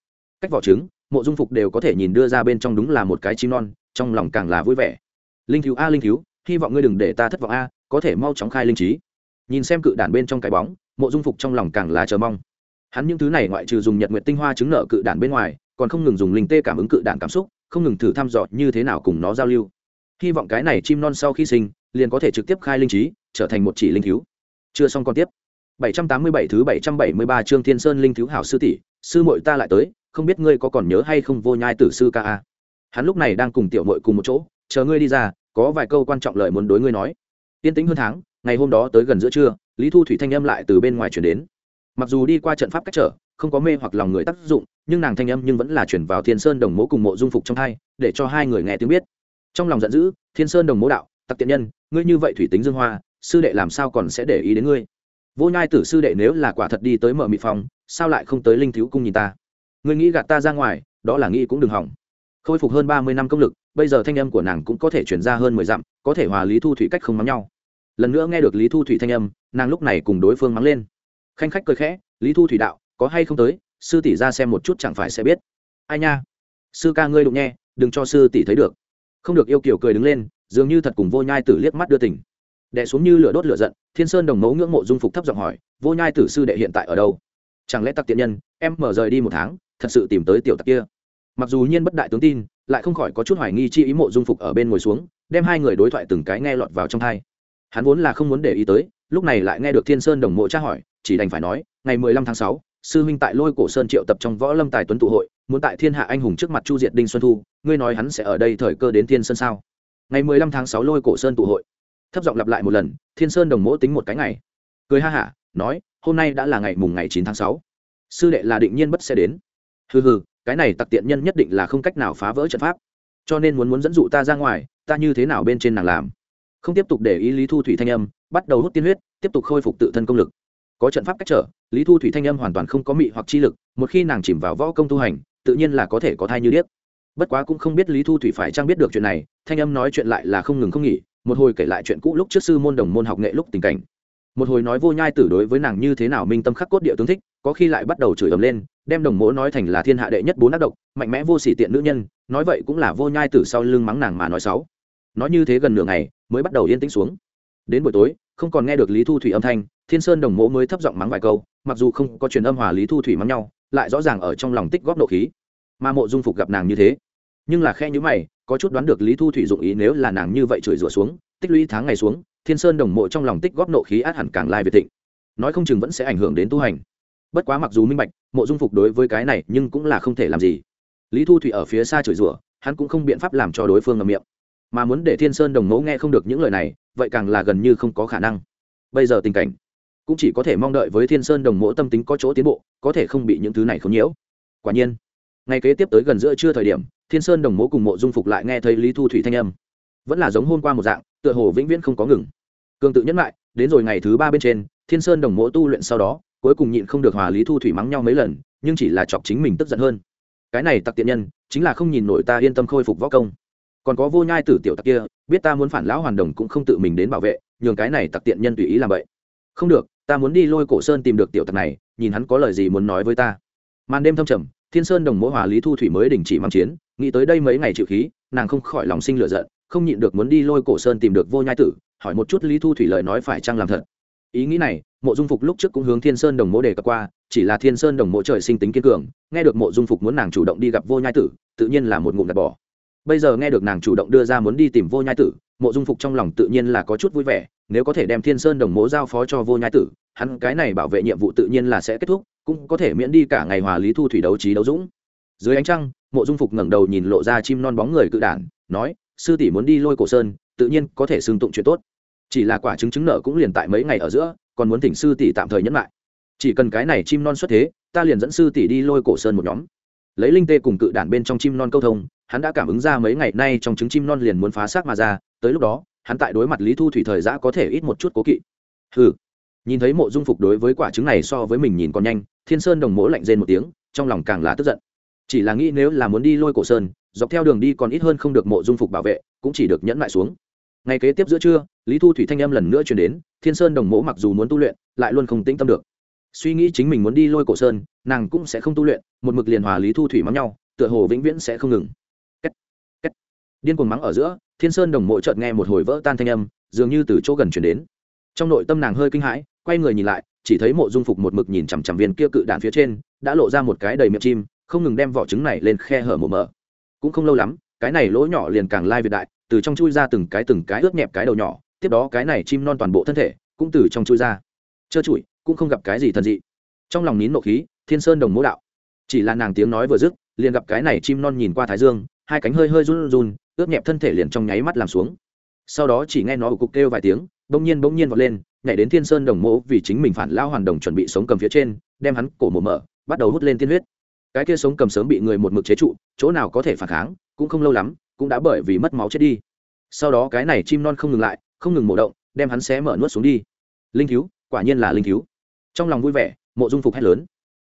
cách vỏ trứng mộ dung phục đều có thể nhìn đưa ra bên trong đúng là một cái chim non trong lòng càng là vui vẻ. Linh thiếu a linh thiếu hy vọng ngươi đừng để ta thất vọng a có thể mau chóng khai linh trí. Nhìn xem cự đản bên trong cái bóng mộ dung phục trong lòng càng là chờ mong. Hắn những thứ này ngoại trừ dùng nhật nguyện tinh hoa chứng nợ cự đản bên ngoài còn không ngừng dùng linh tê cảm ứng cự đản cảm xúc không ngừng thử thăm dò như thế nào cùng nó giao lưu. Hy vọng cái này chim non sau khi sinh liền có thể trực tiếp khai linh trí trở thành một chỉ linh thiếu chưa xong còn tiếp. 787 thứ 773 chương Thiên Sơn Linh Thiếu Hảo sư tỷ, sư muội ta lại tới, không biết ngươi có còn nhớ hay không Vô Nhai tử sư ca a. Hắn lúc này đang cùng tiểu muội cùng một chỗ, chờ ngươi đi ra, có vài câu quan trọng lời muốn đối ngươi nói. Tiên tĩnh hơn tháng, ngày hôm đó tới gần giữa trưa, Lý Thu Thủy thanh âm lại từ bên ngoài chuyển đến. Mặc dù đi qua trận pháp cách trở, không có mê hoặc lòng người tác dụng, nhưng nàng thanh âm nhưng vẫn là chuyển vào Thiên Sơn Đồng mố cùng Mộ Dung Phục trong hai, để cho hai người nghe tiếng biết. Trong lòng giận dữ, Thiên Sơn Đồng mố đạo, tặc tiện nhân, ngươi như vậy thủy tính dương hoa, sư đệ làm sao còn sẽ để ý đến ngươi? vô nhai tử sư đệ nếu là quả thật đi tới mở mị phòng sao lại không tới linh thiếu cung nhìn ta Ngươi nghĩ gạt ta ra ngoài, đó là nghĩ cũng đừng hỏng. Khôi phục hơn ba mươi năm công lực, bây giờ thanh âm của nàng cũng có thể chuyển ra hơn mười dặm, có thể hòa lý thu thủy cách không mắng nhau. Lần nữa nghe được lý thu thủy thanh âm, nàng lúc này cùng đối phương mắng lên. Khanh khách cười khẽ, lý thu thủy đạo, có hay không tới? Sư tỷ ra xem một chút chẳng phải sẽ biết. Ai nha? Sư ca ngươi đụng nghe đừng cho sư tỷ thấy được. Không được yêu kiểu cười đứng lên, dường như thật cùng vô nhai tử liếc mắt đưa tỉnh đẻ xuống như lửa đốt lửa giận, thiên sơn đồng mẫu ngưỡng mộ dung phục thấp giọng hỏi, vô nhai tử sư đệ hiện tại ở đâu? Chẳng lẽ tặc tiện nhân, em mở rời đi một tháng thật sự tìm tới tiểu tặc kia. Mặc dù nhiên bất đại tướng tin, lại không khỏi có chút hoài nghi chi ý mộ dung phục ở bên ngồi xuống, đem hai người đối thoại từng cái nghe lọt vào trong thai hắn vốn là không muốn để ý tới, lúc này lại nghe được thiên sơn đồng mộ tra hỏi, chỉ đành phải nói, ngày mười lăm tháng sáu, sư huynh tại lôi cổ sơn triệu tập trong võ lâm tài tuấn tụ hội, muốn tại thiên hạ anh hùng trước mặt chu diệt đinh xuân thu, ngươi nói hắn sẽ ở đây thời cơ đến thiên sơn sao? Ngày mười lăm tháng sáu lôi cổ sơn tụ hội. Thấp giọng lặp lại một lần, thiên sơn đồng mỗ tính một cái ngày. Cười ha hả, nói, hôm nay đã là ngày mùng ngày chín tháng sáu. Sư đệ là định nhiên bất sẽ đến hừ hừ, cái này tặc tiện nhân nhất định là không cách nào phá vỡ trận pháp. Cho nên muốn muốn dẫn dụ ta ra ngoài, ta như thế nào bên trên nàng làm? Không tiếp tục để ý lý thu thủy thanh âm, bắt đầu hút tiên huyết, tiếp tục khôi phục tự thân công lực. Có trận pháp cách trở, lý thu thủy thanh âm hoàn toàn không có mị hoặc chi lực, một khi nàng chìm vào võ công tu hành, tự nhiên là có thể có thai như điếc. Bất quá cũng không biết lý thu thủy phải trang biết được chuyện này, thanh âm nói chuyện lại là không ngừng không nghỉ, một hồi kể lại chuyện cũ lúc trước sư môn đồng môn học nghệ lúc tình cảnh. Một hồi nói vô nhai tử đối với nàng như thế nào minh tâm khắc cốt địa tướng thích, có khi lại bắt đầu chửi ầm lên đem đồng mỗ nói thành là thiên hạ đệ nhất bốn ác độc, mạnh mẽ vô sỉ tiện nữ nhân, nói vậy cũng là vô nhai tử sau lưng mắng nàng mà nói xấu. Nói như thế gần nửa ngày, mới bắt đầu yên tĩnh xuống. Đến buổi tối, không còn nghe được lý thu thủy âm thanh, thiên sơn đồng mỗ mới thấp giọng mắng vài câu, mặc dù không có truyền âm hòa lý thu thủy mắng nhau, lại rõ ràng ở trong lòng tích góp nộ khí. Mà mộ dung phục gặp nàng như thế, nhưng là khe nhữ mày, có chút đoán được lý thu thủy dụng ý nếu là nàng như vậy chửi rủa xuống, tích lũy tháng ngày xuống, thiên sơn đồng mộ trong lòng tích góp nộ khí át hẳn càng lai việt thịnh. Nói không chừng vẫn sẽ ảnh hưởng đến tu hành. Bất quá mặc dù minh bạch mộ dung phục đối với cái này nhưng cũng là không thể làm gì. Lý thu thủy ở phía xa chửi rủa, hắn cũng không biện pháp làm cho đối phương ngầm miệng. Mà muốn để thiên sơn đồng mẫu nghe không được những lời này, vậy càng là gần như không có khả năng. Bây giờ tình cảnh cũng chỉ có thể mong đợi với thiên sơn đồng mẫu tâm tính có chỗ tiến bộ, có thể không bị những thứ này không nhiễu. Quả nhiên ngày kế tiếp tới gần giữa trưa thời điểm, thiên sơn đồng mẫu cùng mộ dung phục lại nghe thấy lý thu thủy thanh âm. Vẫn là giống hôm qua một dạng, tựa hồ vĩnh viễn không có ngừng. Cường tự nhẫn lại, đến rồi ngày thứ ba bên trên, thiên sơn đồng mẫu tu luyện sau đó cuối cùng nhịn không được hòa lý thu thủy mắng nhau mấy lần, nhưng chỉ là chọc chính mình tức giận hơn. Cái này tặc tiện nhân, chính là không nhìn nổi ta yên tâm khôi phục võ công. Còn có vô nhai tử tiểu tặc kia, biết ta muốn phản lão hoàn đồng cũng không tự mình đến bảo vệ, nhường cái này tặc tiện nhân tùy ý làm vậy. Không được, ta muốn đi lôi cổ sơn tìm được tiểu tặc này, nhìn hắn có lời gì muốn nói với ta. Màn đêm thâm trầm, thiên sơn đồng mỗ hòa lý thu thủy mới đình chỉ mang chiến, nghĩ tới đây mấy ngày chịu khí, nàng không khỏi lòng sinh lửa giận, không nhịn được muốn đi lôi cổ sơn tìm được vô nhai tử, hỏi một chút lý thu thủy lời nói phải chăng làm thật ý nghĩ này, mộ dung phục lúc trước cũng hướng thiên sơn đồng mộ đề cập qua, chỉ là thiên sơn đồng mộ trời sinh tính kiên cường, nghe được mộ dung phục muốn nàng chủ động đi gặp vô nhai tử, tự nhiên là một ngụm đặt bỏ. Bây giờ nghe được nàng chủ động đưa ra muốn đi tìm vô nhai tử, mộ dung phục trong lòng tự nhiên là có chút vui vẻ, nếu có thể đem thiên sơn đồng mộ giao phó cho vô nhai tử, hắn cái này bảo vệ nhiệm vụ tự nhiên là sẽ kết thúc, cũng có thể miễn đi cả ngày hòa lý thu thủy đấu trí đấu dũng. Dưới ánh trăng, mộ dung phục ngẩng đầu nhìn lộ ra chim non bóng người cự đản, nói, sư tỷ muốn đi lôi cổ sơn, tự nhiên có thể xưng tụng chuyện tốt chỉ là quả trứng trứng nợ cũng liền tại mấy ngày ở giữa, còn muốn thỉnh sư tỷ tạm thời nhẫn lại. Chỉ cần cái này chim non xuất thế, ta liền dẫn sư tỷ đi lôi cổ sơn một nhóm. Lấy linh tê cùng cự đản bên trong chim non câu thông, hắn đã cảm ứng ra mấy ngày nay trong trứng chim non liền muốn phá xác mà ra, tới lúc đó, hắn tại đối mặt lý thu thủy thời giã có thể ít một chút cố kỵ. Ừ nhìn thấy mộ dung phục đối với quả trứng này so với mình nhìn còn nhanh, thiên sơn đồng mỗ lạnh rên một tiếng, trong lòng càng là tức giận. Chỉ là nghĩ nếu là muốn đi lôi cổ sơn, dọc theo đường đi còn ít hơn không được mộ dung phục bảo vệ, cũng chỉ được nhẫn lại xuống ngày kế tiếp giữa trưa, lý thu thủy thanh âm lần nữa chuyển đến, thiên sơn đồng mỗ mặc dù muốn tu luyện, lại luôn không tĩnh tâm được suy nghĩ chính mình muốn đi lôi cổ sơn, nàng cũng sẽ không tu luyện, một mực liền hòa lý thu thủy mắng nhau, tựa hồ vĩnh viễn sẽ không ngừng Kết. Kết. điên cuồng mắng ở giữa, thiên sơn đồng mộ chợt nghe một hồi vỡ tan thanh âm, dường như từ chỗ gần chuyển đến trong nội tâm nàng hơi kinh hãi, quay người nhìn lại, chỉ thấy mộ dung phục một mực nhìn chằm chằm viên kia cự đạn phía trên, đã lộ ra một cái đầy miệng chim, không ngừng đem vỏ trứng này lên khe hở mổ mở cũng không lâu lắm, cái này lỗ nhỏ liền càng lai việt đại từ trong chui ra từng cái từng cái ướt nhẹp cái đầu nhỏ, tiếp đó cái này chim non toàn bộ thân thể cũng từ trong chui ra. Trơ trụi cũng không gặp cái gì thần dị. Trong lòng nín nộ khí, thiên sơn đồng mỗ đạo. Chỉ là nàng tiếng nói vừa dứt, liền gặp cái này chim non nhìn qua thái dương, hai cánh hơi hơi run run, ướt nhẹp thân thể liền trong nháy mắt làm xuống. Sau đó chỉ nghe nó ủ cục kêu vài tiếng, bỗng nhiên bỗng nhiên vọt lên, nhảy đến thiên sơn đồng mỗ vì chính mình phản lao hoàn đồng chuẩn bị sống cầm phía trên, đem hắn cổ mổ mở, bắt đầu hút lên tiên huyết. Cái kia sống cầm sớm bị người một mực chế trụ, chỗ nào có thể phản kháng, cũng không lâu lắm cũng đã bởi vì mất máu chết đi. Sau đó cái này chim non không ngừng lại không ngừng mổ động đem hắn xé mở nuốt xuống đi. Linh cứu, quả nhiên là linh cứu. trong lòng vui vẻ mộ dung phục hét lớn.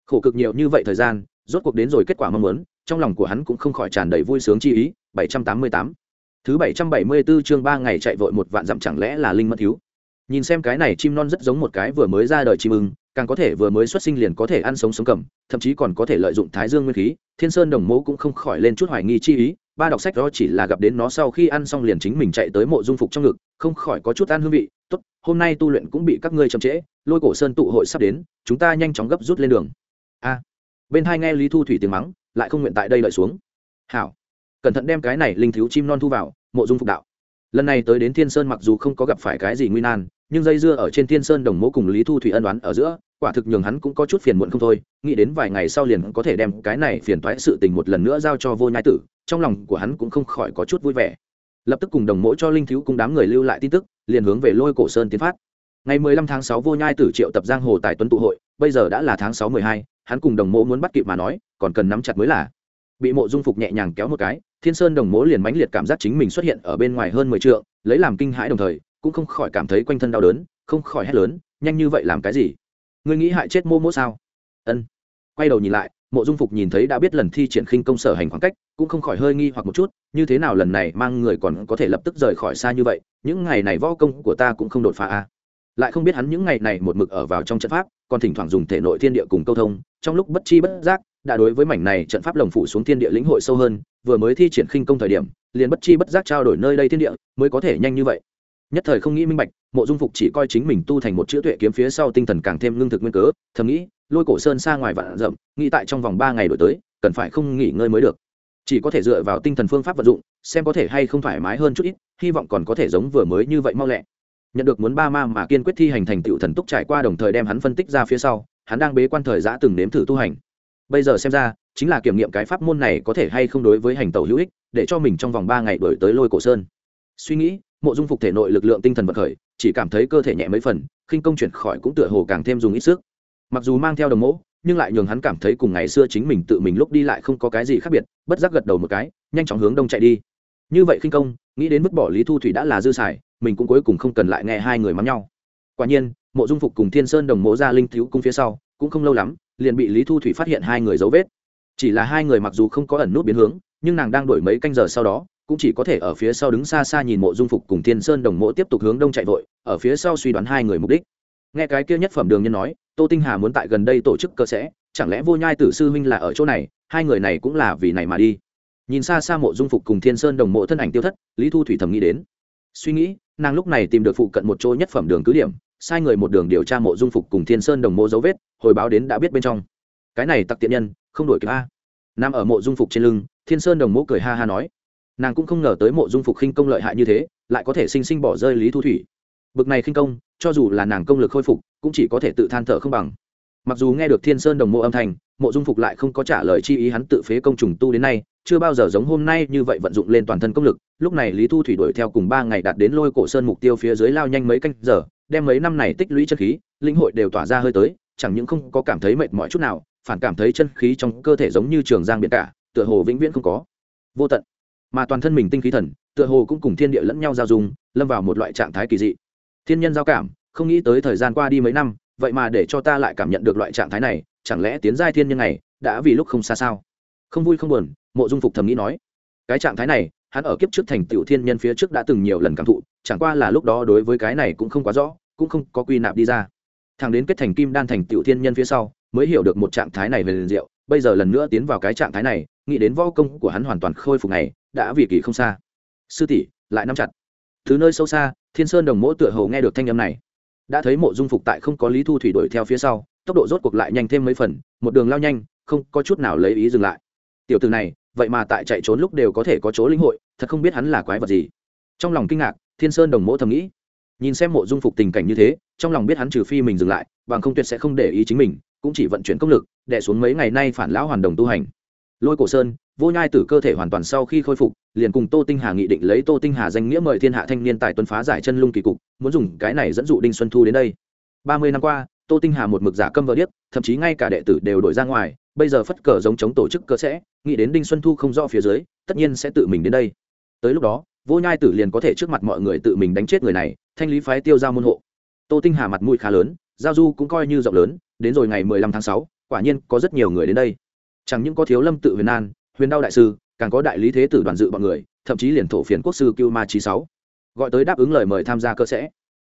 Khổ cực nhiều như vậy thời gian rốt cuộc đến rồi kết quả mong muốn trong lòng của hắn cũng không khỏi tràn đầy vui sướng chi ý 788 thứ 774 chương ba ngày chạy vội một vạn dặm chẳng lẽ là linh mất thiếu nhìn xem cái này chim non rất giống một cái vừa mới ra đời chim ưng càng có thể vừa mới xuất sinh liền có thể ăn sống sống cầm thậm chí còn có thể lợi dụng thái dương nguyên khí thiên sơn đồng mẫu cũng không khỏi lên chút hoài nghi chi ý ba đọc sách đó chỉ là gặp đến nó sau khi ăn xong liền chính mình chạy tới mộ dung phục trong ngực, không khỏi có chút ăn hương vị. Tốt, hôm nay tu luyện cũng bị các ngươi chậm trễ, lôi cổ sơn tụ hội sắp đến, chúng ta nhanh chóng gấp rút lên đường. A. Bên hai nghe lý thu thủy tiếng mắng, lại không nguyện tại đây lợi xuống. Hảo. Cẩn thận đem cái này linh thiếu chim non thu vào, mộ dung phục đạo. Lần này tới đến thiên sơn mặc dù không có gặp phải cái gì nguy nan, nhưng dây dưa ở trên thiên sơn đồng mẫu cùng lý thu thủy ân đoán ở giữa, quả thực nhường hắn cũng có chút phiền muộn không thôi, nghĩ đến vài ngày sau liền có thể đem cái này phiền toái sự tình một lần nữa giao cho vô nhai tử trong lòng của hắn cũng không khỏi có chút vui vẻ. Lập tức cùng đồng mẫu cho linh thiếu cùng đám người lưu lại tin tức liền hướng về lôi cổ sơn tiến phát. Ngày 15 tháng 6 vô nhai tử triệu tập giang hồ tài tuấn tụ hội bây giờ đã là tháng 6 12, hắn cùng đồng mẫu muốn bắt kịp mà nói còn cần nắm chặt mới là. Bị mộ dung phục nhẹ nhàng kéo một cái thiên sơn đồng mẫu liền mãnh liệt cảm giác chính mình xuất hiện ở bên ngoài hơn mười trượng lấy làm kinh hãi đồng thời cũng không khỏi cảm thấy quanh thân đau đớn không khỏi hét lớn nhanh như vậy làm cái gì? Ngươi nghĩ hại chết mô mỗ sao? Ân. Quay đầu nhìn lại mộ dung phục nhìn thấy đã biết lần thi triển khinh công sở hành khoảng cách, cũng không khỏi hơi nghi hoặc một chút, như thế nào lần này mang người còn có thể lập tức rời khỏi xa như vậy, những ngày này võ công của ta cũng không đột phá a à. lại không biết hắn những ngày này một mực ở vào trong trận pháp, còn thỉnh thoảng dùng thể nội thiên địa cùng câu thông, trong lúc bất chi bất giác, đã đối với mảnh này trận pháp lồng phủ xuống thiên địa lĩnh hội sâu hơn, vừa mới thi triển khinh công thời điểm, liền bất chi bất giác trao đổi nơi đây thiên địa, mới có thể nhanh như vậy nhất thời không nghĩ minh bạch, mộ dung phục chỉ coi chính mình tu thành một chữ tuệ kiếm phía sau tinh thần càng thêm lương thực nguyên cớ, thầm nghĩ lôi cổ sơn xa ngoài vạn rậm nghĩ tại trong vòng ba ngày đổi tới, cần phải không nghỉ ngơi mới được. Chỉ có thể dựa vào tinh thần phương pháp vận dụng, xem có thể hay không thoải mái hơn chút ít, hy vọng còn có thể giống vừa mới như vậy mau lẹ. Nhận được muốn ba ma mà kiên quyết thi hành thành tựu thần túc trải qua đồng thời đem hắn phân tích ra phía sau, hắn đang bế quan thời giã từng nếm thử tu hành. Bây giờ xem ra, chính là kiểm nghiệm cái pháp môn này có thể hay không đối với hành tẩu hữu ích, để cho mình trong vòng ba ngày đổi tới lôi cổ sơn. Suy nghĩ, mộ dung phục thể nội lực lượng tinh thần vật khởi, chỉ cảm thấy cơ thể nhẹ mấy phần, khinh công chuyển khỏi cũng tựa hồ càng thêm dùng ít sức mặc dù mang theo đồng mẫu nhưng lại nhường hắn cảm thấy cùng ngày xưa chính mình tự mình lúc đi lại không có cái gì khác biệt, bất giác gật đầu một cái, nhanh chóng hướng đông chạy đi. Như vậy khinh công, nghĩ đến mức bỏ lý thu thủy đã là dư xài, mình cũng cuối cùng không cần lại nghe hai người mắng nhau. Quả nhiên, mộ dung phục cùng thiên sơn đồng mộ ra linh thiếu cung phía sau, cũng không lâu lắm, liền bị lý thu thủy phát hiện hai người dấu vết. Chỉ là hai người mặc dù không có ẩn nút biến hướng, nhưng nàng đang đổi mấy canh giờ sau đó, cũng chỉ có thể ở phía sau đứng xa xa nhìn mộ dung phục cùng thiên sơn đồng mộ tiếp tục hướng đông chạy vội, ở phía sau suy đoán hai người mục đích nghe cái kia nhất phẩm đường nhân nói, tô tinh hà muốn tại gần đây tổ chức cơ sẽ, chẳng lẽ vô nhai tử sư huynh là ở chỗ này, hai người này cũng là vì này mà đi. Nhìn xa xa mộ dung phục cùng thiên sơn đồng mộ thân ảnh tiêu thất, lý thu thủy thầm nghĩ đến. Suy nghĩ, nàng lúc này tìm được phụ cận một chỗ nhất phẩm đường cứ điểm, sai người một đường điều tra mộ dung phục cùng thiên sơn đồng mộ dấu vết, hồi báo đến đã biết bên trong. Cái này tặc tiện nhân, không đổi kịp a. Nằm ở mộ dung phục trên lưng, thiên sơn đồng mộ cười ha ha nói. Nàng cũng không ngờ tới mộ dung phục khinh công lợi hại như thế, lại có thể sinh sinh bỏ rơi lý thu thủy. Bực này khinh công cho dù là nàng công lực khôi phục, cũng chỉ có thể tự than thở không bằng. Mặc dù nghe được thiên sơn đồng mộ âm thanh, mộ dung phục lại không có trả lời chi ý hắn tự phế công trùng tu đến nay, chưa bao giờ giống hôm nay như vậy vận dụng lên toàn thân công lực. Lúc này lý thu thủy đuổi theo cùng ba ngày đạt đến lôi cổ sơn mục tiêu phía dưới lao nhanh mấy canh giờ, đem mấy năm này tích lũy chất khí, linh hội đều tỏa ra hơi tới, chẳng những không có cảm thấy mệt mỏi chút nào, phản cảm thấy chân khí trong cơ thể giống như trường giang biển cả, tựa hồ vĩnh viễn không có. Vô tận. Mà toàn thân mình tinh khí thần, tựa hồ cũng cùng thiên địa lẫn nhau giao dung, lâm vào một loại trạng thái kỳ dị thiên nhân giao cảm, không nghĩ tới thời gian qua đi mấy năm, vậy mà để cho ta lại cảm nhận được loại trạng thái này, chẳng lẽ tiến giai thiên nhân này đã vì lúc không xa sao? Không vui không buồn, mộ dung phục thầm nghĩ nói. Cái trạng thái này, hắn ở kiếp trước thành tiểu thiên nhân phía trước đã từng nhiều lần cảm thụ, chẳng qua là lúc đó đối với cái này cũng không quá rõ, cũng không có quy nạp đi ra. Thằng đến kết thành kim đan thành tiểu thiên nhân phía sau, mới hiểu được một trạng thái này về liền diệu, bây giờ lần nữa tiến vào cái trạng thái này, nghĩ đến võ công của hắn hoàn toàn khôi phục này, đã vì kỳ không xa. Sư tỷ, lại nắm chặt. Thứ nơi sâu xa thiên sơn đồng mỗ tựa hồ nghe được thanh âm này, đã thấy mộ dung phục tại không có lý thu thủy đuổi theo phía sau, tốc độ rốt cuộc lại nhanh thêm mấy phần, một đường lao nhanh, không có chút nào lấy ý dừng lại. Tiểu từ này, vậy mà tại chạy trốn lúc đều có thể có chỗ linh hội, thật không biết hắn là quái vật gì. Trong lòng kinh ngạc, thiên sơn đồng mỗ thầm nghĩ. Nhìn xem mộ dung phục tình cảnh như thế, trong lòng biết hắn trừ phi mình dừng lại, bằng không tuyệt sẽ không để ý chính mình, cũng chỉ vận chuyển công lực đẻ xuống mấy ngày nay phản lão hoàn đồng tu hành. Lôi cổ sơn, vô nhai tử cơ thể hoàn toàn sau khi khôi phục liền cùng tô tinh hà nghị định lấy tô tinh hà danh nghĩa mời thiên hạ thanh niên tài tuấn phá giải chân lung kỳ cục, muốn dùng cái này dẫn dụ đinh xuân thu đến đây. Ba mươi năm qua, tô tinh hà một mực giả câm vợ điếc, thậm chí ngay cả đệ tử đều đổi ra ngoài, bây giờ phất cờ giống chống tổ chức cơ sẽ, nghĩ đến đinh xuân thu không rõ phía dưới, tất nhiên sẽ tự mình đến đây. Tới lúc đó, vô nhai tử liền có thể trước mặt mọi người tự mình đánh chết người này, thanh lý phái tiêu giao môn hộ. Tô tinh hà mặt mũi khá lớn, giao du cũng coi như rộng lớn, đến rồi ngày mười lăm tháng sáu, quả nhiên có rất nhiều người đến đây. Chẳng những có thiếu lâm tự huyền an, huyền đao đại sư càng có đại lý thế tử đoàn dự bọn người, thậm chí liền thổ phiền quốc sư cưu ma trí sáu. Gọi tới đáp ứng lời mời tham gia cơ sẽ.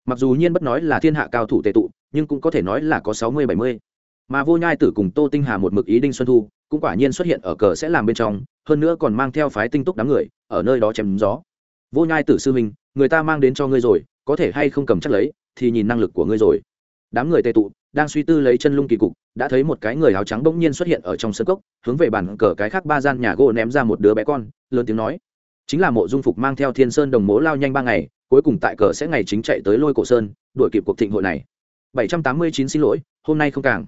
Mặc dù nhiên bất nói là thiên hạ cao thủ tệ tụ, nhưng cũng có thể nói là có sáu mươi, bảy mươi. Mà vô nhai tử cùng tô tinh hà một mực ý đinh xuân thu, cũng quả nhiên xuất hiện ở cờ sẽ làm bên trong, hơn nữa còn mang theo phái tinh túc đám người, ở nơi đó chém gió. Vô nhai tử sư minh người ta mang đến cho ngươi rồi, có thể hay không cầm chắc lấy, thì nhìn năng lực của ngươi rồi. Đám người tệ tụ đang suy tư lấy chân lung kỳ cục, đã thấy một cái người áo trắng bỗng nhiên xuất hiện ở trong sân cốc, hướng về bàn cờ cái khác ba gian nhà gỗ ném ra một đứa bé con, lớn tiếng nói. Chính là mộ dung phục mang theo thiên sơn đồng mố lao nhanh ba ngày, cuối cùng tại cờ sẽ ngày chính chạy tới lôi cổ sơn, đuổi kịp cuộc thịnh hội này. 789 xin lỗi, hôm nay không càng.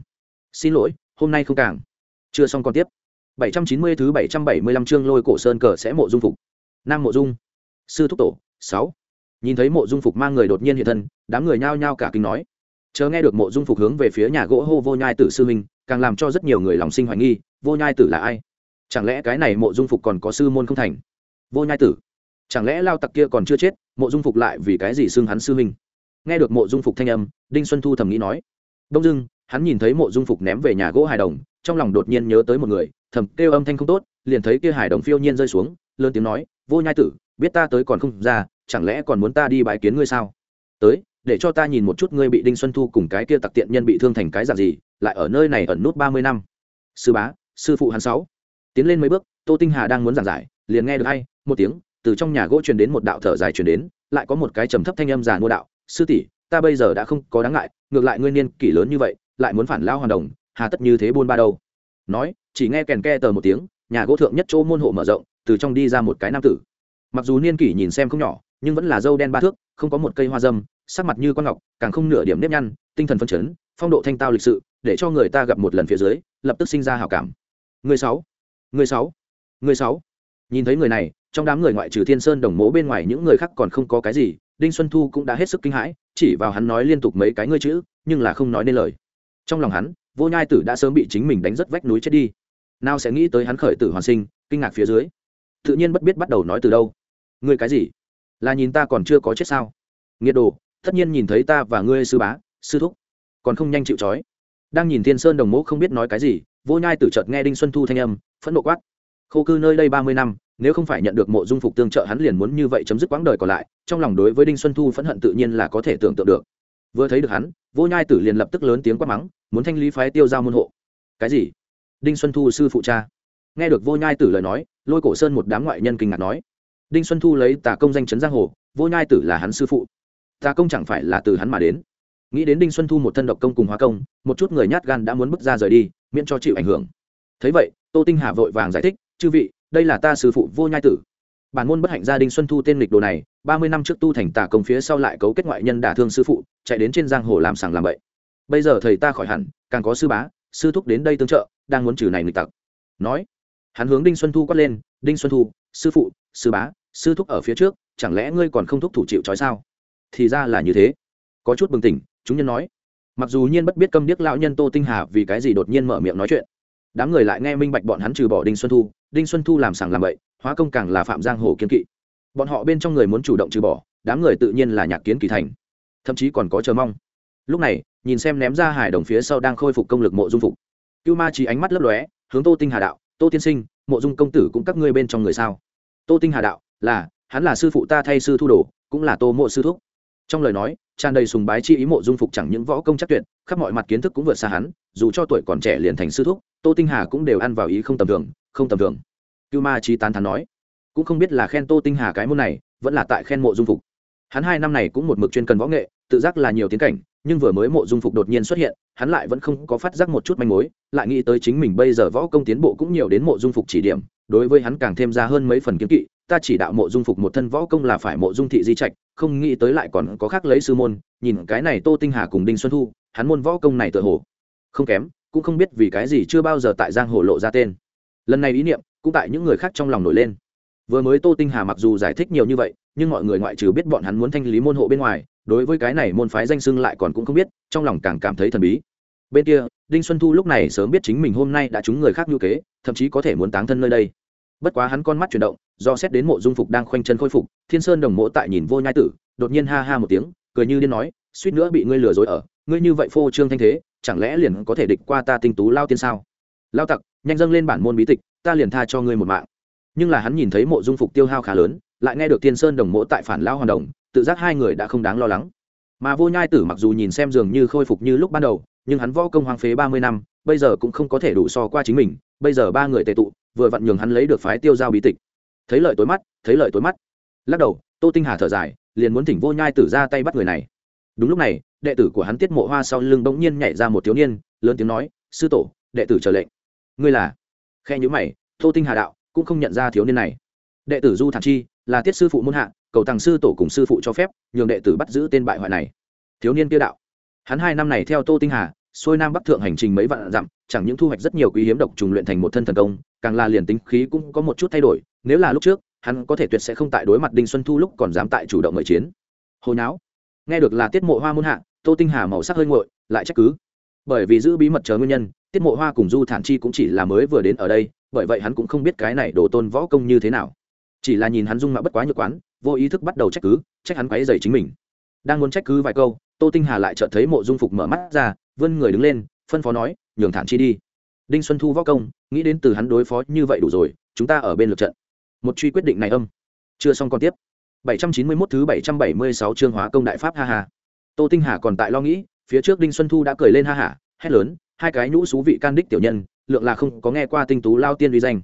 Xin lỗi, hôm nay không càng. Chưa xong còn tiếp. 790 thứ 775 chương lôi cổ sơn cờ sẽ mộ dung phục. Nam mộ dung. Sư thúc tổ 6. nhìn thấy mộ dung phục mang người đột nhiên hiện thân, đám người nhao nhao cả kinh nói chờ nghe được mộ dung phục hướng về phía nhà gỗ hô vô nhai tử sư minh càng làm cho rất nhiều người lòng sinh hoài nghi, vô nhai tử là ai? Chẳng lẽ cái này mộ dung phục còn có sư môn không thành? Vô nhai tử, chẳng lẽ lao tặc kia còn chưa chết, mộ dung phục lại vì cái gì xưng hắn sư minh nghe được mộ dung phục thanh âm, đinh xuân thu thầm nghĩ nói. Đông dưng hắn nhìn thấy mộ dung phục ném về nhà gỗ hài đồng, trong lòng đột nhiên nhớ tới một người, thầm kêu âm thanh không tốt, liền thấy kia hài đồng phiêu nhiên rơi xuống, lớn tiếng nói, vô nhai tử, biết ta tới còn không ra, chẳng lẽ còn muốn ta đi bãi kiến ngươi sao? Tới để cho ta nhìn một chút ngươi bị đinh xuân thu cùng cái kia tặc tiện nhân bị thương thành cái dạng gì, lại ở nơi này ẩn nút ba mươi năm. Sư bá, sư phụ hắn sáu. Tiến lên mấy bước, tô tinh hà đang muốn giảng giải, liền nghe được hay một tiếng, từ trong nhà gỗ truyền đến một đạo thở dài truyền đến, lại có một cái trầm thấp thanh âm giàn mua đạo, sư tỷ, ta bây giờ đã không có đáng ngại, ngược lại ngươi niên kỷ lớn như vậy, lại muốn phản lao hoàn đồng, hà tất như thế buôn ba đâu? Nói, chỉ nghe kèn ke tờ một tiếng, nhà gỗ thượng nhất chỗ môn hộ mở rộng, từ trong đi ra một cái nam tử. Mặc dù niên kỷ nhìn xem không nhỏ, nhưng vẫn là dâu đen ba thước, không có một cây hoa dâm sắc mặt như con ngọc, càng không nửa điểm nếp nhăn, tinh thần phân chấn, phong độ thanh tao lịch sự, để cho người ta gặp một lần phía dưới, lập tức sinh ra hào cảm. Người sáu người sáu người sáu. Nhìn thấy người này, trong đám người ngoại trừ thiên sơn đồng mố bên ngoài những người khác còn không có cái gì, đinh xuân thu cũng đã hết sức kinh hãi, chỉ vào hắn nói liên tục mấy cái ngươi chữ, nhưng là không nói nên lời. Trong lòng hắn, vô nhai tử đã sớm bị chính mình đánh rất vách núi chết đi. Nào sẽ nghĩ tới hắn khởi tử hoàn sinh, kinh ngạc phía dưới. Tự nhiên bất biết bắt đầu nói từ đâu. Ngươi cái gì? Là nhìn ta còn chưa có chết sao? Nghiệt đồ tất nhiên nhìn thấy ta và ngươi sư bá, sư thúc. Còn không nhanh chịu trói. Đang nhìn thiên sơn đồng mẫu không biết nói cái gì, vô nhai tử chợt nghe đinh xuân thu thanh âm, phẫn nộ quát. Khô cư nơi đây ba mươi năm, nếu không phải nhận được mộ dung phục tương trợ hắn liền muốn như vậy chấm dứt quãng đời còn lại, trong lòng đối với đinh xuân thu phẫn hận tự nhiên là có thể tưởng tượng được. Vừa thấy được hắn, vô nhai tử liền lập tức lớn tiếng quát mắng, muốn thanh lý phái tiêu giao môn hộ. Cái gì? Đinh xuân thu sư phụ cha. Nghe được vô nhai tử lời nói, lôi cổ sơn một đám ngoại nhân kinh ngạc nói. Đinh xuân thu lấy tà công danh chấn giang hồ, vô nhai tử là hắn sư phụ. Ta công chẳng phải là từ hắn mà đến. Nghĩ đến đinh xuân thu một thân độc công cùng hóa công, một chút người nhát gan đã muốn bước ra rời đi, miễn cho chịu ảnh hưởng. Thấy vậy, tô tinh hà vội vàng giải thích, chư vị, đây là ta sư phụ vô nhai tử. Bản môn bất hạnh gia đình xuân thu tên lịch đồ này, ba mươi năm trước tu thành tà công phía sau lại cấu kết ngoại nhân đả thương sư phụ, chạy đến trên giang hồ làm sàng làm bậy. Bây giờ thầy ta khỏi hẳn, càng có sư bá, sư thúc đến đây tương trợ, đang muốn trừ này nghịch tặc. Nói, hắn hướng đinh xuân thu quát lên, đinh xuân thu, sư phụ, sư bá, sư thúc ở phía trước, chẳng lẽ ngươi còn không thúc thủ chịu trói sao? Thì ra là như thế. Có chút bừng tỉnh, chúng nhân nói. Mặc dù nhiên bất biết câm điếc lão nhân tô tinh hà vì cái gì đột nhiên mở miệng nói chuyện. Đám người lại nghe minh bạch bọn hắn trừ bỏ đinh xuân thu, đinh xuân thu làm sàng làm bậy, hóa công càng là phạm giang hồ kiên kỵ. Bọn họ bên trong người muốn chủ động trừ bỏ, đám người tự nhiên là nhạc kiến kỳ thành. Thậm chí còn có chờ mong. Lúc này, nhìn xem ném ra hải đồng phía sau đang khôi phục công lực mộ dung phục. Cưu ma trí ánh mắt lấp lóe, hướng tô tinh hà đạo, tô tiên sinh, mộ dung công tử cũng các ngươi bên trong người sao? Tô tinh hà đạo, là, hắn là sư phụ ta thay sư thu đồ, cũng là tô mộ sư thúc trong lời nói, tràn đầy sùng bái chi ý mộ dung phục chẳng những võ công chắc tuyệt, khắp mọi mặt kiến thức cũng vượt xa hắn, dù cho tuổi còn trẻ liền thành sư thúc, tô tinh hà cũng đều ăn vào ý không tầm thường, không tầm thường. Cưu ma trí tán thắn nói, cũng không biết là khen tô tinh hà cái môn này, vẫn là tại khen mộ dung phục. Hắn hai năm này cũng một mực chuyên cần võ nghệ, tự giác là nhiều tiến cảnh, nhưng vừa mới mộ dung phục đột nhiên xuất hiện, hắn lại vẫn không có phát giác một chút manh mối, lại nghĩ tới chính mình bây giờ võ công tiến bộ cũng nhiều đến mộ dung phục chỉ điểm, đối với hắn càng thêm ra hơn mấy phần kiếm kỵ ta chỉ đạo mộ dung phục một thân võ công là phải mộ dung thị di trạch, không nghĩ tới lại còn có khác lấy sư môn, nhìn cái này tô tinh hà cùng đinh xuân thu, hắn môn võ công này tựa hồ không kém, cũng không biết vì cái gì chưa bao giờ tại giang hồ lộ ra tên. Lần này ý niệm cũng tại những người khác trong lòng nổi lên. Vừa mới tô tinh hà mặc dù giải thích nhiều như vậy, nhưng mọi người ngoại trừ biết bọn hắn muốn thanh lý môn hộ bên ngoài, đối với cái này môn phái danh xưng lại còn cũng không biết, trong lòng càng cảm thấy thần bí. Bên kia, đinh xuân thu lúc này sớm biết chính mình hôm nay đã trúng người khác ngữ kế, thậm chí có thể muốn táng thân nơi đây. Bất quá hắn con mắt chuyển động do xét đến mộ dung phục đang khoanh chân khôi phục, thiên sơn đồng mộ tại nhìn vô nhai tử, đột nhiên ha ha một tiếng, cười như điên nói, suýt nữa bị ngươi lừa dối ở, ngươi như vậy phô trương thanh thế, chẳng lẽ liền có thể địch qua ta tinh tú lao tiên sao? Lao tặc, nhanh dâng lên bản môn bí tịch, ta liền tha cho ngươi một mạng. Nhưng là hắn nhìn thấy mộ dung phục tiêu hao khá lớn, lại nghe được thiên sơn đồng mộ tại phản lao hoàn đồng, tự giác hai người đã không đáng lo lắng. Mà vô nhai tử mặc dù nhìn xem dường như khôi phục như lúc ban đầu, nhưng hắn võ công hoang phế ba mươi năm, bây giờ cũng không có thể đủ so qua chính mình, bây giờ ba người tệ tụ, vừa vặn nhường hắn lấy được phái tiêu giao bí tịch thấy lợi tối mắt, thấy lợi tối mắt. Lắc đầu, tô tinh hà thở dài, liền muốn thỉnh vô nhai tử ra tay bắt người này. Đúng lúc này, đệ tử của hắn tiết mộ hoa sau lưng bỗng nhiên nhảy ra một thiếu niên, lớn tiếng nói, sư tổ, đệ tử chờ lệnh. Ngươi là? Khe nhữ mày, tô tinh hà đạo, cũng không nhận ra thiếu niên này. Đệ tử du thản chi, là tiết sư phụ môn hạ, cầu tàng sư tổ cùng sư phụ cho phép, nhường đệ tử bắt giữ tên bại hoại này. Thiếu niên kia đạo. Hắn hai năm này theo tô tinh hà, xuôi nam bắc thượng hành trình mấy vạn dặm, chẳng những thu hoạch rất nhiều quý hiếm độc trùng luyện thành một thân thần công, càng là liền tính khí cũng có một chút thay đổi nếu là lúc trước, hắn có thể tuyệt sẽ không tại đối mặt đinh xuân thu lúc còn dám tại chủ động mời chiến. Hồi não nghe được là tiết mộ hoa muôn hạ, tô tinh hà màu sắc hơi nguội, lại trách cứ. Bởi vì giữ bí mật chờ nguyên nhân, tiết mộ hoa cùng du thản chi cũng chỉ là mới vừa đến ở đây, bởi vậy hắn cũng không biết cái này đổ tôn võ công như thế nào. Chỉ là nhìn hắn dung mạo bất quá nhược quán, vô ý thức bắt đầu trách cứ, trách hắn quấy dày chính mình. Đang muốn trách cứ vài câu, tô tinh hà lại chợt thấy mộ dung phục mở mắt ra, vươn người đứng lên, phân phó nói, nhường thản chi đi. Đinh xuân thu võ công, nghĩ đến từ hắn đối phó như vậy đủ rồi, chúng ta ở bên lượt trận một truy quyết định này âm. Chưa xong còn tiếp. 791 thứ 776 chương hóa công đại pháp, ha ha. Tô tinh hà còn tại lo nghĩ, phía trước đinh xuân thu đã cười lên ha hả hét lớn, hai cái nhũ xú vị can đích tiểu nhân, lượng là không có nghe qua tinh tú lao tiên uy danh.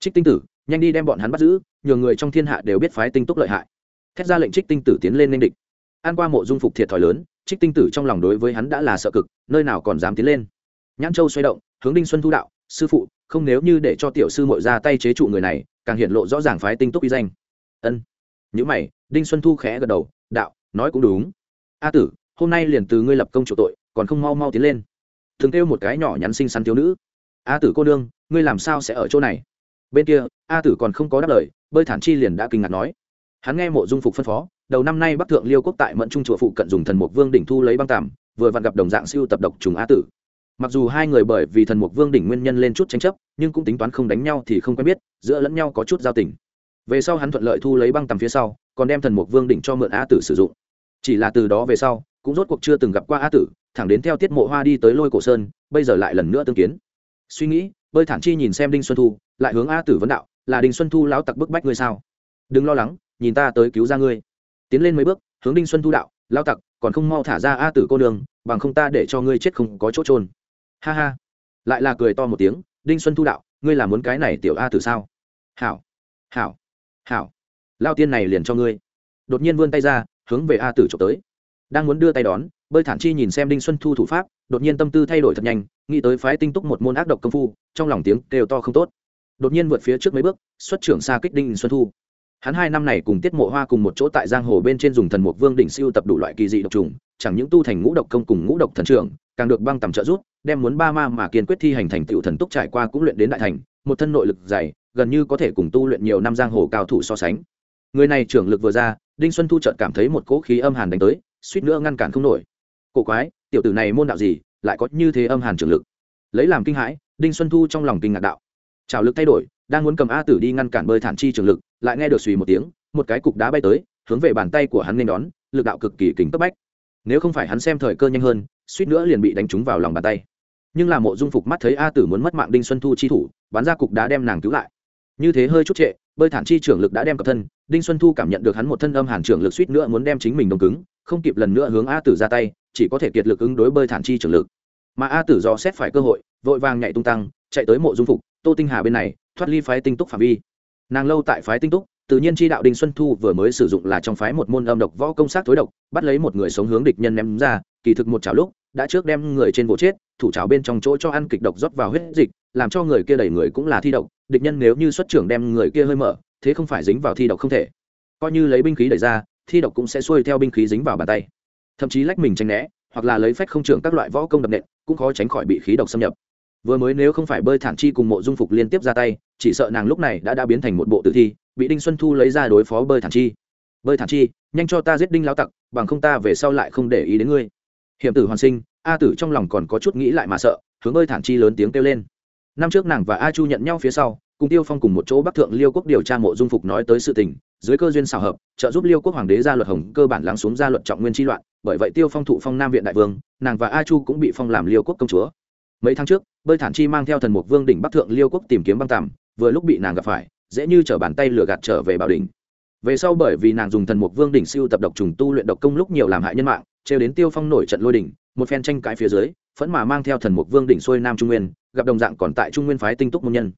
Trích tinh tử, nhanh đi đem bọn hắn bắt giữ nhiều người trong thiên hạ đều biết phái tinh túc lợi hại. Thét ra lệnh trích tinh tử tiến lên ninh địch. An qua mộ dung phục thiệt thòi lớn, trích tinh tử trong lòng đối với hắn đã là sợ cực, nơi nào còn dám tiến lên. Nhãn châu xoay động, hướng đinh xuân thu đạo sư phụ, không nếu như để cho tiểu sư mội ra tay chế trụ người này, càng hiện lộ rõ ràng phái tinh túc uy danh. Ân. Nhữ mày, đinh xuân thu khẽ gật đầu, đạo, nói cũng đúng. A tử, hôm nay liền từ ngươi lập công chủ tội, còn không mau mau tiến lên. Thường kêu một cái nhỏ nhắn xinh xắn thiếu nữ. A tử cô nương, ngươi làm sao sẽ ở chỗ này? Bên kia, a tử còn không có đáp lời, bơi thản chi liền đã kinh ngạc nói. Hắn nghe mộ dung phục phân phó, đầu năm nay bắc thượng liêu quốc tại mẫn trung chùa phụ cận dùng thần mục vương đỉnh thu lấy băng tàm, vừa vặn gặp đồng dạng siêu tập độc trùng a tử mặc dù hai người bởi vì thần mục vương đỉnh nguyên nhân lên chút tranh chấp, nhưng cũng tính toán không đánh nhau thì không quen biết, giữa lẫn nhau có chút giao tình. Về sau hắn thuận lợi thu lấy băng tầm phía sau, còn đem thần mục vương đỉnh cho mượn a tử sử dụng. Chỉ là từ đó về sau, cũng rốt cuộc chưa từng gặp qua a tử, thẳng đến theo tiết mộ hoa đi tới lôi cổ sơn, bây giờ lại lần nữa tương kiến. Suy nghĩ, bơi thản chi nhìn xem đinh xuân thu, lại hướng a tử vấn đạo, là đinh xuân thu lão tặc bức bách ngươi sao? Đừng lo lắng, nhìn ta tới cứu ra ngươi. Tiến lên mấy bước, hướng đinh xuân thu đạo lao tặc, còn không mau thả ra a tử cô đường bằng không ta để cho ngươi chết không có chỗ trôn ha ha. Lại là cười to một tiếng, đinh xuân thu đạo, ngươi là muốn cái này tiểu a tử sao? Hảo. Hảo. Hảo. Lao tiên này liền cho ngươi. Đột nhiên vươn tay ra, hướng về a tử trộm tới. Đang muốn đưa tay đón, bơi thản chi nhìn xem đinh xuân thu thủ pháp, đột nhiên tâm tư thay đổi thật nhanh, nghĩ tới phái tinh túc một môn ác độc công phu, trong lòng tiếng đều to không tốt. Đột nhiên vượt phía trước mấy bước, xuất trưởng xa kích đinh xuân thu. Hắn hai năm này cùng tiết mộ hoa cùng một chỗ tại giang hồ bên trên dùng thần mục vương đỉnh siêu tập đủ loại kỳ dị độc trùng, chẳng những tu thành ngũ độc công cùng ngũ độc thần trưởng, càng được băng tầm trợ giúp đem muốn ba ma mà kiên quyết thi hành thành tựu thần túc trải qua cũng luyện đến đại thành, một thân nội lực dày, gần như có thể cùng tu luyện nhiều năm giang hồ cao thủ so sánh. Người này trưởng lực vừa ra, đinh xuân thu chợt cảm thấy một cỗ khí âm hàn đánh tới, suýt nữa ngăn cản không nổi. Cổ quái, tiểu tử này môn đạo gì, lại có như thế âm hàn trưởng lực. Lấy làm kinh hãi, đinh xuân thu trong lòng kinh ngạc đạo. Trào lực thay đổi, đang muốn cầm a tử đi ngăn cản bơi thản chi trường lực, lại nghe được suy một tiếng, một cái cục đá bay tới, hướng về bàn tay của hắn nên đón, lực đạo cực kỳ kính cấp bách. Nếu không phải hắn xem thời cơ nhanh hơn, suýt nữa liền bị đánh trúng vào lòng bàn tay nhưng là mộ dung phục mắt thấy a tử muốn mất mạng đinh xuân thu chi thủ bắn ra cục đá đem nàng cứu lại. Như thế hơi chút trệ, bơi thản chi trưởng lực đã đem cập thân, đinh xuân thu cảm nhận được hắn một thân âm hàn trưởng lực suýt nữa muốn đem chính mình đông cứng, không kịp lần nữa hướng a tử ra tay, chỉ có thể kiệt lực ứng đối bơi thản chi trưởng lực. Mà a tử do xét phải cơ hội, vội vàng nhảy tung tăng, chạy tới mộ dung phục, tô tinh hà bên này, thoát ly phái tinh túc phạm vi. Nàng lâu tại phái tinh túc, tự nhiên chi đạo đinh xuân thu vừa mới sử dụng là trong phái một môn âm độc võ công sát thối độc, bắt lấy một người sống hướng địch nhân ném ra, kỳ thực một chảo lúc đã trước đem người trên bộ chết, thủ chảo bên trong chỗ cho ăn kịch độc rót vào huyết dịch, làm cho người kia đẩy người cũng là thi độc, địch nhân nếu như xuất trưởng đem người kia hơi mở, thế không phải dính vào thi độc không thể. Coi như lấy binh khí đẩy ra, thi độc cũng sẽ xuôi theo binh khí dính vào bàn tay. Thậm chí lách mình tranh né, hoặc là lấy phách không trưởng các loại võ công đập nện, cũng khó tránh khỏi bị khí độc xâm nhập. Vừa mới nếu không phải bơi thản chi cùng mộ dung phục liên tiếp ra tay, chỉ sợ nàng lúc này đã đã biến thành một bộ tử thi, bị đinh xuân thu lấy ra đối phó bơi thản chi. Bơi thản chi, nhanh cho ta giết đinh lao tặc, bằng không ta về sau lại không để ý đến ngươi hiểm tử hoàn sinh, a tử trong lòng còn có chút nghĩ lại mà sợ, hướng ơi thản chi lớn tiếng kêu lên. Năm trước nàng và a chu nhận nhau phía sau, cùng tiêu phong cùng một chỗ bắc thượng liêu quốc điều tra mộ dung phục nói tới sự tình, dưới cơ duyên xào hợp, trợ giúp liêu quốc hoàng đế ra luật hồng, cơ bản lắng xuống ra luật trọng nguyên tri loạn, bởi vậy tiêu phong thụ phong nam viện đại vương, nàng và a chu cũng bị phong làm liêu quốc công chúa. Mấy tháng trước, bơi thản chi mang theo thần mục vương đỉnh bắc thượng liêu quốc tìm kiếm băng tàm, vừa lúc bị nàng gặp phải, dễ như t bàn tay lừa gạt trở về bảo đỉnh. Về sau bởi vì nàng dùng thần mục vương đỉnh siêu tập độc trùng tu luyện độc công lúc nhiều làm hại nhân mạng trêu đến tiêu phong nổi trận lôi đỉnh, một phen tranh cãi phía dưới, phẫn mà mang theo thần mục vương đỉnh xuôi nam trung nguyên, gặp đồng dạng còn tại trung nguyên phái tinh túc môn nhân.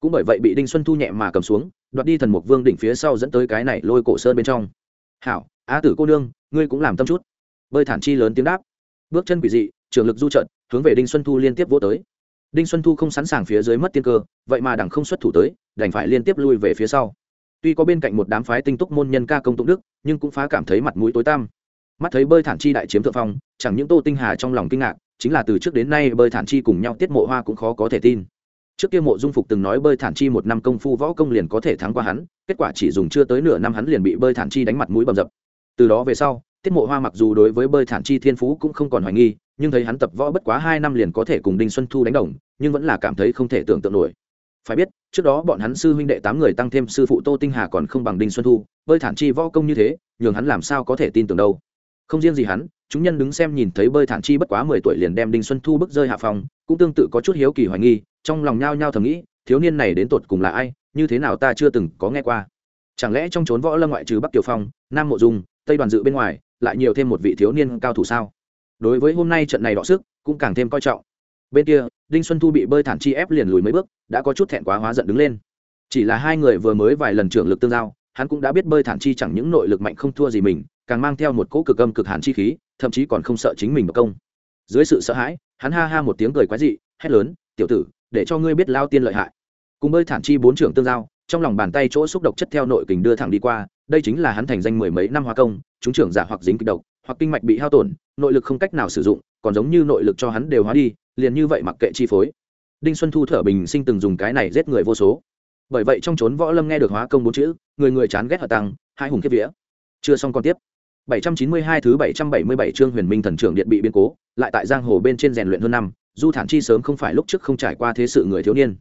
Cũng bởi vậy bị đinh xuân thu nhẹ mà cầm xuống, đoạt đi thần mục vương đỉnh phía sau dẫn tới cái này lôi cổ sơn bên trong. Hảo, á tử cô nương, ngươi cũng làm tâm chút. Bơi thản chi lớn tiếng đáp. Bước chân quỷ dị, trường lực du trận hướng về đinh xuân thu liên tiếp vô tới. Đinh xuân thu không sẵn sàng phía dưới mất tiên cơ, vậy mà đằng không xuất thủ tới, đành phải liên tiếp lui về phía sau. Tuy có bên cạnh một đám phái tinh túc môn nhân ca công tụng đức, nhưng cũng phá cảm thấy mặt mũi tối tăm mắt thấy bơi thản chi đại chiếm thượng phong, chẳng những tô tinh hà trong lòng kinh ngạc, chính là từ trước đến nay bơi thản chi cùng nhau tiết mộ hoa cũng khó có thể tin. Trước kia mộ dung phục từng nói bơi thản chi một năm công phu võ công liền có thể thắng qua hắn, kết quả chỉ dùng chưa tới nửa năm hắn liền bị bơi thản chi đánh mặt mũi bầm dập. Từ đó về sau, tiết mộ hoa mặc dù đối với bơi thản chi thiên phú cũng không còn hoài nghi, nhưng thấy hắn tập võ bất quá hai năm liền có thể cùng đinh xuân thu đánh đồng, nhưng vẫn là cảm thấy không thể tưởng tượng nổi. Phải biết, trước đó bọn hắn sư huynh đệ tám người tăng thêm sư phụ tô tinh hà còn không bằng đinh xuân thu, bơi thản chi võ công như thế, nhường hắn làm sao có thể tin tưởng đâu không riêng gì hắn, chúng nhân đứng xem nhìn thấy bơi thản chi bất quá mười tuổi liền đem đinh xuân thu bước rơi hạ phòng, cũng tương tự có chút hiếu kỳ hoài nghi, trong lòng nhao nhao thầm nghĩ, thiếu niên này đến tột cùng là ai, như thế nào ta chưa từng có nghe qua. Chẳng lẽ trong trốn võ lâm ngoại trừ bắc kiều phong, nam mộ dung, tây đoàn dự bên ngoài, lại nhiều thêm một vị thiếu niên cao thủ sao? Đối với hôm nay trận này đọ sức, cũng càng thêm coi trọng. Bên kia, đinh xuân thu bị bơi thản chi ép liền lùi mấy bước, đã có chút thẹn quá hóa giận đứng lên. Chỉ là hai người vừa mới vài lần trưởng lực tương giao hắn cũng đã biết bơi thản chi chẳng những nội lực mạnh không thua gì mình, càng mang theo một cỗ cực âm cực hàn chi khí, thậm chí còn không sợ chính mình độc công. Dưới sự sợ hãi, hắn ha ha một tiếng cười quái dị, hét lớn, tiểu tử, để cho ngươi biết lao tiên lợi hại. Cùng bơi thản chi bốn trưởng tương giao, trong lòng bàn tay chỗ xúc độc chất theo nội kình đưa thẳng đi qua, đây chính là hắn thành danh mười mấy năm hóa công, chúng trưởng giả hoặc dính kịch độc, hoặc kinh mạch bị hao tổn, nội lực không cách nào sử dụng, còn giống như nội lực cho hắn đều hóa đi, liền như vậy mặc kệ chi phối. Đinh xuân thu thở bình sinh từng dùng cái này giết người vô số bởi vậy trong trốn võ lâm nghe được hóa công bốn chữ người người chán ghét hợp tăng hai hùng kiếp vía chưa xong còn tiếp 792 thứ 777 chương Huyền Minh Thần Trưởng Điện bị biến cố, lại tại giang hồ bên trên rèn luyện hơn năm, Du Thản Chi sớm không phải lúc trước không trải qua thế sự người thiếu niên.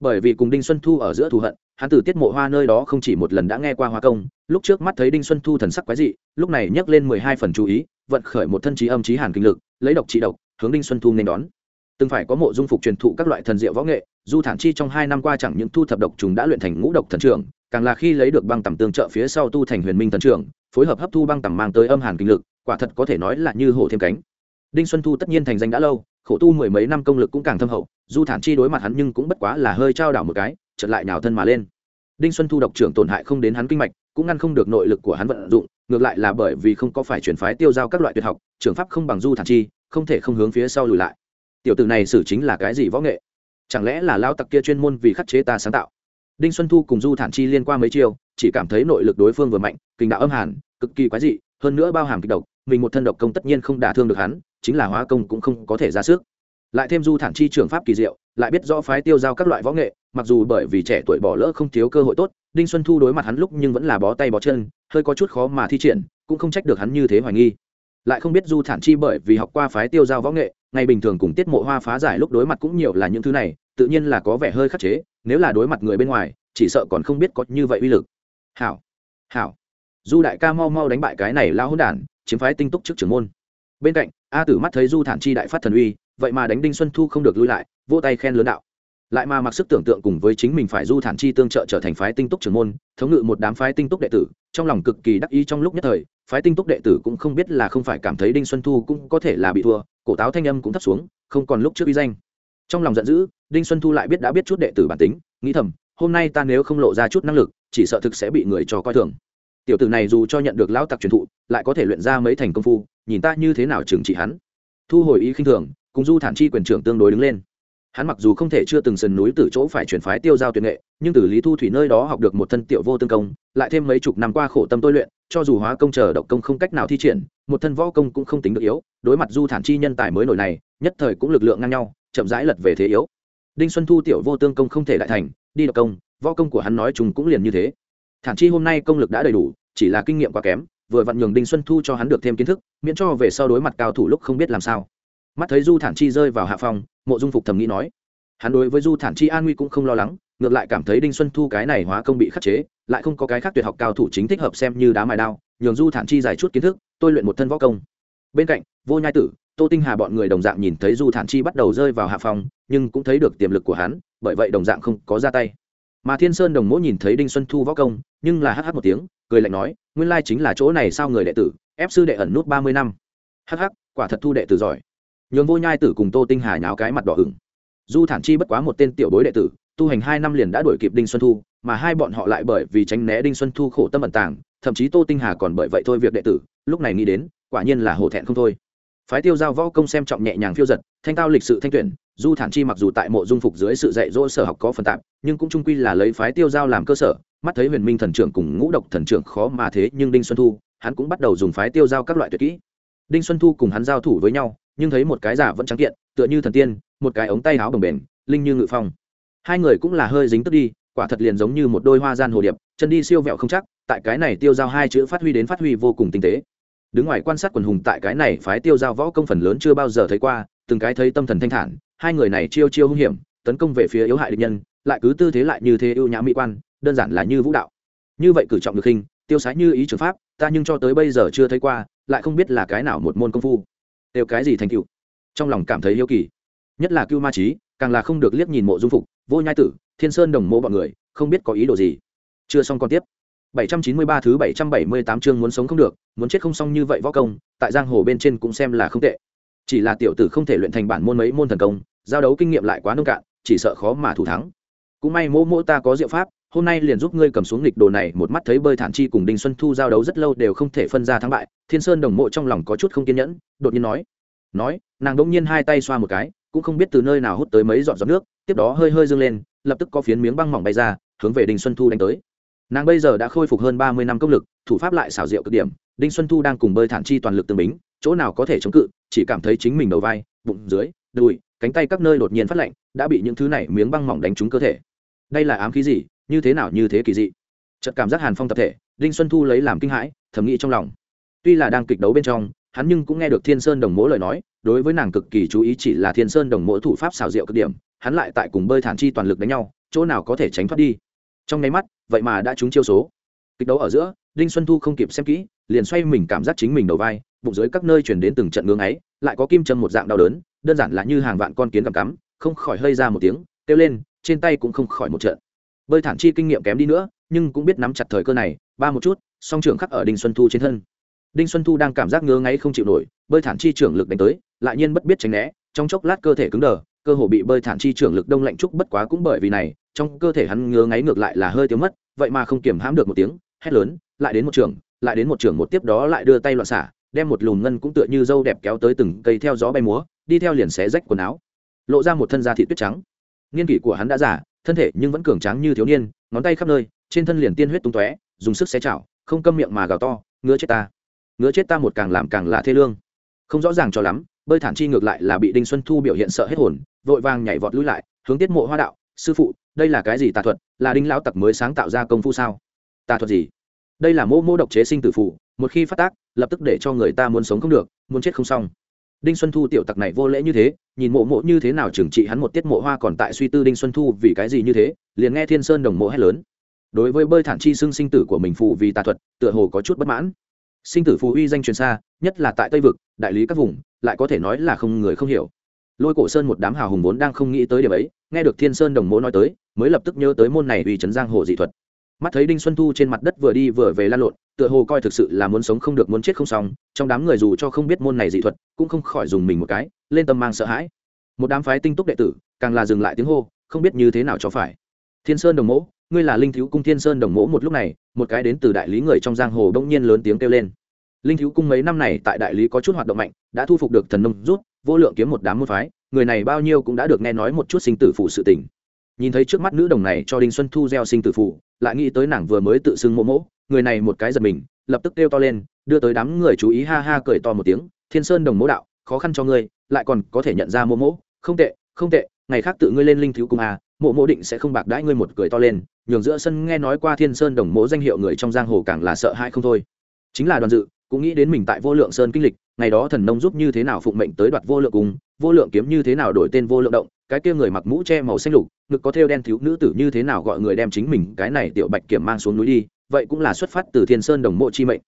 Bởi vì cùng Đinh Xuân Thu ở giữa thù hận, hắn từ Tiết Mộ Hoa nơi đó không chỉ một lần đã nghe qua hóa công, lúc trước mắt thấy Đinh Xuân Thu thần sắc quái dị, lúc này nhấc lên 12 phần chú ý, vận khởi một thân trí âm trí hàn kinh lực, lấy độc trị độc, hướng Đinh Xuân Thu nên đón. Từng phải có mộ dung phục truyền thụ các loại thần diệu võ nghệ, Du Thản Chi trong hai năm qua chẳng những thu thập độc trùng đã luyện thành ngũ độc thần trưởng, càng là khi lấy được băng tầm tương trợ phía sau tu thành Huyền Minh thần trưởng, phối hợp hấp thu băng tầm mang tới âm hàn kinh lực quả thật có thể nói là như hổ thêm cánh. Đinh xuân thu tất nhiên thành danh đã lâu khổ tu mười mấy năm công lực cũng càng thâm hậu du thản chi đối mặt hắn nhưng cũng bất quá là hơi trao đảo một cái chật lại nhào thân mà lên. Đinh xuân thu độc trưởng tổn hại không đến hắn kinh mạch cũng ngăn không được nội lực của hắn vận dụng ngược lại là bởi vì không có phải chuyển phái tiêu giao các loại tuyệt học trường pháp không bằng du thản chi không thể không hướng phía sau lùi lại tiểu tử này xử chính là cái gì võ nghệ? Chẳng lẽ là lao tặc kia chuyên môn vì khắc chế ta sáng tạo? Đinh xuân thu cùng du thản chi liên qua mấy chiêu, chỉ cảm thấy nội lực đối phương vừa mạnh, kinh đạo âm hàn, cực kỳ quái dị, hơn nữa bao hàm kịch độc, mình một thân độc công tất nhiên không đả thương được hắn, chính là hóa công cũng không có thể ra sức. Lại thêm du thản chi trường pháp kỳ diệu, lại biết rõ phái tiêu giao các loại võ nghệ, mặc dù bởi vì trẻ tuổi bỏ lỡ không thiếu cơ hội tốt, đinh xuân thu đối mặt hắn lúc nhưng vẫn là bó tay bó chân, hơi có chút khó mà thi triển, cũng không trách được hắn như thế hoài nghi. Lại không biết du thản chi bởi vì học qua phái tiêu giao võ nghệ ngày bình thường cùng tiết mộ hoa phá giải lúc đối mặt cũng nhiều là những thứ này, tự nhiên là có vẻ hơi khắc chế, nếu là đối mặt người bên ngoài, chỉ sợ còn không biết có như vậy uy lực. Hảo hảo. Du đại ca mau mau đánh bại cái này lao hôn đản, chiếm phái tinh túc trước trưởng môn. Bên cạnh, a tử mắt thấy du thản chi đại phát thần uy, vậy mà đánh đinh xuân thu không được lui lại, vỗ tay khen lớn đạo. Lại mà mặc sức tưởng tượng cùng với chính mình phải du thản chi tương trợ trở thành phái tinh túc trưởng môn, thống ngự một đám phái tinh túc đệ tử, trong lòng cực kỳ đắc ý trong lúc nhất thời phái tinh túc đệ tử cũng không biết là không phải cảm thấy đinh xuân thu cũng có thể là bị thua, cổ táo thanh âm cũng thấp xuống, không còn lúc trước uy danh. Trong lòng giận dữ, đinh xuân thu lại biết đã biết chút đệ tử bản tính, nghĩ thầm, hôm nay ta nếu không lộ ra chút năng lực, chỉ sợ thực sẽ bị người cho coi thường. Tiểu tử này dù cho nhận được lão tặc truyền thụ, lại có thể luyện ra mấy thành công phu, nhìn ta như thế nào trừng trị hắn. Thu hồi ý khinh thường, cùng du thản chi quyền trưởng tương đối đứng lên. Hắn mặc dù không thể chưa từng sườn núi từ chỗ phải chuyển phái tiêu giao tuyệt nghệ, nhưng từ lý thu thủy nơi đó học được một thân tiểu vô tương công, lại thêm mấy chục năm qua khổ tâm tôi luyện cho dù hóa công chờ độc công không cách nào thi triển, một thân võ công cũng không tính được yếu, đối mặt du thản chi nhân tài mới nổi này, nhất thời cũng lực lượng ngang nhau, chậm rãi lật về thế yếu. Đinh xuân thu tiểu vô tương công không thể đại thành, đi độc công, võ công của hắn nói chung cũng liền như thế. Thản chi hôm nay công lực đã đầy đủ, chỉ là kinh nghiệm quá kém, vừa vặn nhường đinh xuân thu cho hắn được thêm kiến thức, miễn cho về sau đối mặt cao thủ lúc không biết làm sao. Mắt thấy du thản chi rơi vào hạ phòng mộ dung phục thầm nghĩ nói. Hắn đối với du thản chi an nguy cũng không lo lắng, ngược lại cảm thấy đinh xuân thu cái này hóa công bị khắc chế lại không có cái khác tuyệt học cao thủ chính thích hợp xem như đá mài đao, nhường du thản chi dài chút kiến thức, tôi luyện một thân võ công. Bên cạnh, vô nhai tử, tô tinh hà bọn người đồng dạng nhìn thấy du thản chi bắt đầu rơi vào hạ phòng nhưng cũng thấy được tiềm lực của hắn, bởi vậy đồng dạng không có ra tay. Mà thiên sơn đồng mỗ nhìn thấy đinh xuân thu võ công, nhưng là hh một tiếng, cười lạnh nói, nguyên lai chính là chỗ này sao người đệ tử, ép sư đệ ẩn nút ba mươi năm. Hh quả thật thu đệ tử giỏi. Nhường vô nhai tử cùng tô tinh hà nháo cái mặt đỏ ửng. Du thản chi bất quá một tên tiểu bối đệ tử tu hành hai năm liền đã đuổi kịp đinh xuân thu, mà hai bọn họ lại bởi vì tránh né đinh xuân thu khổ tâm ẩn tàng, thậm chí tô tinh hà còn bởi vậy thôi việc đệ tử, lúc này nghĩ đến, quả nhiên là hổ thẹn không thôi. Phái tiêu giao võ công xem trọng nhẹ nhàng phiêu giật, thanh tao lịch sự thanh tuyển, du thản chi mặc dù tại mộ dung phục dưới sự dạy dỗ sở học có phần tạp nhưng cũng trung quy là lấy phái tiêu giao làm cơ sở, mắt thấy huyền minh thần trưởng cùng ngũ độc thần trưởng khó mà thế, nhưng đinh xuân thu, hắn cũng bắt đầu dùng phái tiêu giao các loại tuyệt kỹ. Đinh xuân thu cùng hắn giao thủ với nhau, nhưng thấy một cái giả vẫn trắng kiện, tựa như thần tiên, một cái ống tay áo bồng bền linh như ngự phong hai người cũng là hơi dính tức đi, quả thật liền giống như một đôi hoa gian hồ điệp, chân đi siêu vẹo không chắc, tại cái này tiêu giao hai chữ phát huy đến phát huy vô cùng tinh tế. Đứng ngoài quan sát quần hùng tại cái này phái tiêu giao võ công phần lớn chưa bao giờ thấy qua, từng cái thấy tâm thần thanh thản, hai người này chiêu chiêu hung hiểm, tấn công về phía yếu hại địch nhân, lại cứ tư thế lại như thế ưu nhã mỹ quan, đơn giản là như vũ đạo. Như vậy cử trọng được hình, tiêu sái như ý trường pháp, ta nhưng cho tới bây giờ chưa thấy qua, lại không biết là cái nào một môn công phu. Đều cái gì thành cựu trong lòng cảm thấy yêu kỳ. Nhất là cưu ma trí càng là không được liếc nhìn mộ dung phục vô nhai tử thiên sơn đồng mộ bọn người không biết có ý đồ gì chưa xong còn tiếp 793 thứ 778 chương muốn sống không được, muốn chết không xong như vậy võ công, tại giang hồ bên trên cũng xem là không tệ. Chỉ là tiểu tử không thể luyện thành bản môn mấy môn thần công, giao đấu kinh nghiệm lại quá nông cạn, chỉ sợ khó mà thủ thắng. Cũng may mỗ mỗ ta có diệu pháp, hôm nay liền giúp ngươi cầm xuống nghịch đồ này, một mắt thấy bơi thản chi cùng Đinh Xuân Thu giao đấu rất lâu đều không thể phân ra thắng bại, Thiên Sơn đồng mộ trong lòng có chút không kiên nhẫn, đột nhiên nói: "Nói." Nàng đột nhiên hai tay xoa một cái, cũng không biết từ nơi nào hút tới mấy giọt giọt nước, tiếp đó hơi hơi dương lên, lập tức có phiến miếng băng mỏng bay ra, hướng về Đinh Xuân Thu đánh tới. Nàng bây giờ đã khôi phục hơn ba mươi năm công lực thủ pháp lại xảo diệu cực điểm đinh xuân thu đang cùng bơi thản chi toàn lực tương bính chỗ nào có thể chống cự chỉ cảm thấy chính mình đầu vai bụng dưới đùi cánh tay các nơi đột nhiên phát lạnh đã bị những thứ này miếng băng mỏng đánh trúng cơ thể. Đây là ám khí gì như thế nào như thế kỳ dị. Chợt cảm giác hàn phong tập thể đinh xuân thu lấy làm kinh hãi thầm nghĩ trong lòng. Tuy là đang kịch đấu bên trong hắn nhưng cũng nghe được thiên sơn đồng mỗ lời nói đối với nàng cực kỳ chú ý chỉ là thiên sơn đồng mỗi thủ pháp xào rượu cực điểm, hắn lại tại cùng bơi thản chi toàn lực đánh nhau, chỗ nào có thể tránh thoát đi. Trong nháy mắt, vậy mà đã trúng chiêu số. Kịch đấu ở giữa, đinh xuân thu không kịp xem kỹ, liền xoay mình cảm giác chính mình đầu vai, bụng dưới các nơi chuyển đến từng trận ngưỡng ấy, lại có kim châm một dạng đau đớn, đơn giản là như hàng vạn con kiến cầm cắm, không khỏi hơi ra một tiếng, kêu lên, trên tay cũng không khỏi một trận. Bơi thản chi kinh nghiệm kém đi nữa, nhưng cũng biết nắm chặt thời cơ này, ba một chút, song trưởng khắc ở đinh xuân thu trên thân đinh xuân thu đang cảm giác ngứa ngáy không chịu nổi, bơi thản chi trưởng lực đánh tới, lại nhiên bất biết tránh né, trong chốc lát cơ thể cứng đờ, cơ hồ bị bơi thản chi trưởng lực đông lạnh trúc bất quá cũng bởi vì này, trong cơ thể hắn ngứa ngáy ngược lại là hơi thiếu mất, vậy mà không kiểm hãm được một tiếng, hét lớn, lại đến một trường, lại đến một trường một tiếp đó lại đưa tay loạn xả, đem một lùm ngân cũng tựa như dâu đẹp kéo tới từng cây theo gió bay múa, đi theo liền xé rách quần áo. Lộ ra một thân da thị tuyết trắng. Niên kỷ của hắn đã giả thân thể nhưng vẫn cường tráng như thiếu niên, ngón tay khắp nơi, trên thân liền tiên huyết tung tóe, dùng sức xé chảo, không câm miệng mà gào to, ngứa chết ta ngứa chết ta một càng làm càng là thê lương. Không rõ ràng cho lắm, bơi thản chi ngược lại là bị đinh xuân thu biểu hiện sợ hết hồn, vội vàng nhảy vọt lùi lại, hướng tiết mộ hoa đạo, sư phụ, đây là cái gì tà thuật, là đinh lão tặc mới sáng tạo ra công phu sao? Tà thuật gì? Đây là mô mô độc chế sinh tử phụ một khi phát tác, lập tức để cho người ta muốn sống không được, muốn chết không xong. Đinh xuân thu tiểu tặc này vô lễ như thế, nhìn mộ mộ như thế nào trừng trị hắn một tiết mộ hoa còn tại suy tư đinh xuân thu vì cái gì như thế, liền nghe thiên sơn đồng mộ hét lớn. Đối với bơi thản chi xưng sinh tử của mình phụ vì tà thuật, tựa hồ có chút bất mãn sinh tử phù uy danh truyền xa, nhất là tại tây vực, đại lý các vùng, lại có thể nói là không người không hiểu. Lôi cổ sơn một đám hào hùng vốn đang không nghĩ tới điều ấy, nghe được thiên sơn đồng mộ nói tới, mới lập tức nhớ tới môn này uy trấn giang hồ dị thuật. Mắt thấy đinh xuân thu trên mặt đất vừa đi vừa về lan lộn, tựa hồ coi thực sự là muốn sống không được muốn chết không xong, trong đám người dù cho không biết môn này dị thuật, cũng không khỏi dùng mình một cái, lên tâm mang sợ hãi. Một đám phái tinh túc đệ tử, càng là dừng lại tiếng hô, không biết như thế nào cho phải. Thiên sơn đồng mỗ ngươi là linh thiếu cung thiên sơn đồng mỗ một lúc này, một cái đến từ đại lý người trong giang hồ đông nhiên lớn tiếng kêu lên. Linh thiếu cung mấy năm này tại đại lý có chút hoạt động mạnh, đã thu phục được thần nông rút, vô lượng kiếm một đám môn phái, người này bao nhiêu cũng đã được nghe nói một chút sinh tử phụ sự tình. Nhìn thấy trước mắt nữ đồng này cho đinh xuân thu gieo sinh tử phụ lại nghĩ tới nàng vừa mới tự xưng mỗ mỗ, người này một cái giật mình, lập tức kêu to lên, đưa tới đám người chú ý ha ha cười to một tiếng, thiên sơn đồng mỗ đạo, khó khăn cho ngươi, lại còn có thể nhận ra mỗ mỗ, không tệ không tệ, ngày khác tự ngươi lên linh thiếu cung à mộ mộ định sẽ không bạc đãi ngươi một cười to lên, nhường giữa sân nghe nói qua thiên sơn đồng mỗ danh hiệu người trong giang hồ càng là sợ hãi không thôi. Chính là đoàn dự, cũng nghĩ đến mình tại vô lượng sơn kinh lịch, ngày đó thần nông giúp như thế nào phụng mệnh tới đoạt vô lượng cung, vô lượng kiếm như thế nào đổi tên vô lượng động, cái kia người mặc mũ che màu xanh lục, ngực có thêu đen thiếu nữ tử như thế nào gọi người đem chính mình cái này tiểu bạch kiểm mang xuống núi đi, vậy cũng là xuất phát từ thiên sơn đồng mộ chi mệnh.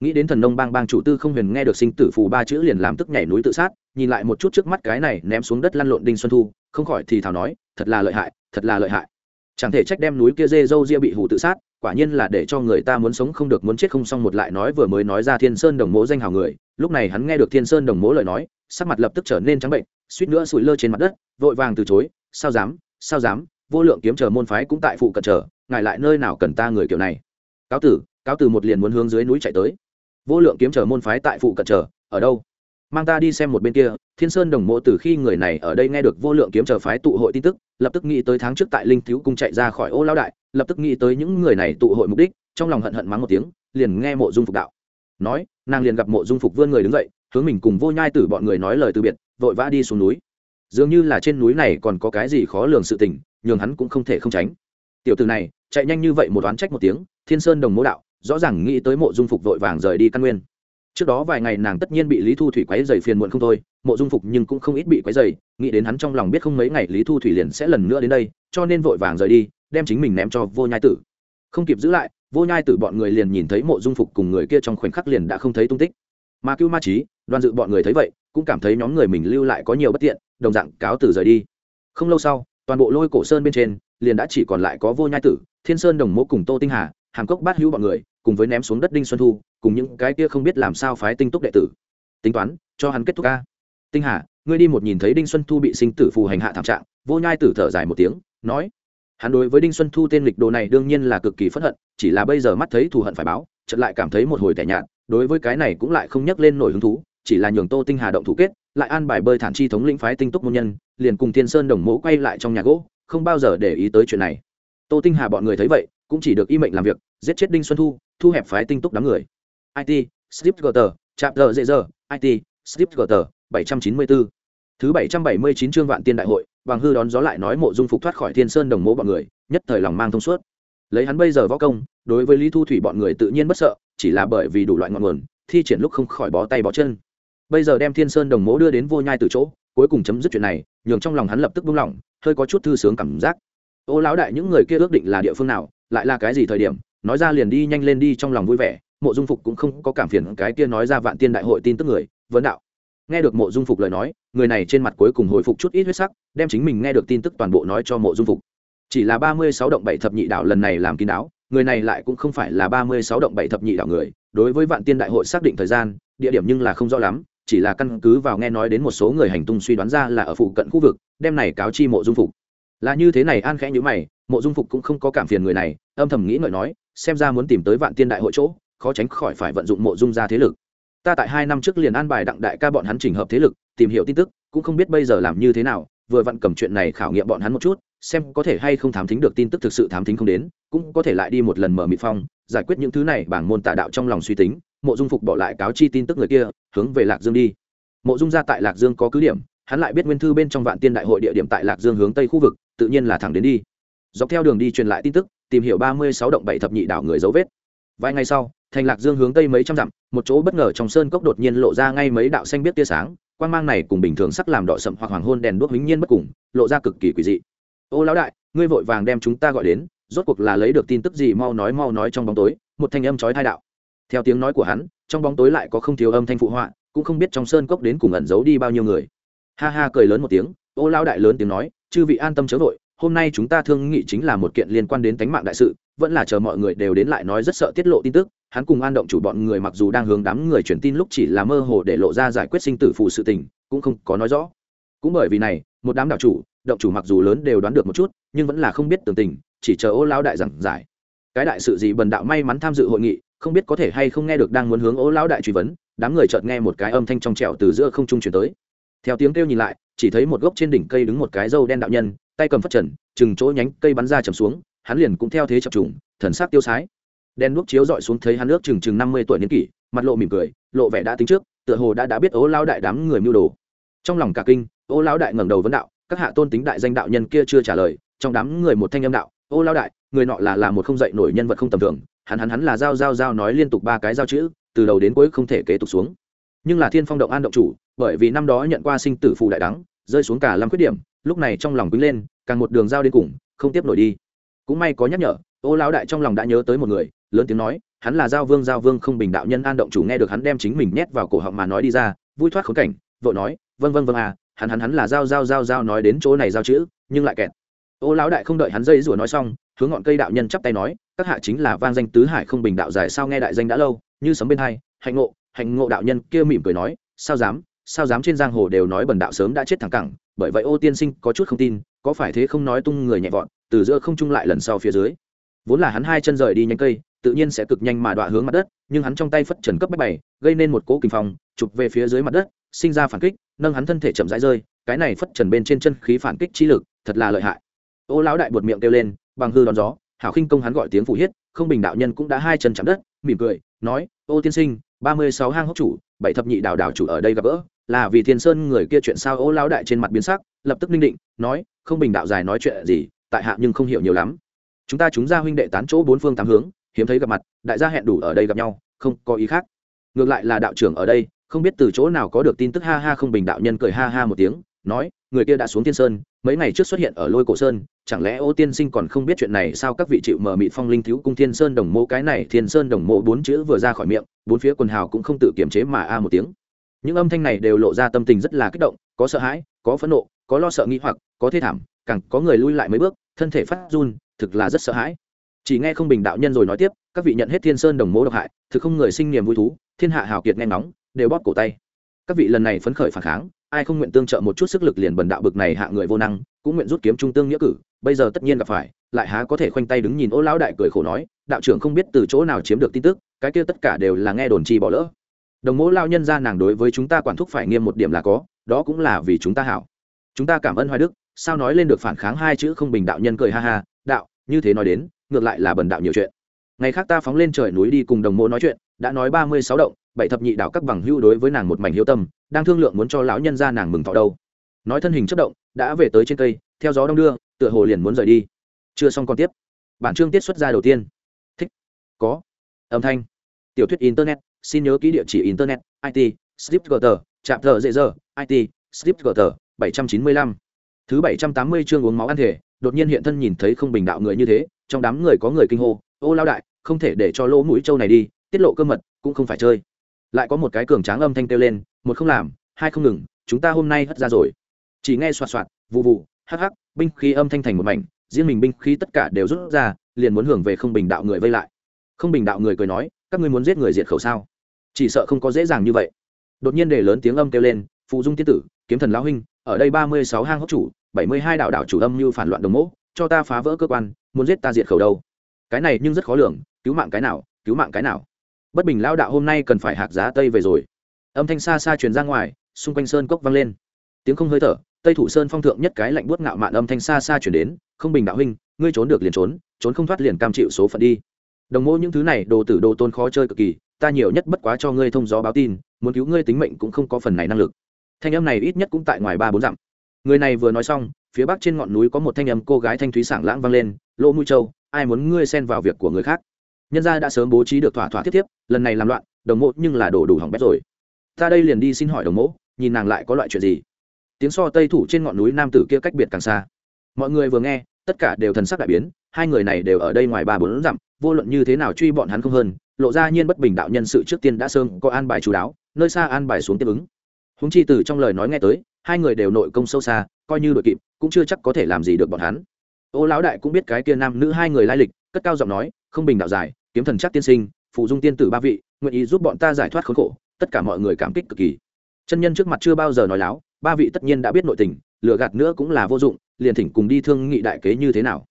Nghĩ đến thần nông bang bang chủ tư không huyền nghe được sinh tử phù ba chữ liền làm tức nhảy núi tự sát, nhìn lại một chút trước mắt cái này ném xuống đất lăn lộn đinh xuân thu không khỏi thì thào nói, thật là lợi hại, thật là lợi hại. Chẳng thể trách đem núi kia dê dâu ria bị hù tự sát, quả nhiên là để cho người ta muốn sống không được muốn chết không xong một lại nói vừa mới nói ra thiên sơn đồng mố danh hào người. Lúc này hắn nghe được thiên sơn đồng mố lời nói, sắc mặt lập tức trở nên trắng bệnh, suýt nữa sụi lơ trên mặt đất, vội vàng từ chối, sao dám sao dám, vô lượng kiếm chờ môn phái cũng tại phụ cận chờ, ngài lại nơi nào cần ta người kiểu này? Cáo tử cáo tử một liền muốn hướng dưới núi chạy tới. Vô lượng kiếm chờ môn phái tại phụ cận chờ, ở đâu? Mang ta đi xem một bên kia, thiên sơn đồng mộ từ khi người này ở đây nghe được vô lượng kiếm chờ phái tụ hội tin tức, lập tức nghĩ tới tháng trước tại linh thiếu cung chạy ra khỏi ô lão đại, lập tức nghĩ tới những người này tụ hội mục đích, trong lòng hận hận mắng một tiếng, liền nghe mộ dung phục đạo. Nói, nàng liền gặp mộ dung phục vươn người đứng dậy, hướng mình cùng vô nhai tử bọn người nói lời từ biệt, vội vã đi xuống núi. Dường như là trên núi này còn có cái gì khó lường sự tình, nhường hắn cũng không thể không tránh. Tiểu từ này, chạy nhanh như vậy một đoán trách một tiếng, thiên sơn đồng Mộ đạo, rõ ràng nghĩ tới mộ dung phục vội vàng rời đi căn nguyên trước đó vài ngày nàng tất nhiên bị lý thu thủy quấy dày phiền muộn không thôi, mộ dung phục nhưng cũng không ít bị quấy dày nghĩ đến hắn trong lòng biết không mấy ngày lý thu thủy liền sẽ lần nữa đến đây, cho nên vội vàng rời đi, đem chính mình ném cho vô nhai tử. Không kịp giữ lại, vô nhai tử bọn người liền nhìn thấy mộ dung phục cùng người kia trong khoảnh khắc liền đã không thấy tung tích. Mà cưu ma trí đoan dự bọn người thấy vậy, cũng cảm thấy nhóm người mình lưu lại có nhiều bất tiện, đồng dạng cáo tử rời đi. Không lâu sau, toàn bộ lôi cổ sơn bên trên, liền đã chỉ còn lại có vô nhai tử, thiên sơn đồng mộ cùng tô tinh hà, hàm cốc bát hữu bọn người cùng với ném xuống đất đinh xuân thu, cùng những cái kia không biết làm sao phái tinh túc đệ tử. Tính toán, cho hắn kết thúc ca. Tinh hà, ngươi đi một nhìn thấy đinh xuân thu bị sinh tử phù hành hạ thảm trạng, vô nhai tử thở dài một tiếng, nói, hắn đối với đinh xuân thu tên lịch đồ này đương nhiên là cực kỳ phẫn hận, chỉ là bây giờ mắt thấy thù hận phải báo, chợt lại cảm thấy một hồi tẻ nhạt, đối với cái này cũng lại không nhắc lên nổi hứng thú, chỉ là nhường tô tinh hà động thủ kết, lại an bài bơi thản chi thống lĩnh phái tinh túc môn nhân, liền cùng thiên sơn đồng mẫu quay lại trong nhà gỗ, không bao giờ để ý tới chuyện này. Tô tinh hà bọn người thấy vậy, cũng chỉ được y mệnh làm việc giết chết đinh xuân thu thu hẹp phái tinh túc đám người. It strip chạm tờ dễ giờ it strip tờ bảy trăm chín mươi bốn thứ bảy trăm bảy mươi chín chương vạn tiên đại hội bằng hư đón gió lại nói mộ dung phục thoát khỏi thiên sơn đồng mố bọn người, nhất thời lòng mang thông suốt. Lấy hắn bây giờ võ công, đối với lý thu thủy bọn người tự nhiên bất sợ, chỉ là bởi vì đủ loại ngọn nguồn, thi triển lúc không khỏi bó tay bó chân. Bây giờ đem thiên sơn đồng mố đưa đến vô nhai từ chỗ, cuối cùng chấm dứt chuyện này, nhường trong lòng hắn lập tức buông lỏng, hơi có chút thư sướng cảm giác. Ô lão đại, những người kia ước định là địa phương nào, lại là cái gì thời điểm nói ra liền đi nhanh lên đi trong lòng vui vẻ, mộ dung phục cũng không có cảm phiền cái kia nói ra vạn tiên đại hội tin tức người vấn đạo. Nghe được mộ dung phục lời nói, người này trên mặt cuối cùng hồi phục chút ít huyết sắc, đem chính mình nghe được tin tức toàn bộ nói cho mộ dung phục. Chỉ là ba mươi sáu động bảy thập nhị đạo lần này làm kín đáo, người này lại cũng không phải là ba mươi sáu động bảy thập nhị đạo người, đối với vạn tiên đại hội xác định thời gian, địa điểm nhưng là không rõ lắm, chỉ là căn cứ vào nghe nói đến một số người hành tung suy đoán ra là ở phụ cận khu vực, đem này cáo chi mộ dung phục. Là như thế này an khẽ nhữ mày, mộ dung phục cũng không có cảm phiền người này, âm thầm nghĩ ngợi nói xem ra muốn tìm tới vạn tiên đại hội chỗ, khó tránh khỏi phải vận dụng mộ dung ra thế lực. Ta tại hai năm trước liền an bài đặng đại ca bọn hắn chỉnh hợp thế lực, tìm hiểu tin tức, cũng không biết bây giờ làm như thế nào, vừa vặn cầm chuyện này khảo nghiệm bọn hắn một chút, xem có thể hay không thám thính được tin tức thực sự thám thính không đến, cũng có thể lại đi một lần mở mị phong, giải quyết những thứ này bảng môn tà đạo trong lòng suy tính, mộ dung phục bỏ lại cáo chi tin tức người kia, hướng về lạc dương đi. Mộ dung ra tại lạc dương có cứ điểm, hắn lại biết nguyên thư bên trong vạn tiên đại hội địa điểm tại lạc dương hướng tây khu vực, tự nhiên là thẳng đến đi. Dọc theo đường đi truyền lại tin tức tìm hiểu ba mươi sáu động bảy thập nhị đảo người dấu vết. Vài ngày sau, thành lạc dương hướng tây mấy trăm dặm, một chỗ bất ngờ trong sơn cốc đột nhiên lộ ra ngay mấy đạo xanh biết tia sáng quan mang này cùng bình thường sắc làm đỏ sậm hoặc hoàng hôn đèn đuốc hính nhiên bất cùng, lộ ra cực kỳ quỷ dị. Ô lão đại, ngươi vội vàng đem chúng ta gọi đến, rốt cuộc là lấy được tin tức gì mau nói mau nói trong bóng tối, một thanh âm chói thai đạo. Theo tiếng nói của hắn, trong bóng tối lại có không thiếu âm thanh phụ họa, cũng không biết trong sơn cốc đến cùng ẩn giấu đi bao nhiêu người. Ha ha cười lớn một tiếng, ô lão đại lớn tiếng nói, chư vị an tâm chớ vội hôm nay chúng ta thương nghị chính là một kiện liên quan đến tánh mạng đại sự, vẫn là chờ mọi người đều đến lại nói rất sợ tiết lộ tin tức, hắn cùng an động chủ bọn người mặc dù đang hướng đám người truyền tin lúc chỉ là mơ hồ để lộ ra giải quyết sinh tử phụ sự tình, cũng không có nói rõ. Cũng bởi vì này, một đám đạo chủ, động chủ mặc dù lớn đều đoán được một chút, nhưng vẫn là không biết tường tình, chỉ chờ ô lão đại giảng giải. Cái đại sự gì bần đạo may mắn tham dự hội nghị, không biết có thể hay không nghe được đang muốn hướng ô lão đại truy vấn, đám người chợt nghe một cái âm thanh trong trẻo từ giữa không trung chuyển tới. Theo tiếng kêu nhìn lại, chỉ thấy một gốc trên đỉnh cây đứng một cái dâu đen đạo nhân tay cầm phất trần, chừng chỗ nhánh cây bắn ra chầm xuống, hắn liền cũng theo thế chập trùng, thần sắc tiêu sái. Đen đuốc chiếu dọi xuống thấy hắn nước chừng chừng năm mươi tuổi niên kỷ, mặt lộ mỉm cười, lộ vẻ đã tính trước, tựa hồ đã đã biết ố lao đại đám người mưu đồ. Trong lòng cả kinh, ô lao đại ngẩng đầu vấn đạo, các hạ tôn tính đại danh đạo nhân kia chưa trả lời, trong đám người một thanh âm đạo, ô lao đại, người nọ là là một không dậy nổi nhân vật không tầm thường, hắn hắn hắn là giao giao giao nói liên tục ba cái giao chữ, từ đầu đến cuối không thể kế tục xuống. Nhưng là thiên phong động an động chủ, bởi vì năm đó nhận qua sinh tử phù đại đắng, rơi xuống cả năm khuyết điểm lúc này trong lòng quýnh lên, càng một đường giao đến cùng, không tiếp nổi đi. Cũng may có nhắc nhở, ô lão đại trong lòng đã nhớ tới một người, lớn tiếng nói, hắn là giao vương giao vương không bình đạo nhân an động chủ nghe được hắn đem chính mình nhét vào cổ họng mà nói đi ra, vui thoát khốn cảnh, vội nói vâng vâng vâng à hắn hắn hắn là giao giao giao giao nói đến chỗ này giao chữ, nhưng lại kẹt. Ô lão đại không đợi hắn dây rủa nói xong, hướng ngọn cây đạo nhân chắp tay nói, các hạ chính là vang danh tứ hải không bình đạo dài sao nghe đại danh đã lâu, như sấm bên hai, hạnh ngộ hạnh ngộ đạo nhân kia mỉm cười nói, sao dám sao dám trên giang hồ đều nói bần đạo sớm đã chết thẳng cẳng bởi vậy ô tiên sinh có chút không tin có phải thế không nói tung người nhẹ vọt từ giữa không trung lại lần sau phía dưới. Vốn là hắn hai chân rời đi nhánh cây tự nhiên sẽ cực nhanh mà đọa hướng mặt đất nhưng hắn trong tay phất trần cấp bách bảy gây nên một cỗ kinh phòng, chụp về phía dưới mặt đất sinh ra phản kích nâng hắn thân thể chậm rãi rơi cái này phất trần bên trên chân khí phản kích chi lực thật là lợi hại. Ô lão đại buột miệng kêu lên bằng hư đón gió hảo khinh công hắn gọi tiếng phủ hiết không bình đạo nhân cũng đã hai chân chạm đất mỉm cười nói ô tiên sinh ba mươi sáu hang hốc chủ bảy thập nhị đào đảo chủ ở đây gặp gỡ là vì thiên sơn người kia chuyện sao ô lão đại trên mặt biến sắc, lập tức ninh định, nói, không bình đạo dài nói chuyện gì, tại hạ nhưng không hiểu nhiều lắm. Chúng ta chúng ra huynh đệ tán chỗ bốn phương tám hướng, hiếm thấy gặp mặt, đại gia hẹn đủ ở đây gặp nhau, không có ý khác. Ngược lại là đạo trưởng ở đây, không biết từ chỗ nào có được tin tức ha ha không bình đạo nhân cười ha ha một tiếng, nói, người kia đã xuống thiên sơn, mấy ngày trước xuất hiện ở lôi cổ sơn, chẳng lẽ ô tiên sinh còn không biết chuyện này sao các vị chịu mờ mịt phong linh thiếu cung thiên sơn đồng mộ cái này thiên sơn đồng mộ bốn chữ vừa ra khỏi miệng, bốn phía quần hào cũng không tự kiềm chế mà a à một tiếng những âm thanh này đều lộ ra tâm tình rất là kích động, có sợ hãi, có phẫn nộ, có lo sợ nghĩ hoặc, có thê thảm, càng có người lui lại mấy bước, thân thể phát run, thực là rất sợ hãi. Chỉ nghe không bình đạo nhân rồi nói tiếp, các vị nhận hết thiên sơn đồng mố độc hại, thực không người sinh niềm vui thú, thiên hạ hào kiệt nghe nóng đều bóp cổ tay. Các vị lần này phấn khởi phản kháng, ai không nguyện tương trợ một chút sức lực liền bần đạo bực này hạ người vô năng, cũng nguyện rút kiếm trung tương nghĩa cử, bây giờ tất nhiên gặp phải, lại há có thể khoanh tay đứng nhìn ô lão đại cười khổ nói, đạo trưởng không biết từ chỗ nào chiếm được tin tức, cái kia tất cả đều là nghe đồn chi bỏ lỡ đồng mỗ lao nhân ra nàng đối với chúng ta quản thúc phải nghiêm một điểm là có, đó cũng là vì chúng ta hảo. Chúng ta cảm ơn hoài đức, sao nói lên được phản kháng hai chữ không bình đạo nhân cười ha ha, đạo, như thế nói đến, ngược lại là bần đạo nhiều chuyện. Ngày khác ta phóng lên trời núi đi cùng đồng mẫu nói chuyện, đã nói ba mươi sáu động, bảy thập nhị đạo các bằng hưu đối với nàng một mảnh hiếu tâm, đang thương lượng muốn cho lão nhân ra nàng mừng thọ đâu. Nói thân hình chất động, đã về tới trên cây, theo gió đông đưa, tựa hồ liền muốn rời đi. Chưa xong còn tiếp. Bản chương tiết xuất ra đầu tiên. Thích. Có. Âm thanh. Tiểu thuyết internet xin nhớ ký địa chỉ internet it scriptgr chạm thờ dễ dơ it scriptgr bảy trăm chín mươi lăm. Thứ bảy trăm tám mươi chương uống máu ăn thể, đột nhiên hiện thân nhìn thấy không bình đạo người như thế, trong đám người có người kinh hô, ô lao đại, không thể để cho lỗ mũi trâu này đi, tiết lộ cơ mật, cũng không phải chơi. Lại có một cái cường tráng âm thanh kêu lên, một không làm, hai không ngừng, chúng ta hôm nay hất ra rồi. Chỉ nghe xoạt xoạt vụ vụ hắc hắc, binh khí âm thanh thành một mảnh, riêng mình binh khí tất cả đều rút ra, liền muốn hưởng về không bình đạo người vây lại. Không bình đạo người cười nói, các ngươi muốn giết người diệt khẩu sao? Chỉ sợ không có dễ dàng như vậy. Đột nhiên để lớn tiếng âm kêu lên phụ dung tiên tử, kiếm thần lão huynh, ở đây ba mươi sáu hang hốc chủ, bảy mươi hai đạo đạo chủ âm như phản loạn đồng mẫu cho ta phá vỡ cơ quan, muốn giết ta diệt khẩu đâu? Cái này nhưng rất khó lường, cứu mạng cái nào, cứu mạng cái nào. Bất bình lao đạo hôm nay cần phải hạc giá tây về rồi. Âm thanh xa xa truyền ra ngoài, xung quanh sơn cốc vang lên. Tiếng không hơi thở, tây thủ sơn phong thượng nhất cái lạnh buốt ngạo mạn âm thanh xa xa chuyển đến, không bình đạo huynh, ngươi trốn được liền trốn trốn không thoát liền cam chịu số phận đi. Đồng mô những thứ này, đồ tử đồ tôn khó chơi cực kỳ ta nhiều nhất bất quá cho ngươi thông gió báo tin muốn cứu ngươi tính mệnh cũng không có phần này năng lực. Thanh âm này ít nhất cũng tại ngoài ba bốn dặm. Người này vừa nói xong phía bắc trên ngọn núi có một thanh âm cô gái thanh thúy sảng lãng vang lên lỗ mũi châu, ai muốn ngươi xen vào việc của người khác? Nhân gia đã sớm bố trí được thỏa thỏa thiết thiếp lần này làm loạn đồng mộ nhưng là đổ đủ hỏng bét rồi. Ta đây liền đi xin hỏi đồng mộ nhìn nàng lại có loại chuyện gì. Tiếng so tây thủ trên ngọn núi nam tử kia cách biệt càng xa. Mọi người vừa nghe tất cả đều thần sắc đại biến hai người này đều ở đây ngoài ba bốn dặm vô luận như thế nào truy bọn hắn không hơn lộ ra nhiên bất bình đạo nhân sự trước tiên đã sơn có an bài chú đáo, nơi xa an bài xuống tiếp ứng. Húng chi từ trong lời nói nghe tới, hai người đều nội công sâu xa, coi như đội kịp, cũng chưa chắc có thể làm gì được bọn hắn. Ô lão đại cũng biết cái kia nam nữ hai người lai lịch, cất cao giọng nói, không bình đạo giải, kiếm thần chắc tiên sinh, phụ dung tiên tử ba vị, nguyện ý giúp bọn ta giải thoát khốn khổ, tất cả mọi người cảm kích cực kỳ. Chân nhân trước mặt chưa bao giờ nói láo, ba vị tất nhiên đã biết nội tình, lừa gạt nữa cũng là vô dụng, liền thỉnh cùng đi thương nghị đại kế như thế nào.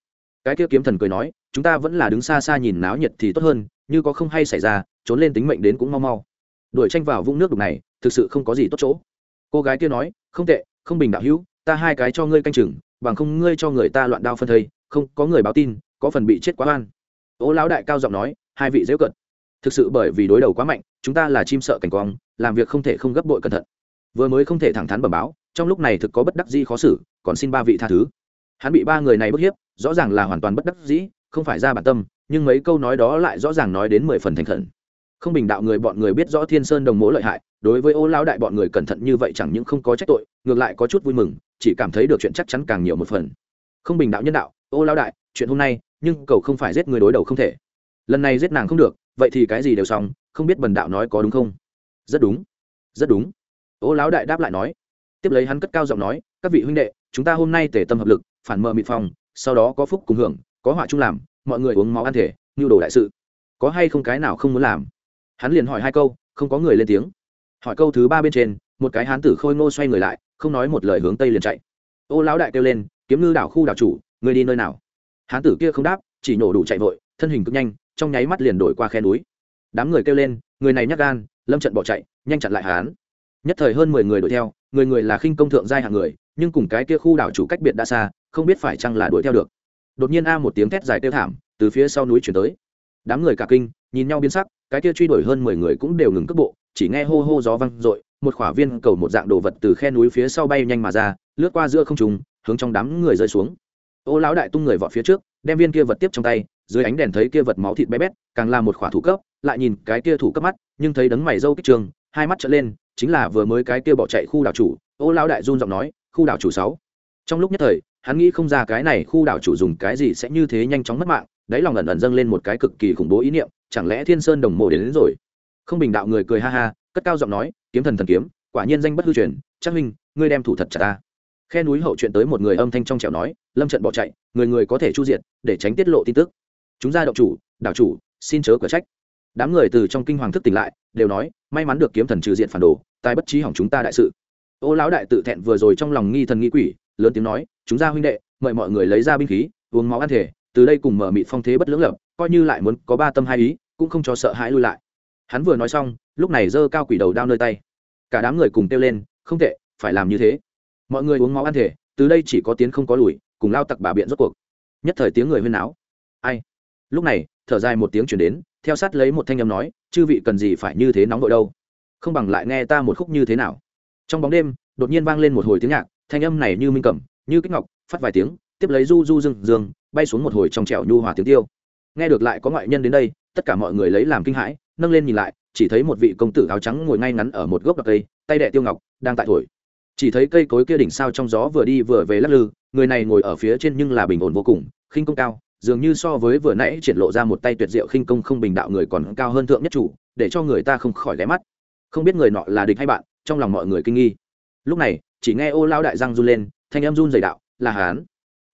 Cái kia kiếm thần cười nói, chúng ta vẫn là đứng xa xa nhìn náo nhiệt thì tốt hơn như có không hay xảy ra, trốn lên tính mệnh đến cũng mau mau. Đuổi tranh vào vũng nước đục này, thực sự không có gì tốt chỗ. Cô gái kia nói, không tệ, không bình đạo hữu, ta hai cái cho ngươi canh chừng, bằng không ngươi cho người ta loạn đao phân thây, không, có người báo tin, có phần bị chết quá oan. Ô lão đại cao giọng nói, hai vị dễ cận. Thực sự bởi vì đối đầu quá mạnh, chúng ta là chim sợ cảnh quang, làm việc không thể không gấp bội cẩn thận. Vừa mới không thể thẳng thắn bẩm báo, trong lúc này thực có bất đắc dĩ khó xử, còn xin ba vị tha thứ. Hắn bị ba người này bức hiếp, rõ ràng là hoàn toàn bất đắc dĩ, không phải ra bản tâm nhưng mấy câu nói đó lại rõ ràng nói đến mười phần thành khẩn. Không bình đạo người bọn người biết rõ thiên sơn đồng mỗ lợi hại, đối với ô lão đại bọn người cẩn thận như vậy chẳng những không có trách tội, ngược lại có chút vui mừng, chỉ cảm thấy được chuyện chắc chắn càng nhiều một phần. Không bình đạo nhân đạo, ô lão đại, chuyện hôm nay, nhưng cầu không phải giết người đối đầu không thể. Lần này giết nàng không được, vậy thì cái gì đều xong, không biết bần đạo nói có đúng không? Rất đúng rất đúng. Ô lão đại đáp lại nói. Tiếp lấy hắn cất cao giọng nói, các vị huynh đệ, chúng ta hôm nay tể tâm hợp lực, phản mờ mịt phòng, sau đó có phúc cùng hưởng, có họa chung làm mọi người uống máu ăn thể, nhu đồ đại sự. Có hay không cái nào không muốn làm? Hắn liền hỏi hai câu, không có người lên tiếng. Hỏi câu thứ ba bên trên, một cái hán tử khôi ngô xoay người lại, không nói một lời hướng tây liền chạy. Ô lão đại kêu lên, kiếm ngư đảo khu đảo chủ người đi nơi nào? Hán tử kia không đáp, chỉ nổ đủ chạy vội, thân hình cực nhanh, trong nháy mắt liền đổi qua khe núi. Đám người kêu lên, người này nhắc gan, lâm trận bỏ chạy, nhanh chặn lại hán nhất thời hơn mười người đuổi theo, người người là khinh công thượng giai hạng người, nhưng cùng cái kia khu đảo chủ cách biệt đã xa, không biết phải chăng là đuổi theo được đột nhiên a một tiếng thét dài tiêu thảm, từ phía sau núi chuyển tới. Đám người cả kinh, nhìn nhau biến sắc, cái kia truy đuổi hơn mười người cũng đều ngừng cước bộ, chỉ nghe hô hô gió văng r một khỏa viên cầu một dạng đồ vật từ khe núi phía sau bay nhanh mà ra, lướt qua giữa không trùng hướng trong đám người rơi xuống. Ô lão đại tung người vọt phía trước, đem viên kia vật tiếp trong tay, dưới ánh đèn thấy kia vật máu thịt bé bét, càng là một khỏa thủ cấp, lại nhìn cái kia thủ cấp mắt, nhưng thấy đấng mày dâu kích trường, hai mắt trở lên, chính là vừa mới cái kia bỏ chạy khu đảo chủ, ô lão đại run giọng nói, khu đảo chủ sáu. Trong lúc nhất thời hắn nghĩ không ra cái này khu đảo chủ dùng cái gì sẽ như thế nhanh chóng mất mạng đáy lòng ẩn ẩn dâng lên một cái cực kỳ khủng bố ý niệm chẳng lẽ thiên sơn đồng mộ đến, đến rồi? Không bình đạo người cười ha ha cất cao giọng nói kiếm thần thần kiếm quả nhiên danh bất hư truyền chắc minh ngươi đem thủ thật chặt ta. Khe núi hậu chuyện tới một người âm thanh trong trẻo nói lâm trận bỏ chạy người người có thể chu diện để tránh tiết lộ tin tức. Chúng ra đậu chủ đảo chủ xin chớ cửa trách. Đám người từ trong kinh hoàng thức tỉnh lại đều nói may mắn được kiếm thần trừ diện phản đồ tài bất trí hỏng chúng ta đại sự. Ô lão đại tự thẹn vừa rồi trong lòng nghi thần nghi quỷ lớn tiếng nói, chúng ra huynh đệ, mời mọi người lấy ra binh khí, uống máu ăn thể, từ đây cùng mở mịt phong thế bất lưỡng lập, coi như lại muốn có ba tâm hai ý, cũng không cho sợ hãi lui lại. Hắn vừa nói xong, lúc này giơ cao quỷ đầu đao nơi tay. Cả đám người cùng kêu lên, không tệ, phải làm như thế. Mọi người uống máu ăn thể, từ đây chỉ có tiến không có lùi, cùng lao tặc bà biện rốt cuộc. Nhất thời tiếng người huyên náo. Ai? Lúc này, thở dài một tiếng chuyển đến, theo sát lấy một thanh âm nói, chư vị cần gì phải như thế nóng vội đâu? Không bằng lại nghe ta một khúc như thế nào. Trong bóng đêm, đột nhiên vang lên một hồi tiếng nhạc thanh âm này như minh cẩm, như kích ngọc, phát vài tiếng, tiếp lấy du du dương dương, bay xuống một hồi trong trẻo nhu hòa tiếng tiêu. Nghe được lại có ngoại nhân đến đây, tất cả mọi người lấy làm kinh hãi, nâng lên nhìn lại, chỉ thấy một vị công tử áo trắng ngồi ngay ngắn ở một gốc đặc cây, tay đệ tiêu ngọc, đang tại thổi. Chỉ thấy cây cối kia đỉnh sao trong gió vừa đi vừa về lắc lư, người này ngồi ở phía trên nhưng là bình ổn vô cùng, khinh công cao, dường như so với vừa nãy triển lộ ra một tay tuyệt diệu khinh công không bình đạo người còn cao hơn thượng nhất chủ, để cho người ta không khỏi ghé mắt. Không biết người nọ là địch hay bạn, trong lòng mọi người kinh nghi lúc này, chỉ nghe ô lao đại răng run lên, thanh em run dày đạo, là hắn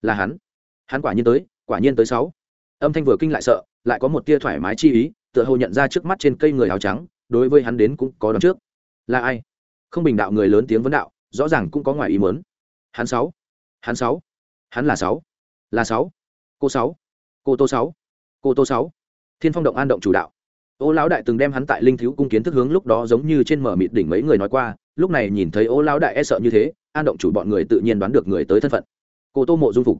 là hắn. Hắn quả nhiên tới, quả nhiên tới sáu. Âm thanh vừa kinh lại sợ, lại có một tia thoải mái chi ý, tựa hồ nhận ra trước mắt trên cây người áo trắng, đối với hắn đến cũng có đón trước. Là ai? Không bình đạo người lớn tiếng vấn đạo, rõ ràng cũng có ngoài ý mớn hắn sáu hắn sáu, hắn là sáu là sáu, cô sáu, cô tô sáu, cô tô sáu. Thiên phong động an động chủ đạo. Ô lão đại từng đem hắn tại linh thiếu cung kiến thức hướng lúc đó giống như trên mở mịt đỉnh mấy người nói qua lúc này nhìn thấy ô lão đại e sợ như thế, an động chủ bọn người tự nhiên đoán được người tới thân phận. Cô tô mộ dung phục.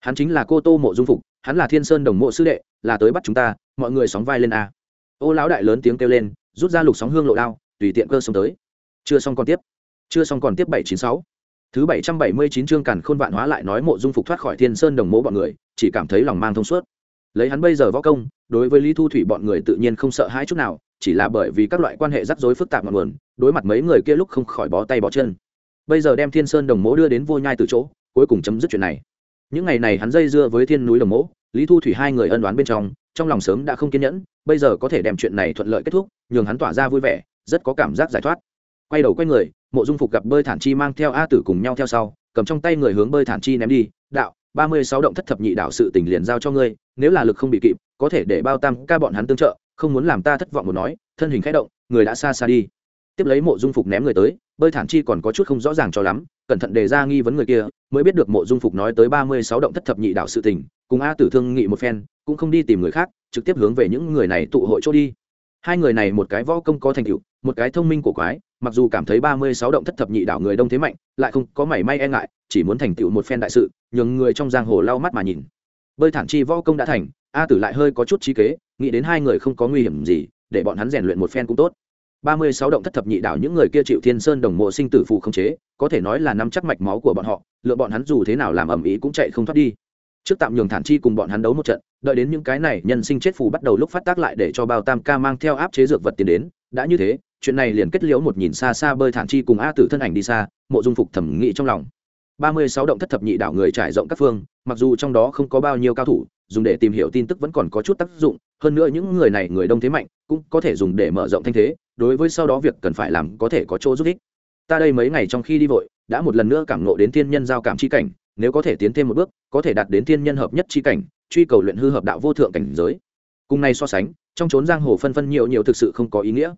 Hắn chính là cô tô mộ dung phục, hắn là thiên sơn đồng mộ sư đệ, là tới bắt chúng ta, mọi người sóng vai lên a. Ô lão đại lớn tiếng kêu lên, rút ra lục sóng hương lộ đao, tùy tiện cơ sống tới. Chưa xong còn tiếp. Chưa xong còn tiếp bảy chín sáu. Thứ bảy trăm bảy mươi chín chương càn khôn vạn hóa lại nói mộ dung phục thoát khỏi thiên sơn đồng mộ bọn người, chỉ cảm thấy lòng mang thông suốt. Lấy hắn bây giờ võ công, đối với lý thu thủy bọn người tự nhiên không sợ hãi chút nào, chỉ là bởi vì các loại quan hệ rắc rối phức tạp ngọn nguồn đối mặt mấy người kia lúc không khỏi bó tay bó chân. Bây giờ đem thiên sơn đồng mỗ đưa đến vô nhai từ chỗ, cuối cùng chấm dứt chuyện này. Những ngày này hắn dây dưa với thiên núi đồng mỗ, lý thu thủy hai người ân đoán bên trong trong lòng sớm đã không kiên nhẫn, bây giờ có thể đem chuyện này thuận lợi kết thúc, nhường hắn tỏa ra vui vẻ, rất có cảm giác giải thoát. Quay đầu quay người, mộ dung phục gặp bơi thản chi mang theo a tử cùng nhau theo sau, cầm trong tay người hướng bơi thản chi ném đi, đạo, ba mươi sáu động thất thập nhị đạo sự tình liền giao cho ngươi, nếu là lực không bị kịp, có thể để bao tam ca bọn hắn tương trợ, không muốn làm ta thất vọng một nói, thân hình khẽ động, người đã xa xa đi tiếp lấy mộ dung phục ném người tới, bơi thản chi còn có chút không rõ ràng cho lắm, cẩn thận đề ra nghi vấn người kia, mới biết được mộ dung phục nói tới ba mươi sáu động thất thập nhị đạo sự tình, cùng a tử thương nghị một phen, cũng không đi tìm người khác, trực tiếp hướng về những người này tụ hội chỗ đi. Hai người này một cái võ công có thành tựu, một cái thông minh của quái, mặc dù cảm thấy ba mươi sáu động thất thập nhị đảo người đông thế mạnh, lại không có mảy may e ngại, chỉ muốn thành tựu một phen đại sự, nhường người trong giang hồ lau mắt mà nhìn. Bơi thản chi võ công đã thành, a tử lại hơi có chút trí kế, nghĩ đến hai người không có nguy hiểm gì, để bọn hắn rèn luyện một phen cũng tốt ba mươi sáu động thất thập nhị đảo những người kia chịu thiên sơn đồng mộ sinh tử phù không chế, có thể nói là nắm chắc mạch máu của bọn họ, lựa bọn hắn dù thế nào làm ẩm ý cũng chạy không thoát đi. Trước tạm nhường thản chi cùng bọn hắn đấu một trận, đợi đến những cái này nhân sinh chết phù bắt đầu lúc phát tác lại để cho bao tam ca mang theo áp chế dược vật tiến đến, đã như thế, chuyện này liền kết liễu một nhìn xa xa bơi thản chi cùng a tử thân ảnh đi xa, mộ dung phục thẩm nghĩ trong lòng. ba mươi sáu động thất thập nhị đảo người trải rộng các phương, mặc dù trong đó không có bao nhiêu cao thủ, dùng để tìm hiểu tin tức vẫn còn có chút tác dụng, hơn nữa những người này người đông thế mạnh cũng có thể dùng để mở rộng thanh thế, đối với sau đó việc cần phải làm có thể có chỗ giúp ích. Ta đây mấy ngày trong khi đi vội, đã một lần nữa cảm nộ đến thiên nhân giao cảm chi cảnh, nếu có thể tiến thêm một bước, có thể đạt đến thiên nhân hợp nhất chi cảnh, truy cầu luyện hư hợp đạo vô thượng cảnh giới. Cùng này so sánh, trong trốn giang hồ phân phân nhiều nhiều thực sự không có ý nghĩa.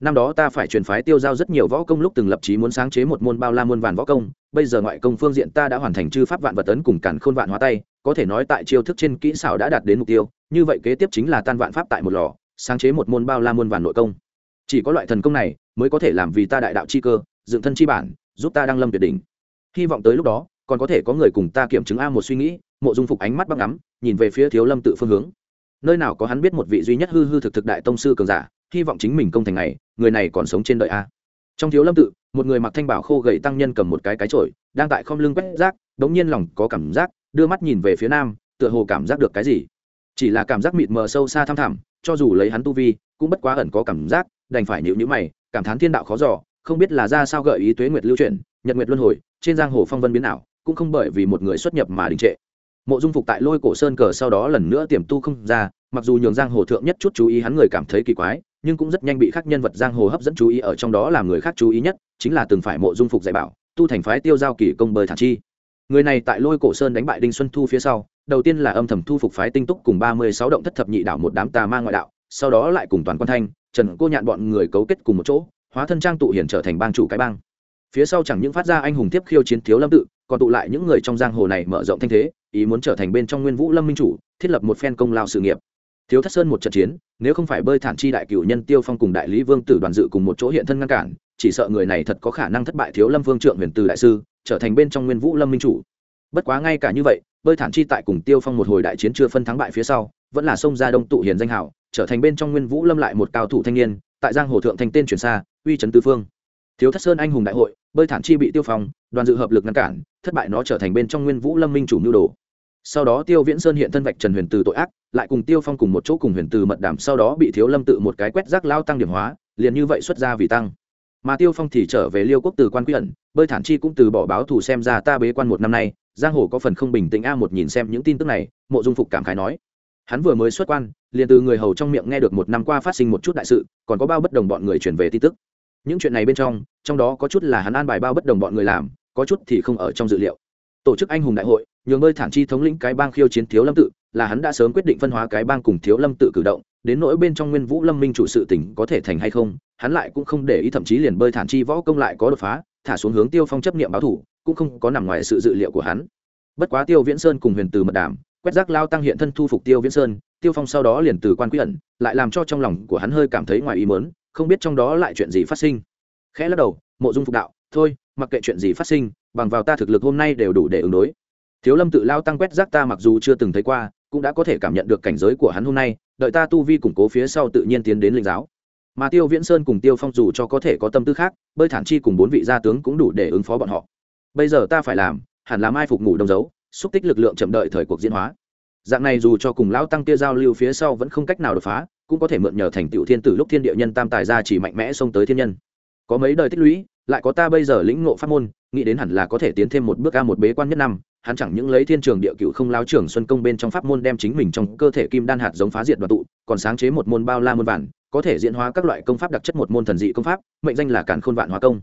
Năm đó ta phải truyền phái tiêu giao rất nhiều võ công lúc từng lập chí muốn sáng chế một môn bao la muôn vạn võ công, bây giờ ngoại công phương diện ta đã hoàn thành chư pháp vạn vật tấn cùng cản khôn vạn hóa tay, có thể nói tại chiêu thức trên kỹ xảo đã đạt đến mục tiêu, như vậy kế tiếp chính là tan vạn pháp tại một lò sáng chế một môn bao la môn vàn nội công. Chỉ có loại thần công này mới có thể làm vì ta đại đạo chi cơ, dựng thân chi bản, giúp ta đăng lâm tuyệt đỉnh. Hy vọng tới lúc đó, còn có thể có người cùng ta kiểm chứng a một suy nghĩ, mộ dung phục ánh mắt băng ngắm, nhìn về phía thiếu lâm tự phương hướng. Nơi nào có hắn biết một vị duy nhất hư hư thực thực đại tông sư cường giả, hy vọng chính mình công thành này người này còn sống trên đời a. Trong thiếu lâm tự, một người mặc thanh bảo khô gầy tăng nhân cầm một cái cái chổi, đang tại không lưng quét rác, đống nhiên lòng có cảm giác, đưa mắt nhìn về phía nam, tựa hồ cảm giác được cái gì. Chỉ là cảm giác mịt mờ sâu xa thăm thẳm cho dù lấy hắn tu vi, cũng bất quá ẩn có cảm giác, đành phải nhịu nhữ mày, cảm thán thiên đạo khó giỏ không biết là ra sao gợi ý tuế nguyệt lưu chuyển, nhật nguyệt luân hồi, trên giang hồ phong vân biến ảo, cũng không bởi vì một người xuất nhập mà đình trệ. Mộ dung phục tại lôi cổ sơn cờ sau đó lần nữa tiềm tu không ra, mặc dù nhường giang hồ thượng nhất chút chú ý hắn người cảm thấy kỳ quái, nhưng cũng rất nhanh bị các nhân vật giang hồ hấp dẫn chú ý ở trong đó làm người khác chú ý nhất, chính là từng phải mộ dung phục dạy bảo, tu thành phái tiêu giao kỳ công bơi thản chi người này tại lôi cổ sơn đánh bại đinh xuân thu phía sau, đầu tiên là âm thầm thu phục phái tinh túc cùng ba mươi sáu động thất thập nhị đảo một đám tà ma ngoại đạo, sau đó lại cùng toàn quan thanh, trần cô nhạn bọn người cấu kết cùng một chỗ, hóa thân trang tụ hiển trở thành bang chủ cái bang. Phía sau chẳng những phát ra anh hùng tiếp khiêu chiến thiếu lâm tự, còn tụ lại những người trong giang hồ này mở rộng thanh thế, ý muốn trở thành bên trong nguyên vũ lâm minh chủ, thiết lập một phen công lao sự nghiệp. Thiếu thất sơn một trận chiến, nếu không phải bơi thản chi đại cựu nhân tiêu phong cùng đại lý vương tử đoàn dự cùng một chỗ hiện thân ngăn cản chỉ sợ người này thật có khả năng thất bại thiếu lâm vương trượng huyền từ đại sư, trở thành bên trong nguyên vũ lâm minh chủ. Bất quá ngay cả như vậy, bơi thản chi tại cùng tiêu phong một hồi đại chiến chưa phân thắng bại phía sau, vẫn là sông ra đông tụ hiền danh hảo trở thành bên trong nguyên vũ lâm lại một cao thủ thanh niên, tại giang hồ thượng thành tên chuyển xa, uy trấn tư phương. Thiếu thất sơn anh hùng đại hội, bơi thản chi bị tiêu phong, đoàn dự hợp lực ngăn cản, thất bại nó trở thành bên trong nguyên vũ lâm minh chủ mưu đồ. Sau đó tiêu viễn sơn hiện thân vạch trần huyền từ tội ác, lại cùng tiêu phong cùng một chỗ cùng huyền từ mật đảm sau đó bị thiếu lâm tự một cái quét rác lao tăng điểm hóa, liền như vậy xuất ra vì tăng mà tiêu phong thì trở về liêu quốc từ quan quy ẩn, bơi thản chi cũng từ bỏ báo thù xem ra ta bế quan một năm nay, giang hồ có phần không bình tĩnh a một nhìn xem những tin tức này, mộ dung phục cảm khái nói. Hắn vừa mới xuất quan, liền từ người hầu trong miệng nghe được một năm qua phát sinh một chút đại sự, còn có bao bất đồng bọn người chuyển về tin tức. Những chuyện này bên trong trong đó có chút là hắn an bài bao bất đồng bọn người làm, có chút thì không ở trong dự liệu. Tổ chức anh hùng đại hội, nhường bơi thản chi thống lĩnh cái bang khiêu chiến thiếu lâm tự, là hắn đã sớm quyết định phân hóa cái bang cùng thiếu lâm tự cử động, đến nỗi bên trong nguyên vũ lâm minh chủ sự tỉnh có thể thành hay không hắn lại cũng không để ý, thậm chí liền bơi thản chi võ công lại có đột phá, thả xuống hướng tiêu phong chấp niệm báo thủ, cũng không có nằm ngoài sự dự liệu của hắn. Bất quá tiêu viễn sơn cùng huyền từ mật đàm, quét rác lao tăng hiện thân thu phục tiêu viễn sơn, tiêu phong sau đó liền từ quan quy ẩn, lại làm cho trong lòng của hắn hơi cảm thấy ngoài ý mớn không biết trong đó lại chuyện gì phát sinh. Khẽ lắc đầu, mộ dung phục đạo, thôi, mặc kệ chuyện gì phát sinh, bằng vào ta thực lực hôm nay đều đủ để ứng đối. Thiếu lâm tự lao tăng quét rác ta mặc dù chưa từng thấy qua, cũng đã có thể cảm nhận được cảnh giới của hắn hôm nay, đợi ta tu vi củng cố phía sau tự nhiên tiến đến linh giáo mà tiêu viễn sơn cùng tiêu phong dù cho có thể có tâm tư khác, bơi thản chi cùng bốn vị gia tướng cũng đủ để ứng phó bọn họ. Bây giờ ta phải làm, hẳn là mai phục ngủ đông dấu, xúc tích lực lượng chậm đợi thời cuộc diễn hóa. Dạng này dù cho cùng lão tăng kia giao lưu phía sau vẫn không cách nào đột phá, cũng có thể mượn nhờ thành tựu thiên tử lúc thiên địa nhân tam tài ra chỉ mạnh mẽ xông tới thiên nhân. Có mấy đời tích lũy, lại có ta bây giờ lĩnh ngộ pháp môn, nghĩ đến hẳn là có thể tiến thêm một bước ca một bế quan nhất năm, hắn chẳng những lấy thiên trường địa cựu không lao trưởng xuân công bên trong pháp môn đem chính mình trong cơ thể kim đan hạt giống phá diệt đoàn tụ, còn sáng chế một môn bao la môn vạn có thể diễn hóa các loại công pháp đặc chất một môn thần dị công pháp, mệnh danh là càn khôn vạn hóa công.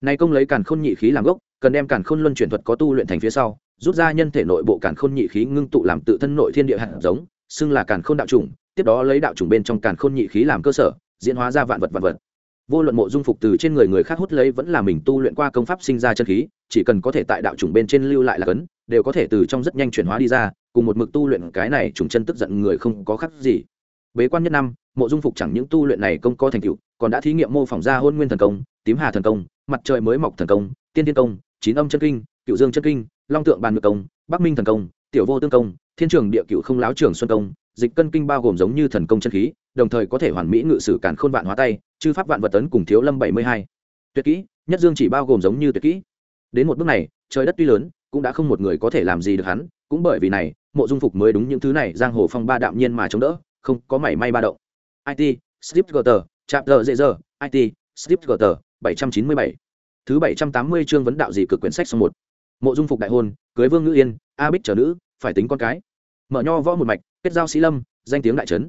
Này công lấy càn khôn nhị khí làm gốc, cần đem càn khôn luân chuyển thuật có tu luyện thành phía sau, rút ra nhân thể nội bộ càn khôn nhị khí ngưng tụ làm tự thân nội thiên địa hạt giống, xưng là càn khôn đạo chủng, tiếp đó lấy đạo chủng bên trong càn khôn nhị khí làm cơ sở, diễn hóa ra vạn vật vạn vật. Vô luận mộ dung phục từ trên người người khác hút lấy vẫn là mình tu luyện qua công pháp sinh ra chân khí, chỉ cần có thể tại đạo chủng bên trên lưu lại là cấn, đều có thể từ trong rất nhanh chuyển hóa đi ra, cùng một mực tu luyện cái này trùng chân tức giận người không có khác gì. Bế quan nhất năm mộ dung phục chẳng những tu luyện này công có thành tựu, còn đã thí nghiệm mô phỏng ra hôn nguyên thần công, tím hà thần công, mặt trời mới mọc thần công, tiên tiên công, chín âm chân kinh, cựu dương chân kinh, long tượng bàn ngược công, bắc minh thần công, tiểu vô tương công, thiên trường địa cựu không láo trường xuân công, dịch cân kinh bao gồm giống như thần công chân khí, đồng thời có thể hoàn mỹ ngự sử cản khôn vạn hóa tay, chư pháp vạn vật tấn cùng thiếu lâm bảy mươi hai. Tuyệt kỹ, nhất dương chỉ bao gồm giống như tuyệt kỹ. Đến một bước này, trời đất tuy lớn, cũng đã không một người có thể làm gì được hắn, cũng bởi vì này, mộ dung phục mới đúng những thứ này, giang hồ phong ba đạm nhiên mà chống đỡ, không có mảy may ba động it strip chapter dễ dơ it strip gutter bảy trăm chín mươi bảy. Thứ bảy trăm tám mươi chương vấn đạo gì cực quyển sách số một. Mộ dung phục đại hôn, cưới vương ngữ yên, a bích trở nữ, phải tính con cái. Mở nho võ một mạch, kết giao sĩ lâm, danh tiếng đại trấn.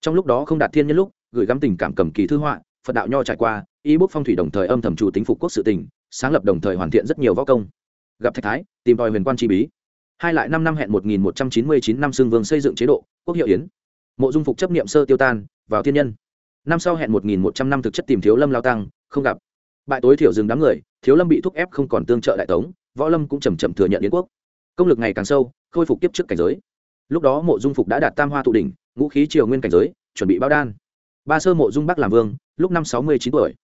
Trong lúc đó không đạt thiên nhân lúc, gửi gắm tình cảm cầm kỳ thư họa, phật đạo nho trải qua, y bút phong thủy đồng thời âm thầm chủ tính phục quốc sự tình, sáng lập đồng thời hoàn thiện rất nhiều võ công. Gặp thạch thái, tìm đòi huyền quan chi bí. Hai lại năm năm hẹn một nghìn một trăm chín mươi chín năm xương vương xây dựng chế độ, quốc hiệu yến. Mộ dung phục chấp niệm sơ tiêu tan vào thiên nhân. Năm sau hẹn một nghìn một trăm năm thực chất tìm thiếu lâm lao tăng, không gặp. Bại tối thiểu dừng đám người, thiếu lâm bị thúc ép không còn tương trợ đại tống, võ lâm cũng chầm chậm thừa nhận yến quốc. Công lực ngày càng sâu, khôi phục tiếp trước cảnh giới. Lúc đó mộ dung phục đã đạt tam hoa tụ đỉnh, ngũ khí triều nguyên cảnh giới, chuẩn bị bao đan. Ba sơ mộ dung bắc làm vương, lúc năm sáu mươi chín tuổi.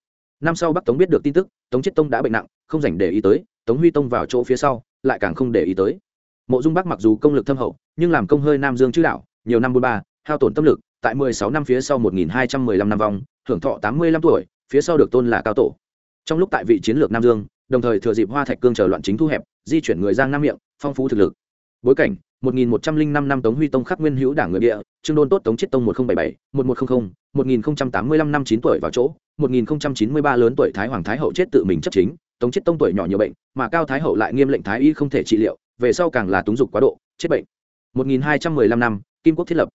Năm sau bắc tống biết được tin tức, tống chiết tông đã bệnh nặng, không dành để ý tới, tống huy tông vào chỗ phía sau, lại càng không để ý tới. Mộ dung bắc mặc dù công lực thâm hậu, nhưng làm công hơi nam dương chữ đạo, nhiều năm buôn ba, hao tổn tâm lực tại mười sáu năm phía sau một nghìn hai trăm mười lăm năm vòng hưởng thọ tám mươi lăm tuổi phía sau được tôn là cao tổ trong lúc tại vị chiến lược nam dương đồng thời thừa dịp hoa thạch cương chờ loạn chính thu hẹp di chuyển người giang nam miệng phong phú thực lực bối cảnh 1105 năm Tống Huy Tông khắc nguyên hữu đảng người địa, Trương Đôn tốt Tống Chiết Tông 1077, 1100, 1085 năm 9 tuổi vào chỗ, 1093 lớn tuổi Thái Hoàng Thái Hậu chết tự mình chấp chính, Tống Chiết Tông tuổi nhỏ nhiều bệnh, mà Cao Thái Hậu lại nghiêm lệnh thái y không thể trị liệu, về sau càng là túng dục quá độ, chết bệnh. 1215 năm, Kim Quốc thiết lập.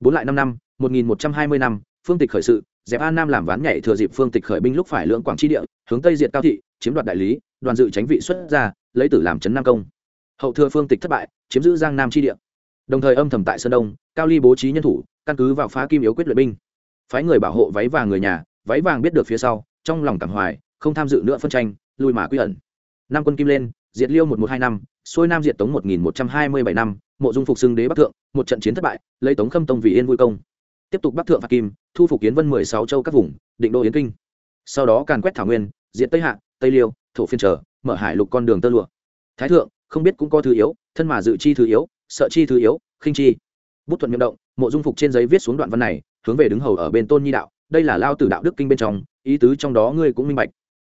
Bốn lại 5 năm, 1120 năm, Phương Tịch khởi sự, Dẹp An Nam làm ván nhảy thừa dịp Phương Tịch khởi binh lúc phải lượng Quảng chi địa, hướng Tây diệt Cao thị, chiếm đoạt đại lý, đoàn dự tránh vị xuất ra, lấy tử làm trấn Nam công. Hậu thừa phương tịch thất bại chiếm giữ giang nam Chi địa. Đồng thời âm thầm tại sơn đông cao ly bố trí nhân thủ căn cứ vào phá kim yếu quyết luyện binh. Phái người bảo hộ váy vàng người nhà váy vàng biết được phía sau trong lòng cảm hoài không tham dự nữa phân tranh lùi mà quy ẩn. Năm quân kim lên diệt liêu một một hai năm xuôi nam diệt tống một nghìn một trăm hai mươi bảy năm mộ dung phục xưng đế bắc thượng một trận chiến thất bại lấy tống khâm tông vì yên vui công tiếp tục bắc thượng phạt kim, thu phục kiến vân mười sáu châu các vùng, định đô yến kinh. Sau đó càn quét thảo nguyên diệt tây hạ, tây liêu, thổ phiên trở, mở hải lục con đường tơ lụa. Thái thượng, không biết cũng có thứ yếu, thân mà dự chi thứ yếu, sợ chi thứ yếu, khinh chi. Bút thuận miệng động, mộ dung phục trên giấy viết xuống đoạn văn này, hướng về đứng hầu ở bên tôn nhi đạo, đây là lao tử đạo đức kinh bên trong, ý tứ trong đó ngươi cũng minh bạch.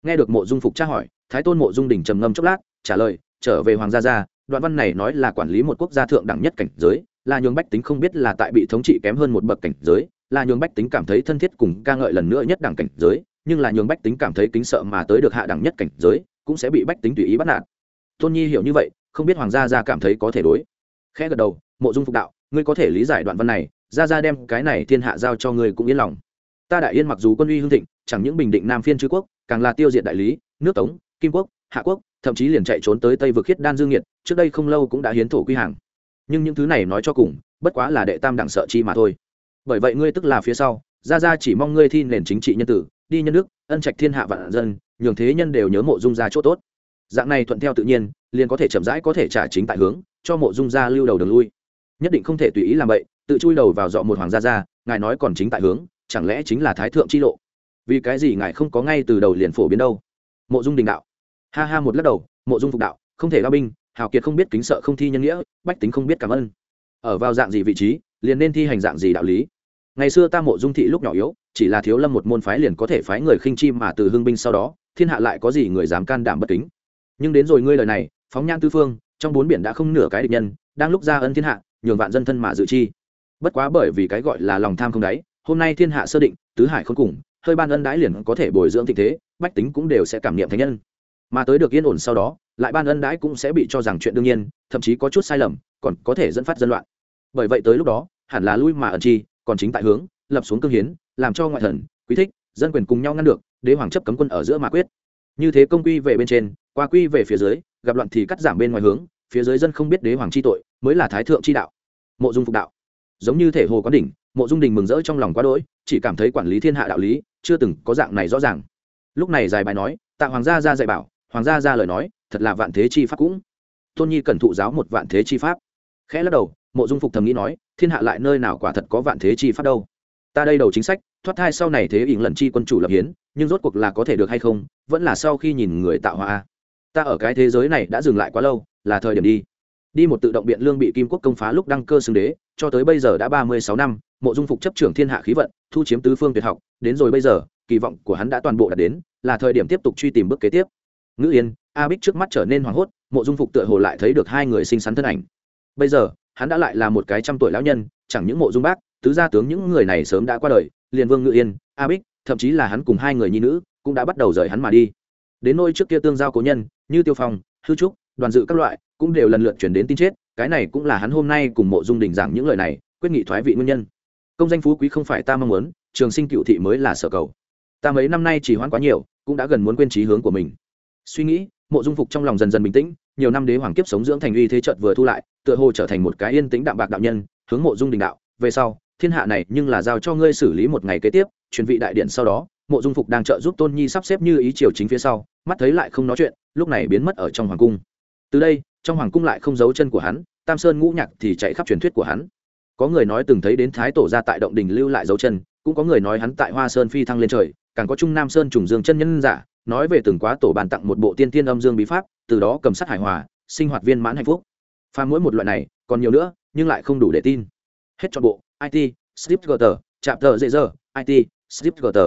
Nghe được mộ dung phục tra hỏi, thái tôn mộ dung đỉnh trầm ngâm chốc lát, trả lời, trở về hoàng gia gia, đoạn văn này nói là quản lý một quốc gia thượng đẳng nhất cảnh giới là nhường bách tính không biết là tại bị thống trị kém hơn một bậc cảnh giới là nhường bách tính cảm thấy thân thiết cùng ca ngợi lần nữa nhất đẳng cảnh giới, nhưng là nhường bách tính cảm thấy kính sợ mà tới được hạ đẳng nhất cảnh giới, cũng sẽ bị bách tính tùy ý bắt nạt. Tôn nhi hiểu như vậy, không biết hoàng gia gia cảm thấy có thể đối. Khẽ gật đầu, mộ dung phục đạo, ngươi có thể lý giải đoạn văn này, gia gia đem cái này thiên hạ giao cho ngươi cũng yên lòng. Ta đại yên mặc dù quân uy hương thịnh, chẳng những bình định nam phiên chư quốc, càng là tiêu diệt đại lý, nước tống, kim quốc, hạ quốc, thậm chí liền chạy trốn tới tây vực khiết đan dương nhiệt, trước đây không lâu cũng đã hiến thổ quy hàng nhưng những thứ này nói cho cùng, bất quá là đệ tam đẳng sợ chi mà thôi. Bởi vậy ngươi tức là phía sau, gia gia chỉ mong ngươi thi nền chính trị nhân tử, đi nhân đức, ân trạch thiên hạ vạn dân, nhường thế nhân đều nhớ mộ dung gia chỗ tốt. Dạng này thuận theo tự nhiên, liền có thể chậm rãi có thể trả chính tại hướng, cho mộ dung gia lưu đầu đường lui. Nhất định không thể tùy ý làm vậy, tự chui đầu vào dọ một hoàng gia gia, ngài nói còn chính tại hướng, chẳng lẽ chính là thái thượng chi lộ? Vì cái gì ngài không có ngay từ đầu liền phổ biến đâu? Mộ dung đình đạo. Ha ha một lắc đầu, mộ dung phục đạo, không thể lao binh hào kiệt không biết kính sợ không thi nhân nghĩa, bách tính không biết cảm ơn. Ở vào dạng gì vị trí, liền nên thi hành dạng gì đạo lý. Ngày xưa ta mộ dung thị lúc nhỏ yếu, chỉ là thiếu lâm một môn phái liền có thể phái người khinh chi mà từ hương binh sau đó, thiên hạ lại có gì người dám can đảm bất kính. Nhưng đến rồi ngươi lời này, phóng nhan tư phương, trong bốn biển đã không nửa cái địch nhân, đang lúc ra ân thiên hạ, nhường vạn dân thân mà dự chi. Bất quá bởi vì cái gọi là lòng tham không đáy, hôm nay thiên hạ sơ định, tứ hải không cùng, hơi ban ân đãi liền có thể bồi dưỡng tình thế, bách tính cũng đều sẽ cảm nghiệm thánh nhân mà tới được yên ổn sau đó, lại ban ân đãi cũng sẽ bị cho rằng chuyện đương nhiên, thậm chí có chút sai lầm, còn có thể dẫn phát dân loạn. Bởi vậy tới lúc đó, hẳn là lui mà ẩn chi, còn chính tại hướng, lập xuống cương hiến, làm cho ngoại thần, quý thích, dân quyền cùng nhau ngăn được, đế hoàng chấp cấm quân ở giữa mà quyết. Như thế công quy về bên trên, qua quy về phía dưới, gặp loạn thì cắt giảm bên ngoài hướng, phía dưới dân không biết đế hoàng chi tội, mới là thái thượng chi đạo. Mộ dung phục đạo. Giống như thể hồ quán đỉnh, mộ dung đình mừng rỡ trong lòng quá đỗi, chỉ cảm thấy quản lý thiên hạ đạo lý, chưa từng có dạng này rõ ràng. Lúc này dài bài nói, tạ hoàng gia ra dạy bảo hoàng gia ra lời nói, thật là vạn thế chi pháp cũng. Tôn nhi cần thụ giáo một vạn thế chi pháp. Khẽ lắc đầu, mộ dung phục thầm nghĩ nói, thiên hạ lại nơi nào quả thật có vạn thế chi pháp đâu. Ta đây đầu chính sách, thoát thai sau này thế ỉn lần chi quân chủ lập hiến, nhưng rốt cuộc là có thể được hay không, vẫn là sau khi nhìn người tạo hóa ta ở cái thế giới này đã dừng lại quá lâu, là thời điểm đi. Đi một tự động biện lương bị kim quốc công phá lúc đăng cơ xưng đế, cho tới bây giờ đã ba mươi sáu năm, mộ dung phục chấp trưởng thiên hạ khí vận, thu chiếm tứ phương tuyệt học, đến rồi bây giờ, kỳ vọng của hắn đã toàn bộ đạt đến, là thời điểm tiếp tục truy tìm bước kế tiếp ngữ yên, a bích trước mắt trở nên hoảng hốt, mộ dung phục tựa hồ lại thấy được hai người xinh xắn thân ảnh. Bây giờ, hắn đã lại là một cái trăm tuổi lão nhân, chẳng những mộ dung bác, tứ gia tướng những người này sớm đã qua đời, liền vương ngự yên, a bích, thậm chí là hắn cùng hai người nhi nữ, cũng đã bắt đầu rời hắn mà đi. Đến nôi trước kia tương giao cố nhân, như tiêu phong, hư trúc, đoàn dự các loại, cũng đều lần lượt chuyển đến tin chết, cái này cũng là hắn hôm nay cùng mộ dung đình giảng những lời này, quyết nghị thoái vị nguyên nhân. Công danh phú quý không phải ta mong muốn, trường sinh cựu thị mới là sở cầu. Ta mấy năm nay chỉ hoãn quá nhiều, cũng đã gần muốn quên trí hướng của mình suy nghĩ, mộ dung phục trong lòng dần dần bình tĩnh, nhiều năm đế hoàng kiếp sống dưỡng thành uy thế trận vừa thu lại, tựa hồ trở thành một cái yên tĩnh đạm bạc đạo nhân, hướng mộ dung đình đạo, về sau, thiên hạ này nhưng là giao cho ngươi xử lý một ngày kế tiếp, truyền vị đại điện sau đó, mộ dung phục đang trợ giúp tôn nhi sắp xếp như ý triều chính phía sau, mắt thấy lại không nói chuyện, lúc này biến mất ở trong hoàng cung. Từ đây, trong hoàng cung lại không giấu chân của hắn, tam sơn ngũ nhạc thì chạy khắp truyền thuyết của hắn. Có người nói từng thấy đến thái tổ ra tại động đình lưu lại dấu chân, cũng có người nói hắn tại hoa sơn phi thăng lên trời, càng có trung nam sơn trùng dương chân nhân giả nói về từng quá tổ bàn tặng một bộ tiên tiên âm dương bí pháp, từ đó cầm sát hải hòa, sinh hoạt viên mãn hạnh phúc. Pha mỗi một loại này, còn nhiều nữa, nhưng lại không đủ để tin. Hết chọn bộ it script gutter chạm tờ dễ dở it script gutter.